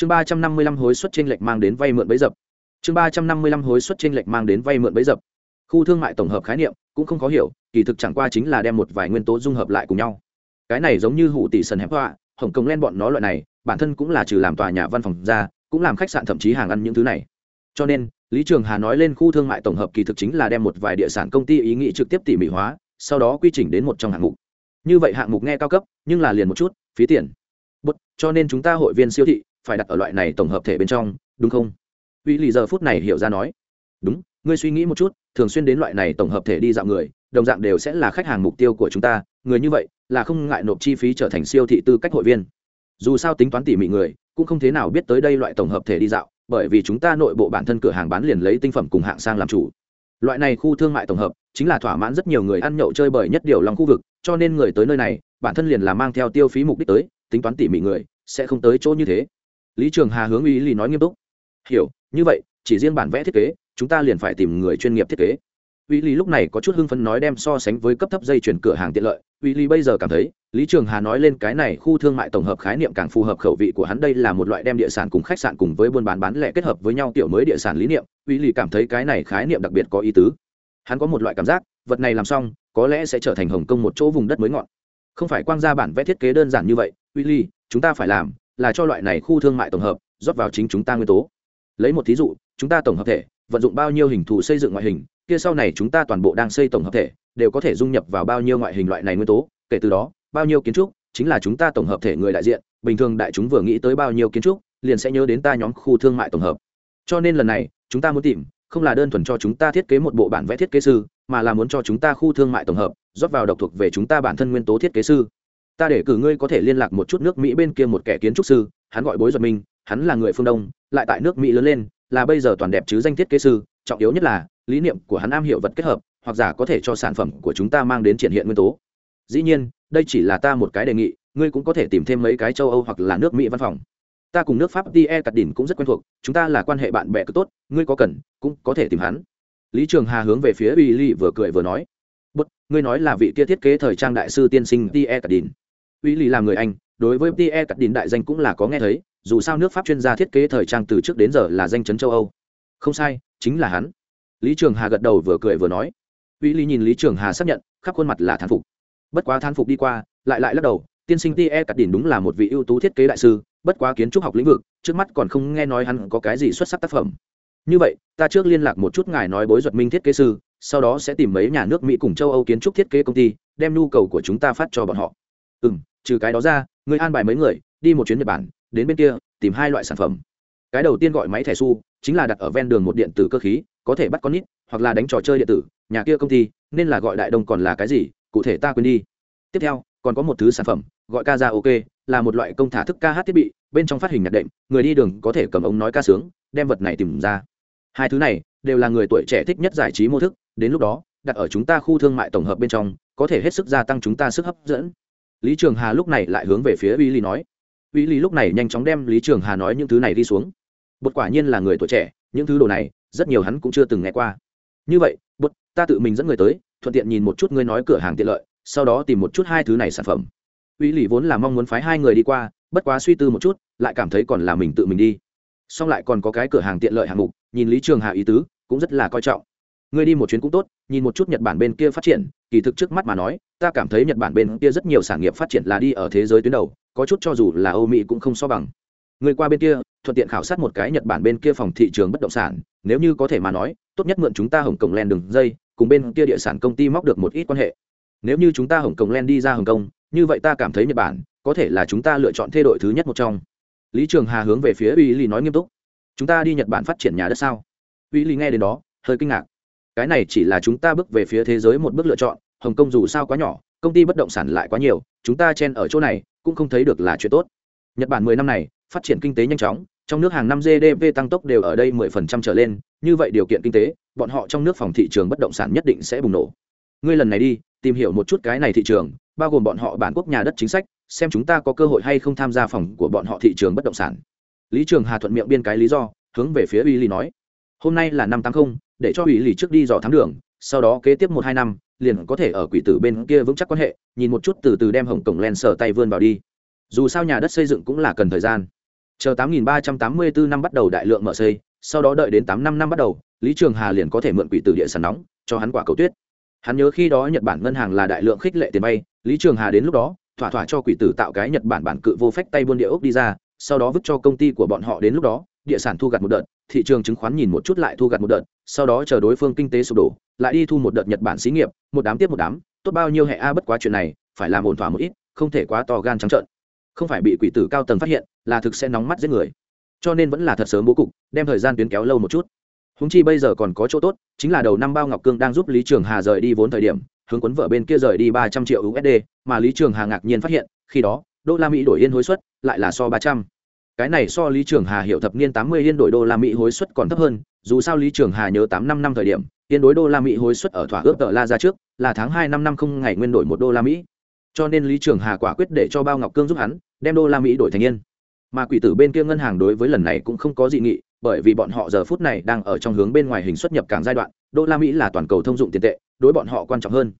chương ba trăm năm mươi lăm hối suất trên lệch mang đến vay mượn bấy dập. Chương ba trăm năm mươi lăm hối suất trên lệch mang đến vay mượn bấy dập. Khu thương mại tổng hợp khái niệm cũng không khó hiểu kỳ thực chẳng qua chính là đem một vài nguyên tố dung hợp lại cùng nhau. Cái này giống như hủ tỷ sần hẹp họa hồng kông len bọn nó loại này bản thân cũng là trừ làm tòa nhà văn phòng ra cũng làm khách sạn thậm chí hàng ăn những thứ này. Cho nên lý trường hà nói lên khu thương mại tổng hợp kỳ thực chính là đem một vài địa sản công ty ý nghĩ trực tiếp tỉ mỉ hóa sau đó quy trình đến một trong hạng mục. Như vậy hạng mục nghe cao cấp nhưng là liền một chút phí tiền. Bút, cho nên chúng ta hội viên siêu thị phải đặt ở loại này tổng hợp thể bên trong, đúng không? Uy lì giờ phút này hiểu ra nói. Đúng, ngươi suy nghĩ một chút, thường xuyên đến loại này tổng hợp thể đi dạo người, đồng dạng đều sẽ là khách hàng mục tiêu của chúng ta, người như vậy là không ngại nộp chi phí trở thành siêu thị tư cách hội viên. Dù sao tính toán tỉ mỉ người, cũng không thế nào biết tới đây loại tổng hợp thể đi dạo, bởi vì chúng ta nội bộ bản thân cửa hàng bán liền lấy tinh phẩm cùng hạng sang làm chủ. Loại này khu thương mại tổng hợp, chính là thỏa mãn rất nhiều người ăn nhậu chơi bời nhất điều lòng khu vực, cho nên người tới nơi này, bản thân liền là mang theo tiêu phí mục đích tới, tính toán tỉ mỉ người, sẽ không tới chỗ như thế lý trường hà hướng ý lý nói nghiêm túc hiểu như vậy chỉ riêng bản vẽ thiết kế chúng ta liền phải tìm người chuyên nghiệp thiết kế Uy Lý lúc này có chút hưng phấn nói đem so sánh với cấp thấp dây chuyển cửa hàng tiện lợi. Uy Lý bây giờ cảm thấy, Lý Trường Hà nói lên cái này khu thương mại tổng hợp khái niệm càng phù hợp khẩu vị của hắn đây là một loại đem địa sản cùng khách sạn cùng với buôn bán bán lẻ kết hợp với nhau tiểu mới địa sản lý niệm. Uy Lý cảm thấy cái này khái niệm đặc biệt có ý tứ. Hắn có một loại cảm giác, vật này làm xong, có lẽ sẽ trở thành Hồng Kông một chỗ vùng đất mới ngọn. Không phải quang ra bản vẽ thiết kế đơn giản như vậy, Uy Lý, chúng ta phải làm là cho loại này khu thương mại tổng hợp rót vào chính chúng ta nguyên tố. Lấy một thí dụ, chúng ta tổng hợp thể, vận dụng bao nhiêu hình thù xây dựng ngoại hình, kia sau này chúng ta toàn bộ đang xây tổng hợp thể đều có thể dung nhập vào bao nhiêu ngoại hình loại này nguyên tố kể từ đó bao nhiêu kiến trúc chính là chúng ta tổng hợp thể người đại diện bình thường đại chúng vừa nghĩ tới bao nhiêu kiến trúc liền sẽ nhớ đến ta nhóm khu thương mại tổng hợp cho nên lần này chúng ta muốn tìm không là đơn thuần cho chúng ta thiết kế một bộ bản vẽ thiết kế sư mà là muốn cho chúng ta khu thương mại tổng hợp rót vào độc thuộc về chúng ta bản thân nguyên tố thiết kế sư ta để cử ngươi có thể liên lạc một chút nước mỹ bên kia một kẻ kiến trúc sư, hắn gọi bối duật minh, hắn là người phương đông, lại tại nước mỹ lớn lên, là bây giờ toàn đẹp chứ danh thiết kế sư, trọng yếu nhất là, lý niệm của hắn am hiểu vật kết hợp, hoặc giả có thể cho sản phẩm của chúng ta mang đến triển hiện nguyên tố. Dĩ nhiên, đây chỉ là ta một cái đề nghị, ngươi cũng có thể tìm thêm mấy cái châu âu hoặc là nước mỹ văn phòng. Ta cùng nước pháp tie cắt đỉnh cũng rất quen thuộc, chúng ta là quan hệ bạn bè cực tốt, ngươi có cần, cũng có thể tìm hắn. Lý trường hà hướng về phía uy ly vừa cười vừa nói. Bất ngươi nói là vị kia thiết kế thời trang đại sư tiên sinh tie cắt đỉnh uy Lý là người anh, đối với tie cắt đỉnh đại danh cũng là có nghe thấy, dù sao nước pháp chuyên gia thiết kế thời trang từ trước đến giờ là danh chấn châu âu. Không sai, chính là hắn. Lý trường hà gật đầu vừa cười vừa nói. Uy Lý nhìn lý trường hà xác nhận, khắp khuôn mặt là thán phục. Bất quá thán phục đi qua, lại lại lắc đầu, tiên sinh tie cắt đỉnh đúng là một vị ưu tú thiết kế đại sư, bất quá kiến trúc học lĩnh vực, trước mắt còn không nghe nói hắn có cái gì xuất sắc tác phẩm. Như vậy, ta trước liên lạc một chút ngài nói bối duật minh thiết kế sư, sau đó sẽ tìm mấy nhà nước mỹ cùng châu âu kiến trúc thiết kế công ty, đem nhu cầu của chúng ta phát cho bọn họ ừ m trừ cái đó ra, người an bài mấy người, đi một chuyến nhật bản, đến bên kia, tìm hai loại sản phẩm. Cái đầu tiên gọi máy thẻ su, chính là đặt ở ven đường một điện tử cơ khí, có thể bắt con nít, hoặc là đánh trò chơi điện tử, nhà kia công ty, nên là gọi đại đông còn là cái gì, cụ thể ta quên đi. Tiếp theo, còn có một thứ sản phẩm, gọi ca ra ok là một loại công thả thức ca hát thiết bị, bên trong phát hình nhạc đệm, người đi đường có thể cầm ống nói ca sướng, đem vật này tìm ra. Hai thứ này, đều là người tuổi trẻ thích nhất giải trí mô thức, đến lúc đó, đặt ở chúng ta khu thương mại tổng hợp bên trong, có thể hết sức gia tăng chúng ta sức hấp dẫn lý trường hà lúc này lại hướng về phía uy lý nói. Uy lý lúc này nhanh chóng đem lý trường hà nói những thứ này đi xuống. Bột quả nhiên là người tuổi trẻ, những thứ đồ này, rất nhiều hắn cũng chưa từng nghe qua. Như vậy bột ta tự mình dẫn người tới, thuận tiện nhìn một chút ngươi nói cửa hàng tiện lợi, sau đó tìm một chút hai thứ này sản phẩm. Uy lý vốn là mong muốn phái hai người đi qua, bất quá suy tư một chút, lại cảm thấy còn là mình tự mình đi. Song lại còn có cái cửa hàng tiện lợi hạng mục, nhìn lý trường hà ý tứ, cũng rất là coi trọng. Ngươi đi một chuyến cũng tốt, nhìn một chút nhật bản bên kia phát triển kỳ thực trước mắt mà nói, ta cảm thấy nhật bản bên kia rất nhiều sản nghiệp phát triển là đi ở thế giới tuyến đầu, có chút cho dù là âu mỹ cũng không so bằng. Người qua bên kia, thuận tiện khảo sát một cái nhật bản bên kia phòng thị trường bất động sản, nếu như có thể mà nói, tốt nhất mượn chúng ta hồng kông len đường dây, cùng bên kia địa sản công ty móc được một ít quan hệ. Nếu như chúng ta hồng kông len đi ra hồng kông, như vậy ta cảm thấy nhật bản có thể là chúng ta lựa chọn thay đổi thứ nhất một trong. Lý trường hà hướng về phía uy ly nói nghiêm túc. Chúng ta đi nhật bản phát triển nhà đất sao? Uy ly nghe đến đó, hơi kinh ngạc cái này chỉ là chúng ta bước về phía thế giới một bước lựa chọn, hồng kông dù sao quá nhỏ, công ty bất động sản lại quá nhiều, chúng ta chen ở chỗ này cũng không thấy được là chuyện tốt. Nhật bản mười năm này, phát triển kinh tế nhanh chóng, trong nước hàng năm gdp tăng tốc đều ở đây mười phần trăm trở lên, như vậy điều kiện kinh tế, bọn họ trong nước phòng thị trường bất động sản nhất định sẽ bùng nổ. Ngươi lần này đi, tìm hiểu một chút cái này thị trường, bao gồm bọn họ bản quốc nhà đất chính sách, xem chúng ta có cơ hội hay không tham gia phòng của bọn họ thị trường bất động sản. Lý trường hà thuận miệng biên cái lý do, hướng về phía uy lý nói. Hôm nay là năm tám không để cho ủy lì trước đi dò thám đường, sau đó kế tiếp một hai năm, liền có thể ở quỷ tử bên kia vững chắc quan hệ, nhìn một chút từ từ đem hồng cổng len sở tay vươn vào đi. Dù sao nhà đất xây dựng cũng là cần thời gian. Chờ 8384 năm bắt đầu đại lượng mở xây, sau đó đợi đến 85 năm bắt đầu, lý trường hà liền có thể mượn quỷ tử địa sản nóng, cho hắn quả cầu tuyết. Hắn nhớ khi đó nhật bản ngân hàng là đại lượng khích lệ tiền vay lý trường hà đến lúc đó, thỏa thỏa cho quỷ tử tạo cái nhật bản bản cự vô phách tay buôn địa ốc đi ra, sau đó vứt cho công ty của bọn họ đến lúc đó, địa sản thu gặt một đợt thị trường chứng khoán nhìn một chút lại thu gặt một đợt, sau đó chờ đối phương kinh tế sụp đổ, lại đi thu một đợt nhật bản xí nghiệp, một đám tiếp một đám, tốt bao nhiêu hệ a bất quá chuyện này, phải làm ổn thỏa một ít, không thể quá to gan trắng trợn. Không phải bị quỷ tử cao tầng phát hiện, là thực sẽ nóng mắt giết người. Cho nên vẫn là thật sớm bố cục, đem thời gian tuyến kéo lâu một chút. Húng chi bây giờ còn có chỗ tốt, chính là đầu năm bao ngọc cương đang giúp lý trường hà rời đi vốn thời điểm, hướng quấn vợ bên kia rời đi ba trăm triệu usd mà lý trường hà ngạc nhiên phát hiện, khi đó, đô la mỹ đổi yên hối suất, lại là so ba trăm cái này so lý trường hà hiệu thập niên tám mươi yên đổi đô la mỹ hối suất còn thấp hơn, dù sao lý trường hà nhớ tám năm năm thời điểm, yên đối đô la mỹ hối suất ở thỏa ước tờ la ra trước, là tháng hai năm năm không ngày nguyên đổi một đô la mỹ. Cho nên lý trường hà quả quyết để cho bao ngọc cương giúp hắn, đem đô la mỹ đổi thành yên. Mà quỷ tử bên kia ngân hàng đối với lần này cũng không có dị nghị, bởi vì bọn họ giờ phút này đang ở trong hướng bên ngoài hình xuất nhập cảng giai đoạn, đô la mỹ là toàn cầu thông dụng tiền tệ, đối bọn họ quan trọng hơn.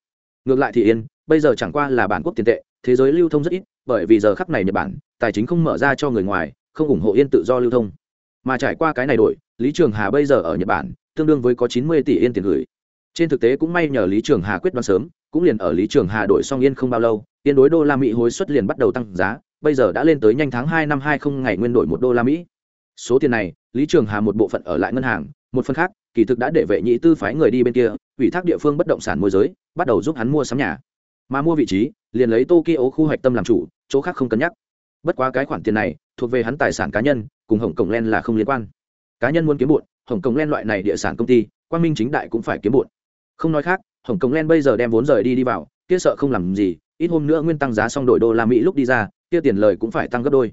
Ngược lại thì yên, bây giờ chẳng qua là bản quốc tiền tệ, thế giới lưu thông rất ít, bởi vì giờ khắp này nhật bản, tài chính không mở ra cho người ngoài không ủng hộ yên tự do lưu thông. Mà trải qua cái này đổi, lý trường hà bây giờ ở nhật bản, tương đương với có chín mươi tỷ yên tiền gửi. Trên thực tế cũng may nhờ lý trường hà quyết đoán sớm, cũng liền ở lý trường hà đổi xong yên không bao lâu, yên đối đô la mỹ hối suất liền bắt đầu tăng giá, bây giờ đã lên tới nhanh tháng hai năm hai không ngày nguyên đổi một đô la mỹ. Số tiền này, lý trường hà một bộ phận ở lại ngân hàng, một phần khác, kỳ thực đã để vệ nhị tư phái người đi bên kia, ủy thác địa phương bất động sản môi giới, bắt đầu giúp hắn mua sắm nhà. Mà mua vị trí, liền lấy tokyo khu hoạch tâm làm chủ, chỗ khác không cân nhắc bất quá cái khoản tiền này thuộc về hắn tài sản cá nhân, cùng hồng cổng len là không liên quan. Cá nhân muốn kiếm bụn, hồng cổng len loại này địa sản công ty quan minh chính đại cũng phải kiếm bụn. Không nói khác, hồng cổng len bây giờ đem vốn rời đi đi vào, kia sợ không làm gì, ít hôm nữa nguyên tăng giá xong đổi đô la mỹ lúc đi ra, kia tiền lời cũng phải tăng gấp đôi.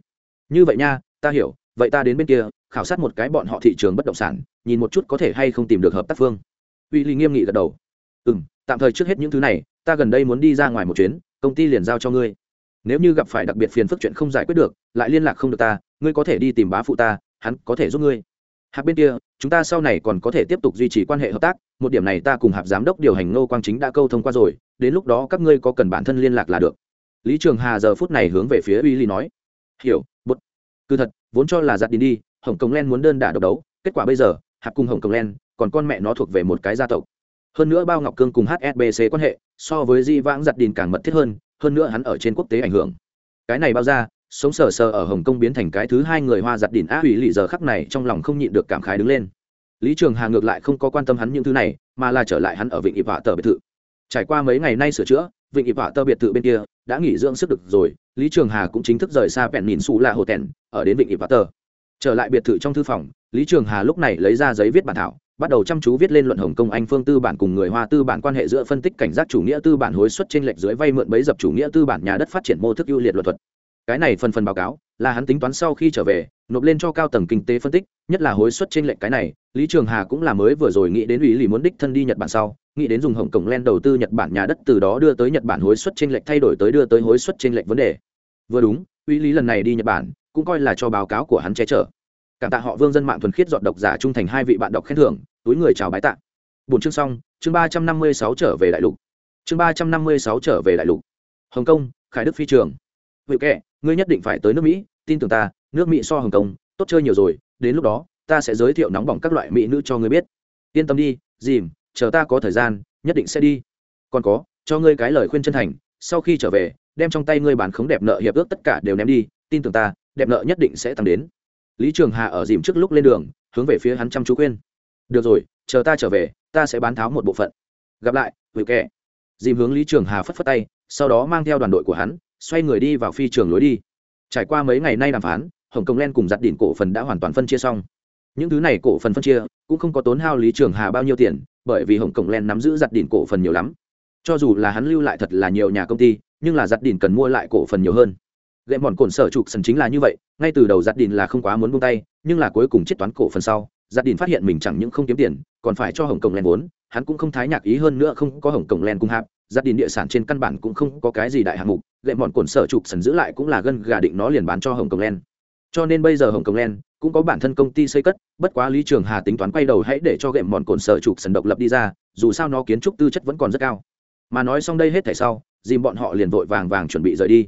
Như vậy nha, ta hiểu, vậy ta đến bên kia, khảo sát một cái bọn họ thị trường bất động sản, nhìn một chút có thể hay không tìm được hợp tác phương. Uy ly nghiêm nghị gật đầu. Ừ m tạm thời trước hết những thứ này, ta gần đây muốn đi ra ngoài một chuyến, công ty liền giao cho ngươi nếu như gặp phải đặc biệt phiền phức chuyện không giải quyết được, lại liên lạc không được ta, ngươi có thể đi tìm bá phụ ta, hắn có thể giúp ngươi. Hạp bên kia, chúng ta sau này còn có thể tiếp tục duy trì quan hệ hợp tác, một điểm này ta cùng hạp giám đốc điều hành ngô quang chính đã câu thông qua rồi, đến lúc đó các ngươi có cần bản thân liên lạc là được. Lý trường hà giờ phút này hướng về phía uy ly nói, hiểu bút cứ thật, vốn cho là giặt đi đi, hồng kông len muốn đơn đả độc đấu, kết quả bây giờ, hạp cùng hồng kông len, còn con mẹ nó thuộc về một cái gia tộc. Hơn nữa bao ngọc cương cùng hsbc quan hệ, so với di vãng giặt đình càng mật thiết hơn hơn nữa hắn ở trên quốc tế ảnh hưởng. Cái này bao ra, sống sờ sờ ở hồng kông biến thành cái thứ hai người hoa giặt đỉnh á hủy lì giờ khắc này trong lòng không nhịn được cảm khái đứng lên. Lý trường hà ngược lại không có quan tâm hắn những thứ này, mà là trở lại hắn ở vịnh ịp hạ tờ biệt thự. Trải qua mấy ngày nay sửa chữa, vịnh ịp hạ tờ biệt thự bên kia đã nghỉ dưỡng sức được rồi, lý trường hà cũng chính thức rời xa vẹn nhìn xù là hồ tèn, ở đến vịnh ịp hạ tờ. Trở lại biệt thự trong thư phòng, lý trường hà lúc này lấy ra giấy viết bản thảo bắt đầu chăm chú viết lên luận hồng công anh phương tư bản cùng người hoa tư bản quan hệ giữa phân tích cảnh giác chủ nghĩa tư bản hối suất trên lệch dưới vay mượn bấy dập chủ nghĩa tư bản nhà đất phát triển mô thức ưu liệt luật thuật. Cái này phần phần báo cáo là hắn tính toán sau khi trở về, nộp lên cho cao tầng kinh tế phân tích, nhất là hối suất trên lệch cái này, lý trường hà cũng là mới vừa rồi nghĩ đến ủy lý muốn đích thân đi nhật bản sau, nghĩ đến dùng hồng cổng len đầu tư nhật bản nhà đất từ đó đưa tới nhật bản hối suất trên lệch thay đổi tới đưa tới hối suất trên lệch vấn đề. Vừa đúng, ủy lý lần này đi nhật bản, cũng coi là cho báo cáo của hắn che chở cảm tạ họ vương dân mạng thuần khiết dọn độc giả trung thành hai vị bạn đọc khen thưởng, túi người chào bái tạ. Bốn chương xong, chương ba trăm năm mươi sáu trở về đại lục. Chương ba trăm năm mươi sáu trở về đại lục. Hồng kông, khải đức phi trường. Vị kệ, ngươi nhất định phải tới nước mỹ, tin tưởng ta, nước mỹ so hồng kông, tốt chơi nhiều rồi, đến lúc đó, ta sẽ giới thiệu nóng bỏng các loại mỹ nữ cho ngươi biết. Yên tâm đi, dìm, chờ ta có thời gian, nhất định sẽ đi. Còn có, cho ngươi cái lời khuyên chân thành, sau khi trở về, đem trong tay ngươi bản khống đẹp nợ hiệp ước tất cả đều ném đi, tin tưởng ta, đẹp nợ nhất định sẽ tăng đến lý trường hà ở dìm trước lúc lên đường, hướng về phía hắn chăm chú khuyên. Được rồi, chờ ta trở về, ta sẽ bán tháo một bộ phận. Gặp lại vừa kẻ. Dìm hướng lý trường hà phất phất tay, sau đó mang theo đoàn đội của hắn, xoay người đi vào phi trường lối đi. Trải qua mấy ngày nay đàm phán, hồng kông len cùng giặt đỉnh cổ phần đã hoàn toàn phân chia xong. Những thứ này cổ phần phân chia, cũng không có tốn hao lý trường hà bao nhiêu tiền, bởi vì hồng kông len nắm giữ giặt đỉnh cổ phần nhiều lắm. Cho dù là hắn lưu lại thật là nhiều nhà công ty, nhưng là giặt đỉnh cần mua lại cổ phần nhiều hơn gậy mòn cồn sở trục sần chính là như vậy, ngay từ đầu giặt đình là không quá muốn buông tay, nhưng là cuối cùng chết toán cổ phần sau, giặt đình phát hiện mình chẳng những không kiếm tiền, còn phải cho hồng kông len vốn, hắn cũng không thái nhạc ý hơn nữa không có hồng kông len cung hạp, giặt đình địa sản trên căn bản cũng không có cái gì đại hạng mục, gậy mòn cồn sở trục sần giữ lại cũng là gân gà định nó liền bán cho hồng kông len. Cho nên bây giờ hồng kông len cũng có bản thân công ty xây cất, bất quá lý trường hà tính toán quay đầu hãy để cho gệm mòn cồn sở trục sần độc lập đi ra, dù sao nó kiến trúc tư chất vẫn còn rất cao. Mà nói xong đây hết thảy sau, dìm bọn họ liền vội vàng vàng chuẩn bị rời đi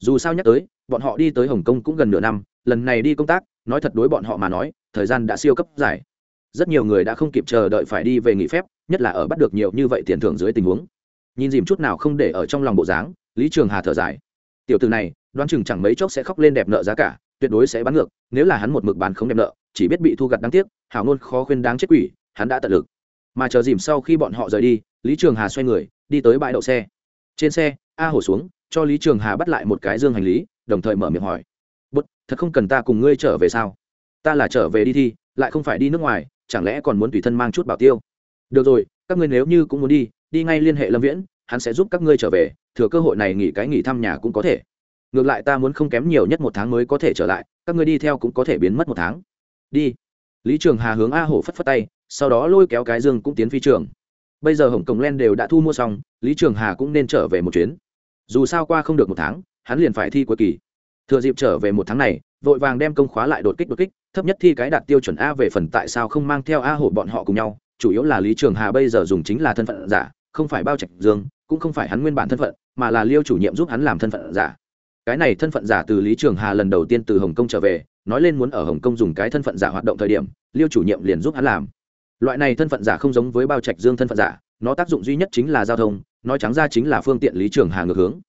dù sao nhắc tới, bọn họ đi tới hồng kông cũng gần nửa năm, lần này đi công tác, nói thật đối bọn họ mà nói, thời gian đã siêu cấp dài. Rất nhiều người đã không kịp chờ đợi phải đi về nghỉ phép, nhất là ở bắt được nhiều như vậy tiền thưởng dưới tình huống. Nhìn dìm chút nào không để ở trong lòng bộ dáng, lý trường hà thở dài. Tiểu từ này, đoán chừng chẳng mấy chốc sẽ khóc lên đẹp nợ giá cả, tuyệt đối sẽ bán ngược, nếu là hắn một mực bán không đẹp nợ, chỉ biết bị thu gặt đáng tiếc, hảo ngôn khó khuyên đáng chết quỷ, hắn đã tận lực. Mà chờ dìm sau khi bọn họ rời đi, lý trường hà xoay người, đi tới bãi đậu xe. Trên xe, a hổ xuống cho lý trường hà bắt lại một cái dương hành lý, đồng thời mở miệng hỏi. Bút, thật không cần ta cùng ngươi trở về sao? Ta là trở về đi thi, lại không phải đi nước ngoài, chẳng lẽ còn muốn tùy thân mang chút bảo tiêu? Được rồi, các ngươi nếu như cũng muốn đi đi ngay liên hệ lâm viễn, hắn sẽ giúp các ngươi trở về, thừa cơ hội này nghỉ cái nghỉ thăm nhà cũng có thể. Ngược lại ta muốn không kém nhiều nhất một tháng mới có thể trở lại, các ngươi đi theo cũng có thể biến mất một tháng. Đi. Lý trường hà hướng a hổ phất phất tay, sau đó lôi kéo cái dương cũng tiến phi trường. Bây giờ hồng cổng len đều đã thu mua xong, lý trường hà cũng nên trở về một chuyến dù sao qua không được một tháng, hắn liền phải thi cuối kỳ. Thừa dịp trở về một tháng này, vội vàng đem công khóa lại đột kích đột kích, thấp nhất thi cái đạt tiêu chuẩn a về phần tại sao không mang theo a hổ bọn họ cùng nhau, chủ yếu là lý trường hà bây giờ dùng chính là thân phận giả, không phải bao trạch dương, cũng không phải hắn nguyên bản thân phận, mà là liêu chủ nhiệm giúp hắn làm thân phận giả. Cái này thân phận giả từ lý trường hà lần đầu tiên từ hồng kông trở về, nói lên muốn ở hồng kông dùng cái thân phận giả hoạt động thời điểm, liêu chủ nhiệm liền giúp hắn làm. Loại này thân phận giả không giống với bao trạch dương thân phận giả, nó tác dụng duy nhất chính là giao thông nói trắng ra chính là phương tiện lý trường hà ngược hướng.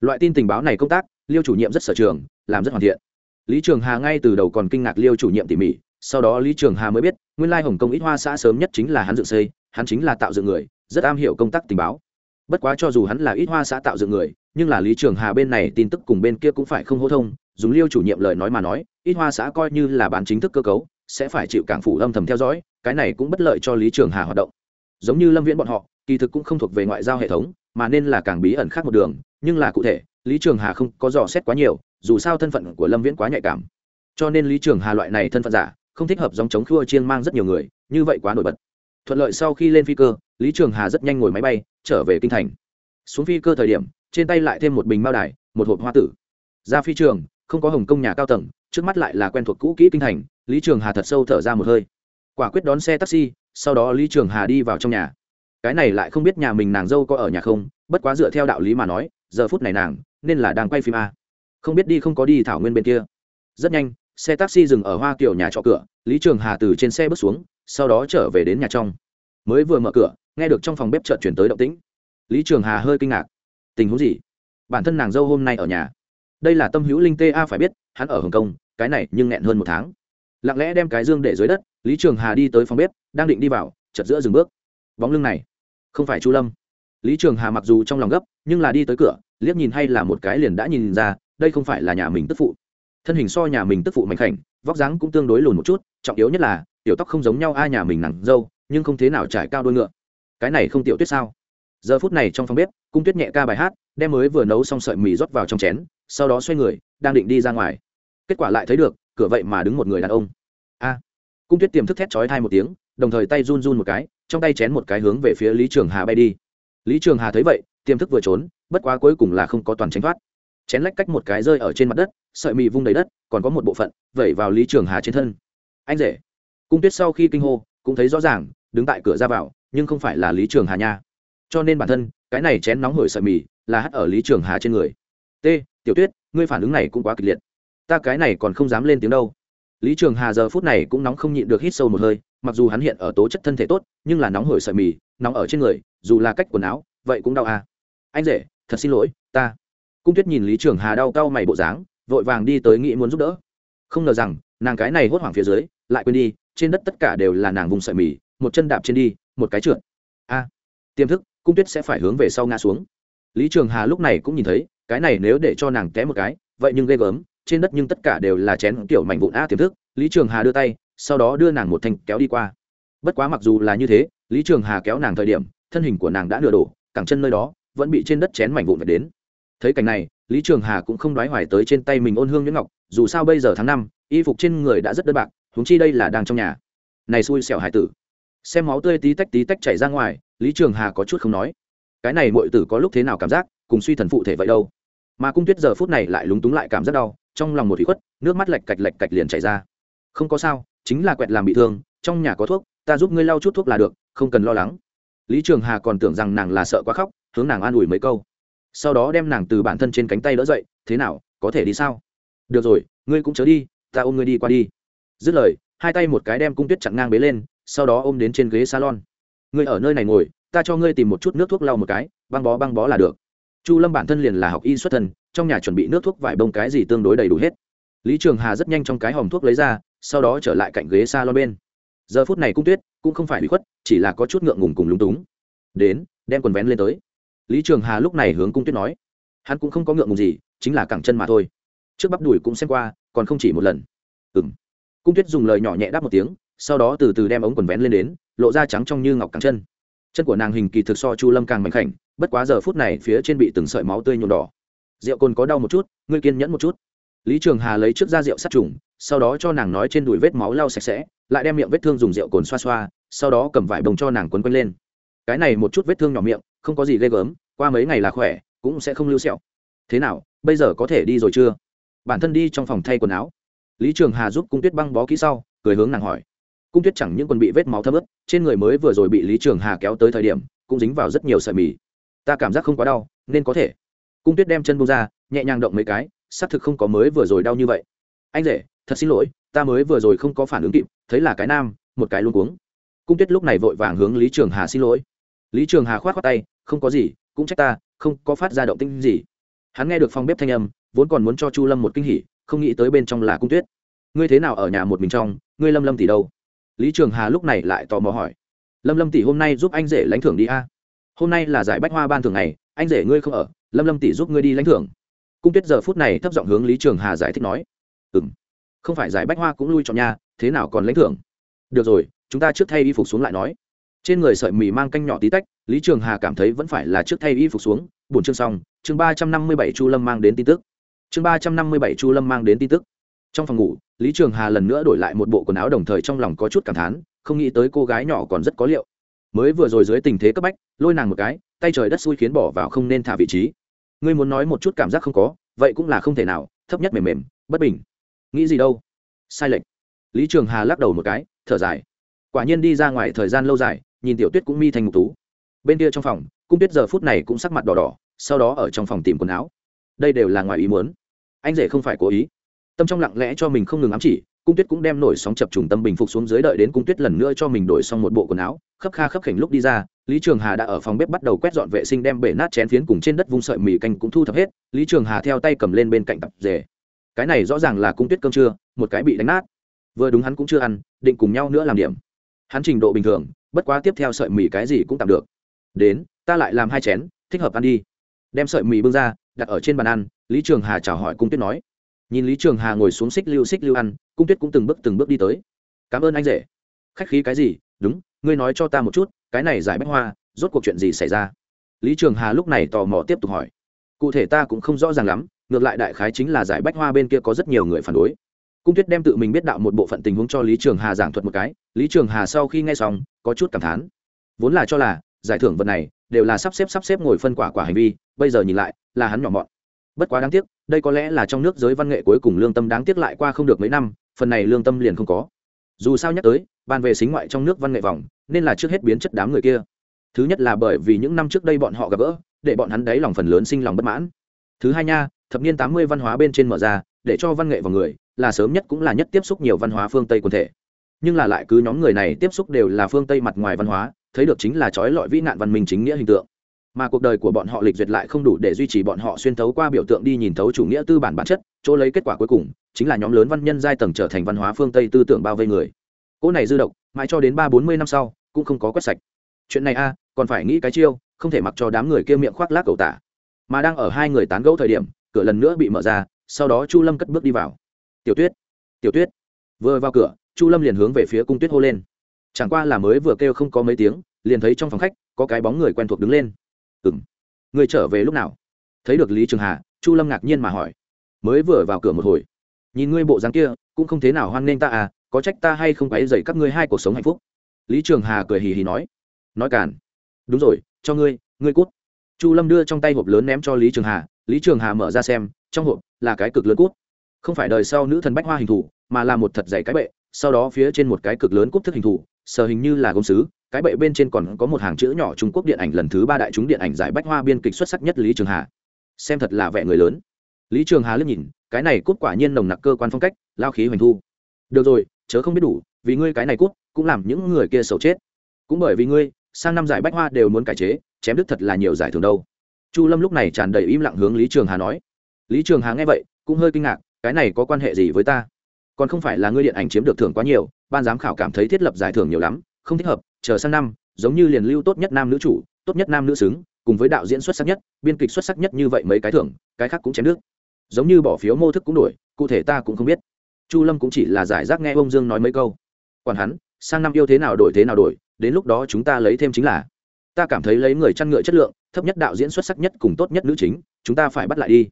Loại tin tình báo này công tác, liêu chủ nhiệm rất sở trường, làm rất hoàn thiện. Lý trường hà ngay từ đầu còn kinh ngạc liêu chủ nhiệm tỉ mỉ, sau đó lý trường hà mới biết, nguyên lai hồng kông ít hoa xã sớm nhất chính là hắn dựng xây, hắn chính là tạo dựng người, rất am hiểu công tác tình báo. Bất quá cho dù hắn là ít hoa xã tạo dựng người, nhưng là lý trường hà bên này tin tức cùng bên kia cũng phải không hô thông, dùng liêu chủ nhiệm lời nói mà nói, ít hoa xã coi như là bán chính thức cơ cấu, sẽ phải chịu cảng phủ âm thầm theo dõi, cái này cũng bất lợi cho lý trường hà hoạt động. Giống như lâm viễn bọn họ kỳ thực cũng không thuộc về ngoại giao hệ thống, mà nên là càng bí ẩn khác một đường, nhưng là cụ thể, lý trường hà không có dò xét quá nhiều, dù sao thân phận của lâm viễn quá nhạy cảm. Cho nên lý trường hà loại này thân phận giả, không thích hợp dòng chống khua chiên mang rất nhiều người, như vậy quá nổi bật. Thuận lợi sau khi lên phi cơ, lý trường hà rất nhanh ngồi máy bay, trở về kinh thành. Xuống phi cơ thời điểm, trên tay lại thêm một bình mao đài, một hộp hoa tử. Ra phi trường, không có hồng công nhà cao tầng, trước mắt lại là quen thuộc cũ kỹ kinh thành, lý trường hà thật sâu thở ra một hơi. Quả quyết đón xe taxi, sau đó lý trường hà đi vào trong nhà cái này lại không biết nhà mình nàng dâu có ở nhà không, bất quá dựa theo đạo lý mà nói, giờ phút này nàng nên là đang quay phim a. Không biết đi không có đi thảo nguyên bên kia. Rất nhanh, xe taxi dừng ở hoa kiểu nhà trọ cửa, lý trường hà từ trên xe bước xuống, sau đó trở về đến nhà trong. Mới vừa mở cửa, nghe được trong phòng bếp chợt chuyển tới động tĩnh. Lý trường hà hơi kinh ngạc. Tình huống gì? Bản thân nàng dâu hôm nay ở nhà. Đây là tâm hữu linh tê a phải biết, hắn ở hồng kông, cái này nhưng nghẹn hơn một tháng. Lặng lẽ đem cái dương để dưới đất, lý trường hà đi tới phòng bếp, đang định đi vào chật giữa dừng bước. Bóng lưng này không phải chu lâm lý trường hà mặc dù trong lòng gấp nhưng là đi tới cửa liếc nhìn hay là một cái liền đã nhìn ra đây không phải là nhà mình tức phụ thân hình so nhà mình tức phụ mạnh khảnh vóc dáng cũng tương đối lùn một chút trọng yếu nhất là tiểu tóc không giống nhau ai à nhà mình nặng dâu nhưng không thế nào trải cao đôi ngựa cái này không tiểu tuyết sao giờ phút này trong phòng bếp cung tuyết nhẹ ca bài hát đem mới vừa nấu xong sợi mì rót vào trong chén sau đó xoay người đang định đi ra ngoài kết quả lại thấy được cửa vậy mà đứng một người đàn ông a à, cung tuyết tiềm thức thét chói thai một tiếng đồng thời tay run run một cái trong tay chén một cái hướng về phía lý trường hà bay đi. Lý trường hà thấy vậy, tiềm thức vừa trốn, bất quá cuối cùng là không có toàn tránh thoát. Chén lách cách một cái rơi ở trên mặt đất, sợi mì vung đầy đất, còn có một bộ phận vẩy vào lý trường hà trên thân. Anh rể. Cung tuyết sau khi kinh hô, cũng thấy rõ ràng, đứng tại cửa ra vào, nhưng không phải là lý trường hà nha. Cho nên bản thân, cái này chén nóng hổi sợi mì là hắt ở lý trường hà trên người. T tiểu tuyết, ngươi phản ứng này cũng quá kịch liệt. Ta cái này còn không dám lên tiếng đâu. Lý trường hà giờ phút này cũng nóng không nhịn được hít sâu một hơi mặc dù hắn hiện ở tố chất thân thể tốt, nhưng là nóng hổi sợi mì, nóng ở trên người, dù là cách quần áo, vậy cũng đau à. anh rể, thật xin lỗi, ta. Cung tuyết nhìn lý trường hà đau cau mày bộ dáng, vội vàng đi tới nghĩ muốn giúp đỡ. Không ngờ rằng, nàng cái này hốt hoảng phía dưới, lại quên đi, trên đất tất cả đều là nàng vùng sợi mì, một chân đạp trên đi, một cái trượt. A tiềm thức, cung tuyết sẽ phải hướng về sau ngã xuống. Lý trường hà lúc này cũng nhìn thấy, cái này nếu để cho nàng té một cái, vậy nhưng ghê gớm, trên đất nhưng tất cả đều là chén kiểu mảnh vụn a tiềm thức. Lý trường hà đưa tay sau đó đưa nàng một thanh kéo đi qua. Bất quá mặc dù là như thế, lý trường hà kéo nàng thời điểm, thân hình của nàng đã nửa đổ, cẳng chân nơi đó, vẫn bị trên đất chén mảnh vụn vật đến. Thấy cảnh này, lý trường hà cũng không đoái hoài tới trên tay mình ôn hương nhuyễn ngọc, dù sao bây giờ tháng năm, y phục trên người đã rất đơn bạc, huống chi đây là đang trong nhà. Này xui xẻo hải tử. Xem máu tươi tí tách tí tách chảy ra ngoài, lý trường hà có chút không nói. Cái này mọi tử có lúc thế nào cảm giác, cùng suy thần phụ thể vậy đâu. Mà cung tuyết giờ phút này lại lúng túng lại cảm giác đau, trong lòng một thủy khuất, nước mắt lạch cạch lạch cạch liền chảy ra. Không có sao chính là quẹt làm bị thương, trong nhà có thuốc, ta giúp ngươi lau chút thuốc là được, không cần lo lắng. Lý trường hà còn tưởng rằng nàng là sợ quá khóc, hướng nàng an ủi mấy câu. Sau đó đem nàng từ bản thân trên cánh tay đỡ dậy, thế nào, có thể đi sao? Được rồi, ngươi cũng chớ đi, ta ôm ngươi đi qua đi. Dứt lời, hai tay một cái đem cung tuyết chặn ngang bế lên, sau đó ôm đến trên ghế salon. Ngươi ở nơi này ngồi, ta cho ngươi tìm một chút nước thuốc lau một cái, băng bó băng bó là được. Chu lâm bản thân liền là học y xuất thân, trong nhà chuẩn bị nước thuốc vải bông cái gì tương đối đầy đủ hết. Lý trường hà rất nhanh trong cái hòm thuốc lấy ra sau đó trở lại cạnh ghế s a lon bên. Giờ phút này cung tuyết cũng không phải bị khuất, chỉ là có chút ngượng ngùng cùng lúng túng. Đến, đem quần vén lên tới. Lý trường hà lúc này hướng cung tuyết nói, hắn cũng không có ngượng ngùng gì, chính là cẳng chân mà thôi. Trước bắp đùi cũng xem qua, còn không chỉ một lần. Ừ m cung tuyết dùng lời nhỏ nhẹ đáp một tiếng, sau đó từ từ đem ống quần vén lên đến, lộ ra trắng trong như ngọc cẳng chân. Chân của nàng hình kỳ thực so chu lâm càng mạnh khảnh, bất quá giờ phút này phía trên bị từng sợi máu tươi nhuộm đỏ. Rượu cồn có đau một chút, ngươi kiên nhẫn một chút. Lý trường hà lấy trước ra rượu sát trùng sau đó cho nàng nói trên đùi vết máu lau sạch sẽ, lại đem miệng vết thương dùng rượu cồn xoa xoa, sau đó cầm vải bồng cho nàng quấn quanh lên. Cái này một chút vết thương nhỏ miệng, không có gì ghê gớm, qua mấy ngày là khỏe, cũng sẽ không lưu sẹo. Thế nào, bây giờ có thể đi rồi chưa? Bản thân đi trong phòng thay quần áo. Lý trường hà giúp cung tuyết băng bó kỹ sau, cười hướng nàng hỏi. Cung tuyết chẳng những còn bị vết máu thấm ướt, trên người mới vừa rồi bị lý trường hà kéo tới thời điểm, cũng dính vào rất nhiều sợi mì. Ta cảm giác không quá đau, nên có thể. Cung tuyết đem chân bông ra, nhẹ nhàng động mấy cái, xác thực không có mới vừa rồi đau như vậy. Anh rể thật xin lỗi, ta mới vừa rồi không có phản ứng kịp, thấy là cái nam, một cái luôn cuống. Cung tuyết lúc này vội vàng hướng lý trường hà xin lỗi. Lý trường hà k h o á t k tay, không có gì, cũng trách ta, không có phát ra động tinh gì. Hắn nghe được phòng bếp thanh âm, vốn còn muốn cho chu lâm một kinh hỉ, không nghĩ tới bên trong là cung tuyết. Ngươi thế nào ở nhà một mình trong, ngươi lâm lâm tỷ đâu? Lý trường hà lúc này lại tò mò hỏi. Lâm lâm tỷ hôm nay giúp anh rể lãnh thưởng đi a. Hôm nay là giải bách hoa ban thường ngày, anh rể ngươi không ở, lâm lâm tỷ giúp ngươi đi lãnh thưởng. Cung tuyết giờ phút này thấp giọng hướng lý trường hà giải thích nói. Ừ m không phải giải bách hoa cũng lui cho nhà thế nào còn lãnh thưởng? Được rồi, chúng ta trước thay y phục xuống lại nói. Trên người sợi mì mang canh nhỏ tí tách, lý trường hà cảm thấy vẫn phải là trước thay y phục xuống. Bổn chương xong, chương ba trăm năm mươi bảy chu lâm mang đến tin tức. Chương ba trăm năm mươi bảy chu lâm mang đến tin tức. Trong phòng ngủ, lý trường hà lần nữa đổi lại một bộ quần áo đồng thời trong lòng có chút cảm thán, không nghĩ tới cô gái nhỏ còn rất có liệu. Mới vừa rồi dưới tình thế cấp bách, lôi nàng một cái, tay trời đất xui khiến bỏ vào không nên thả vị trí. Ngươi muốn nói một chút cảm giác không có, vậy cũng là không thể nào, thấp nhất mềm mềm, bất bình nghĩ gì đâu? Sai lệch. Lý trường hà lắc đầu một cái, thở dài. Quả nhiên đi ra ngoài thời gian lâu dài, nhìn tiểu tuyết cũng mi thành ngục tú. Bên kia trong phòng, cung tuyết giờ phút này cũng sắc mặt đỏ đỏ, sau đó ở trong phòng tìm quần áo. Đây đều là ngoài ý muốn. Anh rể không phải cố ý. Tâm trong lặng lẽ cho mình không ngừng ám chỉ, cung tuyết cũng đem nổi sóng chập trùng tâm bình phục xuống dưới đợi đến cung tuyết lần nữa cho mình đổi xong một bộ quần áo, khấp kha khấp khỉnh lúc đi ra, lý trường hà đã ở phòng bếp bắt đầu quét dọn vệ sinh đem bể nát chén phiến cùng trên đất vung sợi mì canh cũng thu thập hết. Lý trường hà theo tay cầm lên bên cạnh tập rể cái này rõ ràng là cung tuyết cơm trưa, một cái bị đánh nát. Vừa đúng hắn cũng chưa ăn, định cùng nhau nữa làm điểm. Hắn trình độ bình thường, bất quá tiếp theo sợi mì cái gì cũng tạm được. Đến, ta lại làm hai chén, thích hợp ăn đi. Đem sợi mì bưng ra, đặt ở trên bàn ăn, lý trường hà chào hỏi cung tuyết nói. Nhìn lý trường hà ngồi xuống xích lưu xích lưu ăn, cung tuyết cũng từng bước từng bước đi tới. Cảm ơn anh rể. Khách khí cái gì? Đúng, ngươi nói cho ta một chút, cái này giải bách hoa, rốt cuộc chuyện gì xảy ra? Lý trường hà lúc này tò mò tiếp tục hỏi. Cụ thể ta cũng không rõ ràng lắm ngược lại đại khái chính là giải bách hoa bên kia có rất nhiều người phản đối. Cung tuyết đem tự mình biết đạo một bộ phận tình huống cho lý trường hà giảng thuật một cái, lý trường hà sau khi nghe xong, có chút cảm thán. Vốn là cho là, giải thưởng vật này đều là sắp xếp sắp xếp ngồi phân quả quả hành vi, bây giờ nhìn lại, là hắn nhỏ mọn. Bất quá đáng tiếc, đây có lẽ là trong nước giới văn nghệ cuối cùng lương tâm đáng tiếc lại qua không được mấy năm, phần này lương tâm liền không có. Dù sao nhắc tới bàn về xính ngoại trong nước văn nghệ vòng, nên là trước hết biến chất đám người kia. Thứ nhất là bởi vì những năm trước đây bọn họ gặp gỡ, để bọn hắn đáy lòng phần lớn sinh lòng bất mãn. Thứ hai nha thập niên tám mươi văn hóa bên trên mở ra, để cho văn nghệ vào người, là sớm nhất cũng là nhất tiếp xúc nhiều văn hóa phương tây quần thể. Nhưng là lại cứ nhóm người này tiếp xúc đều là phương tây mặt ngoài văn hóa, thấy được chính là trói lọi vĩ nạn văn minh chính nghĩa hình tượng. Mà cuộc đời của bọn họ lịch duyệt lại không đủ để duy trì bọn họ xuyên thấu qua biểu tượng đi nhìn thấu chủ nghĩa tư bản bản chất, chỗ lấy kết quả cuối cùng, chính là nhóm lớn văn nhân giai tầng trở thành văn hóa phương tây tư tưởng bao vây người. Cỗ này dư độc, mãi cho đến ba bốn mươi năm sau, cũng không có quét sạch. Chuyện này a, còn phải nghĩ cái chiêu, không thể mặc cho đám người kia miệng khoác lác cầu tả. Mà đang ở hai người tán gẫu thời điểm cửa lần nữa bị mở ra, sau đó chu lâm cất bước đi vào. Tiểu tuyết tiểu tuyết. Vừa vào cửa, chu lâm liền hướng về phía cung tuyết hô lên. Chẳng qua là mới vừa kêu không có mấy tiếng, liền thấy trong phòng khách có cái bóng người quen thuộc đứng lên. Ừ m người trở về lúc nào? Thấy được lý trường hà, chu lâm ngạc nhiên mà hỏi. Mới vừa vào cửa một hồi. Nhìn ngươi bộ dáng kia, cũng không thế nào hoan nghênh ta à có trách ta hay không quấy dày các ngươi hai cuộc sống hạnh phúc? Lý trường hà cười hì hì nói. Nói cản đúng rồi, cho ngươi ngươi cút. Chu lâm đưa trong tay hộp lớn ném cho lý trường hà lý trường hà mở ra xem, trong hộp là cái cực lớn cút. Không phải đời sau nữ thần bách hoa hình thủ, mà là một thật dày cái bệ, sau đó phía trên một cái cực lớn cúp thức hình thủ sờ hình như là gốm sứ. Cái bệ bên trên còn có một hàng chữ nhỏ trung quốc điện ảnh lần thứ ba đại chúng điện ảnh giải bách hoa biên kịch xuất sắc nhất lý trường hà. Xem thật là vẻ người lớn. Lý trường hà liếc nhìn, cái này cút quả nhiên nồng nặc cơ quan phong cách, lao khí hoành thu. Được rồi, chớ không biết đủ, vì ngươi cái này cút cũng làm những người kia xấu chết. Cũng bởi vì ngươi, sang năm giải bách hoa đều muốn cải chế, chém đứt thật là nhiều giải thưởng đâu chu lâm lúc này tràn đầy im lặng hướng lý trường hà nói. Lý trường hà nghe vậy, cũng hơi kinh ngạc, cái này có quan hệ gì với ta? Còn không phải là ngươi điện ảnh chiếm được thưởng quá nhiều, ban giám khảo cảm thấy thiết lập giải thưởng nhiều lắm, không thích hợp, chờ sang năm, giống như liền lưu tốt nhất nam nữ chủ, tốt nhất nam nữ xứng, cùng với đạo diễn xuất sắc nhất, biên kịch xuất sắc nhất như vậy mấy cái thưởng, cái khác cũng chém nước. Giống như bỏ phiếu mô thức cũng đổi, cụ thể ta cũng không biết. Chu lâm cũng chỉ là giải rác nghe ông dương nói mấy câu. Còn hắn, sang năm yêu thế nào đổi thế nào đổi, đến lúc đó chúng ta lấy thêm chính là ta cảm thấy lấy người chăn ngựa chất lượng, thấp nhất đạo diễn xuất sắc nhất cùng tốt nhất nữ chính, chúng ta phải bắt lại đi.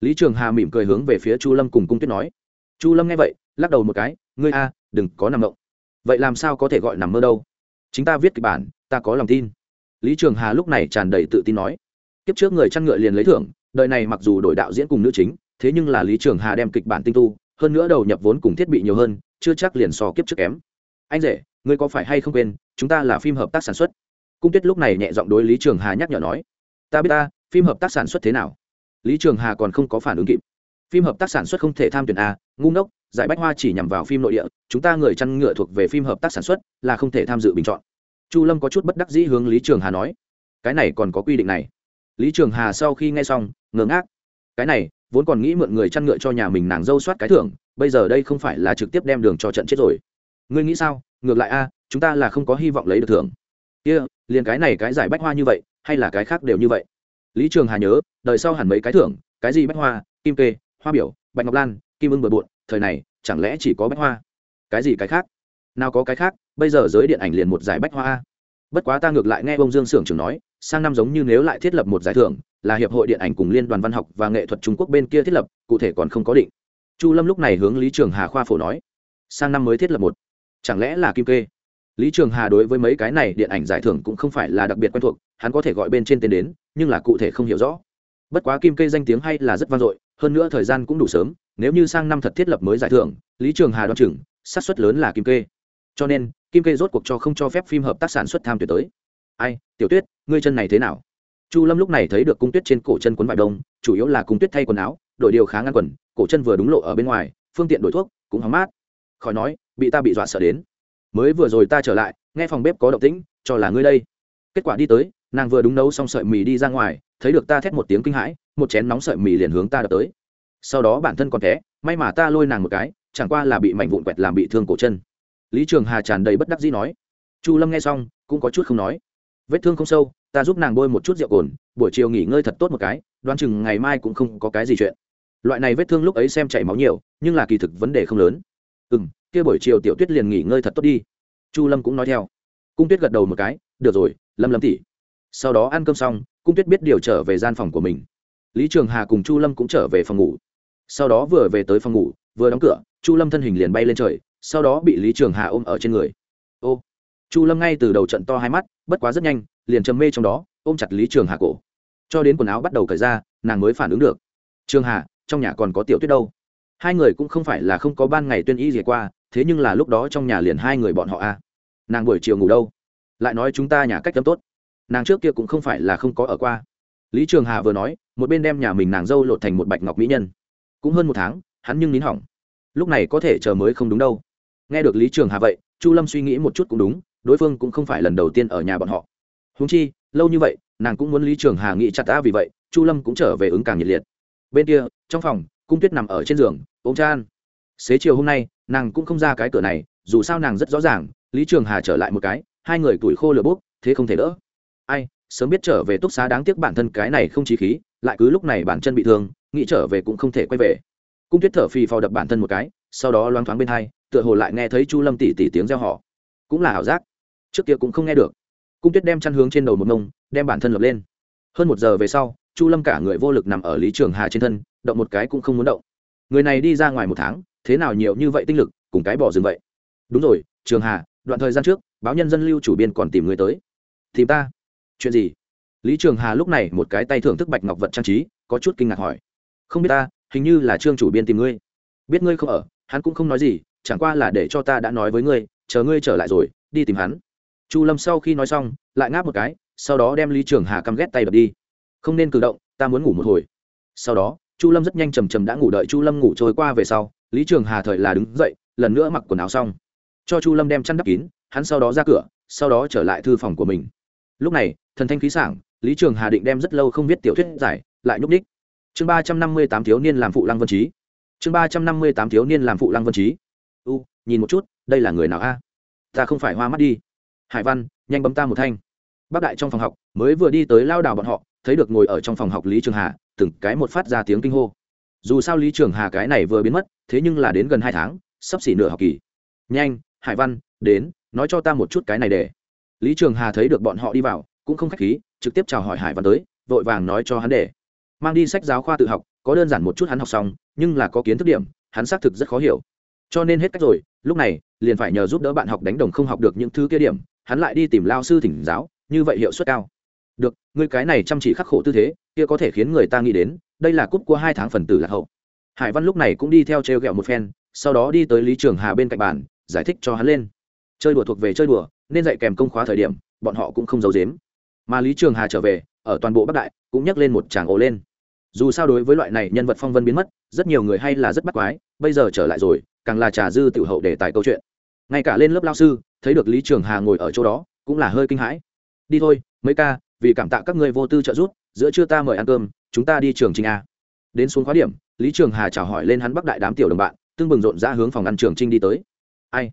Lý trường hà mỉm cười hướng về phía chu lâm cùng cung tuyết nói. Chu lâm nghe vậy, lắc đầu một cái, ngươi a, đừng có nằm động. Vậy làm sao có thể gọi nằm mơ đâu? Chính ta viết kịch bản, ta có lòng tin. Lý trường hà lúc này tràn đầy tự tin nói. Kiếp trước người chăn ngựa liền lấy thưởng, đời này mặc dù đổi đạo diễn cùng nữ chính, thế nhưng là lý trường hà đem kịch bản tinh tu, hơn nữa đầu nhập vốn cùng thiết bị nhiều hơn, chưa chắc liền so kiếp trước kém. Anh rể, ngươi có phải hay không quên, chúng ta là phim hợp tác sản xuất? Cung tuyết lúc này nhẹ giọng đối lý trường hà nhắc nhở nói ta biết ta phim hợp tác sản xuất thế nào? Lý trường hà còn không có phản ứng kịp. Phim hợp tác sản xuất không thể tham tuyển a ngu ngốc giải bách hoa chỉ nhằm vào phim nội địa chúng ta người chăn ngựa thuộc về phim hợp tác sản xuất là không thể tham dự bình chọn. Chu lâm có chút bất đắc dĩ hướng lý trường hà nói cái này còn có quy định này. Lý trường hà sau khi nghe xong ngớ ngác cái này vốn còn nghĩ mượn người chăn ngựa cho nhà mình nàng dâu soát cái thưởng bây giờ đây không phải là trực tiếp đem đường cho trận chết rồi. Ngươi nghĩ sao? Ngược lại a chúng ta là không có hy vọng lấy được thưởng. Kia、yeah, liền cái này cái giải bách hoa như vậy, hay là cái khác đều như vậy? Lý trường hà nhớ, đời sau hẳn mấy cái thưởng, cái gì bách hoa, kim kê, hoa biểu, bạch ngọc lan, kim ưng bừa bộn, thời này, chẳng lẽ chỉ có bách hoa? Cái gì cái khác? Nào có cái khác, bây giờ giới điện ảnh liền một giải bách hoa a. Bất quá ta ngược lại nghe bông dương s ư ở n g nói, sang năm giống như nếu lại thiết lập một giải thưởng, là hiệp hội điện ảnh cùng liên đoàn văn học và nghệ thuật trung quốc bên kia thiết lập, cụ thể còn không có định. Chu lâm lúc này hướng lý trường hà khoa phổ nói, sang năm mới thiết lập một, chẳng lẽ là kim kê? Lý trường hà đối với mấy cái này điện ảnh giải thưởng cũng không phải là đặc biệt quen thuộc, hắn có thể gọi bên trên tên đến, nhưng là cụ thể không hiểu rõ. Bất quá kim kê danh tiếng hay là rất vang dội, hơn nữa thời gian cũng đủ sớm, nếu như sang năm thật thiết lập mới giải thưởng, lý trường hà đoán chừng sát suất lớn là kim kê. Cho nên, kim kê rốt cuộc cho không cho phép phim hợp tác sản xuất tham tuyệt tới. Ai, tiểu tuyết, ngươi chân này thế nào? Chu lâm lúc này thấy được cung tuyết trên cổ chân quấn vải đông, chủ yếu là cung tuyết thay quần áo, đổi điều khá ngăn quần, cổ chân vừa đúng lộ ở bên ngoài, phương tiện đổi thuốc, cũng hóng mát. Khỏi nói, bị ta bị dọa sợ đến mới vừa rồi ta trở lại, nghe phòng bếp có động tĩnh, cho là ngươi đây. Kết quả đi tới, nàng vừa đúng nấu xong sợi mì đi ra ngoài, thấy được ta thét một tiếng kinh hãi, một chén nóng sợi mì liền hướng ta đập tới. Sau đó bản thân còn té, may mà ta lôi nàng một cái, chẳng qua là bị mảnh vụn quẹt làm bị thương cổ chân. Lý trường hà tràn đầy bất đắc dĩ nói. Chu lâm nghe xong, cũng có chút không nói. Vết thương không sâu, ta giúp nàng bôi một chút rượu cồn, buổi chiều nghỉ ngơi thật tốt một cái, đoán chừng ngày mai cũng không có cái gì chuyện. Loại này vết thương lúc ấy xem chảy máu nhiều, nhưng là kỳ thực vấn đề không lớn. Ừ m kia buổi chiều tiểu tuyết liền nghỉ ngơi thật tốt đi. Chu lâm cũng nói theo. Cung tuyết gật đầu một cái, được rồi, lâm lâm tỉ sau đó ăn cơm xong, cung tuyết biết điều trở về gian phòng của mình. Lý trường hà cùng chu lâm cũng trở về phòng ngủ. Sau đó vừa về tới phòng ngủ, vừa đóng cửa, chu lâm thân hình liền bay lên trời, sau đó bị lý trường hà ôm ở trên người. Ô. Chu lâm ngay từ đầu trận to hai mắt, bất quá rất nhanh, liền trầm mê trong đó, ôm chặt lý trường hà cổ. Cho đến quần áo bắt đầu cởi ra, nàng mới phản ứng được. Trường hà, trong nhà còn có tiểu tuyết đâu? Hai người cũng không phải là không có ban ngày tuyên y gì qua thế nhưng là lúc đó trong nhà liền hai người bọn họ a nàng buổi chiều ngủ đâu? Lại nói chúng ta nhà cách tâm tốt. Nàng trước kia cũng không phải là không có ở qua. Lý trường hà vừa nói, một bên đem nhà mình nàng dâu lột thành một bạch ngọc mỹ nhân. Cũng hơn một tháng, hắn nhưng nín hỏng. Lúc này có thể chờ mới không đúng đâu. Nghe được lý trường hà vậy, chu lâm suy nghĩ một chút cũng đúng, đối phương cũng không phải lần đầu tiên ở nhà bọn họ. Húng chi, lâu như vậy, nàng cũng muốn lý trường hà nghĩ chặt ta vì vậy, chu lâm cũng trở về ứng càng nhiệt liệt. Bên kia, trong phòng, cung tuyết nằm ở trên giường, ôm cha ăn xế chiều hôm nay, nàng cũng không ra cái cửa này, dù sao nàng rất rõ ràng, lý trường hà trở lại một cái, hai người tuổi khô lửa bốc, thế không thể đỡ. Ai, sớm biết trở về túc xá đáng tiếc bản thân cái này không chí khí, lại cứ lúc này bản chân bị thương, nghĩ trở về cũng không thể quay về. Cung tuyết thở phì phò đập bản thân một cái, sau đó loáng thoáng bên hai, tựa hồ lại nghe thấy chu lâm tỉ tỉ tiếng reo họ cũng là ảo giác. Trước kia cũng không nghe được. Cung tuyết đem chăn hướng trên đầu một mông đem bản thân lập lên. Hơn một giờ về sau, chu lâm cả người vô lực nằm ở lý trường hà trên thân, động một cái cũng không muốn động. Người này đi ra ngoài một tháng thế nào nhiều như vậy tinh lực, cùng cái bỏ rừng vậy? Đúng rồi, trường hà, đoạn thời gian trước, báo nhân dân lưu chủ biên còn tìm người tới. Tìm ta? Chuyện gì? Lý trường hà lúc này một cái tay thưởng thức bạch ngọc vật trang trí, có chút kinh ngạc hỏi. Không biết ta, hình như là trương chủ biên tìm ngươi. Biết ngươi không ở, hắn cũng không nói gì, chẳng qua là để cho ta đã nói với ngươi, chờ ngươi trở lại rồi, đi tìm hắn. Chu lâm sau khi nói xong, lại ngáp một cái, sau đó đem lý trường hà căm ghét tay đập đi. Không nên cử động, ta muốn ngủ một hồi. Sau đó, chu lâm rất nhanh chầm chầm đã ngủ đợi chu lâm ngủ trôi qua về sau lý trường hà thời là đứng dậy, lần nữa mặc quần áo xong. Cho chu lâm đem chăn đắp kín, hắn sau đó ra cửa, sau đó trở lại thư phòng của mình. Lúc này, thần thanh khí sảng, lý trường hà định đem rất lâu không viết tiểu thuyết giải, lại nhúc ních chương ba trăm năm mươi tám thiếu niên làm phụ lăng vân trí chương ba trăm năm mươi tám thiếu niên làm phụ lăng vân trí u, nhìn một chút, đây là người nào a? Ta không phải hoa mắt đi. Hải văn, nhanh bấm ta một thanh. Bác đại trong phòng học, mới vừa đi tới lao đảo bọn họ, thấy được ngồi ở trong phòng học lý trường hà, từng cái một phát ra tiếng kinh hô. Dù sao lý trường hà cái này vừa biến mất thế nhưng là đến gần hai tháng, sắp xỉ nửa học kỳ. Nhanh, hải văn, đến, nói cho ta một chút cái này để. Lý trường hà thấy được bọn họ đi vào, cũng không khách khí, trực tiếp chào hỏi hải văn tới, vội vàng nói cho hắn để. Mang đi sách giáo khoa tự học, có đơn giản một chút hắn học xong, nhưng là có kiến thức điểm, hắn xác thực rất khó hiểu. Cho nên hết cách rồi, lúc này, liền phải nhờ giúp đỡ bạn học đánh đồng không học được những thứ kia điểm, hắn lại đi tìm lao sư thỉnh giáo, như vậy hiệu suất cao. Được người cái này chăm chỉ khắc khổ tư thế, kia có thể khiến người ta nghĩ đến, đây là cúp của hai tháng phần tử lạc hậu hải văn lúc này cũng đi theo t r e o g ẹ o một phen, sau đó đi tới lý trường hà bên cạnh bàn, giải thích cho hắn lên. Chơi đùa thuộc về chơi đùa, nên dạy kèm công khóa thời điểm, bọn họ cũng không giấu dếm mà lý trường hà trở về, ở toàn bộ bắc đại, cũng nhắc lên một tràng ồ lên. Dù sao đối với loại này nhân vật phong vân biến mất, rất nhiều người hay là rất bắt quái, bây giờ trở lại rồi, càng là trà dư tự hậu để tài câu chuyện. Ngay cả lên lớp lao sư, thấy được lý trường hà ngồi ở chỗ đó, cũng là hơi kinh hãi. Đi thôi, mấy ca, vì cảm tạ các ngươi vô tư trợ giúp, giữa trưa ta mời ăn cơm, chúng ta đi trường trình a đến xuống khóa điểm, lý trường hà chào hỏi lên hắn bắc đại đám tiểu đồng bạn tương bừng rộn ra hướng phòng ăn trường trinh đi tới. Ai?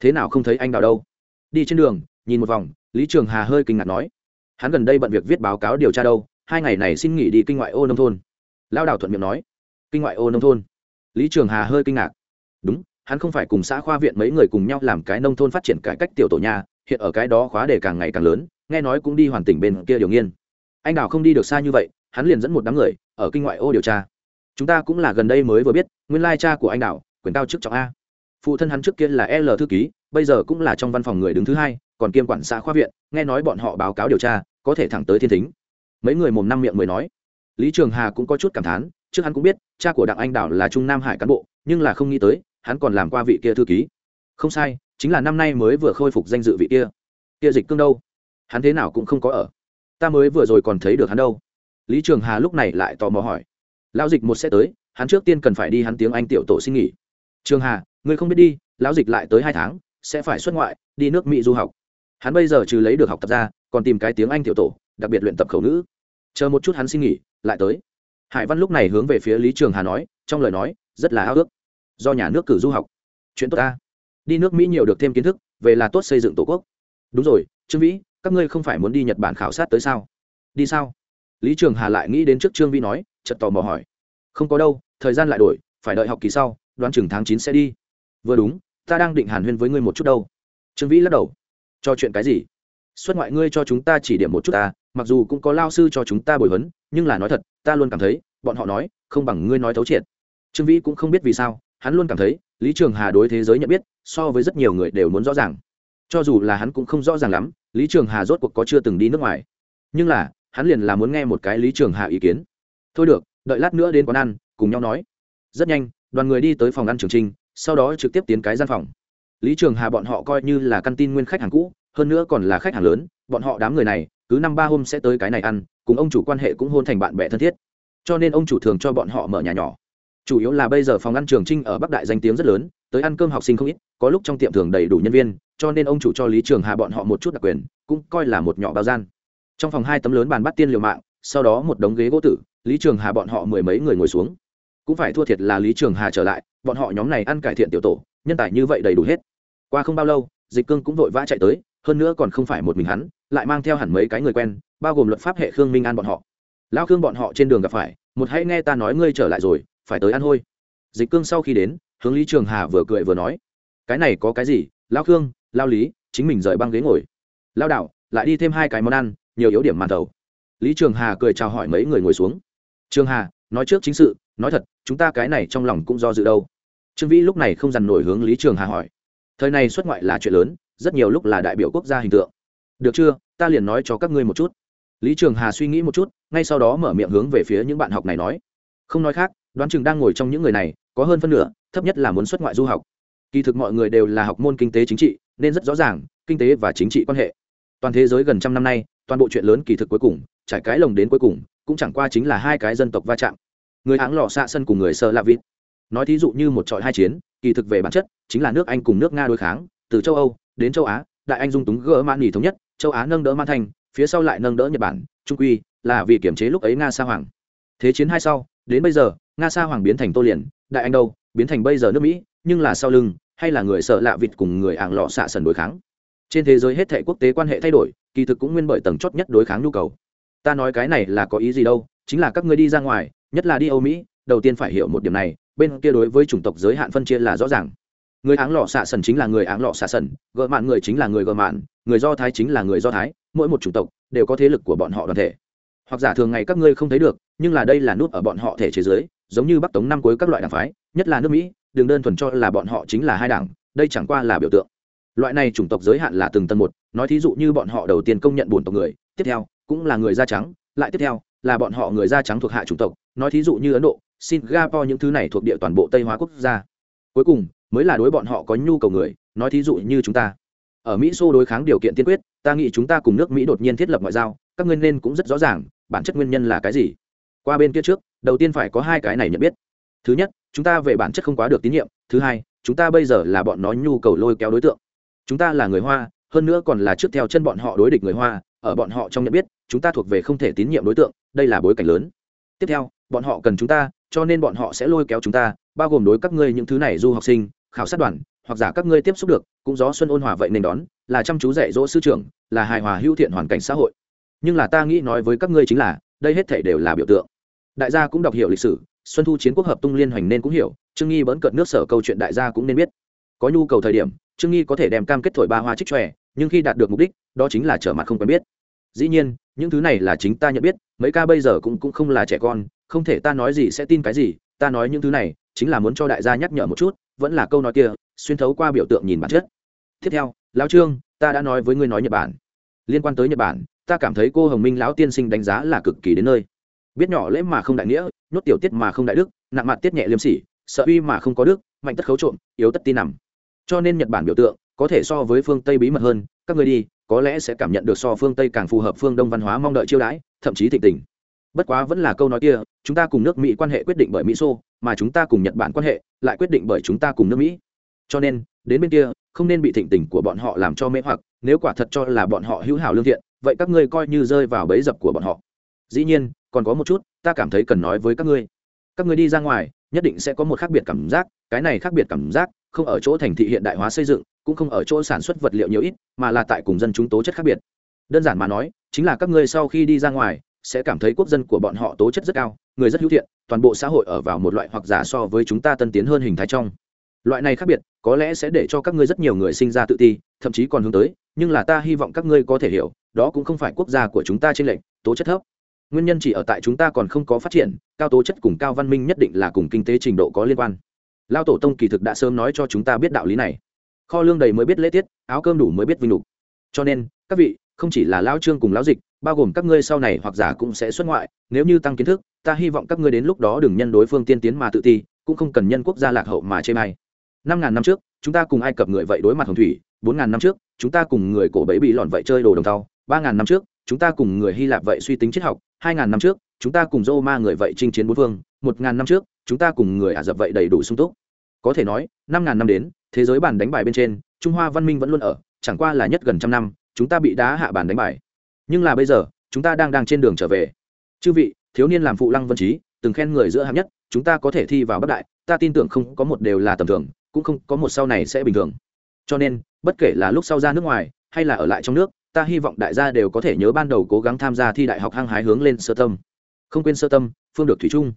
Thế nào không thấy anh đào đâu? Đi trên đường, nhìn một vòng. Lý trường hà hơi kinh ngạc nói. Hắn gần đây bận việc viết báo cáo điều tra đâu, hai ngày này xin nghỉ đi kinh ngoại ô nông thôn. Lao đào thuận miệng nói. Kinh ngoại ô nông thôn? Lý trường hà hơi kinh ngạc. Đúng, hắn không phải cùng xã khoa viện mấy người cùng nhau làm cái nông thôn phát triển cải cách tiểu tổ nhà, hiện ở cái đó khóa đề càng ngày càng lớn, nghe nói cũng đi hoàn tỉnh bên kia điều nghiên. Anh đào không đi được xa như vậy hắn liền dẫn một đám người ở kinh ngoại ô điều tra. Chúng ta cũng là gần đây mới vừa biết, nguyên lai cha của anh đảo, quyền cao chức trọng a. Phụ thân hắn trước kia là l thư ký, bây giờ cũng là trong văn phòng người đứng thứ hai, còn kiêm quản xã khoa viện, nghe nói bọn họ báo cáo điều tra, có thể thẳng tới thiên thính. Mấy người mồm năm miệng mười nói. Lý trường hà cũng có chút cảm thán, trước hắn cũng biết, cha của đặng anh đảo là trung nam hải cán bộ, nhưng là không nghĩ tới, hắn còn làm qua vị kia thư ký. Không sai, chính là năm nay mới vừa khôi phục danh dự vị kia. Kia dịch cương đâu? Hắn thế nào cũng không có ở. Ta mới vừa rồi còn thấy được hắn đâu lý trường hà lúc này lại tò mò hỏi. Lão dịch một sẽ tới, hắn trước tiên cần phải đi hắn tiếng anh tiểu tổ xin nghỉ. Trường hà, ngươi không biết đi, lão dịch lại tới hai tháng, sẽ phải xuất ngoại, đi nước mỹ du học. Hắn bây giờ trừ lấy được học tập ra, còn tìm cái tiếng anh tiểu tổ, đặc biệt luyện tập khẩu ngữ. Chờ một chút hắn xin nghỉ, lại tới. Hải văn lúc này hướng về phía lý trường hà nói, trong lời nói, rất là ao ước. Do nhà nước cử du học. Chuyện tốt ta. Đi nước mỹ nhiều được thêm kiến thức, về là tốt xây dựng tổ quốc. Đúng rồi, trương vĩ, các ngươi không phải muốn đi nhật bản khảo sát tới sao? Đi sao? Lý trường hà lại nghĩ đến trước trương Vi nói chật tò mò hỏi. Không có đâu, thời gian lại đổi, phải đợi học kỳ sau, đoán chừng tháng chín sẽ đi. Vừa đúng, ta đang định hàn huyên với ngươi một chút đâu. Trương vĩ lắc đầu. Cho chuyện cái gì? Xuất ngoại ngươi cho chúng ta chỉ điểm một chút ta, mặc dù cũng có lao sư cho chúng ta bồi huấn, nhưng là nói thật, ta luôn cảm thấy, bọn họ nói, không bằng ngươi nói thấu triệt. Trương vĩ cũng không biết vì sao, hắn luôn cảm thấy, lý trường hà đối thế giới nhận biết, so với rất nhiều người đều muốn rõ ràng. Cho dù là hắn cũng không rõ ràng lắm, lý trường hà rốt cuộc có chưa từng đi nước ngoài. Nhưng là hắn liền là muốn nghe một cái lý trường hà ý kiến. Thôi được, đợi lát nữa đến quán ăn, cùng nhau nói. Rất nhanh, đoàn người đi tới phòng ăn trường trinh, sau đó trực tiếp tiến cái gian phòng. Lý trường hà bọn họ coi như là căn tin nguyên khách hàng cũ, hơn nữa còn là khách hàng lớn, bọn họ đám người này, cứ năm ba hôm sẽ tới cái này ăn, cùng ông chủ quan hệ cũng hôn thành bạn bè thân thiết. Cho nên ông chủ thường cho bọn họ mở nhà nhỏ. Chủ yếu là bây giờ phòng ăn trường trinh ở bắc đại danh tiếng rất lớn, tới ăn cơm học sinh không ít, có lúc trong tiệm thường đầy đủ nhân viên, cho nên ông chủ cho lý trường hà bọn họ một chút đặc quyền, cũng coi là một nhỏ bao gian trong phòng hai tấm lớn bàn bắt tiên liều mạng, sau đó một đống ghế gỗ tử, lý trường hà bọn họ mười mấy người ngồi xuống. Cũng phải thua thiệt là lý trường hà trở lại, bọn họ nhóm này ăn cải thiện tiểu tổ, nhân tài như vậy đầy đủ hết. Qua không bao lâu, dịch cương cũng vội vã chạy tới, hơn nữa còn không phải một mình hắn, lại mang theo hẳn mấy cái người quen, bao gồm luật pháp hệ khương minh an bọn họ. Lao khương bọn họ trên đường gặp phải, một hãy nghe ta nói ngươi trở lại rồi, phải tới ăn hôi. Dịch cương sau khi đến, hướng lý trường hà vừa cười vừa nói, cái này có cái gì? Lao khương lao lý, chính mình rời băng ghế ngồi. Lao đạo, lại đi thêm hai cái món ăn nhiều yếu điểm màn thầu lý trường hà cười chào hỏi mấy người ngồi xuống. Trường hà, nói trước chính sự, nói thật, chúng ta cái này trong lòng cũng do dự đâu. Trương vĩ lúc này không dằn nổi hướng lý trường hà hỏi. Thời này xuất ngoại là chuyện lớn, rất nhiều lúc là đại biểu quốc gia hình tượng. Được chưa, ta liền nói cho các ngươi một chút. Lý trường hà suy nghĩ một chút, ngay sau đó mở miệng hướng về phía những bạn học này nói. Không nói khác, đoán chừng đang ngồi trong những người này, có hơn phân nửa, thấp nhất là muốn xuất ngoại du học. Kỳ thực mọi người đều là học môn kinh tế chính trị, nên rất rõ ràng, kinh tế và chính trị quan hệ. Toàn thế giới gần trăm năm nay toàn bộ chuyện lớn kỳ thực cuối cùng, trải cái lồng đến cuối cùng, cũng chẳng qua chính là hai cái dân tộc va chạm. Người áng lò xạ sân cùng người sơ la vịt. nói thí dụ như một trọi hai chiến, kỳ thực về bản chất, chính là nước anh cùng nước nga đối kháng, từ châu âu đến châu á, đại anh dung túng gỡ mãn nghỉ thống nhất, châu á nâng đỡ man thành phía sau lại nâng đỡ nhật bản, trung quy, là vì kiểm chế lúc ấy nga sa hoàng. Thế chiến hai sau, đến bây giờ, nga sa hoàng biến thành tô liền, đại anh đâu, biến thành bây giờ nước mỹ, nhưng là sau lưng, hay là người sợ lạ vịt cùng người ảng lọ xạ sần đối kháng trên thế giới hết thể quốc tế quan hệ thay đổi, kỳ thực cũng nguyên bởi tầng chót nhất đối kháng nhu cầu. Ta nói cái này là có ý gì đâu, chính là các ngươi đi ra ngoài, nhất là đi âu mỹ, đầu tiên phải hiểu một điểm này, bên kia đối với chủng tộc giới hạn phân chia là rõ ràng. Người áng lọ xạ sần chính là người áng lọ xạ sần, gợ mạn người chính là người gợ mạn, người do thái chính là người do thái, mỗi một chủng tộc đều có thế lực của bọn họ đoàn thể. Hoặc giả thường ngày các ngươi không thấy được, nhưng là đây là nút ở bọn họ thể chế giới, giống như bắc tống năm cuối các loại đảng phái, nhất là nước mỹ đường đơn thuần cho là bọn họ chính là hai đảng, đây chẳng qua là biểu tượng loại này chủng tộc giới hạn là từng tầng một, nói thí dụ như bọn họ đầu tiên công nhận bổn tộc người, tiếp theo cũng là người da trắng, lại tiếp theo là bọn họ người da trắng thuộc hạ chủng tộc, nói thí dụ như ấn độ, singapore những thứ này thuộc địa toàn bộ tây hóa quốc gia. Cuối cùng, mới là đối bọn họ có nhu cầu người, nói thí dụ như chúng ta. Ở mỹ xô đối kháng điều kiện tiên quyết, ta nghĩ chúng ta cùng nước mỹ đột nhiên thiết lập ngoại giao, các ngươi nên cũng rất rõ ràng, bản chất nguyên nhân là cái gì. Qua bên kia trước, đầu tiên phải có hai cái này nhận biết. Thứ nhất, chúng ta về bản chất không quá được tín nhiệm. Thứ hai, chúng ta bây giờ là bọn nó nhu cầu lôi kéo đối tượng chúng ta là người hoa, hơn nữa còn là trước theo chân bọn họ đối địch người hoa, ở bọn họ trong nhận biết, chúng ta thuộc về không thể tín nhiệm đối tượng, đây là bối cảnh lớn. Tiếp theo, bọn họ cần chúng ta, cho nên bọn họ sẽ lôi kéo chúng ta, bao gồm đối các ngươi những thứ này du học sinh, khảo sát đoàn, hoặc giả các ngươi tiếp xúc được, cũng gió xuân ôn hòa vậy nên đón, là chăm chú dạy dỗ sư trưởng, là hài hòa hữu thiện hoàn cảnh xã hội. Nhưng là ta nghĩ nói với các ngươi chính là, đây hết thể đều là biểu tượng. Đại gia cũng đọc hiểu lịch sử, xuân thu chiến quốc hợp tung liên hoành nên cũng hiểu, trương nghi bỡn cợt nước sở câu chuyện đại gia cũng nên biết có nhu cầu thời điểm, trương nghi có thể đem cam kết thổi ba hoa trích tròe nhưng khi đạt được mục đích, đó chính là trở mặt không quen biết. Dĩ nhiên, những thứ này là chính ta nhận biết, mấy ca bây giờ cũng cũng không là trẻ con, không thể ta nói gì sẽ tin cái gì, ta nói những thứ này chính là muốn cho đại gia nhắc nhở một chút, vẫn là câu nói kia, xuyên thấu qua biểu tượng nhìn bản chất. Tiếp theo, lão trương, ta đã nói với ngươi nói nhật bản. Liên quan tới nhật bản, ta cảm thấy cô hồng minh lão tiên sinh đánh giá là cực kỳ đến nơi. Biết nhỏ lễ mà không đại nghĩa, nhốt tiểu tiết mà không đại đức, nặng mặt tiết nhẹ liêm sỉ, sợ uy mà không có đức, mạnh tất khấu trộm, yếu tất tin nằm cho nên nhật bản biểu tượng có thể so với phương tây bí mật hơn, các người đi, có lẽ sẽ cảm nhận được so phương tây càng phù hợp phương đông văn hóa mong đợi chiêu đãi, thậm chí thịnh tình. Bất quá vẫn là câu nói kia, chúng ta cùng nước mỹ quan hệ quyết định bởi mỹ xô, mà chúng ta cùng nhật bản quan hệ lại quyết định bởi chúng ta cùng nước mỹ. Cho nên, đến bên kia, không nên bị thịnh tình của bọn họ làm cho mê hoặc, nếu quả thật cho là bọn họ hữu hảo lương thiện, vậy các ngươi coi như rơi vào bẫy dập của bọn họ. Dĩ nhiên, còn có một chút, ta cảm thấy cần nói với các ngươi. Các ngươi đi ra ngoài, nhất định sẽ có một khác biệt cảm giác, cái này khác biệt cảm giác không ở chỗ thành thị hiện đại hóa xây dựng, cũng không ở chỗ sản xuất vật liệu nhiều ít, mà là tại cùng dân chúng tố chất khác biệt. Đơn giản mà nói, chính là các ngươi sau khi đi ra ngoài, sẽ cảm thấy quốc dân của bọn họ tố chất rất cao, người rất hữu thiện, toàn bộ xã hội ở vào một loại hoặc giả so với chúng ta tân tiến hơn hình thái trong. Loại này khác biệt, có lẽ sẽ để cho các ngươi rất nhiều người sinh ra tự ti, thậm chí còn hướng tới, nhưng là ta hy vọng các ngươi có thể hiểu, đó cũng không phải quốc gia của chúng ta trên lệnh tố chất thấp. Nguyên nhân chỉ ở tại chúng ta còn không có phát triển, cao tố chất cùng cao văn minh nhất định là cùng kinh tế trình độ có liên quan lao tổ tông kỳ thực đã sớm nói cho chúng ta biết đạo lý này. Kho lương đầy mới biết lễ tiết, áo cơm đủ mới biết vinh lục cho nên, các vị, không chỉ là lao trương cùng lao dịch, bao gồm các ngươi sau này hoặc giả cũng sẽ xuất ngoại, nếu như tăng kiến thức, ta hy vọng các ngươi đến lúc đó đừng nhân đối phương tiên tiến mà tự ti, cũng không cần nhân quốc gia lạc hậu mà chê may năm ngàn năm trước, chúng ta cùng ai cập người vậy đối mặt hồng thủy, bốn ngàn năm trước, chúng ta cùng người cổ bẫy bị lọn vậy chơi đồ đồng tàu ba ngàn năm trước, chúng ta cùng người hy lạp vậy suy tính triết học, hai ngàn năm trước, chúng ta cùng rô ma người vậy chinh chiến bốn phương, một ngàn năm trước chúng ta cùng người ả rập vậy đầy đủ sung túc. Có thể nói, năm ngàn năm đến, thế giới bàn đánh bài bên trên, trung hoa văn minh vẫn luôn ở, chẳng qua là nhất gần trăm năm, chúng ta bị đá hạ bàn đánh bài. Nhưng là bây giờ, chúng ta đang đang trên đường trở về. Chư vị, thiếu niên làm phụ lăng vân trí, từng khen người giữa hạng nhất, chúng ta có thể thi vào bắc đại, ta tin tưởng không có một đều là tầm thường, cũng không có một sau này sẽ bình thường. Cho nên, bất kể là lúc sau ra nước ngoài, hay là ở lại trong nước, ta hy vọng đại gia đều có thể nhớ ban đầu cố gắng tham gia thi đại học hăng hái hướng lên sơ tâm. Không quên sơ tâm, phương được thủy trung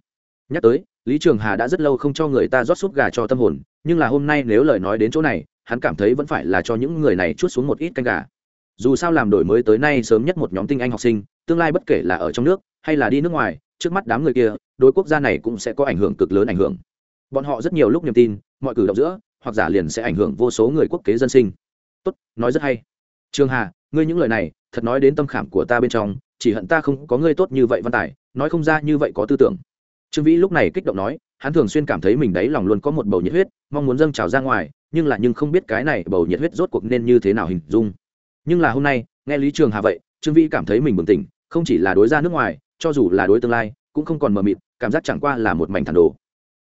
nhắc tới, lý trường hà đã rất lâu không cho người ta rót súp gà cho tâm hồn, nhưng là hôm nay nếu lời nói đến chỗ này, hắn cảm thấy vẫn phải là cho những người này chút xuống một ít canh gà. Dù sao làm đổi mới tới nay sớm nhất một nhóm tinh anh học sinh, tương lai bất kể là ở trong nước, hay là đi nước ngoài, trước mắt đám người kia, đối quốc gia này cũng sẽ có ảnh hưởng cực lớn ảnh hưởng. Bọn họ rất nhiều lúc niềm tin, mọi cử động giữa, hoặc giả liền sẽ ảnh hưởng vô số người quốc kế dân sinh. Tốt, nói rất hay. Trường hà, ngươi những lời này, thật nói đến tâm khảm của ta bên trong, chỉ hận ta không có ngươi tốt như vậy văn tài, nói không ra như vậy có tư tưởng trương vĩ lúc này kích động nói, hắn thường xuyên cảm thấy mình đáy lòng luôn có một bầu nhiệt huyết, mong muốn dâng trào ra ngoài, nhưng là nhưng không biết cái này bầu nhiệt huyết rốt cuộc nên như thế nào hình dung. Nhưng là hôm nay, nghe lý trường hà vậy, trương vĩ cảm thấy mình bừng tỉnh, không chỉ là đối ra nước ngoài, cho dù là đối tương lai, cũng không còn mờ mịt, cảm giác chẳng qua là một mảnh thản đồ.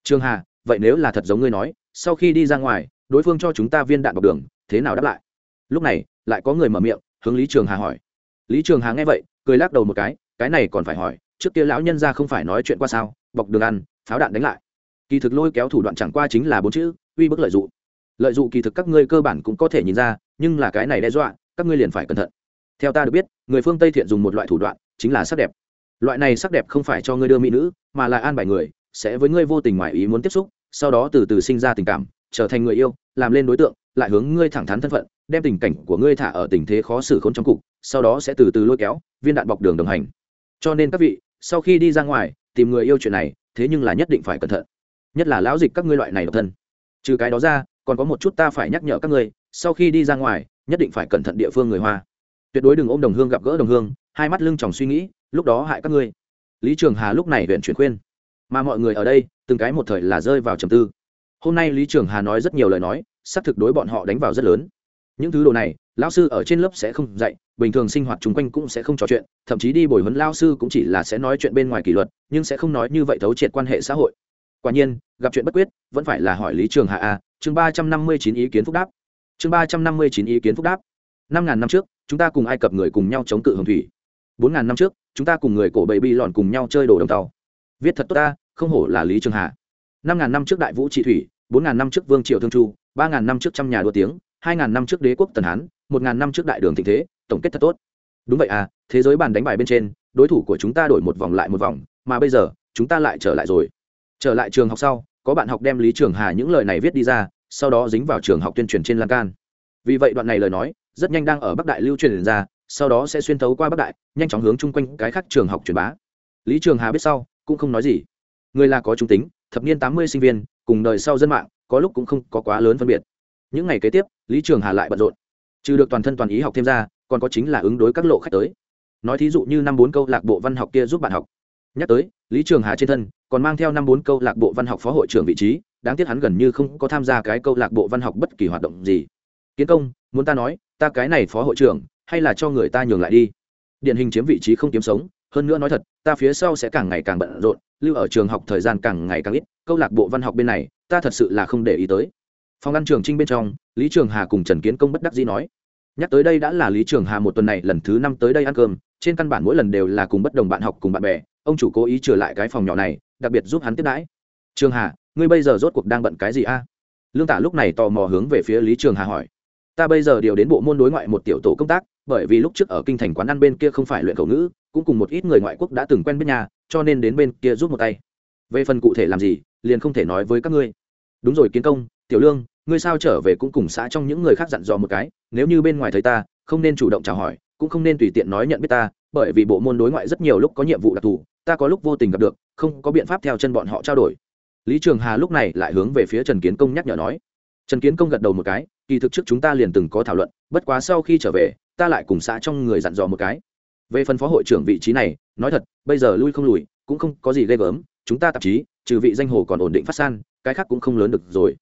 Trương hà, vậy nếu là thật giống ngươi nói, sau khi đi ra ngoài, đối phương cho chúng ta viên đạn bọc đường, thế nào đáp lại? Lúc này, lại có người mở miệng, hướng lý trường hà hỏi. Lý trường hà nghe vậy, cười lắc đầu một cái cái này còn phải hỏi trước kia lão nhân ra không phải nói chuyện qua sao, bọc đường ăn, pháo đạn đánh lại. Kỳ thực lôi kéo thủ đoạn chẳng qua chính là bốn chữ, uy bức lợi dụng lợi dụng kỳ thực các ngươi cơ bản cũng có thể nhìn ra, nhưng là cái này đe dọa, các ngươi liền phải cẩn thận. Theo ta được biết, người phương tây thiện dùng một loại thủ đoạn, chính là sắc đẹp. Loại này sắc đẹp không phải cho ngươi đưa mỹ nữ, mà là an bài người, sẽ với ngươi vô tình ngoài ý muốn tiếp xúc, sau đó từ từ sinh ra tình cảm, trở thành người yêu, làm lên đối tượng, lại hướng ngươi thẳng thắn thân phận, đem tình cảnh của ngươi thả ở tình thế khó xử khôn trong cục, sau đó sẽ từ từ lôi kéo, viên đạn bọc đường đồng hành. Cho nên các vị sau khi đi ra ngoài, tìm người yêu chuyện này, thế nhưng là nhất định phải cẩn thận. Nhất là lão dịch các ngươi loại này độc thân. Trừ cái đó ra, còn có một chút ta phải nhắc nhở các ngươi, sau khi đi ra ngoài, nhất định phải cẩn thận địa phương người hoa. Tuyệt đối đừng ôm đồng hương gặp gỡ đồng hương, hai mắt lưng tròng suy nghĩ, lúc đó hại các ngươi. Lý trường hà lúc này huyện chuyển khuyên. Mà mọi người ở đây, từng cái một thời là rơi vào trầm tư. Hôm nay lý trường hà nói rất nhiều lời nói, xác thực đối bọn họ đánh vào rất lớn. Những thứ đồ này lao sư ở trên lớp sẽ không dạy, bình thường sinh hoạt chung quanh cũng sẽ không trò chuyện, thậm chí đi bồi huấn lao sư cũng chỉ là sẽ nói chuyện bên ngoài kỷ luật, nhưng sẽ không nói như vậy thấu triệt quan hệ xã hội. Quả nhiên, gặp chuyện bất quyết, vẫn phải là hỏi lý trường hạ a, chương ba trăm năm mươi chín ý kiến phúc đáp. Chương ba trăm năm mươi chín ý kiến phúc đáp. Năm ngàn năm trước, chúng ta cùng ai cập người cùng nhau chống cự hồng thủy. Bốn ngàn năm trước, chúng ta cùng người cổ bậy bi lòn cùng nhau chơi đồ đồng tàu. Viết thật tốt ta, không hổ là lý trường hạ. Năm ngàn năm trước đại vũ trị thủy, bốn ngàn năm trước vương triều thương chu, ba ngàn năm trước trăm nhà đua tiếng, hai ngàn năm trước đế quốc tần hán một ngàn năm trước đại đường thịnh thế, tổng kết thật tốt. Đúng vậy à thế giới bàn đánh bài bên trên, đối thủ của chúng ta đổi một vòng lại một vòng, mà bây giờ, chúng ta lại trở lại rồi. Trở lại trường học sau, có bạn học đem lý trường hà những lời này viết đi ra, sau đó dính vào trường học tuyên truyền trên lan can. Vì vậy đoạn này lời nói, rất nhanh đang ở bắc đại lưu truyền ra, sau đó sẽ xuyên thấu qua bắc đại, nhanh chóng hướng chung quanh cái khác trường học truyền bá. Lý trường hà biết sau, cũng không nói gì. Người là có trung tính, thập niên tám mươi sinh viên, cùng đời sau dân mạng, có lúc cũng không có quá lớn phân biệt. Những ngày kế tiếp, lý trường hà lại bận rộn trừ được toàn thân toàn ý học thêm ra, còn có chính là ứng đối các lộ khách tới. Nói thí dụ như năm bốn câu lạc bộ văn học kia giúp bạn học. Nhắc tới, lý trường hà trên thân, còn mang theo năm bốn câu lạc bộ văn học phó hội trưởng vị trí, đáng tiếc hắn gần như không có tham gia cái câu lạc bộ văn học bất kỳ hoạt động gì. Kiến công, muốn ta nói, ta cái này phó hội trưởng, hay là cho người ta nhường lại đi. Điển hình chiếm vị trí không kiếm sống, hơn nữa nói thật, ta phía sau sẽ càng ngày càng bận rộn, lưu ở trường học thời gian càng ngày càng ít, câu lạc bộ văn học bên này, ta thật sự là không để ý tới. Phòng ăn trường trinh bên trong, lý trường hà cùng trần kiến công bất đắc dĩ nói nhắc tới đây đã là lý trường hà một tuần này lần thứ năm tới đây ăn cơm, trên căn bản mỗi lần đều là cùng bất đồng bạn học cùng bạn bè, ông chủ cố ý trở lại cái phòng nhỏ này, đặc biệt giúp hắn tiếp đãi. Trường hà, ngươi bây giờ rốt cuộc đang bận cái gì a? Lương tả lúc này tò mò hướng về phía lý trường hà hỏi. Ta bây giờ điều đến bộ môn đối ngoại một tiểu tổ công tác, bởi vì lúc trước ở kinh thành quán ăn bên kia không phải luyện khẩu ngữ, cũng cùng một ít người ngoại quốc đã từng quen biết nhà, cho nên đến bên kia giúp một tay. Về phần cụ thể làm gì, liền không thể nói với các ngươi. Đúng rồi, kiến công, tiểu lương ngươi sao trở về cũng cùng xã trong những người khác dặn dò một cái, nếu như bên ngoài thấy ta, không nên chủ động chào hỏi, cũng không nên tùy tiện nói nhận biết ta, bởi vì bộ môn đối ngoại rất nhiều lúc có nhiệm vụ đặc thù, ta có lúc vô tình gặp được, không có biện pháp theo chân bọn họ trao đổi. Lý trường hà lúc này lại hướng về phía trần kiến công nhắc nhở nói. Trần kiến công gật đầu một cái, kỳ thực trước chúng ta liền từng có thảo luận, bất quá sau khi trở về, ta lại cùng xã trong người dặn dò một cái. Về phần phó hội trưởng vị trí này, nói thật, bây giờ lui không lùi, cũng không có gì ghê gớm, chúng ta tạp chí, trừ vị danh hồ còn ổn định phát san, cái khác cũng không lớn được rồi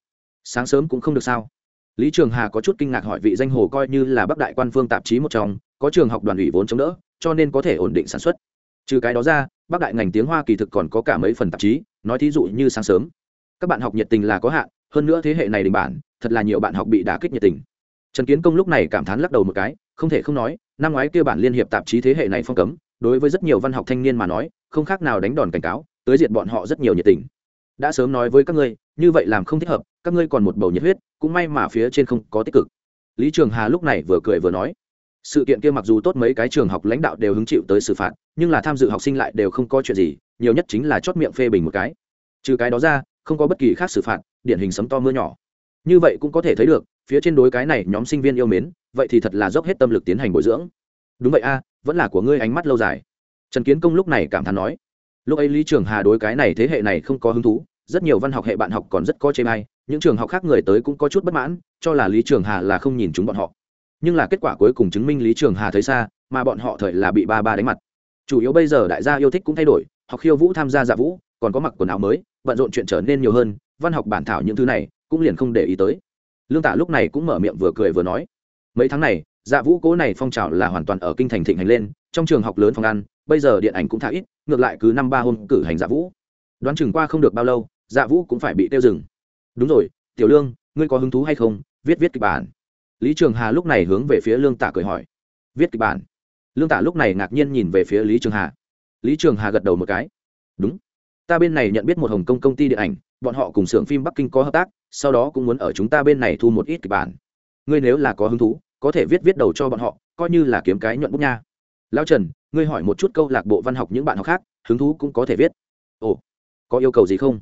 sáng sớm cũng không được sao. Lý trường hà có chút kinh ngạc hỏi vị danh hồ coi như là bắc đại quan phương tạp chí một trong, có trường học đoàn ủy vốn chống đỡ, cho nên có thể ổn định sản xuất. Trừ cái đó ra, bắc đại ngành tiếng hoa kỳ thực còn có cả mấy phần tạp chí, nói thí dụ như sáng sớm. Các bạn học nhiệt tình là có hạn, hơn nữa thế hệ này đình bản, thật là nhiều bạn học bị đả kích nhiệt tình. Trần kiến công lúc này cảm thán lắc đầu một cái, không thể không nói, năm ngoái kia bản liên hiệp tạp chí thế hệ này phong cấm, đối với rất nhiều văn học thanh niên mà nói, không khác nào đánh đòn cảnh cáo, tới diệt bọn họ rất nhiều nhiệt tình. Đã sớm nói với các ngươi như vậy làm không thích hợp, các ngươi còn một bầu nhiệt huyết, cũng may mà phía trên không có tích cực. Lý trường hà lúc này vừa cười vừa nói, sự kiện kia mặc dù tốt mấy cái trường học lãnh đạo đều hứng chịu tới xử phạt, nhưng là tham dự học sinh lại đều không có chuyện gì, nhiều nhất chính là chót miệng phê bình một cái. Trừ cái đó ra, không có bất kỳ khác xử phạt, điển hình sấm to mưa nhỏ. Như vậy cũng có thể thấy được, phía trên đối cái này nhóm sinh viên yêu mến, vậy thì thật là dốc hết tâm lực tiến hành bồi dưỡng. Đúng vậy a, vẫn là của ngươi ánh mắt lâu dài. Trần kiến công lúc này cảm thán nói, lúc ấy lý trường hà đối cái này thế hệ này không có hứng thú rất nhiều văn học hệ bạn học còn rất có chê bai, những trường học khác người tới cũng có chút bất mãn, cho là lý trường hà là không nhìn chúng bọn họ. Nhưng là kết quả cuối cùng chứng minh lý trường hà thấy xa, mà bọn họ thời là bị ba ba đánh mặt. Chủ yếu bây giờ đại gia yêu thích cũng thay đổi, học khiêu vũ tham gia dạ vũ, còn có mặc quần áo mới, bận rộn chuyện trở nên nhiều hơn, văn học bản thảo những thứ này cũng liền không để ý tới. Lương tả lúc này cũng mở miệng vừa cười vừa nói, mấy tháng này dạ vũ cố này phong trào là hoàn toàn ở kinh thành thịnh hành lên, trong trường học lớn phòng ăn, bây giờ điện ảnh cũng thả ít, ngược lại cứ năm ba hôm cử hành dạ vũ. Đoán chừng qua không được bao lâu dạ vũ cũng phải bị tiêu dừng. Đúng rồi, tiểu lương, ngươi có hứng thú hay không? Viết viết kịch bản. Lý trường hà lúc này hướng về phía lương tả cười hỏi. Viết kịch bản? Lương tả lúc này ngạc nhiên nhìn về phía lý trường hà. Lý trường hà gật đầu một cái. Đúng. Ta bên này nhận biết một hồng kông công ty điện ảnh, bọn họ cùng xưởng phim bắc kinh có hợp tác, sau đó cũng muốn ở chúng ta bên này thu một ít kịch bản. Ngươi nếu là có hứng thú, có thể viết viết đầu cho bọn họ, coi như là kiếm cái nhuận bút nha. Lao trần, ngươi hỏi một chút câu lạc bộ văn học những bạn học khác, hứng thú cũng có thể viết. Ồ, có yêu cầu gì không?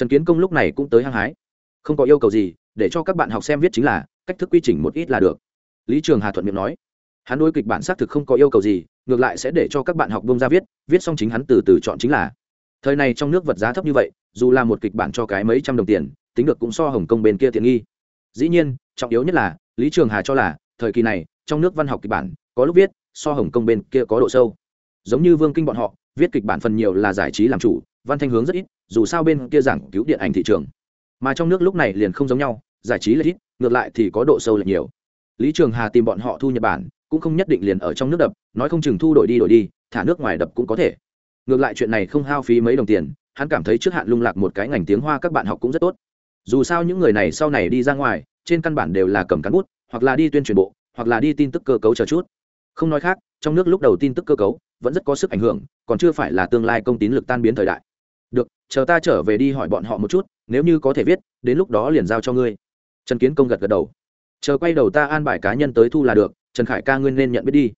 Trần kiến công lúc này cũng tới hăng hái. Không có yêu cầu gì, để cho các bạn học xem viết chính là, cách thức quy trình một ít là được. Lý trường hà thuận miệng nói. Hắn đối kịch bản xác thực không có yêu cầu gì, ngược lại sẽ để cho các bạn học bông ra viết viết xong chính hắn từ từ chọn chính là. Thời này trong nước vật giá thấp như vậy, dù là một kịch bản cho cái mấy trăm đồng tiền, tính được cũng so hồng kông bên kia tiện nghi. Dĩ nhiên, trọng yếu nhất là, lý trường hà cho là, thời kỳ này, trong nước văn học kịch bản, có lúc viết, so hồng kông bên kia có độ sâu. Giống như vương kinh bọn họ, viết kịch bản phần nhiều là giải trí làm chủ, văn thanh hướng rất ít dù sao bên kia giảng cứu điện ảnh thị trường. Mà trong nước lúc này liền không giống nhau, giải trí là ít, ngược lại thì có độ sâu là nhiều. Lý trường hà tìm bọn họ thu nhật bản, cũng không nhất định liền ở trong nước đập, nói không chừng thu đổi đi đổi đi, thả nước ngoài đập cũng có thể. Ngược lại chuyện này không hao phí mấy đồng tiền, hắn cảm thấy trước hạn lung lạc một cái ngành tiếng hoa các bạn học cũng rất tốt. Dù sao những người này sau này đi ra ngoài, trên căn bản đều là cầm cán bút, hoặc là đi tuyên truyền bộ, hoặc là đi tin tức cơ cấu chờ chút. Không nói khác, trong nước lúc đầu tin tức cơ cấu vẫn rất có sức ảnh hưởng, còn chưa phải là tương lai công tín lực tan biến thời đại được, chờ ta trở về đi hỏi bọn họ một chút, nếu như có thể viết, đến lúc đó liền giao cho ngươi. Trần kiến công gật gật đầu. Chờ quay đầu ta an bài cá nhân tới thu là được, trần khải ca ngươi nên nhận biết đi.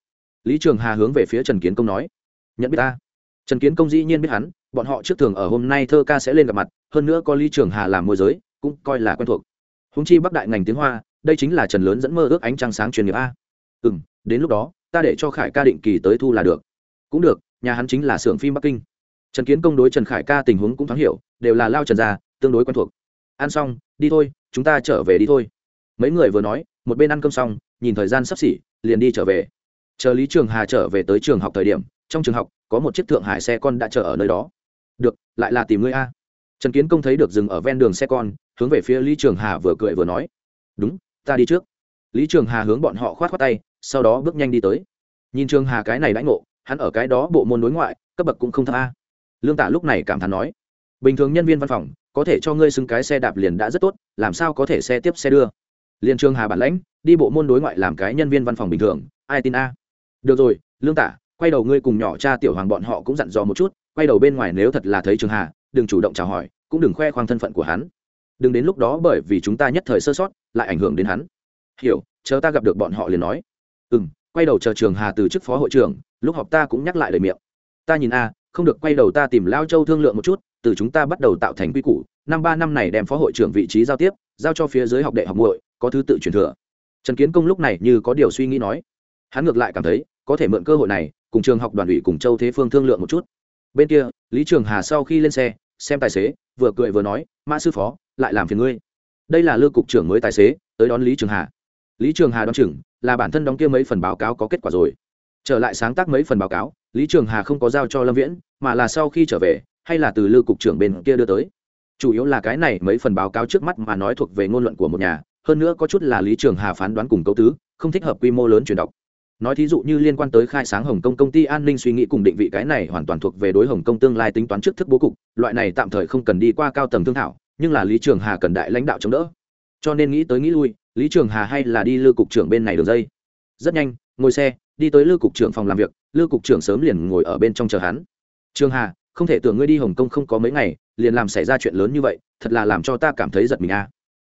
Lý trường hà hướng về phía trần kiến công nói. Nhận biết ta? Trần kiến công dĩ nhiên biết hắn, bọn họ trước thường ở hôm nay thơ ca sẽ lên gặp mặt, hơn nữa có lý trường hà làm môi giới, cũng coi là quen thuộc. Húng chi bắc đại ngành tiếng hoa, đây chính là trần lớn dẫn mơ ước ánh trăng sáng truyền nghiệp a. Ừ m đến lúc đó, ta để cho khải ca định kỳ tới thu là được. Cũng được, nhà hắn chính là xưởng phim bắc kinh trần kiến công đối trần khải ca tình huống cũng thoáng hiểu đều là lao trần ra, tương đối quen thuộc. Ăn xong đi thôi chúng ta trở về đi thôi. Mấy người vừa nói một bên ăn cơm xong nhìn thời gian sắp xỉ liền đi trở về. Chờ lý trường hà trở về tới trường học thời điểm trong trường học có một chiếc thượng hải xe con đã chờ ở nơi đó. Được lại là tìm ngươi a. Trần kiến công thấy được dừng ở ven đường xe con hướng về phía lý trường hà vừa cười vừa nói. Đúng ta đi trước. Lý trường hà hướng bọn họ khoát khoát tay sau đó bước nhanh đi tới. Nhìn trường hà cái này đãi ngộ hắn ở cái đó bộ môn đối ngoại cấp bậc cũng không thấp a lương tả lúc này cảm thán nói, bình thường nhân viên văn phòng, có thể cho ngươi xưng cái xe đạp liền đã rất tốt, làm sao có thể xe tiếp xe đưa? Liền trường hà bản lãnh, đi bộ môn đối ngoại làm cái nhân viên văn phòng bình thường, ai tin a? Được rồi, lương tả quay đầu ngươi cùng nhỏ cha tiểu hoàng bọn họ cũng dặn dò một chút, quay đầu bên ngoài nếu thật là thấy trường hà, đừng chủ động chào hỏi, cũng đừng khoe khoang thân phận của hắn. Đừng đến lúc đó bởi vì chúng ta nhất thời sơ sót, lại ảnh hưởng đến hắn. Hiểu, chờ ta gặp được bọn họ liền nói. Ừ m quay đầu chờ trường hà từ chức phó hội trưởng, lúc họp ta cũng nhắc lại lời miệng. Ta nhìn a không được quay đầu ta tìm lao châu thương lượng một chút, từ chúng ta bắt đầu tạo thành quy củ, năm ba năm này đem phó hội trưởng vị trí giao tiếp, giao cho phía dưới học đệ học muội, có thứ tự truyền thừa. Trần kiến công lúc này như có điều suy nghĩ nói. Hắn ngược lại cảm thấy, có thể mượn cơ hội này, cùng trường học đoàn ủy cùng châu thế phương thương lượng một chút. Bên kia, lý trường hà sau khi lên xe, xem tài xế, vừa cười vừa nói, mã sư phó, lại làm phiền ngươi. Đây là lư cục trưởng mới tài xế, tới đón lý trường hà. Lý trường hà đón chừng, là bản thân đóng kia mấy phần báo cáo có kết quả rồi. Trở lại sáng tác mấy phần báo cáo lý trường hà không có giao cho lâm viễn, mà là sau khi trở về, hay là từ lư cục trưởng bên kia đưa tới. Chủ yếu là cái này mấy phần báo cáo trước mắt mà nói thuộc về ngôn luận của một nhà, hơn nữa có chút là lý trường hà phán đoán cùng câu tứ, không thích hợp quy mô lớn truyền đọc. Nói thí dụ như liên quan tới khai sáng hồng kông công ty an ninh suy nghĩ cùng định vị cái này hoàn toàn thuộc về đối hồng kông tương lai tính toán trước thức bố cục, loại này tạm thời không cần đi qua cao tầng thương thảo, nhưng là lý trường hà cần đại lãnh đạo chống đỡ. Cho nên nghĩ tới nghĩ lui, lý trường hà hay là đi lư cục trưởng bên này đường dây. Rất nhanh, ngồi xe, đi tới lư cục trưởng phòng làm việc Lưu cục trưởng sớm liền ngồi ở bên trong chờ hắn. Trường hà, không thể tưởng ngươi đi hồng kông không có mấy ngày, liền làm xảy ra chuyện lớn như vậy, thật là làm cho ta cảm thấy giật mình a. À.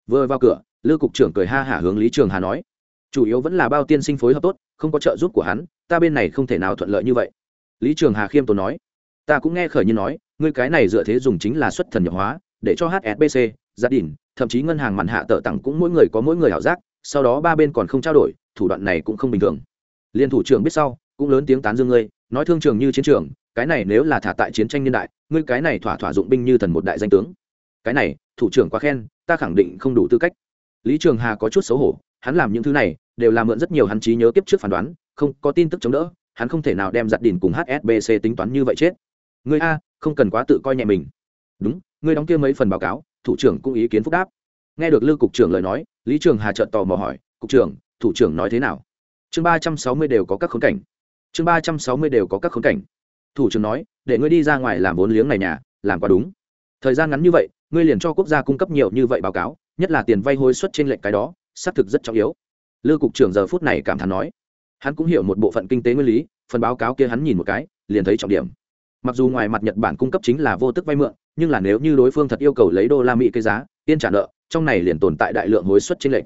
vừa vào cửa Lưu cục trưởng cười ha hả hướng lý trường hà nói. Chủ yếu vẫn là bao tiên sinh phối hợp tốt, không có trợ giúp của hắn, ta bên này không thể nào thuận lợi như vậy. Lý trường hà khiêm tốn nói. Ta cũng nghe khởi như nói, ngươi cái này dựa thế dùng chính là xuất thần nhập hóa, để cho hsbc gia đình, thậm chí ngân hàng mặn hạ tợ tặng cũng mỗi người có mỗi người ảo giác, sau đó ba bên còn không trao đổi, thủ đoạn này cũng không bình thường. Liên thủ trưởng biết sau cũng lớn tiếng tán dương ngươi, nói thương trường như chiến trường, cái này nếu là thả tại chiến tranh niên đại, ngươi cái này thỏa thỏa dụng binh như thần một đại danh tướng. Cái này, thủ trưởng quá khen, ta khẳng định không đủ tư cách. Lý trường hà có chút xấu hổ, hắn làm những thứ này, đều là mượn rất nhiều hắn trí nhớ kiếp trước phán đoán, không, có tin tức chống đỡ, hắn không thể nào đem giặt đỉn cùng hsbc tính toán như vậy chết. Ngươi a, không cần quá tự coi nhẹ mình. Đúng, ngươi đóng kia mấy phần báo cáo, thủ trưởng cũng ý kiến phúc đáp. Nghe được lưu cục trưởng lời nói, lý trường hà trợn tò mò hỏi, cục trưởng, thủ trưởng nói thế nào? Chương ba trăm sáu mươi đều có các khốn cảnh chương ba trăm sáu mươi đều có các khốn cảnh. Thủ trưởng nói, để ngươi đi ra ngoài làm vốn liếng này nhà, làm quá đúng. Thời gian ngắn như vậy, ngươi liền cho quốc gia cung cấp nhiều như vậy báo cáo, nhất là tiền vay hối suất trên lệnh cái đó, xác thực rất trọng yếu. Lư cục trưởng giờ phút này cảm thán nói, hắn cũng hiểu một bộ phận kinh tế nguyên lý, phần báo cáo kia hắn nhìn một cái, liền thấy trọng điểm. Mặc dù ngoài mặt nhật bản cung cấp chính là vô tức vay mượn, nhưng là nếu như đối phương thật yêu cầu lấy đô la mỹ cái giá, yên trả nợ, trong này liền tồn tại đại lượng hối suất trên lệnh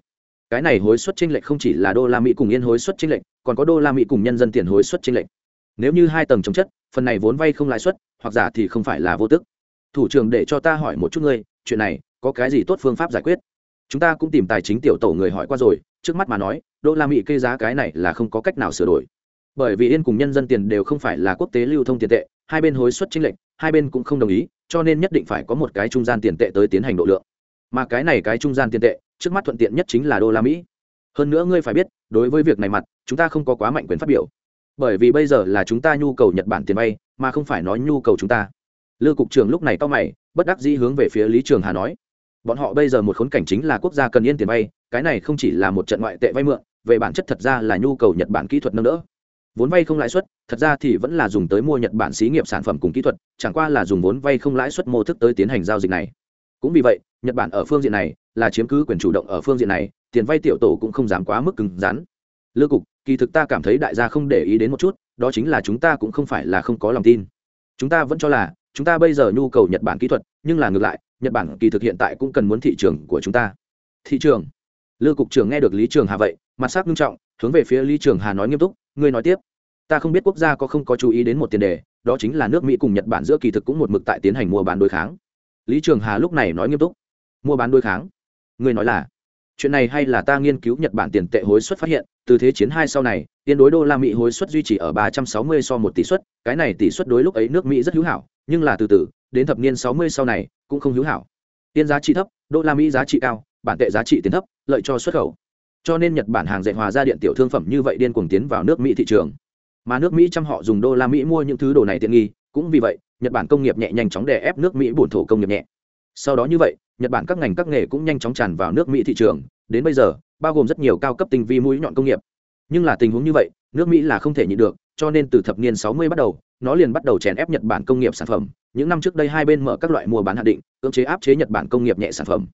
cái này hối suất chênh lệch không chỉ là đô la mỹ cùng yên hối suất chênh lệch, còn có đô la mỹ cùng nhân dân tiền hối suất chênh lệch. Nếu như hai tầng chống chất, phần này vốn vay không lãi suất, hoặc giả thì không phải là vô tức. Thủ trưởng để cho ta hỏi một chút ngươi, chuyện này có cái gì tốt phương pháp giải quyết? Chúng ta cũng tìm tài chính tiểu tổ người hỏi qua rồi, trước mắt mà nói, đô la mỹ kê giá cái này là không có cách nào sửa đổi. Bởi vì yên cùng nhân dân tiền đều không phải là quốc tế lưu thông tiền tệ, hai bên hối suất chính lệnh hai bên cũng không đồng ý, cho nên nhất định phải có một cái trung gian tiền tệ tới tiến hành độ lượng mà cái này cái trung gian tiền tệ, trước mắt thuận tiện nhất chính là đô la mỹ. Hơn nữa ngươi phải biết, đối với việc này mặt, chúng ta không có quá mạnh quyền phát biểu. Bởi vì bây giờ là chúng ta nhu cầu nhật bản tiền vay mà không phải nói nhu cầu chúng ta. Lư cục trưởng lúc này to mày, bất đắc dĩ hướng về phía lý trường hà nói. Bọn họ bây giờ một khốn cảnh chính là quốc gia cần yên tiền vay cái này không chỉ là một trận ngoại tệ vay mượn, về bản chất thật ra là nhu cầu nhật bản kỹ thuật nâng đỡ. Vốn vay không lãi suất, thật ra thì vẫn là dùng tới mua nhật bản xí nghiệp sản phẩm cùng kỹ thuật, chẳng qua là dùng vốn vay không lãi suất mô thức tới tiến hành giao dịch này cũng vì vậy, nhật bản ở phương diện này là chiếm cứ quyền chủ động ở phương diện này, tiền vay tiểu tổ cũng không dám quá mức cứng rắn. Lư cục, kỳ thực ta cảm thấy đại gia không để ý đến một chút, đó chính là chúng ta cũng không phải là không có lòng tin. Chúng ta vẫn cho là, chúng ta bây giờ nhu cầu nhật bản kỹ thuật, nhưng là ngược lại, nhật bản kỳ thực hiện tại cũng cần muốn thị trường của chúng ta. Thị trường. Lư cục trưởng nghe được lý trường hà vậy, mặt sắc nghiêm trọng, hướng về phía lý trường hà nói nghiêm túc, ngươi nói tiếp. Ta không biết quốc gia có không có chú ý đến một tiền đề, đó chính là nước mỹ cùng nhật bản giữa kỳ thực cũng một mực tại tiến hành mua bán đối kháng lý trường hà lúc này nói nghiêm túc. Mua bán đôi kháng. Ngươi nói là, chuyện này hay là ta nghiên cứu nhật bản tiền tệ hối suất phát hiện, từ thế chiến hai sau này, tiền đối đô la mỹ hối suất duy trì ở ba trăm sáu mươi so một tỷ suất, cái này tỷ suất đối lúc ấy nước mỹ rất hữu hảo, nhưng là từ từ, đến thập niên sáu mươi sau này, cũng không hữu hảo. Tiền giá trị thấp, đô la mỹ giá trị cao, bản tệ giá trị tiền thấp, lợi cho xuất khẩu. Cho nên nhật bản hàng dạy hòa ra điện tiểu thương phẩm như vậy điên cuồng tiến vào nước mỹ thị trường. Mà nước mỹ chăm họ dùng đô la mỹ mua những thứ đồ này tiện nghi, cũng vì vậy nhật bản công nghiệp nhẹ nhanh chóng đè ép nước mỹ bổn thổ công nghiệp nhẹ. Sau đó như vậy, nhật bản các ngành các nghề cũng nhanh chóng tràn vào nước mỹ thị trường. Đến bây giờ, bao gồm rất nhiều cao cấp tinh vi mũi nhọn công nghiệp. Nhưng là tình huống như vậy, nước mỹ là không thể nhịn được, cho nên từ thập niên 60 bắt đầu, nó liền bắt đầu chèn ép nhật bản công nghiệp sản phẩm. Những năm trước đây hai bên mở các loại mua bán hạn định, cưỡng chế áp chế nhật bản công nghiệp nhẹ sản phẩm.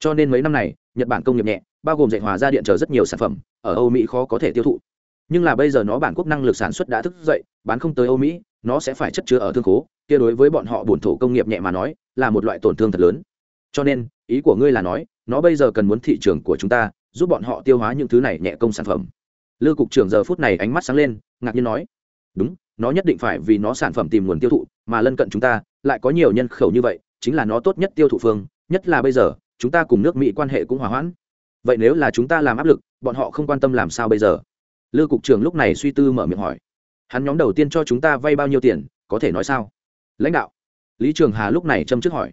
Cho nên mấy năm này, nhật bản công nghiệp nhẹ, bao gồm dạy hòa ra điện chờ rất nhiều sản phẩm, ở âu mỹ khó có thể tiêu thụ. Nhưng là bây giờ nó bản quốc năng lực sản xuất đã thức dậy, bán không tới âu mỹ nó sẽ phải chất chứa ở thương khố, kia đối với bọn họ bổn thổ công nghiệp nhẹ mà nói, là một loại tổn thương thật lớn. Cho nên, ý của ngươi là nói, nó bây giờ cần muốn thị trường của chúng ta, giúp bọn họ tiêu hóa những thứ này nhẹ công sản phẩm. Lư cục trưởng giờ phút này ánh mắt sáng lên, ngạc nhiên nói, đúng, nó nhất định phải vì nó sản phẩm tìm nguồn tiêu thụ, mà lân cận chúng ta, lại có nhiều nhân khẩu như vậy, chính là nó tốt nhất tiêu thụ phương, nhất là bây giờ, chúng ta cùng nước mỹ quan hệ cũng hòa hoãn. Vậy nếu là chúng ta làm áp lực, bọn họ không quan tâm làm sao bây giờ? Lư cục trưởng lúc này suy tư mở miệng hỏi hắn nhóm đầu tiên cho chúng ta vay bao nhiêu tiền, có thể nói sao? Lãnh đạo, lý trường hà lúc này châm trước hỏi.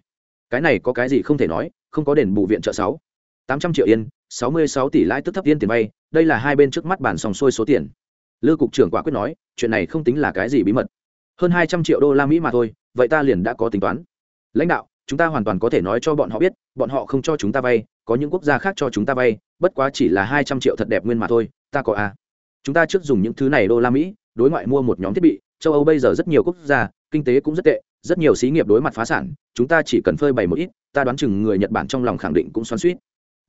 Cái này có cái gì không thể nói, không có đền bù viện trợ sáu. Tám trăm triệu yên, sáu mươi sáu tỷ lãi tức thấp yên tiền vay, đây là hai bên trước mắt bản sòng xuôi số tiền. Lư cục trưởng quả quyết nói, chuyện này không tính là cái gì bí mật. Hơn hai trăm triệu đô la mỹ mà thôi, vậy ta liền đã có tính toán. Lãnh đạo, chúng ta hoàn toàn có thể nói cho bọn họ biết, bọn họ không cho chúng ta vay, có những quốc gia khác cho chúng ta vay, bất quá chỉ là hai trăm triệu thật đẹp nguyên mà thôi, ta có à. chúng ta trước dùng những thứ này đô la mỹ đối ngoại mua một nhóm thiết bị, châu âu bây giờ rất nhiều quốc gia, kinh tế cũng rất tệ, rất nhiều xí nghiệp đối mặt phá sản, chúng ta chỉ cần phơi bày một ít, ta đoán chừng người nhật bản trong lòng khẳng định cũng xoắn suýt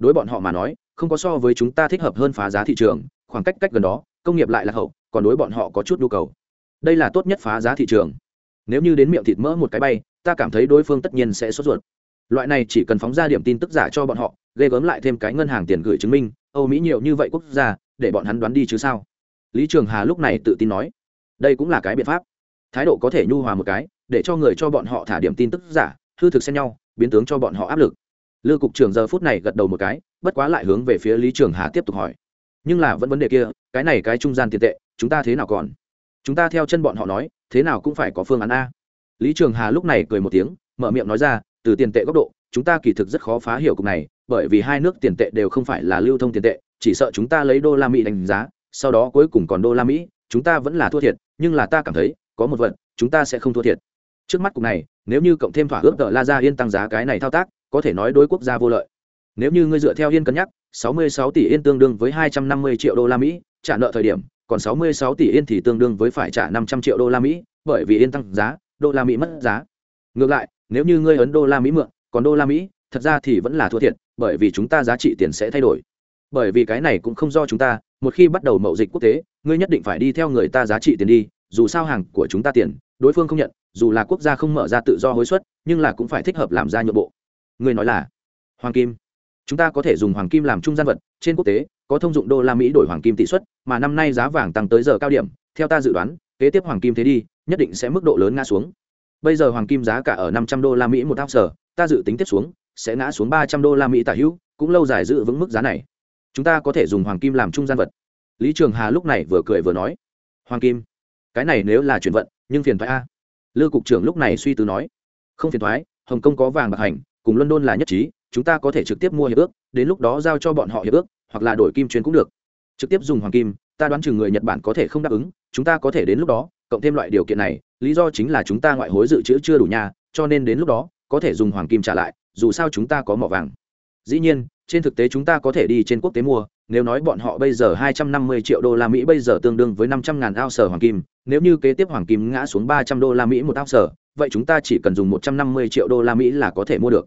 đối bọn họ mà nói, không có so với chúng ta thích hợp hơn phá giá thị trường, khoảng cách cách gần đó, công nghiệp lại là hậu, còn đối bọn họ có chút nhu cầu. Đây là tốt nhất phá giá thị trường. Nếu như đến miệng thịt mỡ một cái bay, ta cảm thấy đối phương tất nhiên sẽ sốt ruột. Loại này chỉ cần phóng ra điểm tin tức giả cho bọn họ, ghê gớm lại thêm cái ngân hàng tiền gửi chứng minh, âu mỹ nhiều như vậy quốc gia, để bọn hắn đoán đi chứ sao? Lý trường hà lúc này tự tin nói, đây cũng là cái biện pháp. Thái độ có thể nhu hòa một cái, để cho người cho bọn họ thả điểm tin tức giả, hư thực xen nhau, biến tướng cho bọn họ áp lực. Lưu cục trưởng giờ phút này gật đầu một cái, bất quá lại hướng về phía lý trường hà tiếp tục hỏi, nhưng là vẫn vấn đề kia, cái này cái trung gian tiền tệ, chúng ta thế nào còn? Chúng ta theo chân bọn họ nói, thế nào cũng phải có phương án a. Lý trường hà lúc này cười một tiếng, mở miệng nói ra, từ tiền tệ góc độ, chúng ta kỳ thực rất khó phá hiểu cục này, bởi vì hai nước tiền tệ đều không phải là lưu thông tiền tệ, chỉ sợ chúng ta lấy đô la mỹ đánh giá sau đó cuối cùng còn đô la mỹ, chúng ta vẫn là thua thiệt, nhưng là ta cảm thấy, có một vận chúng ta sẽ không thua thiệt. Trước mắt cục này, nếu như cộng thêm thỏa ước tờ la ra yên tăng giá cái này thao tác, có thể nói đối quốc gia vô lợi. Nếu như ngươi dựa theo yên cân nhắc 66 tỷ yên tương đương với 250 triệu đô la mỹ, trả nợ thời điểm, còn 66 tỷ yên thì tương đương với phải trả 500 triệu đô la mỹ, bởi vì yên tăng giá, đô la mỹ mất giá. Ngược lại, nếu như ngươi ấn đô la mỹ mượn, còn đô la mỹ, thật ra thì vẫn là thua thiệt, bởi vì chúng ta giá trị tiền sẽ thay đổi. Bởi vì cái này cũng không do chúng ta một khi bắt đầu mậu dịch quốc tế, ngươi nhất định phải đi theo người ta giá trị tiền đi, dù sao hàng của chúng ta tiền, đối phương không nhận, dù là quốc gia không mở ra tự do hối suất, nhưng là cũng phải thích hợp làm ra nhượng bộ. Ngươi nói là, hoàng kim, chúng ta có thể dùng hoàng kim làm trung gian vật, trên quốc tế, có thông dụng đô la mỹ đổi hoàng kim tỷ suất, mà năm nay giá vàng tăng tới giờ cao điểm, theo ta dự đoán, kế tiếp hoàng kim thế đi, nhất định sẽ mức độ lớn ngã xuống. Bây giờ hoàng kim giá cả ở năm trăm đô la mỹ một ounce, ta dự tính tiếp xuống, sẽ ngã xuống ba trăm đô la mỹ tả hữu, cũng lâu dài giữ vững mức giá này chúng ta có thể dùng hoàng kim làm trung gian vật. Lý trường hà lúc này vừa cười vừa nói, hoàng kim, cái này nếu là chuyển vận, nhưng phiền thoái a. Lư cục trưởng lúc này suy tư nói, không phiền thoái hồng kông có vàng bạc hành, cùng london là nhất trí, chúng ta có thể trực tiếp mua hiệp ước, đến lúc đó giao cho bọn họ hiệp ước, hoặc là đổi kim chuyến cũng được. Trực tiếp dùng hoàng kim, ta đoán chừng người nhật bản có thể không đáp ứng, chúng ta có thể đến lúc đó, cộng thêm loại điều kiện này, lý do chính là chúng ta ngoại hối dự trữ chưa đủ nhà, cho nên đến lúc đó, có thể dùng hoàng kim trả lại, dù sao chúng ta có mỏ vàng. Dĩ nhiên trên thực tế chúng ta có thể đi trên quốc tế mua nếu nói bọn họ bây giờ 250 triệu đô la Mỹ bây giờ tương đương với 500 ngàn ao sở hoàng kim, nếu như kế tiếp hoàng kim ngã xuống 300 đô la Mỹ một ao sở, vậy chúng ta chỉ cần dùng 150 triệu đô la Mỹ là có thể mua được.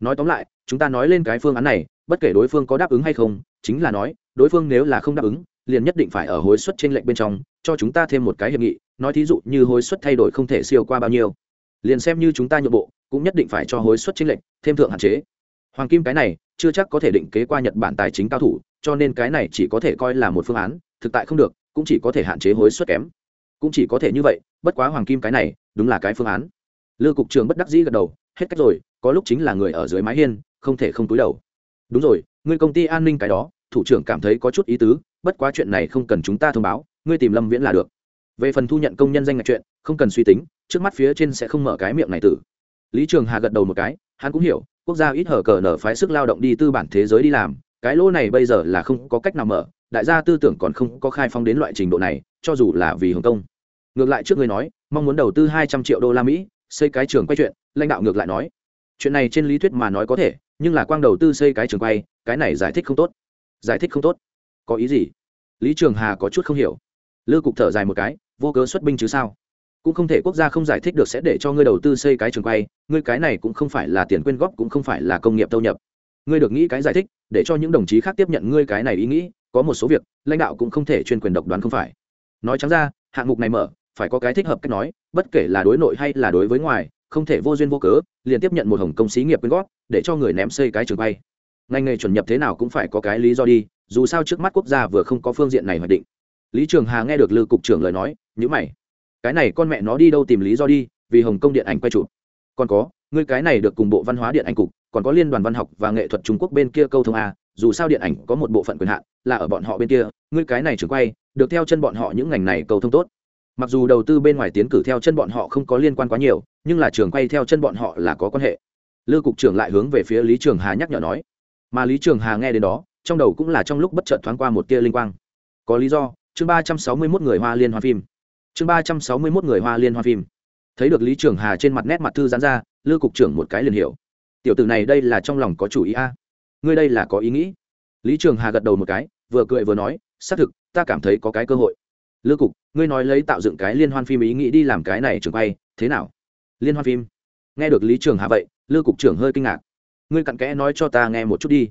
Nói tóm lại, chúng ta nói lên cái phương án này, bất kể đối phương có đáp ứng hay không, chính là nói, đối phương nếu là không đáp ứng, liền nhất định phải ở hối suất trên lệnh bên trong, cho chúng ta thêm một cái hiệp nghị, nói thí dụ như hối suất thay đổi không thể siêu qua bao nhiêu. Liền xem như chúng ta nhượng bộ, cũng nhất định phải cho hối suất trên lệnh, thêm thượng hạn chế. Hoàng kim cái này, chưa chắc có thể định kế qua Nhật Bản tài chính cao thủ, cho nên cái này chỉ có thể coi là một phương án thực tại không được cũng chỉ có thể hạn chế hối suất kém. Cũng chỉ có thể như vậy bất quá hoàng kim cái này đúng là cái phương án. Lư cục trưởng bất đắc dĩ gật đầu hết cách rồi có lúc chính là người ở dưới mái hiên không thể không túi đầu. Đúng rồi ngươi công ty an ninh cái đó thủ trưởng cảm thấy có chút ý tứ bất quá chuyện này không cần chúng ta thông báo ngươi tìm lâm viễn là được. Về phần thu nhận công nhân danh ngạch chuyện không cần suy tính trước mắt phía trên sẽ không mở cái miệng này tử lý trường hà gật đầu một cái, hắn cũng hiểu, quốc gia ít hở cờ nở phái sức lao động đi tư bản thế giới đi làm, cái lỗ này bây giờ là không có cách nào mở, đại gia tư tưởng còn không có khai phong đến loại trình độ này, cho dù là vì hồng kông. Ngược lại trước người nói, mong muốn đầu tư hai trăm triệu đô la mỹ, xây cái trường quay chuyện, lãnh đạo ngược lại nói. Chuyện này trên lý thuyết mà nói có thể, nhưng là quang đầu tư xây cái trường quay, cái này giải thích không tốt. Giải thích không tốt? Có ý gì? Lý trường hà có chút không hiểu. Lư cục thở dài một cái, vô cớ xuất binh chứ sao? Cũng không thể quốc gia không giải thích được sẽ để cho ngươi đầu tư xây cái trường quay, ngươi cái này cũng không phải là tiền quyên góp, cũng không phải là công nghiệp thâu nhập. Ngươi được nghĩ cái giải thích, để cho những đồng chí khác tiếp nhận ngươi cái này ý nghĩ, có một số việc, lãnh đạo cũng không thể chuyên quyền độc đoán không phải. Nói trắng ra, hạng mục này mở, phải có cái thích hợp cách nói, bất kể là đối nội hay là đối với ngoài, không thể vô duyên vô cớ, liền tiếp nhận một hồng công xí nghiệp quyên góp, để cho người ném xây cái trường bay ngành nghề chuẩn nhập thế nào cũng phải có cái lý do đi, dù sao trước mắt quốc gia vừa không có phương diện này hoạch định. Lý trường hà nghe được lư cục trưởng lời nói nhữ mày cái này con mẹ nó đi đâu tìm lý do đi, vì hồng công điện ảnh quay chụp. Còn có, ngươi cái này được cùng bộ văn hóa điện ảnh cục, còn có liên đoàn văn học và nghệ thuật trung quốc bên kia câu thông a, dù sao điện ảnh có một bộ phận quyền hạn, là ở bọn họ bên kia, ngươi cái này trưởng quay, được theo chân bọn họ những ngành này câu thông tốt. Mặc dù đầu tư bên ngoài tiến cử theo chân bọn họ không có liên quan quá nhiều, nhưng là trường quay theo chân bọn họ là có quan hệ. Lư cục trưởng lại hướng về phía lý trường hà nhắc nhở nói. Mà lý trường hà nghe đến đó, trong đầu cũng là trong lúc bất chợt thoáng qua một tia linh quang. Có lý do, chương ba trăm sáu mươi mốt người hoa liên hoa phim chương ba trăm sáu mươi mốt người hoa liên hoa phim. Thấy được lý trường hà trên mặt nét mặt thư giãn ra, lư cục trưởng một cái liền hiểu. Tiểu tử này đây là trong lòng có chủ ý a. Ngươi đây là có ý nghĩ. Lý trường hà gật đầu một cái, vừa cười vừa nói, xác thực, ta cảm thấy có cái cơ hội. Lư cục, ngươi nói lấy tạo dựng cái liên hoan phim ý nghĩ đi làm cái này trường quay, thế nào? Liên hoan phim? Nghe được lý trường hà vậy, lư cục trưởng hơi kinh ngạc. Ngươi cặn kẽ nói cho ta nghe một chút đi.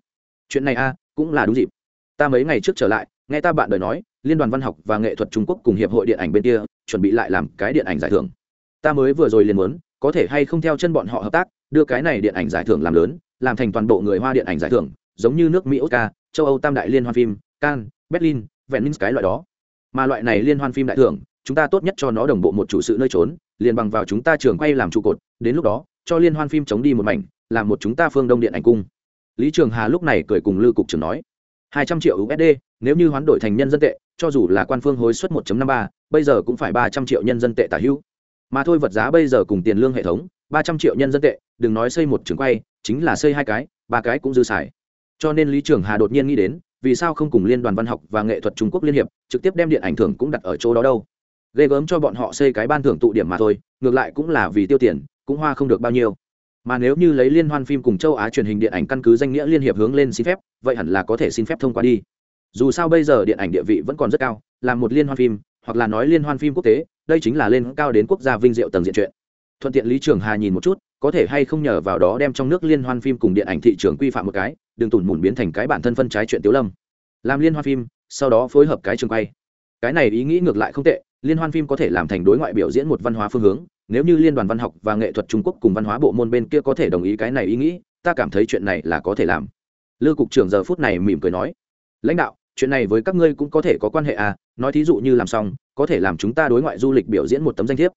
Chuyện này a, cũng là đúng dịp. Ta mấy ngày trước trở lại, nghe ta bạn đời nói liên đoàn văn học và nghệ thuật trung quốc cùng hiệp hội điện ảnh bên kia chuẩn bị lại làm cái điện ảnh giải thưởng. Ta mới vừa rồi liền muốn, có thể hay không theo chân bọn họ hợp tác, đưa cái này điện ảnh giải thưởng làm lớn, làm thành toàn bộ người hoa điện ảnh giải thưởng, giống như nước mỹ oscar, châu âu tam đại liên hoan phim, cannes, berlin, venice, cái loại đó. Mà loại này liên hoan phim đại thưởng, chúng ta tốt nhất cho nó đồng bộ một chủ sự nơi trốn, liền bằng vào chúng ta trường quay làm trụ cột, đến lúc đó, cho liên hoan phim chống đi một mảnh, làm một chúng ta phương đông điện ảnh cung. Lý trường hà lúc này cười cùng lư cục trưởng nói hai trăm triệu usd nếu như hoán đổi thành nhân dân tệ cho dù là quan phương hối suất 1.53, bây giờ cũng phải ba trăm triệu nhân dân tệ tả hữu. Mà thôi vật giá bây giờ cùng tiền lương hệ thống ba trăm triệu nhân dân tệ đừng nói xây một trường quay chính là xây hai cái ba cái cũng dư xài. Cho nên lý trường hà đột nhiên nghĩ đến vì sao không cùng liên đoàn văn học và nghệ thuật trung quốc liên hiệp trực tiếp đem điện ảnh thưởng cũng đặt ở chỗ đó đâu. Ghê gớm cho bọn họ xây cái ban thưởng tụ điểm mà thôi ngược lại cũng là vì tiêu tiền cũng hoa không được bao nhiêu mà nếu như lấy liên hoan phim cùng châu á truyền hình điện ảnh căn cứ danh nghĩa liên hiệp hướng lên xin phép, vậy hẳn là có thể xin phép thông qua đi. Dù sao bây giờ điện ảnh địa vị vẫn còn rất cao, là một liên hoan phim, hoặc là nói liên hoan phim quốc tế, đây chính là lên cao đến quốc gia vinh diệu tầng diện chuyện thuận tiện lý trường hà nhìn một chút, có thể hay không nhờ vào đó đem trong nước liên hoan phim cùng điện ảnh thị trường quy phạm một cái, đừng tủn mủn biến thành cái bản thân phân trái chuyện tiếu lâm. Làm liên hoan phim, sau đó phối hợp cái trường quay. Cái này ý nghĩ ngược lại không tệ, liên hoan phim có thể làm thành đối ngoại biểu diễn một văn hóa phương hướng nếu như liên đoàn văn học và nghệ thuật trung quốc cùng văn hóa bộ môn bên kia có thể đồng ý cái này ý nghĩ, ta cảm thấy chuyện này là có thể làm. Lư cục trưởng giờ phút này mỉm cười nói. Lãnh đạo, chuyện này với các ngươi cũng có thể có quan hệ à nói thí dụ như làm xong, có thể làm chúng ta đối ngoại du lịch biểu diễn một tấm danh thiếp.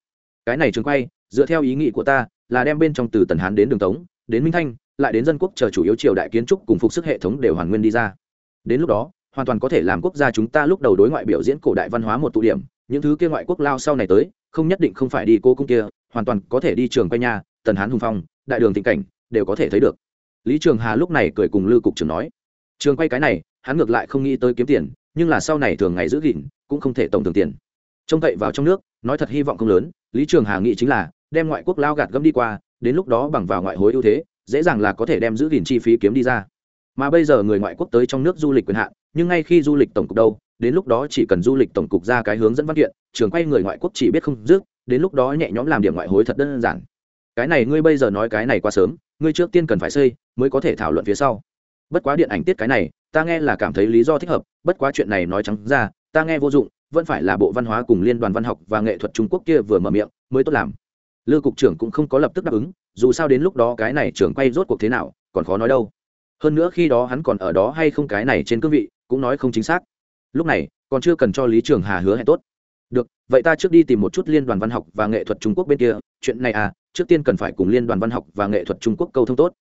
Cái này trường quay, dựa theo ý nghĩ của ta, là đem bên trong từ tần hán đến đường tống, đến minh thanh, lại đến dân quốc chờ chủ yếu triều đại kiến trúc cùng phục sức hệ thống đều hoàn nguyên đi ra. Đến lúc đó, hoàn toàn có thể làm quốc gia chúng ta lúc đầu đối ngoại biểu diễn cổ đại văn hóa một tụ điểm, những thứ kia ngoại quốc lao sau này tới không nhất định không phải đi cô cung kia, hoàn toàn có thể đi trường quay nhà tần hán hùng phong, đại đường tình cảnh, đều có thể thấy được. Lý trường hà lúc này cười cùng lư cục trưởng nói, trường quay cái này, hắn ngược lại không nghĩ tới kiếm tiền, nhưng là sau này thường ngày giữ gìn, cũng không thể tổng thường tiền. Trông cậy vào trong nước, nói thật hy vọng không lớn, lý trường hà nghĩ chính là, đem ngoại quốc lao gạt gấm đi qua, đến lúc đó bằng vào ngoại hối ưu thế, dễ dàng là có thể đem giữ gìn chi phí kiếm đi ra. Mà bây giờ người ngoại quốc tới trong nước du lịch quyền hạn nhưng ngay khi du lịch tổng cục đâu, đến lúc đó chỉ cần du lịch tổng cục ra cái hướng dẫn văn kiện, trường quay người ngoại quốc chỉ biết không dứt, đến lúc đó nhẹ nhõm làm điểm ngoại hối thật đơn giản. Cái này ngươi bây giờ nói cái này quá sớm, ngươi trước tiên cần phải xây, mới có thể thảo luận phía sau. Bất quá điện ảnh tiết cái này, ta nghe là cảm thấy lý do thích hợp, bất quá chuyện này nói trắng ra, ta nghe vô dụng, vẫn phải là bộ văn hóa cùng liên đoàn văn học và nghệ thuật trung quốc kia vừa mở miệng, mới tốt làm. Lư cục trưởng cũng không có lập tức đáp ứng, dù sao đến lúc đó cái này trưởng quay rốt cuộc thế nào, còn khó nói đâu. Hơn nữa khi đó hắn còn ở đó hay không cái này trên cương vị cũng nói không chính xác. Lúc này, còn chưa cần cho lý trường hà hứa hẹn tốt. Được, vậy ta trước đi tìm một chút liên đoàn văn học và nghệ thuật trung quốc bên kia. Chuyện này à trước tiên cần phải cùng liên đoàn văn học và nghệ thuật trung quốc câu thông tốt.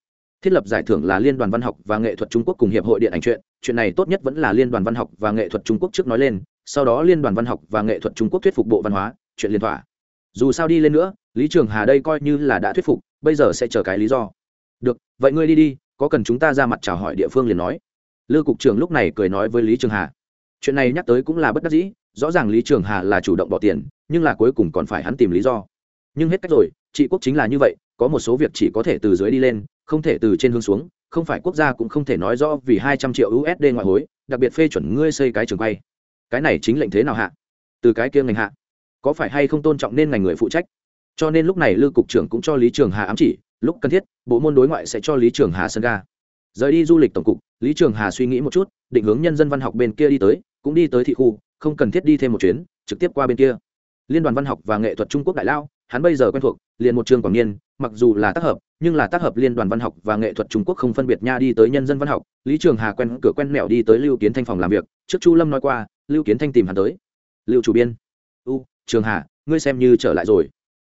Thiết lập giải thưởng là liên đoàn văn học và nghệ thuật trung quốc cùng hiệp hội điện ảnh chuyện. Chuyện này tốt nhất vẫn là liên đoàn văn học và nghệ thuật trung quốc trước nói lên, sau đó liên đoàn văn học và nghệ thuật trung quốc thuyết phục bộ văn hóa, chuyện liên thỏa. Dù sao đi lên nữa, lý trường hà đây coi như là đã thuyết phục, bây giờ sẽ chờ cái lý do. Được, vậy ngươi đi đi, có cần chúng ta ra mặt chào hỏi địa phương liền nói lư cục trưởng lúc này cười nói với lý trường hà. Chuyện này nhắc tới cũng là bất đắc dĩ, rõ ràng lý trường hà là chủ động bỏ tiền, nhưng là cuối cùng còn phải hắn tìm lý do. Nhưng hết cách rồi, trị quốc chính là như vậy, có một số việc chỉ có thể từ dưới đi lên, không thể từ trên hướng xuống, không phải quốc gia cũng không thể nói rõ vì hai trăm triệu usd ngoại hối, đặc biệt phê chuẩn ngươi xây cái trường quay. Cái này chính lệnh thế nào hạ? Từ cái kia ngành hạ. Có phải hay không tôn trọng nên ngành người phụ trách? Cho nên lúc này lưu cục trưởng cũng cho lý trường hà ám chỉ, lúc cần thiết, bộ môn đối ngoại sẽ cho lý trường hà sân ga rời đi du lịch tổng cục, lý trường hà suy nghĩ một chút, định hướng nhân dân văn học bên kia đi tới, cũng đi tới thị khu, không cần thiết đi thêm một chuyến, trực tiếp qua bên kia. Liên đoàn văn học và nghệ thuật trung quốc đại lao, hắn bây giờ quen thuộc, liền một trường quảng niên, mặc dù là tác hợp, nhưng là tác hợp liên đoàn văn học và nghệ thuật trung quốc không phân biệt nha đi tới nhân dân văn học. Lý trường hà quen cửa quen mẹo đi tới lưu kiến thanh phòng làm việc, trước chu lâm nói qua, lưu kiến thanh tìm hắn tới. Lưu chủ biên. U, trường hà, ngươi xem như trở lại rồi.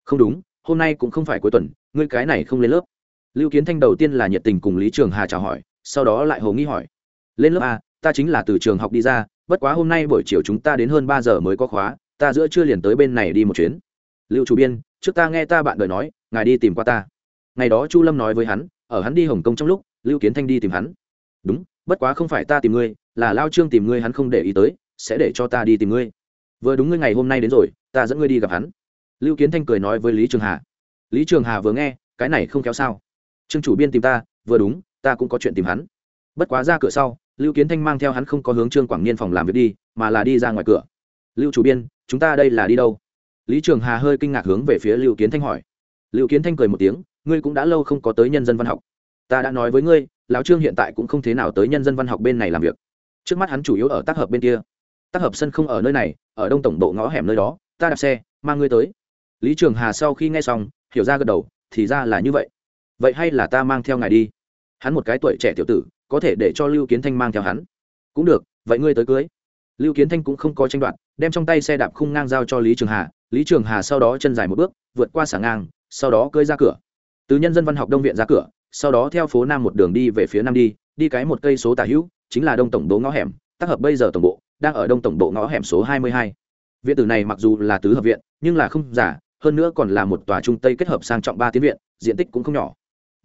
Không đúng, hôm nay cũng không phải cuối tuần, ngươi cái này không lên lớp lưu kiến thanh đầu tiên là nhiệt tình cùng lý trường hà chào hỏi, sau đó lại hồ nghi hỏi. Lên lớp a, ta chính là từ trường học đi ra, bất quá hôm nay buổi chiều chúng ta đến hơn ba giờ mới có khóa, ta giữa chưa liền tới bên này đi một chuyến. Lưu chủ biên, trước ta nghe ta bạn đời nói, ngài đi tìm qua ta. Ngày đó chu lâm nói với hắn, ở hắn đi hồng kông trong lúc, lưu kiến thanh đi tìm hắn. Đúng, bất quá không phải ta tìm ngươi, là lao trương tìm ngươi hắn không để ý tới, sẽ để cho ta đi tìm ngươi. Vừa đúng ngươi ngày hôm nay đến rồi, ta dẫn ngươi đi gặp hắn. Lưu kiến thanh cười nói với lý trường hà. Lý trường hà vừa nghe, cái này không kéo sao trương chủ biên tìm ta, vừa đúng, ta cũng có chuyện tìm hắn. Bất quá ra cửa sau, lưu kiến thanh mang theo hắn không có hướng trương quảng niên phòng làm việc đi, mà là đi ra ngoài cửa. Lưu chủ biên, chúng ta đây là đi đâu? Lý trường hà hơi kinh ngạc hướng về phía lưu kiến thanh hỏi. Lưu kiến thanh cười một tiếng, ngươi cũng đã lâu không có tới nhân dân văn học. Ta đã nói với ngươi, lão trương hiện tại cũng không thế nào tới nhân dân văn học bên này làm việc. Trước mắt hắn chủ yếu ở tác hợp bên kia. Tác hợp sân không ở nơi này, ở đông tổng bộ ngõ hẻm nơi đó. Ta đạp xe, mang ngươi tới. Lý trường hà sau khi nghe xong, hiểu ra gật đầu, thì ra là như vậy vậy hay là ta mang theo ngài đi? Hắn một cái tuổi trẻ tiểu tử, có thể để cho lưu kiến thanh mang theo hắn. Cũng được, vậy ngươi tới cưới. Lưu kiến thanh cũng không có tranh đoạt, đem trong tay xe đạp khung ngang giao cho lý trường hà. Lý trường hà sau đó chân dài một bước, vượt qua xả ngang, sau đó cưới ra cửa. Từ nhân dân văn học đông viện ra cửa, sau đó theo phố nam một đường đi về phía nam đi đi cái một cây số tả hữu, chính là đông tổng bộ ngõ hẻm, tác hợp bây giờ tổng bộ, đang ở đông tổng bộ ngõ hẻm số hai mươi hai. Viện tử này mặc dù là tứ hợp viện, nhưng là không giả, hơn nữa còn là một tòa trung tây kết hợp sang trọng ba tiến viện, diện tích cũng không nhỏ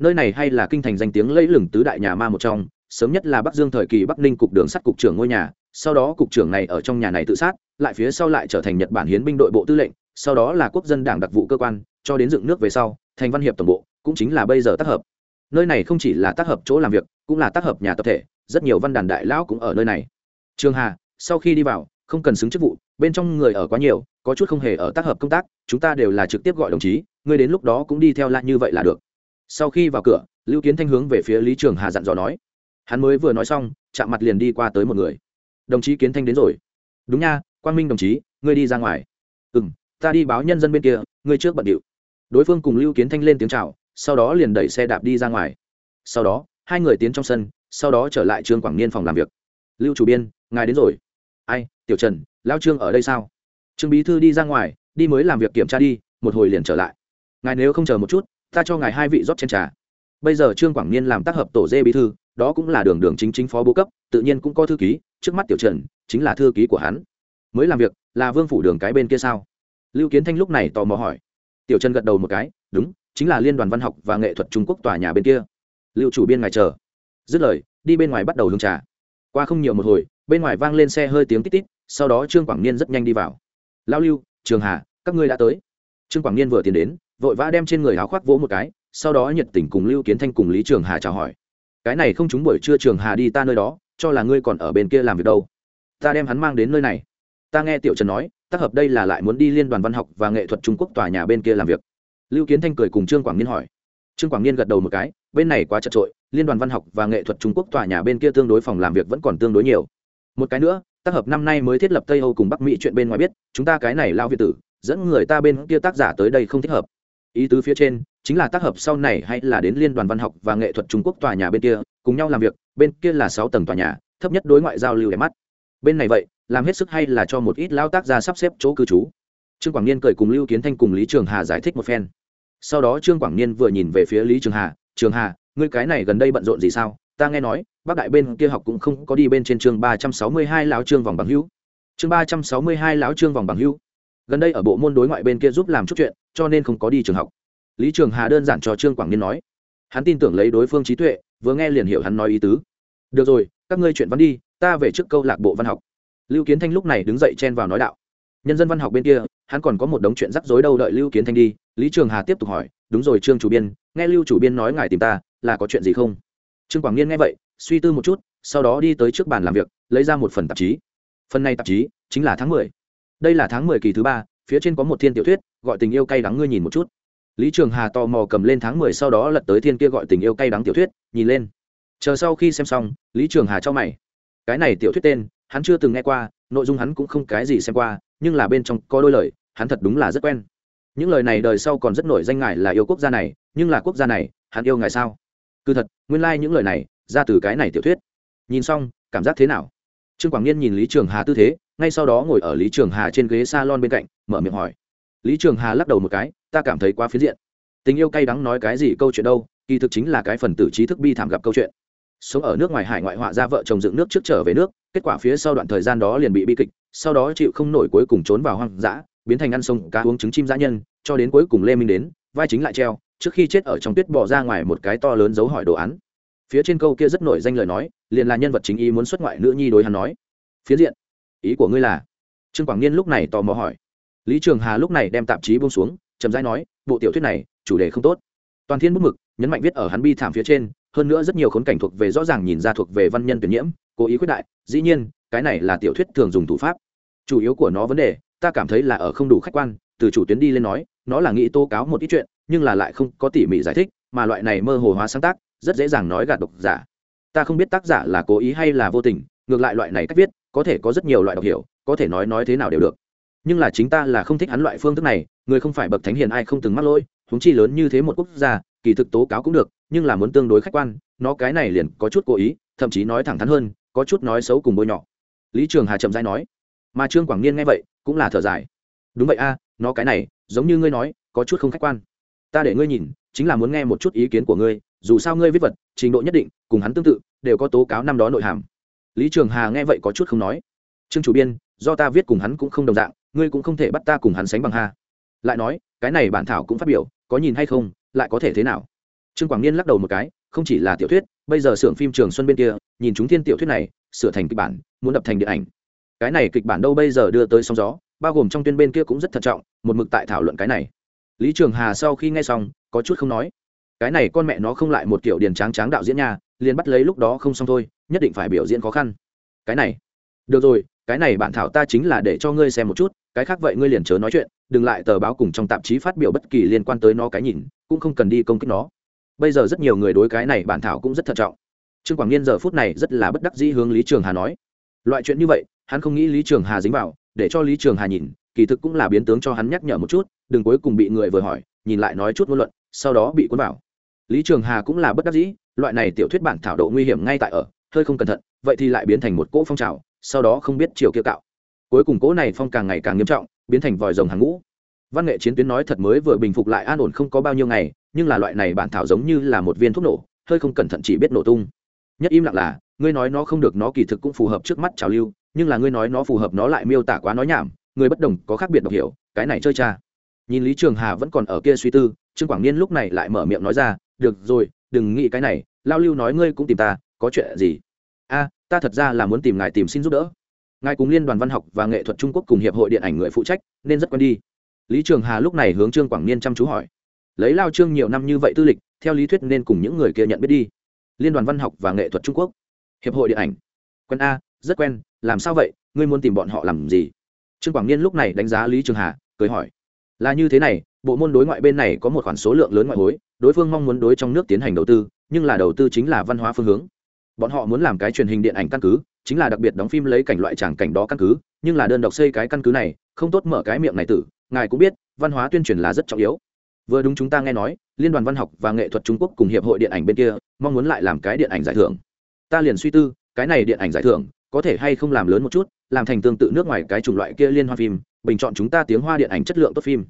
nơi này hay là kinh thành danh tiếng lẫy lừng tứ đại nhà ma một trong, sớm nhất là bắc dương thời kỳ bắc ninh cục đường sắt cục trưởng ngôi nhà, sau đó cục trưởng này ở trong nhà này tự sát, lại phía sau lại trở thành nhật bản hiến binh đội bộ tư lệnh, sau đó là quốc dân đảng đặc vụ cơ quan, cho đến dựng nước về sau, thành văn hiệp tổng bộ, cũng chính là bây giờ tác hợp. Nơi này không chỉ là tác hợp chỗ làm việc, cũng là tác hợp nhà tập thể, rất nhiều văn đàn đại lão cũng ở nơi này. Trường hà, sau khi đi vào, không cần xứng chức vụ, bên trong người ở quá nhiều, có chút không hề ở tác hợp công tác, chúng ta đều là trực tiếp gọi đồng chí ngươi đến lúc đó cũng đi theo lại như vậy là được sau khi vào cửa, lưu kiến thanh hướng về phía lý trường hà dặn dò nói. Hắn mới vừa nói xong, chạm mặt liền đi qua tới một người. Đồng chí kiến thanh đến rồi. Đúng nha, quang minh đồng chí, ngươi đi ra ngoài. Ừ m ta đi báo nhân dân bên kia, ngươi trước bận điệu. Đối phương cùng lưu kiến thanh lên tiếng c h à o sau đó liền đẩy xe đạp đi ra ngoài. Sau đó, hai người tiến trong sân, sau đó trở lại trương quảng niên phòng làm việc. Lưu chủ biên, ngài đến rồi. Ai, tiểu trần, lao trương ở đây sao? Trương bí thư đi ra ngoài, đi mới làm việc kiểm tra đi, một hồi liền trở lại. Ngài nếu không chờ một chút ta cho ngài hai vị rót trên trà. Bây giờ trương quảng niên làm tác hợp tổ dê bí thư, đó cũng là đường đường chính chính phó bố cấp, tự nhiên cũng có thư ký, trước mắt tiểu trần chính là thư ký của hắn. Mới làm việc, là vương phủ đường cái bên kia sao? Lưu kiến thanh lúc này tò mò hỏi. Tiểu trần gật đầu một cái, đúng, chính là liên đoàn văn học và nghệ thuật trung quốc tòa nhà bên kia. Lưu chủ biên ngài chờ. Dứt lời, đi bên ngoài bắt đầu hương trà. Qua không nhiều một hồi, bên ngoài vang lên xe hơi tiếng tít tít, sau đó trương quảng niên rất nhanh đi vào. Lao lưu, trường hà, các ngươi đã tới. Trương quảng niên vừa tiến đến vội vã đem trên người áo khoác vỗ một cái, sau đó nhiệt tình cùng lưu kiến thanh cùng lý trường hà chào hỏi. Cái này không chúng buổi trưa trường hà đi ta nơi đó, cho là ngươi còn ở bên kia làm việc đâu. Ta đem hắn mang đến nơi này. Ta nghe tiểu trần nói, tác hợp đây là lại muốn đi liên đoàn văn học và nghệ thuật trung quốc tòa nhà bên kia làm việc. Lưu kiến thanh cười cùng trương quảng niên hỏi. Trương quảng niên gật đầu một cái, bên này quá chật trội, liên đoàn văn học và nghệ thuật trung quốc tòa nhà bên kia tương đối phòng làm việc vẫn còn tương đối nhiều. Một cái nữa, tác hợp năm nay mới thiết lập tây âu cùng bắc mỹ chuyện bên ngoài biết, chúng ta cái này lao việt tử, dẫn người ta bên kia tác giả tới đây không thích hợp ý tứ phía trên chính là tác hợp sau này hay là đến liên đoàn văn học và nghệ thuật trung quốc tòa nhà bên kia, cùng nhau làm việc, bên kia là sáu tầng tòa nhà, thấp nhất đối ngoại giao lưu đẹp mắt. Bên này vậy, làm hết sức hay là cho một ít lao tác gia sắp xếp chỗ cư trú. Trương quảng niên cười cùng lưu kiến thanh cùng lý trường hà giải thích một phen. Sau đó trương quảng niên vừa nhìn về phía lý trường hà trường hà, ngươi cái này gần đây bận rộn gì sao? Ta nghe nói, bác đại bên kia học cũng không có đi bên trên chương ba trăm sáu mươi hai lão trương vòng bằng hữu. Chương ba trăm sáu mươi hai lão trương vòng bằng hữu. Gần đây ở bộ môn đối ngoại bên kia giúp làm chút chuyện cho nên không có đi trường học. Lý trường hà đơn giản cho trương quảng niên nói. Hắn tin tưởng lấy đối phương trí tuệ, vừa nghe liền hiểu hắn nói ý tứ. Được rồi, các ngươi chuyện văn đi, ta về trước câu lạc bộ văn học. Lưu kiến thanh lúc này đứng dậy chen vào nói đạo. Nhân dân văn học bên kia, hắn còn có một đống chuyện rắc rối đâu đợi lưu kiến thanh đi, lý trường hà tiếp tục hỏi, đúng rồi trương chủ biên, nghe lưu chủ biên nói ngài tìm ta, là có chuyện gì không? Trương quảng niên nghe vậy, suy tư một chút, sau đó đi tới trước bàn làm việc, lấy ra một phần tạp chí. Phần này tạp chí chính là tháng mười. Đây là tháng mười kỳ thứ ba, phía trên có một thiên tiểu thuyết gọi tình yêu cay đắng ngươi nhìn một chút. Lý trường hà tò mò cầm lên tháng mười sau đó lật tới thiên kia gọi tình yêu cay đắng tiểu thuyết, nhìn lên. Chờ sau khi xem xong, lý trường hà cho mày. Cái này tiểu thuyết tên, hắn chưa từng nghe qua, nội dung hắn cũng không cái gì xem qua, nhưng là bên trong có đôi lời, hắn thật đúng là rất quen. Những lời này đời sau còn rất nổi danh ngài là yêu quốc gia này, nhưng là quốc gia này, hắn yêu ngài sao? Cứ thật, nguyên lai、like、những lời này, ra từ cái này tiểu thuyết. Nhìn xong, cảm giác thế nào? Trương quảng niên nhìn lý trường hà tư thế, ngay sau đó ngồi ở lý trường hà trên ghế s a lon bên cạnh, mở miệng hỏi lý trường hà lắc đầu một cái, ta cảm thấy quá phiến diện. Tình yêu cay đắng nói cái gì câu chuyện đâu, kỳ thực chính là cái phần tử trí thức bi thảm gặp câu chuyện. Sống ở nước ngoài hải ngoại họa ra vợ chồng dựng nước trước trở về nước, kết quả phía sau đoạn thời gian đó liền bị bi kịch, sau đó chịu không nổi cuối cùng trốn vào hoang dã, biến thành ăn sông, cá uống trứng chim dã nhân, cho đến cuối cùng lê minh đến, vai chính lại treo, trước khi chết ở trong tuyết bỏ ra ngoài một cái to lớn dấu hỏi đồ án. Phía trên câu kia rất nổi danh lời nói, liền là nhân vật chính ý muốn xuất ngoại nữ nhi đối hắn nói. Phía diện, ý của ngươi là? Trương quảng niên lúc này tò mò hỏi lý trường hà lúc này đem tạp chí buông xuống, chậm rãi nói, bộ tiểu thuyết này, chủ đề không tốt. Toàn thiên bút mực, nhấn mạnh viết ở hắn bi thảm phía trên, hơn nữa rất nhiều khốn cảnh thuộc về rõ ràng nhìn ra thuộc về văn nhân tuyển nhiễm, cố ý quyết đại, dĩ nhiên, cái này là tiểu thuyết thường dùng thủ pháp. Chủ yếu của nó vấn đề, ta cảm thấy là ở không đủ khách quan, từ chủ tuyến đi lên nói, nó là nghĩ tố cáo một ít chuyện, nhưng là lại không có tỉ mỉ giải thích, mà loại này mơ hồ hóa sáng tác, rất dễ dàng nói gạt độc giả. Ta không biết tác giả là cố ý hay là vô tình, ngược lại loại này cách viết, có thể có rất nhiều loại đọc hiểu, có thể nói nói thế nào đều được nhưng là chính ta là không thích hắn loại phương thức này, người không phải bậc thánh hiền ai không từng mắc lỗi húng chi lớn như thế một quốc gia, kỳ thực tố cáo cũng được, nhưng là muốn tương đối khách quan, nó cái này liền có chút cố ý, thậm chí nói thẳng thắn hơn, có chút nói xấu cùng bôi nhọ. Lý trường hà chậm dai nói. Mà trương quảng niên nghe vậy, cũng là thở dài. Đúng vậy a, nó cái này, giống như ngươi nói, có chút không khách quan. Ta để ngươi nhìn, chính là muốn nghe một chút ý kiến của ngươi, dù sao ngươi viết vật, trình độ nhất định, cùng hắn tương tự, đều có tố cáo năm đó nội hàm. Lý trường hà nghe vậy có chút không nói. Trương chủ biên do ta viết cùng hắn cũng không đồng dạng ngươi cũng không thể bắt ta cùng hắn sánh bằng ha. Lại nói cái này bản thảo cũng phát biểu có nhìn hay không lại có thể thế nào? Trương quảng niên lắc đầu một cái không chỉ là tiểu thuyết bây giờ xưởng phim trường xuân bên kia nhìn chúng thiên tiểu thuyết này sửa thành kịch bản muốn đập thành điện ảnh. Cái này kịch bản đâu bây giờ đưa tới sóng gió bao gồm trong tuyên bên kia cũng rất thận trọng một mực tại thảo luận cái này. Lý trường hà sau khi nghe xong có chút không nói. Cái này con mẹ nó không lại một kiểu điền tráng tráng đạo diễn nhà, liền bắt lấy lúc đó không xong thôi nhất định phải biểu diễn khó khăn. Cái này. Được rồi cái này bản thảo ta chính là để cho ngươi xem một chút, cái khác vậy ngươi liền chớ nói chuyện, đừng lại tờ báo cùng trong tạp chí phát biểu bất kỳ liên quan tới nó cái nhìn, cũng không cần đi công kích nó. Bây giờ rất nhiều người đối cái này bản thảo cũng rất thận trọng. Trương quảng niên giờ phút này rất là bất đắc dĩ hướng lý trường hà nói. Loại chuyện như vậy, hắn không nghĩ lý trường hà dính vào, để cho lý trường hà nhìn, kỳ thực cũng là biến tướng cho hắn nhắc nhở một chút, đừng cuối cùng bị người vừa hỏi, nhìn lại nói chút ngôn luận, sau đó bị cuốn vào. Lý trường hà cũng là bất đắc dĩ, loại này tiểu thuyết bản thảo độ nguy hiểm ngay tại ở, hơi không cẩn thận, vậy thì lại biến thành một cỗ phong trào sau đó không biết chiều kia cạo. Cuối cùng cỗ này phong càng ngày càng nghiêm trọng, biến thành vòi rồng hàng ngũ. Văn nghệ chiến tuyến nói thật mới vừa bình phục lại an ổn không có bao nhiêu ngày, nhưng là loại này bản thảo giống như là một viên thuốc nổ, hơi không cẩn thận chỉ biết nổ tung. Nhất im lặng là, ngươi nói nó không được, nó kỳ thực cũng phù hợp trước mắt trào lưu, nhưng là ngươi nói nó phù hợp nó lại miêu tả quá nói nhảm, người bất đồng có khác biệt đọc hiểu, cái này chơi cha. Nhìn lý trường hà vẫn còn ở kia suy tư, trương quảng niên lúc này lại mở miệng nói ra, được rồi, đừng nghĩ cái này, lao lưu nói ngươi cũng tìm ta, có chuyện gì? A ta thật ra là muốn tìm ngài tìm xin giúp đỡ. Ngài cùng liên đoàn văn học và nghệ thuật trung quốc cùng hiệp hội điện ảnh người phụ trách, nên rất quen đi. Lý trường hà lúc này hướng trương quảng niên chăm chú hỏi. Lấy lao trương nhiều năm như vậy tư lịch, theo lý thuyết nên cùng những người kia nhận biết đi. Liên đoàn văn học và nghệ thuật trung quốc. Hiệp hội điện ảnh. Quen a, rất quen, làm sao vậy? Ngươi muốn tìm bọn họ làm gì? Trương quảng niên lúc này đánh giá lý trường hà, cười hỏi. Là như thế này, bộ môn đối ngoại bên này có một khoản số lượng lớn ngoại hối, đối phương mong muốn đối trong nước tiến hành đầu tư, nhưng là đầu tư chính là văn hóa phương hướng bọn họ muốn làm cái truyền hình điện ảnh căn cứ, chính là đặc biệt đóng phim lấy cảnh loại tràng cảnh đó căn cứ, nhưng là đơn độc xây cái căn cứ này, không tốt mở cái miệng này tử, ngài cũng biết, văn hóa tuyên truyền là rất trọng yếu. Vừa đúng chúng ta nghe nói, liên đoàn văn học và nghệ thuật trung quốc cùng hiệp hội điện ảnh bên kia, mong muốn lại làm cái điện ảnh giải thưởng. Ta liền suy tư, cái này điện ảnh giải thưởng, có thể hay không làm lớn một chút, làm thành tương tự nước ngoài cái chủng loại kia liên hoa phim, bình chọn chúng ta tiếng hoa điện ảnh chất lượng tốt phim.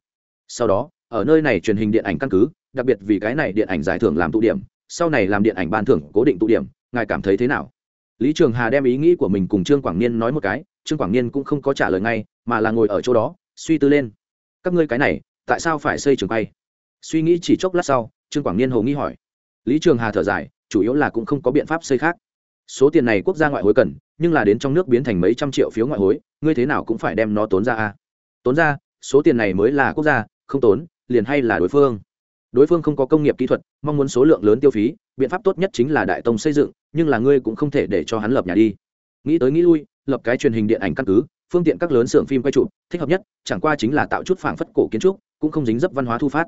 Sau đó, ở nơi này truyền hình điện ảnh căn cứ, đặc biệt vì cái này điện ảnh giải thưởng làm tụ điểm, sau này làm điện ảnh ban thưởng cố định tụ điểm ngài cảm thấy thế nào? Lý trường hà đem ý nghĩ của mình cùng trương quảng niên nói một cái, trương quảng niên cũng không có trả lời ngay, mà là ngồi ở chỗ đó, suy tư lên. Các ngươi cái này, tại sao phải xây trường quay? Suy nghĩ chỉ chốc lát sau, trương quảng niên hồ nghi hỏi. Lý trường hà thở dài, chủ yếu là cũng không có biện pháp xây khác. Số tiền này quốc gia ngoại hối cần, nhưng là đến trong nước biến thành mấy trăm triệu phiếu ngoại hối, ngươi thế nào cũng phải đem nó tốn ra a tốn ra, số tiền này mới là quốc gia, không tốn, liền hay là đối phương? Đối phương không có công nghiệp kỹ thuật, mong muốn số lượng lớn tiêu phí, biện pháp tốt nhất chính là đại tông xây dựng, nhưng là ngươi cũng không thể để cho hắn lập nhà đi. Nghĩ tới nghĩ lui, lập cái truyền hình điện ảnh căn cứ, phương tiện các lớn xưởng phim quay chụp thích hợp nhất, chẳng qua chính là tạo chút phảng phất cổ kiến trúc, cũng không dính dấp văn hóa thu phát.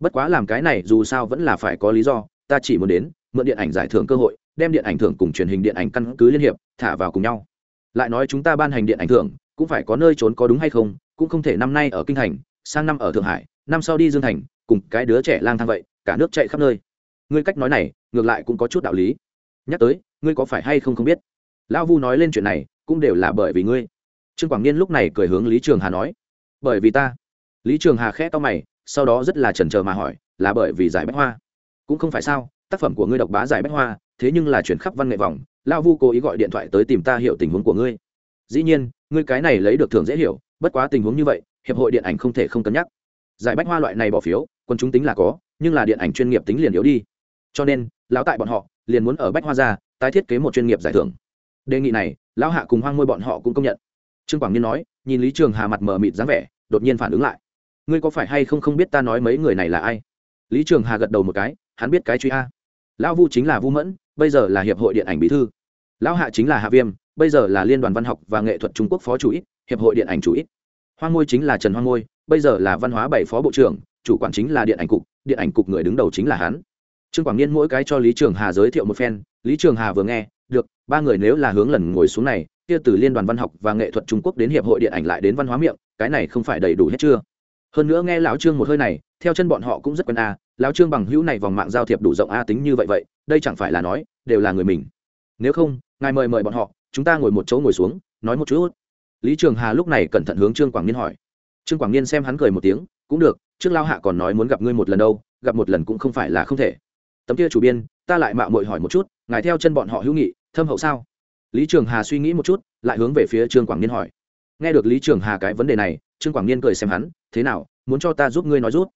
Bất quá làm cái này, dù sao vẫn là phải có lý do, ta chỉ muốn đến, mượn điện ảnh giải thưởng cơ hội, đem điện ảnh thưởng cùng truyền hình điện ảnh căn cứ liên hiệp, thả vào cùng nhau. Lại nói chúng ta ban hành điện ảnh thưởng, cũng phải có nơi trốn có đúng hay không, cũng không thể năm nay ở kinh thành, sang năm ở thượng hải, năm sau đi dương thành cùng cái đứa trẻ lang thang vậy, cả nước chạy khắp nơi. Ngươi cách nói này, ngược lại cũng có chút đạo lý. Nhắc tới, ngươi có phải hay không không biết? Lão vu nói lên chuyện này, cũng đều là bởi vì ngươi. Trương quảng niên lúc này cười hướng lý trường hà nói. Bởi vì ta. Lý trường hà khẽ to mày, sau đó rất là chần chờ mà hỏi, là bởi vì giải bách hoa? Cũng không phải sao, tác phẩm của ngươi độc bá giải bách hoa, thế nhưng là chuyển khắp văn nghệ vòng lao vu cố ý gọi điện thoại tới tìm ta hiểu tình huống của ngươi. Dĩ nhiên, ngươi cái này lấy được thường dễ hiểu, bất quá tình huống như vậy, hiệp hội điện ảnh không thể không cân nhắc giải bách hoa loại này bỏ phiếu còn chúng tính là có, nhưng là điện ảnh chuyên nghiệp tính liền yếu đi. Cho nên, lão tại bọn họ, liền muốn ở bách hoa ra, tái thiết kế một chuyên nghiệp giải thưởng. Đề nghị này, lão hạ cùng hoang môi bọn họ cũng công nhận. Trương quảng nhiên nói, nhìn lý trường hà mặt mờ mịt dáng vẻ, đột nhiên phản ứng lại. Ngươi có phải hay không không biết ta nói mấy người này là ai? Lý trường hà gật đầu một cái, hắn biết cái truy a. Lão vu chính là vu mẫn, bây giờ là hiệp hội điện ảnh bí thư. Lão hạ chính là hạ viêm, bây giờ là liên đoàn văn học và nghệ thuật trung quốc phó chủ ít, hiệp hội điện ảnh chủ ít. Hoang ngôi chính là trần hoang ngôi bây giờ là văn hóa bảy phó bộ trưởng, chủ quản chính là điện ảnh cục, điện ảnh cục người đứng đầu chính là hắn. Trương quảng niên mỗi cái cho lý trường hà giới thiệu một phen, lý trường hà vừa nghe, được, ba người nếu là hướng lần ngồi xuống này, kia từ liên đoàn văn học và nghệ thuật trung quốc đến hiệp hội điện ảnh lại đến văn hóa miệng, cái này không phải đầy đủ hết chưa? Hơn nữa nghe lão trương một hơi này, theo chân bọn họ cũng rất quen a, lão trương bằng hữu này vòng mạng giao thiệp đủ rộng a, tính như vậy vậy, đây chẳng phải là nói, đều là người mình. Nếu không, ngài mời mời bọn họ, chúng ta ngồi một chỗ ngồi xuống, nói một chút. Lý trường hà lúc này cẩn thận hướng trương quảng niên hỏi trương quảng niên xem hắn cười một tiếng, cũng được, trước lao hạ còn nói muốn gặp ngươi một lần đâu, gặp một lần cũng không phải là không thể. Tấm kia chủ biên, ta lại mạo muội hỏi một chút, ngài theo chân bọn họ hữu nghị, thâm hậu sao? Lý trường hà suy nghĩ một chút, lại hướng về phía trương quảng niên hỏi. Nghe được lý trường hà cái vấn đề này, trương quảng niên cười xem hắn, thế nào, muốn cho ta giúp ngươi nói rút?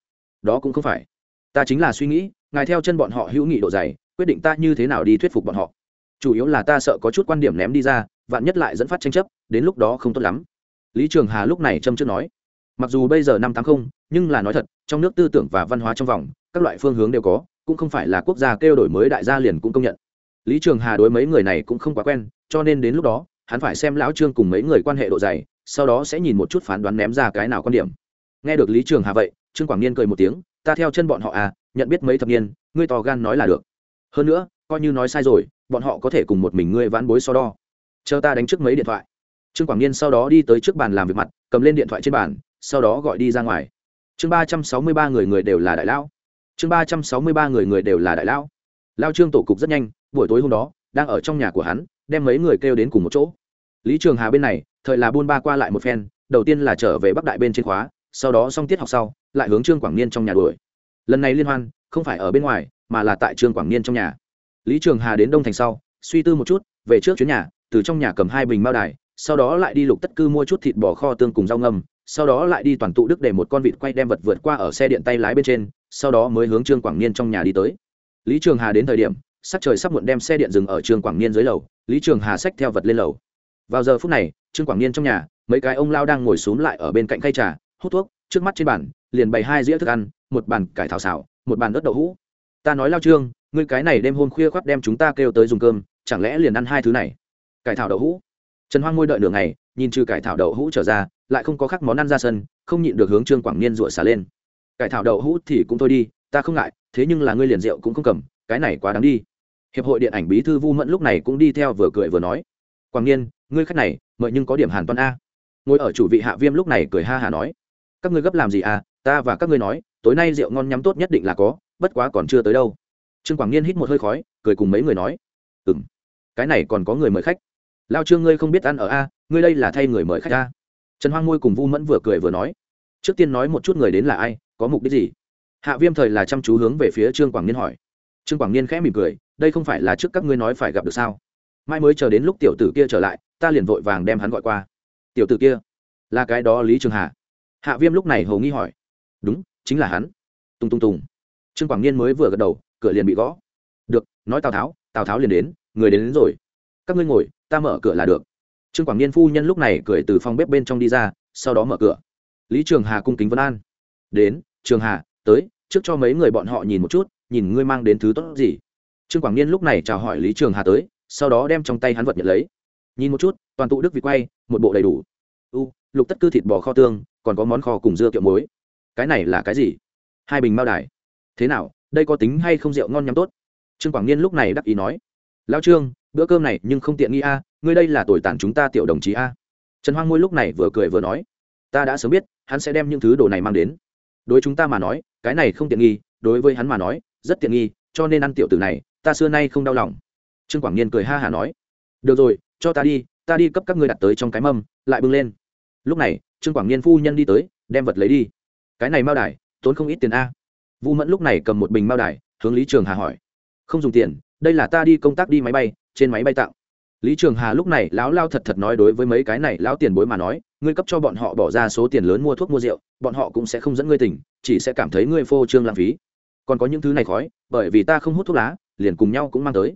Đó cũng không phải. Ta chính là suy nghĩ, ngài theo chân bọn họ hữu nghị độ dày, quyết định ta như thế nào đi thuyết phục bọn họ. Chủ yếu là ta sợ có chút quan điểm ném đi ra, vạn nhất lại dẫn phát tranh chấp, đến lúc đó không tốt lắm. Lý trường hà lúc này châm trước nói mặc dù bây giờ năm tám không, nhưng là nói thật, trong nước tư tưởng và văn hóa trong vòng, các loại phương hướng đều có, cũng không phải là quốc gia kêu đổi mới đại gia liền cũng công nhận. Lý trường hà đối mấy người này cũng không quá quen, cho nên đến lúc đó, hắn phải xem lão trương cùng mấy người quan hệ độ dày, sau đó sẽ nhìn một chút phán đoán ném ra cái nào quan điểm. Nghe được lý trường hà vậy, trương quảng niên cười một tiếng, ta theo chân bọn họ à nhận biết mấy thập niên, ngươi to gan nói là được. Hơn nữa, coi như nói sai rồi, bọn họ có thể cùng một mình ngươi vãn bối so đo. Chờ ta đánh trước mấy điện thoại. Trương quảng niên sau đó đi tới trước bàn làm việc mặt, cầm lên điện thoại trên bàn sau đó gọi đi ra ngoài. Chương ba trăm sáu mươi ba người người đều là đại lão. Chương ba trăm sáu mươi ba người người đều là đại lão. Lao trương tổ cục rất nhanh, buổi tối hôm đó, đang ở trong nhà của hắn, đem mấy người kêu đến cùng một chỗ. Lý trường hà bên này, thời là buôn ba qua lại một phen, đầu tiên là trở về bắc đại bên trên khóa, sau đó xong tiết học sau, lại hướng trương quảng niên trong nhà đuổi. Lần này liên hoan, không phải ở bên ngoài, mà là tại trương quảng niên trong nhà. Lý trường hà đến đông thành sau, suy tư một chút, về trước chuyến nhà, từ trong nhà cầm hai bình mao đài, sau đó lại đi lục tất cư mua chút thịt bò kho tương cùng rau ngâm sau đó lại đi toàn tụ đức để một con vịt quay đem vật vượt qua ở xe điện tay lái bên trên, sau đó mới hướng trương quảng niên trong nhà đi tới. Lý trường hà đến thời điểm, sắc trời sắp muộn đem xe điện dừng ở trương quảng niên dưới lầu, lý trường hà xách theo vật lên lầu. Vào giờ phút này, trương quảng niên trong nhà, mấy cái ông lao đang ngồi xúm lại ở bên cạnh khay trà, hút thuốc, trước mắt trên bàn, liền bày hai dĩa thức ăn, một bàn cải thảo xào, một bàn ớt đậu hũ. Ta nói lao trương, ngươi cái này đêm hôm khuya khoác đem chúng ta kêu tới dùng cơm, chẳng lẽ liền ăn hai thứ này? Cải thảo đậu hũ trần hoang ngôi đợi nửa ngày, nhìn trừ cải thảo đậu hũ trở ra, lại không có khắc món ăn ra sân, không nhịn được hướng trương quảng niên rủa xả lên. Cải thảo đậu hũ thì cũng thôi đi, ta không ngại, thế nhưng là ngươi liền rượu cũng không cầm, cái này quá đáng đi. Hiệp hội điện ảnh bí thư vu mẫn lúc này cũng đi theo vừa cười vừa nói. Quảng niên, ngươi khách này, mời nhưng có điểm hàn toan a. Ngồi ở chủ vị hạ viêm lúc này cười ha hà nói. Các ngươi gấp làm gì à ta và các ngươi nói, tối nay rượu ngon nhắm tốt nhất định là có, bất quá còn chưa tới đâu. Trương quảng niên hít một hơi khói, cười cùng mấy người nói. Ừ m cái này còn có người mời khách lao trương ngươi không biết ăn ở a ngươi đây là thay người mời khách a. Trần hoang ngôi cùng vu mẫn vừa cười vừa nói trước tiên nói một chút người đến là ai có mục đích gì? Hạ viêm thời là chăm chú hướng về phía trương quảng niên hỏi. Trương quảng niên khẽ mỉm cười đây không phải là trước các ngươi nói phải gặp được sao? Mai mới chờ đến lúc tiểu tử kia trở lại ta liền vội vàng đem hắn gọi qua. Tiểu tử kia là cái đó lý trường hà. Hạ viêm lúc này hầu nghi hỏi. Đúng chính là hắn. Tùng tùng tùng. Trương quảng niên mới vừa gật đầu cửa liền bị gõ. Được nói tào tháo tào tháo liền đến người đến, đến rồi. Các ngươi ngồi ta mở cửa là được. Trương quảng niên phu nhân lúc này cười từ phòng bếp bên trong đi ra, sau đó mở cửa. Lý trường hà cung kính vân an. Đến, trường hà, tới, trước cho mấy người bọn họ nhìn một chút, nhìn ngươi mang đến thứ tốt gì. Trương quảng niên lúc này chào hỏi lý trường hà tới, sau đó đem trong tay hắn vật nhận lấy. Nhìn một chút, toàn tụ đức vị quay, một bộ đầy đủ. U, lục tất cư thịt bò kho tương, còn có món kho cùng dưa kiệu muối. Cái này là cái gì? Hai bình mao đài. Thế nào, đây có tính hay không rượu ngon nhắm tốt? Trương quảng niên lúc này đắc ý nói. Lao trương bữa cơm này nhưng không tiện nghi a, ngươi đây là tồi tàn chúng ta tiểu đồng chí a. Trần hoang ngôi lúc này vừa cười vừa nói, ta đã sớm biết, hắn sẽ đem những thứ đồ này mang đến. Đối chúng ta mà nói, cái này không tiện nghi, đối với hắn mà nói, rất tiện nghi, cho nên ăn tiểu tử này, ta xưa nay không đau lòng. Trương quảng niên cười ha hả nói, được rồi, cho ta đi ta đi cấp các ngươi đặt tới trong cái mâm, lại bưng lên. Lúc này, trương quảng niên phu nhân đi tới, đem vật lấy đi. Cái này mao đài, tốn không ít tiền a. Vu mẫn lúc này cầm một bình mao đài, hướng lý trường hà hỏi, không dùng tiền, đây là ta đi công tác đi máy bay trên máy bay tặng lý trường hà lúc này lão lao thật thật nói đối với mấy cái này lão tiền bối mà nói, ngươi cấp cho bọn họ bỏ ra số tiền lớn mua thuốc mua rượu, bọn họ cũng sẽ không dẫn ngươi tỉnh, chỉ sẽ cảm thấy ngươi phô trương lãng phí. Còn có những thứ này khói, bởi vì ta không hút thuốc lá, liền cùng nhau cũng mang tới.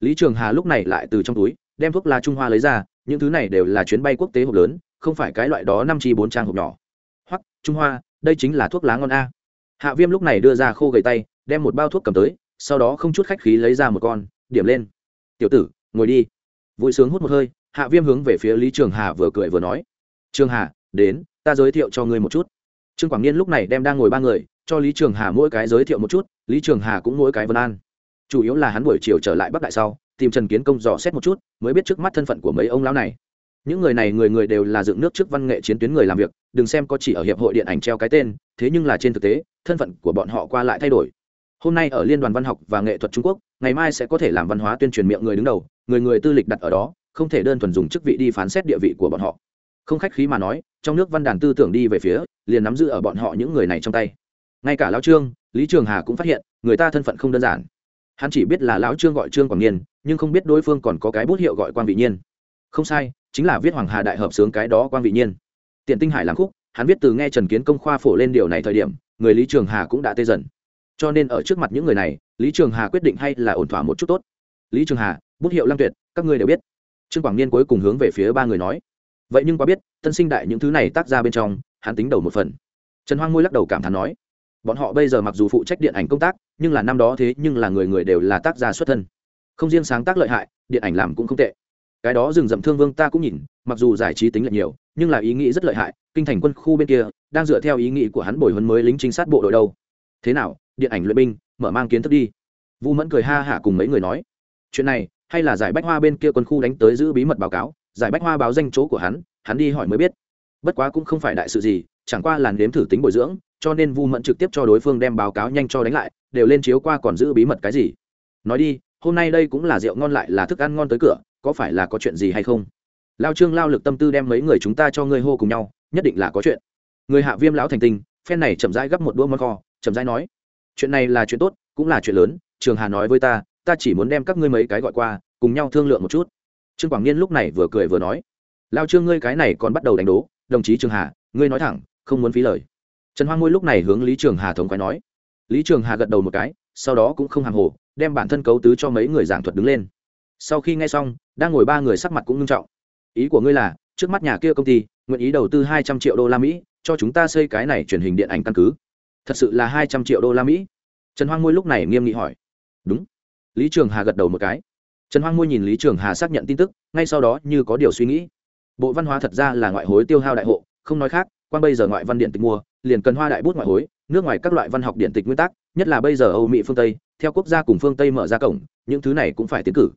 Lý trường hà lúc này lại từ trong túi, đem thuốc lá trung hoa lấy ra, những thứ này đều là chuyến bay quốc tế hộp lớn, không phải cái loại đó năm chi bốn trang hộp nhỏ. Hoặc, trung hoa, đây chính là thuốc lá ngon a. Hạ viêm lúc này đưa ra khô gầy tay, đem một bao thuốc cầm tới, sau đó không chút khách khí lấy ra một con, điểm lên tiểu tử, ngồi đi. Vui sướng hút một hơi, hạ viêm hướng về phía lý trường hà vừa cười vừa nói, trường hà, đến, ta giới thiệu cho ngươi một chút. Trương quảng niên lúc này đem đang ngồi ba người, cho lý trường hà mỗi cái giới thiệu một chút, lý trường hà cũng mỗi cái vân an. Chủ yếu là hắn buổi chiều trở lại bắc đại sau, tìm trần kiến công dò xét một chút, mới biết trước mắt thân phận của mấy ông lão này. Những người này người người đều là dựng nước trước văn nghệ chiến tuyến người làm việc, đừng xem có chỉ ở hiệp hội điện ảnh treo cái tên, thế nhưng là trên thực tế, thân phận của bọn họ qua lại thay đổi hôm nay ở liên đoàn văn học và nghệ thuật trung quốc, ngày mai sẽ có thể làm văn hóa tuyên truyền miệng người đứng đầu, người người tư lịch đặt ở đó, không thể đơn thuần dùng chức vị đi phán xét địa vị của bọn họ. Không khách khí mà nói, trong nước văn đàn tư tưởng đi về phía, liền nắm giữ ở bọn họ những người này trong tay. Ngay cả lão trương, lý trường hà cũng phát hiện, người ta thân phận không đơn giản. Hắn chỉ biết là lão trương gọi trương quảng niên, nhưng không biết đối phương còn có cái bút hiệu gọi quan vị nhiên. Không sai, chính là viết hoàng hà đại hợp sướng cái đó quan vị nhiên. Tiện tinh hải làm khúc, hắn viết từ nghe trần kiến công khoa phổ lên điều này thời điểm, người lý trường hà cũng đã tê dần cho nên ở trước mặt những người này, lý trường hà quyết định hay là ổn thỏa một chút tốt. Lý trường hà, bút hiệu lăng tuyệt, các ngươi đều biết. Trương quảng niên cuối cùng hướng về phía ba người nói. Vậy nhưng quá biết tân sinh đại những thứ này tác ra bên trong, hắn tính đầu một phần. Trần hoang ngôi lắc đầu cảm thán nói. Bọn họ bây giờ mặc dù phụ trách điện ảnh công tác, nhưng là năm đó thế nhưng là người người đều là tác gia xuất thân. Không riêng sáng tác lợi hại, điện ảnh làm cũng không tệ. Cái đó rừng rậm thương vương ta cũng nhìn, mặc dù giải trí tính là nhiều, nhưng là ý nghĩ rất lợi hại, kinh thành quân khu bên kia, đang dựa theo ý nghĩ của hắn bồi huấn mới lính trinh sát bộ đội đâu. Thế nào điện ảnh luyện binh, mở mang kiến thức đi. Vu mẫn cười ha hả cùng mấy người nói. Chuyện này, hay là giải bách hoa bên kia quân khu đánh tới giữ bí mật báo cáo, giải bách hoa báo danh chỗ của hắn hắn đi hỏi mới biết. Bất quá cũng không phải đại sự gì, chẳng qua là nếm thử tính bồi dưỡng, cho nên vu mẫn trực tiếp cho đối phương đem báo cáo nhanh cho đánh lại, đều lên chiếu qua còn giữ bí mật cái gì. Nói đi, hôm nay đây cũng là rượu ngon lại là thức ăn ngon tới cửa, có phải là có chuyện gì hay không? Lao trương lao lực tâm tư đem mấy người chúng ta cho ngươi hô cùng nhau, nhất định là có chuyện. Người hạ viêm lão thành tinh phen này chậm rãi gấp một đũa món kho, chậm rãi nói chuyện này là chuyện tốt, cũng là chuyện lớn, trường hà nói với ta ta chỉ muốn đem các ngươi mấy cái gọi qua, cùng nhau thương lượng một chút. Trương quảng niên lúc này vừa cười vừa nói, lao trương ngươi cái này còn bắt đầu đánh đố, đồng chí trường hà, ngươi nói thẳng, không muốn phí lời. Trần hoang ngôi lúc này hướng lý trường hà thống quái nói. Lý trường hà gật đầu một cái, sau đó cũng không hàng hồ, đem bản thân cấu tứ cho mấy người giảng thuật đứng lên. Sau khi nghe xong, đang ngồi ba người sắc mặt cũng nghiêm trọng. Ý của ngươi là, trước mắt nhà kia công ty, nguyện ý đầu tư hai trăm triệu đô la mỹ, cho chúng ta xây cái này truyền hình điện ảnh căn cứ thật sự là hai trăm triệu đô la mỹ. Trần hoang ngôi lúc này nghiêm nghị hỏi. Đúng. Lý trường hà gật đầu một cái. Trần hoang ngôi nhìn lý trường hà xác nhận tin tức, ngay sau đó như có điều suy nghĩ. Bộ văn hóa thật ra là ngoại hối tiêu hao đại hộ, không nói khác quan bây giờ ngoại văn điện tịch mua, liền cần hoa đại bút ngoại hối, nước ngoài các loại văn học điện tịch nguyên tắc, nhất là bây giờ âu mỹ phương tây, theo quốc gia cùng phương tây mở ra cổng, những thứ này cũng phải tiến cử.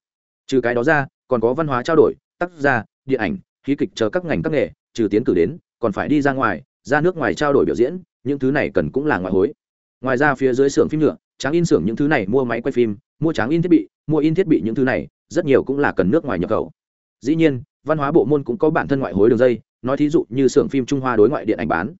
Trừ cái đó ra, còn có văn hóa trao đổi, tác gia, điện ảnh, khí kịch chờ các ngành các nghề, trừ tiến cử đến, còn phải đi ra ngoài ra nước ngoài trao đổi biểu diễn, những thứ này cần cũng là ngoại hối. Ngoài ra phía dưới xưởng phim nhựa tráng in xưởng những thứ này mua máy quay phim, mua tráng in thiết bị, mua in thiết bị những thứ này, rất nhiều cũng là cần nước ngoài nhập khẩu. Dĩ nhiên, văn hóa bộ môn cũng có bản thân ngoại hối đường dây, nói thí dụ như xưởng phim trung hoa đối ngoại điện ảnh bán.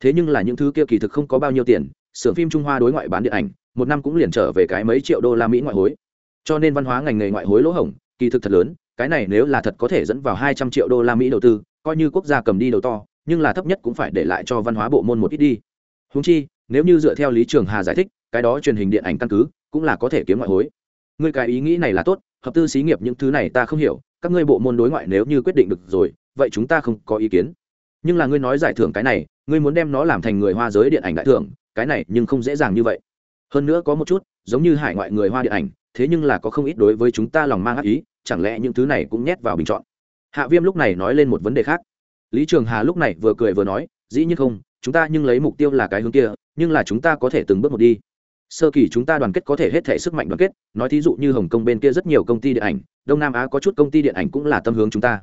Thế nhưng là những thứ kia kỳ thực không có bao nhiêu tiền, xưởng phim trung hoa đối ngoại bán điện ảnh, một năm cũng liền trở về cái mấy triệu đô la mỹ ngoại hối. Cho nên văn hóa ngành nghề ngoại hối lỗ hổng, kỳ thực thật lớn, cái này nếu là thật có thể dẫn vào hai trăm triệu đô la mỹ đầu tư, coi như quốc gia cầm đi đầu to nhưng là thấp nhất cũng phải để lại cho văn hóa bộ môn một ít đi. Húng chi, nếu như dựa theo lý trường hà giải thích, cái đó truyền hình điện ảnh căn cứ cũng là có thể kiếm ngoại hối. Người cái ý nghĩ này là tốt, hợp tư xí nghiệp những thứ này ta không hiểu, các ngươi bộ môn đối ngoại nếu như quyết định được rồi, vậy chúng ta không có ý kiến. Nhưng là ngươi nói giải thưởng cái này, ngươi muốn đem nó làm thành người hoa giới điện ảnh đại thưởng, cái này nhưng không dễ dàng như vậy. Hơn nữa có một chút, giống như hải ngoại người hoa điện ảnh, thế nhưng là có không ít đối với chúng ta lòng mang ác ý, chẳng lẽ những thứ này cũng nhét vào bình chọn? Hạ viêm lúc này nói lên một vấn đề khác lý trường hà lúc này vừa cười vừa nói, dĩ nhiên không, chúng ta nhưng lấy mục tiêu là cái hướng kia, nhưng là chúng ta có thể từng bước một đi. Sơ kỳ chúng ta đoàn kết có thể hết thể sức mạnh đoàn kết, nói thí dụ như hồng kông bên kia rất nhiều công ty điện ảnh, đông nam á có chút công ty điện ảnh cũng là tâm hướng chúng ta.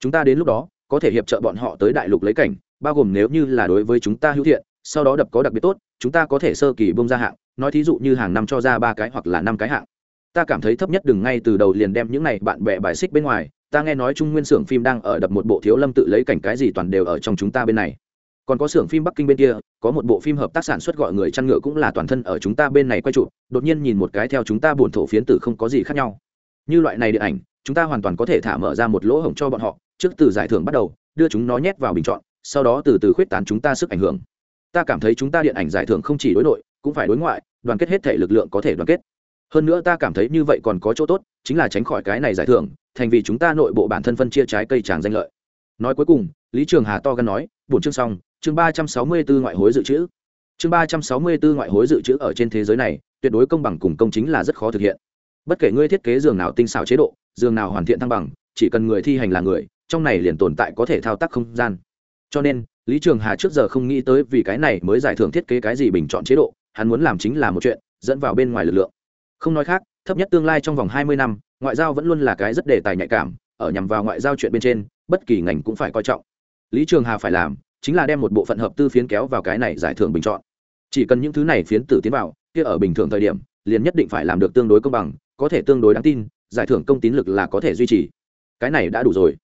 Chúng ta đến lúc đó, có thể hiệp trợ bọn họ tới đại lục lấy cảnh, bao gồm nếu như là đối với chúng ta hữu thiện, sau đó đập có đặc biệt tốt, chúng ta có thể sơ kỳ bông ra hạng, nói thí dụ như hàng năm cho ra ba cái hoặc là năm cái hạng. Ta cảm thấy thấp nhất đừng ngay từ đầu liền đem những này bạn bè bài xích bên ngoài ta nghe nói trung nguyên xưởng phim đang ở đập một bộ thiếu lâm tự lấy cảnh cái gì toàn đều ở trong chúng ta bên này. Còn có xưởng phim bắc kinh bên kia, có một bộ phim hợp tác sản xuất gọi người chăn ngựa cũng là toàn thân ở chúng ta bên này quay trụ, đột nhiên nhìn một cái theo chúng ta buồn thổ phiến tử không có gì khác nhau. Như loại này điện ảnh, chúng ta hoàn toàn có thể thả mở ra một lỗ hổng cho bọn họ, trước từ giải thưởng bắt đầu, đưa chúng nó nhét vào bình chọn, sau đó từ từ khuyết tán chúng ta sức ảnh hưởng. Ta cảm thấy chúng ta điện ảnh giải thưởng không chỉ đối nội, cũng phải đối ngoại, đoàn kết hết thể lực lượng có thể đoàn kết. Hơn nữa ta cảm thấy như vậy còn có chỗ tốt, chính là tránh khỏi cái này giải thưởng thành vì chúng ta nội bộ bản thân phân chia trái cây tràng danh lợi. Nói cuối cùng, lý trường hà to gan nói, bổn chương xong, chương ba trăm sáu mươi 364 ngoại hối dự trữ. Chương ba trăm sáu mươi 364 ngoại hối dự trữ ở trên thế giới này, tuyệt đối công bằng cùng công chính là rất khó thực hiện. Bất kể ngươi thiết kế giường nào tinh xảo chế độ, giường nào hoàn thiện thăng bằng, chỉ cần người thi hành là người, trong này liền tồn tại có thể thao tác không gian. Cho nên, lý trường hà trước giờ không nghĩ tới vì cái này mới giải thưởng thiết kế cái gì bình chọn chế độ, hắn muốn làm chính là một chuyện, dẫn vào bên ngoài lực lượng. Không nói khác thấp nhất tương lai trong vòng hai mươi năm, ngoại giao vẫn luôn là cái rất đề tài nhạy cảm, ở nhằm vào ngoại giao chuyện bên trên, bất kỳ ngành cũng phải coi trọng. Lý trường hà phải làm, chính là đem một bộ phận hợp tư phiến kéo vào cái này giải thưởng bình chọn. Chỉ cần những thứ này phiến tử tiến vào, kia ở bình thường thời điểm, liền nhất định phải làm được tương đối công bằng, có thể tương đối đáng tin, giải thưởng công tín lực là có thể duy trì. Cái này đã đủ rồi.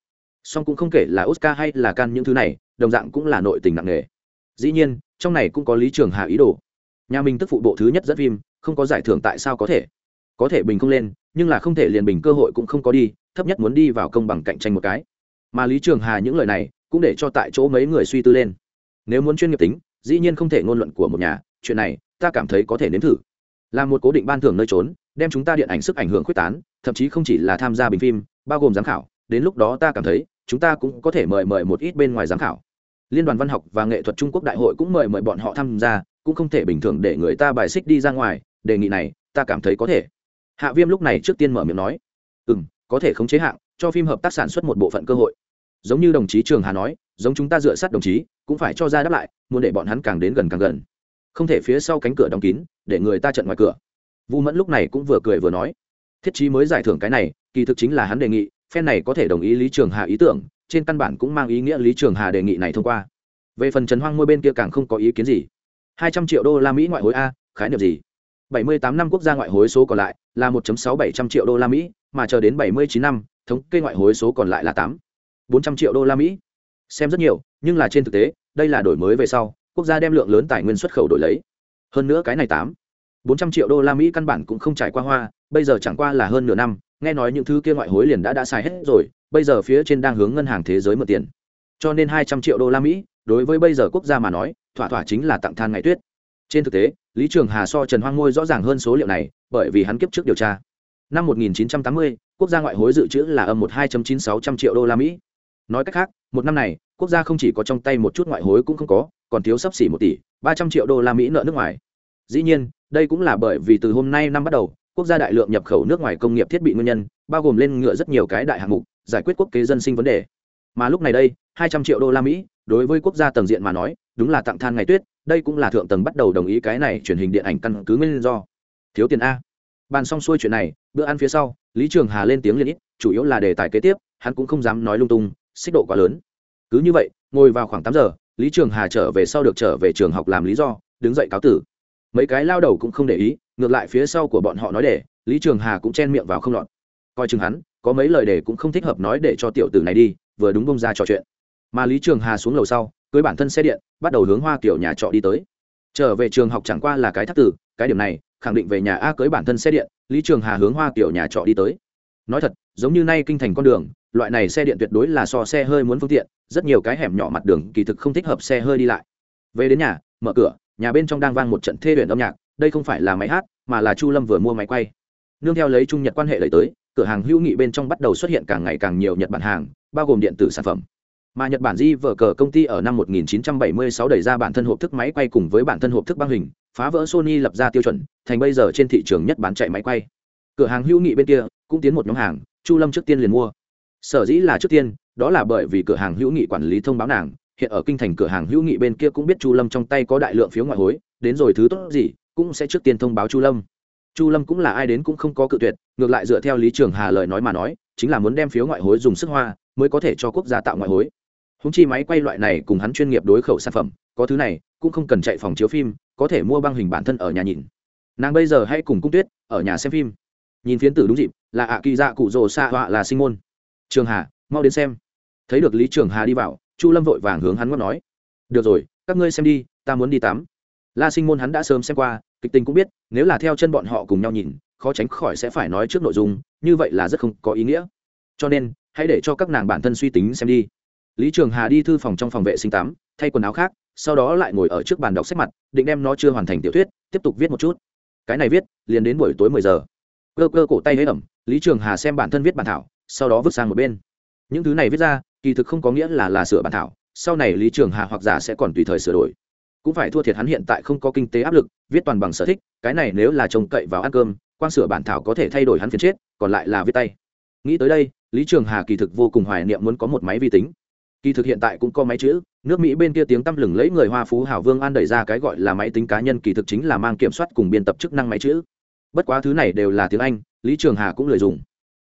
Song cũng không kể là oscar hay là can những thứ này, đồng dạng cũng là nội tình nặng nề. Dĩ nhiên, trong này cũng có lý trường hà ý đồ. Nhà mình tức phụ bộ thứ nhất dẫn phim, không có giải thưởng tại sao có thể? Có thể bình không lên, nhưng là không thể liền bình cơ hội cũng không có đi, thấp nhất muốn đi vào công bằng cạnh tranh một cái. Mà lý trường hà những lời này cũng để cho tại chỗ mấy người suy tư lên. Nếu muốn chuyên nghiệp tính, dĩ nhiên không thể ngôn luận của một nhà, chuyện này, ta cảm thấy có thể nếm thử. Là một cố định ban thưởng nơi trốn, đem chúng ta điện ảnh sức ảnh hưởng quyết tán, thậm chí không chỉ là tham gia bình phim, bao gồm giám khảo, đến lúc đó ta cảm thấy, chúng ta cũng có thể mời mời một ít bên ngoài giám khảo. Liên đoàn văn học và nghệ thuật trung quốc đại hội cũng mời mời bọn họ tham gia, cũng không thể bình thường để người ta bài xích đi ra ngoài, đề nghị này, ta cảm thấy có thể hạ viêm lúc này trước tiên mở miệng nói ừ m có thể khống chế hạng, cho phim hợp tác sản xuất một bộ phận cơ hội. Giống như đồng chí trường hà nói, giống chúng ta dựa sát đồng chí, cũng phải cho ra đáp lại, muốn để bọn hắn càng đến gần càng gần. Không thể phía sau cánh cửa đóng kín, để người ta trận ngoài cửa. Vu mẫn lúc này cũng vừa cười vừa nói, thiết chí mới giải thưởng cái này, kỳ thực chính là hắn đề nghị, phen này có thể đồng ý lý trường hà ý tưởng, trên căn bản cũng mang ý nghĩa lý trường hà đề nghị này thông qua. Về phần trần hoang môi bên kia càng không có ý kiến gì. Hai trăm triệu đô la mỹ ngoại hối a, khái niệm gì? Bảy mươi tám năm quốc gia ngoại hối số còn lại là một sáu bảy trăm triệu đô la mỹ, mà chờ đến bảy mươi chín năm, thống kê ngoại hối số còn lại là tám, bốn trăm triệu đô la mỹ. Xem rất nhiều, nhưng là trên thực tế, đây là đổi mới về sau, quốc gia đem lượng lớn tài nguyên xuất khẩu đổi lấy. Hơn nữa cái này tám, bốn trăm triệu đô la mỹ căn bản cũng không trải qua hoa, bây giờ chẳng qua là hơn nửa năm, nghe nói những thứ kia ngoại hối liền đã đã xài hết rồi, bây giờ phía trên đang hướng ngân hàng thế giới mượn tiền. Cho nên hai trăm triệu đô la mỹ, đối với bây giờ quốc gia mà nói, thỏa thỏa chính là tặng than ngày tuyết trên thực tế lý trường hà so trần hoang ngôi rõ ràng hơn số liệu này bởi vì hắn kiếp trước điều tra. Năm 1980, quốc gia ngoại hối dự trữ là âm một hai chín sáu trăm triệu đô la mỹ. Nói cách khác một năm này quốc gia không chỉ có trong tay một chút ngoại hối cũng không có còn thiếu sấp xỉ một tỷ ba trăm triệu đô la mỹ nợ nước ngoài. Dĩ nhiên đây cũng là bởi vì từ hôm nay năm bắt đầu quốc gia đại lượng nhập khẩu nước ngoài công nghiệp thiết bị nguyên nhân bao gồm lên ngựa rất nhiều cái đại hạng mục giải quyết quốc kế dân sinh vấn đề. Mà lúc này đây hai trăm triệu đô la mỹ đối với quốc gia tầng diện mà nói đúng là tặng than ngày tuyết đây cũng là thượng tầng bắt đầu đồng ý cái này truyền hình điện ảnh căn cứ nguyên do. Thiếu tiền a. Bàn xong xuôi chuyện này, bữa ăn phía sau, lý trường hà lên tiếng liền ít, chủ yếu là đề tài kế tiếp, hắn cũng không dám nói lung tung, xích độ quá lớn. Cứ như vậy, ngồi vào khoảng tám giờ, lý trường hà trở về sau được trở về trường học làm lý do, đứng dậy cáo tử. Mấy cái lao đầu cũng không để ý, ngược lại phía sau của bọn họ nói để, lý trường hà cũng chen miệng vào không lọt. Coi chừng hắn, có mấy lời để cũng không thích hợp nói để cho tiểu tử này đi, vừa đúng bông ra trò chuyện. Mà lý trường hà xuống lầu sau cưới bản thân xe điện, bắt đầu hướng hoa kiểu nhà trọ đi tới. Trở về trường học chẳng qua là cái thắc tử, cái điểm này, khẳng định về nhà a cưới bản thân xe điện, lý trường hà hướng hoa kiểu nhà trọ đi tới. Nói thật, giống như nay kinh thành con đường, loại này xe điện tuyệt đối là so xe hơi muốn phương tiện, rất nhiều cái hẻm nhỏ mặt đường kỳ thực không thích hợp xe hơi đi lại. Về đến nhà, mở cửa, nhà bên trong đang vang một trận thê luyện âm nhạc, đây không phải là máy hát, mà là chu lâm vừa mua máy quay. Nương theo lấy trung nhật quan hệ lấy tới, cửa hàng hữu nghị bên trong bắt đầu xuất hiện càng ngày càng nhiều nhật bản hàng, bao gồm điện tử sản phẩm mà nhật bản di vở cờ công ty ở năm 1976 đẩy ra bản thân hộp thức máy quay cùng với bản thân hộp thức băng hình, phá vỡ sony lập ra tiêu chuẩn, thành bây giờ trên thị trường nhất bán chạy máy quay. Cửa hàng hữu nghị bên kia, cũng tiến một nhóm hàng, chu lâm trước tiên liền mua. Sở dĩ là trước tiên, đó là bởi vì cửa hàng hữu nghị quản lý thông báo nàng, hiện ở kinh thành cửa hàng hữu nghị bên kia cũng biết chu lâm trong tay có đại lượng phiếu ngoại hối, đến rồi thứ tốt gì, cũng sẽ trước tiên thông báo chu lâm. Chu lâm cũng là ai đến cũng không có cự tuyệt, ngược lại dựa theo lý trường hà lời nói mà nói, chính là muốn đem phiếu ngoại hối dùng sức hoa, mới có thể cho quốc gia tạo ngoại hối húng chi máy quay loại này cùng hắn chuyên nghiệp đối khẩu sản phẩm, có thứ này, cũng không cần chạy phòng chiếu phim, có thể mua băng hình bản thân ở nhà nhìn. Nàng bây giờ hãy cùng cung tuyết, ở nhà xem phim. Nhìn phiến tử đúng dịp, là ạ kỳ dạ cụ rồ xa họa là sinh môn. Trường hà, mau đến xem. Thấy được lý trường hà đi vào, chu lâm vội vàng hướng hắn ngót nói. Được rồi, các ngươi xem đi, ta muốn đi tắm. La sinh môn hắn đã sớm xem qua, kịch tình cũng biết, nếu là theo chân bọn họ cùng nhau nhìn, khó tránh khỏi sẽ phải nói trước nội dung, như vậy là rất không có ý nghĩa. Cho nên, hãy để cho các nàng bản thân suy tính xem đi lý trường hà đi thư phòng trong phòng vệ sinh tắm, thay quần áo khác, sau đó lại ngồi ở trước bàn đọc sách mặt, định đem nó chưa hoàn thành tiểu thuyết, tiếp tục viết một chút. Cái này viết, liền đến buổi tối mười giờ. Cơ cơ cổ tay hế ẩm, lý trường hà xem bản thân viết bản thảo, sau đó vứt sang một bên. Những thứ này viết ra, kỳ thực không có nghĩa là là sửa bản thảo, sau này lý trường hà hoặc giả sẽ còn tùy thời sửa đổi. Cũng phải thua thiệt hắn hiện tại không có kinh tế áp lực, viết toàn bằng sở thích, cái này nếu là trông cậy vào ăn cơm quan sửa bản thảo có thể thay đổi hắn phiền chết, còn lại là viết tay. Nghĩ tới đây, lý trường hà kỳ thực vô cùng hoài niệm muốn có một máy vi tính kỳ thực hiện tại cũng có máy chữ, nước mỹ bên kia tiếng tăm lừng lấy người hoa phú hảo vương an đẩy ra cái gọi là máy tính cá nhân kỳ thực chính là mang kiểm soát cùng biên tập chức năng máy chữ. Bất quá thứ này đều là tiếng anh, lý trường hà cũng lười dùng.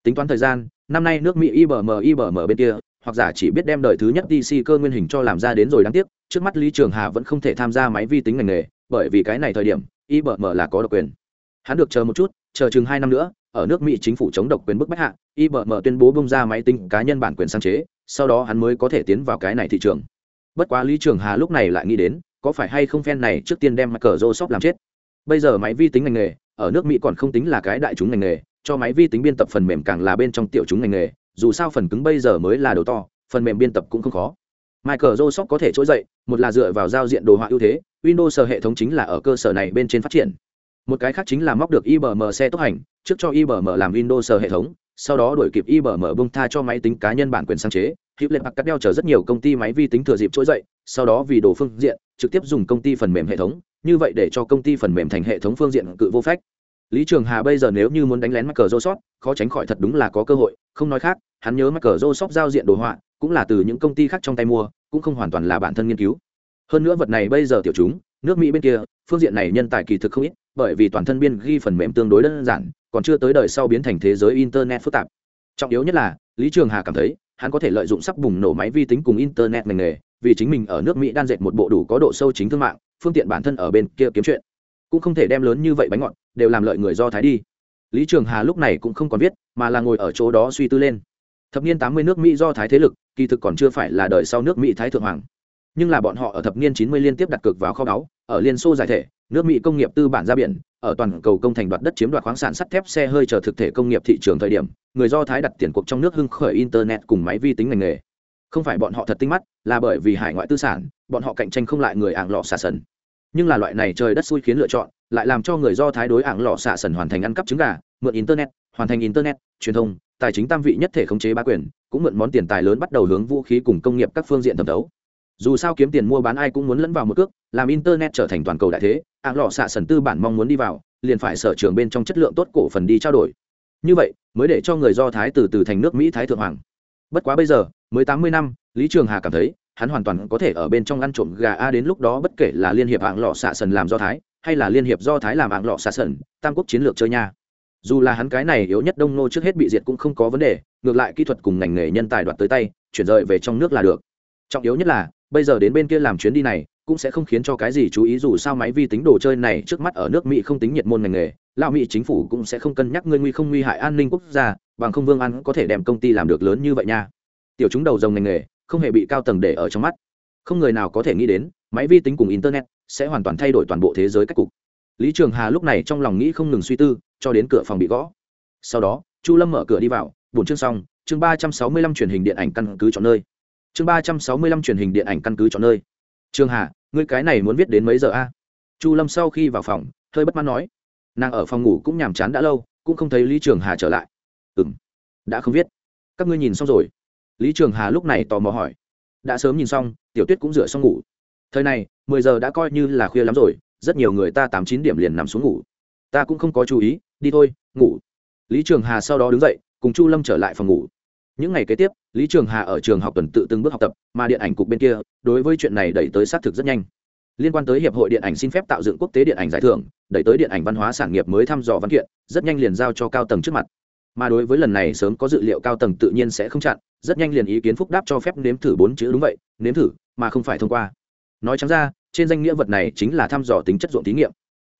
Tính toán thời gian, năm nay nước mỹ ibm ibm bên kia, hoặc giả chỉ biết đem đời thứ nhất dc cơ nguyên hình cho làm ra đến rồi đáng tiếc, trước mắt lý trường hà vẫn không thể tham gia máy vi tính ngành nghề, bởi vì cái này thời điểm, ibm là có độc quyền. Hắn được chờ một chút, chờ chừng hai năm nữa, ở nước mỹ chính phủ chống độc quyền bức bách hạ, ibm tuyên bố bung ra máy tính cá nhân bản quyền sáng chế sau đó hắn mới có thể tiến vào cái này thị trường. Bất quá lý trường hà lúc này lại nghĩ đến có phải hay không phen này trước tiên đem mặt cờ rô sóc làm chết? Bây giờ máy vi tính ngành nghề ở nước mỹ còn không tính là cái đại chúng ngành nghề cho máy vi tính biên tập phần mềm càng là bên trong tiểu chúng ngành nghề dù sao phần cứng bây giờ mới là đầu to phần mềm biên tập cũng không khó. Michael Joseph có thể trỗi dậy, một là dựa vào giao diện đồ họa ưu thế, Windows hệ thống chính là ở cơ sở này bên trên phát triển. Một cái khác chính là móc được IBM xe tốc hành, trước cho IBM làm Windows hệ thống, sau đó đổi kịp IBM bung tha cho máy tính cá nhân bản quyền sáng chế, Hữu Lệ cắt đeo chở rất nhiều công ty máy vi tính thừa dịp trỗi dậy, sau đó vì đồ phương diện, trực tiếp dùng công ty phần mềm hệ thống, như vậy để cho công ty phần mềm thành hệ thống phương diện cự vô phách. Lý Trường Hà bây giờ nếu như muốn đánh lén Microsoft, khó tránh khỏi thật đúng là có cơ hội, không nói khác, hắn nhớ Microsoft giao diện đồ họa cũng là từ những công ty khác trong tay mua cũng không hoàn toàn là bản thân nghiên cứu hơn nữa vật này bây giờ tiểu chúng nước mỹ bên kia phương diện này nhân tài kỳ thực không ít bởi vì toàn thân biên ghi phần mềm tương đối đơn giản còn chưa tới đời sau biến thành thế giới internet phức tạp. Trọng yếu nhất là lý trường hà cảm thấy hắn có thể lợi dụng sắp bùng nổ máy vi tính cùng internet ngành nghề vì chính mình ở nước mỹ đan dệt một bộ đủ có độ sâu chính thương mạng phương tiện bản thân ở bên kia kiếm chuyện. Cũng không thể đem lớn như vậy bánh ngọt đều làm lợi người do thái đi. Lý trường hà lúc này cũng không còn biết, mà là ngồi ở chỗ đó suy tư lên. Thập niên tám mươi nước mỹ do thái thế lực kỳ thực còn chưa phải là đời sau nước mỹ thái thượng hoàng nhưng là bọn họ ở thập niên chín mươi liên tiếp đặt cược vào kho báu, ở liên xô giải thể, nước mỹ công nghiệp tư bản ra biển, ở toàn cầu công thành đoạt đất chiếm đoạt khoáng sản sắt thép xe hơi chờ thực thể công nghiệp thị trường thời điểm, người do thái đặt tiền cuộc trong nước hưng khởi internet cùng máy vi tính ngành nghề. Không phải bọn họ thật tinh mắt, là bởi vì hải ngoại tư sản, bọn họ cạnh tranh không lại người ảng lọ xả sần. Nhưng là loại này trời đất xui khiến lựa chọn, lại làm cho người do thái đối ảng lọ xả sần hoàn thành ăn cắp trứng gà, mượn internet, hoàn thành internet, truyền thông, tài chính tam vị nhất thể khống chế ba quyền, cũng mượn món tiền tài lớn bắt đầu hướng vũ khí cùng công nghiệp các phương diện thẩm đấu dù sao kiếm tiền mua bán ai cũng muốn lẫn vào một cước, làm internet trở thành toàn cầu đại thế, ảng lọ xạ sần tư bản mong muốn đi vào, liền phải sở trường bên trong chất lượng tốt cổ phần đi trao đổi. Như vậy, mới để cho người do thái từ từ thành nước mỹ thái thượng hoàng. Bất quá bây giờ, mới tám mươi năm, lý trường hà cảm thấy, hắn hoàn toàn có thể ở bên trong ăn trộm gà a đến lúc đó bất kể là liên hiệp ạng lọ xạ sần làm do thái, hay là liên hiệp do thái làm ạng lọ xạ sần, tam quốc chiến lược chơi nha. Dù là hắn cái này yếu nhất đông nô trước hết bị diệt cũng không có vấn đề, ngược lại kỹ thuật cùng ngành nghề nhân tài đoạt tới tay, chuyển rời về trong nước là được trọng yếu nhất là, bây giờ đến bên kia làm chuyến đi này, cũng sẽ không khiến cho cái gì chú ý dù sao máy vi tính đồ chơi này trước mắt ở nước mỹ không tính nhiệt môn ngành nghề, lão mỹ chính phủ cũng sẽ không cân nhắc ngươi nguy không nguy hại an ninh quốc gia, bằng không vương ăn có thể đem công ty làm được lớn như vậy nha. Tiểu chúng đầu dòng ngành nghề, không hề bị cao tầng để ở trong mắt. Không người nào có thể nghĩ đến, máy vi tính cùng internet sẽ hoàn toàn thay đổi toàn bộ thế giới cách cục. Lý trường hà lúc này trong lòng nghĩ không ngừng suy tư, cho đến cửa phòng bị gõ. Sau đó, chu lâm mở cửa đi vào bốn chương xong, chương ba trăm sáu mươi lăm truyền hình điện ảnh căn cứ chọn nơi chương ba trăm sáu mươi lăm truyền hình điện ảnh căn cứ chọn nơi. Trường hà, ngươi cái này muốn viết đến mấy giờ a? Chu lâm sau khi vào phòng, hơi bất mãn nói. Nàng ở phòng ngủ cũng nhàm chán đã lâu, cũng không thấy lý trường hà trở lại. Ừ m đã không viết. Các ngươi nhìn xong rồi? Lý trường hà lúc này tò mò hỏi. Đã sớm nhìn xong, tiểu tuyết cũng rửa xong ngủ. Thời này, mười giờ đã coi như là khuya lắm rồi, rất nhiều người ta tám chín điểm liền nằm xuống ngủ. Ta cũng không có chú ý, đi thôi, ngủ. Lý trường hà sau đó đứng dậy, cùng chu lâm trở lại phòng ngủ những ngày kế tiếp, lý trường hà ở trường học tuần tự từng bước học tập, mà điện ảnh cục bên kia, đối với chuyện này đẩy tới xác thực rất nhanh. Liên quan tới hiệp hội điện ảnh xin phép tạo dựng quốc tế điện ảnh giải thưởng, đẩy tới điện ảnh văn hóa sản nghiệp mới thăm dò văn kiện, rất nhanh liền giao cho cao tầng trước mặt. Mà đối với lần này sớm có dự liệu cao tầng tự nhiên sẽ không chặn, rất nhanh liền ý kiến phúc đáp cho phép nếm thử bốn chữ đúng vậy, nếm thử, mà không phải thông qua. Nói chẳng ra, trên danh nghĩa vật này chính là thăm dò tính chất ruộng thí nghiệm.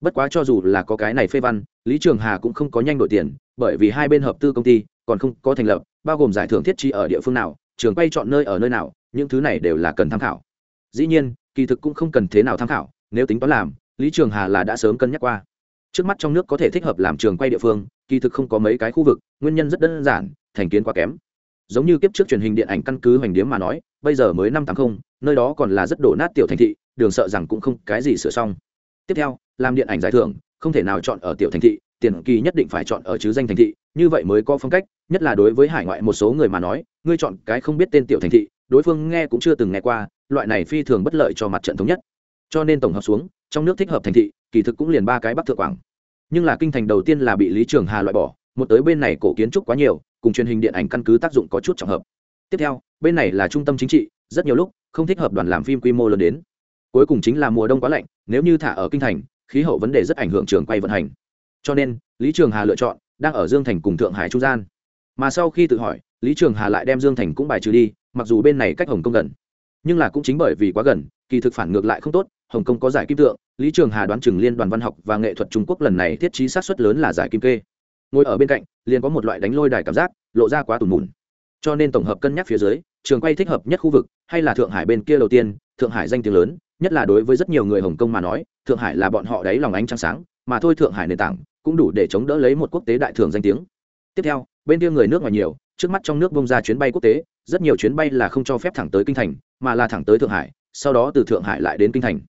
Bất quá cho dù là có cái này phê văn, lý trường hà cũng không có nhanh đổi tiền, bởi vì hai bên hợp tư công ty còn không có thành lập, bao gồm giải thưởng thiết trí ở địa phương nào, trường quay chọn nơi ở nơi nào, những thứ này đều là cần tham khảo. Dĩ nhiên, kỳ thực cũng không cần thế nào tham khảo, nếu tính toán làm, lý trường hà là đã sớm cân nhắc qua. Trước mắt trong nước có thể thích hợp làm trường quay địa phương, kỳ thực không có mấy cái khu vực, nguyên nhân rất đơn giản, thành kiến quá kém. Giống như kiếp trước truyền hình điện ảnh căn cứ hoành điếm mà nói, bây giờ mới năm tám mươi nơi đó còn là rất đổ nát tiểu thành thị, đường sợ rằng cũng không cái gì sửa xong. Tiếp theo, làm điện ảnh giải thưởng, không thể nào chọn ở tiểu thành thị tiền kỳ nhất định phải chọn ở chứ danh thành thị, như vậy mới có phong cách, nhất là đối với hải ngoại một số người mà nói, ngươi chọn cái không biết tên tiểu thành thị, đối phương nghe cũng chưa từng nghe qua, loại này phi thường bất lợi cho mặt trận thống nhất. Cho nên tổng hợp xuống, trong nước thích hợp thành thị, kỳ thực cũng liền ba cái bắc thượng quảng. Nhưng là kinh thành đầu tiên là bị lý trường hà loại bỏ, một tới bên này cổ kiến trúc quá nhiều, cùng truyền hình điện ảnh căn cứ tác dụng có chút trọng hợp. Tiếp theo, bên này là trung tâm chính trị, rất nhiều lúc, không thích hợp đoàn làm phim quy mô lớn đến. Cuối cùng chính là mùa đông quá lạnh, nếu như thả ở kinh thành, khí hậu vấn đề rất ảnh hưởng trường quay vận hành cho nên, lý trường hà lựa chọn đang ở dương thành cùng thượng hải trung gian. Mà sau khi tự hỏi, lý trường hà lại đem dương thành cũng bài trừ đi, mặc dù bên này cách hồng kông gần, nhưng là cũng chính bởi vì quá gần, kỳ thực phản ngược lại không tốt, hồng kông có giải kim tượng, lý trường hà đoán chừng liên đoàn văn học và nghệ thuật trung quốc lần này thiết trí sát xuất lớn là giải kim kê. Ngồi ở bên cạnh, liền có một loại đánh lôi đài cảm giác, lộ ra quá tùn mùn cho nên tổng hợp cân nhắc phía dưới, trường quay thích hợp nhất khu vực, hay là thượng hải bên kia đầu tiên, thượng hải danh tiếng lớn, nhất là đối với rất nhiều người hồng kông mà nói, thượng hải là bọn họ đáy lòng ánh trăng sáng, mà thôi thượng hải nền tảng cũng đủ để chống đỡ lấy một quốc tế đại thường danh tiếng. Tiếp theo, bên kia người nước ngoài nhiều, trước mắt trong nước bông ra chuyến bay quốc tế, rất nhiều chuyến bay là không cho phép thẳng tới kinh thành, mà là thẳng tới thượng hải, sau đó từ thượng hải lại đến kinh thành.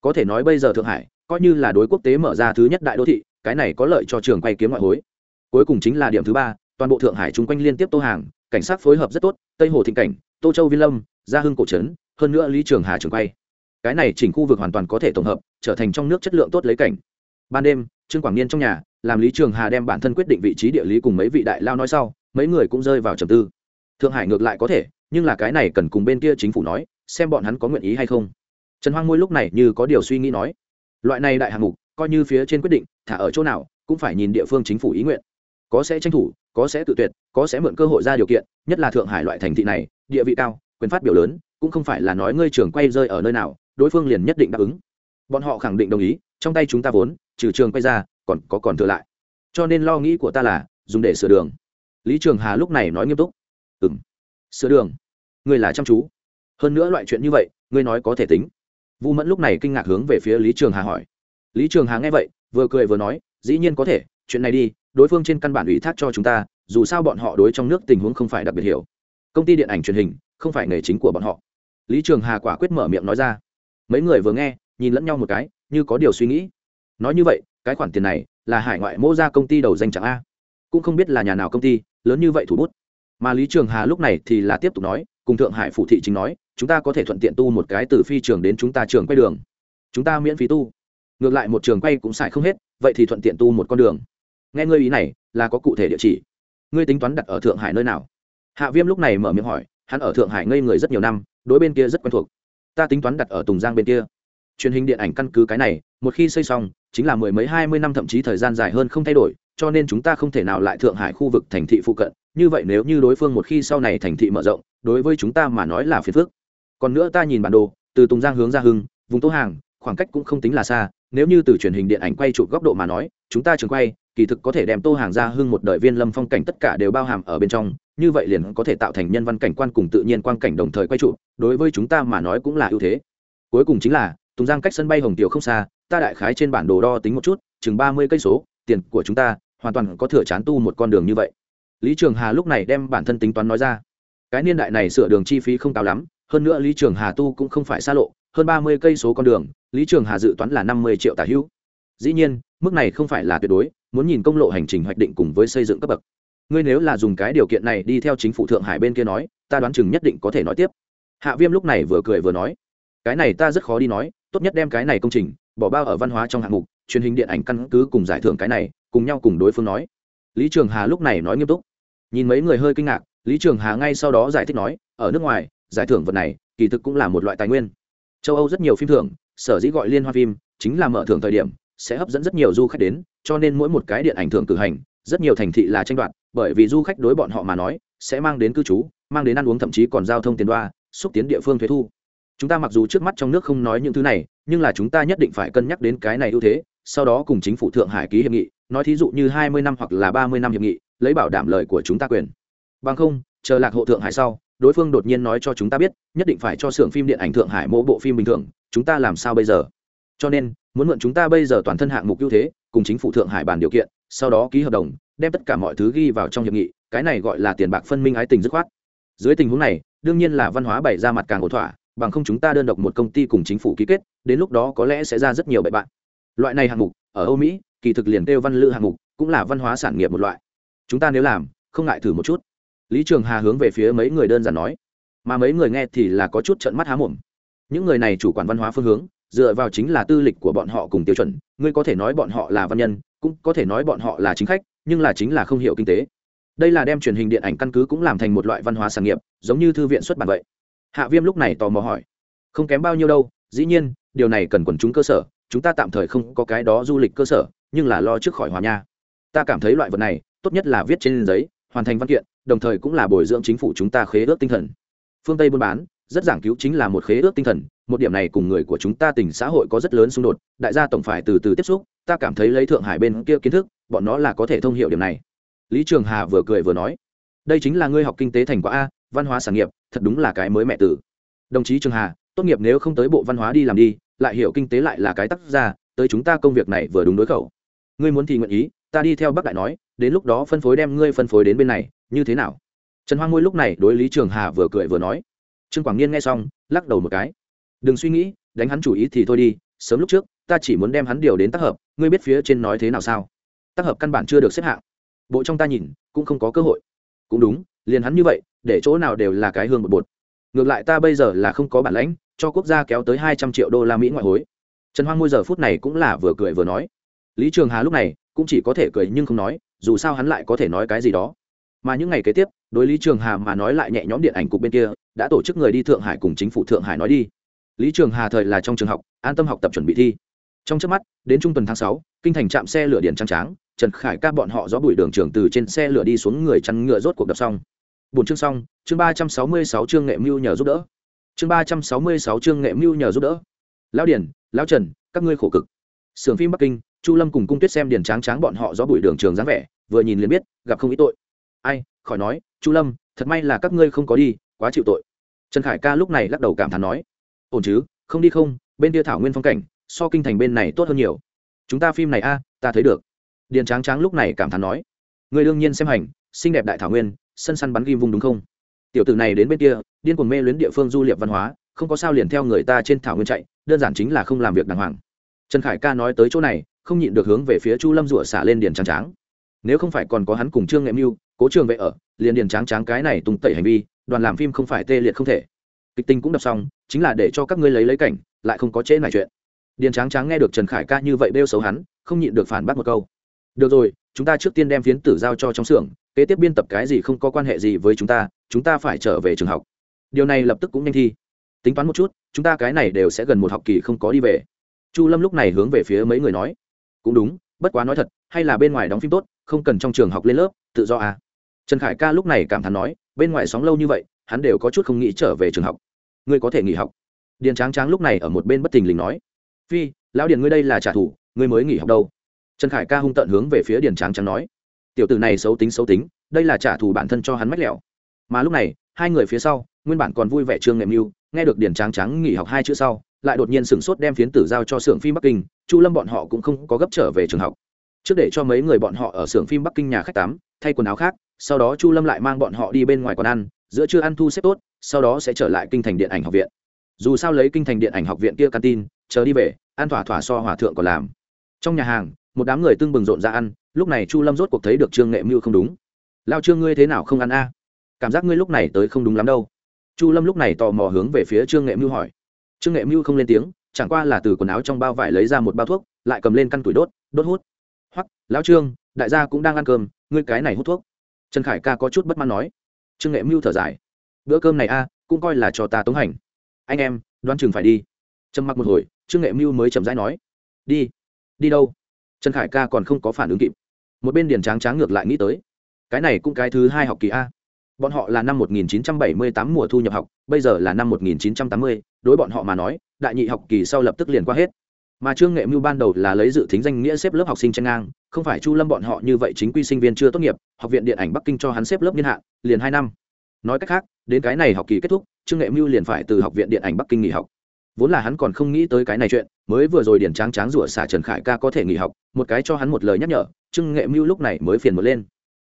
Có thể nói bây giờ thượng hải, coi như là đối quốc tế mở ra thứ nhất đại đô thị, cái này có lợi cho trường quay kiếm ngoại hối. Cuối cùng chính là điểm thứ ba, toàn bộ thượng hải chung quanh liên tiếp tô hàng, cảnh sát phối hợp rất tốt, tây hồ thịnh cảnh, tô châu vi lâm, gia hưng cổ trấn, hơn nữa lý trường hà trường quay. Cái này chỉnh khu vực hoàn toàn có thể tổng hợp, trở thành trong nước chất lượng tốt lấy cảnh. Ban đêm trương quảng niên trong nhà, làm lý trường hà đem bản thân quyết định vị trí địa lý cùng mấy vị đại lao nói sau, mấy người cũng rơi vào trầm tư. Thượng hải ngược lại có thể, nhưng là cái này cần cùng bên kia chính phủ nói, xem bọn hắn có nguyện ý hay không. Trần hoang ngôi lúc này như có điều suy nghĩ nói, loại này đại hạng mục, coi như phía trên quyết định, thả ở chỗ nào, cũng phải nhìn địa phương chính phủ ý nguyện. Có sẽ tranh thủ, có sẽ tự tuyệt, có sẽ mượn cơ hội ra điều kiện, nhất là thượng hải loại thành thị này, địa vị cao, quyền phát biểu lớn, cũng không phải là nói ngươi trường quay rơi ở nơi nào, đối phương liền nhất định đáp ứng. Bọn họ khẳng định đồng ý trong tay chúng ta vốn, trừ trường quay ra, còn có còn thừa lại. Cho nên lo nghĩ của ta là, dùng để sửa đường. Lý trường hà lúc này nói nghiêm túc. Ừ m sửa đường. Ngươi là chăm chú. Hơn nữa loại chuyện như vậy, ngươi nói có thể tính. Vu mẫn lúc này kinh ngạc hướng về phía lý trường hà hỏi. Lý trường hà nghe vậy, vừa cười vừa nói, dĩ nhiên có thể, chuyện này đi, đối phương trên căn bản ủy thác cho chúng ta, dù sao bọn họ đối trong nước tình huống không phải đặc biệt hiểu. Công ty điện ảnh truyền hình, không phải nghề chính của bọn họ. Lý trường hà quả quyết mở miệng nói ra. Mấy người vừa nghe, nhìn lẫn nhau một cái như có điều suy nghĩ. Nói như vậy, cái khoản tiền này là hải ngoại mô ra công ty đầu danh chẳng a. Cũng không biết là nhà nào công ty, lớn như vậy thủ bút. Mà lý trường hà lúc này thì là tiếp tục nói, cùng thượng hải phụ thị chính nói, chúng ta có thể thuận tiện tu một cái từ phi trường đến chúng ta trường quay đường. Chúng ta miễn phí tu. Ngược lại một trường quay cũng xài không hết, vậy thì thuận tiện tu một con đường. Nghe ngươi ý này, là có cụ thể địa chỉ. Ngươi tính toán đặt ở thượng hải nơi nào? Hạ viêm lúc này mở miệng hỏi, hắn ở thượng hải ngây người rất nhiều năm, đối bên kia rất quen thuộc. Ta tính toán đặt ở tùng giang bên kia truyền hình điện ảnh căn cứ cái này, một khi xây xong, chính là mười mấy hai mươi năm thậm chí thời gian dài hơn không thay đổi, cho nên chúng ta không thể nào lại thượng hải khu vực thành thị phụ cận. Như vậy nếu như đối phương một khi sau này thành thị mở rộng, đối với chúng ta mà nói là phiền phức. Còn nữa ta nhìn bản đồ, từ tùng giang hướng ra hưng, vùng tô hàng, khoảng cách cũng không tính là xa. Nếu như từ truyền hình điện ảnh quay chụp góc độ mà nói, chúng ta trường quay, kỳ thực có thể đem tô hàng ra hưng một đời viên lâm phong cảnh tất cả đều bao hàm ở bên trong. Như vậy liền có thể tạo thành nhân văn cảnh quan cùng tự nhiên quang cảnh đồng thời quay trụ đối với chúng ta mà nói cũng là ưu thế. Cuối cùng chính là tùng giang cách sân bay hồng tiểu không xa, ta đại khái trên bản đồ đo tính một chút, chừng ba mươi cây số, tiền của chúng ta, hoàn toàn có thừa chán tu một con đường như vậy. Lý trường hà lúc này đem bản thân tính toán nói ra. Cái niên đại này sửa đường chi phí không cao lắm, hơn nữa lý trường hà tu cũng không phải xa lộ, hơn ba mươi cây số con đường, lý trường hà dự toán là năm mươi triệu tả hữu. Dĩ nhiên, mức này không phải là tuyệt đối, muốn nhìn công lộ hành trình hoạch định cùng với xây dựng cấp bậc. Ngươi nếu là dùng cái điều kiện này đi theo chính phủ thượng hải bên kia nói, ta đoán chừng nhất định có thể nói tiếp. Hạ viêm lúc này vừa cười vừa nói, cái này ta rất khó đi nói tốt nhất đem cái này công trình bỏ bao ở văn hóa trong hạng mục, truyền hình điện ảnh căn cứ cùng giải thưởng cái này, cùng nhau cùng đối phương nói. Lý trường hà lúc này nói nghiêm túc. Nhìn mấy người hơi kinh ngạc, lý trường hà ngay sau đó giải thích nói, ở nước ngoài, giải thưởng vật này, kỳ thực cũng là một loại tài nguyên. Châu âu rất nhiều phim thưởng, sở dĩ gọi liên hoa phim, chính là mở thưởng thời điểm, sẽ hấp dẫn rất nhiều du khách đến, cho nên mỗi một cái điện ảnh thưởng cử hành, rất nhiều thành thị là tranh đoạt, bởi vì du khách đối bọn họ mà nói, sẽ mang đến cư trú, mang đến ăn uống thậm chí còn giao thông tiền đoa, xúc tiến địa phương thuế thu chúng ta mặc dù trước mắt trong nước không nói những thứ này, nhưng là chúng ta nhất định phải cân nhắc đến cái này ưu thế, sau đó cùng chính phủ thượng hải ký hiệp nghị, nói thí dụ như hai mươi năm hoặc là ba mươi năm hiệp nghị, lấy bảo đảm lời của chúng ta quyền. Bằng không, chờ lạc hộ thượng hải sau, đối phương đột nhiên nói cho chúng ta biết, nhất định phải cho xưởng phim điện ảnh thượng hải mỗi bộ phim bình thường, chúng ta làm sao bây giờ? Cho nên, muốn mượn chúng ta bây giờ toàn thân hạng mục ưu thế, cùng chính phủ thượng hải bàn điều kiện, sau đó ký hợp đồng, đem tất cả mọi thứ ghi vào trong hiệp nghị, cái này gọi là tiền bạc phân minh ái tình dứt khoát. Dưới tình huống này, đương nhiên là văn hóa bày ra mặt càng ổn thỏa bằng không chúng ta đơn độc một công ty cùng chính phủ ký kết, đến lúc đó có lẽ sẽ ra rất nhiều bậy bạn. Loại này hạng mục, ở âu mỹ, kỳ thực liền kêu văn lự hạng mục, cũng là văn hóa sản nghiệp một loại. Chúng ta nếu làm, không ngại thử một chút. Lý trường hà hướng về phía mấy người đơn giản nói. Mà mấy người nghe thì là có chút trận mắt há mồm. Những người này chủ quản văn hóa phương hướng, dựa vào chính là tư lịch của bọn họ cùng tiêu chuẩn, ngươi có thể nói bọn họ là văn nhân, cũng có thể nói bọn họ là chính khách, nhưng là chính là không hiểu kinh tế. Đây là đem truyền hình điện ảnh căn cứ cũng làm thành một loại văn hóa sản nghiệp, giống như thư viện xuất bản vậy hạ viêm lúc này tò mò hỏi, không kém bao nhiêu đâu, dĩ nhiên, điều này cần quần chúng cơ sở, chúng ta tạm thời không có cái đó du lịch cơ sở, nhưng là lo trước khỏi hòa nha. Ta cảm thấy loại vật này, tốt nhất là viết trên giấy, hoàn thành văn kiện, đồng thời cũng là bồi dưỡng chính phủ chúng ta khế ước tinh thần. Phương tây buôn bán, rất giảng cứu chính là một khế ước tinh thần, một điểm này cùng người của chúng ta tình xã hội có rất lớn xung đột, đại gia tổng phải từ từ tiếp xúc, ta cảm thấy lấy thượng hải bên kia kiến thức, bọn nó là có thể thông hiểu điểm này. Lý trường hà vừa cười vừa nói, đây chính là ngươi học kinh tế thành quả a văn hóa sản nghiệp, thật đúng là cái mới mẹ tử. Đồng chí trường hà, tốt nghiệp nếu không tới bộ văn hóa đi làm đi, lại hiểu kinh tế lại là cái tác ra tới chúng ta công việc này vừa đúng đối khẩu. Ngươi muốn thì nguyện ý, ta đi theo bác đại nói, đến lúc đó phân phối đem ngươi phân phối đến bên này, như thế nào? Trần hoa ngôi lúc này đối lý trường hà vừa cười vừa nói. Trương quảng niên nghe xong, lắc đầu một cái. Đừng suy nghĩ, đánh hắn chủ ý thì thôi đi, sớm lúc trước, ta chỉ muốn đem hắn điều đến tác hợp, ngươi biết phía trên nói thế nào sao? Tác hợp căn bản chưa được xếp hạng. Bộ trong ta nhìn, cũng không có cơ hội. Cũng đúng, liền hắn như vậy để chỗ nào đều là cái hương bột bột. Ngược lại ta bây giờ là không có bản lãnh, cho quốc gia kéo tới hai trăm triệu đô la mỹ ngoại hối. Trần hoang môi giờ phút này cũng là vừa cười vừa nói. Lý trường hà lúc này cũng chỉ có thể cười nhưng không nói, dù sao hắn lại có thể nói cái gì đó. Mà những ngày kế tiếp, đối lý trường hà mà nói lại nhẹ nhõm điện ảnh cục bên kia, đã tổ chức người đi thượng hải cùng chính phủ thượng hải nói đi. Lý trường hà thời là trong trường học, an tâm học tập chuẩn bị thi. Trong trước mắt, đến trung tuần tháng sáu, kinh thành trạm xe lửa điện trăng tráng, trần khải ca bọn họ gió bụi đường trường từ trên xe lửa đi xuống người chăn ngựa rốt cuộc đập xong. Buổi chương xong, chương ba trăm sáu mươi sáu chương nghệ mưu nhờ giúp đỡ. Chương ba trăm sáu mươi sáu chương nghệ mưu nhờ giúp đỡ. Lão điển, lão trần, các ngươi khổ cực. Sưởng phim bắc kinh, chu lâm cùng cung tuyết xem điền tráng tráng bọn họ gió bụi đường trường dáng vẻ, vừa nhìn liền biết, gặp không ít tội. Ai, khỏi nói, chu lâm, thật may là các ngươi không có đi, quá chịu tội. Trần khải ca lúc này lắc đầu cảm thán nói, ổn chứ, không đi không, bên kia thảo nguyên phong cảnh, so kinh thành bên này tốt hơn nhiều. Chúng ta phim này a, ta thấy được. Điền tráng tráng lúc này cảm thán nói người đương nhiên xem hành, xinh đẹp đại thảo nguyên sân săn bắn ghim vùng đúng không? Tiểu tử này đến bên kia, điên cuồng mê luyến địa phương du lịch văn hóa, không có sao liền theo người ta trên thảo nguyên chạy, đơn giản chính là không làm việc đàng hoàng. Trần khải ca nói tới chỗ này, không nhịn được hướng về phía chu lâm rủa xả lên điền trắng tráng. Nếu không phải còn có hắn cùng trương nghệ mưu, cố trường vệ ở, liền điền tráng tráng cái này tung tẩy hành vi, đoàn làm phim không phải tê liệt không thể. Kịch tình cũng đọc xong, chính là để cho các ngươi lấy lấy cảnh, lại không có trễ này chuyện. Điền tráng tráng nghe được trần khải ca như vậy bêu xấu hắn, không nhịn được phản bác một câu. Được rồi, chúng ta trước tiên đem phiến tử giao cho trong xưởng kế tiếp biên tập cái gì không có quan hệ gì với chúng ta chúng ta phải trở về trường học. Điều này lập tức cũng nhanh thi. Tính toán một chút, chúng ta cái này đều sẽ gần một học kỳ không có đi về. Chu lâm lúc này hướng về phía mấy người nói. Cũng đúng, bất quá nói thật, hay là bên ngoài đóng phim tốt, không cần trong trường học lên lớp, tự do à. Trần khải ca lúc này cảm thán nói, bên ngoài sóng lâu như vậy, hắn đều có chút không nghĩ trở về trường học. Ngươi có thể nghỉ học. Điền tráng tráng lúc này ở một bên bất thình lình nói. Phi, lão điền ngươi đây là trả thù, ngươi mới nghỉ học đâu. Trần khải ca hung tận hướng về phía điền tráng tráng nói tiểu tử này xấu tính xấu tính, đây là trả thù bản thân cho hắn mách lẹo mà lúc này, hai người phía sau, nguyên bản còn vui vẻ trương nghệ mưu nghe được điển tráng tráng nghỉ học hai chữ sau, lại đột nhiên sửng sốt đem phiến tử giao cho xưởng phim bắc kinh, chu lâm bọn họ cũng không có gấp trở về trường học. Trước để cho mấy người bọn họ ở xưởng phim bắc kinh nhà khách tắm, thay quần áo khác, sau đó chu lâm lại mang bọn họ đi bên ngoài quán ăn, giữa trưa ăn thu xếp tốt, sau đó sẽ trở lại kinh thành điện ảnh học viện. Dù sao lấy kinh thành điện ảnh học viện kia canteen, chờ đi về, ăn thỏa thỏa so hòa thượng còn làm. Trong nhà hàng một đám người tưng bừng rộn ra ăn, lúc này chu lâm rốt cuộc thấy được trương nghệ mưu không đúng. Lao trương, ngươi thế nào không ăn a? Cảm giác ngươi lúc này tới không đúng lắm đâu. Chu lâm lúc này tò mò hướng về phía trương nghệ mưu hỏi. Trương nghệ mưu không lên tiếng, chẳng qua là từ quần áo trong bao vải lấy ra một bao thuốc, lại cầm lên căn tuổi đốt đốt hút. Hoặc lão trương, đại gia cũng đang ăn cơm, ngươi cái này hút thuốc. Trần khải ca có chút bất mãn nói. Trương nghệ mưu thở dài. Bữa cơm này a, cũng coi là cho ta tống hành. Anh em, đoán chừng phải đi. Trầm mặc một hồi, trương nghệ mưu mới chậm rãi nói. Đi đi đâu? Trần khải ca còn không có phản ứng kịp. Một bên điền tráng tráng ngược lại nghĩ tới cái này cũng cái thứ hai học kỳ a. Bọn họ là năm 1978 mùa thu nhập học bây giờ là năm 1980, đối bọn họ mà nói đại nhị học kỳ sau lập tức liền qua hết. Mà trương nghệ mưu ban đầu là lấy dự tính danh nghĩa xếp lớp học sinh tranh ngang không phải chu lâm bọn họ như vậy chính quy sinh viên chưa tốt nghiệp học viện điện ảnh bắc kinh cho hắn xếp lớp niên hạn liền hai năm. Nói cách khác đến cái này học kỳ kết thúc trương nghệ mưu liền phải từ học viện điện ảnh bắc kinh nghỉ học. Vốn là hắn còn không nghĩ tới cái này chuyện mới vừa rồi điển tráng tráng rủa xả trần khải ca có thể nghỉ học, một cái cho hắn một lời nhắc nhở, trương nghệ mưu lúc này mới phiền một lên.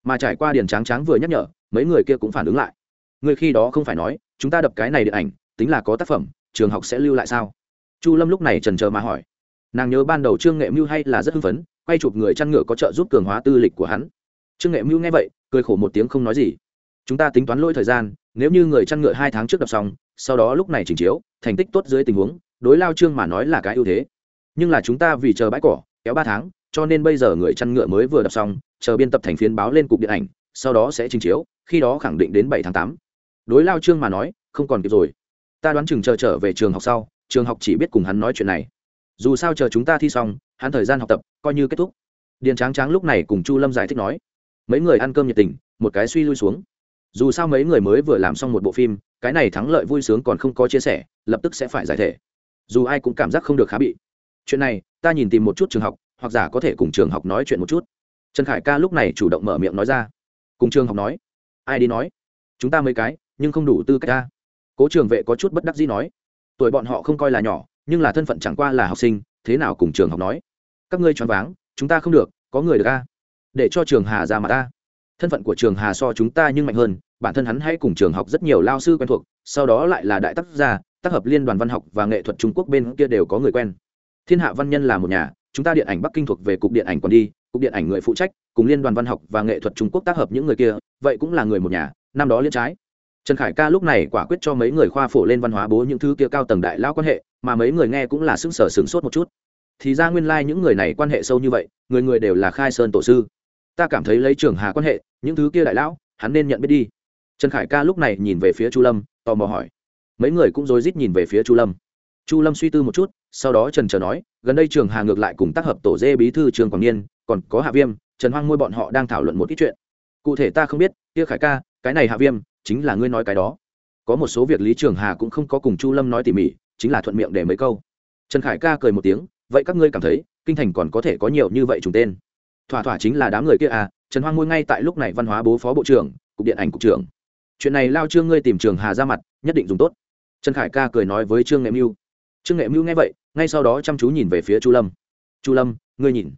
Mà trải qua điển tráng tráng vừa nhắc nhở, mấy người kia cũng phản ứng lại. Người khi đó không phải nói, chúng ta đập cái này điện ảnh, tính là có tác phẩm, trường học sẽ lưu lại sao? Chu lâm lúc này trần chờ mà hỏi. Nàng nhớ ban đầu trương nghệ mưu hay là rất hưng phấn, quay chụp người chăn ngựa có trợ giúp cường hóa tư lịch của hắn. Trương nghệ mưu nghe vậy, cười khổ một tiếng không nói gì. Chúng ta tính toán lỗi thời gian, nếu như người chăn ngựa hai tháng trước đập xong, sau đó lúc này chỉnh chiếu, thành tích tốt dưới tình huống đối lao trương mà nói là cái ưu thế. Nhưng là chúng ta vì chờ bãi cỏ, kéo ba tháng, cho nên bây giờ người chăn ngựa mới vừa đập xong, chờ biên tập thành phiến báo lên cục điện ảnh, sau đó sẽ trình chiếu, khi đó khẳng định đến bảy tháng tám. Đối lao trương mà nói, không còn kịp rồi. Ta đoán chừng chờ trở về trường học sau, trường học chỉ biết cùng hắn nói chuyện này. Dù sao chờ chúng ta thi xong, hắn thời gian học tập, coi như kết thúc. Điền tráng tráng lúc này cùng chu lâm giải thích nói, mấy người ăn cơm nhiệt tình, một cái suy lui xuống. Dù sao mấy người mới vừa làm xong một bộ phim, cái này thắng lợi vui sướng còn không có chia sẻ, lập tức sẽ phải giải thể dù ai cũng cảm giác không được khá bị. Chuyện này, ta nhìn tìm một chút trường học, hoặc giả có thể cùng trường học nói chuyện một chút. Trần khải ca lúc này chủ động mở miệng nói ra. Cùng trường học nói. Ai đi nói? Chúng ta mấy cái, nhưng không đủ tư cách ta. Cố trường vệ có chút bất đắc dĩ nói. Tuổi bọn họ không coi là nhỏ, nhưng là thân phận chẳng qua là học sinh, thế nào cùng trường học nói? Các ngươi choáng váng, chúng ta không được, có người được a. Để cho trường hà ra mà ta thân phận của trường hà so chúng ta nhưng mạnh hơn, bản thân hắn hay cùng trường học rất nhiều lao sư quen thuộc, sau đó lại là đại tác gia tác hợp liên đoàn văn học và nghệ thuật trung quốc bên kia đều có người quen. Thiên hạ văn nhân là một nhà, chúng ta điện ảnh bắc kinh thuộc về cục điện ảnh còn đi, cục điện ảnh người phụ trách, cùng liên đoàn văn học và nghệ thuật trung quốc tác hợp những người kia, vậy cũng là người một nhà, năm đó liên trái. Trần khải ca lúc này quả quyết cho mấy người khoa phổ lên văn hóa bố những thứ kia cao tầng đại lao quan hệ, mà mấy người nghe cũng là sững sờ sững sốt một chút. Thì ra nguyên lai những người này quan hệ sâu như vậy, người người đều là khai sơn tổ sư. Ta cảm thấy lấy trường hà quan hệ, những thứ kia đại lão, hắn nên nhận biết đi. Trần khải ca lúc này nhìn về phía chu lâm, tò mò hỏi mấy người cũng rối rít nhìn về phía chu lâm. Chu lâm suy tư một chút, sau đó trần trờ nói, gần đây trường hà ngược lại cùng tác hợp tổ dê bí thư trường quảng niên, còn có hạ viêm, trần hoang môi bọn họ đang thảo luận một ít chuyện. Cụ thể ta không biết tia khải ca, cái này hạ viêm, chính là ngươi nói cái đó. Có một số việc lý trường hà cũng không có cùng chu lâm nói tỉ mỉ, chính là thuận miệng để mấy câu. Trần khải ca cười một tiếng, vậy các ngươi cảm thấy, kinh thành còn có thể có nhiều như vậy trùng tên? Thỏa thỏa chính là đám người kia à trần hoang ngôi ngay tại lúc này văn hóa bố phó bộ trưởng, cục điện ảnh cục trưởng. Chuyện này lao trương ngươi tìm trường hà ra mặt, nhất định dùng tốt trần khải ca cười nói với trương nghệ mưu trương nghệ mưu nghe vậy, ngay sau đó chăm chú nhìn về phía chu lâm. Chu lâm, ngươi nhìn.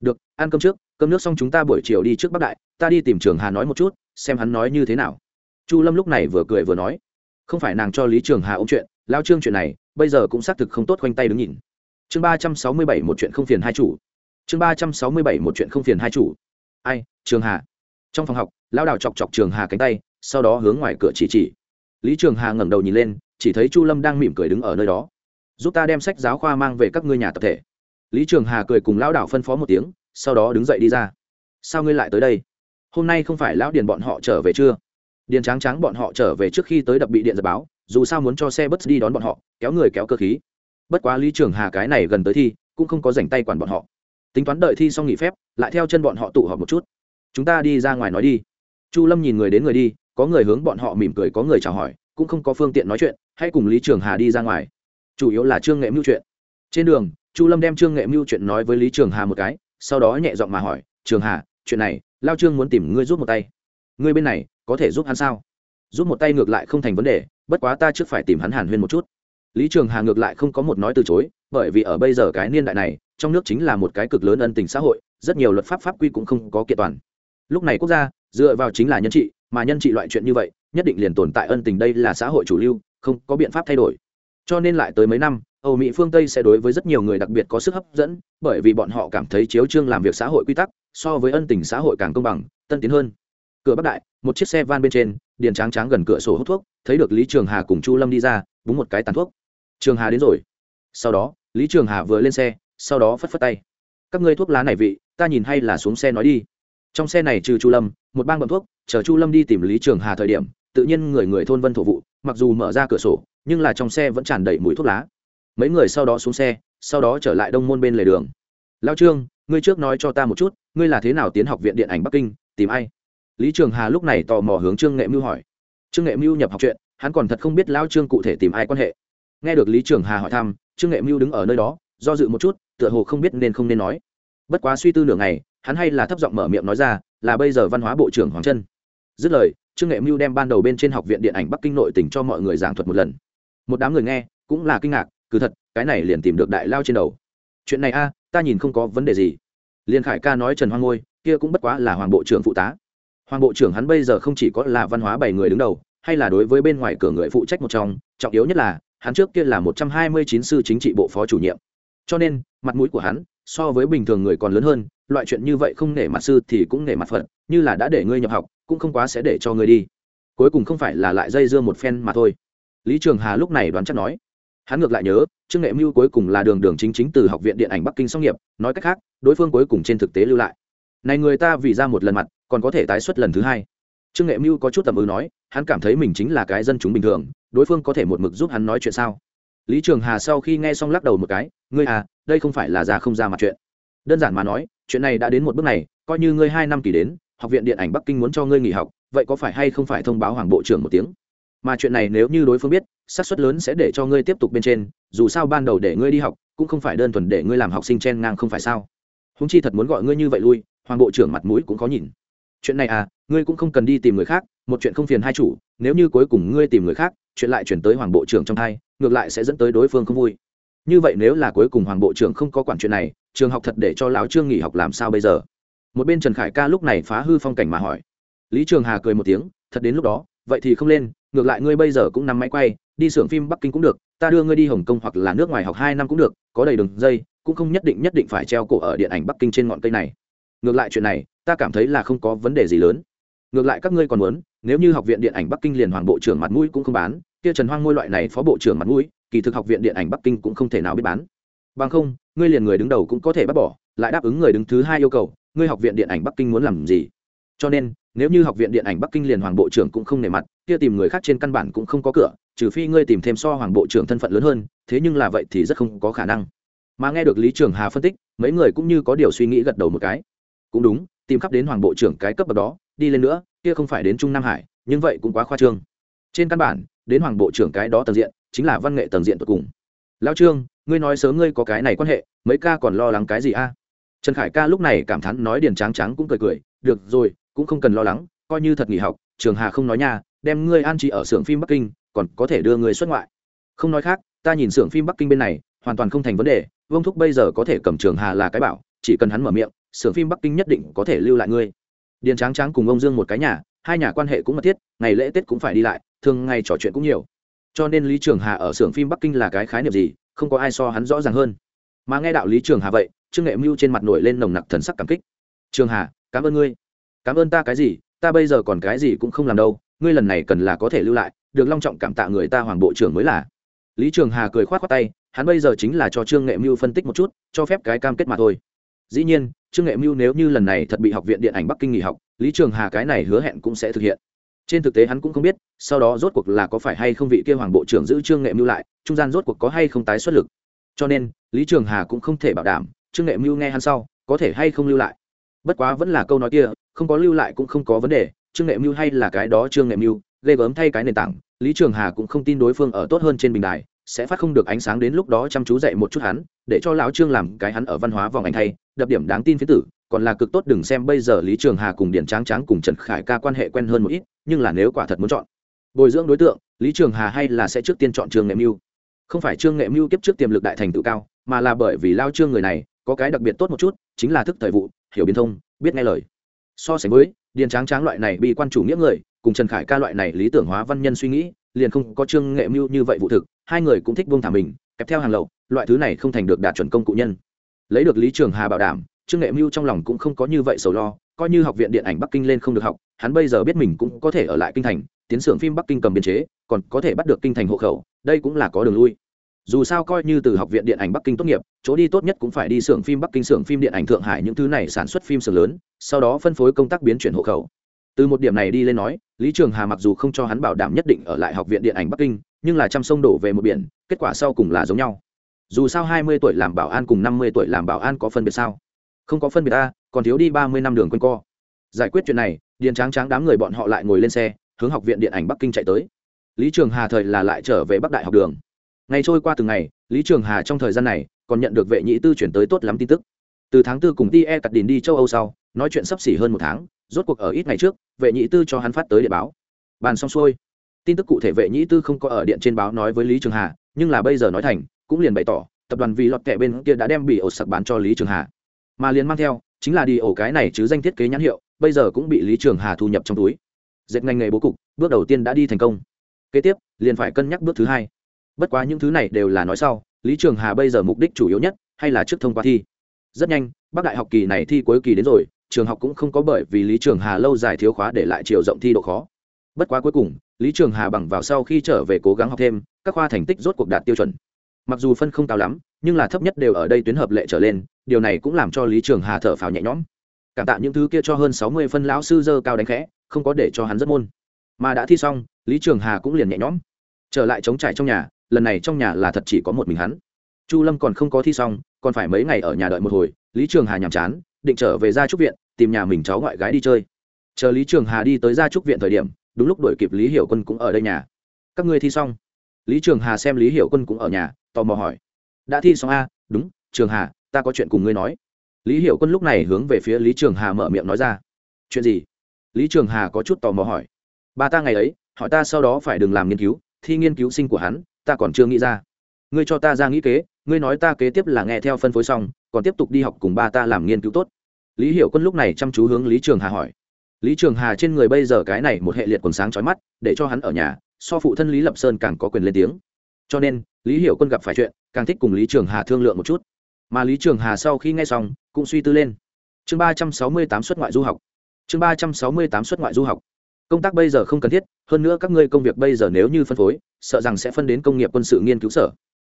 Được, ăn cơm trước, cơm nước xong chúng ta buổi chiều đi trước bắc đại, ta đi tìm trường hà nói một chút, xem hắn nói như thế nào. Chu lâm lúc này vừa cười vừa nói. Không phải nàng cho lý trường hà ôm chuyện, lao trương chuyện này, bây giờ cũng xác thực không tốt khoanh tay đứng nhìn. Chương ba trăm sáu mươi bảy một chuyện không phiền hai chủ. Chương ba trăm sáu mươi bảy một chuyện không phiền hai chủ. Ai, trường hà? Trong phòng học lao đào chọc chọc trường hà cánh tay, sau đó hướng ngoài cửa chỉ chỉ. Lý trường hà ngẩng đầu nhìn lên chỉ thấy chu lâm đang mỉm cười đứng ở nơi đó. Giúp ta đem sách giáo khoa mang về các ngươi nhà tập thể. Lý trường hà cười cùng lão đảo phân phó một tiếng, sau đó đứng dậy đi ra. Sao ngươi lại tới đây? Hôm nay không phải lão điền bọn họ trở về chưa? Điền tráng tráng bọn họ trở về trước khi tới đập bị điện giật báo, dù sao muốn cho xe bus đi đón bọn họ, kéo người kéo cơ khí. Bất quá lý trường hà cái này gần tới thi, cũng không có dành tay quản bọn họ. Tính toán đợi thi xong nghỉ phép, lại theo chân bọn họ tụ họp một chút. Chúng ta đi ra ngoài nói đi. Chu lâm nhìn người đến người đi, có người hướng bọn họ mỉm cười, có người chào hỏi cũng không có phương tiện nói chuyện, hãy cùng lý trường hà đi ra ngoài. Chủ yếu là trương nghệ mưu chuyện. Trên đường, chu lâm đem trương nghệ mưu chuyện nói với lý trường hà một cái, sau đó nhẹ giọng mà hỏi, trường hà, chuyện này, lao trương muốn tìm ngươi giúp một tay. Ngươi bên này, có thể giúp hắn sao? Giúp một tay ngược lại không thành vấn đề, bất quá ta trước phải tìm hắn hàn huyên một chút. Lý trường hà ngược lại không có một nói từ chối, bởi vì ở bây giờ cái niên đại này, trong nước chính là một cái cực lớn ân tình xã hội, rất nhiều luật pháp pháp quy cũng không có kiện toàn. Lúc này quốc gia, dựa vào chính là nhân trị, mà nhân trị loại chuyện như vậy nhất định liền tồn tại ân tình đây là xã hội chủ lưu, không có biện pháp thay đổi. Cho nên lại tới mấy năm, âu mỹ phương tây sẽ đối với rất nhiều người đặc biệt có sức hấp dẫn, bởi vì bọn họ cảm thấy chiếu trương làm việc xã hội quy tắc, so với ân tình xã hội càng công bằng, tân tiến hơn. Cửa bắc đại, một chiếc xe van bên trên, điền tráng tráng gần cửa sổ hút thuốc, thấy được lý trường hà cùng chu lâm đi ra, búng một cái tàn thuốc. Trường hà đến rồi. Sau đó, lý trường hà vừa lên xe, sau đó phất phất tay. Các ngươi thuốc lá này vị, ta nhìn hay là xuống xe nói đi. Trong xe này trừ chu lâm, một bang bậm thuốc, chờ chu lâm đi tìm lý trường hà thời điểm tự nhiên người người thôn vân thổ vụ, mặc dù mở ra cửa sổ, nhưng là trong xe vẫn tràn đầy mùi thuốc lá. Mấy người sau đó xuống xe, sau đó trở lại đông môn bên lề đường. Lao trương, ngươi trước nói cho ta một chút, ngươi là thế nào tiến học viện điện ảnh bắc kinh, tìm ai? Lý trường hà lúc này tò mò hướng trương nghệ mưu hỏi. Trương nghệ mưu nhập học chuyện hắn còn thật không biết lao trương cụ thể tìm ai quan hệ. Nghe được lý trường hà hỏi thăm, trương nghệ mưu đứng ở nơi đó, do dự một chút, tựa hồ không biết nên không nên nói. Bất quá suy tư nửa ngày, hắn hay là thấp giọng mở miệng nói ra, là bây giờ văn hóa bộ trưởng hoàng trân. Dứt lời trương nghệ mưu đem ban đầu bên trên học viện điện ảnh bắc kinh nội tỉnh cho mọi người giảng thuật một lần. Một đám người nghe, cũng là kinh ngạc, cứ thật, cái này liền tìm được đại lao trên đầu. Chuyện này a, ta nhìn không có vấn đề gì. Liên khải ca nói trần hoang ngôi, kia cũng bất quá là hoàng bộ trưởng phụ tá. Hoàng bộ trưởng hắn bây giờ không chỉ có là văn hóa bảy người đứng đầu, hay là đối với bên ngoài cửa người phụ trách một trong, trọng yếu nhất là, hắn trước kia là một trăm hai mươi chín sư chính trị bộ phó chủ nhiệm. Cho nên, mặt mũi của hắn, so với bình thường người còn lớn hơn, loại chuyện như vậy không nể mặt sư thì cũng nể mặt phận như là đã để ngươi nhập học cũng không quá sẽ để cho ngươi đi. Cuối cùng không phải là lại dây dưa một phen mà thôi. Lý trường hà lúc này đoán chắc nói. Hắn ngược lại nhớ, trương nghệ mưu cuối cùng là đường đường chính chính từ học viện điện ảnh bắc kinh song nghiệp, nói cách khác, đối phương cuối cùng trên thực tế lưu lại. Này người ta vì ra một lần mặt, còn có thể tái xuất lần thứ hai. Trương nghệ mưu có chút tầm ư nói, hắn cảm thấy mình chính là cái dân chúng bình thường, đối phương có thể một mực giúp hắn nói chuyện sao? Lý trường hà sau khi nghe xong lắc đầu một cái, ngươi à đây không phải là ra không ra mặt chuyện. Đơn giản mà nói, chuyện này đã đến một bước này, coi như ngươi hai năm kỳ đến học viện điện ảnh bắc kinh muốn cho ngươi nghỉ học, vậy có phải hay không phải thông báo hoàng bộ trưởng một tiếng? Mà chuyện này nếu như đối phương biết, xác suất lớn sẽ để cho ngươi tiếp tục bên trên, dù sao ban đầu để ngươi đi học, cũng không phải đơn thuần để ngươi làm học sinh chen ngang không phải sao? Húng chi thật muốn gọi ngươi như vậy lui, hoàng bộ trưởng mặt mũi cũng khó nhìn. Chuyện này à ngươi cũng không cần đi tìm người khác, một chuyện không phiền hai chủ, nếu như cuối cùng ngươi tìm người khác, chuyện lại chuyển tới hoàng bộ trưởng trong thai ngược lại sẽ dẫn tới đối phương không vui. Như vậy nếu là cuối cùng hoàng bộ trưởng không có quản chuyện này, trường học thật để cho lão trương nghỉ học làm sao bây giờ? Một bên trần khải ca lúc này phá hư phong cảnh mà hỏi. Lý trường hà cười một tiếng, thật đến lúc đó, vậy thì không lên, ngược lại ngươi bây giờ cũng nằm máy quay, đi xưởng phim bắc kinh cũng được, ta đưa ngươi đi hồng kông hoặc là nước ngoài học hai năm cũng được, có đầy đường dây, cũng không nhất định nhất định phải treo cổ ở điện ảnh bắc kinh trên ngọn cây này. Ngược lại chuyện này, ta cảm thấy là không có vấn đề gì lớn. Ngược lại các ngươi còn muốn, nếu như học viện điện ảnh bắc kinh liền hoàng bộ trưởng mặt mũi cũng không bán, kia trần hoang ngôi loại này phó bộ trưởng mặt mũi, kỳ thực học viện điện ảnh bắc kinh cũng không thể nào biết bán. Bằng không, ngươi liền người đứng đầu cũng có thể bắt bỏ, lại đáp ứng người đứng thứ hai yêu cầu ngươi học viện điện ảnh bắc kinh muốn làm gì? Cho nên, nếu như học viện điện ảnh bắc kinh liền hoàng bộ trưởng cũng không nể mặt, kia tìm người khác trên căn bản cũng không có cửa, trừ phi ngươi tìm thêm so hoàng bộ trưởng thân phận lớn hơn, thế nhưng là vậy thì rất không có khả năng. Mà nghe được lý trường hà phân tích, mấy người cũng như có điều suy nghĩ gật đầu một cái. Cũng đúng, tìm khắp đến hoàng bộ trưởng cái cấp bậc đó, đi lên nữa, kia không phải đến trung nam hải, nhưng vậy cũng quá khoa trương. Trên căn bản, đến hoàng bộ trưởng cái đó tầng diện, chính là văn nghệ tầng diện tột cùng. Lao trương, ngươi nói sớm ngươi có cái này quan hệ, mấy ca còn lo lắng cái gì a? Trần khải ca lúc này cảm thán nói điền tráng Tráng cũng cười cười, được rồi, cũng không cần lo lắng, coi như thật nghỉ học, trường hà không nói nha, đem ngươi an trí ở xưởng phim bắc kinh, còn có thể đưa ngươi xuất ngoại. Không nói khác, ta nhìn xưởng phim bắc kinh bên này, hoàn toàn không thành vấn đề, vương thúc bây giờ có thể cầm trường hà là cái bảo, chỉ cần hắn mở miệng, xưởng phim bắc kinh nhất định có thể lưu lại ngươi. Điền tráng tráng cùng ông dương một cái nhà, hai nhà quan hệ cũng mật thiết, ngày lễ tết cũng phải đi lại, thường ngày trò chuyện cũng nhiều. Cho nên lý trường hà ở xưởng phim bắc kinh là cái khái niệm gì, không có ai so hắn rõ ràng hơn mà nghe đạo lý trường hà vậy, trương nghệ mưu trên mặt nổi lên nồng nặc thần sắc cảm kích. Trường hà, cảm ơn ngươi. Cảm ơn ta cái gì, ta bây giờ còn cái gì cũng không làm đâu, ngươi lần này cần là có thể lưu lại, được long trọng cảm tạ người ta hoàng bộ trưởng mới là. Lý trường hà cười khoát khoát tay, hắn bây giờ chính là cho trương nghệ mưu phân tích một chút, cho phép cái cam kết mà thôi. Dĩ nhiên, trương nghệ mưu nếu như lần này thật bị học viện điện ảnh bắc kinh nghỉ học, lý trường hà cái này hứa hẹn cũng sẽ thực hiện. Trên thực tế hắn cũng không biết, sau đó rốt cuộc là có phải hay không vị kia hoàng bộ trưởng giữ trương nghệ mưu lại, trung gian rốt cuộc có hay không tái xuất lực. Cho nên lý trường hà cũng không thể bảo đảm, trương nghệ mưu nghe hắn sau, có thể hay không lưu lại. Bất quá vẫn là câu nói kia, không có lưu lại cũng không có vấn đề, trương nghệ mưu hay là cái đó trương nghệ mưu, ghê gớm thay cái nền tảng, lý trường hà cũng không tin đối phương ở tốt hơn trên bình đài, sẽ phát không được ánh sáng đến lúc đó chăm chú dạy một chút hắn, để cho lão trương làm cái hắn ở văn hóa vòng ảnh thay, đập điểm đáng tin phía tử, còn là cực tốt đừng xem bây giờ lý trường hà cùng điển tráng tráng cùng trần khải ca quan hệ quen hơn một ít, nhưng là nếu quả thật muốn chọn bồi dưỡng đối tượng, lý trường hà hay là sẽ trước tiên chọn trương nghệ mưu không phải trương nghệ mưu kiếp trước tiềm lực đại thành tự cao, mà là bởi vì lao trương người này có cái đặc biệt tốt một chút, chính là thức thời vụ, hiểu biến thông, biết nghe lời. So sánh với, điền tráng tráng loại này bị quan chủ nghĩa người, cùng trần khải ca loại này lý tưởng hóa văn nhân suy nghĩ, liền không có trương nghệ mưu như vậy vụ thực, hai người cũng thích buông thả mình, kẹp theo hàng lậu, loại thứ này không thành được đạt chuẩn công cụ nhân. Lấy được lý trường hà bảo đảm, trương nghệ mưu trong lòng cũng không có như vậy sầu lo, coi như học viện điện ảnh bắc kinh lên không được học, hắn bây giờ biết mình cũng có thể ở lại kinh thành, tiến xưởng phim bắc kinh cầm biên chế, còn có thể bắt được kinh thành hộ khẩu đây cũng là có đường lui. Dù sao coi như từ học viện điện ảnh bắc kinh tốt nghiệp, chỗ đi tốt nhất cũng phải đi xưởng phim bắc kinh, xưởng phim điện ảnh thượng hải những thứ này sản xuất phim xưởng lớn, sau đó phân phối công tác biến chuyển hộ khẩu. Từ một điểm này đi lên nói, lý trường hà mặc dù không cho hắn bảo đảm nhất định ở lại học viện điện ảnh bắc kinh, nhưng là chăm sông đổ về một biển, kết quả sau cùng là giống nhau. Dù sao hai mươi tuổi làm bảo an cùng năm mươi tuổi làm bảo an có phân biệt sao? Không có phân biệt ta, còn thiếu đi ba mươi năm đường q co. Giải quyết chuyện này, điền tráng tráng đám người bọn họ lại ngồi lên xe, hướng học viện điện ảnh bắc kinh chạy tới lý trường hà thời là lại trở về bắc đại học đường. Ngày trôi qua từng ngày, lý trường hà trong thời gian này còn nhận được vệ nhị tư chuyển tới tốt lắm tin tức. Từ tháng tư cùng ti e cặt đình đi châu âu sau, nói chuyện sắp xỉ hơn một tháng, rốt cuộc ở ít ngày trước, vệ nhị tư cho hắn phát tới địa báo. Bàn xong xuôi, tin tức cụ thể vệ nhị tư không có ở điện trên báo nói với lý trường hà, nhưng là bây giờ nói thành, cũng liền bày tỏ, tập đoàn vì lọt kẹ bên kia đã đem bị ổ sặc bán cho lý trường hà. Mà liền mang theo, chính là đi ổ cái này chứ danh thiết kế nhãn hiệu, bây giờ cũng bị lý trường hà thu nhập trong túi. Dệt ngành nghề bố cục, bước đầu tiên đã đi thành công kế tiếp, liền phải cân nhắc bước thứ hai. Bất quá những thứ này đều là nói sau, lý trường hà bây giờ mục đích chủ yếu nhất hay là trước thông qua thi. Rất nhanh, bác đại học kỳ này thi cuối kỳ đến rồi, trường học cũng không có bởi vì lý trường hà lâu dài thiếu khóa để lại chiều rộng thi độ khó. Bất quá cuối cùng, lý trường hà bằng vào sau khi trở về cố gắng học thêm, các khoa thành tích rốt cuộc đạt tiêu chuẩn. Mặc dù phân không cao lắm, nhưng là thấp nhất đều ở đây tuyến hợp lệ trở lên, điều này cũng làm cho lý trường hà thở phào nhẹ nhõm. Cảm tạ những thứ kia cho hơn sáu mươi phân lão sư dơ cao đánh khẽ, không có để cho hắn rất môn mà đã thi xong, lý trường hà cũng liền nhẹ nhõm. Trở lại chống trải trong nhà, lần này trong nhà là thật chỉ có một mình hắn. Chu lâm còn không có thi xong, còn phải mấy ngày ở nhà đợi một hồi, lý trường hà nhàm chán, định trở về gia trúc viện, tìm nhà mình cháu ngoại gái đi chơi. Chờ lý trường hà đi tới gia trúc viện thời điểm, đúng lúc đổi kịp lý hiểu quân cũng ở đây nhà. Các ngươi thi xong? Lý trường hà xem lý hiểu quân cũng ở nhà, tò mò hỏi. Đã thi xong a? Đúng, trường hà, ta có chuyện cùng ngươi nói. Lý hiểu quân lúc này hướng về phía lý trường hà mở miệng nói ra. Chuyện gì? Lý trường hà có chút tò mò hỏi ba ta ngày ấy, hỏi ta sau đó phải đừng làm nghiên cứu, thi nghiên cứu sinh của hắn, ta còn chưa nghĩ ra. Ngươi cho ta ra nghĩ kế, ngươi nói ta kế tiếp là nghe theo phân phối xong, còn tiếp tục đi học cùng ba ta làm nghiên cứu tốt. Lý hiểu quân lúc này chăm chú hướng lý trường hà hỏi. Lý trường hà trên người bây giờ cái này một hệ liệt quần sáng trói mắt, để cho hắn ở nhà, so phụ thân lý lập sơn càng có quyền lên tiếng. Cho nên, lý hiểu quân gặp phải chuyện, càng thích cùng lý trường hà thương lượng một chút. Mà lý trường hà sau khi nghe xong, cũng suy tư lên. Chương ba trăm sáu mươi tám xuất ngoại du học. Chương ba trăm sáu mươi tám xuất ngoại du học công tác bây giờ không cần thiết, hơn nữa các ngươi công việc bây giờ nếu như phân phối, sợ rằng sẽ phân đến công nghiệp quân sự nghiên cứu sở.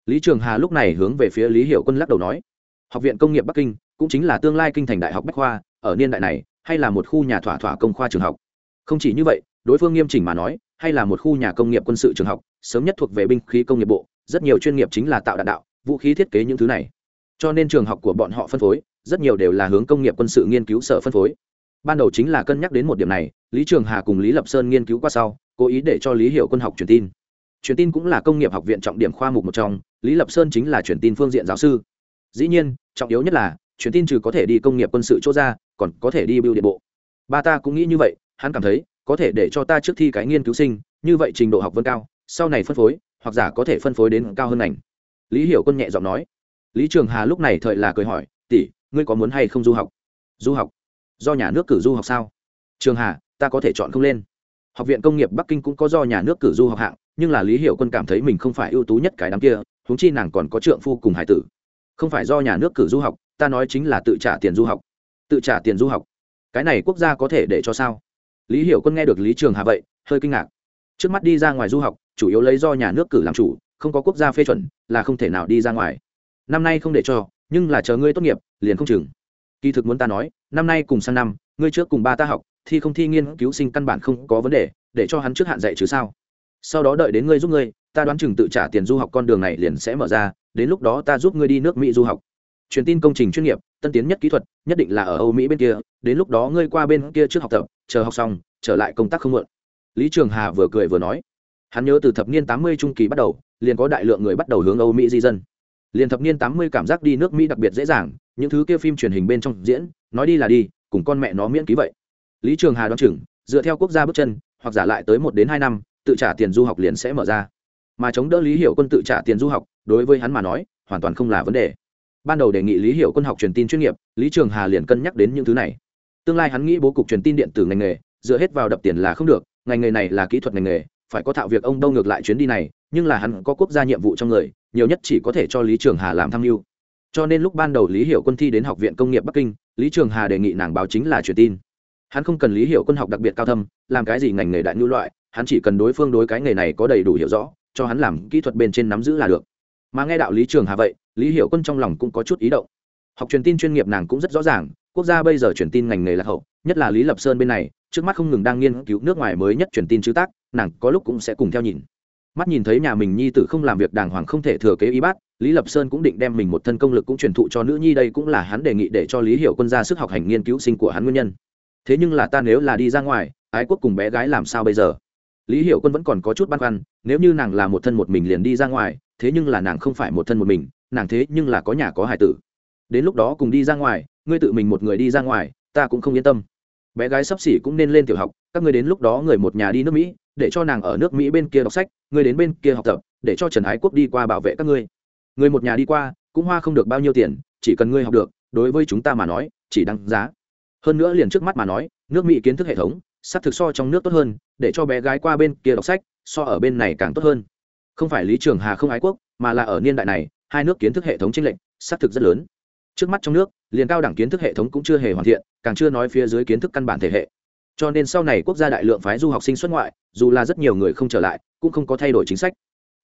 Lý trường hà lúc này hướng về phía lý hiểu quân lắc đầu nói, học viện công nghiệp bắc kinh cũng chính là tương lai kinh thành đại học bách khoa, ở niên đại này, hay là một khu nhà thỏa thỏa công khoa trường học? Không chỉ như vậy, đối phương nghiêm chỉnh mà nói, hay là một khu nhà công nghiệp quân sự trường học, sớm nhất thuộc về binh khí công nghiệp bộ, rất nhiều chuyên nghiệp chính là tạo đạn đạo, vũ khí thiết kế những thứ này. Cho nên trường học của bọn họ phân phối, rất nhiều đều là hướng công nghiệp quân sự nghiên cứu sở phân phối ban đầu chính là cân nhắc đến một điểm này, lý trường hà cùng lý lập sơn nghiên cứu qua sau, cố ý để cho lý hiệu quân học truyền tin. Truyền tin cũng là công nghiệp học viện trọng điểm khoa mục một trong, lý lập sơn chính là truyền tin phương diện giáo sư. Dĩ nhiên, trọng yếu nhất là, truyền tin trừ có thể đi công nghiệp quân sự chỗ ra, còn có thể đi bưu điện bộ. Ba ta cũng nghĩ như vậy, hắn cảm thấy, có thể để cho ta trước thi cái nghiên cứu sinh, như vậy trình độ học vân cao, sau này phân phối, hoặc giả có thể phân phối đến cao hơn ngành. Lý hiểu quân nhẹ giọng nói. Lý trường hà lúc này thời là cười hỏi, tỷ, ngươi có muốn hay không du học? Du học? Do nhà nước cử du học sao? Trường hà, ta có thể chọn không lên. Học viện công nghiệp bắc kinh cũng có do nhà nước cử du học hạng, nhưng là lý hiểu quân cảm thấy mình không phải ưu tú nhất cái đám kia, huống chi nàng còn có trượng phu cùng hải tử. Không phải do nhà nước cử du học, ta nói chính là tự trả tiền du học. Tự trả tiền du học. Cái này quốc gia có thể để cho sao? Lý hiểu quân nghe được lý trường hà vậy, hơi kinh ngạc. Trước mắt đi ra ngoài du học, chủ yếu lấy do nhà nước cử làm chủ, không có quốc gia phê chuẩn, là không thể nào đi ra ngoài. Năm nay không để cho, nhưng là chờ ngươi tốt nghiệp, liền không chừng. Kỳ thực muốn ta nói năm nay cùng sang năm, ngươi trước cùng ba ta học, thi không thi nghiên cứu sinh căn bản không có vấn đề, để cho hắn trước hạn dạy chứ sao? Sau đó đợi đến ngươi giúp ngươi, ta đoán chừng tự trả tiền du học con đường này liền sẽ mở ra, đến lúc đó ta giúp ngươi đi nước mỹ du học. Truyền tin công trình chuyên nghiệp, tân tiến nhất kỹ thuật, nhất định là ở âu mỹ bên kia, đến lúc đó ngươi qua bên kia trước học tập, chờ học xong, trở lại công tác không muộn. Lý trường hà vừa cười vừa nói. Hắn nhớ từ thập niên tám mươi trung kỳ bắt đầu, liền có đại lượng người bắt đầu hướng âu mỹ di dân. Liền thập niên tám mươi cảm giác đi nước mỹ đặc biệt dễ dàng, những thứ kia phim truyền hình bên trong diễn nói đi là đi, cùng con mẹ nó miễn ký vậy. Lý trường hà đoán chừng, dựa theo quốc gia bước chân, hoặc giả lại tới một đến hai năm, tự trả tiền du học liền sẽ mở ra. Mà chống đỡ lý hiểu quân tự trả tiền du học, đối với hắn mà nói, hoàn toàn không là vấn đề. Ban đầu đề nghị lý hiểu quân học truyền tin chuyên nghiệp, lý trường hà liền cân nhắc đến những thứ này. Tương lai hắn nghĩ bố cục truyền tin điện tử ngành nghề, dựa hết vào đập tiền là không được, ngành nghề này là kỹ thuật ngành nghề, phải có thạo việc ông đâu ngược lại chuyến đi này, nhưng là hắn có quốc gia nhiệm vụ trong người, nhiều nhất chỉ có thể cho lý trường hà làm tham mưu cho nên lúc ban đầu lý hiểu quân thi đến học viện công nghiệp bắc kinh, lý trường hà đề nghị nàng báo chính là truyền tin. Hắn không cần lý hiểu quân học đặc biệt cao thâm, làm cái gì ngành nghề đại ngữ loại, hắn chỉ cần đối phương đối cái nghề này có đầy đủ hiểu rõ, cho hắn làm kỹ thuật bên trên nắm giữ là được. Mà nghe đạo lý trường hà vậy, lý hiểu quân trong lòng cũng có chút ý động. Học truyền tin chuyên nghiệp nàng cũng rất rõ ràng, quốc gia bây giờ truyền tin ngành nghề là hậu, nhất là lý lập sơn bên này, trước mắt không ngừng đang nghiên cứu nước ngoài mới nhất truyền tin chữ tác, nàng có lúc cũng sẽ cùng theo nhìn. Mắt nhìn thấy nhà mình nhi tử không làm việc đàng hoàng không thể thừa kế y bát lý lập sơn cũng định đem mình một thân công lực cũng truyền thụ cho nữ nhi, đây cũng là hắn đề nghị để cho lý hiểu quân ra sức học hành nghiên cứu sinh của hắn nguyên nhân. Thế nhưng là ta nếu là đi ra ngoài, ái quốc cùng bé gái làm sao bây giờ? Lý hiểu quân vẫn còn có chút băn khoăn, nếu như nàng là một thân một mình liền đi ra ngoài, thế nhưng là nàng không phải một thân một mình, nàng thế nhưng là có nhà có hải tử. Đến lúc đó cùng đi ra ngoài, ngươi tự mình một người đi ra ngoài, ta cũng không yên tâm. Bé gái sắp xỉ cũng nên lên tiểu học, các ngươi đến lúc đó người một nhà đi nước mỹ, để cho nàng ở nước mỹ bên kia đọc sách, ngươi đến bên kia học tập, để cho trần ái quốc đi qua bảo vệ các ngươi người một nhà đi qua, cũng hoa không được bao nhiêu tiền, chỉ cần ngươi học được, đối với chúng ta mà nói, chỉ đăng giá. Hơn nữa liền trước mắt mà nói, nước mỹ kiến thức hệ thống sắp thực so trong nước tốt hơn, để cho bé gái qua bên kia đọc sách, so ở bên này càng tốt hơn. Không phải lý trường hà không ái quốc, mà là ở niên đại này, hai nước kiến thức hệ thống tranh lệch sắp thực rất lớn. Trước mắt trong nước, liền cao đẳng kiến thức hệ thống cũng chưa hề hoàn thiện, càng chưa nói phía dưới kiến thức căn bản thể hệ. Cho nên sau này quốc gia đại lượng phái du học sinh xuất ngoại, dù là rất nhiều người không trở lại, cũng không có thay đổi chính sách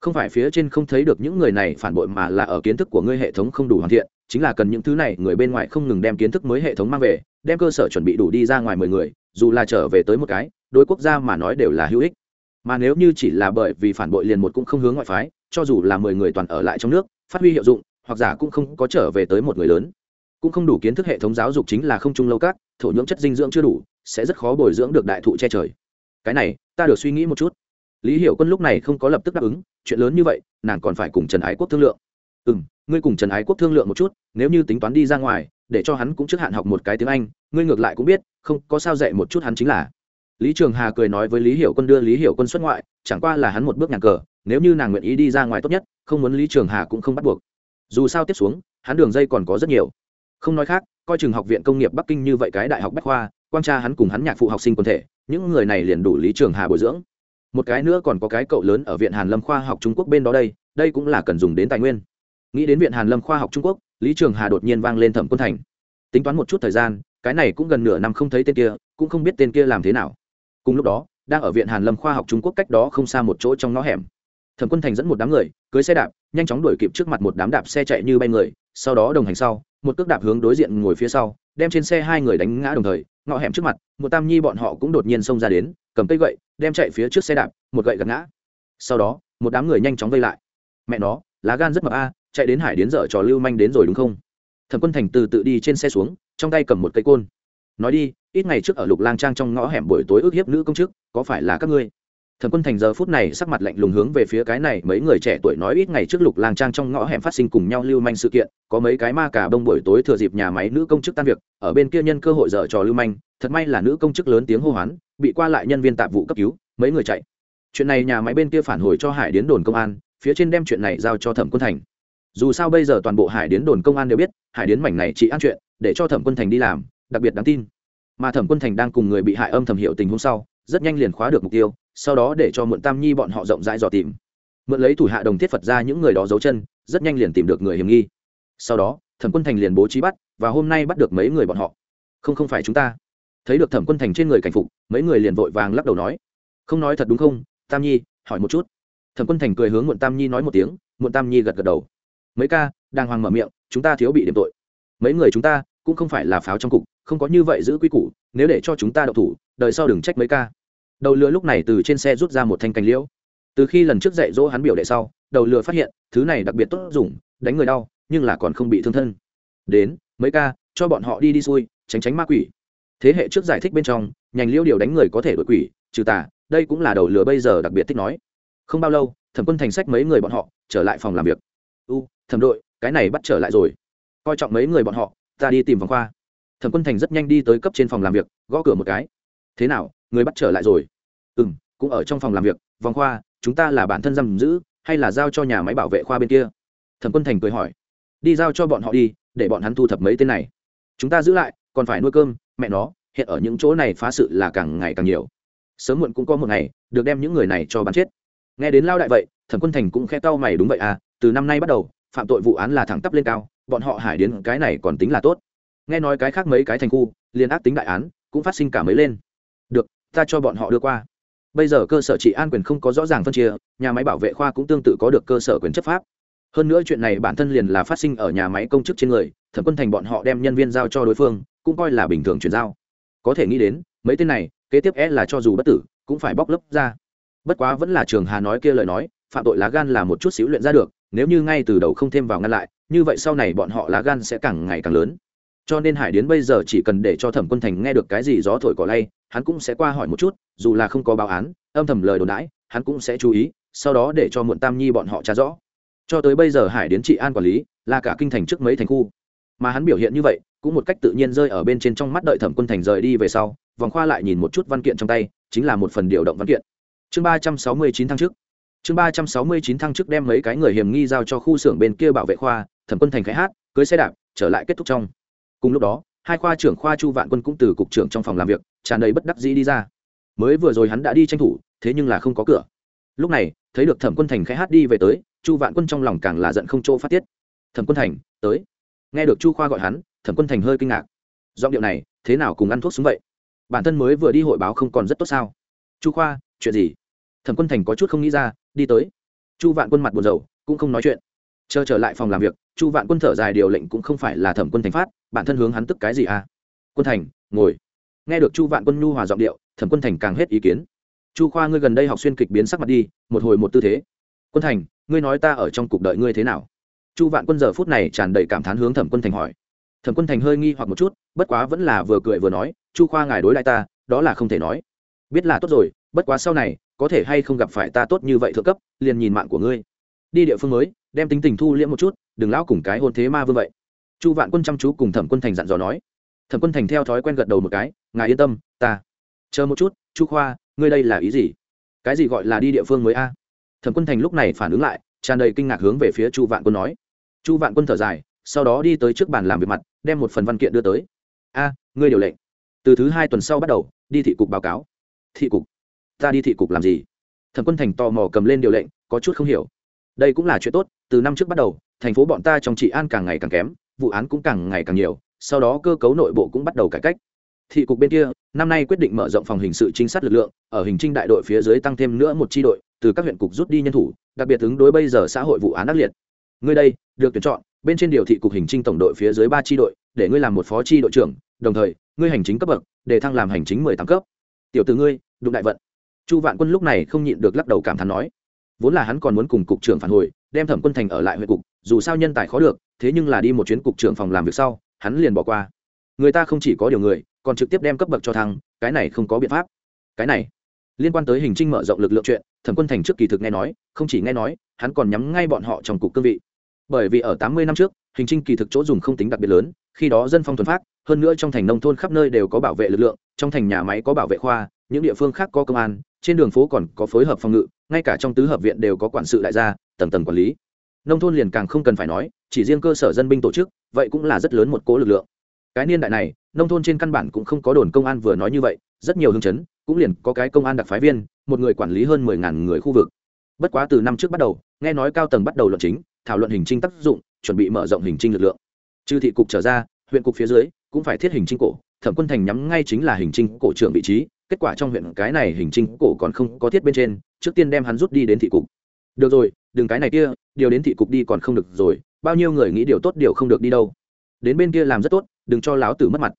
không phải phía trên không thấy được những người này phản bội mà là ở kiến thức của ngươi hệ thống không đủ hoàn thiện, chính là cần những thứ này, người bên ngoài không ngừng đem kiến thức mới hệ thống mang về, đem cơ sở chuẩn bị đủ đi ra ngoài mười người, dù là trở về tới một cái, đối quốc gia mà nói đều là hữu ích. Mà nếu như chỉ là bởi vì phản bội liền một cũng không hướng ngoại phái, cho dù là mười người toàn ở lại trong nước, phát huy hiệu dụng, hoặc giả cũng không có trở về tới một người lớn. Cũng không đủ kiến thức hệ thống giáo dục chính là không trung lâu các, thổ nhưỡng chất dinh dưỡng chưa đủ, sẽ rất khó bồi dưỡng được đại thụ che trời. Cái này, ta được suy nghĩ một chút lý hiểu quân lúc này không có lập tức đáp ứng, chuyện lớn như vậy, nàng còn phải cùng trần ái quốc thương lượng. Ừ m ngươi cùng trần ái quốc thương lượng một chút, nếu như tính toán đi ra ngoài, để cho hắn cũng trước hạn học một cái tiếng anh, ngươi ngược lại cũng biết, không, có sao dạy một chút hắn chính là. Lý trường hà cười nói với lý hiểu quân đưa lý hiểu quân xuất ngoại, chẳng qua là hắn một bước nhàn cờ, nếu như nàng nguyện ý đi ra ngoài tốt nhất, không muốn lý trường hà cũng không bắt buộc. Dù sao tiếp xuống, hắn đường dây còn có rất nhiều. Không nói khác, coi chừng học viện công nghiệp bắc kinh như vậy cái đại học bách khoa quan tra hắn cùng hắn nhạc phụ học sinh quân thể, những người này liền đủ lý trường hà bồi dưỡng một cái nữa còn có cái cậu lớn ở viện hàn lâm khoa học trung quốc bên đó đây đây cũng là cần dùng đến tài nguyên. Nghĩ đến viện hàn lâm khoa học trung quốc, lý trường hà đột nhiên vang lên thẩm quân thành. Tính toán một chút thời gian, cái này cũng gần nửa năm không thấy tên kia, cũng không biết tên kia làm thế nào. Cùng lúc đó, đang ở viện hàn lâm khoa học trung quốc cách đó không xa một chỗ trong ngõ hẻm. Thẩm quân thành dẫn một đám người, cưới xe đạp, nhanh chóng đuổi kịp trước mặt một đám đạp xe chạy như bay người, sau đó đồng hành sau một cước đạp hướng đối diện ngồi phía sau, đem trên xe hai người đánh ngã đồng thời, ngõ hẻm trước mặt, một tam nhi bọn họ cũng đột nhiên xông ra đến, cầm cây gậy, đem chạy phía trước xe đạp, một gậy gạt ngã. Sau đó, một đám người nhanh chóng vây lại. Mẹ nó, lá gan rất mập a, chạy đến hải đến dở trò lưu manh đến rồi đúng không? Thẩm quân thành từ tự đi trên xe xuống, trong tay cầm một cây côn. Nói đi, ít ngày trước ở lục lang trang trong ngõ hẻm buổi tối ước hiếp nữ công chức, có phải là các ngươi? Thẩm quân thành giờ phút này sắc mặt lạnh lùng hướng về phía cái này mấy người trẻ tuổi nói ít ngày trước lục lang trang trong ngõ hẻm phát sinh cùng nhau lưu manh sự kiện, có mấy cái ma cả bông buổi tối thừa dịp nhà máy nữ công chức tan việc, ở bên kia nhân cơ hội dở trò lưu manh, thật may là nữ công chức lớn tiếng hô hoán, bị qua lại nhân viên tạp vụ cấp cứu, mấy người chạy. Chuyện này nhà máy bên kia phản hồi cho hải đến đồn công an, phía trên đem chuyện này giao cho thẩm quân thành. Dù sao bây giờ toàn bộ hải đến đồn công an đều biết, hải đến mảnh này chỉ ăn chuyện, để cho thẩm quân thành đi làm, đặc biệt đáng tin. Mà thẩm quân thành đang cùng người bị hại âm thầm hiểu tình hôm sau rất nhanh liền khóa được mục tiêu, sau đó để cho mượn tam nhi bọn họ rộng rãi dò tìm. Mượn lấy thủ hạ đồng thiết phật ra những người đó giấu chân, rất nhanh liền tìm được người hiểm nghi. Sau đó, thẩm quân thành liền bố trí bắt, và hôm nay bắt được mấy người bọn họ. Không không phải chúng ta. Thấy được thẩm quân thành trên người cảnh phục, mấy người liền vội vàng lắc đầu nói. Không nói thật đúng không, tam nhi, hỏi một chút. Thẩm quân thành cười hướng muộn tam nhi nói một tiếng muộn tam nhi gật gật đầu. Mấy ca đang hoàng mở miệng, chúng ta thiếu bị điểm tội. Mấy người chúng ta, cũng không phải là pháo trong cục không có như vậy giữ quy củ, nếu để cho chúng ta đậu thủ đợi sau đừng trách mấy ca. Đầu lừa lúc này từ trên xe rút ra một thanh cành liễu. Từ khi lần trước dạy dỗ hắn biểu đệ sau, đầu lừa phát hiện, thứ này đặc biệt tốt dùng, đánh người đau, nhưng là còn không bị thương thân. Đến, mấy ca, cho bọn họ đi đi xuôi tránh tránh ma quỷ. Thế hệ trước giải thích bên trong, nhành liễu điều đánh người có thể đổi quỷ, trừ tà, đây cũng là đầu lừa bây giờ đặc biệt thích nói. Không bao lâu, thẩm quân thành sách mấy người bọn họ, trở lại phòng làm việc. U, thẩm đội, cái này bắt trở lại rồi. Coi trọng mấy người bọn họ, ta đi tìm vòng khoa thẩm quân thành rất nhanh đi tới cấp trên phòng làm việc, gõ cửa một cái. Thế nào, người bắt trở lại rồi? Ừ m cũng ở trong phòng làm việc. Vòng khoa, chúng ta là bản thân giam giữ, hay là giao cho nhà máy bảo vệ khoa bên kia? Thẩm quân thành cười hỏi. Đi giao cho bọn họ đi, để bọn hắn thu thập mấy tên này. Chúng ta giữ lại, còn phải nuôi cơm, mẹ nó, hiện ở những chỗ này phá sự là càng ngày càng nhiều. Sớm muộn cũng có một ngày, được đem những người này cho bắn chết. Nghe đến lao đại vậy, thẩm quân thành cũng khe tao mày đúng vậy à từ năm nay bắt đầu, phạm tội vụ án là thẳng tắp lên cao, bọn họ hải đến cái này còn tính là tốt nghe nói cái khác mấy cái thành khu, liền ác tính đại án, cũng phát sinh cả mấy lên. Được, ta cho bọn họ đưa qua. Bây giờ cơ sở trị an quyền không có rõ ràng phân chia, nhà máy bảo vệ khoa cũng tương tự có được cơ sở quyền chấp pháp. Hơn nữa chuyện này bản thân liền là phát sinh ở nhà máy công chức trên người, thẩm quân thành bọn họ đem nhân viên giao cho đối phương, cũng coi là bình thường chuyển giao. Có thể nghĩ đến, mấy tên này, kế tiếp é là cho dù bất tử, cũng phải bóc lấp ra. Bất quá vẫn là trường hà nói kia lời nói, phạm tội lá gan là một chút xíu luyện ra được, nếu như ngay từ đầu không thêm vào ngăn lại, như vậy sau này bọn họ lá gan sẽ càng ngày càng lớn cho nên hải điến bây giờ chỉ cần để cho thẩm quân thành nghe được cái gì gió thổi cỏ lay, hắn cũng sẽ qua hỏi một chút, dù là không có báo án, âm thầm lời đồn đãi, hắn cũng sẽ chú ý, sau đó để cho muộn tam nhi bọn họ trả rõ. Cho tới bây giờ hải điến trị an quản lý, là cả kinh thành trước mấy thành khu. Mà hắn biểu hiện như vậy, cũng một cách tự nhiên rơi ở bên trên trong mắt đợi thẩm quân thành rời đi về sau, vòng khoa lại nhìn một chút văn kiện trong tay, chính là một phần điều động văn kiện. Chương ba trăm sáu mươi chín tháng trước. Chương ba trăm sáu mươi chín tháng trước đem mấy cái người hiểm nghi giao cho khu xưởng bên kia bảo vệ khoa, thẩm quân thành khai hát, cưới xe đạp, trở lại kết thúc trong cùng lúc đó, hai khoa trưởng khoa chu vạn quân cũng từ cục trưởng trong phòng làm việc, tràn đầy bất đắc dĩ đi ra. Mới vừa rồi hắn đã đi tranh thủ, thế nhưng là không có cửa. Lúc này, thấy được thẩm quân thành khẽ hát đi về tới, chu vạn quân trong lòng càng là giận không chỗ phát tiết. Thẩm quân thành, tới. Nghe được chu khoa gọi hắn, thẩm quân thành hơi kinh ngạc. Giọng điệu này, thế nào cùng ăn thuốc súng vậy? Bản thân mới vừa đi hội báo không còn rất tốt sao? Chu khoa, chuyện gì? Thẩm quân thành có chút không nghĩ ra, đi tới. Chu vạn quân mặt buồn rầu, cũng không nói chuyện. Chờ trở lại phòng làm việc chu vạn quân thở dài điều lệnh cũng không phải là thẩm quân thành phát, bản thân hướng hắn tức cái gì à? Quân thành, ngồi. Nghe được chu vạn quân nhu hòa giọng điệu, thẩm quân thành càng hết ý kiến. Chu khoa ngươi gần đây học xuyên kịch biến sắc mặt đi, một hồi một tư thế. Quân thành, ngươi nói ta ở trong cuộc đợi ngươi thế nào? Chu vạn quân giờ phút này tràn đầy cảm thán hướng thẩm quân thành hỏi. Thẩm quân thành hơi nghi hoặc một chút, bất quá vẫn là vừa cười vừa nói, chu khoa ngài đối lại ta, đó là không thể nói. Biết là tốt rồi, bất quá sau này, có thể hay không gặp phải ta tốt như vậy thượng cấp, liền nhìn mạng của ngươi đi địa phương mới, đem tính tình thu liễm một chút, đừng lão cùng cái hôn thế ma vương vậy. Chu vạn quân chăm chú cùng thẩm quân thành dặn dò nói. Thẩm quân thành theo thói quen gật đầu một cái, ngài yên tâm, ta chờ một chút, chu khoa, ngươi đây là ý gì? Cái gì gọi là đi địa phương mới a? Thẩm quân thành lúc này phản ứng lại, tràn đầy kinh ngạc hướng về phía chu vạn quân nói. Chu vạn quân thở dài, sau đó đi tới trước bàn làm việc mặt, đem một phần văn kiện đưa tới. A, ngươi điều lệnh. Từ thứ hai tuần sau bắt đầu, đi thị cục báo cáo. Thị cục? Ta đi thị cục làm gì? Thẩm quân thành tò mò cầm lên điều lệnh, có chút không hiểu đây cũng là chuyện tốt, từ năm trước bắt đầu, thành phố bọn ta trong trị an càng ngày càng kém, vụ án cũng càng ngày càng nhiều, sau đó cơ cấu nội bộ cũng bắt đầu cải cách. Thị cục bên kia, năm nay quyết định mở rộng phòng hình sự trinh sát lực lượng, ở hình trinh đại đội phía dưới tăng thêm nữa một tri đội, từ các huyện cục rút đi nhân thủ, đặc biệt ứng đối bây giờ xã hội vụ án ác liệt. Ngươi đây, được tuyển chọn, bên trên điều thị cục hình trinh tổng đội phía dưới ba tri đội, để ngươi làm một phó tri đội trưởng, đồng thời, ngươi hành chính cấp bậc, để thăng làm hành chính mười tám cấp. Tiểu từ ngươi, đụng đại vận. Chu vạn quân lúc này không nhịn được lắc đầu cảm thán nói vốn là hắn còn muốn cùng cục trưởng phản hồi, đem thẩm quân thành ở lại huyện cục, dù sao nhân tài khó được, thế nhưng là đi một chuyến cục trưởng phòng làm việc sau, hắn liền bỏ qua. Người ta không chỉ có điều người, còn trực tiếp đem cấp bậc cho thăng, cái này không có biện pháp. Cái này, liên quan tới hình trinh mở rộng lực lượng chuyện, thẩm quân thành trước kỳ thực nghe nói, không chỉ nghe nói, hắn còn nhắm ngay bọn họ trong cục cương vị. Bởi vì ở tám mươi năm trước, hình trinh kỳ thực chỗ dùng không tính đặc biệt lớn, khi đó dân phong thuần phát, hơn nữa trong thành nông thôn khắp nơi đều có bảo vệ lực lượng, trong thành nhà máy có bảo vệ khoa, những địa phương khác có công an, trên đường phố còn có phối hợp phòng ngự ngay cả trong tứ hợp viện đều có quản sự đại gia, tầng tầng quản lý. Nông thôn liền càng không cần phải nói, chỉ riêng cơ sở dân binh tổ chức, vậy cũng là rất lớn một cố lực lượng. Cái niên đại này, nông thôn trên căn bản cũng không có đồn công an vừa nói như vậy, rất nhiều hương chấn, cũng liền có cái công an đặc phái viên, một người quản lý hơn mười ngàn người khu vực. Bất quá từ năm trước bắt đầu, nghe nói cao tầng bắt đầu luận chính, thảo luận hình trinh tác dụng, chuẩn bị mở rộng hình trinh lực lượng. Trừ thị cục trở ra, huyện cục phía dưới, cũng phải thiết hình trinh cổ, thẩm quân thành nhắm ngay chính là hình trinh cổ trưởng vị trí kết quả trong huyện cái này hình trinh cổ còn không có thiết bên trên, trước tiên đem hắn rút đi đến thị cục. Được rồi, đừng cái này kia, điều đến thị cục đi còn không được rồi, bao nhiêu người nghĩ điều tốt điều không được đi đâu. Đến bên kia làm rất tốt, đừng cho láo tử mất mặt.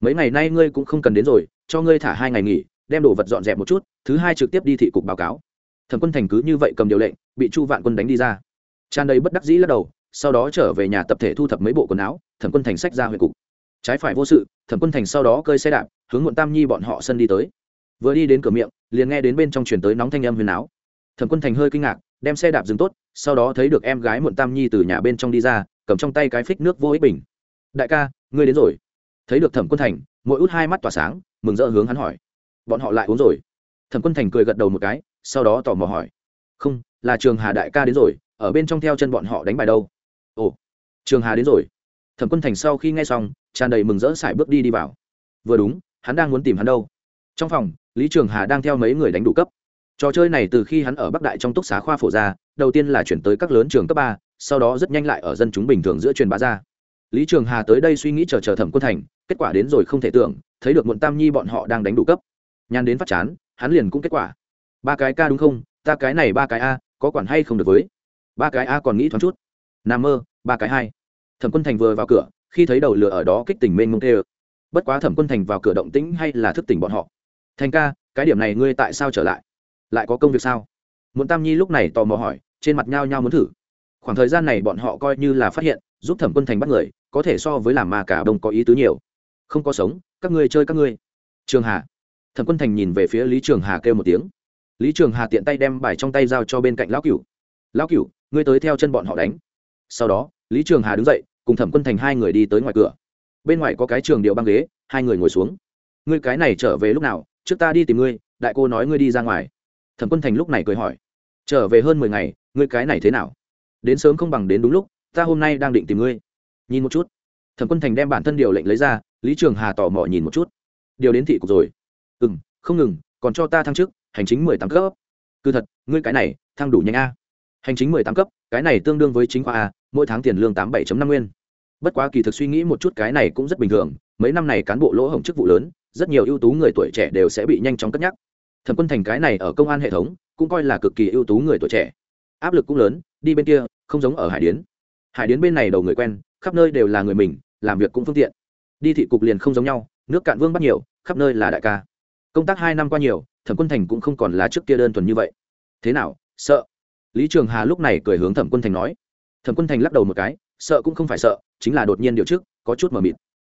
Mấy ngày nay ngươi cũng không cần đến rồi, cho ngươi thả hai ngày nghỉ, đem đồ vật dọn dẹp một chút, thứ hai trực tiếp đi thị cục báo cáo. Thẩm quân thành cứ như vậy cầm điều lệnh, bị chu vạn quân đánh đi ra. Tràn đầy bất đắc dĩ lắc đầu, sau đó trở về nhà tập thể thu thập mấy bộ quần áo, thẩm quân thành sách ra huyện cục. Trái phải vô sự, thẩm quân thành sau đó cơi xe đạp, hướng muộn tam nhi bọn họ sân đi tới vừa đi đến cửa miệng, liền nghe đến bên trong chuyển tới nóng thanh âm huyền áo. Thẩm quân thành hơi kinh ngạc, đem xe đạp dừng tốt, sau đó thấy được em gái muộn tam nhi từ nhà bên trong đi ra, cầm trong tay cái phích nước vô ích bình. Đại ca, ngươi đến rồi. Thấy được thẩm quân thành, mỗi út hai mắt tỏa sáng, mừng rỡ hướng hắn hỏi. Bọn họ lại uống rồi? Thẩm quân thành cười gật đầu một cái, sau đó tò mò hỏi. Không, là trường hà đại ca đến rồi, ở bên trong theo chân bọn họ đánh bài đâu? Ồ, trường hà đến rồi. Thẩm quân thành sau khi nghe xong, tràn đầy mừng rỡ sải bước đi đi vào. Vừa đúng, hắn đang muốn tìm hắn đâu. Trong phòng lý trường hà đang theo mấy người đánh đủ cấp. Trò chơi này từ khi hắn ở bắc đại trong túc xá khoa phổ ra, đầu tiên là chuyển tới các lớn trường cấp ba, sau đó rất nhanh lại ở dân chúng bình thường giữa truyền bá ra. Lý trường hà tới đây suy nghĩ chờ chờ thẩm quân thành, kết quả đến rồi không thể tưởng, thấy được muộn tam nhi bọn họ đang đánh đủ cấp. Nhàn đến phát chán, hắn liền cũng kết quả. Ba cái ca đúng không? Ta cái này ba cái a, có quản hay không được với? Ba cái a còn nghĩ thoáng chút. N mơ, ba cái hai. Thẩm quân thành vừa vào cửa, khi thấy đầu lửa ở đó kích tỉnh mênh mông tê ơ. Bất quá thẩm quân thành vào cửa động tĩnh hay là thức tỉnh bọn họ? Thành ca, cái điểm này ngươi tại sao trở lại? Lại có công việc sao? Muộn tam nhi lúc này tò mò hỏi, trên mặt nhao nhao muốn thử. Khoảng thời gian này bọn họ coi như là phát hiện, giúp thẩm quân thành bắt người, có thể so với làm mà cả đông có ý tứ nhiều. Không có sống, các ngươi chơi các ngươi. Trường hà. Thẩm quân thành nhìn về phía lý trường hà kêu một tiếng. Lý trường hà tiện tay đem bài trong tay giao cho bên cạnh lão cửu. Lão cửu, ngươi tới theo chân bọn họ đánh. Sau đó, lý trường hà đứng dậy, cùng thẩm quân thành hai người đi tới ngoài cửa. Bên ngoài có cái trường điệu băng ghế, hai người ngồi xuống. Ngươi cái này trở về lúc nào? Trước ta đi tìm ngươi, đại cô nói ngươi đi ra ngoài. Thẩm quân thành lúc này cười hỏi, trở về hơn mười ngày, ngươi cái này thế nào? Đến sớm không bằng đến đúng lúc, ta hôm nay đang định tìm ngươi. Nhìn một chút. Thẩm quân thành đem bản thân điều lệnh lấy ra, lý trường hà tò mò nhìn một chút. Điều đến thị cục rồi. Ừ m không ngừng, còn cho ta thăng chức, hành chính mười tám cấp. Cứ thật, ngươi cái này, thăng đủ nhanh a. Hành chính mười tám cấp, cái này tương đương với chính khoa a, mỗi tháng tiền lương tám bảy năm nguyên. Bất quá kỳ thực suy nghĩ một chút cái này cũng rất bình thường, mấy năm này cán bộ lỗ hổng chức vụ lớn rất nhiều ưu tú người tuổi trẻ đều sẽ bị nhanh chóng cất nhắc. Thẩm quân thành cái này ở công an hệ thống, cũng coi là cực kỳ ưu tú người tuổi trẻ. Áp lực cũng lớn, đi bên kia, không giống ở hải điến. Hải điến bên này đầu người quen, khắp nơi đều là người mình, làm việc cũng phương tiện. Đi thị cục liền không giống nhau, nước cạn vương bắt nhiều, khắp nơi là đại ca. Công tác hai năm qua nhiều, thẩm quân thành cũng không còn lá trước kia đơn thuần như vậy. Thế nào, sợ? Lý trường hà lúc này cười hướng thẩm quân thành nói. Thẩm quân thành lắc đầu một cái, sợ cũng không phải sợ, chính là đột nhiên điều trước, có chút mờ mịt.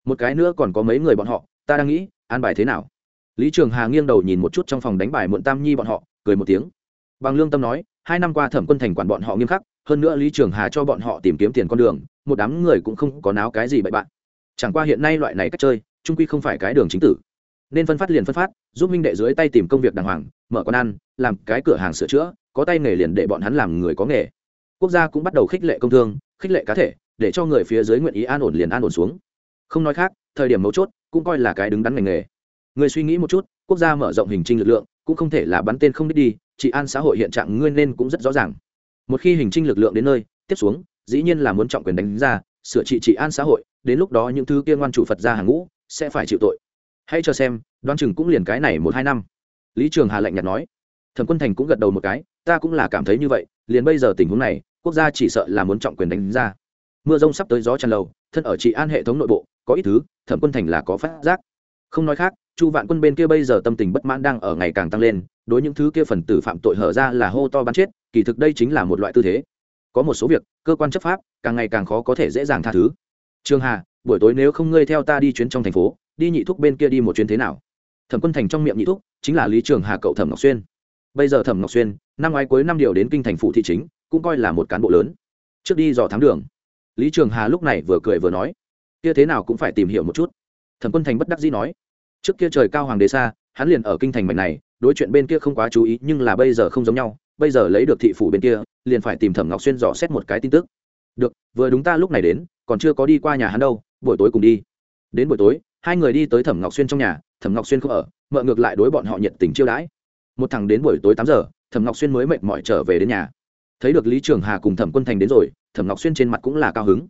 Một cái nữa còn có mấy người bọn họ ta đang nghĩ, an bài thế nào? Lý trường hà nghiêng đầu nhìn một chút trong phòng đánh bài muộn tam nhi bọn họ, cười một tiếng. Bằng lương tâm nói, hai năm qua thẩm quân thành quản bọn họ nghiêm khắc, hơn nữa lý trường hà cho bọn họ tìm kiếm tiền con đường, một đám người cũng không có náo cái gì bậy bạn. Chẳng qua hiện nay loại này cách chơi, trung quy không phải cái đường chính tử. Nên phân phát liền phân phát, giúp minh đệ dưới tay tìm công việc đàng hoàng, mở quán ăn, làm cái cửa hàng sửa chữa, có tay nghề liền để bọn hắn làm người có nghề. Quốc gia cũng bắt đầu khích lệ công thương, khích lệ cá thể, để cho người phía dưới nguyện ý an ổn liền an ổn xuống. Không nói khác, thời điểm mấu chốt cũng coi là cái đứng đắn ngành nghề. Người suy nghĩ một chút, quốc gia mở rộng hình trinh lực lượng, cũng không thể là bắn tên không đích đi, trị an xã hội hiện trạng ngươi nên cũng rất rõ ràng. Một khi hình trinh lực lượng đến nơi, tiếp xuống, dĩ nhiên là muốn trọng quyền đánh ra, sửa trị trị an xã hội, đến lúc đó những thứ kia ngoan chủ phật ra hàng ngũ, sẽ phải chịu tội. Hãy cho xem đoan chừng cũng liền cái này một hai năm. Lý trường hà lạnh nhạt nói. Thẩm quân thành cũng gật đầu một cái, ta cũng là cảm thấy như vậy, liền bây giờ tình huống này, quốc gia chỉ sợ là muốn trọng quyền đánh ra. Mưa rông sắp tới gió tràn lầu, thân ở trị an hệ thống nội bộ có ít thứ, thẩm quân thành là có phát giác. Không nói khác, chu vạn quân bên kia bây giờ tâm tình bất mãn đang ở ngày càng tăng lên, đối những thứ kia phần tử phạm tội hở ra là hô to bắn chết, kỳ thực đây chính là một loại tư thế. Có một số việc, cơ quan chấp pháp, càng ngày càng khó có thể dễ dàng tha thứ. Trương hà, buổi tối nếu không ngươi theo ta đi chuyến trong thành phố, đi nhị thúc bên kia đi một chuyến thế nào? Thẩm quân thành trong miệng nhị thúc, chính là lý trường hà cậu thẩm ngọc xuyên. Bây giờ thẩm ngọc xuyên, năm ngoái cuối năm điều đến kinh thành phủ thị chính, cũng coi là một cán bộ lớn. Trước đi dò thám đường. Lý trường hà lúc này vừa cười vừa nói kia thế nào cũng phải tìm hiểu một chút. Thẩm quân thành bất đắc dĩ nói, trước kia trời cao hoàng đế xa, hắn liền ở kinh thành mảnh này, đối chuyện bên kia không quá chú ý, nhưng là bây giờ không giống nhau, bây giờ lấy được thị phủ bên kia, liền phải tìm thẩm ngọc xuyên dò xét một cái tin tức. Được, vừa đúng ta lúc này đến, còn chưa có đi qua nhà hắn đâu, buổi tối cùng đi. Đến buổi tối, hai người đi tới thẩm ngọc xuyên trong nhà, thẩm ngọc xuyên không ở, mợ ngược lại đối bọn họ nhiệt tình chiêu đãi. Một thằng đến buổi tối tám giờ, thẩm ngọc xuyên mới mệt mỏi trở về đến nhà. Thấy được lý trường hà cùng thẩm quân thành đến rồi, thẩm ngọc xuyên trên mặt cũng là cao hứng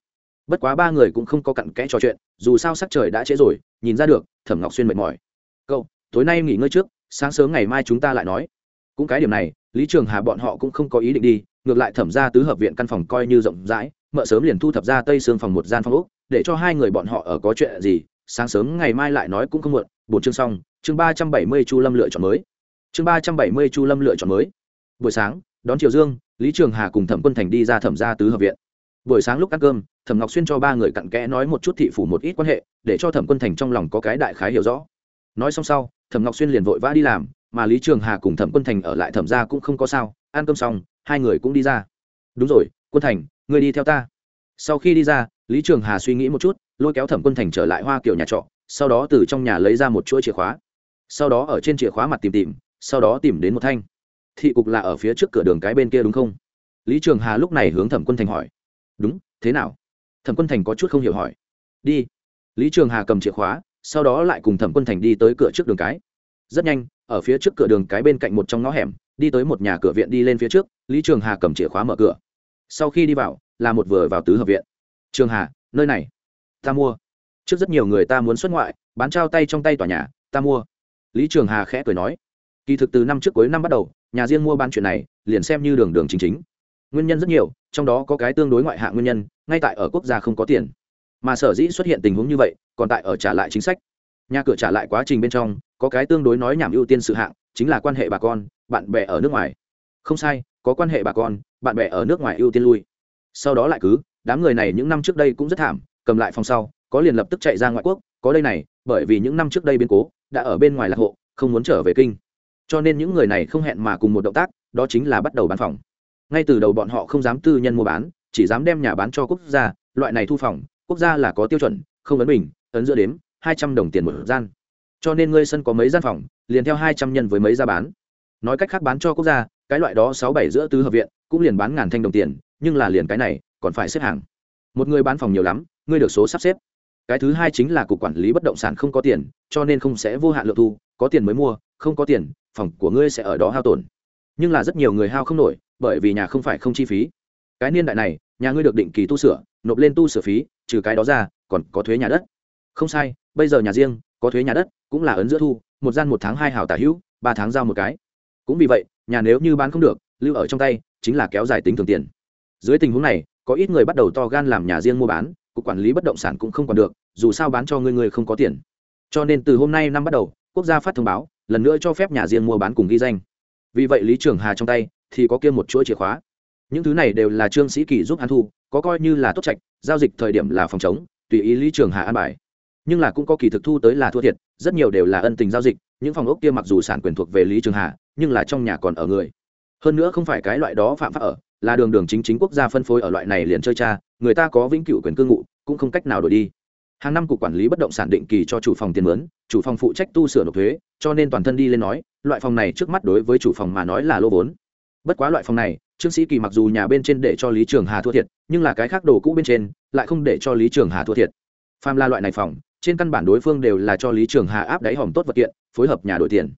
bất quá ba người cũng không có cặn kẽ trò chuyện, dù sao sắc trời đã trễ rồi, nhìn ra được, thẩm ngọc xuyên mệt mỏi. Cậu, tối nay nghỉ ngơi trước, sáng sớm ngày mai chúng ta lại nói. Cũng cái điểm này, lý trường hà bọn họ cũng không có ý định đi, ngược lại thẩm ra tứ hợp viện căn phòng coi như rộng rãi, mợ sớm liền thu thập ra tây xương phòng một gian phòng úc để cho hai người bọn họ ở có chuyện gì, sáng sớm ngày mai lại nói cũng không muộn bốn chương xong, chương ba trăm bảy mươi chu lâm lựa chọn mới. Chương ba trăm bảy mươi chu lâm lựa chọn mới. Buổi sáng, đón triều dương, lý trường hà cùng thẩm quân thành đi ra thẩm ra tứ hợp viện buổi sáng lúc ăn cơm, thẩm ngọc xuyên cho ba người cặn kẽ nói một chút thị phủ một ít quan hệ, để cho thẩm quân thành trong lòng có cái đại khái hiểu rõ. Nói xong sau, thẩm ngọc xuyên liền vội vã đi làm, mà lý trường hà cùng thẩm quân thành ở lại thẩm ra cũng không có sao, ăn cơm xong, hai người cũng đi ra. Đúng rồi, quân thành người đi theo ta. Sau khi đi ra, lý trường hà suy nghĩ một chút, lôi kéo thẩm quân thành trở lại hoa kiểu nhà trọ, sau đó từ trong nhà lấy ra một chuỗi chìa khóa. Sau đó ở trên chìa khóa mặt tìm tìm, sau đó tìm đến một thanh. Thị cục là ở phía trước cửa đường cái bên kia đúng không? Lý trường hà lúc này hướng thẩm quân thành hỏi đúng, thế nào? Thẩm quân thành có chút không hiểu hỏi. Đi. Lý trường hà cầm chìa khóa, sau đó lại cùng thẩm quân thành đi tới cửa trước đường cái. Rất nhanh, ở phía trước cửa đường cái bên cạnh một trong ngõ hẻm, đi tới một nhà cửa viện đi lên phía trước, lý trường hà cầm chìa khóa mở cửa. Sau khi đi vào, là một vừa vào tứ hợp viện. Trường hà, nơi này? Ta mua. Trước rất nhiều người ta muốn xuất ngoại, bán trao tay trong tay tòa nhà, ta mua. Lý trường hà khẽ cười nói. Kỳ thực từ năm trước cuối năm bắt đầu, nhà riêng mua bán chuyện này, liền xem như đường đường chính chính nguyên nhân rất nhiều, trong đó có cái tương đối ngoại hạng nguyên nhân, ngay tại ở quốc gia không có tiền. Mà sở dĩ xuất hiện tình huống như vậy, còn tại ở trả lại chính sách. Nhà cửa trả lại quá trình bên trong, có cái tương đối nói nhảm ưu tiên sự hạng, chính là quan hệ bà con, bạn bè ở nước ngoài. Không sai, có quan hệ bà con, bạn bè ở nước ngoài ưu tiên lui. Sau đó lại cứ, đám người này những năm trước đây cũng rất thảm, cầm lại phòng sau, có liền lập tức chạy ra ngoại quốc, có đây này, bởi vì những năm trước đây biến cố, đã ở bên ngoài lạc hộ, không muốn trở về kinh. Cho nên những người này không hẹn mà cùng một động tác, đó chính là bắt đầu bán phòng ngay từ đầu bọn họ không dám tư nhân mua bán, chỉ dám đem nhà bán cho quốc gia, loại này thu phòng, quốc gia là có tiêu chuẩn, không ấn bình, ấn giữa đếm hai trăm đồng tiền một gian. Cho nên ngươi sân có mấy gian phòng, liền theo hai trăm nhân với mấy gia bán. Nói cách khác bán cho quốc gia, cái loại đó sáu bảy giữa tứ hợp viện, cũng liền bán ngàn thanh đồng tiền, nhưng là liền cái này, còn phải xếp hàng. Một người bán phòng nhiều lắm, ngươi được số sắp xếp. Cái thứ hai chính là cục quản lý bất động sản không có tiền, cho nên không sẽ vô hạn lượng thu, có tiền mới mua, không có tiền, phòng của ngươi sẽ ở đó hao tổn. Nhưng là rất nhiều người hao không nổi bởi vì nhà không phải không chi phí. Cái niên đại này, nhà ngươi được định kỳ tu sửa, nộp lên tu sửa phí, trừ cái đó ra, còn có thuế nhà đất. Không sai, bây giờ nhà riêng, có thuế nhà đất, cũng là ấn giữa thu, một gian một tháng hai hào tả hữu, ba tháng giao một cái. Cũng vì vậy, nhà nếu như bán không được, lưu ở trong tay, chính là kéo dài tính thường tiền. Dưới tình huống này, có ít người bắt đầu to gan làm nhà riêng mua bán, cục quản lý bất động sản cũng không còn được, dù sao bán cho người người không có tiền. Cho nên từ hôm nay năm bắt đầu, quốc gia phát thông báo, lần nữa cho phép nhà riêng mua bán cùng ghi danh. Vì vậy lý trường hà trong tay thì có kia một chuỗi chìa khóa. Những thứ này đều là trương sĩ kỳ giúp hắn thu, có coi như là tốt trạch, giao dịch thời điểm là phòng chống, tùy ý lý trường hà an bài. Nhưng là cũng có kỳ thực thu tới là thua thiệt, rất nhiều đều là ân tình giao dịch, những phòng ốc kia mặc dù sản quyền thuộc về lý trường hà, nhưng là trong nhà còn ở người. Hơn nữa không phải cái loại đó phạm pháp ở, là đường đường chính chính quốc gia phân phối ở loại này liền chơi cha, người ta có vĩnh cửu quyền cư ngụ, cũng không cách nào đổi đi. Hàng năm cục quản lý bất động sản định kỳ cho chủ phòng tiền mướn, chủ phòng phụ trách tu sửa nộp thuế, cho nên toàn thân đi lên nói, loại phòng này trước mắt đối với chủ phòng mà nói là lô vốn bất quá loại phòng này, trương sĩ kỳ mặc dù nhà bên trên để cho lý trường hà thua thiệt, nhưng là cái khác đồ cũ bên trên lại không để cho lý trường hà thua thiệt. Pham la loại này phòng, trên căn bản đối phương đều là cho lý trường hà áp đáy hòm tốt vật kiện, phối hợp nhà đổi tiền.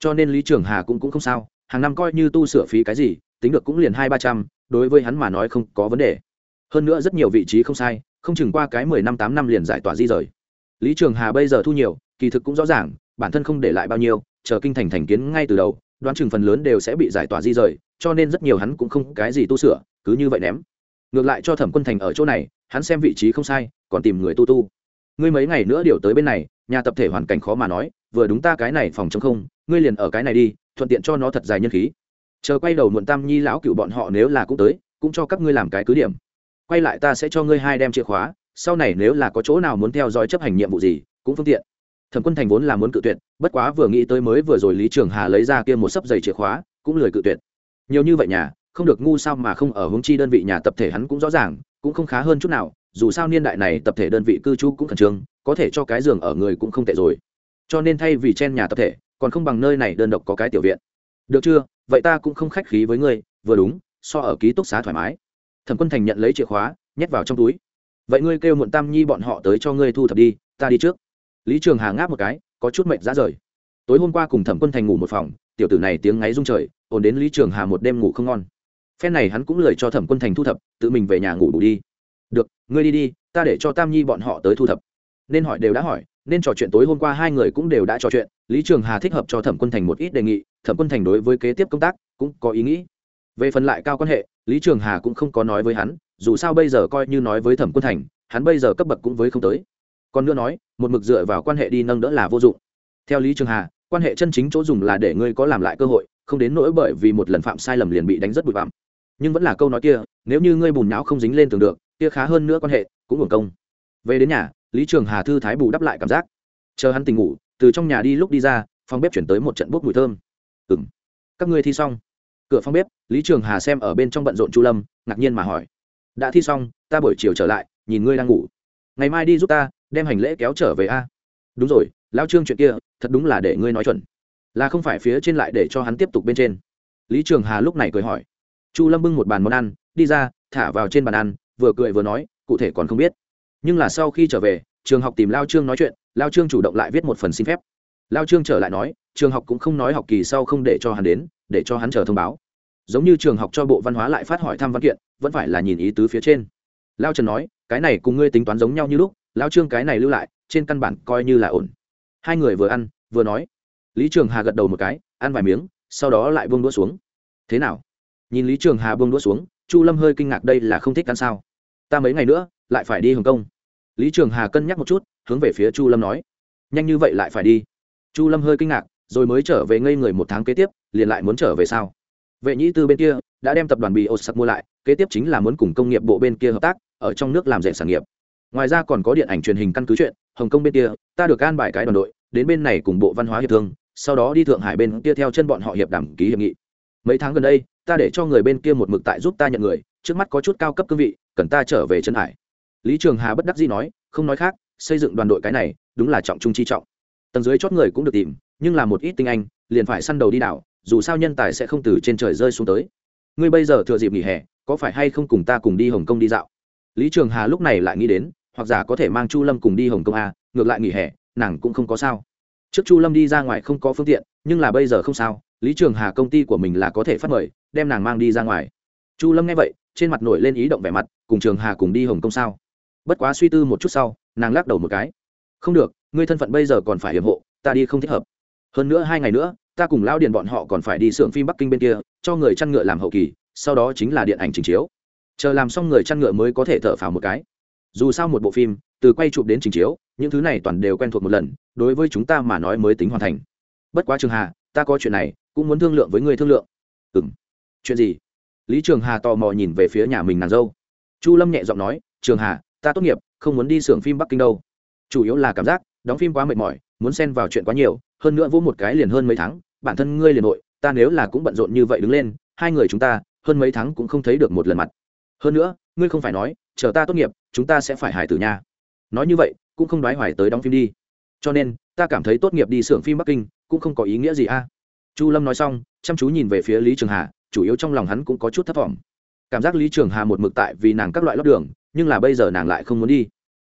Cho nên lý trường hà cũng cũng không sao, hàng năm coi như tu sửa phí cái gì, tính được cũng liền hai ba trăm, đối với hắn mà nói không có vấn đề. Hơn nữa rất nhiều vị trí không sai, không chừng qua cái mười năm tám năm liền giải tỏa di rời. Lý trường hà bây giờ thu nhiều, kỳ thực cũng rõ ràng, bản thân không để lại bao nhiêu, chờ kinh thành thành kiến ngay từ đầu đoán chừng phần lớn đều sẽ bị giải tỏa di rời, cho nên rất nhiều hắn cũng không cái gì tu sửa, cứ như vậy ném. Ngược lại cho thẩm quân thành ở chỗ này, hắn xem vị trí không sai, còn tìm người tu tu. Ngươi mấy ngày nữa điều tới bên này, nhà tập thể hoàn cảnh khó mà nói, vừa đúng ta cái này phòng chống không, ngươi liền ở cái này đi, thuận tiện cho nó thật dài nhân khí. Chờ quay đầu muộn tam nhi lão cựu bọn họ nếu là cũng tới, cũng cho các ngươi làm cái cứ điểm. Quay lại ta sẽ cho ngươi hai đem chìa khóa, sau này nếu là có chỗ nào muốn theo dõi chấp hành nhiệm vụ gì, cũng phương tiện thẩm quân thành vốn là muốn cự tuyệt, bất quá vừa nghĩ tới mới vừa rồi lý trường hà lấy ra kia một sấp giày chìa khóa, cũng lười cự tuyệt. Nhiều như vậy nhà, không được ngu sao mà không ở hướng chi đơn vị nhà tập thể hắn cũng rõ ràng, cũng không khá hơn chút nào, dù sao niên đại này tập thể đơn vị cư trú cũng khẩn trương, có thể cho cái giường ở người cũng không tệ rồi. Cho nên thay vì chen nhà tập thể, còn không bằng nơi này đơn độc có cái tiểu viện. Được chưa? Vậy ta cũng không khách khí với ngươi, vừa đúng, so ở ký túc xá thoải mái. Thẩm quân thành nhận lấy chìa khóa, nhét vào trong túi. Vậy ngươi kêu muộn tam nhi bọn họ tới cho ngươi thu thập đi, ta đi trước lý trường hà ngáp một cái, có chút mệnh ra rời. Tối hôm qua cùng thẩm quân thành ngủ một phòng, tiểu tử này tiếng ngáy rung trời ồn đến lý trường hà một đêm ngủ không ngon. Phen này hắn cũng lời cho thẩm quân thành thu thập, tự mình về nhà ngủ bù đi. Được, ngươi đi đi, ta để cho tam nhi bọn họ tới thu thập. Nên hỏi đều đã hỏi, nên trò chuyện tối hôm qua hai người cũng đều đã trò chuyện, lý trường hà thích hợp cho thẩm quân thành một ít đề nghị, thẩm quân thành đối với kế tiếp công tác cũng có ý nghĩ. Về phần lại cao quan hệ, lý trường hà cũng không có nói với hắn, dù sao bây giờ coi như nói với thẩm quân thành, hắn bây giờ cấp bậc cũng với không tới còn nữa nói, một mực dựa vào quan hệ đi nâng đỡ là vô dụng. Theo lý trường hà, quan hệ chân chính chỗ dùng là để ngươi có làm lại cơ hội, không đến nỗi bởi vì một lần phạm sai lầm liền bị đánh rất bụi bặm. Nhưng vẫn là câu nói kia, nếu như ngươi bùn não không dính lên tường được, kia khá hơn nữa quan hệ, cũng hưởng công. Về đến nhà, lý trường hà thư thái bù đắp lại cảm giác. Chờ hắn tỉnh ngủ, từ trong nhà đi lúc đi ra, phòng bếp chuyển tới một trận bốc mùi thơm. Ừng các ngươi thi xong. Cửa phòng bếp, lý trường hà xem ở bên trong bận rộn chu lâm, ngạc nhiên mà hỏi. Đã thi xong, ta buổi chiều trở lại, nhìn ngươi đang ngủ. Ngày mai đi giúp ta đem hành lễ kéo trở về a. Đúng rồi, lao trương chuyện kia, thật đúng là để ngươi nói chuẩn. Là không phải phía trên lại để cho hắn tiếp tục bên trên. Lý trường hà lúc này cười hỏi. Chu lâm bưng một bàn món ăn, đi ra, thả vào trên bàn ăn, vừa cười vừa nói, cụ thể còn không biết. Nhưng là sau khi trở về, trường học tìm lao trương nói chuyện, lao trương chủ động lại viết một phần xin phép. Lao trương trở lại nói, trường học cũng không nói học kỳ sau không để cho hắn đến, để cho hắn chờ thông báo. Giống như trường học cho bộ văn hóa lại phát hỏi thăm văn kiện, vẫn phải là nhìn ý tứ phía trên. Lao trần nói, cái này cùng ngươi tính toán giống nhau như lúc lao trương cái này lưu lại, trên căn bản coi như là ổn. Hai người vừa ăn, vừa nói. Lý trường hà gật đầu một cái, ăn vài miếng, sau đó lại buông đũa xuống. Thế nào? Nhìn lý trường hà buông đũa xuống, chu lâm hơi kinh ngạc đây là không thích ăn sao? Ta mấy ngày nữa, lại phải đi hồng kông. Lý trường hà cân nhắc một chút, hướng về phía chu lâm nói. Nhanh như vậy lại phải đi. Chu lâm hơi kinh ngạc, rồi mới trở về ngây người một tháng kế tiếp, liền lại muốn trở về sao? Vệ nhĩ tư bên kia, đã đem tập đoàn bị ô sặc mua lại, kế tiếp chính là muốn cùng công nghiệp bộ bên kia hợp tác, ở trong nước làm rẻ sản nghiệp ngoài ra còn có điện ảnh truyền hình căn cứ chuyện, hồng kông bên kia, ta được can bài cái đoàn đội, đến bên này cùng bộ văn hóa hiệp thương, sau đó đi thượng hải bên kia theo chân bọn họ hiệp đàm ký hiệp nghị. Mấy tháng gần đây, ta để cho người bên kia một mực tại giúp ta nhận người, trước mắt có chút cao cấp cương vị, cần ta trở về trấn hải. Lý trường hà bất đắc dĩ nói, không nói khác, xây dựng đoàn đội cái này, đúng là trọng trung chi trọng. Tầng dưới chót người cũng được tìm, nhưng là một ít tinh anh, liền phải săn đầu đi đảo, dù sao nhân tài sẽ không từ trên trời rơi xuống tới. Ngươi bây giờ thừa dịp nghỉ hè, có phải hay không cùng ta cùng đi hồng kông đi dạo? Lý trường hà lúc này lại nghĩ đến hoặc giả có thể mang chu lâm cùng đi hồng kông a, ngược lại nghỉ hè, nàng cũng không có sao. Trước chu lâm đi ra ngoài không có phương tiện, nhưng là bây giờ không sao, lý trường hà công ty của mình là có thể phát mời, đem nàng mang đi ra ngoài. Chu lâm nghe vậy, trên mặt nổi lên ý động vẻ mặt, cùng trường hà cùng đi hồng kông sao? Bất quá suy tư một chút sau, nàng lắc đầu một cái. Không được, ngươi thân phận bây giờ còn phải hiểm hộ, ta đi không thích hợp. Hơn nữa hai ngày nữa, ta cùng lao điện bọn họ còn phải đi xưởng phim bắc kinh bên kia, cho người chăn ngựa làm hậu kỳ, sau đó chính là điện ảnh trình chiếu. Chờ làm xong người chăn ngựa mới có thể thở phào một cái dù sao một bộ phim, từ quay chụp đến trình chiếu, những thứ này toàn đều quen thuộc một lần, đối với chúng ta mà nói mới tính hoàn thành. Bất quá trường hà, ta có chuyện này, cũng muốn thương lượng với người thương lượng. Ừ m chuyện gì? Lý trường hà tò mò nhìn về phía nhà mình nàng dâu. Chu lâm nhẹ giọng nói, trường hà, ta tốt nghiệp, không muốn đi xưởng phim bắc kinh đâu. Chủ yếu là cảm giác, đóng phim quá mệt mỏi, muốn xen vào chuyện quá nhiều, hơn nữa vỗ một cái liền hơn mấy tháng, bản thân ngươi liền nội, ta nếu là cũng bận rộn như vậy đứng lên, hai người chúng ta, hơn mấy tháng cũng không thấy được một lần mặt hơn nữa, ngươi không phải nói, chờ ta tốt nghiệp, chúng ta sẽ phải hải tử nha. Nói như vậy, cũng không đoái hoài tới đóng phim đi. Cho nên, ta cảm thấy tốt nghiệp đi xưởng phim bắc kinh, cũng không có ý nghĩa gì a. Chu lâm nói xong, chăm chú nhìn về phía lý trường hà, chủ yếu trong lòng hắn cũng có chút thất vọng. Cảm giác lý trường hà một mực tại vì nàng các loại lót đường, nhưng là bây giờ nàng lại không muốn đi.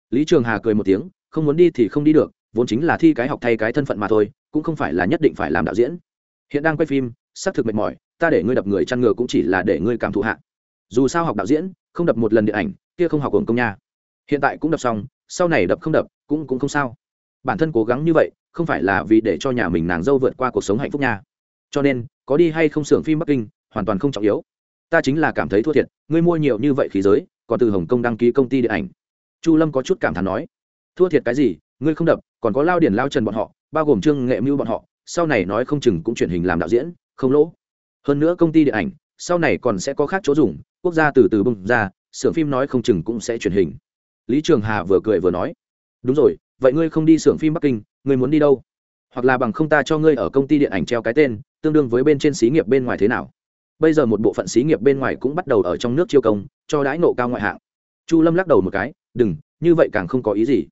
Lý trường hà cười một tiếng, không muốn đi thì không đi được, vốn chính là thi cái học thay cái thân phận mà thôi, cũng không phải là nhất định phải làm đạo diễn. Hiện đang quay phim xác thực mệt mỏi, ta để ngươi đập người chăn ngừa cũng chỉ là để ngươi cảm thụ hạ dù sao học đạo diễn, không đập một lần điện ảnh, kia không học hưởng công nha. Hiện tại cũng đập xong, sau này đập không đập, cũng cũng không sao. Bản thân cố gắng như vậy, không phải là vì để cho nhà mình nàng dâu vượt qua cuộc sống hạnh phúc nha. Cho nên, có đi hay không xưởng phim bắc kinh, hoàn toàn không trọng yếu. Ta chính là cảm thấy thua thiệt, ngươi mua nhiều như vậy khí giới, còn từ hồng kông đăng ký công ty điện ảnh. Chu lâm có chút cảm thán nói, thua thiệt cái gì, ngươi không đập, còn có lao điển lao trần bọn họ, bao gồm trương nghệ mưu bọn họ, sau này nói không chừng cũng chuyển hình làm đạo diễn, không lỗ. Hơn nữa công ty điện ảnh, sau này còn sẽ có khác chỗ dùng quốc gia từ từ bung ra, xưởng phim nói không chừng cũng sẽ truyền hình. Lý trường hà vừa cười vừa nói, đúng rồi, vậy ngươi không đi xưởng phim bắc kinh, ngươi muốn đi đâu? Hoặc là bằng không ta cho ngươi ở công ty điện ảnh treo cái tên, tương đương với bên trên xí nghiệp bên ngoài thế nào? Bây giờ một bộ phận xí nghiệp bên ngoài cũng bắt đầu ở trong nước chiêu công, cho đãi nộ cao ngoại hạng. Chu lâm lắc đầu một cái, đừng, như vậy càng không có ý gì.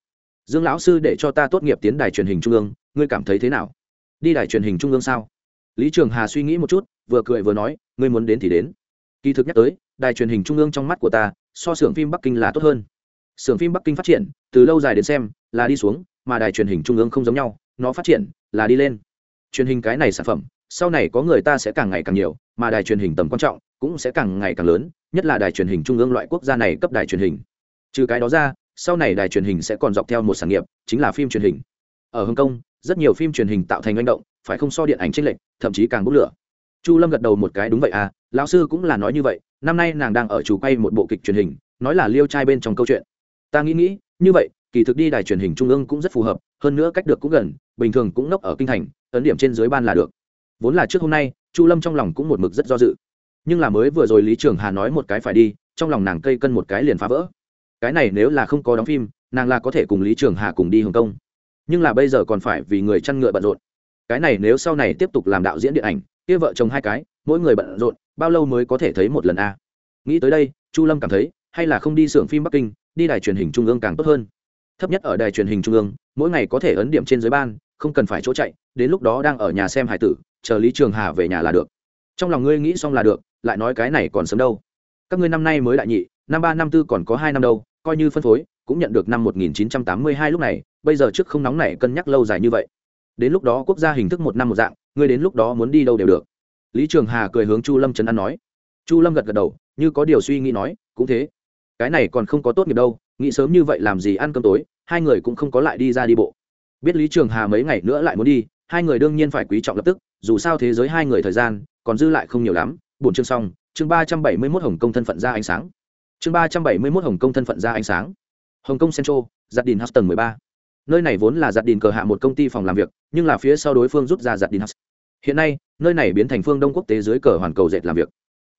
Dương lão sư để cho ta tốt nghiệp tiến đài truyền hình trung ương, ngươi cảm thấy thế nào? Đi đài truyền hình trung ương sao? Lý trường hà suy nghĩ một chút, vừa cười vừa nói, ngươi muốn đến thì đến. Kỳ thực nhắc tới đài truyền hình trung ương trong mắt của ta, so xưởng phim bắc kinh là tốt hơn. Xưởng phim bắc kinh phát triển, từ lâu dài đến xem, là đi xuống, mà đài truyền hình trung ương không giống nhau, nó phát triển, là đi lên. Truyền hình cái này sản phẩm, sau này có người ta sẽ càng ngày càng nhiều, mà đài truyền hình tầm quan trọng cũng sẽ càng ngày càng lớn, nhất là đài truyền hình trung ương loại quốc gia này cấp đài truyền hình. Trừ cái đó ra, sau này đài truyền hình sẽ còn dọc theo một sản nghiệp, chính là phim truyền hình. Ở hồng kông, rất nhiều phim truyền hình tạo thành manh động, phải không so điện ảnh tranh lệch, thậm chí càng bốc lửa. Chu lâm gật đầu một cái, đúng vậy à lão sư cũng là nói như vậy năm nay nàng đang ở chủ quay một bộ kịch truyền hình, nói là liêu trai bên trong câu chuyện. Ta nghĩ nghĩ, như vậy, kỳ thực đi đài truyền hình trung ương cũng rất phù hợp, hơn nữa cách được cũng gần, bình thường cũng nốc ở kinh thành, ấn điểm trên dưới ban là được. Vốn là trước hôm nay, chu lâm trong lòng cũng một mực rất do dự. Nhưng là mới vừa rồi lý trường hà nói một cái phải đi, trong lòng nàng cây cân một cái liền phá vỡ. Cái này nếu là không có đóng phim, nàng là có thể cùng lý trường hà cùng đi hồng kông. Nhưng là bây giờ còn phải vì người chăn ngựa bận rộn. Cái này nếu sau này tiếp tục làm đạo diễn điện ảnh, kia vợ chồng hai cái, mỗi người bận rộn bao lâu mới có thể thấy một lần a? Nghĩ tới đây, chu lâm cảm thấy, hay là không đi xưởng phim bắc kinh, đi đài truyền hình trung ương càng tốt hơn. Thấp nhất ở đài truyền hình trung ương, mỗi ngày có thể ấn điểm trên dưới ban, không cần phải chỗ chạy, đến lúc đó đang ở nhà xem hải tử, chờ lý trường hà về nhà là được. Trong lòng ngươi nghĩ xong là được, lại nói cái này còn sớm đâu. Các ngươi năm nay mới đại nhị, năm ba, năm tư còn có hai năm đâu, coi như phân phối, cũng nhận được năm 1982 lúc này, bây giờ trước không nóng này cân nhắc lâu dài như vậy. Đến lúc đó quốc gia hình thức một năm một dạng, ngươi đến lúc đó muốn đi đâu đều được lý trường hà cười hướng chu lâm trấn an nói. Chu lâm gật gật đầu, như có điều suy nghĩ nói, cũng thế. Cái này còn không có tốt nghiệp đâu, nghĩ sớm như vậy làm gì ăn cơm tối, hai người cũng không có lại đi ra đi bộ. Biết lý trường hà mấy ngày nữa lại muốn đi, hai người đương nhiên phải quý trọng lập tức, dù sao thế giới hai người thời gian, còn dư lại không nhiều lắm. Bổn chương xong, chương ba trăm bảy mươi mốt hồng Công thân phận ra ánh sáng. Chương ba trăm bảy mươi mốt hồng Công thân phận ra ánh sáng. Hồng kông central giặt đình house tầng mười ba. Nơi này vốn là giặt đình cờ hạ một công ty phòng làm việc, nhưng là phía sau đối phương rút ra giặt đình house hiện nay, nơi này biến thành phương đông quốc tế dưới cờ hoàn cầu dệt làm việc.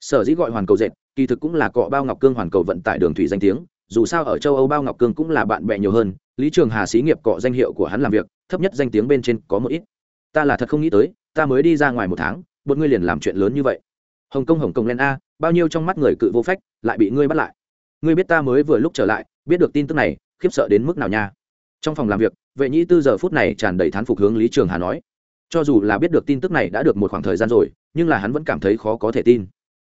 Sở dĩ gọi hoàn cầu dệt, kỳ thực cũng là cọ bao ngọc cương hoàn cầu vận tải đường thủy danh tiếng, dù sao ở châu âu bao ngọc cương cũng là bạn bè nhiều hơn, lý trường hà xí nghiệp cọ danh hiệu của hắn làm việc, thấp nhất danh tiếng bên trên có một ít. Ta là thật không nghĩ tới, ta mới đi ra ngoài một tháng một ngươi liền làm chuyện lớn như vậy. Hồng kông hồng kông len a, bao nhiêu trong mắt người cự vô phách, lại bị ngươi bắt lại. Ngươi biết ta mới vừa lúc trở lại, biết được tin tức này, khiếp sợ đến mức nào nha. Trong phòng làm việc, vệ nhĩ tư giờ phút này tràn đầy thán phục hướng lý trường hà nói cho dù là biết được tin tức này đã được một khoảng thời gian rồi, nhưng là hắn vẫn cảm thấy khó có thể tin.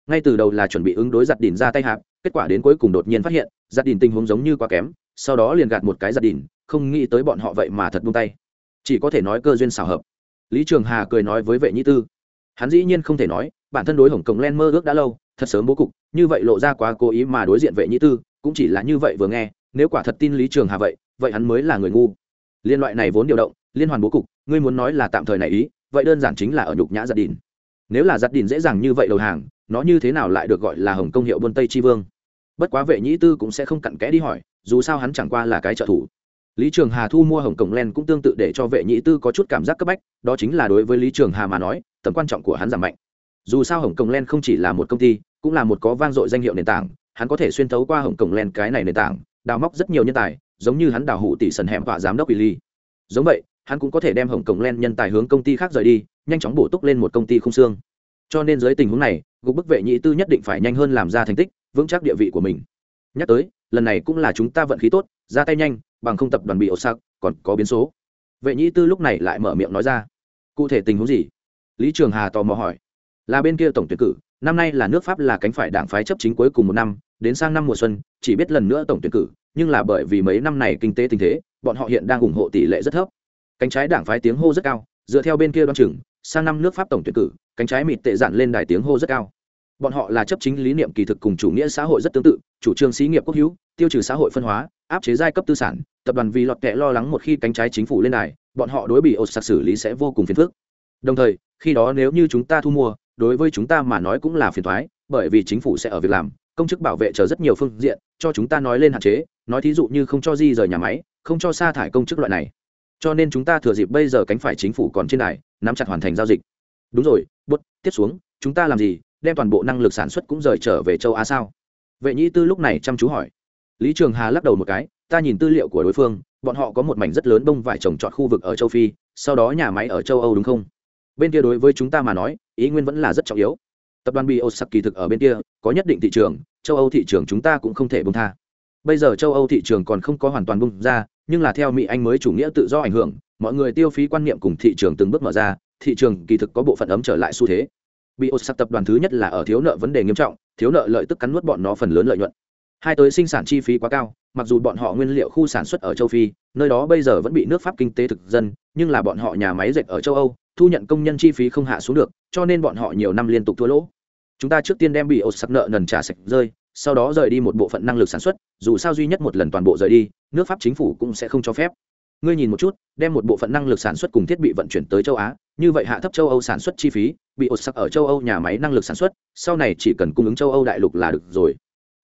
Ngay từ đầu là chuẩn bị ứng đối giặt đỉn ra tay hạp, kết quả đến cuối cùng đột nhiên phát hiện giặt đỉn tình huống giống như quá kém, sau đó liền gạt một cái giặt đỉn, không nghĩ tới bọn họ vậy mà thật buông tay. Chỉ có thể nói cơ duyên xảo hợp. Lý trường hà cười nói với vệ nhĩ tư. Hắn dĩ nhiên không thể nói, bản thân đối hồng cổng len mơ ước đã lâu, thật sớm bố cục, như vậy lộ ra quá cố ý mà đối diện vệ nhĩ tư, cũng chỉ là như vậy vừa nghe, nếu quả thật tin lý trường hà vậy vậy hắn mới là người ngu. Liên loại này vốn điều động, liên hoàn bố cục ngươi muốn nói là tạm thời này ý, vậy đơn giản chính là ở nhục nhã giặt đỉn. Nếu là giặt đỉn dễ dàng như vậy đầu hàng, nó như thế nào lại được gọi là hồng công hiệu buôn tây tri vương? Bất quá vệ nhĩ tư cũng sẽ không cặn kẽ đi hỏi, dù sao hắn chẳng qua là cái trợ thủ. Lý trường hà thu mua hồng cổng len cũng tương tự để cho vệ nhĩ tư có chút cảm giác cấp bách, đó chính là đối với lý trường hà mà nói, tầm quan trọng của hắn giảm mạnh. Dù sao hồng cổng len không chỉ là một công ty, cũng là một có vang dội danh hiệu nền tảng, hắn có thể xuyên thấu qua hồng cổng len cái này nền tảng, đào móc rất nhiều nhân tài, giống như hắn đào hụ tỷ sần hẻm và giám đốc ly giống vậy hắn cũng có thể đem hồng cổng len nhân tài hướng công ty khác rời đi, nhanh chóng bổ túc lên một công ty không xương. Cho nên dưới tình huống này, gục bức vệ nhị tư nhất định phải nhanh hơn làm ra thành tích, vững chắc địa vị của mình. Nhắc tới, lần này cũng là chúng ta vận khí tốt, ra tay nhanh, bằng không tập đoàn bị ổ sạc còn có biến số. Vệ nhị tư lúc này lại mở miệng nói ra. Cụ thể tình huống gì? Lý trường hà tò mò hỏi. Là bên kia tổng tuyển cử, năm nay là nước pháp là cánh phải đảng phái chấp chính cuối cùng một năm, đến sang năm mùa xuân, chỉ biết lần nữa tổng tuyển cử, nhưng là bởi vì mấy năm này kinh tế tình thế, bọn họ hiện đang ủng hộ tỷ lệ rất thấp cánh trái đảng phái tiếng hô rất cao, dựa theo bên kia đoan chừng, sang năm nước pháp tổng tuyển cử, cánh trái mịt tệ dạn lên đài tiếng hô rất cao. Bọn họ là chấp chính lý niệm kỳ thực cùng chủ nghĩa xã hội rất tương tự, chủ trương xí nghiệp quốc hữu, tiêu trừ xã hội phân hóa, áp chế giai cấp tư sản, tập đoàn vì lọt kệ lo lắng một khi cánh trái chính phủ lên đài, bọn họ đối bị ột sạc xử lý sẽ vô cùng phiền phức. Đồng thời, khi đó nếu như chúng ta thu mua, đối với chúng ta mà nói cũng là phiền thoái bởi vì chính phủ sẽ ở việc làm, công chức bảo vệ chờ rất nhiều phương diện, cho chúng ta nói lên hạn chế, nói thí dụ như không cho di rời nhà máy, không cho sa thải công chức loại này cho nên chúng ta thừa dịp bây giờ cánh phải chính phủ còn trên này, nắm chặt hoàn thành giao dịch. Đúng rồi bút tiếp xuống chúng ta làm gì? Đem toàn bộ năng lực sản xuất cũng rời trở về châu á sao? Vệ nhĩ tư lúc này chăm chú hỏi. Lý trường hà lắc đầu một cái ta nhìn tư liệu của đối phương bọn họ có một mảnh rất lớn bông vải trồng trọt khu vực ở châu phi sau đó nhà máy ở châu âu đúng không? Bên kia đối với chúng ta mà nói ý nguyên vẫn là rất trọng yếu. Tập đoàn biosaki kỳ thực ở bên kia có nhất định thị trường châu âu thị trường chúng ta cũng không thể bông tha bây giờ châu âu thị trường còn không có hoàn toàn bung ra, nhưng là theo mỹ anh mới chủ nghĩa tự do ảnh hưởng, mọi người tiêu phí quan niệm cùng thị trường từng bước mở ra, thị trường kỳ thực có bộ phận ấm trở lại xu thế. Bị ột tập đoàn thứ nhất là ở thiếu nợ vấn đề nghiêm trọng, thiếu nợ lợi tức cắn nuốt bọn nó phần lớn lợi nhuận. Hai tới sinh sản chi phí quá cao, mặc dù bọn họ nguyên liệu khu sản xuất ở châu phi, nơi đó bây giờ vẫn bị nước pháp kinh tế thực dân, nhưng là bọn họ nhà máy dệt ở châu âu, thu nhận công nhân chi phí không hạ xuống được, cho nên bọn họ nhiều năm liên tục thua lỗ. Chúng ta trước tiên đem bị ột sặc nợ nần trả sạch rơi sau đó rời đi một bộ phận năng lực sản xuất, dù sao duy nhất một lần toàn bộ rời đi, nước pháp chính phủ cũng sẽ không cho phép. Ngươi nhìn một chút, đem một bộ phận năng lực sản xuất cùng thiết bị vận chuyển tới châu á, như vậy hạ thấp châu âu sản xuất chi phí, bị ột sặc ở châu âu nhà máy năng lực sản xuất, sau này chỉ cần cung ứng châu âu đại lục là được rồi.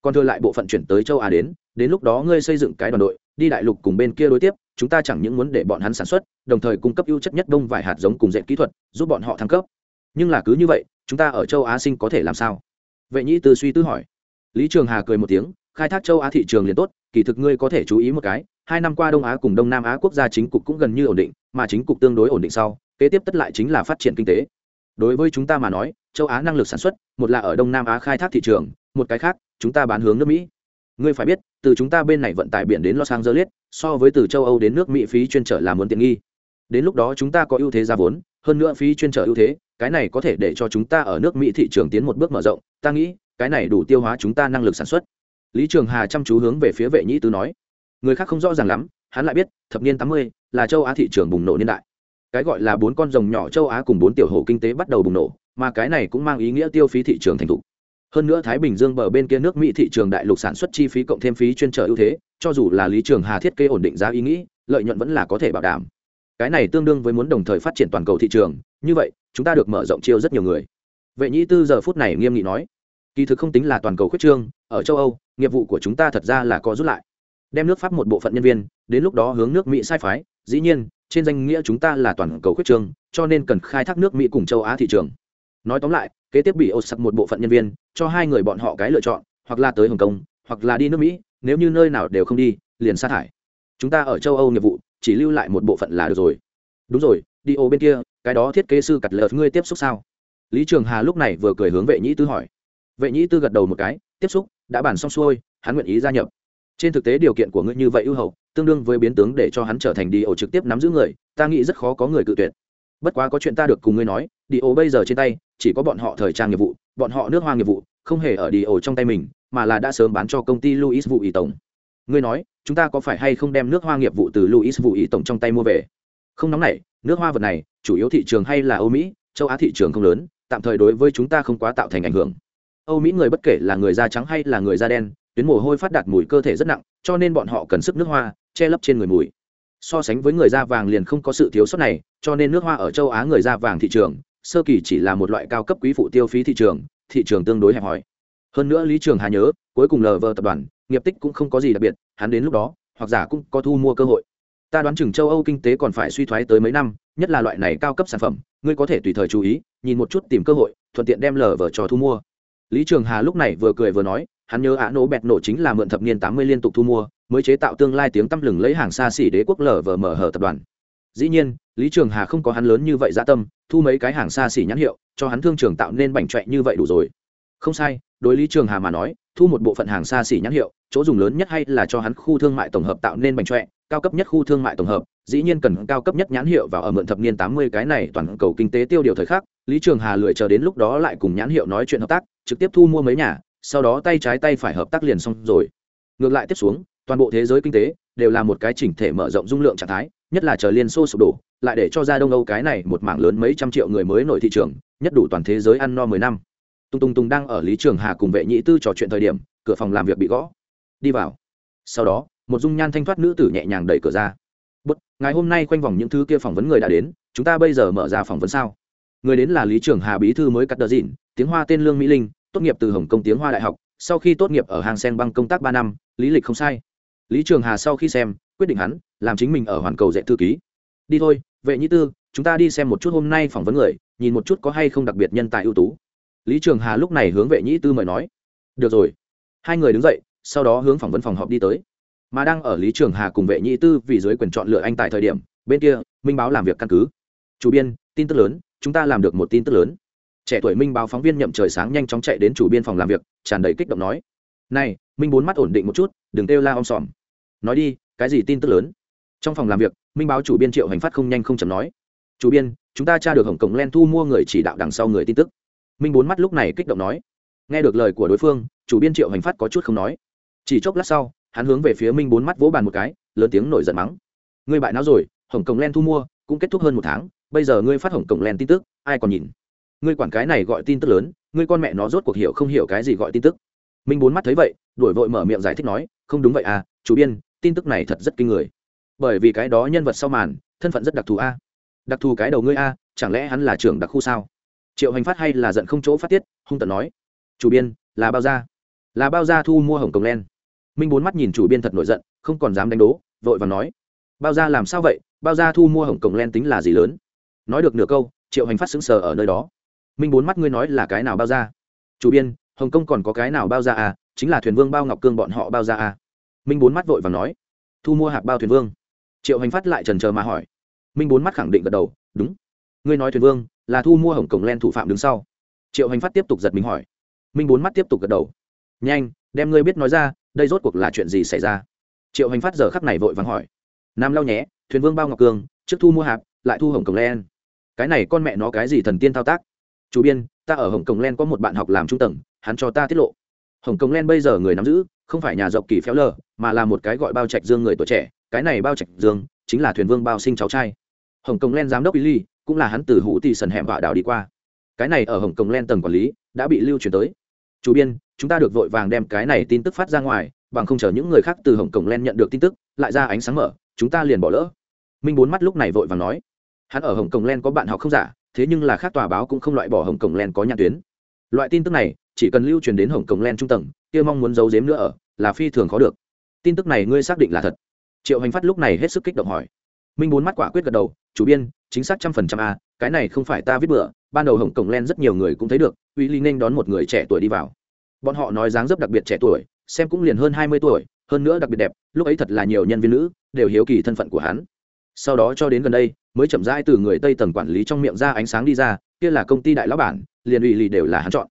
Còn thừa lại bộ phận chuyển tới châu á đến đến lúc đó ngươi xây dựng cái đoàn đội, đi đại lục cùng bên kia đối tiếp, chúng ta chẳng những muốn để bọn hắn sản xuất, đồng thời cung cấp ưu chất nhất đông vài hạt giống cùng dệt kỹ thuật, giúp bọn họ thăng cấp. Nhưng là cứ như vậy, chúng ta ở châu á sinh có thể làm sao? Vệ nhĩ tư suy tư hỏi lý trường hà cười một tiếng, khai thác châu á thị trường liền tốt, kỳ thực ngươi có thể chú ý một cái, hai năm qua đông á cùng đông nam á quốc gia chính cục cũng gần như ổn định, mà chính cục tương đối ổn định sau, kế tiếp tất lại chính là phát triển kinh tế. Đối với chúng ta mà nói, châu á năng lực sản xuất, một là ở đông nam á khai thác thị trường, một cái khác, chúng ta bán hướng nước mỹ. Ngươi phải biết, từ chúng ta bên này vận tải biển đến los angeles, so với từ châu âu đến nước mỹ phí chuyên trở là muốn tiện nghi. Đến lúc đó chúng ta có ưu thế ra vốn, hơn nữa phí chuyên trở ưu thế, cái này có thể để cho chúng ta ở nước mỹ thị trường tiến một bước mở rộng, ta nghĩ cái này đủ tiêu hóa chúng ta năng lực sản xuất. Lý trường hà chăm chú hướng về phía vệ nhĩ tứ nói, người khác không rõ ràng lắm, hắn lại biết, thập niên tám mươi là châu á thị trường bùng nổ niên đại. Cái gọi là bốn con rồng nhỏ châu á cùng bốn tiểu hồ kinh tế bắt đầu bùng nổ, mà cái này cũng mang ý nghĩa tiêu phí thị trường thành thục. Hơn nữa thái bình dương bờ bên kia nước mỹ thị trường đại lục sản xuất chi phí cộng thêm phí chuyên trở ưu thế, cho dù là lý trường hà thiết kế ổn định giá ý nghĩ, lợi nhuận vẫn là có thể bảo đảm. Cái này tương đương với muốn đồng thời phát triển toàn cầu thị trường, như vậy, chúng ta được mở rộng chiêu rất nhiều người. Vệ nhĩ tư giờ phút này nghiêm nghị nói kỳ thực không tính là toàn cầu khuyết trương, ở châu âu, nghiệp vụ của chúng ta thật ra là có rút lại. Đem nước pháp một bộ phận nhân viên, đến lúc đó hướng nước mỹ sai phái, dĩ nhiên, trên danh nghĩa chúng ta là toàn cầu khuyết trương, cho nên cần khai thác nước mỹ cùng châu á thị trường. Nói tóm lại, kế tiếp bị ô sặc một bộ phận nhân viên, cho hai người bọn họ cái lựa chọn, hoặc là tới hồng kông, hoặc là đi nước mỹ, nếu như nơi nào đều không đi, liền sa thải. Chúng ta ở châu âu nghiệp vụ, chỉ lưu lại một bộ phận là được rồi. Đúng rồi, đi ô bên kia, cái đó thiết kế sư cặt lợt ngươi tiếp xúc sao? Lý trường hà lúc này vừa cười hướng vệ nhĩ tư hỏi vệ nhĩ tư gật đầu một cái, tiếp xúc, đã bàn xong xuôi, hắn nguyện ý gia nhập. Trên thực tế điều kiện của ngươi như vậy ưu hậu, tương đương với biến tướng để cho hắn trở thành đi ổ trực tiếp nắm giữ người, ta nghĩ rất khó có người cự tuyệt. Bất quá có chuyện ta được cùng ngươi nói, đi ổ bây giờ trên tay, chỉ có bọn họ thời trang nghiệp vụ, bọn họ nước hoa nghiệp vụ, không hề ở đi ổ trong tay mình, mà là đã sớm bán cho công ty luis vụ ý tổng ngươi nói, chúng ta có phải hay không đem nước hoa nghiệp vụ từ luis vụ ý tổng trong tay mua về? Không nóng này nước hoa vật này, chủ yếu thị trường hay là âu mỹ, châu á thị trường không lớn, tạm thời đối với chúng ta không quá tạo thành ảnh hưởng âu mỹ người bất kể là người da trắng hay là người da đen, tuyến mồ hôi phát đạt mùi cơ thể rất nặng, cho nên bọn họ cần sức nước hoa, che lấp trên người mùi. So sánh với người da vàng liền không có sự thiếu sót này, cho nên nước hoa ở châu á người da vàng thị trường, sơ kỳ chỉ là một loại cao cấp quý phụ tiêu phí thị trường thị trường tương đối hẹp hòi. Hơn nữa lý trường hà nhớ, cuối cùng lờ vờ tập đoàn, nghiệp tích cũng không có gì đặc biệt, hắn đến lúc đó, hoặc giả cũng có thu mua cơ hội. Ta đoán chừng châu âu kinh tế còn phải suy thoái tới mấy năm, nhất là loại này cao cấp sản phẩm, ngươi có thể tùy thời chú ý, nhìn một chút tìm cơ hội, thuận tiện đem lờ vờ cho thu mua lý trường hà lúc này vừa cười vừa nói, hắn nhớ ả nổ bẹt nổ chính là mượn thập niên tám mươi liên tục thu mua, mới chế tạo tương lai tiếng tăm lừng lấy hàng xa xỉ đế quốc lở vờ mở hở tập đoàn. Dĩ nhiên, lý trường hà không có hắn lớn như vậy dã tâm, thu mấy cái hàng xa xỉ nhãn hiệu, cho hắn thương trường tạo nên bảnh trọe như vậy đủ rồi. Không sai, đối lý trường hà mà nói, thu một bộ phận hàng xa xỉ nhãn hiệu, chỗ dùng lớn nhất hay là cho hắn khu thương mại tổng hợp tạo nên bảnh trọe cao cấp nhất khu thương mại tổng hợp dĩ nhiên cần cao cấp nhất nhãn hiệu vào ở mượn thập niên tám mươi cái này toàn cầu kinh tế tiêu điều thời khắc, lý trường hà lười chờ đến lúc đó lại cùng nhãn hiệu nói chuyện hợp tác, trực tiếp thu mua mấy nhà, sau đó tay trái tay phải hợp tác liền xong rồi. Ngược lại tiếp xuống, toàn bộ thế giới kinh tế đều là một cái chỉnh thể mở rộng dung lượng trạng thái, nhất là chờ liên xô sụp đổ, lại để cho ra đông âu cái này một mảng lớn mấy trăm triệu người mới nổi thị trường, nhất đủ toàn thế giới ăn no mười năm. Tung tung tung đang ở lý trường hà cùng vệ nhị tư trò chuyện thời điểm, cửa phòng làm việc bị gõ. Đi vào. Sau đó, một dung nhan thanh thoát nữ tử nhẹ nhàng đẩy cửa ra ngày hôm nay quanh vòng những thứ kia phỏng vấn người đã đến, chúng ta bây giờ mở ra phỏng vấn sao? Người đến là lý trường hà bí thư mới cắt đờ dịn, tiếng hoa tên lương mỹ linh, tốt nghiệp từ hồng kông tiếng hoa đại học, sau khi tốt nghiệp ở hàng sen băng công tác ba năm, lý lịch không sai. Lý trường hà sau khi xem, quyết định hắn, làm chính mình ở hoàn cầu dạy thư ký. Đi thôi, vệ nhĩ tư, chúng ta đi xem một chút hôm nay phỏng vấn người, nhìn một chút có hay không đặc biệt nhân tài ưu tú. Lý trường hà lúc này hướng vệ nhĩ tư mời nói. Được rồi. Hai người đứng dậy, sau đó hướng phỏng vấn phòng họp đi tới mà đang ở lý trường hà cùng vệ nhị tư vì dưới quyền chọn lựa anh tại thời điểm, bên kia, minh báo làm việc căn cứ. Chủ biên, tin tức lớn, chúng ta làm được một tin tức lớn. Trẻ tuổi minh báo phóng viên nhậm trời sáng nhanh chóng chạy đến chủ biên phòng làm việc, tràn đầy kích động nói, này, minh bốn mắt ổn định một chút, đừng kêu la om sòm. Nói đi, cái gì tin tức lớn? Trong phòng làm việc, minh báo chủ biên triệu hành phát không nhanh không chậm nói, chủ biên, chúng ta tra được hồng cổng len thu mua người chỉ đạo đằng sau người tin tức. Minh bốn mắt lúc này kích động nói, nghe được lời của đối phương, chủ biên triệu hành phát có chút không nói. Chỉ chốc lát sau hắn hướng về phía minh bốn mắt vỗ bàn một cái, lớn tiếng nổi giận mắng. Ngươi bại não rồi, hồng cổng len thu mua, cũng kết thúc hơn một tháng, bây giờ ngươi phát hồng cổng len tin tức, ai còn nhìn? Ngươi quản cái này gọi tin tức lớn, ngươi con mẹ nó rốt cuộc hiểu không hiểu cái gì gọi tin tức? Minh bốn mắt thấy vậy đổi vội mở miệng giải thích nói, không đúng vậy à chủ biên, tin tức này thật rất kinh người. Bởi vì cái đó nhân vật sau màn, thân phận rất đặc thù a. Đặc thù cái đầu ngươi a, chẳng lẽ hắn là trưởng đặc khu sao? Triệu hành phát hay là giận không chỗ phát tiết, hung tận nói, chủ biên, là bao gia. Là bao gia thu mua hồng cổng len minh bốn mắt nhìn chủ biên thật nổi giận, không còn dám đánh đố, vội và nói, bao gia làm sao vậy? Bao gia thu mua hồng cổng len tính là gì lớn? Nói được nửa câu, triệu hành phát xứng sờ ở nơi đó. Minh bốn mắt ngươi nói là cái nào bao gia? Chủ biên, hồng kông còn có cái nào bao gia à? Chính là thuyền vương bao ngọc cương bọn họ bao gia à? Minh bốn mắt vội và nói, thu mua hạc bao thuyền vương. Triệu hành phát lại trần chờ mà hỏi. Minh bốn mắt khẳng định gật đầu, đúng. Ngươi nói thuyền vương là thu mua hồng cổng len thủ phạm đứng sau. Triệu hành phát tiếp tục giật mình hỏi. Minh bốn mắt tiếp tục gật đầu. Nhanh, đem ngươi biết nói ra đây rốt cuộc là chuyện gì xảy ra? Triệu hành phát giờ khắc này vội vàng hỏi. Nam lau nhé, thuyền vương bao ngọc cường, trước thu mua hạp, lại thu hồng cổng len. Cái này con mẹ nó cái gì thần tiên thao tác? Chủ biên, ta ở hồng cổng len có một bạn học làm trung tầng, hắn cho ta tiết lộ. Hồng cổng len bây giờ người nắm giữ, không phải nhà dọc kỳ phéo lờ, mà là một cái gọi bao trạch dương người tuổi trẻ, cái này bao trạch dương chính là thuyền vương bao sinh cháu trai. Hồng cổng len giám đốc ly, cũng là hắn từ hủ tỷ sần hẻm vạ đảo đi qua. Cái này ở hồng cổng len tầng quản lý, đã bị lưu truyền tới. Chủ biên chúng ta được vội vàng đem cái này tin tức phát ra ngoài, bằng không chờ những người khác từ hồng kông len nhận được tin tức, lại ra ánh sáng mở, chúng ta liền bỏ lỡ. Minh bốn mắt lúc này vội vàng nói. Hắn ở hồng kông len có bạn học không giả, thế nhưng là khác tòa báo cũng không loại bỏ hồng kông len có nhãn tuyến. Loại tin tức này, chỉ cần lưu truyền đến hồng kông len trung tầng, kia mong muốn giấu giếm nữa ở, là phi thường khó được. Tin tức này ngươi xác định là thật? Triệu hành phát lúc này hết sức kích động hỏi. Minh bốn mắt quả quyết gật đầu, chủ biên, chính xác trăm phần trăm a, cái này không phải ta viết bừa, ban đầu hồng cổng len rất nhiều người cũng thấy được uy ly nên đón một người trẻ tuổi đi vào bọn họ nói dáng dấp đặc biệt trẻ tuổi, xem cũng liền hơn hai mươi tuổi, hơn nữa đặc biệt đẹp, lúc ấy thật là nhiều nhân viên nữ, đều hiếu kỳ thân phận của hắn. Sau đó cho đến gần đây, mới chậm rãi từ người tây tầng quản lý trong miệng ra ánh sáng đi ra, kia là công ty đại lão bản, liền ủy lì đều là hắn chọn.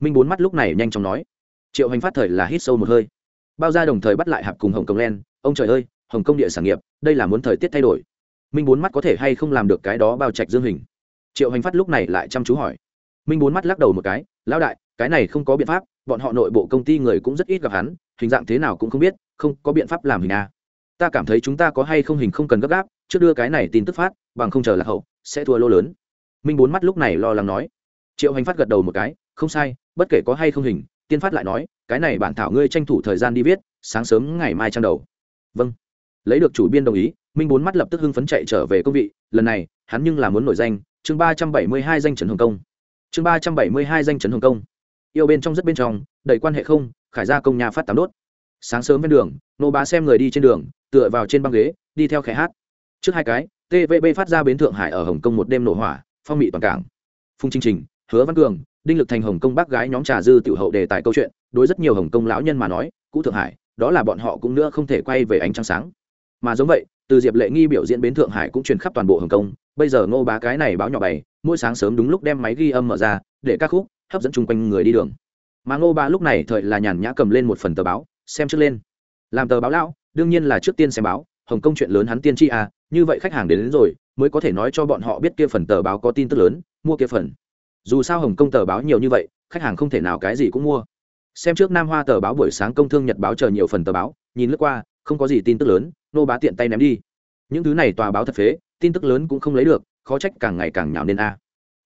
Minh bốn mắt lúc này nhanh chóng nói, triệu hành phát thời là hít sâu một hơi. Bao ra đồng thời bắt lại hạp cùng hồng kông len, ông trời ơi, hồng công địa sản nghiệp, đây là muốn thời tiết thay đổi. Minh bốn mắt có thể hay không làm được cái đó bao trạch dương hình? Triệu hành phát lúc này lại chăm chú hỏi. Minh bốn mắt lắc đầu một cái, lão đại cái này không có biện pháp, bọn họ nội bộ công ty người cũng rất ít gặp hắn, hình dạng thế nào cũng không biết, không có biện pháp làm hình a. Ta cảm thấy chúng ta có hay không hình không cần gấp gáp, trước đưa cái này tin tức phát, bằng không chờ là hậu, sẽ thua lô lớn. Minh bốn mắt lúc này lo lắng nói. Triệu hành phát gật đầu một cái, không sai, bất kể có hay không hình, tiên phát lại nói, cái này bản thảo ngươi tranh thủ thời gian đi viết, sáng sớm ngày mai trang đầu. Vâng. Lấy được chủ biên đồng ý, minh bốn mắt lập tức hưng phấn chạy trở về công vị, lần này, hắn nhưng là muốn nổi danh, chương ba trăm bảy mươi hai danh trần hồng công chương ba trăm bảy mươi hai danh trần hồng công yêu bên trong rất bên trong, đầy quan hệ không, khải ra công nhà phát tám đốt. Sáng sớm ven đường, nô bá xem người đi trên đường, tựa vào trên băng ghế, đi theo khẽ hát. Trước hai cái tvb phát ra bến thượng hải ở hồng kông một đêm nổ hỏa, phong mị toàn cảng. Phung chinh trình, hứa văn cường, đinh lực thành hồng kông bác gái nhóm trà dư tiểu hậu đề tài câu chuyện, đối rất nhiều hồng kông lão nhân mà nói, cũ thượng hải, đó là bọn họ cũng nữa không thể quay về ánh trăng sáng. Mà giống vậy, từ diệp lệ nghi biểu diễn bến thượng hải cũng truyền khắp toàn bộ hồng kông. Bây giờ ngô bá cái này báo nhỏ bày, mỗi sáng sớm đúng lúc đem máy ghi âm mở ra, để ca khúc hấp dẫn chung quanh người đi đường. Mà ngô bá lúc này thời là nhàn nhã cầm lên một phần tờ báo xem trước lên. Làm tờ báo lão đương nhiên là trước tiên xem báo hồng kông chuyện lớn hắn tiên tri à như vậy khách hàng đến, đến rồi mới có thể nói cho bọn họ biết kia phần tờ báo có tin tức lớn mua kia phần. Dù sao hồng kông tờ báo nhiều như vậy khách hàng không thể nào cái gì cũng mua. Xem trước nam hoa tờ báo buổi sáng công thương nhật báo chờ nhiều phần tờ báo nhìn lướt qua không có gì tin tức lớn nô bá tiện tay ném đi. Những thứ này tòa báo thật phế tin tức lớn cũng không lấy được khó trách càng ngày càng nhào nên a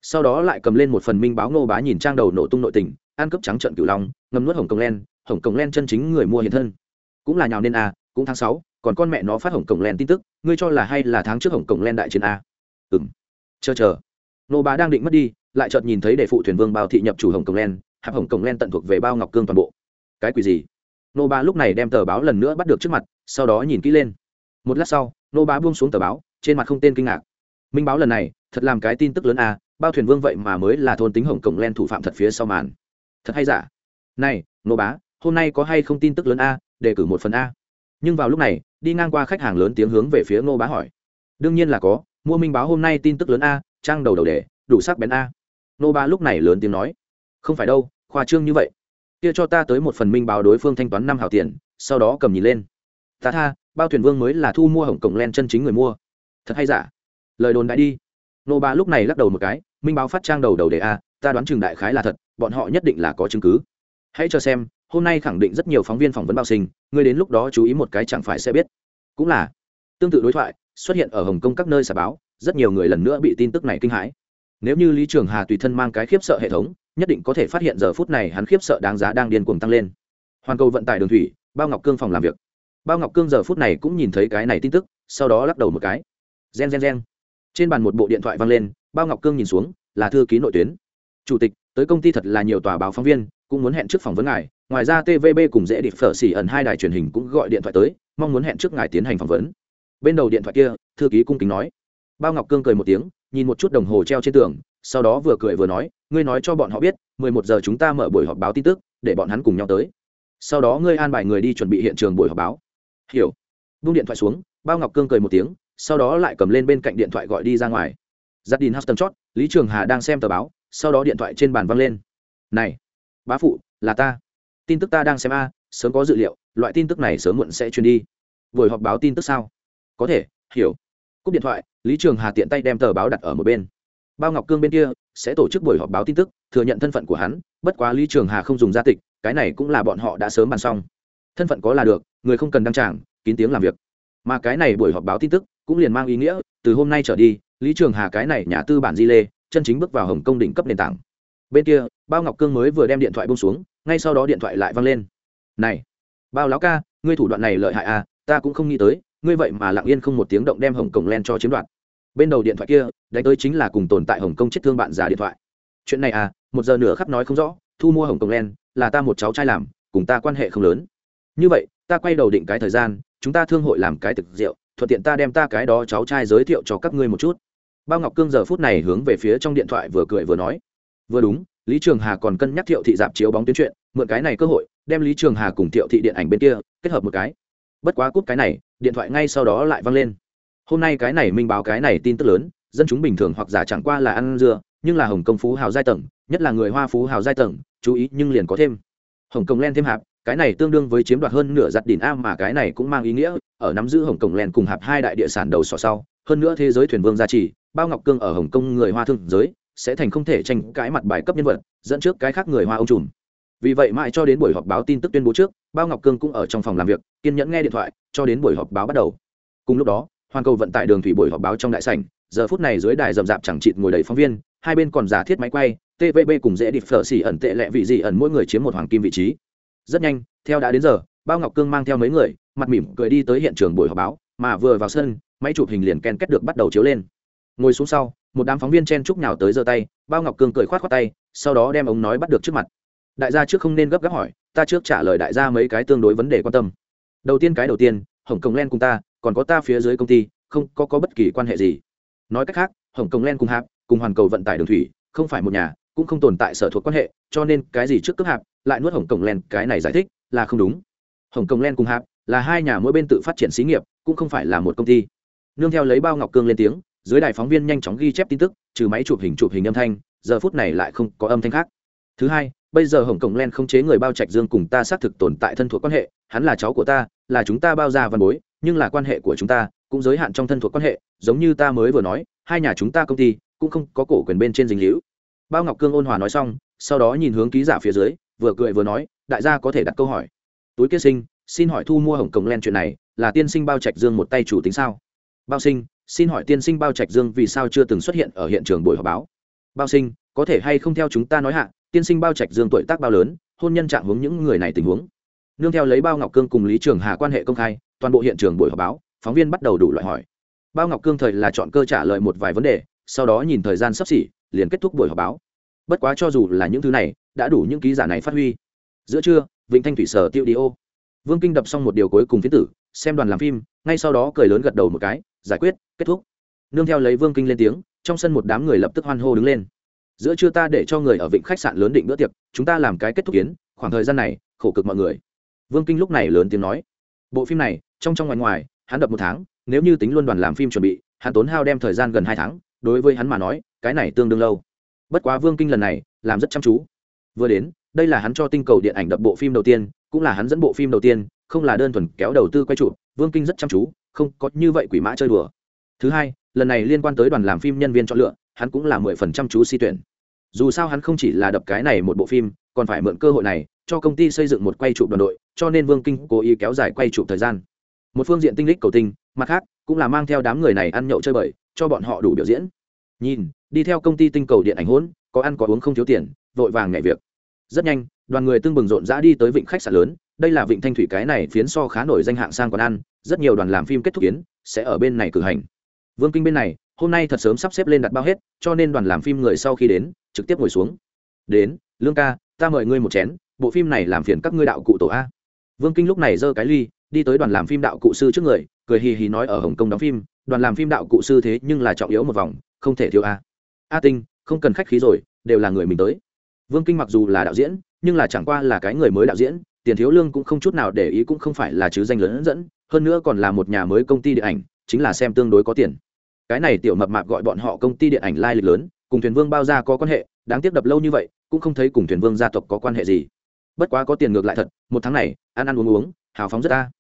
sau đó lại cầm lên một phần minh báo Ngô bá nhìn trang đầu nổ tung nội tình, ăn cướp trắng trận cửu long, ngâm nuốt hồng cổng len, hồng cổng len chân chính người mua hiện thân. Cũng là nhào nên a cũng tháng sáu, còn con mẹ nó phát hồng cổng len tin tức, ngươi cho là hay là tháng trước hồng cổng len đại chiến à? a ừng chờ chờ. Nô bá đang định mất đi, lại chợt nhìn thấy để phụ thuyền vương bao thị nhập chủ hồng cổng len, hạp hồng cổng len tận thuộc về bao ngọc cương toàn bộ. Cái quỷ gì? Nô Bá lúc này đem tờ báo lần nữa bắt được trước mặt, sau đó nhìn kỹ lên. Một lát sau nô bá buông xuống tờ báo, trên mặt không tên kinh ngạc. Minh báo lần này, thật làm cái tin tức lớn a bao thuyền vương vậy mà mới là thôn tính hồng cổng len thủ phạm thật phía sau màn. Thật hay giả? Này nô bá, hôm nay có hay không tin tức lớn a, đề cử một phần a? Nhưng vào lúc này, đi ngang qua khách hàng lớn tiếng hướng về phía nô bá hỏi. Đương nhiên là có, mua minh báo hôm nay tin tức lớn a, trang đầu đầu đề đủ sắc bén a. Nô bá lúc này lớn tiếng nói. Không phải đâu, khoa trương như vậy. Kia cho ta tới một phần minh báo đối phương thanh toán năm hào tiền, sau đó cầm nhìn lên. Ta tha, bao thuyền vương mới là thu mua hồng cổng len chân chính người mua. Thật hay giả? Lời đồn đại đi nô ba lúc này lắc đầu một cái, minh báo phát trang đầu đầu đề a, ta đoán chừng đại khái là thật, bọn họ nhất định là có chứng cứ. Hãy cho xem, hôm nay khẳng định rất nhiều phóng viên phỏng vấn bao sinh, ngươi đến lúc đó chú ý một cái chẳng phải sẽ biết. Cũng là, tương tự đối thoại, xuất hiện ở hồng kông các nơi xả báo, rất nhiều người lần nữa bị tin tức này kinh hãi. Nếu như lý trường hà tùy thân mang cái khiếp sợ hệ thống, nhất định có thể phát hiện giờ phút này hắn khiếp sợ đáng giá đang điên cuồng tăng lên. Hoàn cầu vận tải đường thủy, bao ngọc cương phòng làm việc. Bao ngọc cương giờ phút này cũng nhìn thấy cái này tin tức, sau đó lắc đầu một cái. Gen gen gen trên bàn một bộ điện thoại vang lên, bao ngọc cương nhìn xuống, là thư ký nội tuyến. Chủ tịch, tới công ty thật là nhiều tòa báo phóng viên, cũng muốn hẹn trước phỏng vấn ngài. Ngoài ra tvb cùng dễ địch phở xỉ ẩn hai đài truyền hình cũng gọi điện thoại tới, mong muốn hẹn trước ngài tiến hành phỏng vấn. Bên đầu điện thoại kia, thư ký cung kính nói. Bao ngọc cương cười một tiếng, nhìn một chút đồng hồ treo trên tường, sau đó vừa cười vừa nói, ngươi nói cho bọn họ biết, mười một giờ chúng ta mở buổi họp báo tin tức, để bọn hắn cùng nhau tới. Sau đó ngươi an bài người đi chuẩn bị hiện trường buổi họp báo. Hiểu. Vung điện thoại xuống, bao ngọc cương cười một tiếng sau đó lại cầm lên bên cạnh điện thoại gọi đi ra ngoài. Giặt đình huston chót lý trường hà đang xem tờ báo sau đó điện thoại trên bàn văng lên. Này bá phụ là ta. Tin tức ta đang xem a sớm có dự liệu loại tin tức này sớm muộn sẽ truyền đi. Buổi họp báo tin tức sao? Có thể hiểu. Cúp điện thoại lý trường hà tiện tay đem tờ báo đặt ở một bên. Bao ngọc cương bên kia sẽ tổ chức buổi họp báo tin tức thừa nhận thân phận của hắn bất quá lý trường hà không dùng gia tịch cái này cũng là bọn họ đã sớm bàn xong. Thân phận có là được người không cần đăng trạng, kín tiếng làm việc. Mà cái này buổi họp báo tin tức cũng liền mang ý nghĩa, từ hôm nay trở đi, lý trường hà cái này nhà tư bản di lê, chân chính bước vào hồng công đỉnh cấp nền tảng. Bên kia, bao ngọc cương mới vừa đem điện thoại bông xuống, ngay sau đó điện thoại lại văng lên. Này, bao lão ca, ngươi thủ đoạn này lợi hại à ta cũng không nghĩ tới, ngươi vậy mà lặng yên không một tiếng động đem hồng cổng len cho chiếm đoạt. Bên đầu điện thoại kia, đánh tới chính là cùng tồn tại hồng kông chết thương bạn già điện thoại. Chuyện này à một giờ nửa khắp nói không rõ, thu mua hồng kông len, là ta một cháu trai làm, cùng ta quan hệ không lớn. Như vậy, ta quay đầu định cái thời gian, chúng ta thương hội làm cái thực rượu thuận tiện ta đem ta cái đó cháu trai giới thiệu cho các ngươi một chút. Bao ngọc cương giờ phút này hướng về phía trong điện thoại vừa cười vừa nói. Vừa đúng, lý trường hà còn cân nhắc thiệu thị dạp chiếu bóng tuyến chuyện, mượn cái này cơ hội, đem lý trường hà cùng thiệu thị điện ảnh bên kia, kết hợp một cái. Bất quá cúp cái này, điện thoại ngay sau đó lại văng lên. Hôm nay cái này minh báo cái này tin tức lớn, dân chúng bình thường hoặc giả chẳng qua là ăn dưa, nhưng là hồng công phú hào giai tầng, nhất là người hoa phú hào giai tầng, chú ý nhưng liền có thêm. Hồng kông len thêm hạp cái này tương đương với chiếm đoạt hơn nửa giặt đỉnh a mà cái này cũng mang ý nghĩa, ở nắm giữ hồng kông len cùng hạp hai đại địa sản đầu sỏ sau, hơn nữa thế giới thuyền vương gia trì, bao ngọc cương ở hồng kông người hoa thương giới, sẽ thành không thể tranh cãi mặt bài cấp nhân vật, dẫn trước cái khác người hoa ông trùm. Vì vậy mãi cho đến buổi họp báo tin tức tuyên bố trước, bao ngọc cương cũng ở trong phòng làm việc, kiên nhẫn nghe điện thoại, cho đến buổi họp báo bắt đầu. Cùng lúc đó hoàn cầu vận tải đường thủy buổi họp báo trong đại sảnh, giờ phút này dưới đài rậm rạp chẳng chịt ngồi đầy phóng viên, hai bên còn giả thiết máy quay tvb cùng dễ địt phở xỉ ẩn tệ lẹ vị gì ẩn mỗi người chiếm một hoàng kim vị trí rất nhanh theo đã đến giờ bao ngọc cương mang theo mấy người mặt mỉm cười đi tới hiện trường buổi họp báo mà vừa vào sân máy chụp hình liền ken kết được bắt đầu chiếu lên. Ngồi xuống sau một đám phóng viên chen chúc nhào tới giơ tay bao ngọc cương cười khoát khoát tay sau đó đem ống nói bắt được trước mặt. Đại gia trước không nên gấp gáp hỏi ta trước trả lời đại gia mấy cái tương đối vấn đề quan tâm. Đầu tiên cái đầu tiên hồng kông len cùng ta còn có ta phía dưới công ty không có, có bất kỳ quan hệ gì. Nói cách khác hồng kông len cùng hạp cùng hoàn cầu vận tải đường thủy không phải một nhà cũng không tồn tại sở thuộc quan hệ, cho nên cái gì trước cấp hạp, lại nuốt hồng kông len cái này giải thích, là không đúng. Hồng kông len cùng hạp, là hai nhà mỗi bên tự phát triển xí nghiệp, cũng không phải là một công ty. Nương theo lấy bao ngọc cương lên tiếng, dưới đài phóng viên nhanh chóng ghi chép tin tức, trừ máy chụp hình chụp hình âm thanh, giờ phút này lại không có âm thanh khác. Thứ hai, bây giờ hồng kông len không chế người bao trạch dương cùng ta xác thực tồn tại thân thuộc quan hệ, hắn là cháu của ta, là chúng ta bao ra văn bối, nhưng là quan hệ của chúng ta cũng giới hạn trong thân thuộc quan hệ, giống như ta mới vừa nói, hai nhà chúng ta công ty cũng không có cổ quyền bên trên dinh hữu bao ngọc cương ôn hòa nói xong, sau đó nhìn hướng ký giả phía dưới, vừa cười vừa nói, đại gia có thể đặt câu hỏi. Túi kia sinh, xin hỏi thu mua hồng Cổng len chuyện này, là tiên sinh bao trạch dương một tay chủ tính sao? Bao sinh, xin hỏi tiên sinh bao trạch dương vì sao chưa từng xuất hiện ở hiện trường buổi họp báo? Bao sinh, có thể hay không theo chúng ta nói hạ, tiên sinh bao trạch dương tuổi tác bao lớn, hôn nhân trạng hướng những người này tình huống. Nương theo lấy bao ngọc cương cùng lý trường hà quan hệ công khai, toàn bộ hiện trường buổi họp báo, phóng viên bắt đầu đủ loại hỏi. Bao ngọc cương thời là chọn cơ trả lời một vài vấn đề sau đó nhìn thời gian sắp xỉ, liền kết thúc buổi họp báo. Bất quá cho dù là những thứ này, đã đủ những ký giả này phát huy. Giữa trưa, vịnh thanh thủy sở tiêu đi ô. Vương kinh đập xong một điều cuối cùng phiến tử, xem đoàn làm phim, ngay sau đó cười lớn gật đầu một cái, giải quyết, kết thúc. Nương theo lấy vương kinh lên tiếng, trong sân một đám người lập tức hoan hô đứng lên. Giữa trưa ta để cho người ở vịnh khách sạn lớn định bữa tiệc, chúng ta làm cái kết thúc kiến, khoảng thời gian này, khổ cực mọi người. Vương kinh lúc này lớn tiếng nói. Bộ phim này, trong trong ngoài ngoài, hắn đập một tháng, nếu như tính luôn đoàn làm phim chuẩn bị, hắn tốn hao đem thời gian gần hai tháng đối với hắn mà nói, cái này tương đương lâu. Bất quá vương kinh lần này, làm rất chăm chú. Vừa đến, đây là hắn cho tinh cầu điện ảnh đập bộ phim đầu tiên, cũng là hắn dẫn bộ phim đầu tiên, không là đơn thuần kéo đầu tư quay trụ vương kinh rất chăm chú, không có như vậy quỷ mã chơi đùa. Thứ hai, lần này liên quan tới đoàn làm phim nhân viên chọn lựa, hắn cũng là mười phần trăm chú si tuyển. Dù sao hắn không chỉ là đập cái này một bộ phim, còn phải mượn cơ hội này, cho công ty xây dựng một quay trụ đoàn đội, cho nên vương kinh cố ý kéo dài quay trụ thời gian một phương diện tinh lích cầu tinh, mặt khác, cũng là mang theo đám người này ăn nhậu chơi bời, cho bọn họ đủ biểu diễn. Nhìn, đi theo công ty tinh cầu điện ảnh hỗn, có ăn có uống không thiếu tiền, vội vàng nhảy việc. Rất nhanh, đoàn người tương bừng rộn rã đi tới vịnh khách sạn lớn, đây là vịnh thanh thủy cái này phiến so khá nổi danh hạng sang quán ăn, rất nhiều đoàn làm phim kết thúc kiến, sẽ ở bên này cử hành. Vương kinh bên này, hôm nay thật sớm sắp xếp lên đặt bao hết, cho nên đoàn làm phim người sau khi đến, trực tiếp ngồi xuống. Đến, lương ca, ta mời ngươi một chén, bộ phim này làm phiền các ngươi đạo cụ tổ a. Vương kinh lúc này giơ cái ly đi tới đoàn làm phim đạo cụ sư trước người, cười hì hì nói ở hồng kông đóng phim, đoàn làm phim đạo cụ sư thế nhưng là trọng yếu một vòng, không thể thiếu a. A tinh, không cần khách khí rồi, đều là người mình tới. Vương kinh mặc dù là đạo diễn, nhưng là chẳng qua là cái người mới đạo diễn, tiền thiếu lương cũng không chút nào để ý cũng không phải là chứ danh lớn dẫn, hơn nữa còn là một nhà mới công ty điện ảnh, chính là xem tương đối có tiền. Cái này tiểu mập mạp gọi bọn họ công ty điện ảnh lai lịch lớn, cùng thuyền vương bao gia có quan hệ, đáng tiếc đập lâu như vậy, cũng không thấy cùng thuyền vương gia tộc có quan hệ gì. Bất quá có tiền ngược lại thật, một tháng này, ăn ăn uống uống, hào phóng rất ta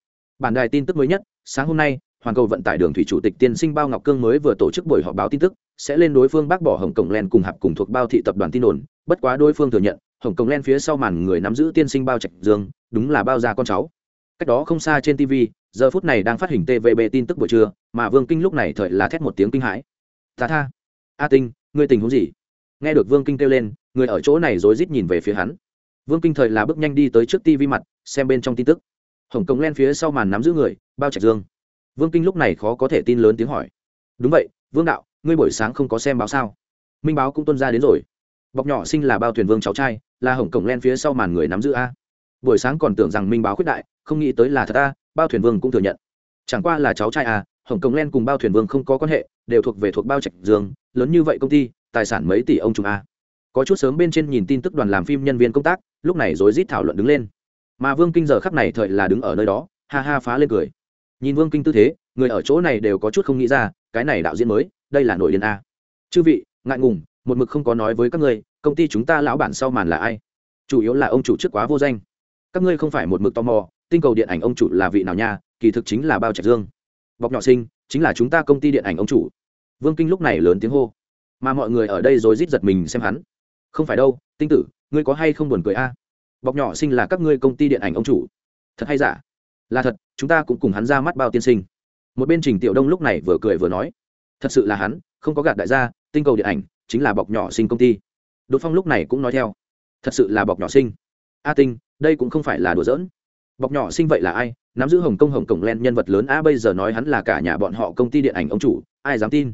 bản đài tin tức mới nhất, sáng hôm nay hoàn cầu vận tải đường thủy chủ tịch tiên sinh bao ngọc cương mới vừa tổ chức buổi họp báo tin tức, sẽ lên đối phương bác bỏ hồng cổng len cùng hạp cùng thuộc bao thị tập đoàn tin đồn. Bất quá đối phương thừa nhận, hồng cổng len phía sau màn người nắm giữ tiên sinh bao trạch dương, đúng là bao gia con cháu. Cách đó không xa trên tv giờ phút này đang phát hình tvb tin tức buổi trưa, mà vương kinh lúc này thời là thét một tiếng kinh hãi. Ta tha, a tinh, ngươi tình huống gì? Nghe được vương kinh kêu lên, người ở chỗ này rối rít nhìn về phía hắn. Vương kinh thời là bước nhanh đi tới trước tv mặt, xem bên trong tin tức hồng cổng len phía sau màn nắm giữ người, bao trạch dương. Vương kinh lúc này khó có thể tin lớn tiếng hỏi. Đúng vậy, vương đạo, ngươi buổi sáng không có xem báo sao? Minh báo cũng tuân ra đến rồi. Bọc nhỏ sinh là bao thuyền vương cháu trai, là hồng cổng len phía sau màn người nắm giữ a. Buổi sáng còn tưởng rằng minh báo khuyết đại, không nghĩ tới là thật a, bao thuyền vương cũng thừa nhận. Chẳng qua là cháu trai a, hồng cổng len cùng bao thuyền vương không có quan hệ, đều thuộc về thuộc bao trạch dương, lớn như vậy công ty, tài sản mấy tỷ ông chúng a. Có chút sớm bên trên nhìn tin tức đoàn làm phim nhân viên công tác, lúc này rối rít thảo luận đứng lên mà vương kinh giờ khắc này thời là đứng ở nơi đó, ha ha phá lên cười. Nhìn vương kinh tư thế, người ở chỗ này đều có chút không nghĩ ra, cái này đạo diễn mới, đây là nội điên a. Chư vị, ngại ngùng, một mực không có nói với các ngươi, công ty chúng ta lão bản sau màn là ai? Chủ yếu là ông chủ trước quá vô danh. Các ngươi không phải một mực tò mò, tinh cầu điện ảnh ông chủ là vị nào nha, kỳ thực chính là bao trạch dương. Bọc nhỏ sinh, chính là chúng ta công ty điện ảnh ông chủ. Vương kinh lúc này lớn tiếng hô. Mà mọi người ở đây rồi rít giật mình xem hắn. Không phải đâu, tinh tử, ngươi có hay không buồn cười a? Bọc nhỏ sinh là các ngươi công ty điện ảnh ông chủ. Thật hay giả? Là thật, chúng ta cũng cùng hắn ra mắt bao tiên sinh. Một bên trình tiểu đông lúc này vừa cười vừa nói, thật sự là hắn, không có gạt đại gia, tinh cầu điện ảnh chính là bọc nhỏ sinh công ty. Đột phong lúc này cũng nói theo, thật sự là bọc nhỏ sinh. A tinh, đây cũng không phải là đùa giỡn. Bọc nhỏ sinh vậy là ai? Nắm giữ hồng kông hồng cổng len nhân vật lớn a bây giờ nói hắn là cả nhà bọn họ công ty điện ảnh ông chủ, ai dám tin?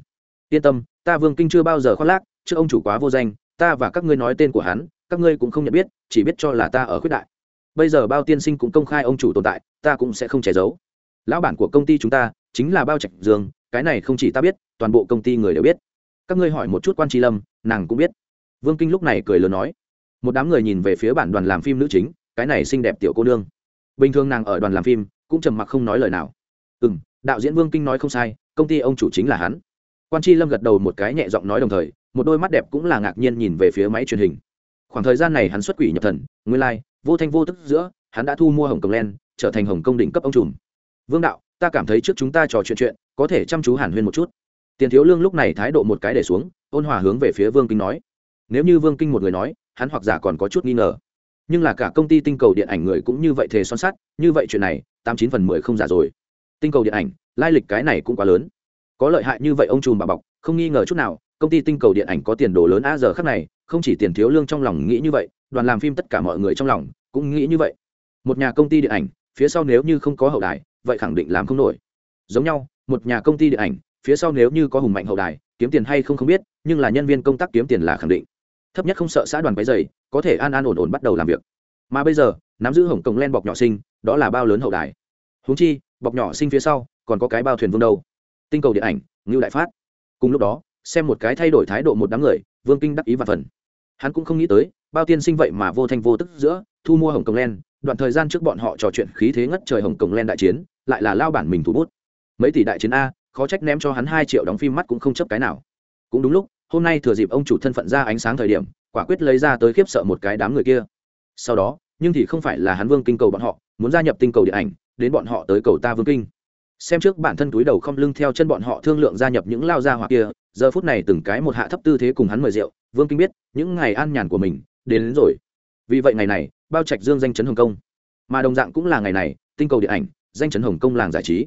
Yên tâm, ta vương kinh chưa bao giờ khoác lác trước ông chủ quá vô danh, ta và các ngươi nói tên của hắn các ngươi cũng không nhận biết, chỉ biết cho là ta ở khuyết đại. Bây giờ bao tiên sinh cũng công khai ông chủ tồn tại, ta cũng sẽ không che giấu. Lão bản của công ty chúng ta chính là bao trạch dương, cái này không chỉ ta biết, toàn bộ công ty người đều biết. Các ngươi hỏi một chút quan tri lâm, nàng cũng biết. Vương kinh lúc này cười lớn nói, một đám người nhìn về phía bản đoàn làm phim nữ chính, cái này xinh đẹp tiểu cô nương. Bình thường nàng ở đoàn làm phim, cũng trầm mặc không nói lời nào. Ừ m đạo diễn vương kinh nói không sai, công ty ông chủ chính là hắn. Quan tri lâm gật đầu một cái nhẹ giọng nói đồng thời, một đôi mắt đẹp cũng là ngạc nhiên nhìn về phía máy truyền hình khoảng thời gian này hắn xuất quỷ nhập thần, nguyên lai, vô thanh vô tức giữa, hắn đã thu mua hồng kông len trở thành hồng Công đỉnh cấp ông trùm. Vương đạo, ta cảm thấy trước chúng ta trò chuyện chuyện, có thể chăm chú hàn huyên một chút. Tiền thiếu lương lúc này thái độ một cái để xuống, ôn hòa hướng về phía vương kinh nói. Nếu như vương kinh một người nói, hắn hoặc giả còn có chút nghi ngờ. Nhưng là cả công ty tinh cầu điện ảnh người cũng như vậy thề son sắt, như vậy chuyện này, tám chín phần mười không giả rồi. Tinh cầu điện ảnh, lai lịch cái này cũng quá lớn. Có lợi hại như vậy ông trùm bà bọc, không nghi ngờ chút nào, công ty tinh cầu điện ảnh có tiền đồ lớn a giờ khác này không chỉ tiền thiếu lương trong lòng nghĩ như vậy, đoàn làm phim tất cả mọi người trong lòng cũng nghĩ như vậy. Một nhà công ty điện ảnh, phía sau nếu như không có hậu đài, vậy khẳng định làm không nổi. Giống nhau, một nhà công ty điện ảnh, phía sau nếu như có hùng mạnh hậu đài, kiếm tiền hay không không biết, nhưng là nhân viên công tác kiếm tiền là khẳng định. Thấp nhất không sợ xã đoàn váy dày có thể an an ổn ổn bắt đầu làm việc. Mà bây giờ, nắm giữ hồng cổng len bọc nhỏ sinh, đó là bao lớn hậu đài. Huống chi, bọc nhỏ sinh phía sau, còn có cái bao thuyền vương đâu. Tinh cầu điện ảnh, ngưu đại phát. Cùng lúc đó, xem một cái thay đổi thái độ một đám người vương kinh đắc ý và phần. Hắn cũng không nghĩ tới, bao tiên sinh vậy mà vô thanh vô tức giữa, thu mua hồng cổng len, đoạn thời gian trước bọn họ trò chuyện khí thế ngất trời hồng cổng len đại chiến, lại là lao bản mình thủ bút. Mấy tỷ đại chiến a, khó trách ném cho hắn hai triệu đóng phim mắt cũng không chấp cái nào. Cũng đúng lúc, hôm nay thừa dịp ông chủ thân phận ra ánh sáng thời điểm, quả quyết lấy ra tới khiếp sợ một cái đám người kia. Sau đó, nhưng thì không phải là hắn vương kinh cầu bọn họ, muốn gia nhập tinh cầu điện ảnh, đến bọn họ tới cầu ta vương kinh. Xem trước bản thân túi đầu không lưng theo chân bọn họ thương lượng gia nhập những lao gia hoặc kia giờ phút này từng cái một hạ thấp tư thế cùng hắn mời rượu vương kinh biết những ngày an nhàn của mình đến, đến rồi. Vì vậy ngày này bao trạch dương danh chấn hồng kông. Mà đồng dạng cũng là ngày này tinh cầu điện ảnh danh chấn hồng kông làng giải trí.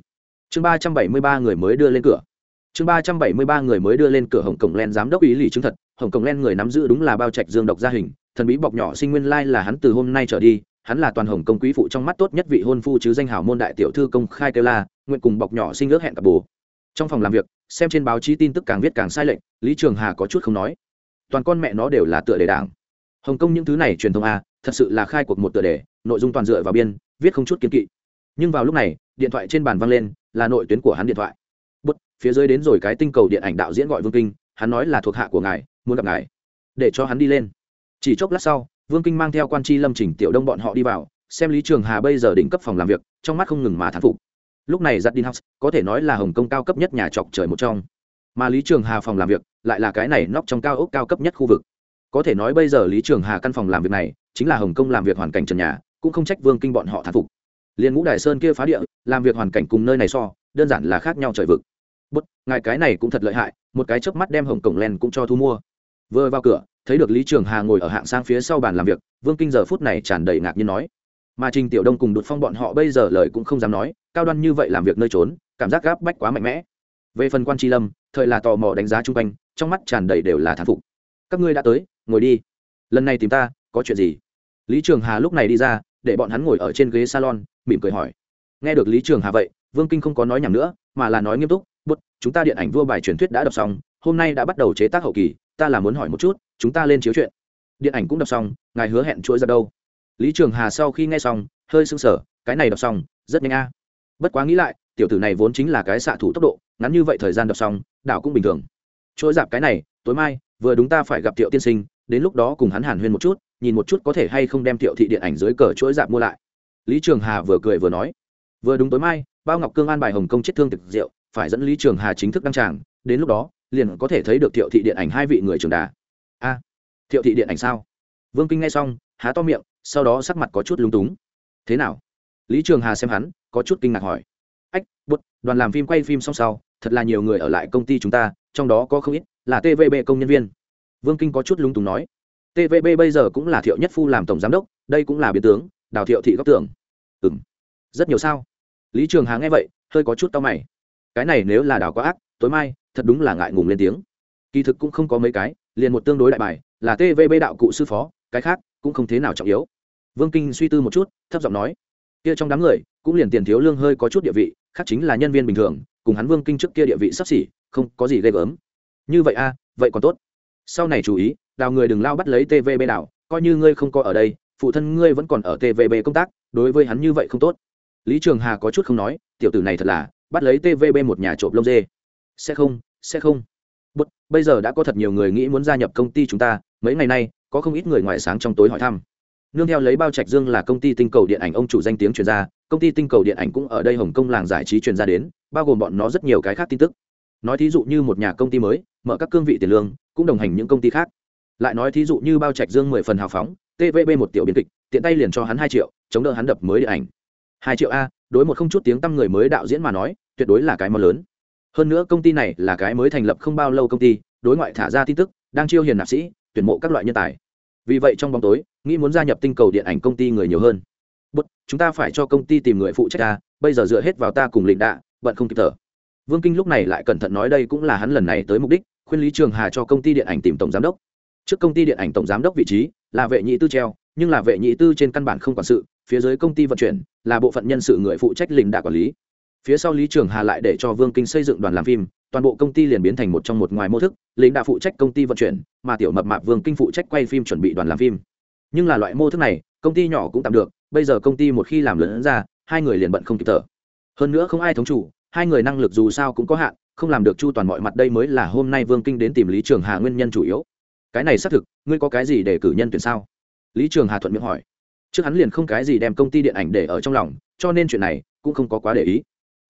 Chương ba trăm bảy mươi ba người mới đưa lên cửa. Chương ba trăm bảy mươi ba người mới đưa lên cửa hồng kông len giám đốc ý lì chứng thật. Hồng kông len người nắm giữ đúng là bao trạch dương độc gia hình thần bí bọc nhỏ sinh nguyên lai là hắn từ hôm nay trở đi hắn là toàn hồng công quý phụ trong mắt tốt nhất vị hôn phu chứ danh hảo môn đại tiểu thư công khai kêu la nguyện cùng bọc nhỏ sinh ước hẹn cặp bồ trong phòng làm việc xem trên báo chí tin tức càng viết càng sai lệch, lý trường hà có chút không nói. Toàn con mẹ nó đều là tựa đề đảng. Hồng kông những thứ này truyền thông a, thật sự là khai cuộc một tựa đề, nội dung toàn dựa vào biên, viết không chút kiến kỵ. Nhưng vào lúc này, điện thoại trên bàn văng lên, là nội tuyến của hắn điện thoại. Bút, phía dưới đến rồi cái tinh cầu điện ảnh đạo diễn gọi vương kinh, hắn nói là thuộc hạ của ngài, muốn gặp ngài. Để cho hắn đi lên. Chỉ chốc lát sau, vương kinh mang theo quan tri lâm trình tiểu đông bọn họ đi vào, xem lý trường hà bây giờ đỉnh cấp phòng làm việc, trong mắt không ngừng mà thán phục lúc này giặt đi house có thể nói là hồng kông cao cấp nhất nhà trọc trời một trong. Mà lý trường hà phòng làm việc lại là cái này nóc trong cao ốc cao cấp nhất khu vực. Có thể nói bây giờ lý trường hà căn phòng làm việc này chính là hồng kông làm việc hoàn cảnh trần nhà, cũng không trách vương kinh bọn họ thán phục. Liền ngũ đại sơn kia phá địa, làm việc hoàn cảnh cùng nơi này so, đơn giản là khác nhau trời vực. Bút ngài cái này cũng thật lợi hại, một cái chớp mắt đem hồng cổng len cũng cho thu mua. Vừa vào cửa, thấy được lý trường hà ngồi ở hạng sang phía sau bàn làm việc, vương kinh giờ phút này tràn đầy ngạc nhiên nói mà trình tiểu đông cùng đột phong bọn họ bây giờ lời cũng không dám nói, cao đoan như vậy làm việc nơi trốn, cảm giác gáp bách quá mạnh mẽ. Về phần quan tri lâm, thời là tò mò đánh giá chung quanh, trong mắt tràn đầy đều là thán phục. Các ngươi đã tới, ngồi đi. Lần này tìm ta, có chuyện gì? Lý trường hà lúc này đi ra, để bọn hắn ngồi ở trên ghế salon, mỉm cười hỏi. Nghe được lý trường hà vậy, vương kinh không có nói nhầm nữa, mà là nói nghiêm túc bút chúng ta điện ảnh vua bài truyền thuyết đã đọc xong, hôm nay đã bắt đầu chế tác hậu kỳ, ta là muốn hỏi một chút, chúng ta lên chiếu chuyện. Điện ảnh cũng đọc xong, ngài hứa hẹn chuỗi ra đâu? Lý trường hà sau khi nghe xong, hơi sưng sở cái này đọc xong, rất nhanh a. Bất quá nghĩ lại, tiểu tử này vốn chính là cái xạ thủ tốc độ, ngắn như vậy thời gian đọc xong, đảo cũng bình thường. Chuỗi dạp cái này, tối mai, vừa đúng ta phải gặp tiểu tiên sinh, đến lúc đó cùng hắn hàn huyên một chút, nhìn một chút có thể hay không đem tiểu thị điện ảnh dưới cờ chuỗi dạp mua lại. Lý trường hà vừa cười vừa nói. Vừa đúng tối mai, bao ngọc cương an bài hồng kông chết thương thực rượu, phải dẫn lý trường hà chính thức đăng tràng, đến lúc đó, liền có thể thấy được thiệu thị điện ảnh hai vị người trường đà. A, thiệu thị điện ảnh sao? Vương kinh nghe xong, há to miệng sau đó sắc mặt có chút lúng túng. Thế nào? Lý trường hà xem hắn, có chút kinh ngạc hỏi. Ách bút đoàn làm phim quay phim xong sau, thật là nhiều người ở lại công ty chúng ta, trong đó có không ít là tvb công nhân viên. Vương kinh có chút lúng túng nói. Tvb bây giờ cũng là thiệu nhất phu làm tổng giám đốc, đây cũng là biến tướng, đào thiệu thị góc tưởng. Ừ m rất nhiều sao? Lý trường hà nghe vậy, hơi có chút tao mày. Cái này nếu là đào có ác, tối mai, thật đúng là ngại ngùng lên tiếng. Kỳ thực cũng không có mấy cái, liền một tương đối đại bài, là tvb đạo cụ sư phó, cái khác cũng không thế nào trọng yếu. Vương kinh suy tư một chút thấp giọng nói kia trong đám người cũng liền tiền thiếu lương hơi có chút địa vị khác chính là nhân viên bình thường cùng hắn vương kinh trước kia địa vị sắp xỉ không có gì ghê gớm. Như vậy a vậy còn tốt. Sau này chú ý đào người đừng lao bắt lấy tvb nào. coi như ngươi không có ở đây phụ thân ngươi vẫn còn ở tvb công tác đối với hắn như vậy không tốt. Lý trường hà có chút không nói tiểu tử này thật là bắt lấy tvb một nhà trộm lông dê. Sẽ không sẽ không. Bất, bây giờ đã có thật nhiều người nghĩ muốn gia nhập công ty chúng ta mấy ngày nay có không ít người ngoài sáng trong tối hỏi thăm. Nương theo lấy bao trạch dương là công ty tinh cầu điện ảnh ông chủ danh tiếng truyền ra, công ty tinh cầu điện ảnh cũng ở đây hồng kông làng giải trí truyền ra đến, bao gồm bọn nó rất nhiều cái khác tin tức. Nói thí dụ như một nhà công ty mới, mở các cương vị tiền lương, cũng đồng hành những công ty khác. Lại nói thí dụ như bao trạch dương mười phần hào phóng tvb một tiểu biên kịch, tiện tay liền cho hắn hai triệu, chống đỡ hắn đập mới điện ảnh. Hai triệu a, đối một không chút tiếng tăm người mới đạo diễn mà nói, tuyệt đối là cái món lớn. Hơn nữa công ty này là cái mới thành lập không bao lâu công ty, đối ngoại thả ra tin tức, đang chiêu hiền nạp sĩ tuyển mộ các loại nhân tài. Vì vậy trong bóng tối, nghĩ muốn gia nhập tinh cầu điện ảnh công ty người nhiều hơn. Bất chúng ta phải cho công ty tìm người phụ trách ta bây giờ dựa hết vào ta cùng lịnh đạ, bận không kịp thở. Vương kinh lúc này lại cẩn thận nói đây cũng là hắn lần này tới mục đích, khuyên lý trường hà cho công ty điện ảnh tìm tổng giám đốc. Trước công ty điện ảnh tổng giám đốc vị trí là vệ nhị tư treo, nhưng là vệ nhị tư trên căn bản không quản sự, phía dưới công ty vận chuyển là bộ phận nhân sự người phụ trách lĩnh đạ quản lý phía sau lý trường hà lại để cho vương kinh xây dựng đoàn làm phim, toàn bộ công ty liền biến thành một trong một ngoài mô thức, lính đã phụ trách công ty vận chuyển, mà tiểu mập mạp vương kinh phụ trách quay phim chuẩn bị đoàn làm phim. Nhưng là loại mô thức này, công ty nhỏ cũng tạm được, bây giờ công ty một khi làm lớn ra, hai người liền bận không kịp thở. Hơn nữa không ai thống chủ, hai người năng lực dù sao cũng có hạn, không làm được chu toàn mọi mặt đây mới là hôm nay vương kinh đến tìm lý trường hà nguyên nhân chủ yếu. Cái này xác thực, ngươi có cái gì để cử nhân tuyển sao? Lý trường hà thuận miệng hỏi. Trước hắn liền không cái gì đem công ty điện ảnh để ở trong lòng, cho nên chuyện này cũng không có quá để ý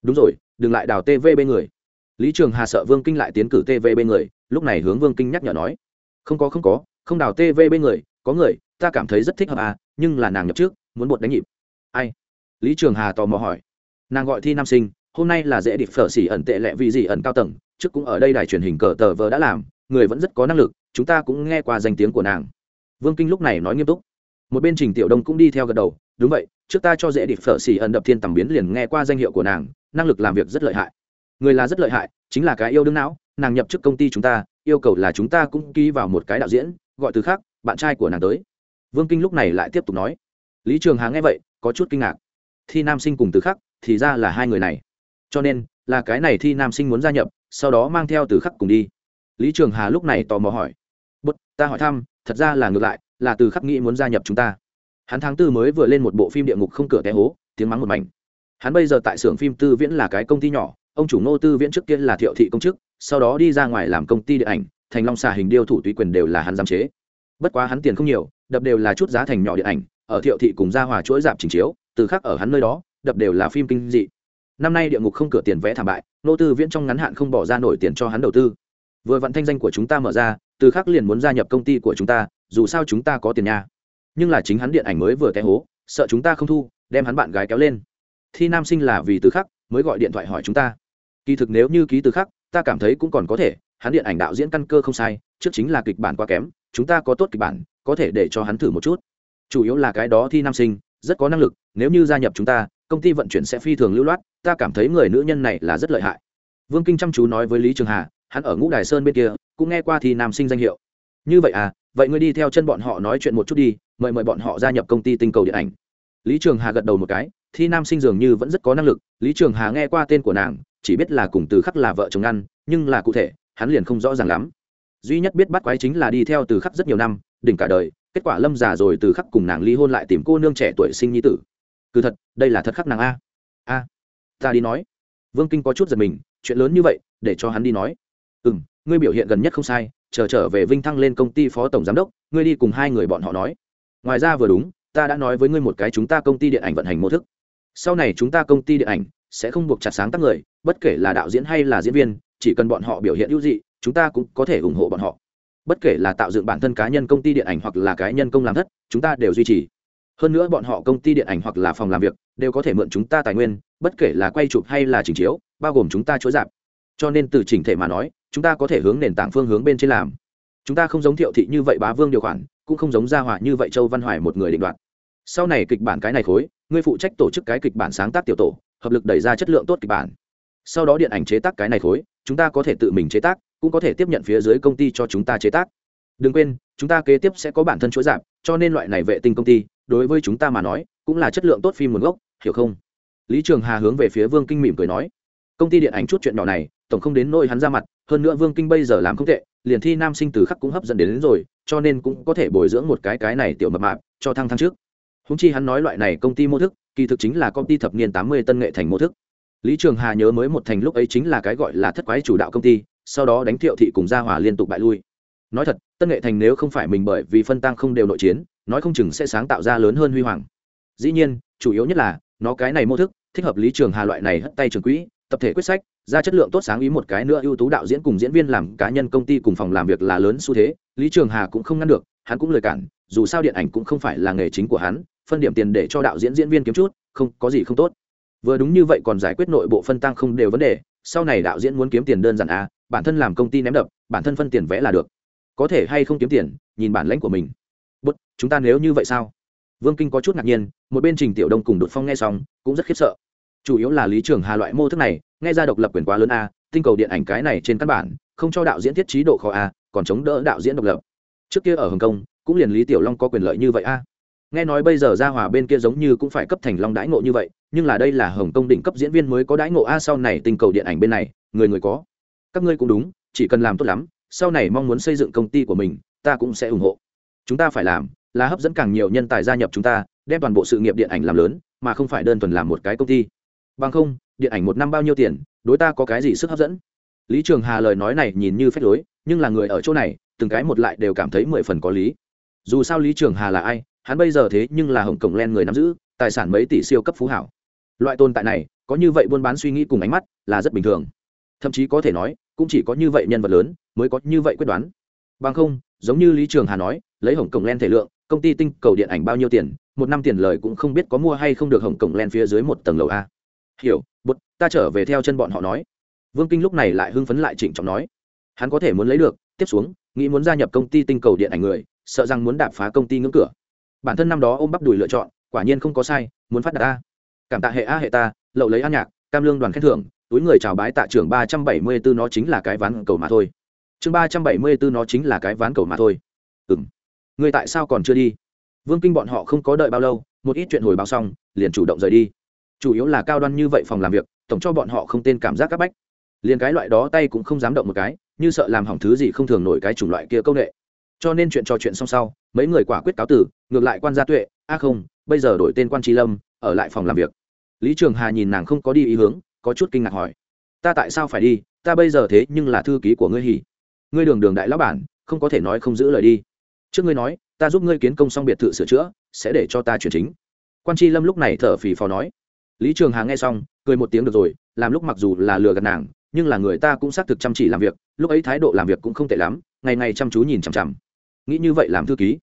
đúng rồi, đừng lại đào tv bên người. Lý trường hà sợ vương kinh lại tiến cử tv bên người, lúc này hướng vương kinh nhắc nhở nói. Không có không có, không đào tv bên người, có người, ta cảm thấy rất thích hợp à nhưng là nàng nhập trước muốn bột đánh nhịp. Ai? Lý trường hà tò mò hỏi. Nàng gọi thi nam sinh, hôm nay là dễ điệp phở xỉ ẩn tệ lẹ vì gì ẩn cao tầng, trước cũng ở đây đài truyền hình cờ tờ vờ đã làm, người vẫn rất có năng lực, chúng ta cũng nghe qua danh tiếng của nàng. Vương kinh lúc này nói nghiêm túc. Một bên trình tiểu đông cũng đi theo gật đầu, đúng vậy, trước ta cho dễ điệp phở xỉ ẩn đập thiên tầm biến liền nghe qua danh hiệu của nàng năng lực làm việc rất lợi hại. Người là rất lợi hại, chính là cái yêu đương não, nàng nhập chức công ty chúng ta, yêu cầu là chúng ta cũng ký vào một cái đạo diễn, gọi từ khác, bạn trai của nàng tới. Vương kinh lúc này lại tiếp tục nói. Lý trường hà nghe vậy, có chút kinh ngạc. Thi nam sinh cùng từ khắc thì ra là hai người này. Cho nên, là cái này thi nam sinh muốn gia nhập, sau đó mang theo từ khắc cùng đi. Lý trường hà lúc này tò mò hỏi. Bút ta hỏi thăm, thật ra là ngược lại, là từ khắc nghĩ muốn gia nhập chúng ta. Hắn tháng tư mới vừa lên một bộ phim địa ngục không cửa té hố, tiếng mắng một mảnh hắn bây giờ tại xưởng phim tư viễn là cái công ty nhỏ, ông chủ ngô tư viễn trước kia là thiệu thị công chức, sau đó đi ra ngoài làm công ty điện ảnh, thành long xà hình điêu thủ tùy quyền đều là hắn giám chế. Bất quá hắn tiền không nhiều, đập đều là chút giá thành nhỏ điện ảnh, ở thiệu thị cùng ra hòa chuỗi dạp trình chiếu, từ khác ở hắn nơi đó, đập đều là phim kinh dị. Năm nay địa ngục không cửa tiền vẽ thảm bại nô tư viễn trong ngắn hạn không bỏ ra nổi tiền cho hắn đầu tư. Vừa vặn thanh danh của chúng ta mở ra, từ khác liền muốn gia nhập công ty của chúng ta, dù sao chúng ta có tiền nha. Nhưng là chính hắn điện ảnh mới vừa té hố, sợ chúng ta không thu, đem hắn bạn gái kéo lên thi nam sinh là vì từ khắc mới gọi điện thoại hỏi chúng ta. Kỳ thực nếu như ký từ khắc, ta cảm thấy cũng còn có thể, hắn điện ảnh đạo diễn căn cơ không sai, trước chính là kịch bản quá kém, chúng ta có tốt kịch bản, có thể để cho hắn thử một chút. Chủ yếu là cái đó thi nam sinh, rất có năng lực, nếu như gia nhập chúng ta, công ty vận chuyển sẽ phi thường lưu loát, ta cảm thấy người nữ nhân này là rất lợi hại. Vương kinh chăm chú nói với lý trường hà, hắn ở ngũ đài sơn bên kia, cũng nghe qua thi nam sinh danh hiệu. Như vậy à vậy ngươi đi theo chân bọn họ nói chuyện một chút đi, mời mời bọn họ gia nhập công ty tinh cầu điện ảnh. Lý trường hà gật đầu một cái thi nam sinh dường như vẫn rất có năng lực lý trường hà nghe qua tên của nàng chỉ biết là cùng từ khắc là vợ chồng ăn, nhưng là cụ thể hắn liền không rõ ràng lắm. Duy nhất biết bắt quái chính là đi theo từ khắc rất nhiều năm đỉnh cả đời kết quả lâm già rồi từ khắc cùng nàng ly hôn lại tìm cô nương trẻ tuổi sinh nhi tử. Cứ thật đây là thật khắc nàng a. A ta đi nói. Vương kinh có chút giật mình chuyện lớn như vậy để cho hắn đi nói. Ừ m ngươi biểu hiện gần nhất không sai chờ trở về vinh thăng lên công ty phó tổng giám đốc ngươi đi cùng hai người bọn họ nói. Ngoài ra vừa đúng ta đã nói với ngươi một cái chúng ta công ty điện ảnh vận hành mô thức sau này chúng ta công ty điện ảnh sẽ không buộc chặt sáng tác người, bất kể là đạo diễn hay là diễn viên, chỉ cần bọn họ biểu hiện ưu dị, chúng ta cũng có thể ủng hộ bọn họ. Bất kể là tạo dựng bản thân cá nhân công ty điện ảnh hoặc là cá nhân công làm thất, chúng ta đều duy trì. Hơn nữa bọn họ công ty điện ảnh hoặc là phòng làm việc đều có thể mượn chúng ta tài nguyên, bất kể là quay chụp hay là trình chiếu, bao gồm chúng ta chối giảm cho nên từ chỉnh thể mà nói, chúng ta có thể hướng nền tảng phương hướng bên trên làm. Chúng ta không giống thiệu thị như vậy bá vương điều khoản, cũng không giống gia hỏa như vậy châu văn hoài một người định đoạt. Sau này kịch bản cái này khối ngươi phụ trách tổ chức cái kịch bản sáng tác tiểu tổ hợp lực đẩy ra chất lượng tốt kịch bản. Sau đó điện ảnh chế tác cái này khối chúng ta có thể tự mình chế tác cũng có thể tiếp nhận phía dưới công ty cho chúng ta chế tác. Đừng quên chúng ta kế tiếp sẽ có bản thân chuỗi giảm cho nên loại này vệ tinh công ty đối với chúng ta mà nói cũng là chất lượng tốt phim nguồn gốc hiểu không? Lý trường hà hướng về phía vương kinh mỉm cười nói công ty điện ảnh chút chuyện nhỏ này tổng không đến nỗi hắn ra mặt hơn nữa vương kinh bây giờ làm không tệ liền thi nam sinh từ khắc cũng hấp dẫn đến, đến rồi cho nên cũng có thể bồi dưỡng một cái cái này tiểu mập mạp cho thăng thăng trước húng chi hắn nói loại này công ty mô thức, kỳ thực chính là công ty thập niên tám mươi tân nghệ thành mô thức. Lý trường hà nhớ mới một thành lúc ấy chính là cái gọi là thất quái chủ đạo công ty, sau đó đánh thiệu thị cùng gia hòa liên tục bại lui. Nói thật, tân nghệ thành nếu không phải mình bởi vì phân tăng không đều nội chiến, nói không chừng sẽ sáng tạo ra lớn hơn huy hoàng. Dĩ nhiên, chủ yếu nhất là, nó cái này mô thức, thích hợp lý trường hà loại này hất tay trường quỹ, tập thể quyết sách, ra chất lượng tốt sáng ý một cái nữa ưu tú đạo diễn cùng diễn viên làm cá nhân công ty cùng phòng làm việc là lớn xu thế, lý trường hà cũng không ngăn được, hắn cũng lời cản, dù sao điện ảnh cũng không phải là nghề chính của hắn phân điểm tiền để cho đạo diễn diễn viên kiếm chút, không, có gì không tốt. Vừa đúng như vậy còn giải quyết nội bộ phân tăng không đều vấn đề, sau này đạo diễn muốn kiếm tiền đơn giản à bản thân làm công ty ném đập, bản thân phân tiền vẽ là được. Có thể hay không kiếm tiền, nhìn bản lãnh của mình. Bút, chúng ta nếu như vậy sao? Vương kinh có chút ngạc nhiên, một bên trình tiểu đông cùng đột phong nghe xong, cũng rất khiếp sợ. Chủ yếu là lý trường hà loại mô thức này, nghe ra độc lập quyền quá lớn a tinh cầu điện ảnh cái này trên căn bản, không cho đạo diễn thiết trí độ khó a còn chống đỡ đạo diễn độc lập. Trước kia ở hồng kông, cũng liền lý tiểu long có quyền lợi như vậy a nghe nói bây giờ ra hòa bên kia giống như cũng phải cấp thành long đãi ngộ như vậy, nhưng là đây là hồng kông đỉnh cấp diễn viên mới có đãi ngộ. A, sau này tình cầu điện ảnh bên này, người người có. Các ngươi cũng đúng, chỉ cần làm tốt lắm, sau này mong muốn xây dựng công ty của mình, ta cũng sẽ ủng hộ. Chúng ta phải làm là hấp dẫn càng nhiều nhân tài gia nhập chúng ta, đem toàn bộ sự nghiệp điện ảnh làm lớn, mà không phải đơn thuần làm một cái công ty. Bằng không, điện ảnh một năm bao nhiêu tiền, đối ta có cái gì sức hấp dẫn? Lý trường hà lời nói này nhìn như phép lối, nhưng là người ở chỗ này, từng cái một lại đều cảm thấy mười phần có lý. Dù sao lý trường hà là ai hắn bây giờ thế nhưng là hồng cổng len người nắm giữ, tài sản mấy tỷ siêu cấp phú hảo. Loại tồn tại này, có như vậy buôn bán suy nghĩ cùng ánh mắt, là rất bình thường. Thậm chí có thể nói, cũng chỉ có như vậy nhân vật lớn, mới có như vậy quyết đoán. Bằng không, giống như lý trường hà nói, lấy hồng cổng len thể lượng, công ty tinh cầu điện ảnh bao nhiêu tiền, một năm tiền lời cũng không biết có mua hay không được hồng cổng len phía dưới một tầng lầu a. Hiểu bút ta trở về theo chân bọn họ nói. Vương kinh lúc này lại hưng phấn lại trịnh trọng nói. Hắn có thể muốn lấy được, tiếp xuống, nghĩ muốn gia nhập công ty tinh cầu điện ảnh người, sợ rằng muốn đạp phá công ty ngưỡng cửa bản thân năm đó ôm bắp đùi lựa chọn, quả nhiên không có sai, muốn phát đạt a cảm tạ hệ a hệ ta, lậu lấy an nhạc, cam lương đoàn khen thưởng, túi người chào bái tạ trưởng ba trăm bảy mươi bốn nó chính là cái ván cầu mà thôi. Chương ba trăm bảy mươi bốn nó chính là cái ván cầu mà thôi. Ừ m người tại sao còn chưa đi? Vương kinh bọn họ không có đợi bao lâu, một ít chuyện hồi báo xong, liền chủ động rời đi. Chủ yếu là cao đoan như vậy phòng làm việc, tổng cho bọn họ không tên cảm giác c áp bách. Liền cái loại đó tay cũng không dám động một cái, như sợ làm hỏng thứ gì không thường nổi cái chủng loại kia công nghệ. Cho nên chuyện trò chuyện xong sau mấy người quả quyết cáo tử, ngược lại quan gia tuệ, a không, bây giờ đổi tên quan tri lâm, ở lại phòng làm việc. Lý trường hà nhìn nàng không có đi ý hướng, có chút kinh ngạc hỏi, ta tại sao phải đi? Ta bây giờ thế nhưng là thư ký của ngươi hỉ. Ngươi đường đường đại lão bản, không có thể nói không giữ lời đi. Trước ngươi nói, ta giúp ngươi kiến công xong biệt thự sửa chữa, sẽ để cho ta chuyển chính. Quan tri lâm lúc này thở phì phò nói. Lý trường hà nghe xong, cười một tiếng được rồi, làm lúc mặc dù là lừa gạt nàng, nhưng là người ta cũng xác thực chăm chỉ làm việc, lúc ấy thái độ làm việc cũng không tệ lắm, ngày ngày chăm chú nhìn chằm chằm nghĩ như vậy làm thư ký.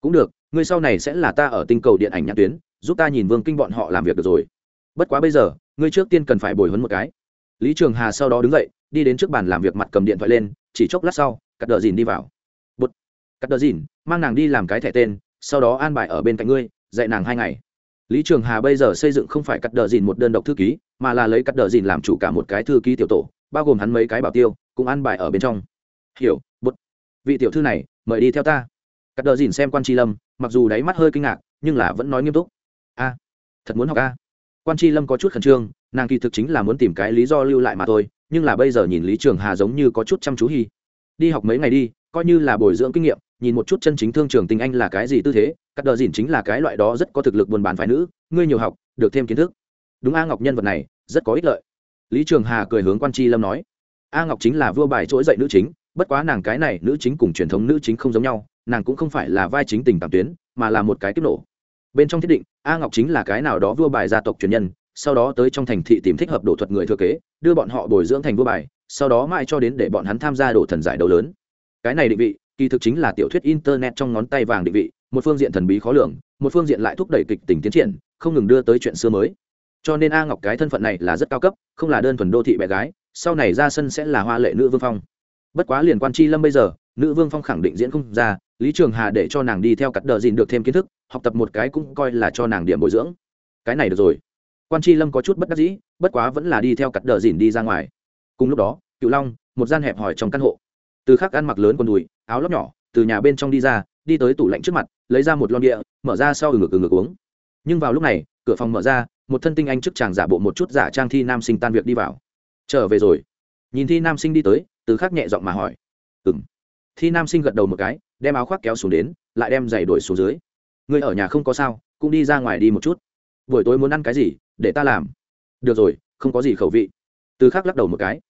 Cũng được, ngươi sau này sẽ là ta ở tinh cầu điện ảnh nhãn tuyến, giúp ta nhìn vương kinh bọn họ làm việc được rồi. Bất quá bây giờ, ngươi trước tiên cần phải bồi huấn một cái. Lý trường hà sau đó đứng dậy, đi đến trước bàn làm việc mặt cầm điện thoại lên, chỉ chốc lát sau, cắt đờ dìn đi vào. Bút cắt đờ dìn, mang nàng đi làm cái thẻ tên, sau đó an bài ở bên cạnh ngươi, dạy nàng hai ngày. Lý trường hà bây giờ xây dựng không phải cắt đờ dìn một đơn độc thư ký, mà là lấy cắt đờ dìn làm chủ cả một cái thư ký tiểu tổ, bao gồm hắn mấy cái bảo tiêu, cũng an bài ở bên trong. Hiểu bút vị tiểu thư này mời đi theo ta. Cắt đờ dìn xem quan tri lâm, mặc dù đáy mắt hơi kinh ngạc, nhưng là vẫn nói nghiêm túc. A, thật muốn học a. Quan tri lâm có chút khẩn trương, nàng kỳ thực chính là muốn tìm cái lý do lưu lại mà thôi, nhưng là bây giờ nhìn lý trường hà giống như có chút chăm chú hy đi học mấy ngày đi, coi như là bồi dưỡng kinh nghiệm, nhìn một chút chân chính thương trường tình anh là cái gì tư thế, cắt đờ dìn chính là cái loại đó rất có thực lực buôn bán phái nữ, ngươi nhiều học, được thêm kiến thức. Đúng a ngọc nhân vật này, rất có ích lợi. Lý trường hà cười hướng quan tri lâm nói. A ngọc chính là vua bài trỗi dậy nữ chính bất quá nàng cái này nữ chính cùng truyền thống nữ chính không giống nhau, nàng cũng không phải là vai chính tình cảm tuyến, mà là một cái tiếp nổ. Bên trong thiết định, a ngọc chính là cái nào đó vua bài gia tộc truyền nhân, sau đó tới trong thành thị tìm thích hợp đổ thuật người thừa kế, đưa bọn họ bồi dưỡng thành vua bài, sau đó mãi cho đến để bọn hắn tham gia đổ thần giải đấu lớn. Cái này định vị, kỳ thực chính là tiểu thuyết internet trong ngón tay vàng định vị, một phương diện thần bí khó lường, một phương diện lại thúc đẩy kịch tình tiến triển, không ngừng đưa tới chuyện xưa mới. Cho nên a ngọc cái thân phận này là rất cao cấp, không là đơn thuần đô thị bé gái, sau này ra sân sẽ là hoa lệ nữ vương phong bất quá liền quan Chi lâm bây giờ, nữ vương phong khẳng định diễn không ra, lý trường hà để cho nàng đi theo cắt đờ dìn được thêm kiến thức, học tập một cái cũng coi là cho nàng điểm bồi dưỡng. Cái này được rồi. Quan tri lâm có chút bất đắc dĩ, bất quá vẫn là đi theo cắt đờ dìn đi ra ngoài. Cùng lúc đó cựu long, một gian hẹp hỏi trong căn hộ. Từ khắc ăn mặc lớn con đùi, áo lóc nhỏ, từ nhà bên trong đi ra, đi tới tủ lạnh trước mặt, lấy ra một lon địa, mở ra sau ừ ngực ngực uống. Nhưng vào lúc này, cửa phòng mở ra, một thân tinh anh trước chàng giả bộ một chút giả trang thi nam sinh tan việc đi vào. Trở về rồi nhìn thi nam sinh đi tới, từ khắc nhẹ giọng mà hỏi. Ừng thi nam sinh gật đầu một cái, đem áo khoác kéo xuống đến, lại đem giày đổi xuống dưới. Người ở nhà không có sao, cũng đi ra ngoài đi một chút. Buổi tối muốn ăn cái gì, để ta làm. Được rồi, không có gì khẩu vị. Từ khắc lắc đầu một cái.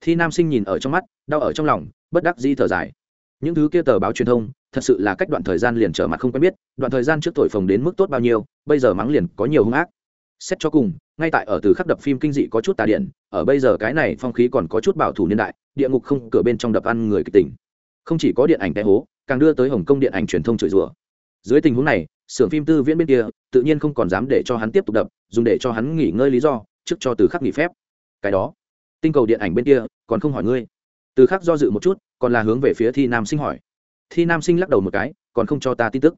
Thi nam sinh nhìn ở trong mắt, đau ở trong lòng, bất đắc di thở dài. Những thứ kia tờ báo truyền thông, thật sự là cách đoạn thời gian liền trở mặt không quen biết, đoạn thời gian trước thổi phồng đến mức tốt bao nhiêu, bây giờ mắng liền có nhiều hung ác xét cho cùng, ngay tại ở từ khắc đập phim kinh dị có chút tà điện, ở bây giờ cái này phong khí còn có chút bảo thủ niên đại, địa ngục không cửa bên trong đập ăn người kịch tỉnh không chỉ có điện ảnh té hố, càng đưa tới hồng kông điện ảnh truyền thông chửi rủa. Dưới tình huống này, xưởng phim tư viễn bên kia, tự nhiên không còn dám để cho hắn tiếp tục đập, dùng để cho hắn nghỉ ngơi lý do, trước cho từ khắc nghỉ phép. Cái đó, tinh cầu điện ảnh bên kia, còn không hỏi ngươi. Từ khắc do dự một chút, còn là hướng về phía thi nam sinh hỏi. Thi nam sinh lắc đầu một cái, còn không cho ta tin tức.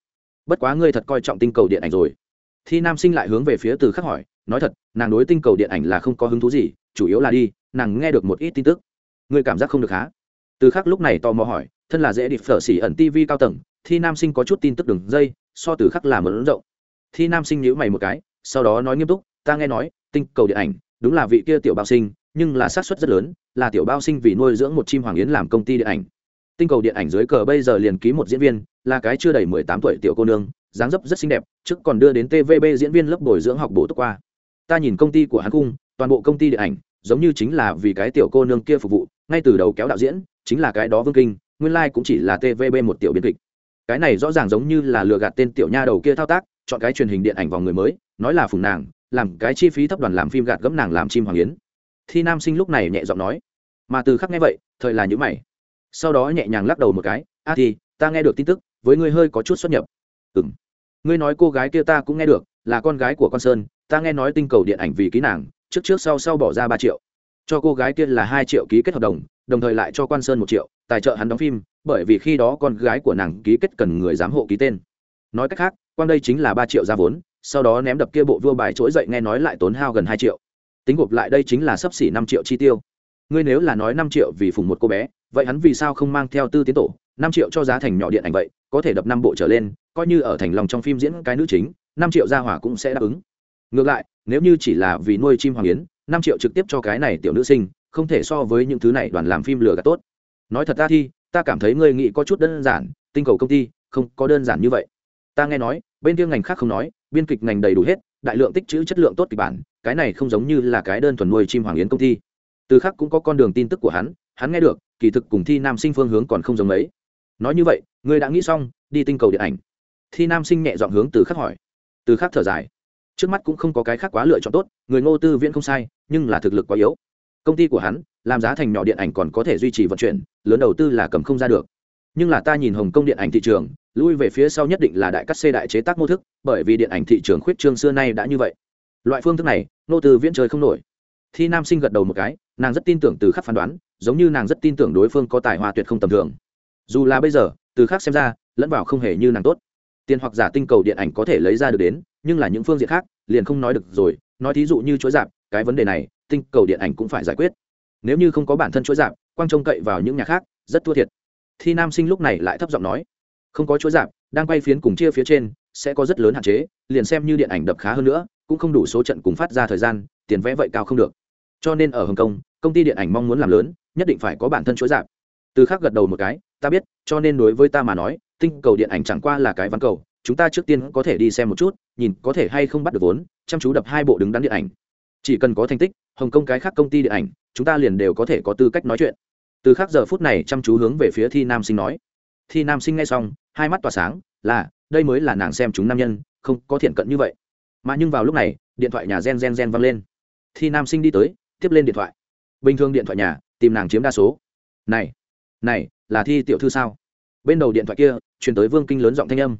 Bất quá ngươi thật coi trọng tinh cầu điện ảnh rồi thi nam sinh lại hướng về phía từ khắc hỏi, nói thật, nàng đối tinh cầu điện ảnh là không có hứng thú gì, chủ yếu là đi, nàng nghe được một ít tin tức. Người cảm giác không được há từ khắc lúc này tò mò hỏi, thân là dễ đi phở xỉ ẩn tv cao tầng, thi nam sinh có chút tin tức đường dây, so từ khắc làm ấn rộng. Thi nam sinh nhữ mày một cái, sau đó nói nghiêm túc, ta nghe nói, tinh cầu điện ảnh, đúng là vị kia tiểu bao sinh, nhưng là xác suất rất lớn, là tiểu bao sinh vì nuôi dưỡng một chim hoàng yến làm công ty điện ảnh. Tinh cầu điện ảnh dưới cờ bây giờ liền ký một diễn viên, là cái chưa đầy mười tám tuổi tiểu cô nương dáng dấp rất xinh đẹp, trước còn đưa đến tvb diễn viên lớp bồi dưỡng học bổ túc qua. Ta nhìn công ty của hắn cung toàn bộ công ty điện ảnh, giống như chính là vì cái tiểu cô nương kia phục vụ, ngay từ đầu kéo đạo diễn, chính là cái đó vương kinh, nguyên lai、like、cũng chỉ là tvb một tiểu biên kịch. Cái này rõ ràng giống như là lừa gạt tên tiểu nha đầu kia thao tác, chọn cái truyền hình điện ảnh vào người mới, nói là phùng nàng, làm cái chi phí thấp đoàn làm phim gạt gẫm nàng làm chim hoàng yến. Thi nam sinh lúc này nhẹ giọng nói. Mà từ khắc nghe vậy, thời là nhữ mày. Sau đó nhẹ nhàng lắc đầu một cái. A thì ta nghe được tin tức, với ngươi hơi có chút xuất nhập. Ừ m ngươi nói cô gái kia ta cũng nghe được, là con gái của con sơn, ta nghe nói tinh cầu điện ảnh vì ký nàng, trước trước sau sau bỏ ra ba triệu. Cho cô gái kia là hai triệu ký kết hợp đồng đồng thời lại cho quan sơn một triệu, tài trợ hắn đóng phim, bởi vì khi đó con gái của nàng ký kết cần người giám hộ ký tên. Nói cách khác, quan đây chính là ba triệu ra vốn, sau đó ném đập kia bộ vua bài trỗi dậy nghe nói lại tốn hao gần hai triệu. Tính gộp lại đây chính là sấp xỉ năm triệu chi tiêu. Ngươi nếu là nói năm triệu vì phùng một cô bé, vậy hắn vì sao không mang theo tư tiến tổ năm triệu cho giá thành nhỏ điện ảnh vậy, có thể đập năm bộ trở lên, coi như ở thành lòng trong phim diễn cái nữ chính, năm triệu ra hỏa cũng sẽ đáp ứng. Ngược lại, nếu như chỉ là vì nuôi chim hoàng yến, năm triệu trực tiếp cho cái này tiểu nữ sinh, không thể so với những thứ này đoàn làm phim lừa gạt tốt. Nói thật ta thi ta cảm thấy ngươi nghĩ có chút đơn giản, tinh cầu công ty, không có đơn giản như vậy. Ta nghe nói, bên kia ngành khác không nói, biên kịch ngành đầy đủ hết, đại lượng tích chữ chất lượng tốt kịch bản, cái này không giống như là cái đơn thuần nuôi chim hoàng yến công ty. Từ khác cũng có con đường tin tức của hắn hắn nghe được, kỳ thực cùng thi nam sinh phương hướng còn không giống mấy nói như vậy, ngươi đã nghĩ xong, đi tinh cầu điện ảnh. Thi nam sinh nhẹ dọn hướng từ khắc hỏi. Từ khắc thở dài. Trước mắt cũng không có cái khác quá lựa chọn tốt, người ngô tư viễn không sai, nhưng là thực lực quá yếu. Công ty của hắn, làm giá thành nhỏ điện ảnh còn có thể duy trì vận chuyển, lớn đầu tư là cầm không ra được. Nhưng là ta nhìn hồng kông điện ảnh thị trường, lui về phía sau nhất định là đại cắt xê đại chế tác mô thức, bởi vì điện ảnh thị trường khuyết trương xưa nay đã như vậy. Loại phương thức này nô tư viễn chơi không nổi. Thi nam sinh gật đầu một cái, nàng rất tin tưởng từ khắc phán đoán, giống như nàng rất tin tưởng đối phương có tài hoa tuyệt không tầm thường dù là bây giờ, từ khác xem ra, lẫn vào không hề như nàng tốt. Tiền hoặc giả tinh cầu điện ảnh có thể lấy ra được đến, nhưng là những phương diện khác, liền không nói được rồi. Nói thí dụ như chuỗi dạp, cái vấn đề này, tinh cầu điện ảnh cũng phải giải quyết. Nếu như không có bản thân chuỗi dạp, quang trông cậy vào những nhà khác, rất thua thiệt. Thi nam sinh lúc này lại thấp giọng nói, không có chuỗi dạp, đang quay phiến cùng chia phía trên, sẽ có rất lớn hạn chế, liền xem như điện ảnh đập khá hơn nữa, cũng không đủ số trận cùng phát ra thời gian, tiền vẽ vậy cao không được. Cho nên ở hồng kông, công ty điện ảnh mong muốn làm lớn, nhất định phải có bản thân chuỗi dạp từ khác gật đầu một cái, ta biết, cho nên đối với ta mà nói, tinh cầu điện ảnh chẳng qua là cái văn cầu, chúng ta trước tiên có thể đi xem một chút, nhìn có thể hay không bắt được vốn, chăm chú đập hai bộ đứng đắn điện ảnh. Chỉ cần có thành tích, hồng kông cái khác công ty điện ảnh, chúng ta liền đều có thể có tư cách nói chuyện. Từ khác giờ phút này chăm chú hướng về phía thi nam sinh nói. Thi nam sinh nghe xong, hai mắt tỏa sáng, là, đây mới là nàng xem chúng nam nhân, không có thiện cận như vậy. Mà nhưng vào lúc này, điện thoại nhà gen gen gen văng lên. Thi nam sinh đi tới, tiếp lên điện thoại. Bình thường điện thoại nhà, tìm nàng chiếm đa số. Này này, là thi tiểu thư sao? Bên đầu điện thoại kia, truyền tới vương kinh lớn giọng thanh âm.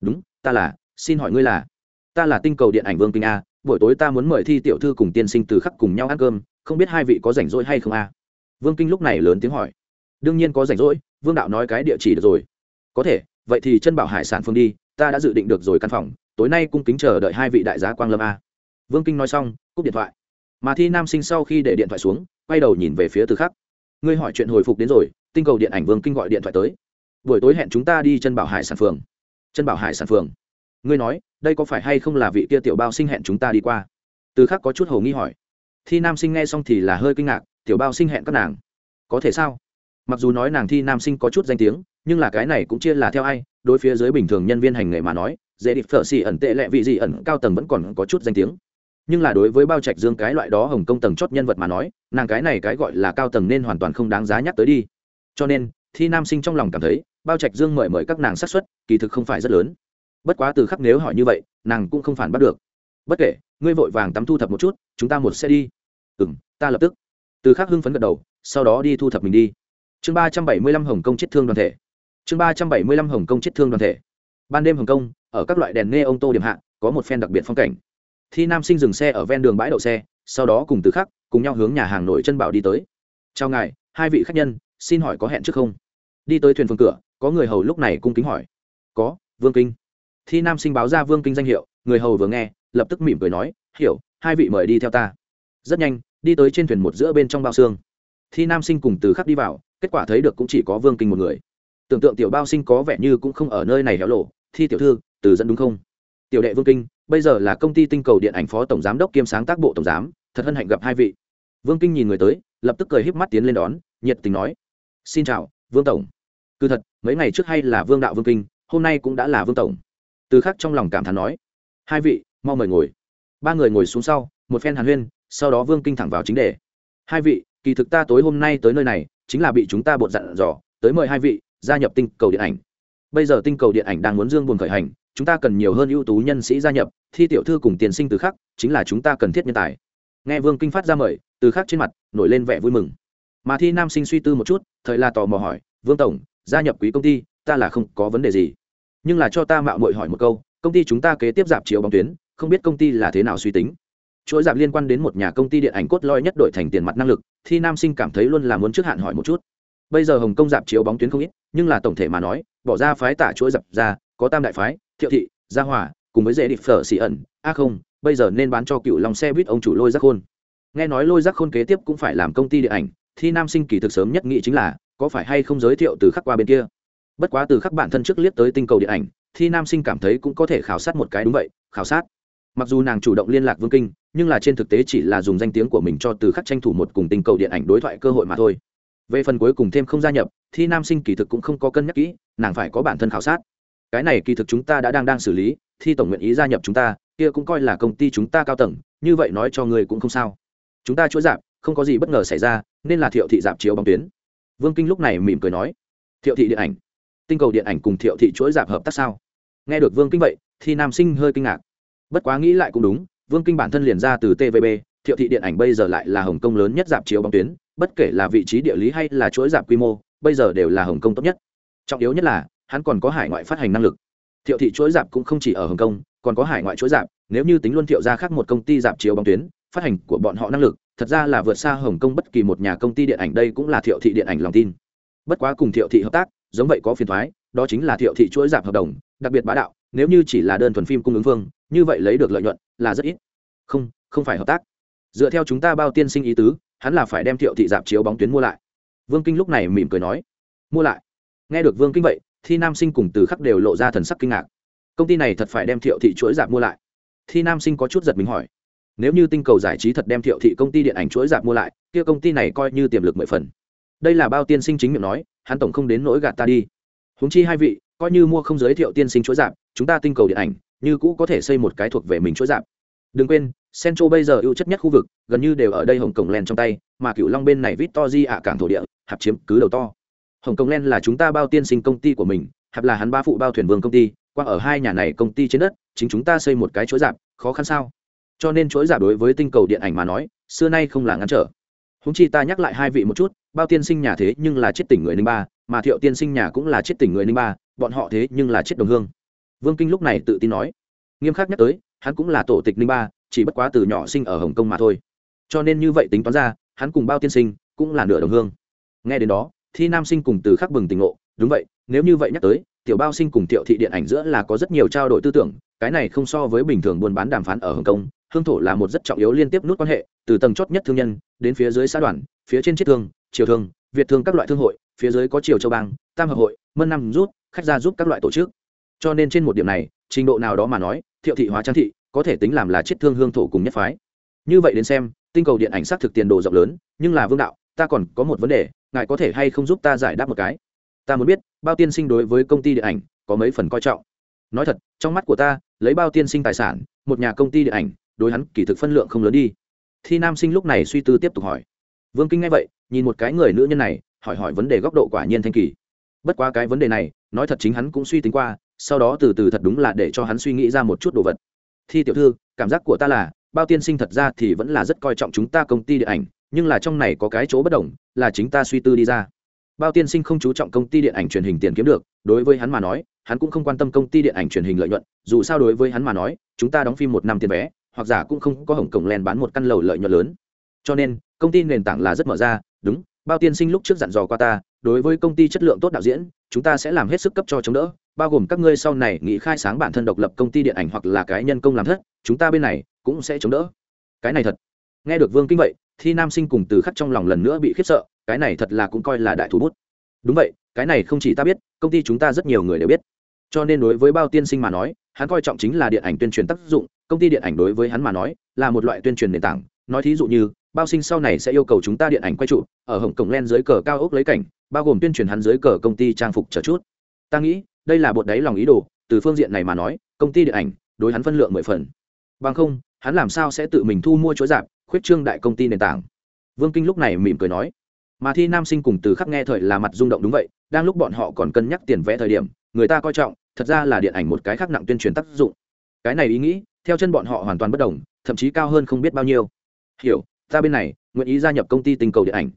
Đúng, ta là, xin hỏi ngươi là? Ta là tinh cầu điện ảnh vương kinh a, buổi tối ta muốn mời thi tiểu thư cùng tiên sinh từ khắc cùng nhau ăn cơm, không biết hai vị có rảnh rỗi hay không a? Vương kinh lúc này lớn tiếng hỏi. Đương nhiên có rảnh rỗi, vương đạo nói cái địa chỉ được rồi. Có thể, vậy thì chân bảo hải sản phương đi, ta đã dự định được rồi căn phòng, tối nay cung kính chờ đợi hai vị đại giá quang lâm a. Vương kinh nói xong, cúp điện thoại. Mà thi nam sinh sau khi để điện thoại xuống, quay đầu nhìn về phía từ khắc. Ngươi hỏi chuyện hồi phục đến rồi tinh cầu điện ảnh vương kinh gọi điện thoại tới. Buổi tối hẹn chúng ta đi chân bảo hải sản phường. Chân bảo hải sản phường. Ngươi nói, đây có phải hay không là vị kia tiểu bao sinh hẹn chúng ta đi qua? Từ khắc có chút hầu nghi hỏi. Thi nam sinh nghe xong thì là hơi kinh ngạc, tiểu bao sinh hẹn các nàng. Có thể sao? Mặc dù nói nàng thi nam sinh có chút danh tiếng, nhưng là cái này cũng chia là theo ai, đối phía dưới bình thường nhân viên hành nghề mà nói, dễ đi phở xì ẩn tệ lệ vị gì ẩn cao tầng vẫn còn có chút danh tiếng. Nhưng là đối với bao trạch dương cái loại đó hồng công tầng chót nhân vật mà nói, nàng cái này cái gọi là cao tầng nên hoàn toàn không đáng giá nhắc tới đi cho nên, thi nam sinh trong lòng cảm thấy, bao trạch dương mời mời các nàng sát xuất kỳ thực không phải rất lớn. Bất quá từ khắc nếu hỏi như vậy, nàng cũng không phản bắt được. Bất kể, ngươi vội vàng tắm thu thập một chút, chúng ta một xe đi. Ừ m ta lập tức. Từ khắc hưng phấn gật đầu, sau đó đi thu thập mình đi. Chương ba trăm bảy mươi lăm hồng kông chết thương đoàn thể. Chương ba trăm bảy mươi lăm hồng kông chết thương đoàn thể. Ban đêm hồng kông, ở các loại đèn nghe ông tô điểm hạ, có một phen đặc biệt phong cảnh. Thi nam sinh dừng xe ở ven đường bãi đậu xe, sau đó cùng từ khắc, cùng nhau hướng nhà hàng nổi chân bảo đi tới. Chào ngài, hai vị khách nhân xin hỏi có hẹn trước không? Đi tới thuyền phương cửa, có người hầu lúc này cung kính hỏi. Có, vương kinh. Thi nam sinh báo ra vương kinh danh hiệu, người hầu vừa nghe, lập tức mỉm cười nói, hiểu, hai vị mời đi theo ta. Rất nhanh, đi tới trên thuyền một giữa bên trong bao xương. Thi nam sinh cùng từ khắc đi vào, kết quả thấy được cũng chỉ có vương kinh một người. Tưởng tượng tiểu bao sinh có vẻ như cũng không ở nơi này héo lộ. Thi tiểu thư, từ dẫn đúng không? Tiểu đệ vương kinh, bây giờ là công ty tinh cầu điện ảnh phó tổng giám đốc kiêm sáng tác bộ tổng giám, thật hân hạnh gặp hai vị. Vương kinh nhìn người tới, lập tức cười híp mắt tiến lên đón, nhiệt tình nói xin chào, vương tổng. Cứ thật, mấy ngày trước hay là vương đạo vương kinh, hôm nay cũng đã là vương tổng. Từ khắc trong lòng cảm thán nói, hai vị, mau mời ngồi. Ba người ngồi xuống sau, một phen hàn huyên, sau đó vương kinh thẳng vào chính đề. Hai vị, kỳ thực ta tối hôm nay tới nơi này, chính là bị chúng ta bột dặn dò, tới mời hai vị, gia nhập tinh cầu điện ảnh. Bây giờ tinh cầu điện ảnh đang muốn dương buồn khởi hành, chúng ta cần nhiều hơn ưu tú nhân sĩ gia nhập, thi tiểu thư cùng tiền sinh từ khắc, chính là chúng ta cần thiết nhân tài. Nghe vương kinh phát ra mời, từ khắc trên mặt, nổi lên vẻ vui mừng mà thi nam sinh suy tư một chút, thời là tò mò hỏi, vương tổng, gia nhập quý công ty, ta là không có vấn đề gì. Nhưng là cho ta mạo muội hỏi một câu, công ty chúng ta kế tiếp dạp chiếu bóng tuyến, không biết công ty là thế nào suy tính? Chuỗi dạp liên quan đến một nhà công ty điện ảnh cốt lõi nhất đổi thành tiền mặt năng lực, thi nam sinh cảm thấy luôn là muốn trước hạn hỏi một chút. Bây giờ hồng kông dạp chiếu bóng tuyến không ít, nhưng là tổng thể mà nói, bỏ ra phái tả chuỗi dạp ra, có tam đại phái, thiệu thị, gia hòa, cùng với dễ địch phở xì ẩn, a không, bây giờ nên bán cho cựu lòng xe buýt ông chủ lôi giác khôn. Nghe nói lôi giác khôn kế tiếp cũng phải làm công ty điện ảnh thi nam sinh kỳ thực sớm nhất nghĩ chính là có phải hay không giới thiệu từ khắc qua bên kia? Bất quá từ khắc bản thân trước liếc tới tinh cầu điện ảnh thi nam sinh cảm thấy cũng có thể khảo sát một cái đúng vậy khảo sát. Mặc dù nàng chủ động liên lạc vương kinh nhưng là trên thực tế chỉ là dùng danh tiếng của mình cho từ khắc tranh thủ một cùng tinh cầu điện ảnh đối thoại cơ hội mà thôi. Về phần cuối cùng thêm không gia nhập thi nam sinh kỳ thực cũng không có cân nhắc kỹ nàng phải có bản thân khảo sát. Cái này kỳ thực chúng ta đã đang đang xử lý thi tổng nguyện ý gia nhập chúng ta kia cũng coi là công ty chúng ta cao tầng như vậy nói cho người cũng không sao. Chúng ta chuỗi giảm, không có gì bất ngờ xảy ra nên là thiệu thị dạp chiếu bóng tuyến. Vương kinh lúc này mỉm cười nói, thiệu thị điện ảnh, tinh cầu điện ảnh cùng thiệu thị chuỗi dạp hợp tác sao? Nghe được vương kinh vậy, thì nam sinh hơi kinh ngạc. Bất quá nghĩ lại cũng đúng, vương kinh bản thân liền ra từ tvb thiệu thị điện ảnh bây giờ lại là hồng kông lớn nhất dạp chiếu bóng tuyến, bất kể là vị trí địa lý hay là chuỗi dạp quy mô, bây giờ đều là hồng kông tốt nhất. Trọng yếu nhất là, hắn còn có hải ngoại phát hành năng lực. Thiệu thị chuỗi dạp cũng không chỉ ở hồng kông, còn có hải ngoại chuỗi dạp, nếu như tính luôn thiệu ra khác một công ty dạp chiếu bóng tuyến, phát hành của bọn họ năng lực thật ra là vượt xa hồng kông bất kỳ một nhà công ty điện ảnh, đây cũng là thiệu thị điện ảnh lòng tin. Bất quá cùng thiệu thị hợp tác, giống vậy có phiền thoái, đó chính là thiệu thị chuỗi giảm hợp đồng, đặc biệt bá đạo, nếu như chỉ là đơn thuần phim cung ứng phương như vậy lấy được lợi nhuận là rất ít. Không không phải hợp tác. Dựa theo chúng ta bao tiên sinh ý tứ, hắn là phải đem thiệu thị dạp chiếu bóng tuyến mua lại. Vương kinh lúc này mỉm cười nói, mua lại. Nghe được vương kinh vậy, Thi nam sinh cùng từ khắc đều lộ ra thần sắc kinh ngạc. Công ty này thật phải đem thiệu thị chuỗi dạp mua lại. Thi nam sinh có chút giật mình hỏi nếu như tinh cầu giải trí thật đem thiệu thị công ty điện ảnh chuỗi dạp mua lại, kia công ty này coi như tiềm lực mười phần. Đây là bao tiên sinh chính miệng nói, hắn tổng không đến nỗi gạt ta đi. Húng chi hai vị, coi như mua không giới thiệu tiên sinh chuỗi dạp chúng ta tinh cầu điện ảnh, như cũ có thể xây một cái thuộc về mình chuỗi dạp đừng quên, central bây giờ ưu chất nhất khu vực, gần như đều ở đây hồng cổng len trong tay, mà cựu long bên này victory ạ cảng thổ địa, hạp chiếm cứ đầu to. Hồng cổng len là chúng ta bao tiên sinh công ty của mình, hạp là hắn ba phụ bao thuyền vương công ty, qua ở hai nhà này công ty trên đất, chính chúng ta xây một cái chuỗi dạp khó khăn sao? Cho nên chuỗi giả đối với tinh cầu điện ảnh mà nói, xưa nay không là ngăn trở. Húng chi ta nhắc lại hai vị một chút, bao tiên sinh nhà thế nhưng là chết tỉnh người ninh ba, mà thiệu tiên sinh nhà cũng là chết tỉnh người ninh ba, bọn họ thế nhưng là chết đồng hương. Vương kinh lúc này tự tin nói. Nghiêm khắc nhắc tới, hắn cũng là tổ tịch ninh ba, chỉ bất quá từ nhỏ sinh ở hồng kông mà thôi. Cho nên như vậy tính toán ra, hắn cùng bao tiên sinh cũng là nửa đồng hương. Nghe đến đó, thi nam sinh cùng từ khắc bừng tỉnh ngộ. Đúng vậy, nếu như vậy nhắc tới, tiểu bao sinh cùng tiểu thị điện ảnh giữa là có rất nhiều trao đổi tư tưởng, cái này không so với bình thường buôn bán đàm phán ở hồng kông hương thổ là một rất trọng yếu liên tiếp nút quan hệ, từ tầng chót nhất thương nhân, đến phía dưới xã đoàn, phía trên chiết thương, triều thương, việt thương các loại thương hội, phía dưới có triều châu bang, tam hợp hội, mân năm rút, khách gia giúp các loại tổ chức. Cho nên trên một điểm này, trình độ nào đó mà nói, thiệu thị hóa trang thị, có thể tính làm là chiết thương hương thổ cùng nhất phái. Như vậy đến xem, tinh cầu điện ảnh xác thực tiền đồ rộng lớn, nhưng là vương đạo, ta còn có một vấn đề, ngài có thể hay không giúp ta giải đáp một cái? Ta muốn biết, bao tiên sinh đối với công ty điện ảnh có mấy phần coi trọng? Nói thật, trong mắt của ta, lấy bao tiên sinh tài sản, một nhà công ty điện ảnh đối hắn kỳ thực phân lượng không lớn đi. Thi nam sinh lúc này suy tư tiếp tục hỏi. Vương kinh nghe vậy, nhìn một cái người nữ nhân này, hỏi hỏi vấn đề góc độ quả nhiên thanh kỳ. Bất quá cái vấn đề này, nói thật chính hắn cũng suy tính qua, sau đó từ từ thật đúng là để cho hắn suy nghĩ ra một chút đồ vật. Thi tiểu thư, cảm giác của ta là, bao tiên sinh thật ra thì vẫn là rất coi trọng chúng ta công ty điện ảnh, nhưng là trong này có cái chỗ bất đồng, là chính ta suy tư đi ra. Bao tiên sinh không chú trọng công ty điện ảnh truyền hình tiền kiếm được, đối với hắn mà nói, hắn cũng không quan tâm công ty điện ảnh truyền hình lợi nhuận, dù sao đối với hắn mà nói, chúng ta đóng phim một năm tiền vé hoặc giả cũng không có hồng cổng len bán một căn lầu lợi nhuận lớn. Cho nên, công ty nền tảng là rất mở ra, đúng, bao tiên sinh lúc trước dặn dò qua ta, đối với công ty chất lượng tốt đạo diễn, chúng ta sẽ làm hết sức cấp cho chống đỡ, bao gồm các ngươi sau này nghĩ khai sáng bản thân độc lập công ty điện ảnh hoặc là cái nhân công làm thất, chúng ta bên này cũng sẽ chống đỡ. Cái này thật. Nghe được vương kinh vậy thì nam sinh cùng từ khắc trong lòng lần nữa bị khiếp sợ, cái này thật là cũng coi là đại thủ bút. Đúng vậy, cái này không chỉ ta biết, công ty chúng ta rất nhiều người đều biết. Cho nên đối với bao tiên sinh mà nói, hắn coi trọng chính là điện ảnh tuyên truyền tác dụng công ty điện ảnh đối với hắn mà nói là một loại tuyên truyền nền tảng. Nói thí dụ như, bao sinh sau này sẽ yêu cầu chúng ta điện ảnh quay trụ, ở hồng cổng len dưới cờ cao ốc lấy cảnh, bao gồm tuyên truyền hắn dưới cờ công ty trang phục chờ chút. Ta nghĩ, đây là bột đáy lòng ý đồ, từ phương diện này mà nói, công ty điện ảnh đối hắn phân lượng mười phần. Bằng không, hắn làm sao sẽ tự mình thu mua chuỗi dạp khuyết trương đại công ty nền tảng? Vương kinh lúc này mỉm cười nói. Mà thi nam sinh cùng từ khắc nghe thời là mặt rung động đúng vậy, đang lúc bọn họ còn cân nhắc tiền vẽ thời điểm, người ta coi trọng, thật ra là điện ảnh một cái khác nặng tuyên truyền tác dụng. Cái này ý nghĩ theo chân bọn họ hoàn toàn bất đồng, thậm chí cao hơn không biết bao nhiêu. Hiểu, ta bên này, nguyện ý gia nhập công ty tinh cầu điện ảnh.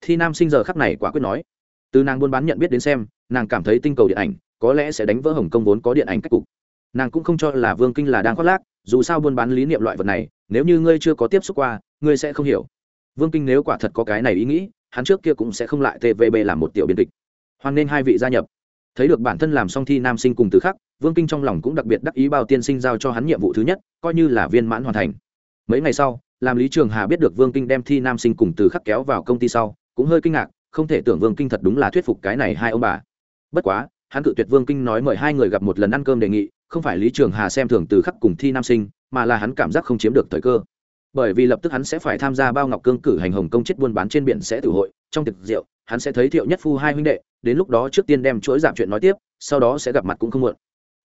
Thi nam sinh giờ khắc này quả quyết nói. Từ nàng buôn bán nhận biết đến xem, nàng cảm thấy tinh cầu điện ảnh có lẽ sẽ đánh vỡ hồng công vốn có điện ảnh cách cục. Nàng cũng không cho là vương kinh là đang khoác lác, dù sao buôn bán lý niệm loại vật này, nếu như ngươi chưa có tiếp xúc qua, ngươi sẽ không hiểu. Vương kinh nếu quả thật có cái này ý nghĩ, hắn trước kia cũng sẽ không lại tvb làm một tiểu biên kịch. Hoan nên hai vị gia nhập thấy được bản thân làm xong thi nam sinh cùng từ khắc, vương kinh trong lòng cũng đặc biệt đắc ý bao tiên sinh giao cho hắn nhiệm vụ thứ nhất, coi như là viên mãn hoàn thành. Mấy ngày sau, làm lý trường hà biết được vương kinh đem thi nam sinh cùng từ khắc kéo vào công ty sau, cũng hơi kinh ngạc, không thể tưởng vương kinh thật đúng là thuyết phục cái này hai ông bà. Bất quá, hắn cự tuyệt vương kinh nói mời hai người gặp một lần ăn cơm đề nghị, không phải lý trường hà xem thường từ khắc cùng thi nam sinh, mà là hắn cảm giác không chiếm được thời cơ. Bởi vì lập tức hắn sẽ phải tham gia bao ngọc cương cử hành hồng công chết buôn bán trên biển sẽ tử hội, trong tiệc rượu hắn sẽ thấy thiệu nhất phu hai huynh đệ, đến lúc đó trước tiên đem chuỗi giảm chuyện nói tiếp, sau đó sẽ gặp mặt cũng không muộn.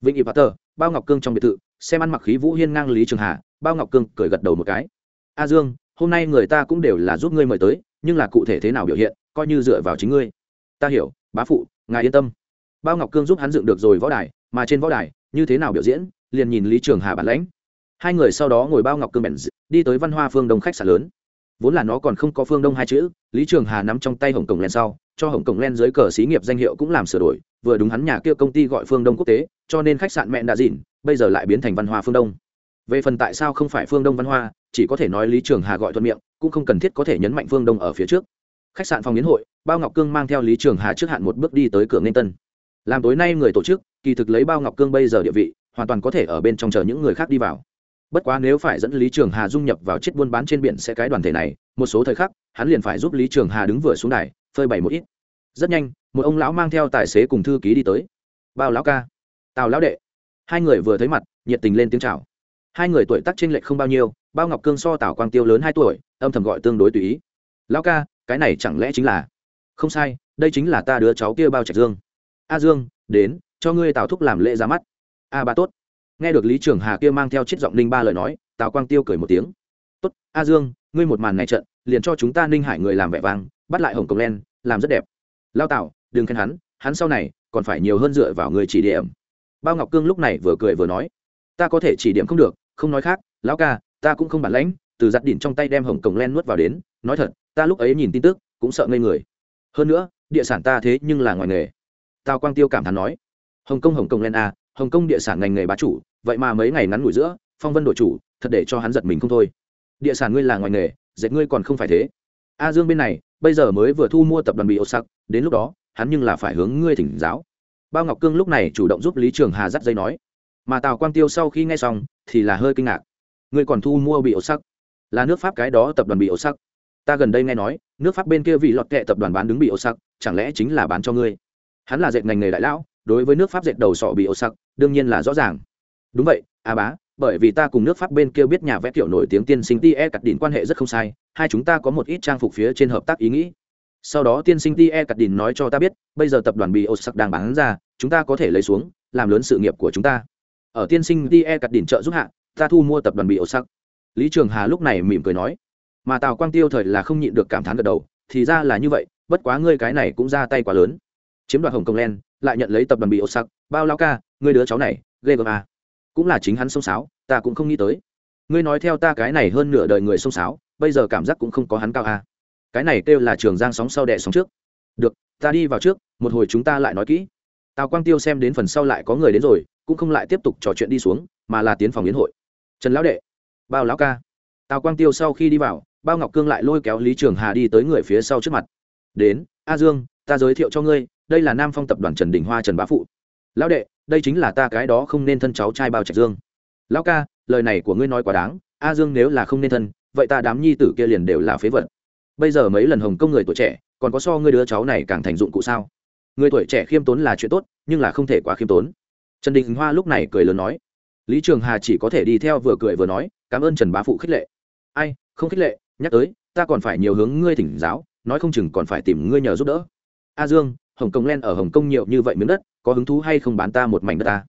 Vĩnh y tờ bao ngọc cương trong biệt thự, xem ăn mặc khí vũ hiên ngang lý trường hà, bao ngọc cương cười gật đầu một cái. A dương, hôm nay người ta cũng đều là giúp ngươi mời tới, nhưng là cụ thể thế nào biểu hiện, coi như dựa vào chính ngươi. Ta hiểu, bá phụ, ngài yên tâm. Bao ngọc cương giúp hắn dựng được rồi võ đài, mà trên võ đài, như thế nào biểu diễn, liền nhìn lý trường hà bản lãnh. Hai người sau đó ngồi bao ngọc cương bèn đi tới văn hoa phương đông khách sạn lớn vốn là nó còn không có phương đông hai chữ, lý trường hà nắm trong tay hồng cổng len sau, cho hồng cổng len dưới cờ xí nghiệp danh hiệu cũng làm sửa đổi, vừa đúng hắn nhà kia công ty gọi phương đông quốc tế, cho nên khách sạn mẹ đã dịn, bây giờ lại biến thành văn hoa phương đông. Về phần tại sao không phải phương đông văn hoa, chỉ có thể nói lý trường hà gọi thuận miệng, cũng không cần thiết có thể nhấn mạnh phương đông ở phía trước. Khách sạn phòng biến hội, bao ngọc cương mang theo lý trường hà trước hạn một bước đi tới cửa nghênh tân. Làm tối nay người tổ chức, kỳ thực lấy bao ngọc cương bây giờ địa vị, hoàn toàn có thể ở bên trong chờ những người khác đi vào bất quá nếu phải dẫn lý trường hà dung nhập vào chiếc buôn bán trên biển sẽ cái đoàn thể này, một số thời khắc, hắn liền phải giúp lý trường hà đứng vừa xuống đài, phơi bày một ít. Rất nhanh, một ông lão mang theo tài xế cùng thư ký đi tới. Bao lão ca. Tào lão đệ. Hai người vừa thấy mặt, nhiệt tình lên tiếng chào. Hai người tuổi tác t r ê n lệch không bao nhiêu, bao ngọc cương so tào quang tiêu lớn hai tuổi, âm thầm gọi tương đối tùy ý. Lão ca, cái này chẳng lẽ chính là không sai, đây chính là ta đứa cháu kia bao trạch dương. A dương, đến, cho ngươi tào thúc làm lễ ra mắt. A ba tốt nghe được lý trường hà kia mang theo chiếc giọng ninh ba lời nói, tào quang tiêu cười một tiếng. Tốt, a dương, ngươi một màn này trận, liền cho chúng ta ninh hải người làm vẻ vang, bắt lại hồng cổng len, làm rất đẹp. Lao tạo đừng khen hắn hắn sau này còn phải nhiều hơn dựa vào người chỉ điểm. Bao ngọc cương lúc này vừa cười vừa nói. Ta có thể chỉ điểm không được, không nói khác, lão ca, ta cũng không bản lãnh, từ giặt đỉnh trong tay đem hồng cổng len nuốt vào đến, nói thật, ta lúc ấy nhìn tin tức, cũng sợ ngây người. Hơn nữa, địa sản ta thế nhưng là ngoài nghề. Tào quang tiêu cảm thán nói. Hồng kông hồng kông len a hồng kông địa sản ngành nghề bá chủ, vậy mà mấy ngày ngắn ngủi giữa, phong vân đội chủ, thật để cho hắn giật mình không thôi. Địa sản ngươi là ngoài nghề, dệt ngươi còn không phải thế. A dương bên này, bây giờ mới vừa thu mua tập đoàn bị ô sắc đến lúc đó, hắn nhưng là phải hướng ngươi thỉnh giáo. Bao ngọc cương lúc này chủ động giúp lý trường hà dắt dây nói. Mà tào quang tiêu sau khi nghe xong, thì là hơi kinh ngạc. Ngươi còn thu mua bị ô sắc là nước pháp cái đó tập đoàn bị ô sắc ta gần đây nghe nói, nước pháp bên kia vì lọt kệ tập đoàn bán đứng bị ô sắc chẳng lẽ chính là bán cho ngươi? Hắn là dệt ngành nghề đại lão đối với nước pháp dệt đầu sọ bị ô sặc, đương nhiên là rõ ràng. Đúng vậy a bá, bởi vì ta cùng nước pháp bên kia biết nhà vẽ kiểu nổi tiếng tiên sinh ti e cặt đỉnh quan hệ rất không sai, hai chúng ta có một ít trang phục phía trên hợp tác ý nghĩ. Sau đó tiên sinh ti e cặt đỉnh nói cho ta biết, bây giờ tập đoàn bị ô sặc đang bán ra, chúng ta có thể lấy xuống, làm lớn sự nghiệp của chúng ta. Ở tiên sinh ti e cặt đỉnh trợ giúp hạ, ta thu mua tập đoàn bị ô sặc. Lý trường hà lúc này mỉm cười nói, mà tào quang tiêu thời là không nhịn được cảm thán gật đầu, thì ra là như vậy, bất quá ngươi cái này cũng ra tay quá lớn. Chiếm đoạt hồng kông len lại nhận lấy tập đoàn bị ô sắc bao lao ca, ngươi đứa cháu này, ghê gớm à. Cũng là chính hắn xông sáo, ta cũng không nghĩ tới. Ngươi nói theo ta cái này hơn nửa đời người xông sáo, bây giờ cảm giác cũng không có hắn cao à. cái này kêu là trường giang sóng sau đẻ sóng trước. Được, ta đi vào trước, một hồi chúng ta lại nói kỹ. Tào quang tiêu xem đến phần sau lại có người đến rồi, cũng không lại tiếp tục trò chuyện đi xuống, mà là tiến phòng yến hội. Trần lão đệ, bao lão ca. Tào quang tiêu sau khi đi vào, bao ngọc cương lại lôi kéo lý trường hà đi tới người phía sau trước mặt. Đến, a dương ta giới thiệu cho ngươi, đây là nam phong tập đoàn trần đình hoa, trần bá phụ. Lão đệ, đây chính là ta cái đó không nên thân cháu trai bao trạch dương. Lão ca, lời này của ngươi nói quá đáng, a dương nếu là không nên thân, vậy ta đám nhi tử kia liền đều là phế vật. Bây giờ mấy lần hồng công người tuổi trẻ, còn có so ngươi đứa cháu này càng thành dụng cụ sao? Người tuổi trẻ khiêm tốn là chuyện tốt, nhưng là không thể quá khiêm tốn. Trần đình hoa lúc này cười lớn nói. Lý trường hà chỉ có thể đi theo vừa cười vừa nói, cảm ơn trần bá phụ khích lệ. Ai, không khích lệ, nhắc tới, ta còn phải nhiều hướng ngươi thỉnh giáo, nói không chừng còn phải tìm ngươi nhờ giúp đỡ a dương, hồng kông len ở hồng kông nhiều như vậy miếng đất, có hứng thú hay không bán ta một mảnh đất ta?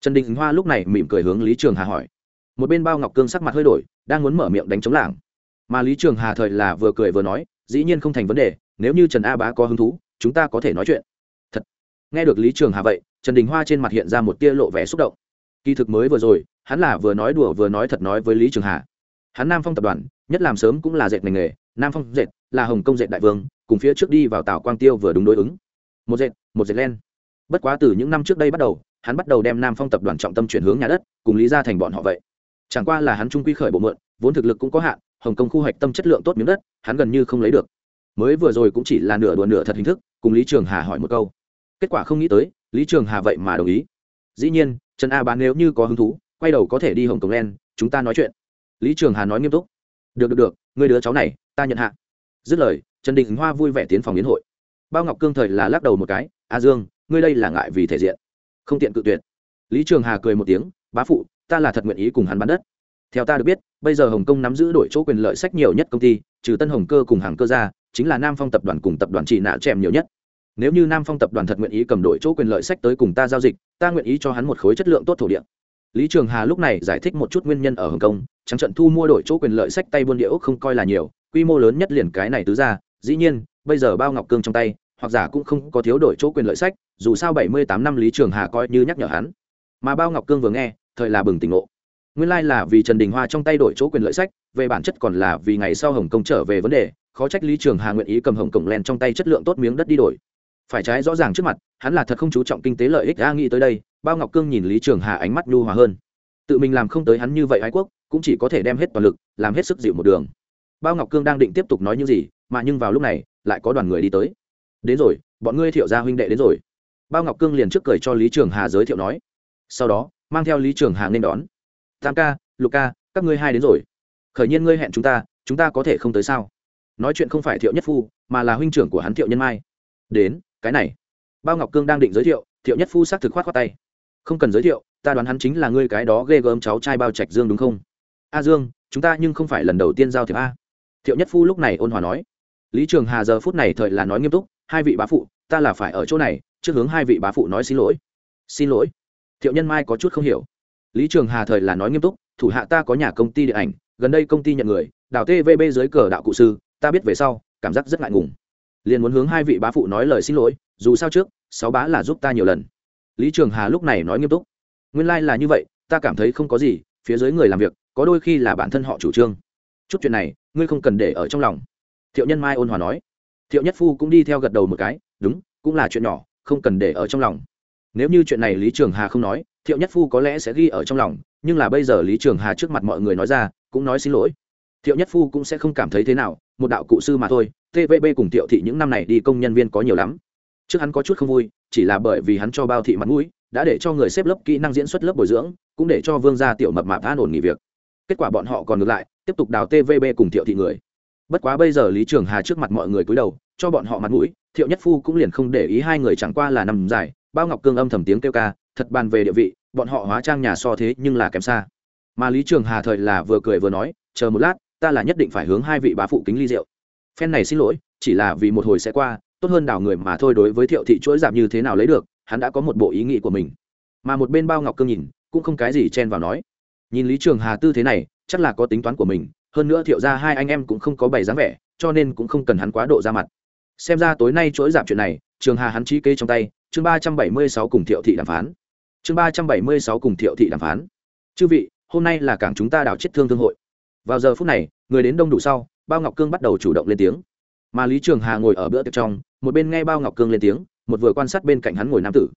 Trần đình hoa lúc này mỉm cười hướng lý trường hà hỏi. Một bên bao ngọc cương sắc mặt hơi đổi, đang muốn mở miệng đánh chống lảng. Mà lý trường hà thời là vừa cười vừa nói, dĩ nhiên không thành vấn đề, nếu như trần a bá có hứng thú, chúng ta có thể nói chuyện. Thật. Nghe được lý trường hà vậy, trần đình hoa trên mặt hiện ra một tia lộ vẻ xúc động. Kỳ thực mới vừa rồi, hắn là vừa nói đùa vừa nói thật nói với lý trường hà. Hắn nam phong tập đoàn, nhất làm sớm cũng là dệt ngành nghề, nam phong dệt là hồng kông dệt đại vương cùng phía trước đi vào tảo quang tiêu vừa đúng đối ứng. Một dệt một dệt len. Bất quá từ những năm trước đây bắt đầu, hắn bắt đầu đem nam phong tập đoàn trọng tâm chuyển hướng nhà đất, cùng lý ra thành bọn họ vậy. Chẳng qua là hắn trung quy khởi bộ mượn, vốn thực lực cũng có hạn, hồng kông khu hoạch tâm chất lượng tốt miếng đất, hắn gần như không lấy được. Mới vừa rồi cũng chỉ là nửa đùa nửa thật hình thức, cùng lý trường hà hỏi một câu. Kết quả không nghĩ tới, lý trường hà vậy mà đồng ý. Dĩ nhiên, trần a bán nếu như có hứng thú, quay đầu có thể đi hồng kông len, chúng ta nói chuyện. Lý trường hà nói nghiêm túc. Được được được, người đứa cháu này, ta nhận hạ. Dứt lời trần đình hoa vui vẻ tiến phòng yến hội. Bao ngọc cương thời là lắc đầu một cái, a dương, ngươi đây là ngại vì thể diện. Không tiện cự tuyệt. Lý trường hà cười một tiếng, bá phụ, ta là thật nguyện ý cùng hắn bán đất. Theo ta được biết, bây giờ hồng kông nắm giữ đổi chỗ quyền lợi sách nhiều nhất công ty, trừ tân hồng cơ cùng hàng cơ ra, chính là nam phong tập đoàn cùng tập đoàn trị nạ chèm nhiều nhất. Nếu như nam phong tập đoàn thật nguyện ý cầm đổi chỗ quyền lợi sách tới cùng ta giao dịch, ta nguyện ý cho hắn một khối chất lượng tốt thổ địa. Lý trường hà lúc này giải thích một chút nguyên nhân ở hồng kông, trắng trận thu mua đổi chỗ quyền lợi sách tay buôn địa ốc không coi là nhiều, quy mô lớn nhất liền cái này tứ ra dĩ nhiên, bây giờ bao ngọc cương trong tay, hoặc giả cũng không có thiếu đổi chỗ quyền lợi sách, dù sao bảy mươi tám năm lý trường hà coi như nhắc nhở hắn. Mà bao ngọc cương vừa nghe, thời là bừng tỉnh ngộ. Nguyên lai là vì trần đình hoa trong tay đổi chỗ quyền lợi sách, về bản chất còn là vì ngày sau hồng kông trở về vấn đề, khó trách lý trường hà nguyện ý cầm hồng cổng len trong tay chất lượng tốt miếng đất đi đổi. Phải trái rõ ràng trước mặt, hắn là thật không chú trọng kinh tế lợi ích, a nghĩ tới đây, bao ngọc cương nhìn lý trường hà ánh mắt nhu hòa hơn. Tự mình làm không tới hắn như vậy ái quốc, cũng chỉ có thể đem hết toàn lực, làm hết sức dịu một đường bao ngọc cương đang định tiếp tục nói những gì, mà nhưng vào lúc này, lại có đoàn người đi tới. Đến rồi, bọn ngươi thiệu gia huynh đệ đến rồi. Bao ngọc cương liền trước cười cho lý trường hà giới thiệu nói. Sau đó, mang theo lý trường hà nên đón. Tam ca, lục ca, các ngươi hai đến rồi. Khởi nhiên ngươi hẹn chúng ta chúng ta có thể không tới sao? Nói chuyện không phải thiệu nhất phu, mà là huynh trưởng của hắn thiệu nhân mai. Đến, cái này. Bao ngọc cương đang định giới thiệu thiệu nhất phu xác thực khoát khoát tay. Không cần giới thiệu, ta đoán hắn chính là ngươi cái đó ghê gớm cháu trai bao trạch dương đúng không? A dương, chúng ta nhưng không phải lần đầu tiên giao thiệp a thiệu nhất phu lúc này ôn hòa nói, lý trường hà giờ phút này thời là nói nghiêm túc, hai vị bá phụ, ta là phải ở chỗ này, trước hướng hai vị bá phụ nói xin lỗi. Xin lỗi? Thiệu nhân mai có chút không hiểu. Lý trường hà thời là nói nghiêm túc, thủ hạ ta có nhà công ty điện ảnh, gần đây công ty nhận người đảo tvb dưới cờ đạo cụ sư, ta biết về sau, cảm giác rất ngại ngùng. Liền muốn hướng hai vị bá phụ nói lời xin lỗi, dù sao trước, sáu bá là giúp ta nhiều lần. Lý trường hà lúc này nói nghiêm túc. Nguyên lai、like、là như vậy, ta cảm thấy không có gì, phía dưới người làm việc, có đôi khi là bản thân họ chủ trương chút chuyện này, ngươi không cần để ở trong lòng. Thiệu nhân mai ôn hòa nói. Thiệu nhất phu cũng đi theo gật đầu một cái, đúng, cũng là chuyện nhỏ, không cần để ở trong lòng. Nếu như chuyện này lý trường hà không nói, thiệu nhất phu có lẽ sẽ ghi ở trong lòng, nhưng là bây giờ lý trường hà trước mặt mọi người nói ra, cũng nói xin lỗi. Thiệu nhất phu cũng sẽ không cảm thấy thế nào, một đạo cụ sư mà thôi tvb cùng thiệu thị những năm này đi công nhân viên có nhiều lắm. Trước hắn có chút không vui, chỉ là bởi vì hắn cho bao thị mặt mũi, đã để cho người xếp lớp kỹ năng diễn xuất lớp bồi dưỡng, cũng để cho vương gia tiểu mập mạp an ổn nghỉ việc. Kết quả bọn họ còn ngược lại tiếp tục đào tvb cùng thiệu thị người. Bất quá bây giờ lý trường hà trước mặt mọi người cúi đầu, cho bọn họ mặt mũi, thiệu nhất phu cũng liền không để ý hai người chẳng qua là nằm dài, bao ngọc cương âm thầm tiếng kêu ca, thật bàn về địa vị, bọn họ hóa trang nhà so thế nhưng là kém xa. Mà lý trường hà thời là vừa cười vừa nói, chờ một lát, ta là nhất định phải hướng hai vị bá phụ kính ly rượu. Phen này xin lỗi, chỉ là vì một hồi sẽ qua, tốt hơn đào người mà thôi đối với thiệu thị chuỗi giảm như thế nào lấy được, hắn đã có một bộ ý nghĩ của mình. Mà một bên bao ngọc cương nhìn, cũng không cái gì chen vào nói. Nhìn lý trường hà tư thế này chắc là có tính toán của mình, hơn nữa thiệu ra hai anh em cũng không có bày dáng vẻ, cho nên cũng không cần hắn quá độ ra mặt. Xem ra tối nay chuỗi giảm chuyện này, trường hà hắn trí kê trong tay, chương ba trăm bảy mươi sáu cùng thiệu thị đàm phán. Chương ba trăm bảy mươi sáu cùng thiệu thị đàm phán. Chư vị, hôm nay là cảng chúng ta đào chết thương thương hội. Vào giờ phút này, người đến đông đủ sau, bao ngọc cương bắt đầu chủ động lên tiếng. Mà lý trường hà ngồi ở bữa tiệc trong, một bên nghe bao ngọc cương lên tiếng, một vừa quan sát bên cạnh hắn ngồi nam tử.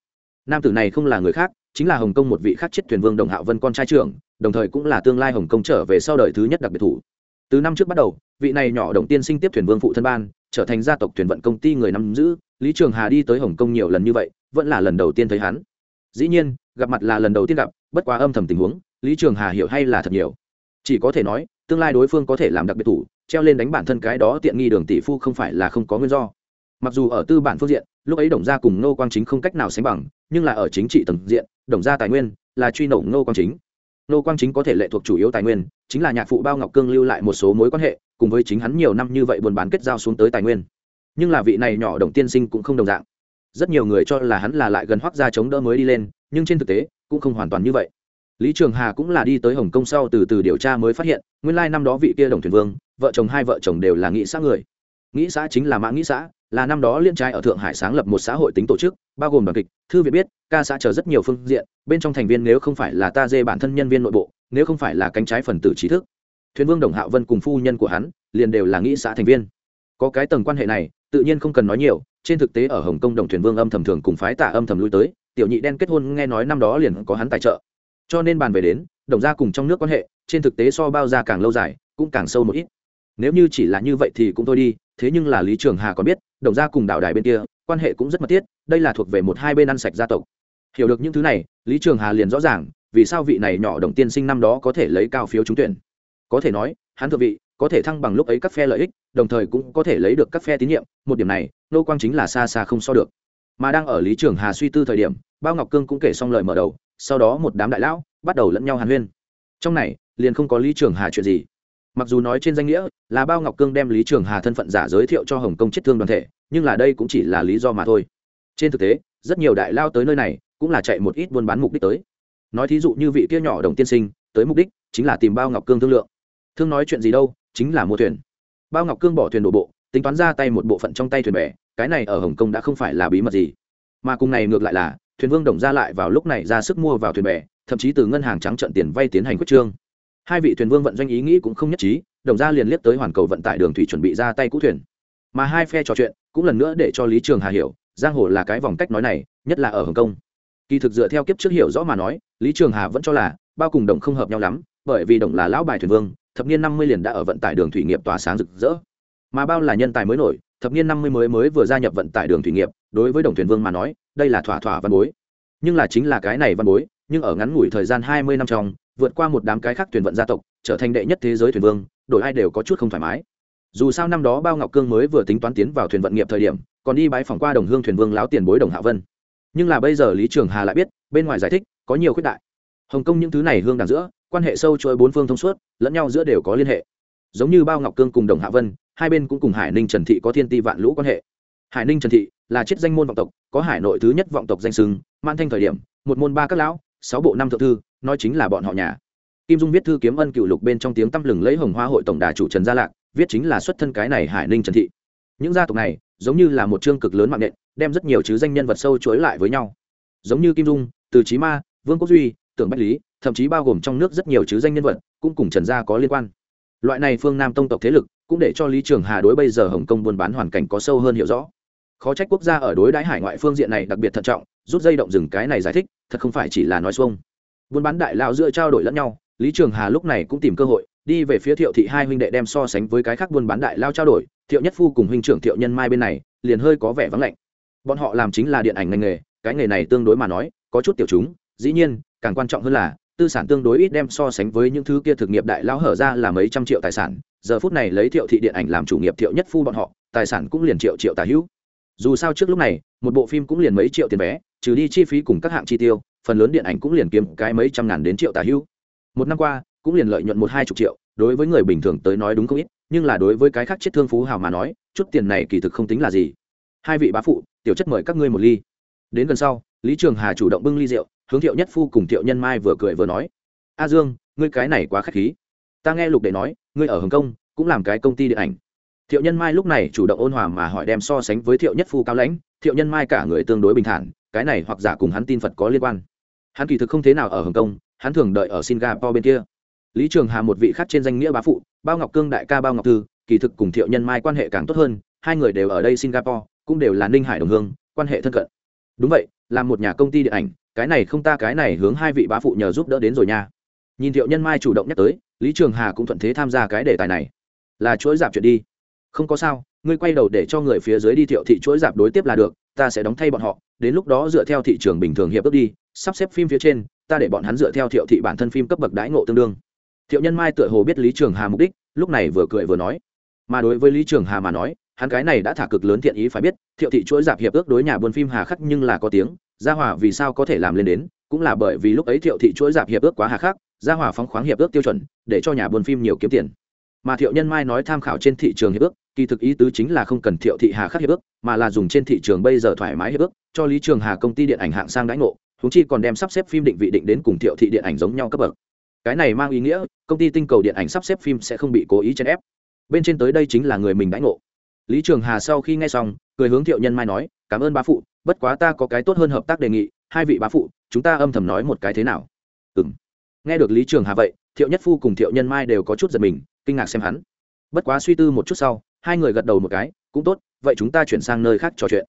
Nam tử này không là người khác, chính là hồng kông một vị khắc chết thuyền vương đồng hạo vân con trai trưởng đồng thời cũng là tương lai hồng kông trở về sau đời thứ nhất đặc biệt thủ. Từ năm trước bắt đầu, vị này nhỏ đồng tiên sinh tiếp thuyền vương phụ thân ban, trở thành gia tộc thuyền vận công ty người nắm giữ, lý trường hà đi tới hồng kông nhiều lần như vậy, vẫn là lần đầu tiên thấy hắn. Dĩ nhiên, gặp mặt là lần đầu tiên gặp, bất quá âm thầm tình huống, lý trường hà hiểu hay là thật nhiều. Chỉ có thể nói, tương lai đối phương có thể làm đặc biệt thủ, treo lên đánh bản thân cái đó tiện nghi đường tỷ phu không phải là không có nguyên do. Mặc dù ở tư bản phương diện, lúc ấy đồng gia cùng nô quang chính không cách nào sánh bằng, nhưng là ở chính trị tầng diện, đồng gia tài nguyên là truy nổ nô quang chính nô quang chính có thể lệ thuộc chủ yếu tài nguyên, chính là nhạc phụ bao ngọc cương lưu lại một số mối quan hệ, cùng với chính hắn nhiều năm như vậy buôn bán kết giao xuống tới tài nguyên. Nhưng là vị này nhỏ đồng tiên sinh cũng không đồng dạng. Rất nhiều người cho là hắn là lại gần hoác gia chống đỡ mới đi lên, nhưng trên thực tế, cũng không hoàn toàn như vậy. Lý trường hà cũng là đi tới hồng kông sau từ từ điều tra mới phát hiện, nguyên lai năm đó vị kia đồng thuyền vương, vợ chồng hai vợ chồng đều là nghị xác người nghĩ xã chính là mã nghĩ xã, là năm đó liên trai ở thượng hải sáng lập một xã hội tính tổ chức, bao gồm đoàn kịch, thư viện biết, ca xã chờ rất nhiều phương diện, bên trong thành viên nếu không phải là ta dê bản thân nhân viên nội bộ, nếu không phải là cánh trái phần tử trí thức. Thuyền vương đồng hạo vân cùng phu nhân của hắn, liền đều là nghĩ xã thành viên. Có cái tầng quan hệ này, tự nhiên không cần nói nhiều, trên thực tế ở hồng kông đồng thuyền vương âm thầm thường cùng phái tạ âm thầm lui tới, tiểu nhị đen kết hôn nghe nói năm đó liền có hắn tài trợ. Cho nên bàn về đến, đồng gia cùng trong nước quan hệ, trên thực tế so bao gia càng lâu dài, cũng càng sâu một ít. Nếu như chỉ là như vậy thì cũng thôi đi thế nhưng là lý trường hà còn biết, đồng gia cùng đạo đài bên kia, quan hệ cũng rất mật thiết, đây là thuộc về một hai bên ăn sạch gia tộc. Hiểu được những thứ này, lý trường hà liền rõ ràng, vì sao vị này nhỏ đồng tiên sinh năm đó có thể lấy cao phiếu trúng tuyển. Có thể nói, hắn thượng vị, có thể thăng bằng lúc ấy các phe lợi ích, đồng thời cũng có thể lấy được các phe tín nhiệm, một điểm này, nô quang chính là xa xa không so được. Mà đang ở lý trường hà suy tư thời điểm, bao ngọc cương cũng kể xong lời mở đầu, sau đó một đám đại lão bắt đầu lẫn nhau hàn huyên. Trong này, liền không có lý trường hà chuyện gì mặc dù nói trên danh nghĩa là bao ngọc cương đem lý trường hà thân phận giả giới thiệu cho hồng kông chết thương đoàn thể, nhưng là đây cũng chỉ là lý do mà thôi. Trên thực tế, rất nhiều đại lao tới nơi này cũng là chạy một ít buôn bán mục đích tới. Nói thí dụ như vị kia nhỏ đồng tiên sinh, tới mục đích chính là tìm bao ngọc cương thương lượng. Thương nói chuyện gì đâu, chính là mua thuyền. Bao ngọc cương bỏ thuyền đổ bộ, tính toán ra tay một bộ phận trong tay thuyền bè, cái này ở hồng kông đã không phải là bí mật gì. Mà cùng này ngược lại là, thuyền vương đồng ra lại vào lúc này ra sức mua vào thuyền bè, thậm chí từ ngân hàng trắng trận tiền vay tiến hành quyết trương hai vị thuyền vương vận doanh ý nghĩ cũng không nhất trí, đồng ra liền liếc tới hoàn cầu vận tải đường thủy chuẩn bị ra tay cũ thuyền. Mà hai phe trò chuyện cũng lần nữa để cho lý trường hà hiểu, giang hồ là cái vòng cách nói này, nhất là ở hồng kông. Kỳ thực dựa theo kiếp trước hiểu rõ mà nói, lý trường hà vẫn cho là bao cùng đồng không hợp nhau lắm, bởi vì đồng là lão bài thuyền vương, thập niên năm mươi liền đã ở vận tải đường thủy nghiệp tỏa sáng rực rỡ. Mà bao là nhân tài mới nổi, thập niên năm mươi mới mới vừa gia nhập vận tải đường thủy nghiệp, đối với đồng thuyền vương mà nói, đây là thỏa thỏa văn bối. Nhưng là chính là cái này văn bối, nhưng ở ngắn ngủi thời gian hai mươi năm trong vượt qua một đám cái khác thuyền vận gia tộc, trở thành đệ nhất thế giới thuyền vương, đổi ai đều có chút không thoải mái. Dù sao năm đó bao ngọc cương mới vừa tính toán tiến vào thuyền vận nghiệp thời điểm, còn đi bãi phòng qua đồng hương thuyền vương láo tiền bối đồng hạ vân. Nhưng là bây giờ lý trường hà lại biết, bên ngoài giải thích, có nhiều khuyết đại. Hồng kông những thứ này hương đằng giữa, quan hệ sâu chuỗi bốn phương thông suốt, lẫn nhau giữa đều có liên hệ. Giống như bao ngọc cương cùng đồng hạ vân, hai bên cũng cùng hải ninh trần thị có thiên ti vạn lũ quan hệ. Hải ninh trần thị là chiết danh môn vọng tộc, có hải nội thứ nhất vọng tộc danh sưng man thanh thời điểm, một môn ba các lão, sáu bộ năm thượng thư nói chính là bọn họ nhà. Kim dung viết thư kiếm ân cựu lục bên trong tiếng tăm lừng lấy hồng hoa hội tổng đà chủ trần gia lạc, viết chính là xuất thân cái này hải ninh trần thị. Những gia tộc này, giống như là một chương cực lớn mạng nện, đem rất nhiều chứ danh nhân vật sâu chuỗi lại với nhau. Giống như kim dung, từ trí ma, vương quốc duy, tưởng bách lý, thậm chí bao gồm trong nước rất nhiều chứ danh nhân vật, cũng cùng trần gia có liên quan. Loại này phương nam tông tộc thế lực, cũng để cho lý trường hà đối bây giờ hồng kông buôn bán hoàn cảnh có sâu hơn hiểu rõ. Khó trách quốc gia ở đối đãi hải ngoại phương diện này đặc biệt thận trọng, rút dây động rừng cái này giải thích, thật không phải chỉ là nói xuông buôn bán đại lao giữa trao đổi lẫn nhau, lý trường hà lúc này cũng tìm cơ hội, đi về phía thiệu thị hai huynh đệ đem so sánh với cái khác buôn bán đại lao trao đổi, thiệu nhất phu cùng huynh trưởng thiệu nhân mai bên này, liền hơi có vẻ vắng lạnh. Bọn họ làm chính là điện ảnh ngành nghề, cái nghề này tương đối mà nói, có chút tiểu chúng, dĩ nhiên, càng quan trọng hơn là, tư sản tương đối ít đem so sánh với những thứ kia thực nghiệp đại lao hở ra là mấy trăm triệu tài sản, giờ phút này lấy thiệu thị điện ảnh làm chủ nghiệp thiệu nhất phu bọn họ, tài sản cũng liền triệu triệu tài hữu. Dù sao trước lúc này, một bộ phim cũng liền mấy triệu tiền vé, trừ đi chi phí cùng các hạng chi tiêu phần lớn điện ảnh cũng liền kiếm cái mấy trăm ngàn đến triệu tà hữu một năm qua, cũng liền lợi nhuận một hai chục triệu, đối với người bình thường tới nói đúng không ít, nhưng là đối với cái khác chết thương phú hào mà nói, chút tiền này kỳ thực không tính là gì. Hai vị bá phụ, tiểu chất mời các ngươi một ly. Đến gần sau, lý trường hà chủ động bưng ly rượu, hướng thiệu nhất phu cùng thiệu nhân mai vừa cười vừa nói, a dương, ngươi cái này quá k h á c h khí. Ta nghe lục đệ nói, ngươi ở hồng kông, cũng làm cái công ty điện ảnh. Thiệu nhân mai lúc này chủ động ôn hòa mà hỏi đem so sánh với thiệu nhất phu cao lãnh, thiệu nhân mai cả người tương đối bình thản, cái này hoặc giả cùng hắn tin phật có liên quan hắn kỳ thực không thế nào ở hồng kông, hắn thường đợi ở singapore bên kia. lý trường hà một vị khác trên danh nghĩa bá phụ, bao ngọc cương đại ca bao ngọc thư, kỳ thực cùng thiệu nhân mai quan hệ càng tốt hơn, hai người đều ở đây singapore, cũng đều là ninh hải đồng hương, quan hệ thân cận. đúng vậy, là một nhà công ty điện ảnh, cái này không ta, cái này hướng hai vị bá phụ nhờ giúp đỡ đến rồi nha. nhìn thiệu nhân mai chủ động nhắc tới, lý trường hà cũng thuận thế tham gia cái đề tài này. là chuỗi giảm chuyện đi. không có sao, ngươi quay đầu để cho người phía dưới đi thiệu thị chuỗi giảm đối tiếp là được, ta sẽ đóng thay bọn họ, đến lúc đó dựa theo thị trường bình thường hiệp ước đi sắp xếp phim phía trên, ta để bọn hắn dựa theo thiệu thị bản thân phim cấp bậc đãi ngộ tương đương. Thiệu nhân mai tựa hồ biết lý trường hà mục đích, lúc này vừa cười vừa nói. Mà đối với lý trường hà mà nói, hắn cái này đã thả cực lớn thiện ý phải biết, thiệu thị chuỗi dạp hiệp ước đối nhà buôn phim hà khắc nhưng là có tiếng, gia hòa vì sao có thể làm lên đến, cũng là bởi vì lúc ấy thiệu thị chuỗi dạp hiệp ước quá hà khắc, gia hòa phóng khoáng hiệp ước tiêu chuẩn, để cho nhà buôn phim nhiều kiếm tiền. Mà thiệu nhân mai nói tham khảo trên thị trường hiệp ước, kỳ thực ý tứ chính là không cần thiệu thị hà khắc hiệp ước, mà là dùng trên thị trường bây giờ thoải mái hiệp ước, cho lý trường hà công ty điện ảnh hạng sang đãi ngộ huống chi còn đem sắp xếp phim định vị định đến cùng thiệu thị điện ảnh giống nhau cấp bậc. Cái này mang ý nghĩa, công ty tinh cầu điện ảnh sắp xếp phim sẽ không bị cố ý chèn ép. Bên trên tới đây chính là người mình đãi ngộ. Lý trường hà sau khi nghe xong, cười hướng thiệu nhân mai nói, cảm ơn bá phụ, bất quá ta có cái tốt hơn hợp tác đề nghị, hai vị bá phụ, chúng ta âm thầm nói một cái thế nào. Ừ m nghe được lý trường hà vậy, thiệu nhất phu cùng thiệu nhân mai đều có chút giật mình, kinh ngạc xem hắn. Bất quá suy tư một chút sau, hai người gật đầu một cái, cũng tốt, vậy chúng ta chuyển sang nơi khác trò chuyện.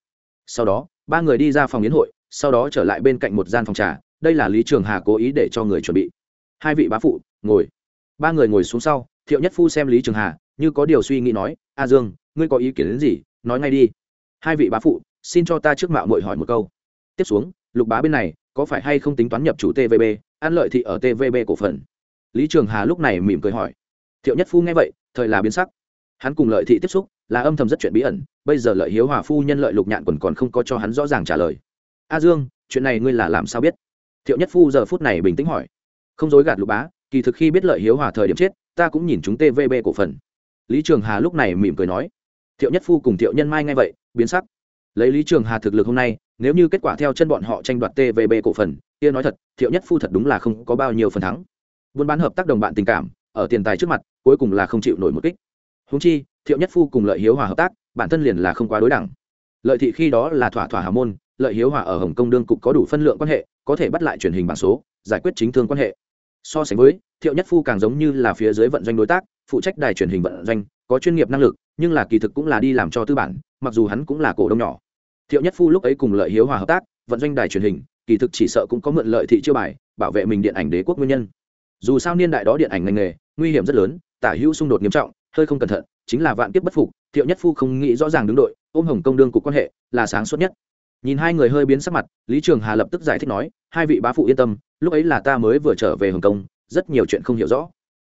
Sau đó, ba người đi ra phòng yến hội sau đó trở lại bên cạnh một gian phòng trà, đây là lý trường hà cố ý để cho người chuẩn bị. Hai vị bá phụ, ngồi. Ba người ngồi xuống sau, thiệu nhất phu xem lý trường hà, như có điều suy nghĩ nói, a dương, ngươi có ý kiến đến gì? Nói ngay đi. Hai vị bá phụ, xin cho ta trước mạo mội hỏi một câu. Tiếp xuống, lục bá bên này, có phải hay không tính toán nhập chủ tvb ăn lợi thị ở tvb cổ phần? Lý trường hà lúc này mỉm cười hỏi. Thiệu nhất phu nghe vậy, thời là biến sắc. Hắn cùng lợi thị tiếp xúc, là âm thầm rất chuyện bí ẩn, bây giờ lợi hiếu hòa phu nhân lợi lục nhạn còn còn không có cho hắn rõ ràng trả lời a dương, chuyện này ngươi là làm sao biết? Thiệu nhất phu giờ phút này bình tĩnh hỏi. Không dối gạt lục bá, kỳ thực khi biết lợi hiếu hòa thời điểm chết, ta cũng nhìn chúng tvb cổ phần. Lý trường hà lúc này mỉm cười nói. Thiệu nhất phu cùng thiệu nhân mai ngay vậy, biến sắc. Lấy lý trường hà thực lực hôm nay, nếu như kết quả theo chân bọn họ tranh đoạt tvb cổ phần, kia nói thật, thiệu nhất phu thật đúng là không có bao nhiêu phần thắng. Buôn bán hợp tác đồng bạn tình cảm, ở tiền tài trước mặt, cuối cùng là không chịu nổi một kích. Húng chi, thiệu nhất phu cùng lợi hiếu hòa hợp tác, bản thân liền là không quá đối đẳng. Lợi thị khi đó là thỏa thỏa hào môn lợi hiếu hòa ở hồng kông đương cục có đủ phân lượng quan hệ, có thể bắt lại truyền hình bản số, giải quyết chính thương quan hệ. So sánh với, thiệu nhất phu càng giống như là phía dưới vận doanh đối tác, phụ trách đài truyền hình vận doanh, có chuyên nghiệp năng lực, nhưng là kỳ thực cũng là đi làm cho tư bản, mặc dù hắn cũng là cổ đông nhỏ. Thiệu nhất phu lúc ấy cùng lợi hiếu hòa hợp tác, vận doanh đài truyền hình, kỳ thực chỉ sợ cũng có mượn lợi thị chiêu bài, bảo vệ mình điện ảnh đế quốc nguyên nhân. Dù sao niên đại đó điện ảnh ngành nghề, nguy hiểm rất lớn, tả hữu xung đột nghiêm trọng, hơi không cẩn thận, chính là vạn kiếp bất phục, thiệu nhất phu không nghĩ rõ ràng đứng đội, ôm hồng công đương cục quan hệ, là sáng suốt nhất nhìn hai người hơi biến sắc mặt, lý trường hà lập tức giải thích nói, hai vị bá phụ yên tâm, lúc ấy là ta mới vừa trở về hồng kông, rất nhiều chuyện không hiểu rõ.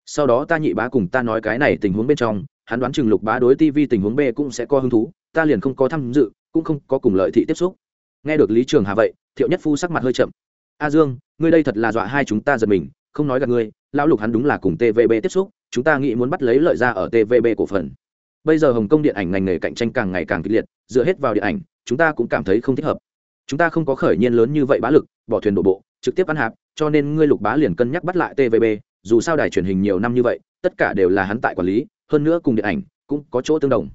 Sau đó ta nhị bá cùng ta nói cái này tình huống bên trong, hắn đoán chừng lục bá đối tv tình huống b cũng sẽ có hứng thú, ta liền không có tham dự, cũng không có cùng lợi thị tiếp xúc. Nghe được lý trường hà vậy, thiệu nhất phu sắc mặt hơi chậm. A dương, ngươi đây thật là dọa hai chúng ta giật mình, không nói gặp ngươi, lão lục hắn đúng là cùng tvb tiếp xúc, chúng ta nghĩ muốn bắt lấy lợi ra ở tvb cổ phần. Bây giờ hồng kông điện ảnh ngành nghề cạnh tranh càng ngày càng kịch liệt, dựa hết vào điện ảnh chúng ta cũng cảm thấy không thích hợp. Chúng ta không có khởi nhiên lớn như vậy bá lực, bỏ thuyền đổ bộ, trực tiếp ăn hạp, cho nên ngươi lục bá liền cân nhắc bắt lại tvb dù sao đài truyền hình nhiều năm như vậy, tất cả đều là hắn tại quản lý, hơn nữa cùng điện ảnh cũng có chỗ tương đồng.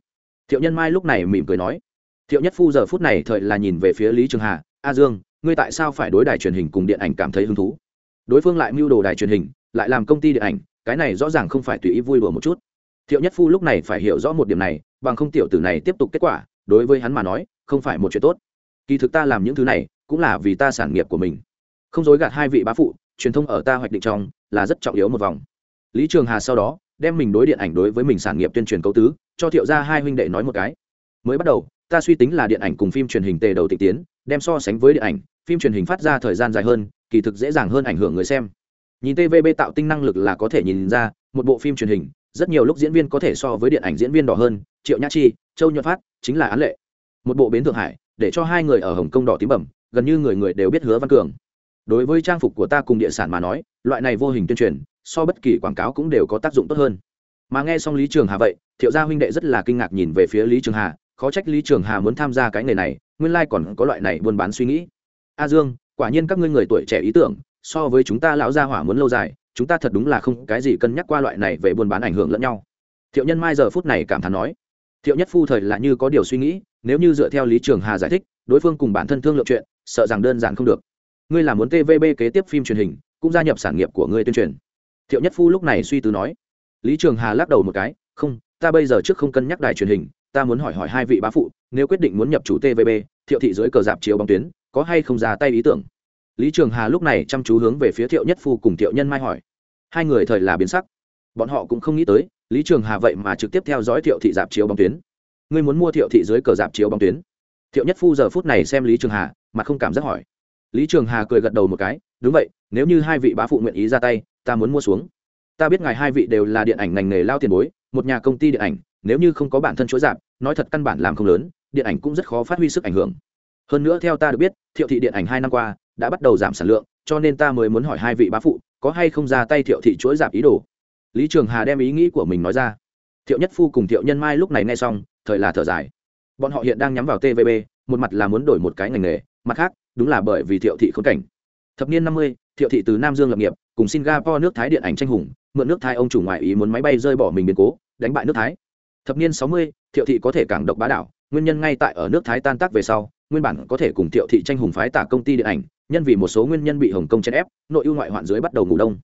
Thiệu nhân mai lúc này mỉm cười nói, thiệu nhất phu giờ phút này thời là nhìn về phía lý trường hà, a dương, ngươi tại sao phải đối đài truyền hình cùng điện ảnh cảm thấy hứng thú? Đối phương lại mưu đồ đài truyền hình, lại làm công ty điện ảnh, cái này rõ ràng không phải tùy ý vui đùa một chút. Thiệu nhất phu lúc này phải hiểu rõ một điểm này, bằng không tiểu tử này tiếp tục kết quả, đối với hắn mà nói không phải một chuyện tốt. Kỳ thực ta làm những thứ này cũng là vì ta sản nghiệp của mình. Không dối gạt hai vị bá phụ, truyền thông ở ta hoạch định trong là rất trọng yếu một vòng. Lý trường hà sau đó đem mình đối điện ảnh đối với mình sản nghiệp tuyên truyền cấu tứ, cho thiệu ra hai huynh đệ nói một cái. Mới bắt đầu, ta suy tính là điện ảnh cùng phim truyền hình tề đầu tịch tiến, đem so sánh với điện ảnh, phim truyền hình phát ra thời gian dài hơn, kỳ thực dễ dàng hơn ảnh hưởng người xem. Nhìn tvb tạo tinh năng lực là có thể nhìn ra, một bộ phim truyền hình, rất nhiều lúc diễn viên có thể so với điện ảnh diễn viên đỏ hơn, triệu nhã chi, châu nhuận phát, chính là án lệ một bộ bến thượng hải, để cho hai người ở hồng kông đỏ tím bẩm, gần như người người đều biết hứa văn cường. Đối với trang phục của ta cùng địa sản mà nói, loại này vô hình tuyên truyền, so bất kỳ quảng cáo cũng đều có tác dụng tốt hơn. Mà nghe xong lý trường hà vậy, thiệu gia huynh đệ rất là kinh ngạc nhìn về phía lý trường hà, khó trách lý trường hà muốn tham gia cái nghề này, nguyên lai còn có loại này buôn bán suy nghĩ. A dương, quả nhiên các ngươi người tuổi trẻ ý tưởng, so với chúng ta lão gia hỏa muốn lâu dài, chúng ta thật đúng là không cái gì cân nhắc qua loại này về buôn bán ảnh hưởng lẫn nhau. Thiệu nhân mai giờ phút này cảm thán nói thiệu nhất phu thời là như có điều suy nghĩ, nếu như dựa theo lý trường hà giải thích, đối phương cùng bản thân thương lượng chuyện, sợ rằng đơn giản không được. Ngươi là muốn tvb kế tiếp phim truyền hình, cũng gia nhập sản nghiệp của ngươi tuyên truyền. Thiệu nhất phu lúc này suy tư nói. Lý trường hà lắc đầu một cái, không, ta bây giờ trước không cân nhắc đài truyền hình, ta muốn hỏi hỏi hai vị bá phụ, nếu quyết định muốn nhập chủ tvb thiệu thị dưới cờ dạp chiếu bóng tuyến, có hay không ra tay ý tưởng? Lý trường hà lúc này chăm chú hướng về phía thiệu nhất phu cùng thiệu nhân mai hỏi. Hai người thời là biến sắc. Bọn họ cũng không nghĩ tới lý trường hà vậy mà trực tiếp theo dõi thiệu thị dạp chiếu bóng tuyến. Ngươi muốn mua thiệu thị dưới cờ dạp chiếu bóng tuyến? Thiệu nhất phu giờ phút này xem lý trường hà, mà không cảm giác hỏi. Lý trường hà cười gật đầu một cái, đúng vậy, nếu như hai vị bá phụ nguyện ý ra tay, ta muốn mua xuống. Ta biết ngài hai vị đều là điện ảnh ngành nghề lao tiền bối, một nhà công ty điện ảnh, nếu như không có bản thân chuỗi giảm nói thật căn bản làm không lớn, điện ảnh cũng rất khó phát huy sức ảnh hưởng. Hơn nữa theo ta được biết, thiệu thị điện ảnh hai năm qua đã bắt đầu giảm sản lượng, cho nên ta mới muốn hỏi hai vị bá phụ, có hay không ra tay thiệu thị chuỗi giảm ý đồ? Lý trường hà đem ý nghĩ của mình nói ra. Thiệu nhất phu cùng thiệu nhân mai lúc này nghe xong, thời là thở dài. Bọn họ hiện đang nhắm vào tvb một mặt là muốn đổi một cái ngành nghề, mặt khác, đúng là bởi vì thiệu thị khốn cảnh. Thập niên năm mươi, thiệu thị từ nam dương lập nghiệp, cùng singapore nước thái điện ảnh tranh hùng, mượn nước thái ông chủ ngoại ý muốn máy bay rơi bỏ mình biến cố, đánh bại nước thái. Thập niên sáu mươi, thiệu thị có thể cảng độc bá đảo, nguyên nhân ngay tại ở nước thái tan tác về sau, nguyên bản có thể cùng thiệu thị tranh hùng phái tả công ty điện ảnh, nhân vì một số nguyên nhân bị hồng kông chèn ép, nội ưu ngoại hoạn dưới bắt đầu ngủ đông.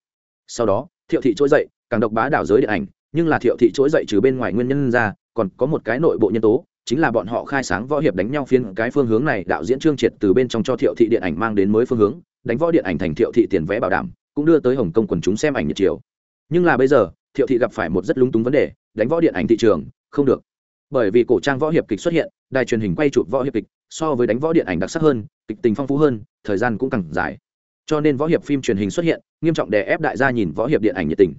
Sau đó, thiệu thị trỗi dậy càng độc bá đảo giới điện ảnh, nhưng là thiệu thị trỗi dậy trừ bên ngoài nguyên nhân ra, còn có một cái nội bộ nhân tố, chính là bọn họ khai sáng võ hiệp đánh nhau phiên cái phương hướng này, đạo diễn trương triệt từ bên trong cho thiệu thị điện ảnh mang đến mới phương hướng, đánh võ điện ảnh thành thiệu thị tiền vé bảo đảm, cũng đưa tới hồng kông quần chúng xem ảnh nhật chiều. Nhưng là bây giờ, thiệu thị gặp phải một rất lúng túng vấn đề, đánh võ điện ảnh thị trường, không được. Bởi vì cổ trang võ hiệp kịch xuất hiện, đài truyền hình quay chụp võ hiệp kịch, so với đánh võ điện ảnh đặc sắc hơn, kịch tình phong phú hơn, thời gian cũng càng dài. Cho nên võ hiệp phim truyền hình xuất hiện, nghiêm trọng đè ép đại gia nhìn võ hiệp điện ảnh nhiệt tình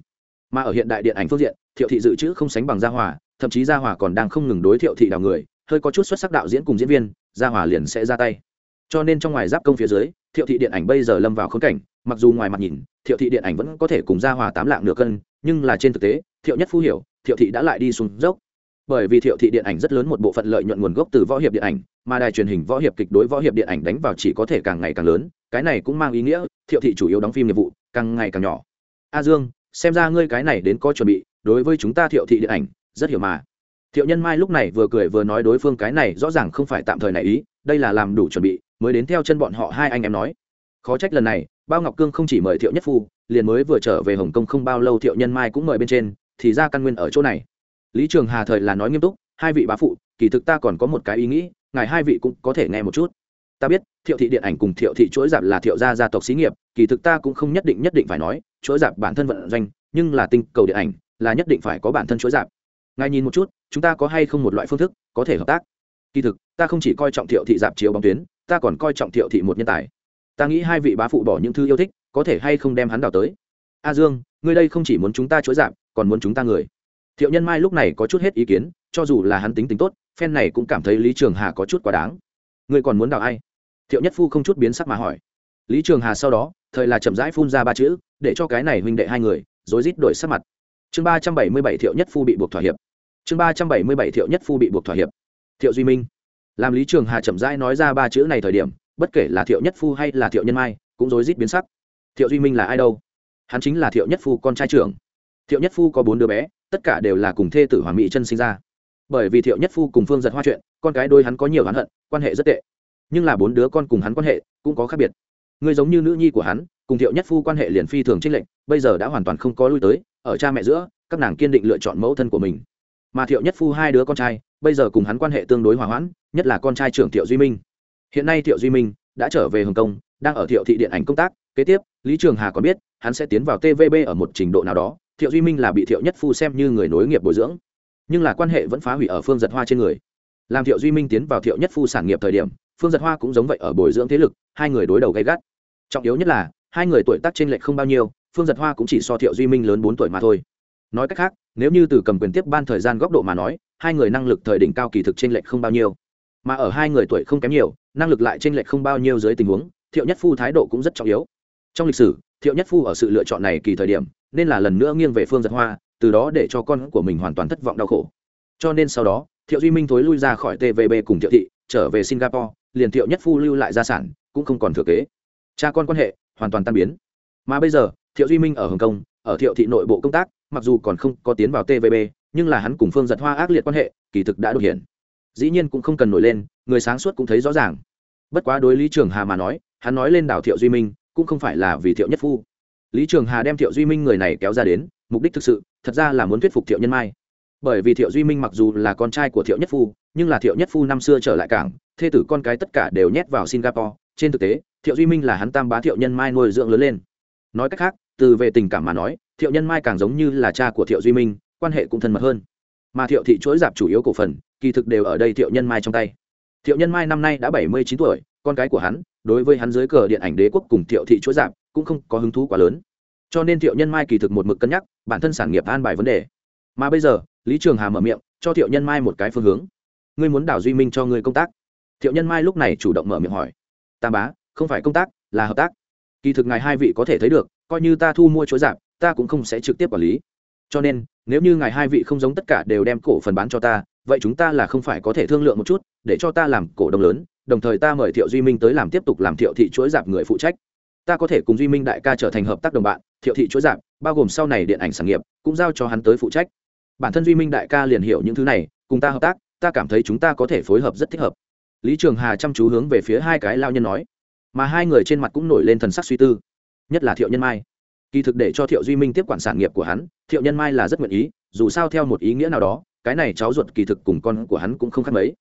mà ở hiện đại điện ảnh phương diện, thiệu thị dự trữ không sánh bằng gia hòa, thậm chí gia hòa còn đang không ngừng đối thiệu thị đào người, hơi có chút xuất sắc đạo diễn cùng diễn viên, gia hòa liền sẽ ra tay. Cho nên trong ngoài giáp công phía dưới, thiệu thị điện ảnh bây giờ lâm vào khốn cảnh, mặc dù ngoài mặt nhìn, thiệu thị điện ảnh vẫn có thể cùng gia hòa tám lạng nửa cân, nhưng là trên thực tế, thiệu nhất phu hiểu, thiệu thị đã lại đi xuống dốc. Bởi vì thiệu thị điện ảnh rất lớn một bộ phận lợi nhuận nguồn gốc từ võ hiệp điện ảnh, mà đài truyền hình võ hiệp kịch đối võ hiệp điện ảnh đánh vào chỉ có thể càng ngày càng lớn, cái này cũng mang ý nghĩa, thiệu thị chủ yếu đóng phim nghiệp vụ, càng ngày càng nhỏ. A dương xem ra ngươi cái này đến có chuẩn bị, đối với chúng ta thiệu thị điện ảnh, rất hiểu mà. Thiệu nhân mai lúc này vừa cười vừa nói đối phương cái này rõ ràng không phải tạm thời này ý, đây là làm đủ chuẩn bị, mới đến theo chân bọn họ hai anh em nói. Khó trách lần này, bao ngọc cương không chỉ mời thiệu nhất phu, liền mới vừa trở về hồng kông không bao lâu thiệu nhân mai cũng mời bên trên, thì ra căn nguyên ở chỗ này. Lý trường hà thời là nói nghiêm túc, hai vị bá phụ, kỳ thực ta còn có một cái ý nghĩ, ngài hai vị cũng có thể nghe một chút ta biết, thiệu thị điện ảnh cùng thiệu thị chuỗi dạp là thiệu gia gia tộc xí nghiệp, kỳ thực ta cũng không nhất định nhất định phải nói, chuỗi dạp bản thân vận doanh, nhưng là tinh cầu điện ảnh, là nhất định phải có bản thân chuỗi dạp. Ngài nhìn một chút, chúng ta có hay không một loại phương thức, có thể hợp tác? Kỳ thực, ta không chỉ coi trọng thiệu thị dạp chiếu bóng tuyến, ta còn coi trọng thiệu thị một nhân tài. Ta nghĩ hai vị bá phụ bỏ những thứ yêu thích, có thể hay không đem hắn đào tới? A dương, ngươi đây không chỉ muốn chúng ta chuỗi dạp, còn muốn chúng ta người. Thiệu nhân mai lúc này có chút hết ý kiến, cho dù là hắn tính tính tốt, phen này cũng cảm thấy lý trường hà có chút quá đáng. Ngươi còn muốn đào ai? Thiệu nhất phu không chút biến sắc mà hỏi. Lý trường hà sau đó, thời là chậm rãi phun ra ba chữ, để cho cái này huynh đệ hai người, rối rít đổi sắc mặt. Chương ba trăm bảy mươi bảy thiệu nhất phu bị buộc thỏa hiệp. Chương ba trăm bảy mươi bảy thiệu nhất phu bị buộc thỏa hiệp. Thiệu duy minh. Làm lý trường hà chậm rãi nói ra ba chữ này thời điểm, bất kể là thiệu nhất phu hay là thiệu nhân mai, cũng rối rít biến sắc. Thiệu duy minh là ai đâu? Hắn chính là thiệu nhất phu con trai trưởng. Thiệu nhất phu có bốn đứa bé, tất cả đều là cùng thê tử hoàng mỹ chân sinh ra. Bởi vì thiệu nhất phu cùng phương giật hoa chuyện, con cái đôi hắn có nhiều hắn hận, quan hệ rất tệ nhưng là bốn đứa con cùng hắn quan hệ cũng có khác biệt. Người giống như nữ nhi của hắn, cùng thiệu nhất phu quan hệ liền phi thường trích lệnh bây giờ đã hoàn toàn không có lui tới, ở cha mẹ giữa, các nàng kiên định lựa chọn mẫu thân của mình. Mà thiệu nhất phu hai đứa con trai, bây giờ cùng hắn quan hệ tương đối hòa hoãn, nhất là con trai trưởng thiệu duy minh. Hiện nay thiệu duy minh đã trở về hồng kông, đang ở thiệu thị điện ảnh công tác. Kế tiếp, lý trường hà còn biết, hắn sẽ tiến vào tvb ở một trình độ nào đó. Thiệu duy minh là bị thiệu nhất phu xem như người nối nghiệp bồi dưỡng, nhưng là quan hệ vẫn phá hủy ở phương giật hoa trên người. Làm thiệu duy minh tiến vào thiệu nhất phu sản nghiệp thời điểm phương giật hoa cũng giống vậy ở bồi dưỡng thế lực, hai người đối đầu gay gắt. Trọng yếu nhất là, hai người tuổi tác t r ê n lệch không bao nhiêu, phương giật hoa cũng chỉ so thiệu duy minh lớn bốn tuổi mà thôi. Nói cách khác, nếu như từ cầm quyền tiếp ban thời gian góc độ mà nói, hai người năng lực thời đỉnh cao kỳ thực t r ê n lệch không bao nhiêu. Mà ở hai người tuổi không kém nhiều, năng lực lại t r ê n lệch không bao nhiêu dưới tình huống, thiệu nhất phu thái độ cũng rất trọng yếu. Trong lịch sử, thiệu nhất phu ở sự lựa chọn này kỳ thời điểm, nên là lần nữa nghiêng về phương giật hoa, từ đó để cho con của mình hoàn toàn thất vọng đau khổ. Cho nên sau đó, thiệu duy minh thối lui ra khỏi tvb cùng thiệu thị, trở về singapore liền thiệu nhất phu lưu lại gia sản, cũng không còn thừa kế. Cha con quan hệ hoàn toàn tan biến. Mà bây giờ, thiệu duy minh ở hồng kông, ở thiệu thị nội bộ công tác, mặc dù còn không có tiến vào tvb nhưng là hắn cùng phương giật hoa ác liệt quan hệ, kỳ thực đã đột hiện. Dĩ nhiên cũng không cần nổi lên, người sáng suốt cũng thấy rõ ràng. Bất quá đối lý trường hà mà nói, hắn nói lên đảo thiệu duy minh, cũng không phải là vì thiệu nhất phu. Lý trường hà đem thiệu duy minh người này kéo ra đến, mục đích thực sự, thật ra là muốn thuyết phục thiệu nhân mai. Bởi vì thiệu duy minh mặc dù là con trai của thiệu nhất phu, nhưng là thiệu nhất phu năm xưa trở lại cảng thê tử con cái tất cả đều nhét vào singapore. Trên thực tế, thiệu duy minh là hắn tam bá thiệu nhân mai nuôi dưỡng lớn lên. Nói cách khác, từ về tình cảm mà nói, thiệu nhân mai càng giống như là cha của thiệu duy minh, quan hệ cũng thân mật hơn. Mà thiệu thị chuỗi dạp chủ yếu cổ phần, kỳ thực đều ở đây thiệu nhân mai trong tay. Thiệu nhân mai năm nay đã bảy mươi chín tuổi, con cái của hắn, đối với hắn dưới cờ điện ảnh đế quốc cùng thiệu thị chuỗi dạp cũng không có hứng thú quá lớn. Cho nên thiệu nhân mai kỳ thực một mực cân nhắc bản thân sản nghiệp an bài vấn đề. Mà bây giờ, lý trường hà mở miệng, cho thiệu nhân mai một cái phương hướng. Ngươi muốn đảo duy minh cho ngươi công tác thiệu nhân mai lúc này chủ động mở miệng hỏi tam bá không phải công tác là hợp tác. Kỳ thực ngài hai vị có thể thấy được coi như ta thu mua chuỗi giảm ta cũng không sẽ trực tiếp quản lý. Cho nên nếu như ngài hai vị không giống tất cả đều đem cổ phần bán cho ta vậy chúng ta là không phải có thể thương lượng một chút để cho ta làm cổ đông lớn đồng thời ta mời thiệu duy minh tới làm tiếp tục làm thiệu thị chuỗi giảm người phụ trách. Ta có thể cùng duy minh đại ca trở thành hợp tác đồng bạn thiệu thị chuỗi giảm, bao gồm sau này điện ảnh sản nghiệp cũng giao cho hắn tới phụ trách. Bản thân duy minh đại ca liền hiểu những thứ này cùng ta hợp tác ta cảm thấy chúng ta có thể phối hợp rất thích hợp lý trường hà chăm chú hướng về phía hai cái lao nhân nói. Mà hai người trên mặt cũng nổi lên thần sắc suy tư. Nhất là thiệu nhân mai. Kỳ thực để cho thiệu duy minh tiếp quản sản nghiệp của hắn, thiệu nhân mai là rất nguyện ý, dù sao theo một ý nghĩa nào đó, cái này cháu ruột kỳ thực cùng con của hắn cũng không khác mấy.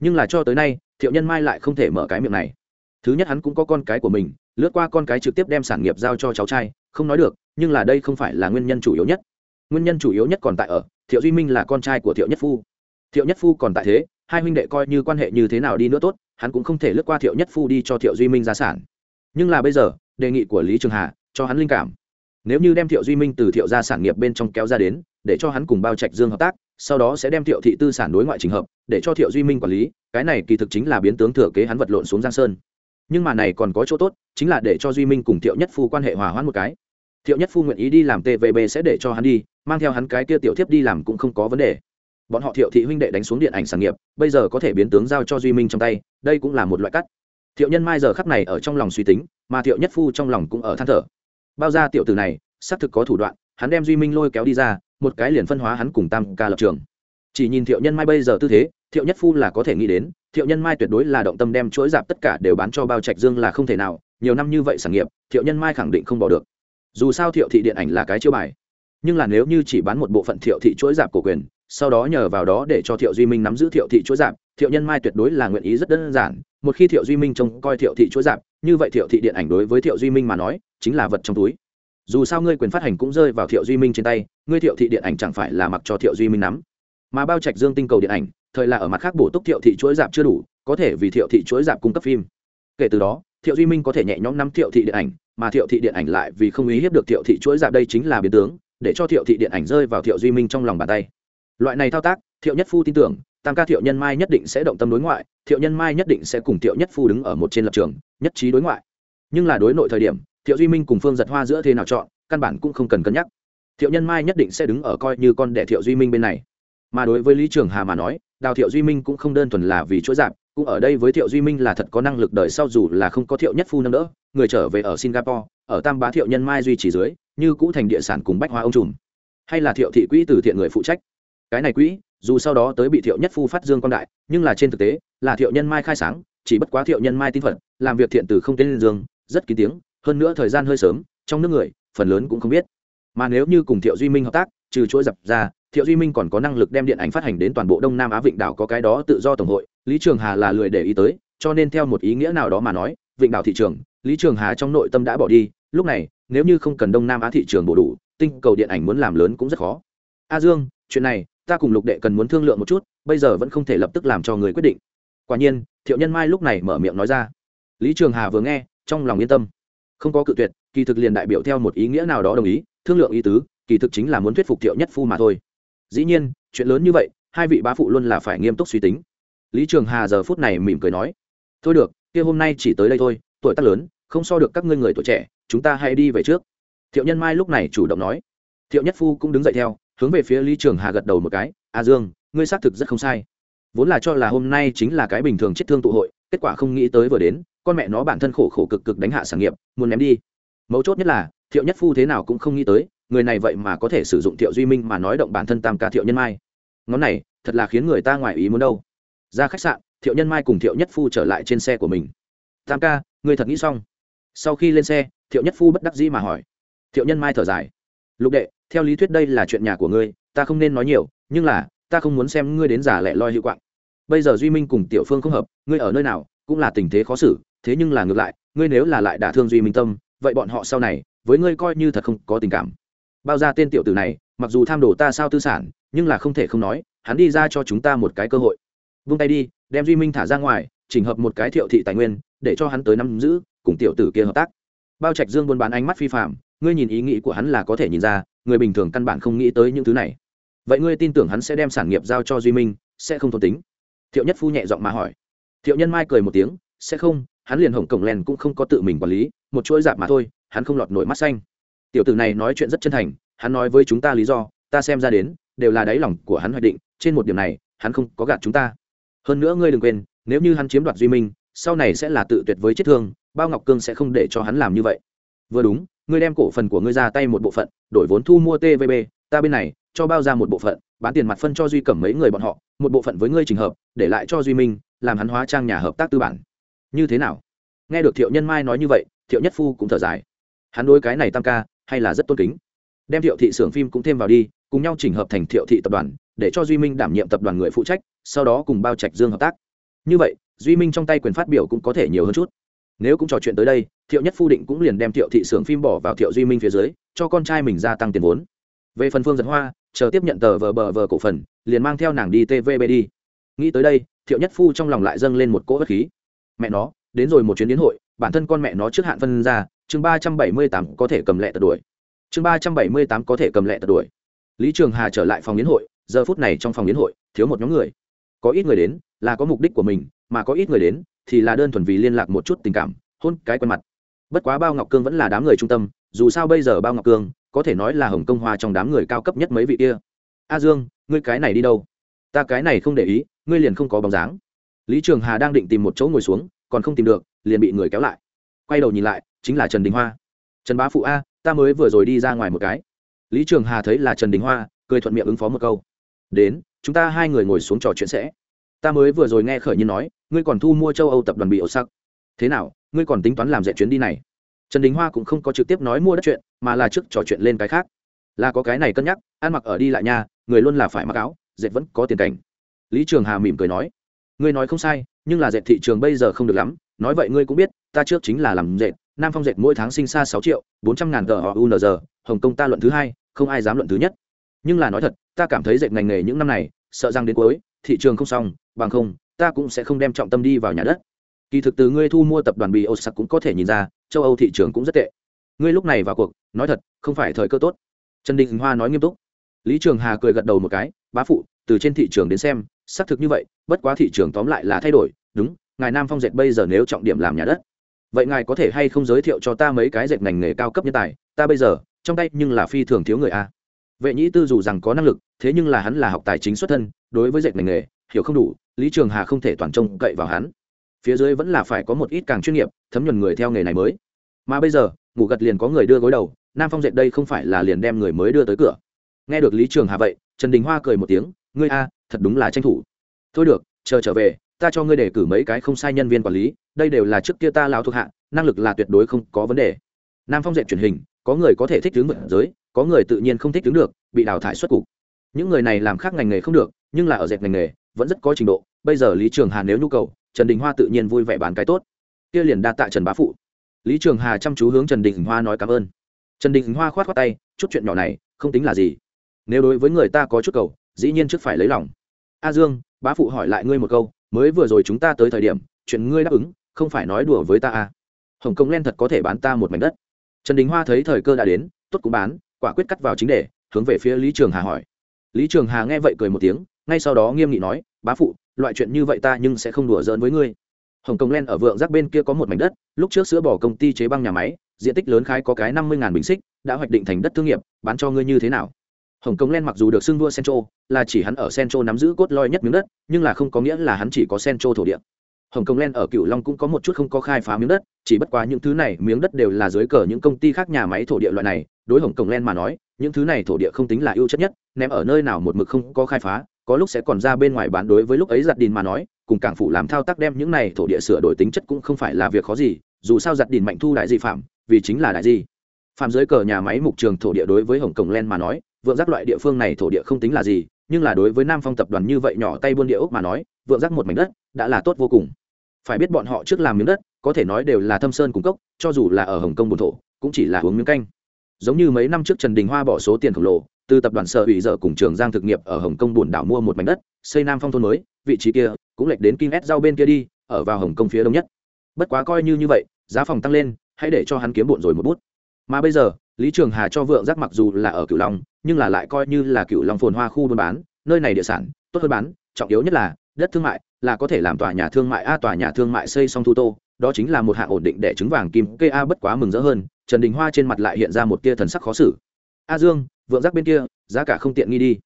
Nhưng là cho tới nay, thiệu nhân mai lại không thể mở cái miệng này. Thứ nhất hắn cũng có con cái của mình, lướt qua con cái trực tiếp đem sản nghiệp giao cho cháu trai, không nói được, nhưng là đây không phải là nguyên nhân chủ yếu nhất. Nguyên nhân chủ yếu nhất còn tại ở, thiệu duy minh là con trai của thiệu nhất phu. Thiệu nhất phu còn tại thế hai huynh đệ coi như quan hệ như thế nào đi nữa tốt, hắn cũng không thể lướt qua thiệu nhất phu đi cho thiệu duy minh gia sản. Nhưng là bây giờ, đề nghị của lý trường hà, cho hắn linh cảm. Nếu như đem thiệu duy minh từ thiệu gia sản nghiệp bên trong kéo ra đến, để cho hắn cùng bao trạch dương hợp tác, sau đó sẽ đem thiệu thị tư sản đối ngoại trình hợp, để cho thiệu duy minh quản lý, cái này kỳ thực chính là biến tướng thừa kế hắn vật lộn xuống giang sơn. Nhưng mà này còn có chỗ tốt, chính là để cho duy minh cùng thiệu nhất phu quan hệ hòa hoãn một cái. Thiệu nhất phu nguyện ý đi làm tvb sẽ để cho hắn đi, mang theo hắn cái kia tiểu thiếp đi làm cũng không có vấn đề bọn họ thiệu thị huynh đệ đánh xuống điện ảnh sản nghiệp, bây giờ có thể biến tướng giao cho duy minh trong tay, đây cũng là một loại cắt. Thiệu nhân mai giờ khắc này ở trong lòng suy tính, mà thiệu nhất phu trong lòng cũng ở than thở. Bao ra tiểu tử này, xác thực có thủ đoạn, hắn đem duy minh lôi kéo đi ra, một cái liền phân hóa hắn cùng tam ca lập trường. Chỉ nhìn thiệu nhân mai bây giờ tư thế, thiệu nhất phu là có thể nghĩ đến, thiệu nhân mai tuyệt đối là động tâm đem chuỗi dạp tất cả đều bán cho bao trạch dương là không thể nào, nhiều năm như vậy sản nghiệp, thiệu nhân mai khẳng định không bỏ được. Dù sao thiệu thị điện ảnh là cái chiêu bài, nhưng là nếu như chỉ bán một bộ phận thiệu thị chuỗi dạp cổ quyền sau đó nhờ vào đó để cho thiệu duy minh nắm giữ thiệu thị chuỗi giảm thiệu nhân mai tuyệt đối là nguyện ý rất đơn giản một khi thiệu duy minh trông coi thiệu thị chuỗi giảm như vậy thiệu thị điện ảnh đối với thiệu duy minh mà nói chính là vật trong túi dù sao ngươi quyền phát hành cũng rơi vào thiệu duy minh trên tay ngươi thiệu thị điện ảnh chẳng phải là mặc cho thiệu duy minh nắm mà bao trạch dương tinh cầu điện ảnh thời là ở mặt khác bổ túc thiệu thị chuỗi dạp chưa đủ có thể vì thiệu thị chuỗi dạp cung cấp phim kể từ đó thiệu duy minh có thể nhẹ nhõm nắm thiệu thị điện ảnh mà thiệu thị điện ảnh lại vì không ý hiếp được thiệu thị chuỗi dạp đây chính là biến tướng để cho thiệu thị điện ảnh rơi vào thiệu duy minh trong lòng bàn tay loại này thao tác, thiệu nhất phu tin tưởng, tam ca thiệu nhân mai nhất định sẽ động tâm đối ngoại, thiệu nhân mai nhất định sẽ cùng thiệu nhất phu đứng ở một trên lập trường, nhất trí đối ngoại. Nhưng là đối nội thời điểm, thiệu duy minh cùng phương giật hoa giữa thế nào chọn, căn bản cũng không cần cân nhắc. Thiệu nhân mai nhất định sẽ đứng ở coi như con đẻ thiệu duy minh bên này. Mà đối với lý trường hà mà nói, đào thiệu duy minh cũng không đơn thuần là vì chỗ giảm, cũng ở đây với thiệu duy minh là thật có năng lực đợi sau dù là không có thiệu nhất phu nâng đỡ, người trở về ở singapore, ở tam bá thiệu nhân mai duy trì dưới, như cũ thành địa sản cùng bách hoa ông trùm. Hay là thiệu thị quỹ từ thiện người phụ trách cái này quỹ, dù sau đó tới bị thiệu nhất phu phát dương quan đại, nhưng là trên thực tế, là thiệu nhân mai khai sáng, chỉ bất quá thiệu nhân mai tin phật, làm việc thiện từ không tên dương rất kín tiếng, hơn nữa thời gian hơi sớm, trong nước người, phần lớn cũng không biết. Mà nếu như cùng thiệu duy minh hợp tác, trừ chuỗi dập ra, thiệu duy minh còn có năng lực đem điện ảnh phát hành đến toàn bộ đông nam á vịnh đảo có cái đó tự do tổng hội, lý trường hà là lười để ý tới, cho nên theo một ý nghĩa nào đó mà nói, vịnh đảo thị trường, lý trường hà trong nội tâm đã bỏ đi, lúc này, nếu như không cần đông nam á thị trường bổ đủ, tinh cầu điện ảnh muốn làm lớn cũng rất khó. A dương, chuyện này ta cùng lục đệ cần muốn thương lượng một chút, bây giờ vẫn không thể lập tức làm cho người quyết định. Quả nhiên, thiệu nhân mai lúc này mở miệng nói ra. Lý trường hà vừa nghe, trong lòng yên tâm. Không có cự tuyệt, kỳ thực liền đại biểu theo một ý nghĩa nào đó đồng ý, thương lượng ý tứ, kỳ thực chính là muốn thuyết phục thiệu nhất phu mà thôi. Dĩ nhiên, chuyện lớn như vậy, hai vị bá phụ luôn là phải nghiêm túc suy tính. Lý trường hà giờ phút này mỉm cười nói. Thôi được, kia hôm nay chỉ tới đây thôi, tuổi tác lớn, không so được các ngươi người tuổi trẻ, chúng ta hãy đi về trước. Thiệu nhân mai lúc này chủ động nói. Thiệu nhất phu cũng đứng dậy theo hướng về phía lý trường hà gật đầu một cái, a dương, ngươi xác thực rất không sai. Vốn là cho là hôm nay chính là cái bình thường chết thương tụ hội, kết quả không nghĩ tới vừa đến, con mẹ nó bản thân khổ khổ cực cực đánh hạ sản nghiệp, muốn ném đi. Mấu chốt nhất là, thiệu nhất phu thế nào cũng không nghĩ tới, người này vậy mà có thể sử dụng thiệu duy minh mà nói động bản thân tam ca thiệu nhân mai. Ngón này, thật là khiến người ta ngoài ý muốn đâu. Ra khách sạn, thiệu nhân mai cùng thiệu nhất phu trở lại trên xe của mình. Tam ca người thật nghĩ xong? Sau khi lên xe, thiệu nhất phu bất đắc dĩ mà hỏi. Thiệu nhân mai thở dài lục đệ, theo lý thuyết đây là chuyện nhà của ngươi, ta không nên nói nhiều, nhưng là, ta không muốn xem ngươi đến giả lẹ loi hiệu quạng. Bây giờ duy minh cùng tiểu phương không hợp, ngươi ở nơi nào, cũng là tình thế khó xử, thế nhưng là ngược lại, ngươi nếu là lại đả thương duy minh tâm, vậy bọn họ sau này, với ngươi coi như thật không có tình cảm. Bao ra tên tiểu tử này, mặc dù tham đồ ta sao tư sản, nhưng là không thể không nói, hắn đi ra cho chúng ta một cái cơ hội. Vung tay đi, đem duy minh thả ra ngoài, chỉnh hợp một cái thiệu thị tài nguyên, để cho hắn tới năm giữ, cùng tiểu tử kia hợp tác. Bao trạch dương buôn bán ánh mắt phi phạm ngươi nhìn ý nghĩ của hắn là có thể nhìn ra, người bình thường căn bản không nghĩ tới những thứ này. Vậy ngươi tin tưởng hắn sẽ đem sản nghiệp giao cho duy minh, sẽ không thôn tính? Thiệu nhất phu nhẹ giọng mà hỏi. Thiệu nhân mai cười một tiếng, sẽ không, hắn liền hồng cổng len cũng không có tự mình quản lý, một chuỗi dạp mà thôi, hắn không lọt nổi mắt xanh. Tiểu tử này nói chuyện rất chân thành, hắn nói với chúng ta lý do, ta xem ra đến, đều là đáy lòng của hắn hoạch định, trên một điểm này, hắn không có gạt chúng ta. Hơn nữa ngươi đừng quên, nếu như hắn chiếm đoạt duy minh, sau này sẽ là tự tuyệt với chết thương, bao ngọc cương sẽ không để cho hắn làm như vậy. Vừa đúng ngươi đem cổ phần của ngươi ra tay một bộ phận, đổi vốn thu mua tvb ta bên này, cho bao ra một bộ phận, bán tiền mặt phân cho duy cẩm mấy người bọn họ, một bộ phận với ngươi trình hợp, để lại cho duy minh, làm hắn hóa trang nhà hợp tác tư bản. Như thế nào? Nghe được thiệu nhân mai nói như vậy, thiệu nhất phu cũng thở dài. Hắn đối cái này tam ca, hay là rất tôn kính. Đem thiệu thị xưởng phim cũng thêm vào đi, cùng nhau chỉnh hợp thành thiệu thị tập đoàn, để cho duy minh đảm nhiệm tập đoàn người phụ trách, sau đó cùng bao trạch dương hợp tác. Như vậy, duy minh trong tay quyền phát biểu cũng có thể nhiều hơn chút nếu cũng trò chuyện tới đây, thiệu nhất phu định cũng liền đem thiệu thị xưởng phim bỏ vào thiệu duy minh phía dưới, cho con trai mình gia tăng tiền vốn. Về phần phương giật hoa, chờ tiếp nhận tờ vờ bờ vờ cổ phần, liền mang theo nàng đi tvb đi. Nghĩ tới đây, thiệu nhất phu trong lòng lại dâng lên một cỗ bất khí. Mẹ nó, đến rồi một chuyến đến hội, bản thân con mẹ nó trước hạn phân ra, chương ba trăm bảy mươi tám có thể cầm lẹ tật đuổi. Chương ba trăm bảy mươi tám có thể cầm lẹ tật đuổi. Lý trường hà trở lại phòng đến hội, giờ phút này trong phòng đến hội, thiếu một nhóm người. Có ít người đến, là có mục đích của mình mà có ít người đến, thì là đơn thuần vì liên lạc một chút tình cảm, hôn cái quen mặt. Bất quá bao ngọc cương vẫn là đám người trung tâm, dù sao bây giờ bao ngọc cương, có thể nói là hồng công hoa trong đám người cao cấp nhất mấy vị kia. A dương, ngươi cái này đi đâu? Ta cái này không để ý, ngươi liền không có bóng dáng. Lý trường hà đang định tìm một chỗ ngồi xuống, còn không tìm được, liền bị người kéo lại. Quay đầu nhìn lại, chính là trần đình hoa. Trần bá phụ a, ta mới vừa rồi đi ra ngoài một cái. Lý trường hà thấy là trần đình hoa, cười thuận miệng ứng phó một câu. Đến, chúng ta hai người ngồi xuống trò chuyện sẽ ta mới vừa rồi nghe khởi nhiên nói, ngươi còn thu mua châu âu tập đoàn bị ổ sắc thế nào, ngươi còn tính toán làm dẹp chuyến đi này? Trần đình hoa cũng không có trực tiếp nói mua đất chuyện, mà là trước trò chuyện lên cái khác. Là có cái này cân nhắc, ăn mặc ở đi lại nhà, người luôn là phải mặc áo dệt vẫn có tiền cảnh. Lý trường hà mỉm cười nói, ngươi nói không sai, nhưng là dệt thị trường bây giờ không được lắm, nói vậy ngươi cũng biết, ta trước chính là làm dệt nam phong dệt mỗi tháng sinh xa sáu triệu bốn trăm ngàn tờ họ unz hồng kông ta luận thứ hai, không ai dám luận thứ nhất. Nhưng là nói thật, ta cảm thấy dệt ngành nghề những năm này, sợ rằng đến cuối, thị trường không xong bằng không, ta cũng sẽ không đem trọng tâm đi vào nhà đất. Kỳ thực từ ngươi thu mua tập đoàn bị ô sặc cũng có thể nhìn ra, châu âu thị trường cũng rất tệ. Ngươi lúc này vào cuộc, nói thật, không phải thời cơ tốt. Trần đình hoa nói nghiêm túc. Lý trường hà cười gật đầu một cái, bá phụ, từ trên thị trường đến xem, xác thực như vậy, bất quá thị trường tóm lại là thay đổi, đúng, ngài nam phong dệt bây giờ nếu trọng điểm làm nhà đất, vậy ngài có thể hay không giới thiệu cho ta mấy cái dệt ngành nghề cao cấp nhân tài? Ta bây giờ, trong tay nhưng là phi thường thiếu người a vệ nhĩ tư dù rằng có năng lực, thế nhưng là hắn là học tài chính xuất thân, đối với dệt ngành nghề, hiểu không đủ, lý trường hà không thể toàn trông cậy vào hắn. Phía dưới vẫn là phải có một ít càng chuyên nghiệp, thấm nhuần người theo nghề này mới. Mà bây giờ, ngủ gật liền có người đưa gối đầu, nam phong dệt đây không phải là liền đem người mới đưa tới cửa. Nghe được lý trường hà vậy, trần đình hoa cười một tiếng, ngươi a, thật đúng là tranh thủ. Thôi được, chờ trở về, ta cho ngươi để cử mấy cái không sai nhân viên quản lý, đây đều là trước kia ta lao thuộc hạ, năng lực là tuyệt đối không có vấn đề. Nam phong dệt truyền hình, có người có thể thích ứng vận giới có người tự nhiên không thích đứng được, bị đào thải xuất cục. Những người này làm khác ngành nghề không được, nhưng là ở dẹp ngành nghề, vẫn rất có trình độ. Bây giờ lý trường hà nếu nhu cầu, trần đình hoa tự nhiên vui vẻ bán cái tốt. Kia liền đa tạ trần bá phụ. Lý trường hà chăm chú hướng trần đình hoa nói cảm ơn. Trần đình hoa khoát khoát tay, chút chuyện nhỏ này, không tính là gì. Nếu đối với người ta có chút cầu, dĩ nhiên trước phải lấy lòng. A dương, bá phụ hỏi lại ngươi một câu, mới vừa rồi chúng ta tới thời điểm, chuyện ngươi đáp ứng, không phải nói đùa với ta à? Hồng kông len thật có thể bán ta một mảnh đất. Trần đình hoa thấy thời cơ đã đến, tốt cũng bán quả quyết cắt vào chính đề, hướng về phía lý trường hà hỏi. Lý trường hà nghe vậy cười một tiếng, ngay sau đó nghiêm nghị nói, bá phụ, loại chuyện như vậy ta nhưng sẽ không đùa giỡn với ngươi. Hồng kông len ở vượng giác bên kia có một mảnh đất, lúc trước sữa bỏ công ty chế băng nhà máy, diện tích lớn khái có cái năm mươi bình xích, đã hoạch định thành đất thương nghiệp, bán cho ngươi như thế nào? Hồng kông len mặc dù được xưng đua centro là chỉ hắn ở centro nắm giữ cốt lõi nhất miếng đất, nhưng là không có nghĩa là hắn chỉ có centro thổ địa hồng kông len ở Cửu long cũng có một chút không có khai phá miếng đất, chỉ bất quá những thứ này miếng đất đều là dưới cờ những công ty khác nhà máy thổ địa loại này. Đối hồng kông len mà nói, những thứ này thổ địa không tính là ưu chất nhất, ném ở nơi nào một mực không có khai phá, có lúc sẽ còn ra bên ngoài bán đối với lúc ấy giặt đình mà nói, cùng cảng phủ làm thao tác đem những này thổ địa sửa đổi tính chất cũng không phải là việc khó gì, dù sao giặt đình mạnh thu đại di phạm, vì chính là đại di phạm dưới cờ nhà máy mục trường thổ địa đối với hồng kông len mà nói, vượng giác loại địa phương này thổ địa không tính là gì, nhưng là đối với nam phong tập đoàn như vậy nhỏ tay buôn địa ốc mà nói, vượng giác một mảnh đất, đã là tốt vô cùng phải biết bọn họ trước làm miếng đất có thể nói đều là thâm sơn cung cấp, cho dù là ở hồng kông bồn thổ cũng chỉ là uống miếng canh. Giống như mấy năm trước trần đình hoa bỏ số tiền khổng lồ từ tập đoàn sở ủy dở cùng trường giang thực nghiệp ở hồng kông bồn đảo mua một mảnh đất xây nam phong thôn mới vị trí kia cũng lệch đến kim S giao bên kia đi ở vào hồng kông phía đông nhất. Bất quá coi như như vậy giá phòng tăng lên hãy để cho hắn kiếm bộn rồi một bút. Mà bây giờ lý trường hà cho vượng giác mặc dù là ở cửu long nhưng là lại coi như là cửu long phồn hoa khu buôn bán nơi này địa sản tốt hơn bán trọng yếu nhất là đất thương mại là có thể làm tòa nhà thương mại a, tòa nhà thương mại xây xong thu tô, đó chính là một hạng ổn định để trứng vàng kim cây a bất quá mừng rỡ hơn, trần đình hoa trên mặt lại hiện ra một tia thần sắc khó xử. A dương, vượng giác bên kia, giá cả không tiện nghi đi.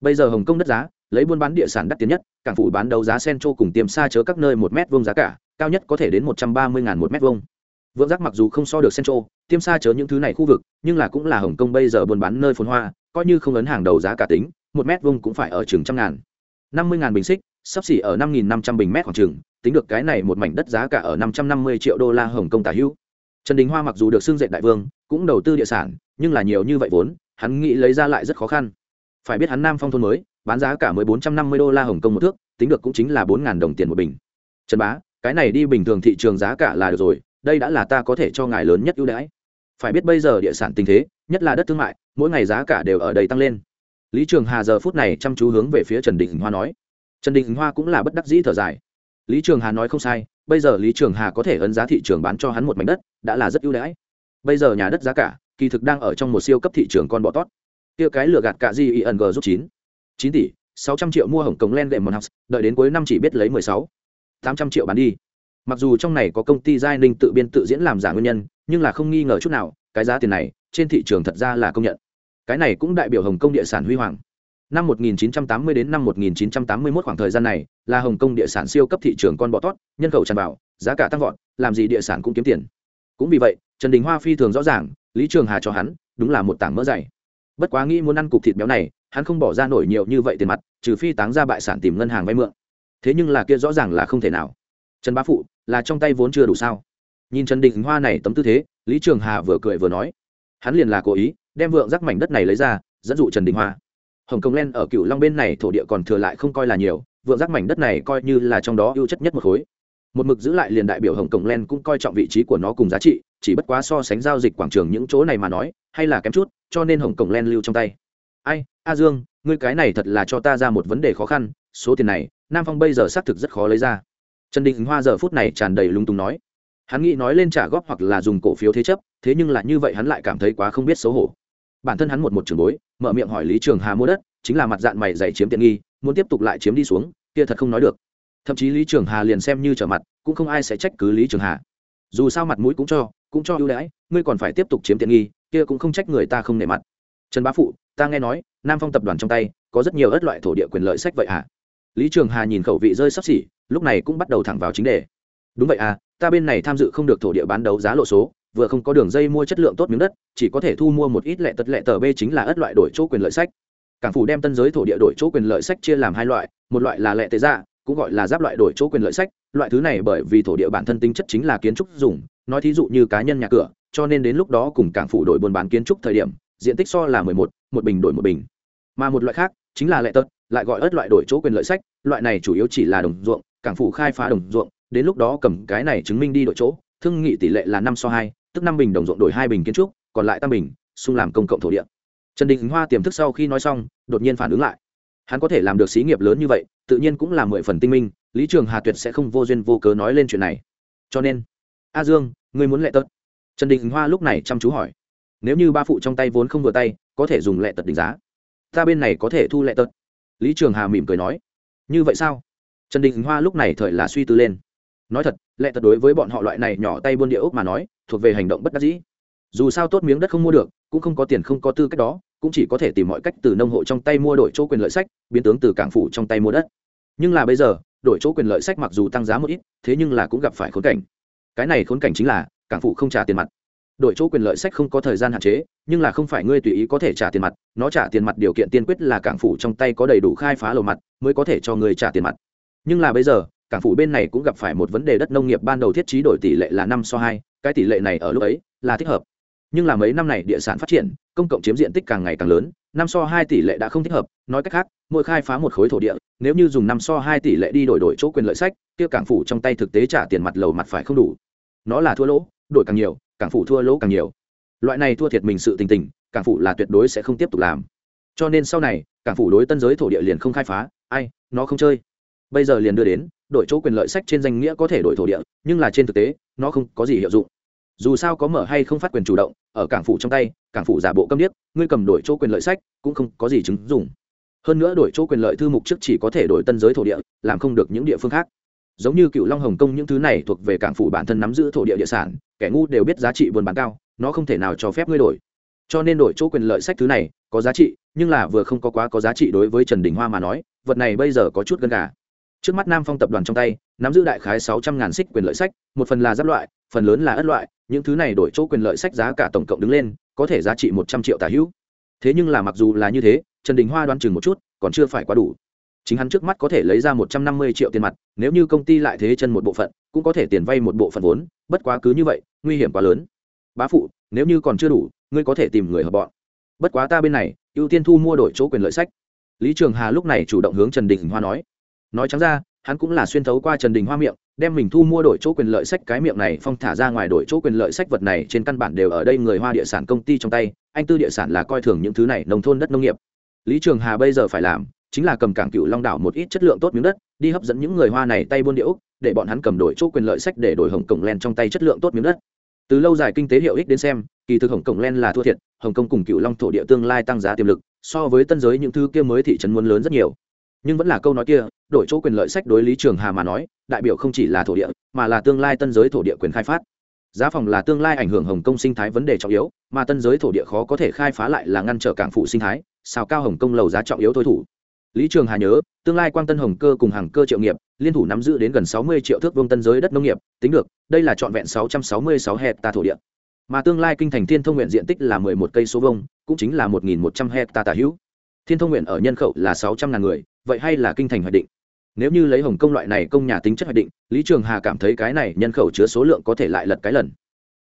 Bây giờ hồng kông đất giá, lấy buôn bán địa sản đắt tiền nhất, cảng phủ bán đấu giá sen trô cùng tiềm xa chớ các nơi một mét vuông giá cả, cao nhất có thể đến một trăm ba mươi ngàn một mét vuông. Vượng giác mặc dù không so được sen trô tiêm xa chớ những thứ này khu vực, nhưng là cũng là hồng kông bây giờ buôn bán nơi phồn hoa, coi như không ấn hàng đầu giá cả tính, một mét vuông cũng phải ở chừng trăm ngàn. năm mươi ngàn bình xích sắp xỉ ở năm nghìn năm trăm bình mét khoảng trường, tính được cái này một mảnh đất giá cả ở năm trăm năm mươi triệu đô la hồng kông tả hữu. Trần đình hoa mặc dù được xưng dệt đại vương cũng đầu tư địa sản nhưng là nhiều như vậy vốn hắn nghĩ lấy ra lại rất khó khăn. Phải biết hắn nam phong thôn mới bán giá cả mới bốn trăm năm mươi đô la hồng kông một thước tính được cũng chính là bốn ngàn đồng tiền một bình. Trần bá cái này đi bình thường thị trường giá cả là được rồi đây đã là ta có thể cho ngài lớn nhất ưu đãi. Phải biết bây giờ địa sản tình thế nhất là đất thương mại mỗi ngày giá cả đều ở đây tăng lên. Lý trường hà giờ phút này chăm chú hướng về phía trần đình hoa nói trần đình hoa cũng là bất đắc dĩ thở dài. Lý trường hà nói không sai, bây giờ lý trường hà có thể ấn giá thị trường bán cho hắn một mảnh đất, đã là rất ưu đãi. Bây giờ nhà đất giá cả, kỳ thực đang ở trong một siêu cấp thị trường con bọ tót. Kia cái lừa gạt cả gì ing rút chín. Chín tỷ, sáu trăm triệu mua hồng cống len đệm một house, đợi đến cuối năm chỉ biết lấy mười sáu. Tám trăm triệu bán đi. Mặc dù trong này có công ty giai ninh tự biên tự diễn làm giả nguyên nhân, nhưng là không nghi ngờ chút nào, cái giá tiền này, trên thị trường thật ra là công nhận. Cái này cũng đại biểu hồng kông địa sản huy hoàng năm 1980 đến năm 1981 khoảng thời gian này là hồng kông địa sản siêu cấp thị trường con bọ tót, nhân khẩu tràn vào, giá cả tăng vọt, làm gì địa sản cũng kiếm tiền. Cũng vì vậy, trần đình hoa phi thường rõ ràng, lý trường hà cho hắn, đúng là một tảng mỡ dày. Bất quá nghĩ muốn ăn cục thịt béo này, hắn không bỏ ra nổi nhiều như vậy tiền mặt, trừ phi táng ra bại sản tìm ngân hàng vay mượn. Thế nhưng là kia rõ ràng là không thể nào. Trần bá phụ, là trong tay vốn chưa đủ sao? Nhìn trần đình hoa này tấm tư thế, lý trường hà vừa cười vừa nói. Hắn liền là cố ý, đem vượng rắc mảnh đất này lấy ra, dẫn dụ trần đình hoa hồng kông len ở cựu long bên này thổ địa còn thừa lại không coi là nhiều, vượng rắc mảnh đất này coi như là trong đó ưu chất nhất một khối. Một mực giữ lại liền đại biểu hồng kông len cũng coi trọng vị trí của nó cùng giá trị, chỉ bất quá so sánh giao dịch quảng trường những chỗ này mà nói, hay là kém chút, cho nên hồng kông len lưu trong tay. Ai, a dương, ngươi cái này thật là cho ta ra một vấn đề khó khăn, số tiền này, nam phong bây giờ xác thực rất khó lấy ra. Trần đình hoa giờ phút này tràn đầy lung tung nói. Hắn nghĩ nói lên trả góp hoặc là dùng cổ phiếu thế chấp, thế nhưng là như vậy hắn lại cảm thấy quá không biết xấu hổ. Bản thân hắn một một trường bối mở miệng hỏi lý trường hà mua đất, chính là mặt dạng mày dày chiếm tiện nghi, muốn tiếp tục lại chiếm đi xuống, kia thật không nói được. Thậm chí lý trường hà liền xem như trở mặt, cũng không ai sẽ trách cứ lý trường hà. Dù sao mặt mũi cũng cho cũng cho ưu đãi, ngươi còn phải tiếp tục chiếm tiện nghi, kia cũng không trách người ta không nể mặt. Trần bá phụ, ta nghe nói, nam phong tập đoàn trong tay, có rất nhiều ớt loại thổ địa quyền lợi sách vậy à lý trường hà nhìn khẩu vị rơi sắp xỉ, lúc này cũng bắt đầu thẳng vào chính đề. Đúng vậy à ta bên này tham dự không được thổ địa bán đấu giá lộ số vừa không có đường dây mua chất lượng tốt miếng đất, chỉ có thể thu mua một ít lệ tật lệ tờ b chính là ớt loại đổi chỗ quyền lợi sách. Cảng phủ đem tân giới thổ địa đổi chỗ quyền lợi sách chia làm hai loại, một loại là lệ tế dạ cũng gọi là giáp loại đổi chỗ quyền lợi sách. Loại thứ này bởi vì thổ địa bản thân tính chất chính là kiến trúc dùng, nói thí dụ như cá nhân nhà cửa, cho nên đến lúc đó cùng cảng phủ đổi buôn bán kiến trúc thời điểm, diện tích so là mười một một bình đổi một bình. Mà một loại khác, chính là lệ tật, lại gọi ớt loại đổi chỗ quyền lợi sách. Loại này chủ yếu chỉ là đồng ruộng, cảng phủ khai phá đồng ruộng, đến lúc đó cầm cái này chứng minh đi đổi chỗ, thương nghị tỷ lệ là năm so hai tức năm bình đồng ruộng đổi hai bình kiến trúc, còn lại tam bình, xung làm công cộng thổ địa. Trần đình hoa tiềm thức sau khi nói xong, đột nhiên phản ứng lại. Hắn có thể làm được xí nghiệp lớn như vậy, tự nhiên cũng là mười phần tinh minh, lý trường hà tuyệt sẽ không vô duyên vô cớ nói lên chuyện này. Cho nên, a dương, ngươi muốn lệ tật? Trần đình hoa lúc này chăm chú hỏi. Nếu như ba phụ trong tay vốn không vừa tay, có thể dùng lệ tật định giá? Ta bên này có thể thu lệ tật? Lý trường hà mỉm cười nói. Như vậy sao? Trần đình hoa lúc này thời là suy tư lên nói thật, lệ thật đối với bọn họ loại này nhỏ tay buôn địa ốc mà nói, thuộc về hành động bất đắc dĩ. Dù sao tốt miếng đất không mua được, cũng không có tiền không có tư cách đó, cũng chỉ có thể tìm mọi cách từ nông hộ trong tay mua đổi chỗ quyền lợi sách, biến tướng từ cảng phủ trong tay mua đất. Nhưng là bây giờ, đổi chỗ quyền lợi sách mặc dù tăng giá một ít, thế nhưng là cũng gặp phải khốn cảnh. Cái này khốn cảnh chính là, cảng phủ không trả tiền mặt. Đổi chỗ quyền lợi sách không có thời gian hạn chế, nhưng là không phải ngươi tùy ý có thể trả tiền mặt, nó trả tiền mặt điều kiện tiên quyết là cảng phủ trong tay có đầy đủ khai phá lầu mặt, mới có thể cho người trả tiền mặt. Nhưng là bây giờ cảng phủ bên này cũng gặp phải một vấn đề đất nông nghiệp ban đầu thiết trí đổi tỷ lệ là năm so hai, cái tỷ lệ này ở lúc ấy là thích hợp. Nhưng là mấy năm này địa sản phát triển, công cộng chiếm diện tích càng ngày càng lớn, năm so hai tỷ lệ đã không thích hợp. Nói cách khác, mỗi khai phá một khối thổ địa, nếu như dùng năm so hai tỷ lệ đi đổi đổi chỗ quyền lợi sách, kia cảng phủ trong tay thực tế trả tiền mặt lầu mặt phải không đủ. Nó là thua lỗ, đổi càng nhiều, cảng phủ thua lỗ càng nhiều. Loại này thua thiệt mình sự tình tình, cảng phủ là tuyệt đối sẽ không tiếp tục làm. Cho nên sau này, cảng phủ đối tân giới thổ địa liền không khai phá, ai, nó không chơi. Bây giờ liền đưa đến đổi chỗ quyền lợi sách trên danh nghĩa có thể đổi thổ địa, nhưng là trên thực tế, nó không có gì hiệu dụng. Dù sao có mở hay không phát quyền chủ động, ở cảng phủ trong tay, cảng phủ giả bộ câm điếc, ngươi cầm đổi chỗ quyền lợi sách cũng không có gì chứng dùng hơn nữa đổi chỗ quyền lợi thư mục trước chỉ có thể đổi tân giới thổ địa, làm không được những địa phương khác. Giống như cựu long hồng kông những thứ này thuộc về cảng phủ bản thân nắm giữ thổ địa địa sản, kẻ ngu đều biết giá trị buôn bán cao, nó không thể nào cho phép ngươi đổi. Cho nên đổi chỗ quyền lợi sách thứ này có giá trị, nhưng là vừa không có quá có giá trị đối với trần đình hoa mà nói, vật này bây giờ có chút gần cả trước mắt nam phong tập đoàn trong tay, nắm giữ đại khái sáu trăm ngàn xích quyền lợi sách, một phần là giáp loại, phần lớn là ất loại, những thứ này đổi chỗ quyền lợi sách giá cả tổng cộng đứng lên, có thể giá trị một trăm triệu tả hữu. Thế nhưng là mặc dù là như thế, trần đình hoa đoán chừng một chút, còn chưa phải quá đủ. Chính hắn trước mắt có thể lấy ra một trăm năm mươi triệu tiền mặt, nếu như công ty lại thế chân một bộ phận, cũng có thể tiền vay một bộ phận vốn, bất quá cứ như vậy, nguy hiểm quá lớn. Bá phụ, nếu như còn chưa đủ, ngươi có thể tìm người hợp bọn. Bất quá ta bên này, ưu tiên thu mua đổi chỗ quyền lợi sách. Lý trường hà lúc này chủ động hướng trần đình hoa nói nói trắng ra, hắn cũng là xuyên thấu qua trần đình hoa miệng, đem mình thu mua đổi chỗ quyền lợi sách cái miệng này phong thả ra ngoài đổi chỗ quyền lợi sách vật này trên căn bản đều ở đây người hoa địa sản công ty trong tay, anh tư địa sản là coi thường những thứ này, nông thôn đất nông nghiệp. Lý trường hà bây giờ phải làm chính là cầm cảng cựu long đảo một ít chất lượng tốt miếng đất, đi hấp dẫn những người hoa này tay buôn địa để bọn hắn cầm đổi chỗ quyền lợi sách để đổi hồng cổng len trong tay chất lượng tốt miếng đất. Từ lâu dài kinh tế hiệu ích đến xem, kỳ thực hồng cổng len là thua thiệt, hồng kông cùng cựu long thổ địa tương lai tăng giá tiềm lực, so với tân giới những thứ kia mới thị trấn muốn lớn rất nhiều. Nhưng vẫn là câu nói kia đổi chỗ quyền lợi sách đối lý trường hà mà nói, đại biểu không chỉ là thổ địa, mà là tương lai tân giới thổ địa quyền khai phát. Giá phòng là tương lai ảnh hưởng hồng kông sinh thái vấn đề trọng yếu, mà tân giới thổ địa khó có thể khai phá lại là ngăn trở cảng phụ sinh thái sao cao hồng kông lầu giá trọng yếu thôi thủ. Lý trường hà nhớ, tương lai quang tân hồng cơ cùng hàng cơ triệu nghiệp, liên thủ nắm giữ đến gần sáu mươi triệu thước vương tân giới đất nông nghiệp, tính được, đây là trọn vẹn sáu trăm sáu mươi sáu hecta thổ địa. Mà tương lai kinh thành thiên thông nguyện diện tích là mười một cây số vông cũng chính là một nghìn một trăm hecta tà hữu. Thiên thông nguyện ở nhân khẩu là sáu trăm ngàn người, vậy hay là kinh thành hoạch định? Nếu như lấy hồng công loại này công nhà tính chất hoạch định, lý trường hà cảm thấy cái này nhân khẩu chứa số lượng có thể lại lật cái lần.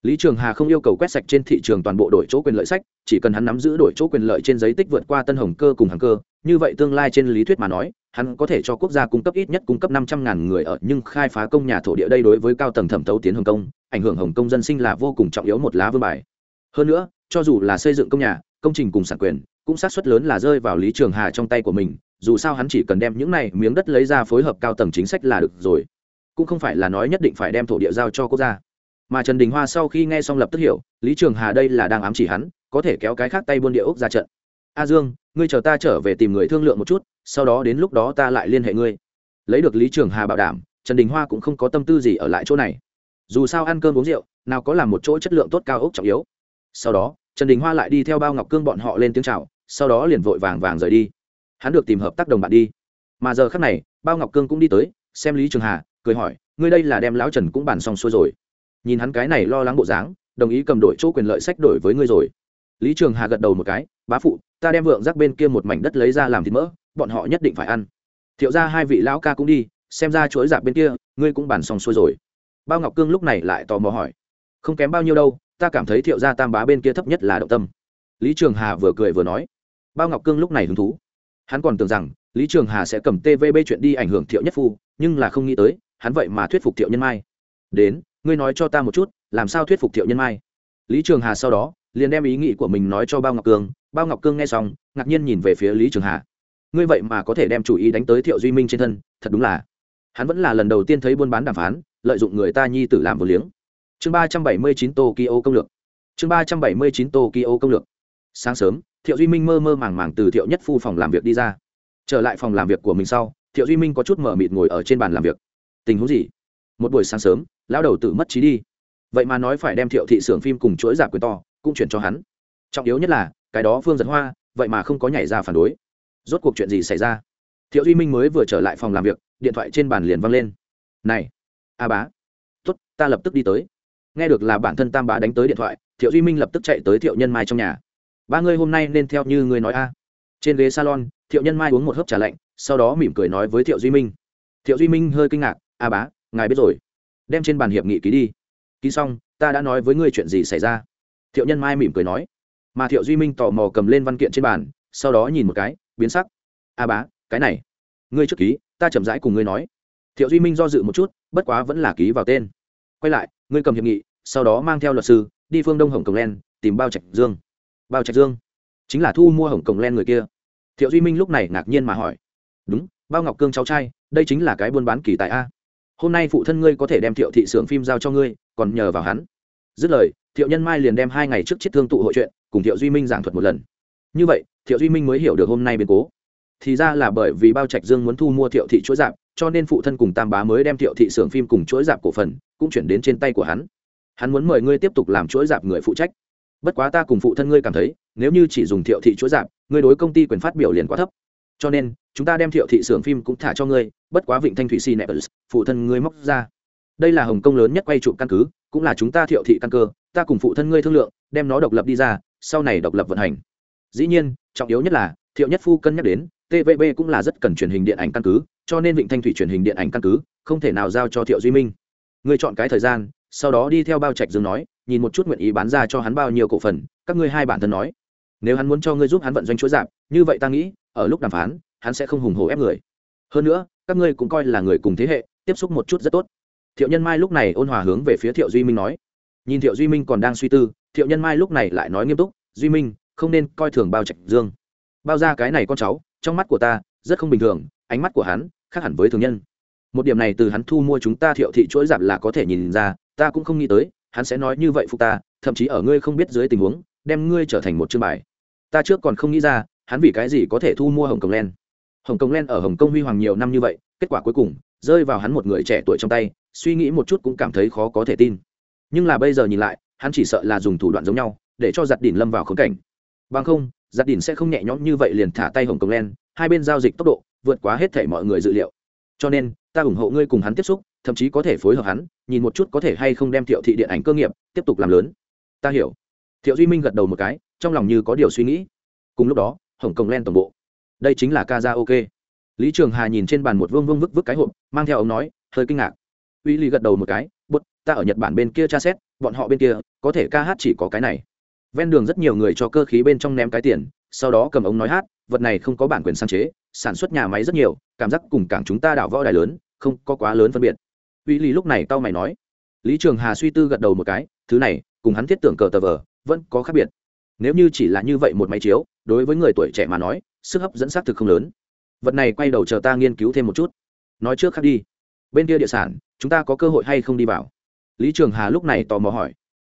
Lý trường hà không yêu cầu quét sạch trên thị trường toàn bộ đổi chỗ quyền lợi sách, chỉ cần hắn nắm giữ đổi chỗ quyền lợi trên giấy tích vượt qua tân hồng cơ cùng hàng cơ, như vậy tương lai trên lý thuyết mà nói, hắn có thể cho quốc gia cung cấp ít nhất cung cấp năm trăm ngàn người ở, nhưng khai phá công nhà thổ địa đây đối với cao tầng thẩm thấu tiến hồng công ảnh hưởng hồng công dân sinh là vô cùng trọng yếu một lá vương bài. Hơn nữa, cho dù là xây dựng công nhà, công trình cùng sản quyền, cũng sát suất lớn là rơi vào lý trường hà trong tay của mình dù sao hắn chỉ cần đem những này miếng đất lấy ra phối hợp cao tầng chính sách là được rồi. Cũng không phải là nói nhất định phải đem thổ địa giao cho quốc gia. Mà trần đình hoa sau khi nghe xong lập tức hiểu, lý trường hà đây là đang ám chỉ hắn, có thể kéo cái khác tay buôn địa ốc ra trận. A dương, ngươi chờ ta trở về tìm người thương lượng một chút, sau đó đến lúc đó ta lại liên hệ ngươi. Lấy được lý trường hà bảo đảm, trần đình hoa cũng không có tâm tư gì ở lại chỗ này. Dù sao ăn cơm uống rượu, nào có làm một chỗ chất lượng tốt cao ốc trọng yếu. Sau đó, trần đình hoa lại đi theo bao ngọc cương bọn họ lên tiếng c h à o sau đó liền vội vàng vàng rời đi hắn được tìm hợp tác đồng bạn đi. Mà giờ khác này, bao ngọc cương cũng đi tới, xem lý trường hà, cười hỏi, ngươi đây là đem lão trần cũng bàn xong xuôi rồi? Nhìn hắn cái này lo lắng bộ dáng, đồng ý cầm đổi chỗ quyền lợi sách đổi với ngươi rồi. Lý trường hà gật đầu một cái, bá phụ, ta đem vượng rác bên kia một mảnh đất lấy ra làm thịt mỡ, bọn họ nhất định phải ăn. Thiệu ra hai vị lão ca cũng đi, xem ra chuỗi dạp bên kia, ngươi cũng bàn xong xuôi rồi. Bao ngọc cương lúc này lại tò mò hỏi, không kém bao nhiêu đâu, ta cảm thấy thiệu gia tam bá bên kia thấp nhất là động tâm. Lý trường hà vừa cười vừa nói. Bao ngọc cương lúc này hứng thú hắn còn tưởng rằng lý trường hà sẽ cầm tvb chuyện đi ảnh hưởng thiệu nhất phu, nhưng là không nghĩ tới, hắn vậy mà thuyết phục thiệu nhân mai. Đến, ngươi nói cho ta một chút, làm sao thuyết phục thiệu nhân mai? Lý trường hà sau đó liền đem ý nghĩ của mình nói cho bao ngọc cương. Bao ngọc cương nghe xong, ngạc nhiên nhìn về phía lý trường hà. Ngươi vậy mà có thể đem chủ ý đánh tới thiệu duy minh trên thân, thật đúng là. Hắn vẫn là lần đầu tiên thấy buôn bán đàm phán, lợi dụng người ta nhi tử làm vô liếng. Chương ba trăm bảy mươi chín tokyo công lược. Chương ba trăm bảy mươi chín tokyo công lược. Sáng sớm thiệu duy minh mơ mơ màng màng từ thiệu nhất phu phòng làm việc đi ra trở lại phòng làm việc của mình sau thiệu duy minh có chút mở mịt ngồi ở trên bàn làm việc tình huống gì một buổi sáng sớm lão đầu tử mất trí đi vậy mà nói phải đem thiệu thị xưởng phim cùng chuỗi giả quyền to cũng chuyển cho hắn trọng yếu nhất là cái đó phương giật hoa vậy mà không có nhảy ra phản đối rốt cuộc chuyện gì xảy ra thiệu duy minh mới vừa trở lại phòng làm việc điện thoại trên bàn liền văng lên này a bá tốt ta lập tức đi tới nghe được là bản thân tam bá đánh tới điện thoại thiệu duy minh lập tức chạy tới thiệu nhân mai trong nhà ba ngươi hôm nay nên theo như ngươi nói a. Trên ghế salon, thiệu nhân mai uống một hớp trà lạnh, sau đó mỉm cười nói với thiệu duy minh. Thiệu duy minh hơi kinh ngạc, a bá, ngài biết rồi. Đem trên bàn hiệp nghị ký đi. Ký xong, ta đã nói với ngươi chuyện gì xảy ra. Thiệu nhân mai mỉm cười nói. Mà thiệu duy minh tò mò cầm lên văn kiện trên bàn, sau đó nhìn một cái, biến sắc. A bá, cái này, ngươi trước ký, ta chậm rãi cùng ngươi nói. Thiệu duy minh do dự một chút, bất quá vẫn là ký vào tên. Quay lại, ngươi cầm hiệp nghị, sau đó mang theo luật sư, đi phương đông hồng cổng len, tìm bao trạch dương bao trạch dương chính là thu mua hồng cổng len người kia thiệu duy minh lúc này ngạc nhiên mà hỏi đúng bao ngọc cương cháu trai đây chính là cái buôn bán kỳ tại a hôm nay phụ thân ngươi có thể đem thiệu thị xưởng phim giao cho ngươi còn nhờ vào hắn dứt lời thiệu nhân mai liền đem hai ngày trước chiếc thương tụ hội chuyện cùng thiệu duy minh giảng thuật một lần như vậy thiệu duy minh mới hiểu được hôm nay biến cố thì ra là bởi vì bao trạch dương muốn thu mua thiệu thị chuỗi dạp cho nên phụ thân cùng tam bá mới đem thiệu thị xưởng phim cùng chuỗi dạp cổ phần cũng chuyển đến trên tay của hắn hắn muốn mời ngươi tiếp tục làm chuỗi dạp người phụ trách bất quá ta cùng phụ thân ngươi cảm thấy, nếu như chỉ dùng thiệu thị chuỗi giảm, ngươi đối công ty quyền phát biểu liền quá thấp. Cho nên, chúng ta đem thiệu thị xưởng phim cũng thả cho ngươi, bất quá vịnh thanh thủy si nepals phụ thân ngươi móc ra. Đây là hồng kông lớn nhất quay trụ căn cứ, cũng là chúng ta thiệu thị căn cơ, ta cùng phụ thân ngươi thương lượng, đem nó độc lập đi ra, sau này độc lập vận hành. Dĩ nhiên, trọng yếu nhất là, thiệu nhất phu cân nhắc đến tvb cũng là rất cần truyền hình điện ảnh căn cứ, cho nên vịnh thanh thủy truyền hình điện ảnh căn cứ, không thể nào giao cho thiệu duy minh. Ngươi chọn cái thời gian, sau đó đi theo bao trạch dương nói nhìn một chút nguyện ý bán ra cho hắn bao nhiêu cổ phần, các ngươi hai bản thân nói. Nếu hắn muốn cho ngươi giúp hắn vận doanh chuỗi giảm, như vậy ta nghĩ, ở lúc đàm phán, hắn sẽ không hùng hồ ép người. Hơn nữa, các ngươi cũng coi là người cùng thế hệ, tiếp xúc một chút rất tốt. Thiệu nhân mai lúc này ôn hòa hướng về phía thiệu duy minh nói. Nhìn thiệu duy minh còn đang suy tư, thiệu nhân mai lúc này lại nói nghiêm túc, duy minh, không nên coi thường bao trạch dương. Bao ra cái này con cháu, trong mắt của ta, rất không bình thường, ánh mắt của hắn khác hẳn với thường nhân. Một điểm này từ hắn thu mua chúng ta thiệu thị chuỗi giảm là có thể nhìn ra, ta cũng không nghĩ tới hắn sẽ nói như vậy phục ta, thậm chí ở ngươi không biết dưới tình huống, đem ngươi trở thành một chương bài. Ta trước còn không nghĩ ra, hắn vì cái gì có thể thu mua hồng kông len. Hồng kông len ở hồng kông huy hoàng nhiều năm như vậy, kết quả cuối cùng, rơi vào hắn một người trẻ tuổi trong tay, suy nghĩ một chút cũng cảm thấy khó có thể tin. Nhưng là bây giờ nhìn lại, hắn chỉ sợ là dùng thủ đoạn giống nhau, để cho giặt đỉnh lâm vào khống cảnh. Bằng không giặt đỉnh sẽ không nhẹ nhõm như vậy liền thả tay hồng kông len, hai bên giao dịch tốc độ, vượt quá hết thể mọi người dự liệu. Cho nên, ta ủng hộ ngươi cùng hắn tiếp xúc thậm chí có thể phối hợp hắn, nhìn một chút có thể hay không đem thiệu thị điện ảnh cơ nghiệp tiếp tục làm lớn. Ta hiểu. Thiệu duy minh gật đầu một cái, trong lòng như có điều suy nghĩ. Cùng lúc đó, hồng kông len toàn bộ. Đây chính là ca ra ok lý trường hà nhìn trên bàn một vương vương vức vức cái hộp, mang theo ông nói, hơi kinh ngạc. Uy ly gật đầu một cái bút ta ở nhật bản bên kia tra xét, bọn họ bên kia, có thể ca hát chỉ có cái này. Ven đường rất nhiều người cho cơ khí bên trong ném cái tiền, sau đó cầm ống nói hát, vật này không có bản quyền sáng chế, sản xuất nhà máy rất nhiều, cảm giác cùng cảng chúng ta đảo võ đài lớn, không có quá lớn phân biệt uy ly lúc này tao mày nói. Lý trường hà suy tư gật đầu một cái, thứ này, cùng hắn thiết tưởng cờ tờ vờ, vẫn có khác biệt. Nếu như chỉ là như vậy một máy chiếu, đối với người tuổi trẻ mà nói, sức hấp dẫn xác thực không lớn. Vật này quay đầu chờ ta nghiên cứu thêm một chút. Nói trước khác đi. Bên kia địa sản, chúng ta có cơ hội hay không đi vào? Lý trường hà lúc này tò mò hỏi.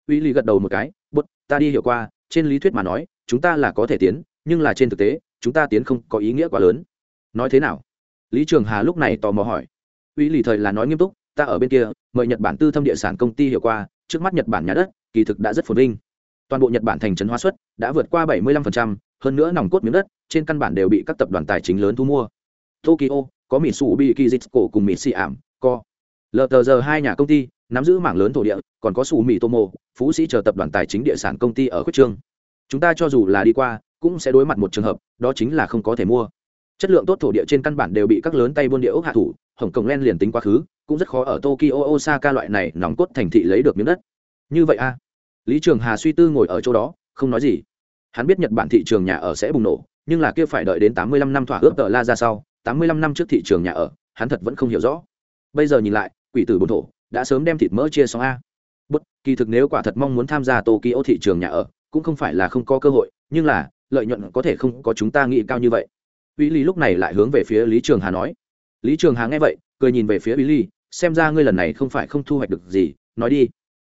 Uy ly gật đầu một cái bút ta đi hiểu qua, trên lý thuyết mà nói, chúng ta là có thể tiến, nhưng là trên thực tế, chúng ta tiến không có ý nghĩa quá lớn. Nói thế nào? Lý trường hà lúc này tò mò hỏi. Uy ly thời là nói nghiêm túc ta ở bên kia mời nhật bản tư thâm địa sản công ty hiểu qua trước mắt nhật bản nhà đất kỳ thực đã rất phồn vinh. Toàn bộ nhật bản thành trấn hóa suất đã vượt qua 75%, hơn nữa nòng cốt miếng đất trên căn bản đều bị các tập đoàn tài chính lớn thu mua. Tokyo có mitsubishi jitsuko cùng mitsi ảm co lờ giờ hai nhà công ty nắm giữ mảng lớn thổ địa còn có sủ mỹ tomo phú sĩ chờ tập đoàn tài chính địa sản công ty ở khuyết trương. Chúng ta cho dù là đi qua cũng sẽ đối mặt một trường hợp đó chính là không có thể mua. Chất lượng tốt thổ địa trên căn bản đều bị các lớn tay buôn địa ốc hạ thủ hồng kông len liền tính quá khứ, cũng rất khó ở tokyo, osaka loại này nòng cốt thành thị lấy được miếng đất. Như vậy a à? lý trường hà suy tư ngồi ở chỗ đó, không nói gì. Hắn biết nhật bản thị trường nhà ở sẽ bùng nổ, nhưng là kia phải đợi đến tám mươi lăm năm thỏa ước tờ la ra sau, tám mươi lăm năm trước thị trường nhà ở, hắn thật vẫn không hiểu rõ. Bây giờ nhìn lại, quỷ tử bồn thổ, đã sớm đem thịt mỡ chia xong a. Bất, kỳ thực nếu quả thật mong muốn tham gia tokyo thị trường nhà ở, cũng không phải là không có cơ hội, nhưng là, lợi nhuận có thể không có chúng ta nghĩ cao như vậy. Uy ly lúc này lại hướng về phía lý trường hà nói lý trường hà nghe vậy, cười nhìn về phía uy ly, xem ra ngươi lần này không phải không thu hoạch được gì, nói đi.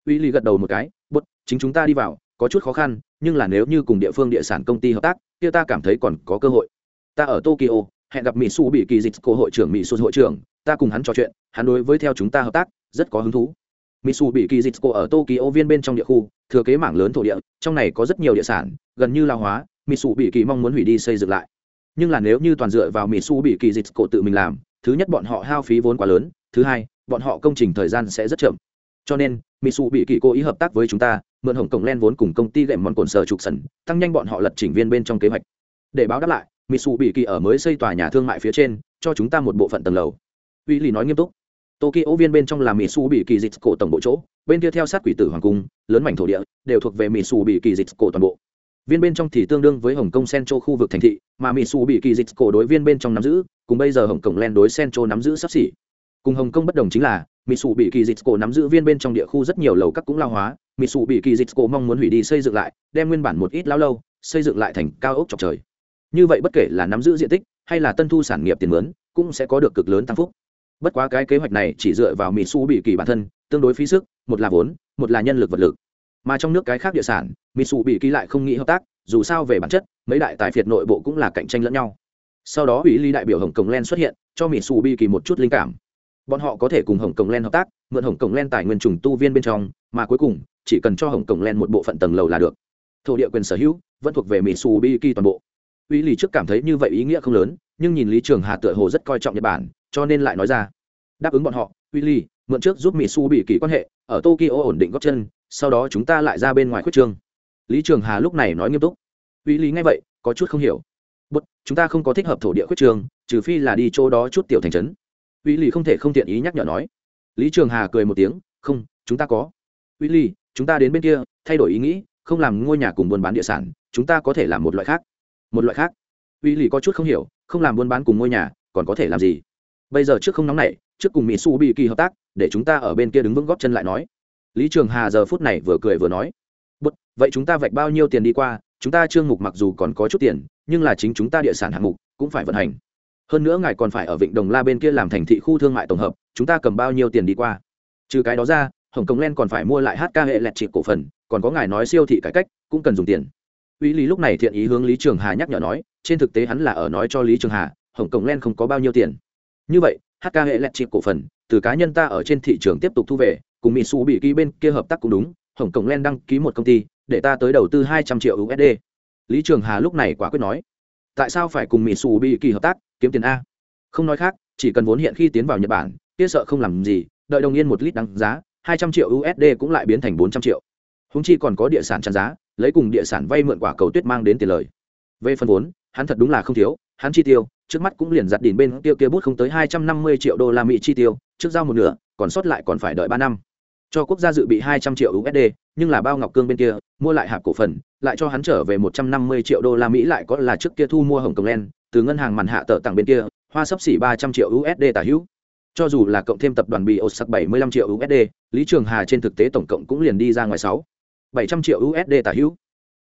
Uy ly gật đầu một cái, bút, chính chúng ta đi vào, có chút khó khăn, nhưng là nếu như cùng địa phương địa sản công ty hợp tác, kia ta cảm thấy còn có cơ hội. Ta ở tokyo, hẹn gặp mỹ su bị kỳ dịch cô hội trưởng mỹ su hội trưởng, ta cùng hắn trò chuyện, hắn đối với theo chúng ta hợp tác, rất có hứng thú. Mỹ su bị kỳ dịch cô ở tokyo viên bên trong địa khu, thừa kế mảng lớn thổ địa, trong này có rất nhiều địa sản, gần như lao hóa mỹ su bị kỳ mong muốn hủy đi xây dựng lại. Nhưng là nếu như toàn dựa vào mỹ su bị kỳ dịch cô tự mình làm thứ nhất bọn họ hao phí vốn quá lớn, thứ hai, bọn họ công trình thời gian sẽ rất chậm. Cho nên mỹ su bị kỳ cố ý hợp tác với chúng ta, mượn hồng cổng len vốn cùng công ty gệm mòn cồn sở trục sần, tăng nhanh bọn họ lật chỉnh viên bên trong kế hoạch. Để báo đáp lại mỹ su bị kỳ ở mới xây tòa nhà thương mại phía trên, cho chúng ta một bộ phận tầng lầu. Uy lý nói nghiêm túc. Tokyo viên bên trong là mỹ su bị kỳ dịch cổ tổng bộ chỗ, bên kia theo sát quỷ tử hoàng cung, lớn mảnh thổ địa, đều thuộc về mỹ su bị kỳ dịch cổ toàn bộ viên bên trong thì tương đương với hồng kông central khu vực thành thị, mà mỹ su bị kỳ dịch cổ đối viên bên trong nắm giữ, cùng bây giờ hồng kông len đối central nắm giữ sắp xỉ. Cùng hồng kông bất đồng chính là mỹ su bị kỳ dịch cổ nắm giữ viên bên trong địa khu rất nhiều lầu các cũng lao hóa mỹ su bị kỳ dịch cổ mong muốn hủy đi xây dựng lại, đem nguyên bản một ít lao lâu, xây dựng lại thành cao ốc chọc trời. Như vậy bất kể là nắm giữ diện tích, hay là tân thu sản nghiệp tiền mướn, cũng sẽ có được cực lớn tăng phúc. Bất quá cái kế hoạch này chỉ dựa vào mỹ su bị kỳ bản thân, tương đối phí sức, một là vốn, một là nhân lực vật lực mà trong nước cái khác địa sản mỹ su bị kỳ lại không nghĩ hợp tác dù sao về bản chất mấy đại tài phiệt nội bộ cũng là cạnh tranh lẫn nhau. Sau đó ủy ly đại biểu hồng cổng len xuất hiện cho mỹ su bị kỳ một chút linh cảm. Bọn họ có thể cùng hồng cổng len hợp tác mượn hồng cổng len tài nguyên trùng tu viên bên trong mà cuối cùng chỉ cần cho hồng cổng len một bộ phận tầng lầu là được. Thổ địa quyền sở hữu vẫn thuộc về mỹ su bi kỳ toàn bộ. Uy lý trước cảm thấy như vậy ý nghĩa không lớn nhưng nhìn lý trường hà tựa hồ rất coi trọng nhật bản cho nên lại nói ra. Đáp ứng bọn họ Willy, mượn trước giúp mỹ su bị kỳ quan hệ ở tokyo ổn định góp chân sau đó chúng ta lại ra bên ngoài khuyết trương. Lý trường hà lúc này nói nghiêm túc. Willy nghe vậy có chút không hiểu. Bút chúng ta không có thích hợp thổ địa khuyết trương trừ phi là đi chỗ đó chút tiểu thành trấn. Willy không thể không tiện ý nhắc nhở nói. Lý trường hà cười một tiếng không chúng ta có. Willy, chúng ta đến bên kia thay đổi ý nghĩ không làm ngôi nhà cùng buôn bán địa sản chúng ta có thể làm một loại khác. Một loại khác. Willy có chút không hiểu không làm buôn bán cùng ngôi nhà còn có thể làm gì? Bây giờ trước không nóng nảy trước cùng mỹ su bị kỳ hợp tác để chúng ta ở bên kia đứng vững góp chân lại nói lý trường hà giờ phút này vừa cười vừa nói bất vậy chúng ta vạch bao nhiêu tiền đi qua? Chúng ta trương mục mặc dù còn có chút tiền, nhưng là chính chúng ta địa sản hạng mục cũng phải vận hành. Hơn nữa ngài còn phải ở vịnh đồng la bên kia làm thành thị khu thương mại tổng hợp, chúng ta cầm bao nhiêu tiền đi qua? Trừ cái đó ra, hồng kông len còn phải mua lại hk hệ lẹt trị cổ phần, còn có ngài nói siêu thị cải cách cũng cần dùng tiền. Uy lý lúc này thiện ý hướng lý trường hà nhắc nhở nói, trên thực tế hắn là ở nói cho lý trường hà, hồng kông len không có bao nhiêu tiền. Như vậy hk hệ lẹt trị cổ phần, từ cá nhân ta ở trên thị trường tiếp tục thu về cùng mỹ su bị ký bên kia hợp tác cũng đúng, hồng kông len đăng ký một công ty, để ta tới đầu tư hai trăm triệu usd lý trường hà lúc này quả quyết nói, tại sao phải cùng mỹ su bị kỳ hợp tác, kiếm tiền a? Không nói khác, chỉ cần vốn hiện khi tiến vào nhật bản, kia sợ không làm gì, đợi đồng yên một lít đăng giá, hai trăm triệu usd cũng lại biến thành bốn trăm triệu. Húng chi còn có địa sản tràn giá, lấy cùng địa sản vay mượn quả cầu tuyết mang đến tiền lời. Về phần vốn, hắn thật đúng là không thiếu, hắn chi tiêu, trước mắt cũng liền giặt đỉn bên kia kia bút không tới hai trăm năm mươi triệu đô la mỹ chi tiêu, trước giao một nửa, còn sót lại còn phải đợi ba năm cho quốc gia dự bị hai trăm triệu usd nhưng là bao ngọc cương bên kia, mua lại hạp cổ phần, lại cho hắn trở về một trăm năm mươi triệu đô la mỹ lại có là trước kia thu mua hồng kông len từ ngân hàng màn hạ tờ tặng bên kia, hoa sấp xỉ ba trăm triệu usd tả hữu. Cho dù là cộng thêm tập đoàn bị ột sắc triệu usd lý trường hà trên thực tế tổng cộng cũng liền đi ra ngoài sáu, bảy trăm triệu usd tả hữu.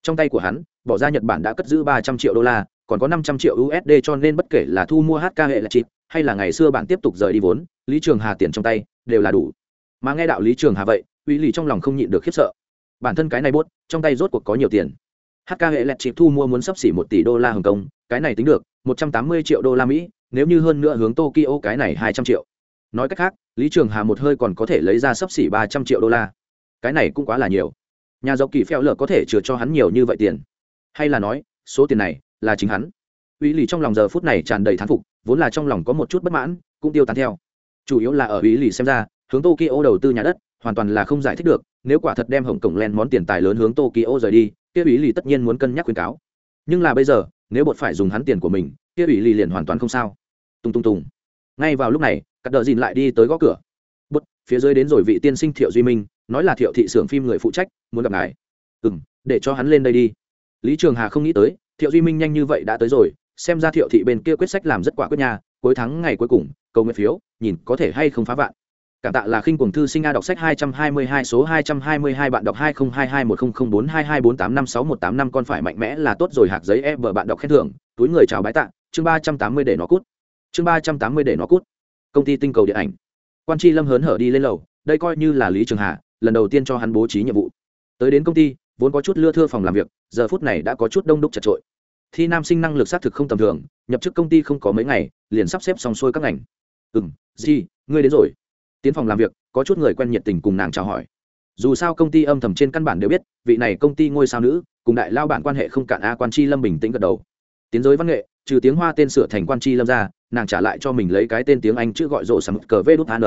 Trong tay của hắn, bỏ ra nhật bản đã cất giữ ba trăm triệu đô la, còn có năm trăm triệu usd cho nên bất kể là thu mua hk hệ là chip, hay là ngày xưa bạn tiếp tục rời đi vốn, lý trường hà tiền trong tay, đều là đủ mà nghe đạo lý trường hà vậy, uy lì trong lòng không nhịn được khiếp sợ. Bản thân cái này buốt, trong tay rốt cuộc có nhiều tiền. Hk hệ lẹt chịp thu mua muốn sắp xỉ một tỷ đô la hồng kông, cái này tính được, một trăm tám mươi triệu đô la mỹ, nếu như hơn nữa hướng tokyo cái này hai trăm triệu. Nói cách khác, lý trường hà một hơi còn có thể lấy ra sắp xỉ ba trăm triệu đô la. Cái này cũng quá là nhiều. Nhà giàu kỳ phèo lờ có thể chừa cho hắn nhiều như vậy tiền. Hay là nói, số tiền này là chính hắn. Uy lì trong lòng giờ phút này tràn đầy thán phục, vốn là trong lòng có một chút bất mãn, cũng tiêu tán theo. Chủ yếu là ở uy lì xem ra hướng tokyo đầu tư nhà đất, hoàn toàn là không giải thích được, nếu quả thật đem hồng cổng len món tiền tài lớn hướng tokyo rời đi, kia uy lì tất nhiên muốn cân nhắc khuyên cáo. Nhưng là bây giờ, nếu bột phải dùng hắn tiền của mình, kia uy lì liền hoàn toàn không sao. Tung tung tung. Ngay vào lúc này, cắt đờ dìn lại đi tới gõ cửa. Bút phía dưới đến rồi vị tiên sinh thiệu duy minh, nói là thiệu thị xưởng phim người phụ trách, muốn gặp ngài. Ừ m để cho hắn lên đây đi. Lý trường hà không nghĩ tới, thiệu duy minh nhanh như vậy đã tới rồi, xem ra thiệu thị bên kia quyết sách làm rất quả quyết nhà cuối tháng ngày cuối cùng, cầu nguyện phiếu, nhìn có thể hay không phá vạn cảm tạ là khinh cùng thư sinh a đọc sách hai trăm hai mươi hai, số hai trăm hai mươi hai, bạn đọc hai nghìn hai hai một nghìn bốn hai hai bốn tám năm sáu một tám năm, con phải mạnh mẽ là tốt rồi, hạc giấy e vợ bạn đọc khen thưởng. Túi người chào bái tạ. Chương ba trăm tám mươi để nó cút. Chương ba trăm tám mươi để nó cút. Công ty tinh cầu điện ảnh. Quan tri lâm hớn hở đi lên lầu. Đây coi như là lý trường hà, lần đầu tiên cho hắn bố trí nhiệm vụ. Tới đến công ty, vốn có chút lưa thưa phòng làm việc, giờ phút này đã có chút đông đúc chật trội. Thi nam sinh năng lực xác thực không tầm thường, nhập chức công ty không có mấy ngày, liền sắp xếp xong xuôi các ngành. Ừ gì ngươi đến rồi tiến phòng làm việc, có chút người quen nhiệt tình cùng nàng chào hỏi. Dù sao công ty âm thầm trên căn bản đều biết, vị này công ty ngôi sao nữ, cùng đại lao bản quan hệ không cạn a quan tri lâm bình tĩnh gật đầu. Tiến giới văn nghệ, trừ tiếng hoa tên sửa thành quan tri lâm ra, nàng trả lại cho mình lấy cái tên tiếng anh chữ gọi rộ sắm cờ vê đút an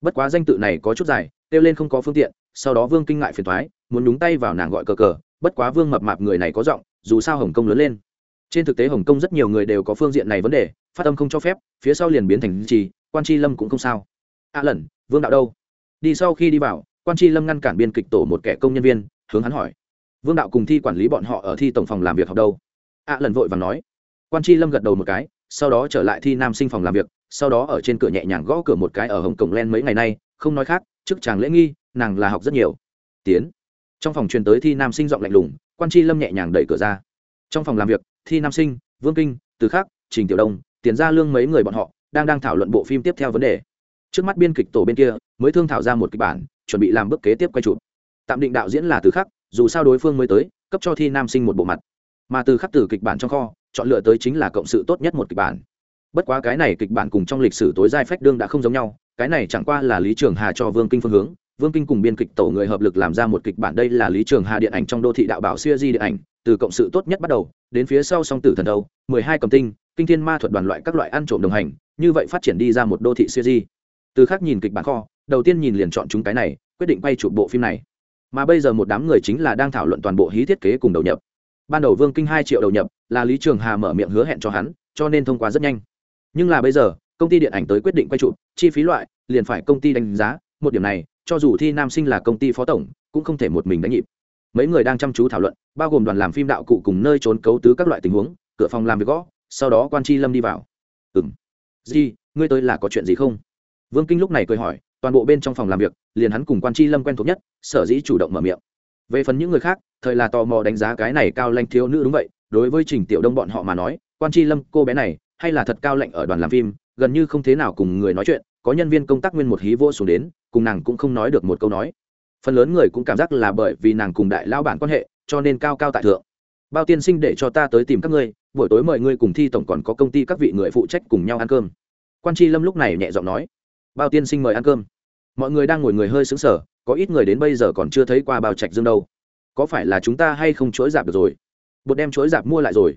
bất quá danh tự này có chút dài, kêu lên không có phương tiện, sau đó vương kinh ngại phiền thoái muốn nhúng tay vào nàng gọi cờ cờ, bất quá vương mập mạp người này có giọng, dù sao hồng kông lớn lên. Trên thực tế hồng kông rất nhiều người đều có phương diện này vấn đề, phát âm không cho phép, phía sau liền biến thành trì quan tri lâm cũng không sao a à lần, vương đạo đâu? Đi sau khi đi vào, quan tri lâm ngăn cản biên kịch tổ một kẻ công nhân viên, hướng hắn hỏi. Vương đạo cùng thi quản lý bọn họ ở thi tổng phòng làm việc học đâu? A à lần vội và nói. Quan tri lâm gật đầu một cái, sau đó trở lại thi nam sinh phòng làm việc, sau đó ở trên cửa nhẹ nhàng gõ cửa một cái ở hồng cổng len mấy ngày nay, không nói khác trước chàng lễ nghi, nàng là học rất nhiều. Tiến. Trong phòng truyền tới thi nam sinh giọng lạnh lùng, quan tri lâm nhẹ nhàng đẩy cửa ra. Trong phòng làm việc, thi nam sinh, vương kinh, từ khắc, trình tiểu đông, tiền ra lương mấy người bọn họ đang đang thảo luận bộ phim tiếp theo vấn đề trước mắt biên kịch tổ bên kia, mới thương thảo ra một kịch bản, chuẩn bị làm bước kế tiếp quay chụp. Tạm định đạo diễn là từ khắc, dù sao đối phương mới tới, cấp cho thi nam sinh một bộ mặt. Mà từ khắc từ kịch bản trong kho, chọn lựa tới chính là cộng sự tốt nhất một kịch bản. Bất quá cái này kịch bản cùng trong lịch sử tối giai phách đương đã không giống nhau, cái này chẳng qua là lý trường hà cho vương kinh phương hướng, vương kinh cùng biên kịch tổ người hợp lực làm ra một kịch bản, đây là lý trường hà điện ảnh trong đô thị đạo bảo siêu di điện ảnh, từ cộng sự tốt nhất bắt đầu, đến phía sau song tử thần đầu, mười hai cầm tinh, kinh thiên ma thuật đoàn loại các loại ăn trộm đồng hành, như vậy phát triển đi ra một đô thị siêu di từ khác nhìn kịch bản kho, đầu tiên nhìn liền chọn chúng cái này, quyết định quay chụp bộ phim này. Mà bây giờ một đám người chính là đang thảo luận toàn bộ hí thiết kế cùng đầu nhập. Ban đầu vương kinh hai triệu đầu nhập, là lý trường hà mở miệng hứa hẹn cho hắn, cho nên thông qua rất nhanh. Nhưng là bây giờ, công ty điện ảnh tới quyết định quay chụp, chi phí loại, liền phải công ty đánh giá, một điểm này, cho dù thi nam sinh là công ty phó tổng, cũng không thể một mình đánh nhịp. Mấy người đang chăm chú thảo luận, bao gồm đoàn làm phim đạo cụ cùng nơi trốn cấu tứ các loại tình huống, cửa phòng làm việc gõ, sau đó quan tri lâm đi vào. Ừng di, ngươi tới là có chuyện gì không? Vương kinh lúc này cười hỏi, toàn bộ bên trong phòng làm việc, liền hắn cùng quan tri lâm quen thuộc nhất, sở dĩ chủ động mở miệng. Về phần những người khác, thời là tò mò đánh giá cái này cao lanh thiếu nữ đúng vậy, đối với trình tiểu đông bọn họ mà nói, quan tri lâm, cô bé này, hay là thật cao lạnh ở đoàn làm phim, gần như không thế nào cùng người nói chuyện, có nhân viên công tác nguyên một hí vô xuống đến, cùng nàng cũng không nói được một câu nói. Phần lớn người cũng cảm giác là bởi vì nàng cùng đại lao bản quan hệ, cho nên cao cao tại thượng. Bao tiên sinh để cho ta tới tìm các ngươi, buổi tối mời ngươi cùng thi tổng còn có công ty các vị người phụ trách cùng nhau ăn cơm. Quan tri lâm lúc này nhẹ giọng nói bao tiên sinh mời ăn cơm. Mọi người đang ngồi người hơi xứng sở có ít người đến bây giờ còn chưa thấy qua bao trạch dương đâu. Có phải là chúng ta hay không chuỗi dạp được rồi? Bột đem chuỗi dạp mua lại rồi.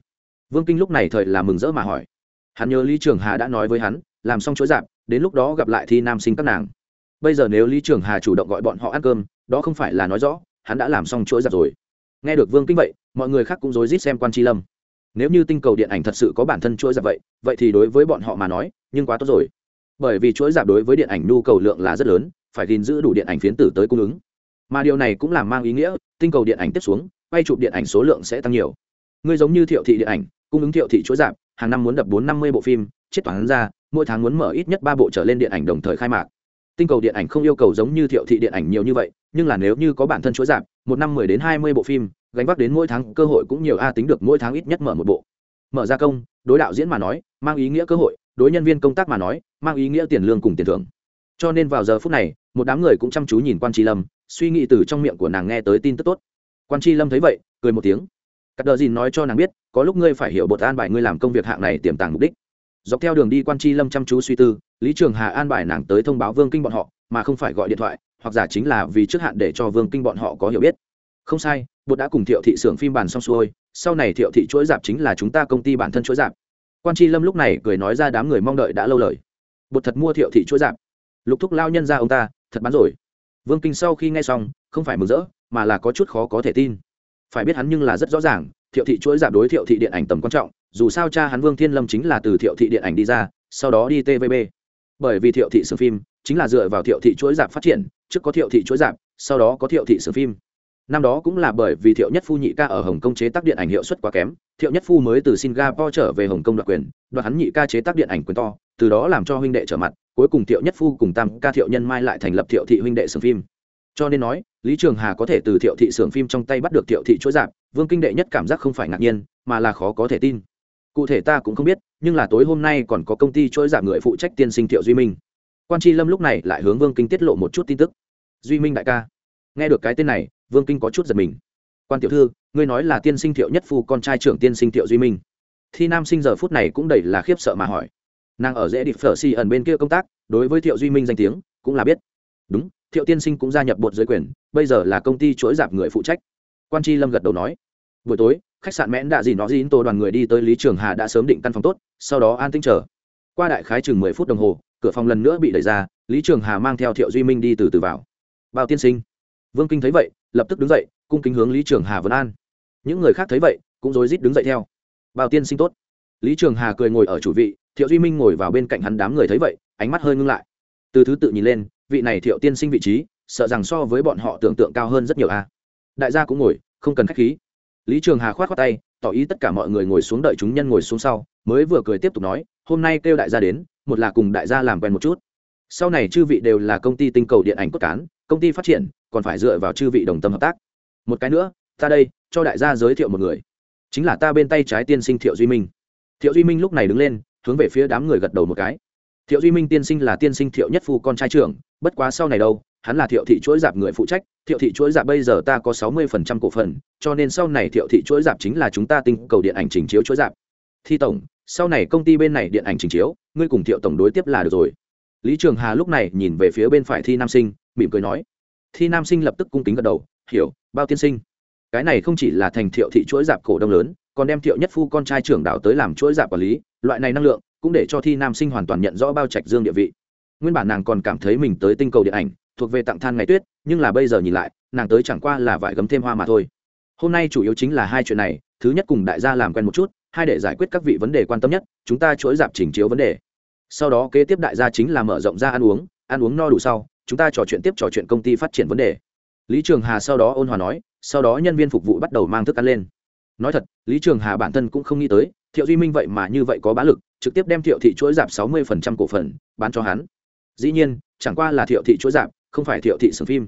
Vương kinh lúc này thời là mừng rỡ mà hỏi. Hắn nhớ lý trường hà đã nói với hắn, làm xong chuỗi dạp, đến lúc đó gặp lại thi nam sinh các nàng. Bây giờ nếu lý trường hà chủ động gọi bọn họ ăn cơm, đó không phải là nói rõ, hắn đã làm xong chuỗi dạp rồi. Nghe được vương kinh vậy, mọi người khác cũng rối rít xem quan tri lâm. Nếu như tinh cầu điện ảnh thật sự có bản thân chuỗi dạp vậy vậy thì đối với bọn họ mà nói, nhưng quá tốt rồi bởi vì chuỗi giảm đối với điện ảnh nhu cầu lượng là rất lớn phải gìn giữ đủ điện ảnh phiến tử tới cung ứng. Mà điều này cũng làm mang ý nghĩa tinh cầu điện ảnh tiếp xuống quay chụp điện ảnh số lượng sẽ tăng nhiều. Ngươi giống như thiệu thị điện ảnh cung ứng thiệu thị chuỗi giảm, hàng năm muốn đập bốn năm mươi bộ phim chết toán ra mỗi tháng muốn mở ít nhất ba bộ trở lên điện ảnh đồng thời khai mạc. Tinh cầu điện ảnh không yêu cầu giống như thiệu thị điện ảnh nhiều như vậy nhưng là nếu như có bản thân chuỗi giảm, một năm mười đến hai mươi bộ phim gánh vác đến mỗi tháng cơ hội cũng nhiều a tính được mỗi tháng ít nhất mở một bộ. Mở ra công đối đạo diễn mà nói mang ý nghĩa cơ hội đối nhân viên công tác mà nói, mang ý nghĩa tiền lương cùng tiền thưởng. Cho nên vào giờ phút này, một đám người cũng chăm chú nhìn quan tri lâm, suy nghĩ từ trong miệng của nàng nghe tới tin tức tốt. Quan tri lâm thấy vậy, cười một tiếng. Cắt đờ dìn nói cho nàng biết, có lúc ngươi phải hiểu bột an bài ngươi làm công việc hạng này tiềm tàng mục đích. Dọc theo đường đi quan tri lâm chăm chú suy tư, lý trường hà an bài nàng tới thông báo vương kinh bọn họ, mà không phải gọi điện thoại, hoặc giả chính là vì trước hạn để cho vương kinh bọn họ có hiểu biết. Không sai, bột đã cùng thiệu thị xưởng phim bàn xong xuôi, sau này thiệu thị chuỗi dạp chính là chúng ta công ty bản thân chuỗi dạp quan tri lâm lúc này cười nói ra đám người mong đợi đã lâu lời. Bột thật mua thiệu thị chuỗi dạp lục thúc lao nhân ra ông ta, thật bán rồi. Vương kinh sau khi nghe xong, không phải mừng rỡ, mà là có chút khó có thể tin. Phải biết hắn nhưng là rất rõ ràng, thiệu thị chuỗi giảm đối thiệu thị điện ảnh tầm quan trọng, dù sao cha hắn vương thiên lâm chính là từ thiệu thị điện ảnh đi ra, sau đó đi tvb bởi vì thiệu thị sưởng phim chính là dựa vào thiệu thị chuỗi giảm phát triển, trước có thiệu thị chuỗi giảm, sau đó có thiệu thị sưởng phim năm đó cũng là bởi vì thiệu nhất phu nhị ca ở hồng kông chế tác điện ảnh hiệu suất quá kém, thiệu nhất phu mới từ singapore trở về hồng kông đoạt quyền, đoạt hắn nhị ca chế tác điện ảnh quyền to, từ đó làm cho huynh đệ trở mặt, cuối cùng thiệu nhất phu cùng tam ca thiệu nhân mai lại thành lập thiệu thị huynh đệ sưởng phim. Cho nên nói, lý trường hà có thể từ thiệu thị xưởng phim trong tay bắt được thiệu thị chuỗi dạp vương kinh đệ nhất cảm giác không phải ngạc nhiên, mà là khó có thể tin. Cụ thể ta cũng không biết, nhưng là tối hôm nay còn có công ty chuỗi dạp người phụ trách tiên sinh thiệu duy minh. Quan tri lâm lúc này lại hướng vương kinh tiết lộ một chút tin tức. Duy minh đại ca, nghe được cái tên này vương kinh có chút giật mình. Quan tiểu thư, ngươi nói là tiên sinh thiệu nhất phu con trai trưởng tiên sinh thiệu duy minh. Thi nam sinh giờ phút này cũng đầy là khiếp sợ mà hỏi. Nàng ở dễ đi phở si ẩn bên kia công tác, đối với thiệu duy minh danh tiếng, cũng là biết. Đúng, thiệu tiên sinh cũng gia nhập bột giới quyền, bây giờ là công ty chuỗi dạp người phụ trách. Quan tri lâm gật đầu nói. Buổi tối, khách sạn mẽn đã gì nó gì tô đoàn người đi tới lý trường hà đã sớm định căn phòng tốt, sau đó an tinh chờ. Qua đại khái chừng mười phút đồng hồ, cửa phòng lần nữa bị đẩy ra, lý trường hà mang theo thiệu duy minh đi từ từ vào. Bao tiên sinh vương kinh thấy vậy, lập tức đứng dậy, cung kính hướng lý trường hà vấn an. Những người khác thấy vậy, cũng rối rít đứng dậy theo. Bao tiên sinh tốt. Lý trường hà cười ngồi ở chủ vị, thiệu duy minh ngồi vào bên cạnh hắn đám người thấy vậy, ánh mắt hơi ngưng lại. Từ thứ tự nhìn lên, vị này thiệu tiên sinh vị trí, sợ rằng so với bọn họ tưởng tượng cao hơn rất nhiều a. Đại gia cũng ngồi, không cần k h á c h khí. Lý trường hà k h o á t khoác tay, tỏ ý tất cả mọi người ngồi xuống đợi chúng nhân ngồi xuống sau, mới vừa cười tiếp tục nói, hôm nay kêu đại gia đến, một là cùng đại gia làm quen một chút. Sau này chư vị đều là công ty tinh cầu điện ảnh cốt cán công ty phát triển, còn phải dựa vào chư vị đồng tâm hợp tác. Một cái nữa, ta đây, cho đại gia giới thiệu một người. Chính là ta bên tay trái tiên sinh thiệu duy minh. Thiệu duy minh lúc này đứng lên, hướng về phía đám người gật đầu một cái. Thiệu duy minh tiên sinh là tiên sinh thiệu nhất phu con trai trưởng, bất quá sau này đâu, hắn là thiệu thị chuỗi dạp người phụ trách. Thiệu thị chuỗi dạp bây giờ ta có sáu mươi phần trăm cổ phần, cho nên sau này thiệu thị chuỗi dạp chính là chúng ta tinh cầu điện ảnh trình chiếu chuỗi dạp. Thi tổng, sau này công ty bên này điện ảnh trình chiếu, ngươi cùng thiệu tổng đối tiếp là được rồi. Lý trường hà lúc này nhìn về phía bên phải thi nam sinh mỉm cười nói. Thi nam sinh lập tức cung kính gật đầu, hiểu, bao tiên sinh. Cái này không chỉ là thành thiệu thị chuỗi dạp cổ đông lớn, còn đem thiệu nhất phu con trai trưởng đạo tới làm chuỗi dạp quản lý, loại này năng lượng cũng để cho thi nam sinh hoàn toàn nhận rõ bao trạch dương địa vị. Nguyên bản nàng còn cảm thấy mình tới tinh cầu điện ảnh, thuộc về tặng than ngày tuyết, nhưng là bây giờ nhìn lại, nàng tới chẳng qua là vải gấm thêm hoa mà thôi. Hôm nay chủ yếu chính là hai chuyện này, thứ nhất cùng đại gia làm quen một chút, hai để giải quyết các vị vấn đề quan tâm nhất, chúng ta chuỗi dạp chỉnh chiếu vấn đề. Sau đó kế tiếp đại gia chính là mở rộng ra ăn uống ăn uống no đủ sau chúng ta trò chuyện tiếp trò chuyện công ty phát triển vấn đề. Lý trường hà sau đó ôn hòa nói, sau đó nhân viên phục vụ bắt đầu mang thức ăn lên. Nói thật, lý trường hà bản thân cũng không nghĩ tới, thiệu duy minh vậy mà như vậy có bá lực, trực tiếp đem thiệu thị chuỗi giảm sáu mươi phần trăm cổ phần, bán cho hắn. Dĩ nhiên, chẳng qua là thiệu thị chuỗi giảm không phải thiệu thị xưởng phim.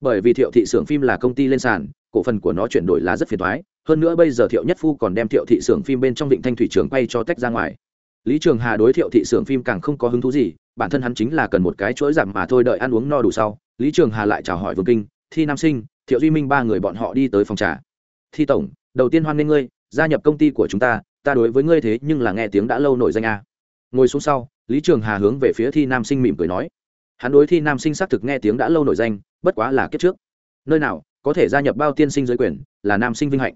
Bởi vì thiệu thị xưởng phim là công ty lên sàn, cổ phần của nó chuyển đổi là rất phiền thoái hơn nữa bây giờ thiệu nhất phu còn đem thiệu thị xưởng phim bên trong vịnh thanh thủy trường quay cho tách ra ngoài. Lý trường hà đối thiệu thị xưởng phim càng không có hứng thú gì bản thân hắn chính là cần một cái chuỗi giảm mà thôi đợi ăn uống no đủ sau, lý trường hà lại chào hỏi vương kinh, thi nam sinh, thiệu duy minh ba người bọn họ đi tới phòng trà. Thi tổng, đầu tiên hoan nghênh ngươi, gia nhập công ty của chúng ta ta đối với ngươi thế nhưng là nghe tiếng đã lâu nổi danh a. Ngồi xuống sau, lý trường hà hướng về phía thi nam sinh mỉm cười nói, hắn đối thi nam sinh xác thực nghe tiếng đã lâu nổi danh, bất quá là kiếp trước. Nơi nào, có thể gia nhập bao tiên sinh giới quyền, là nam sinh vinh hạnh.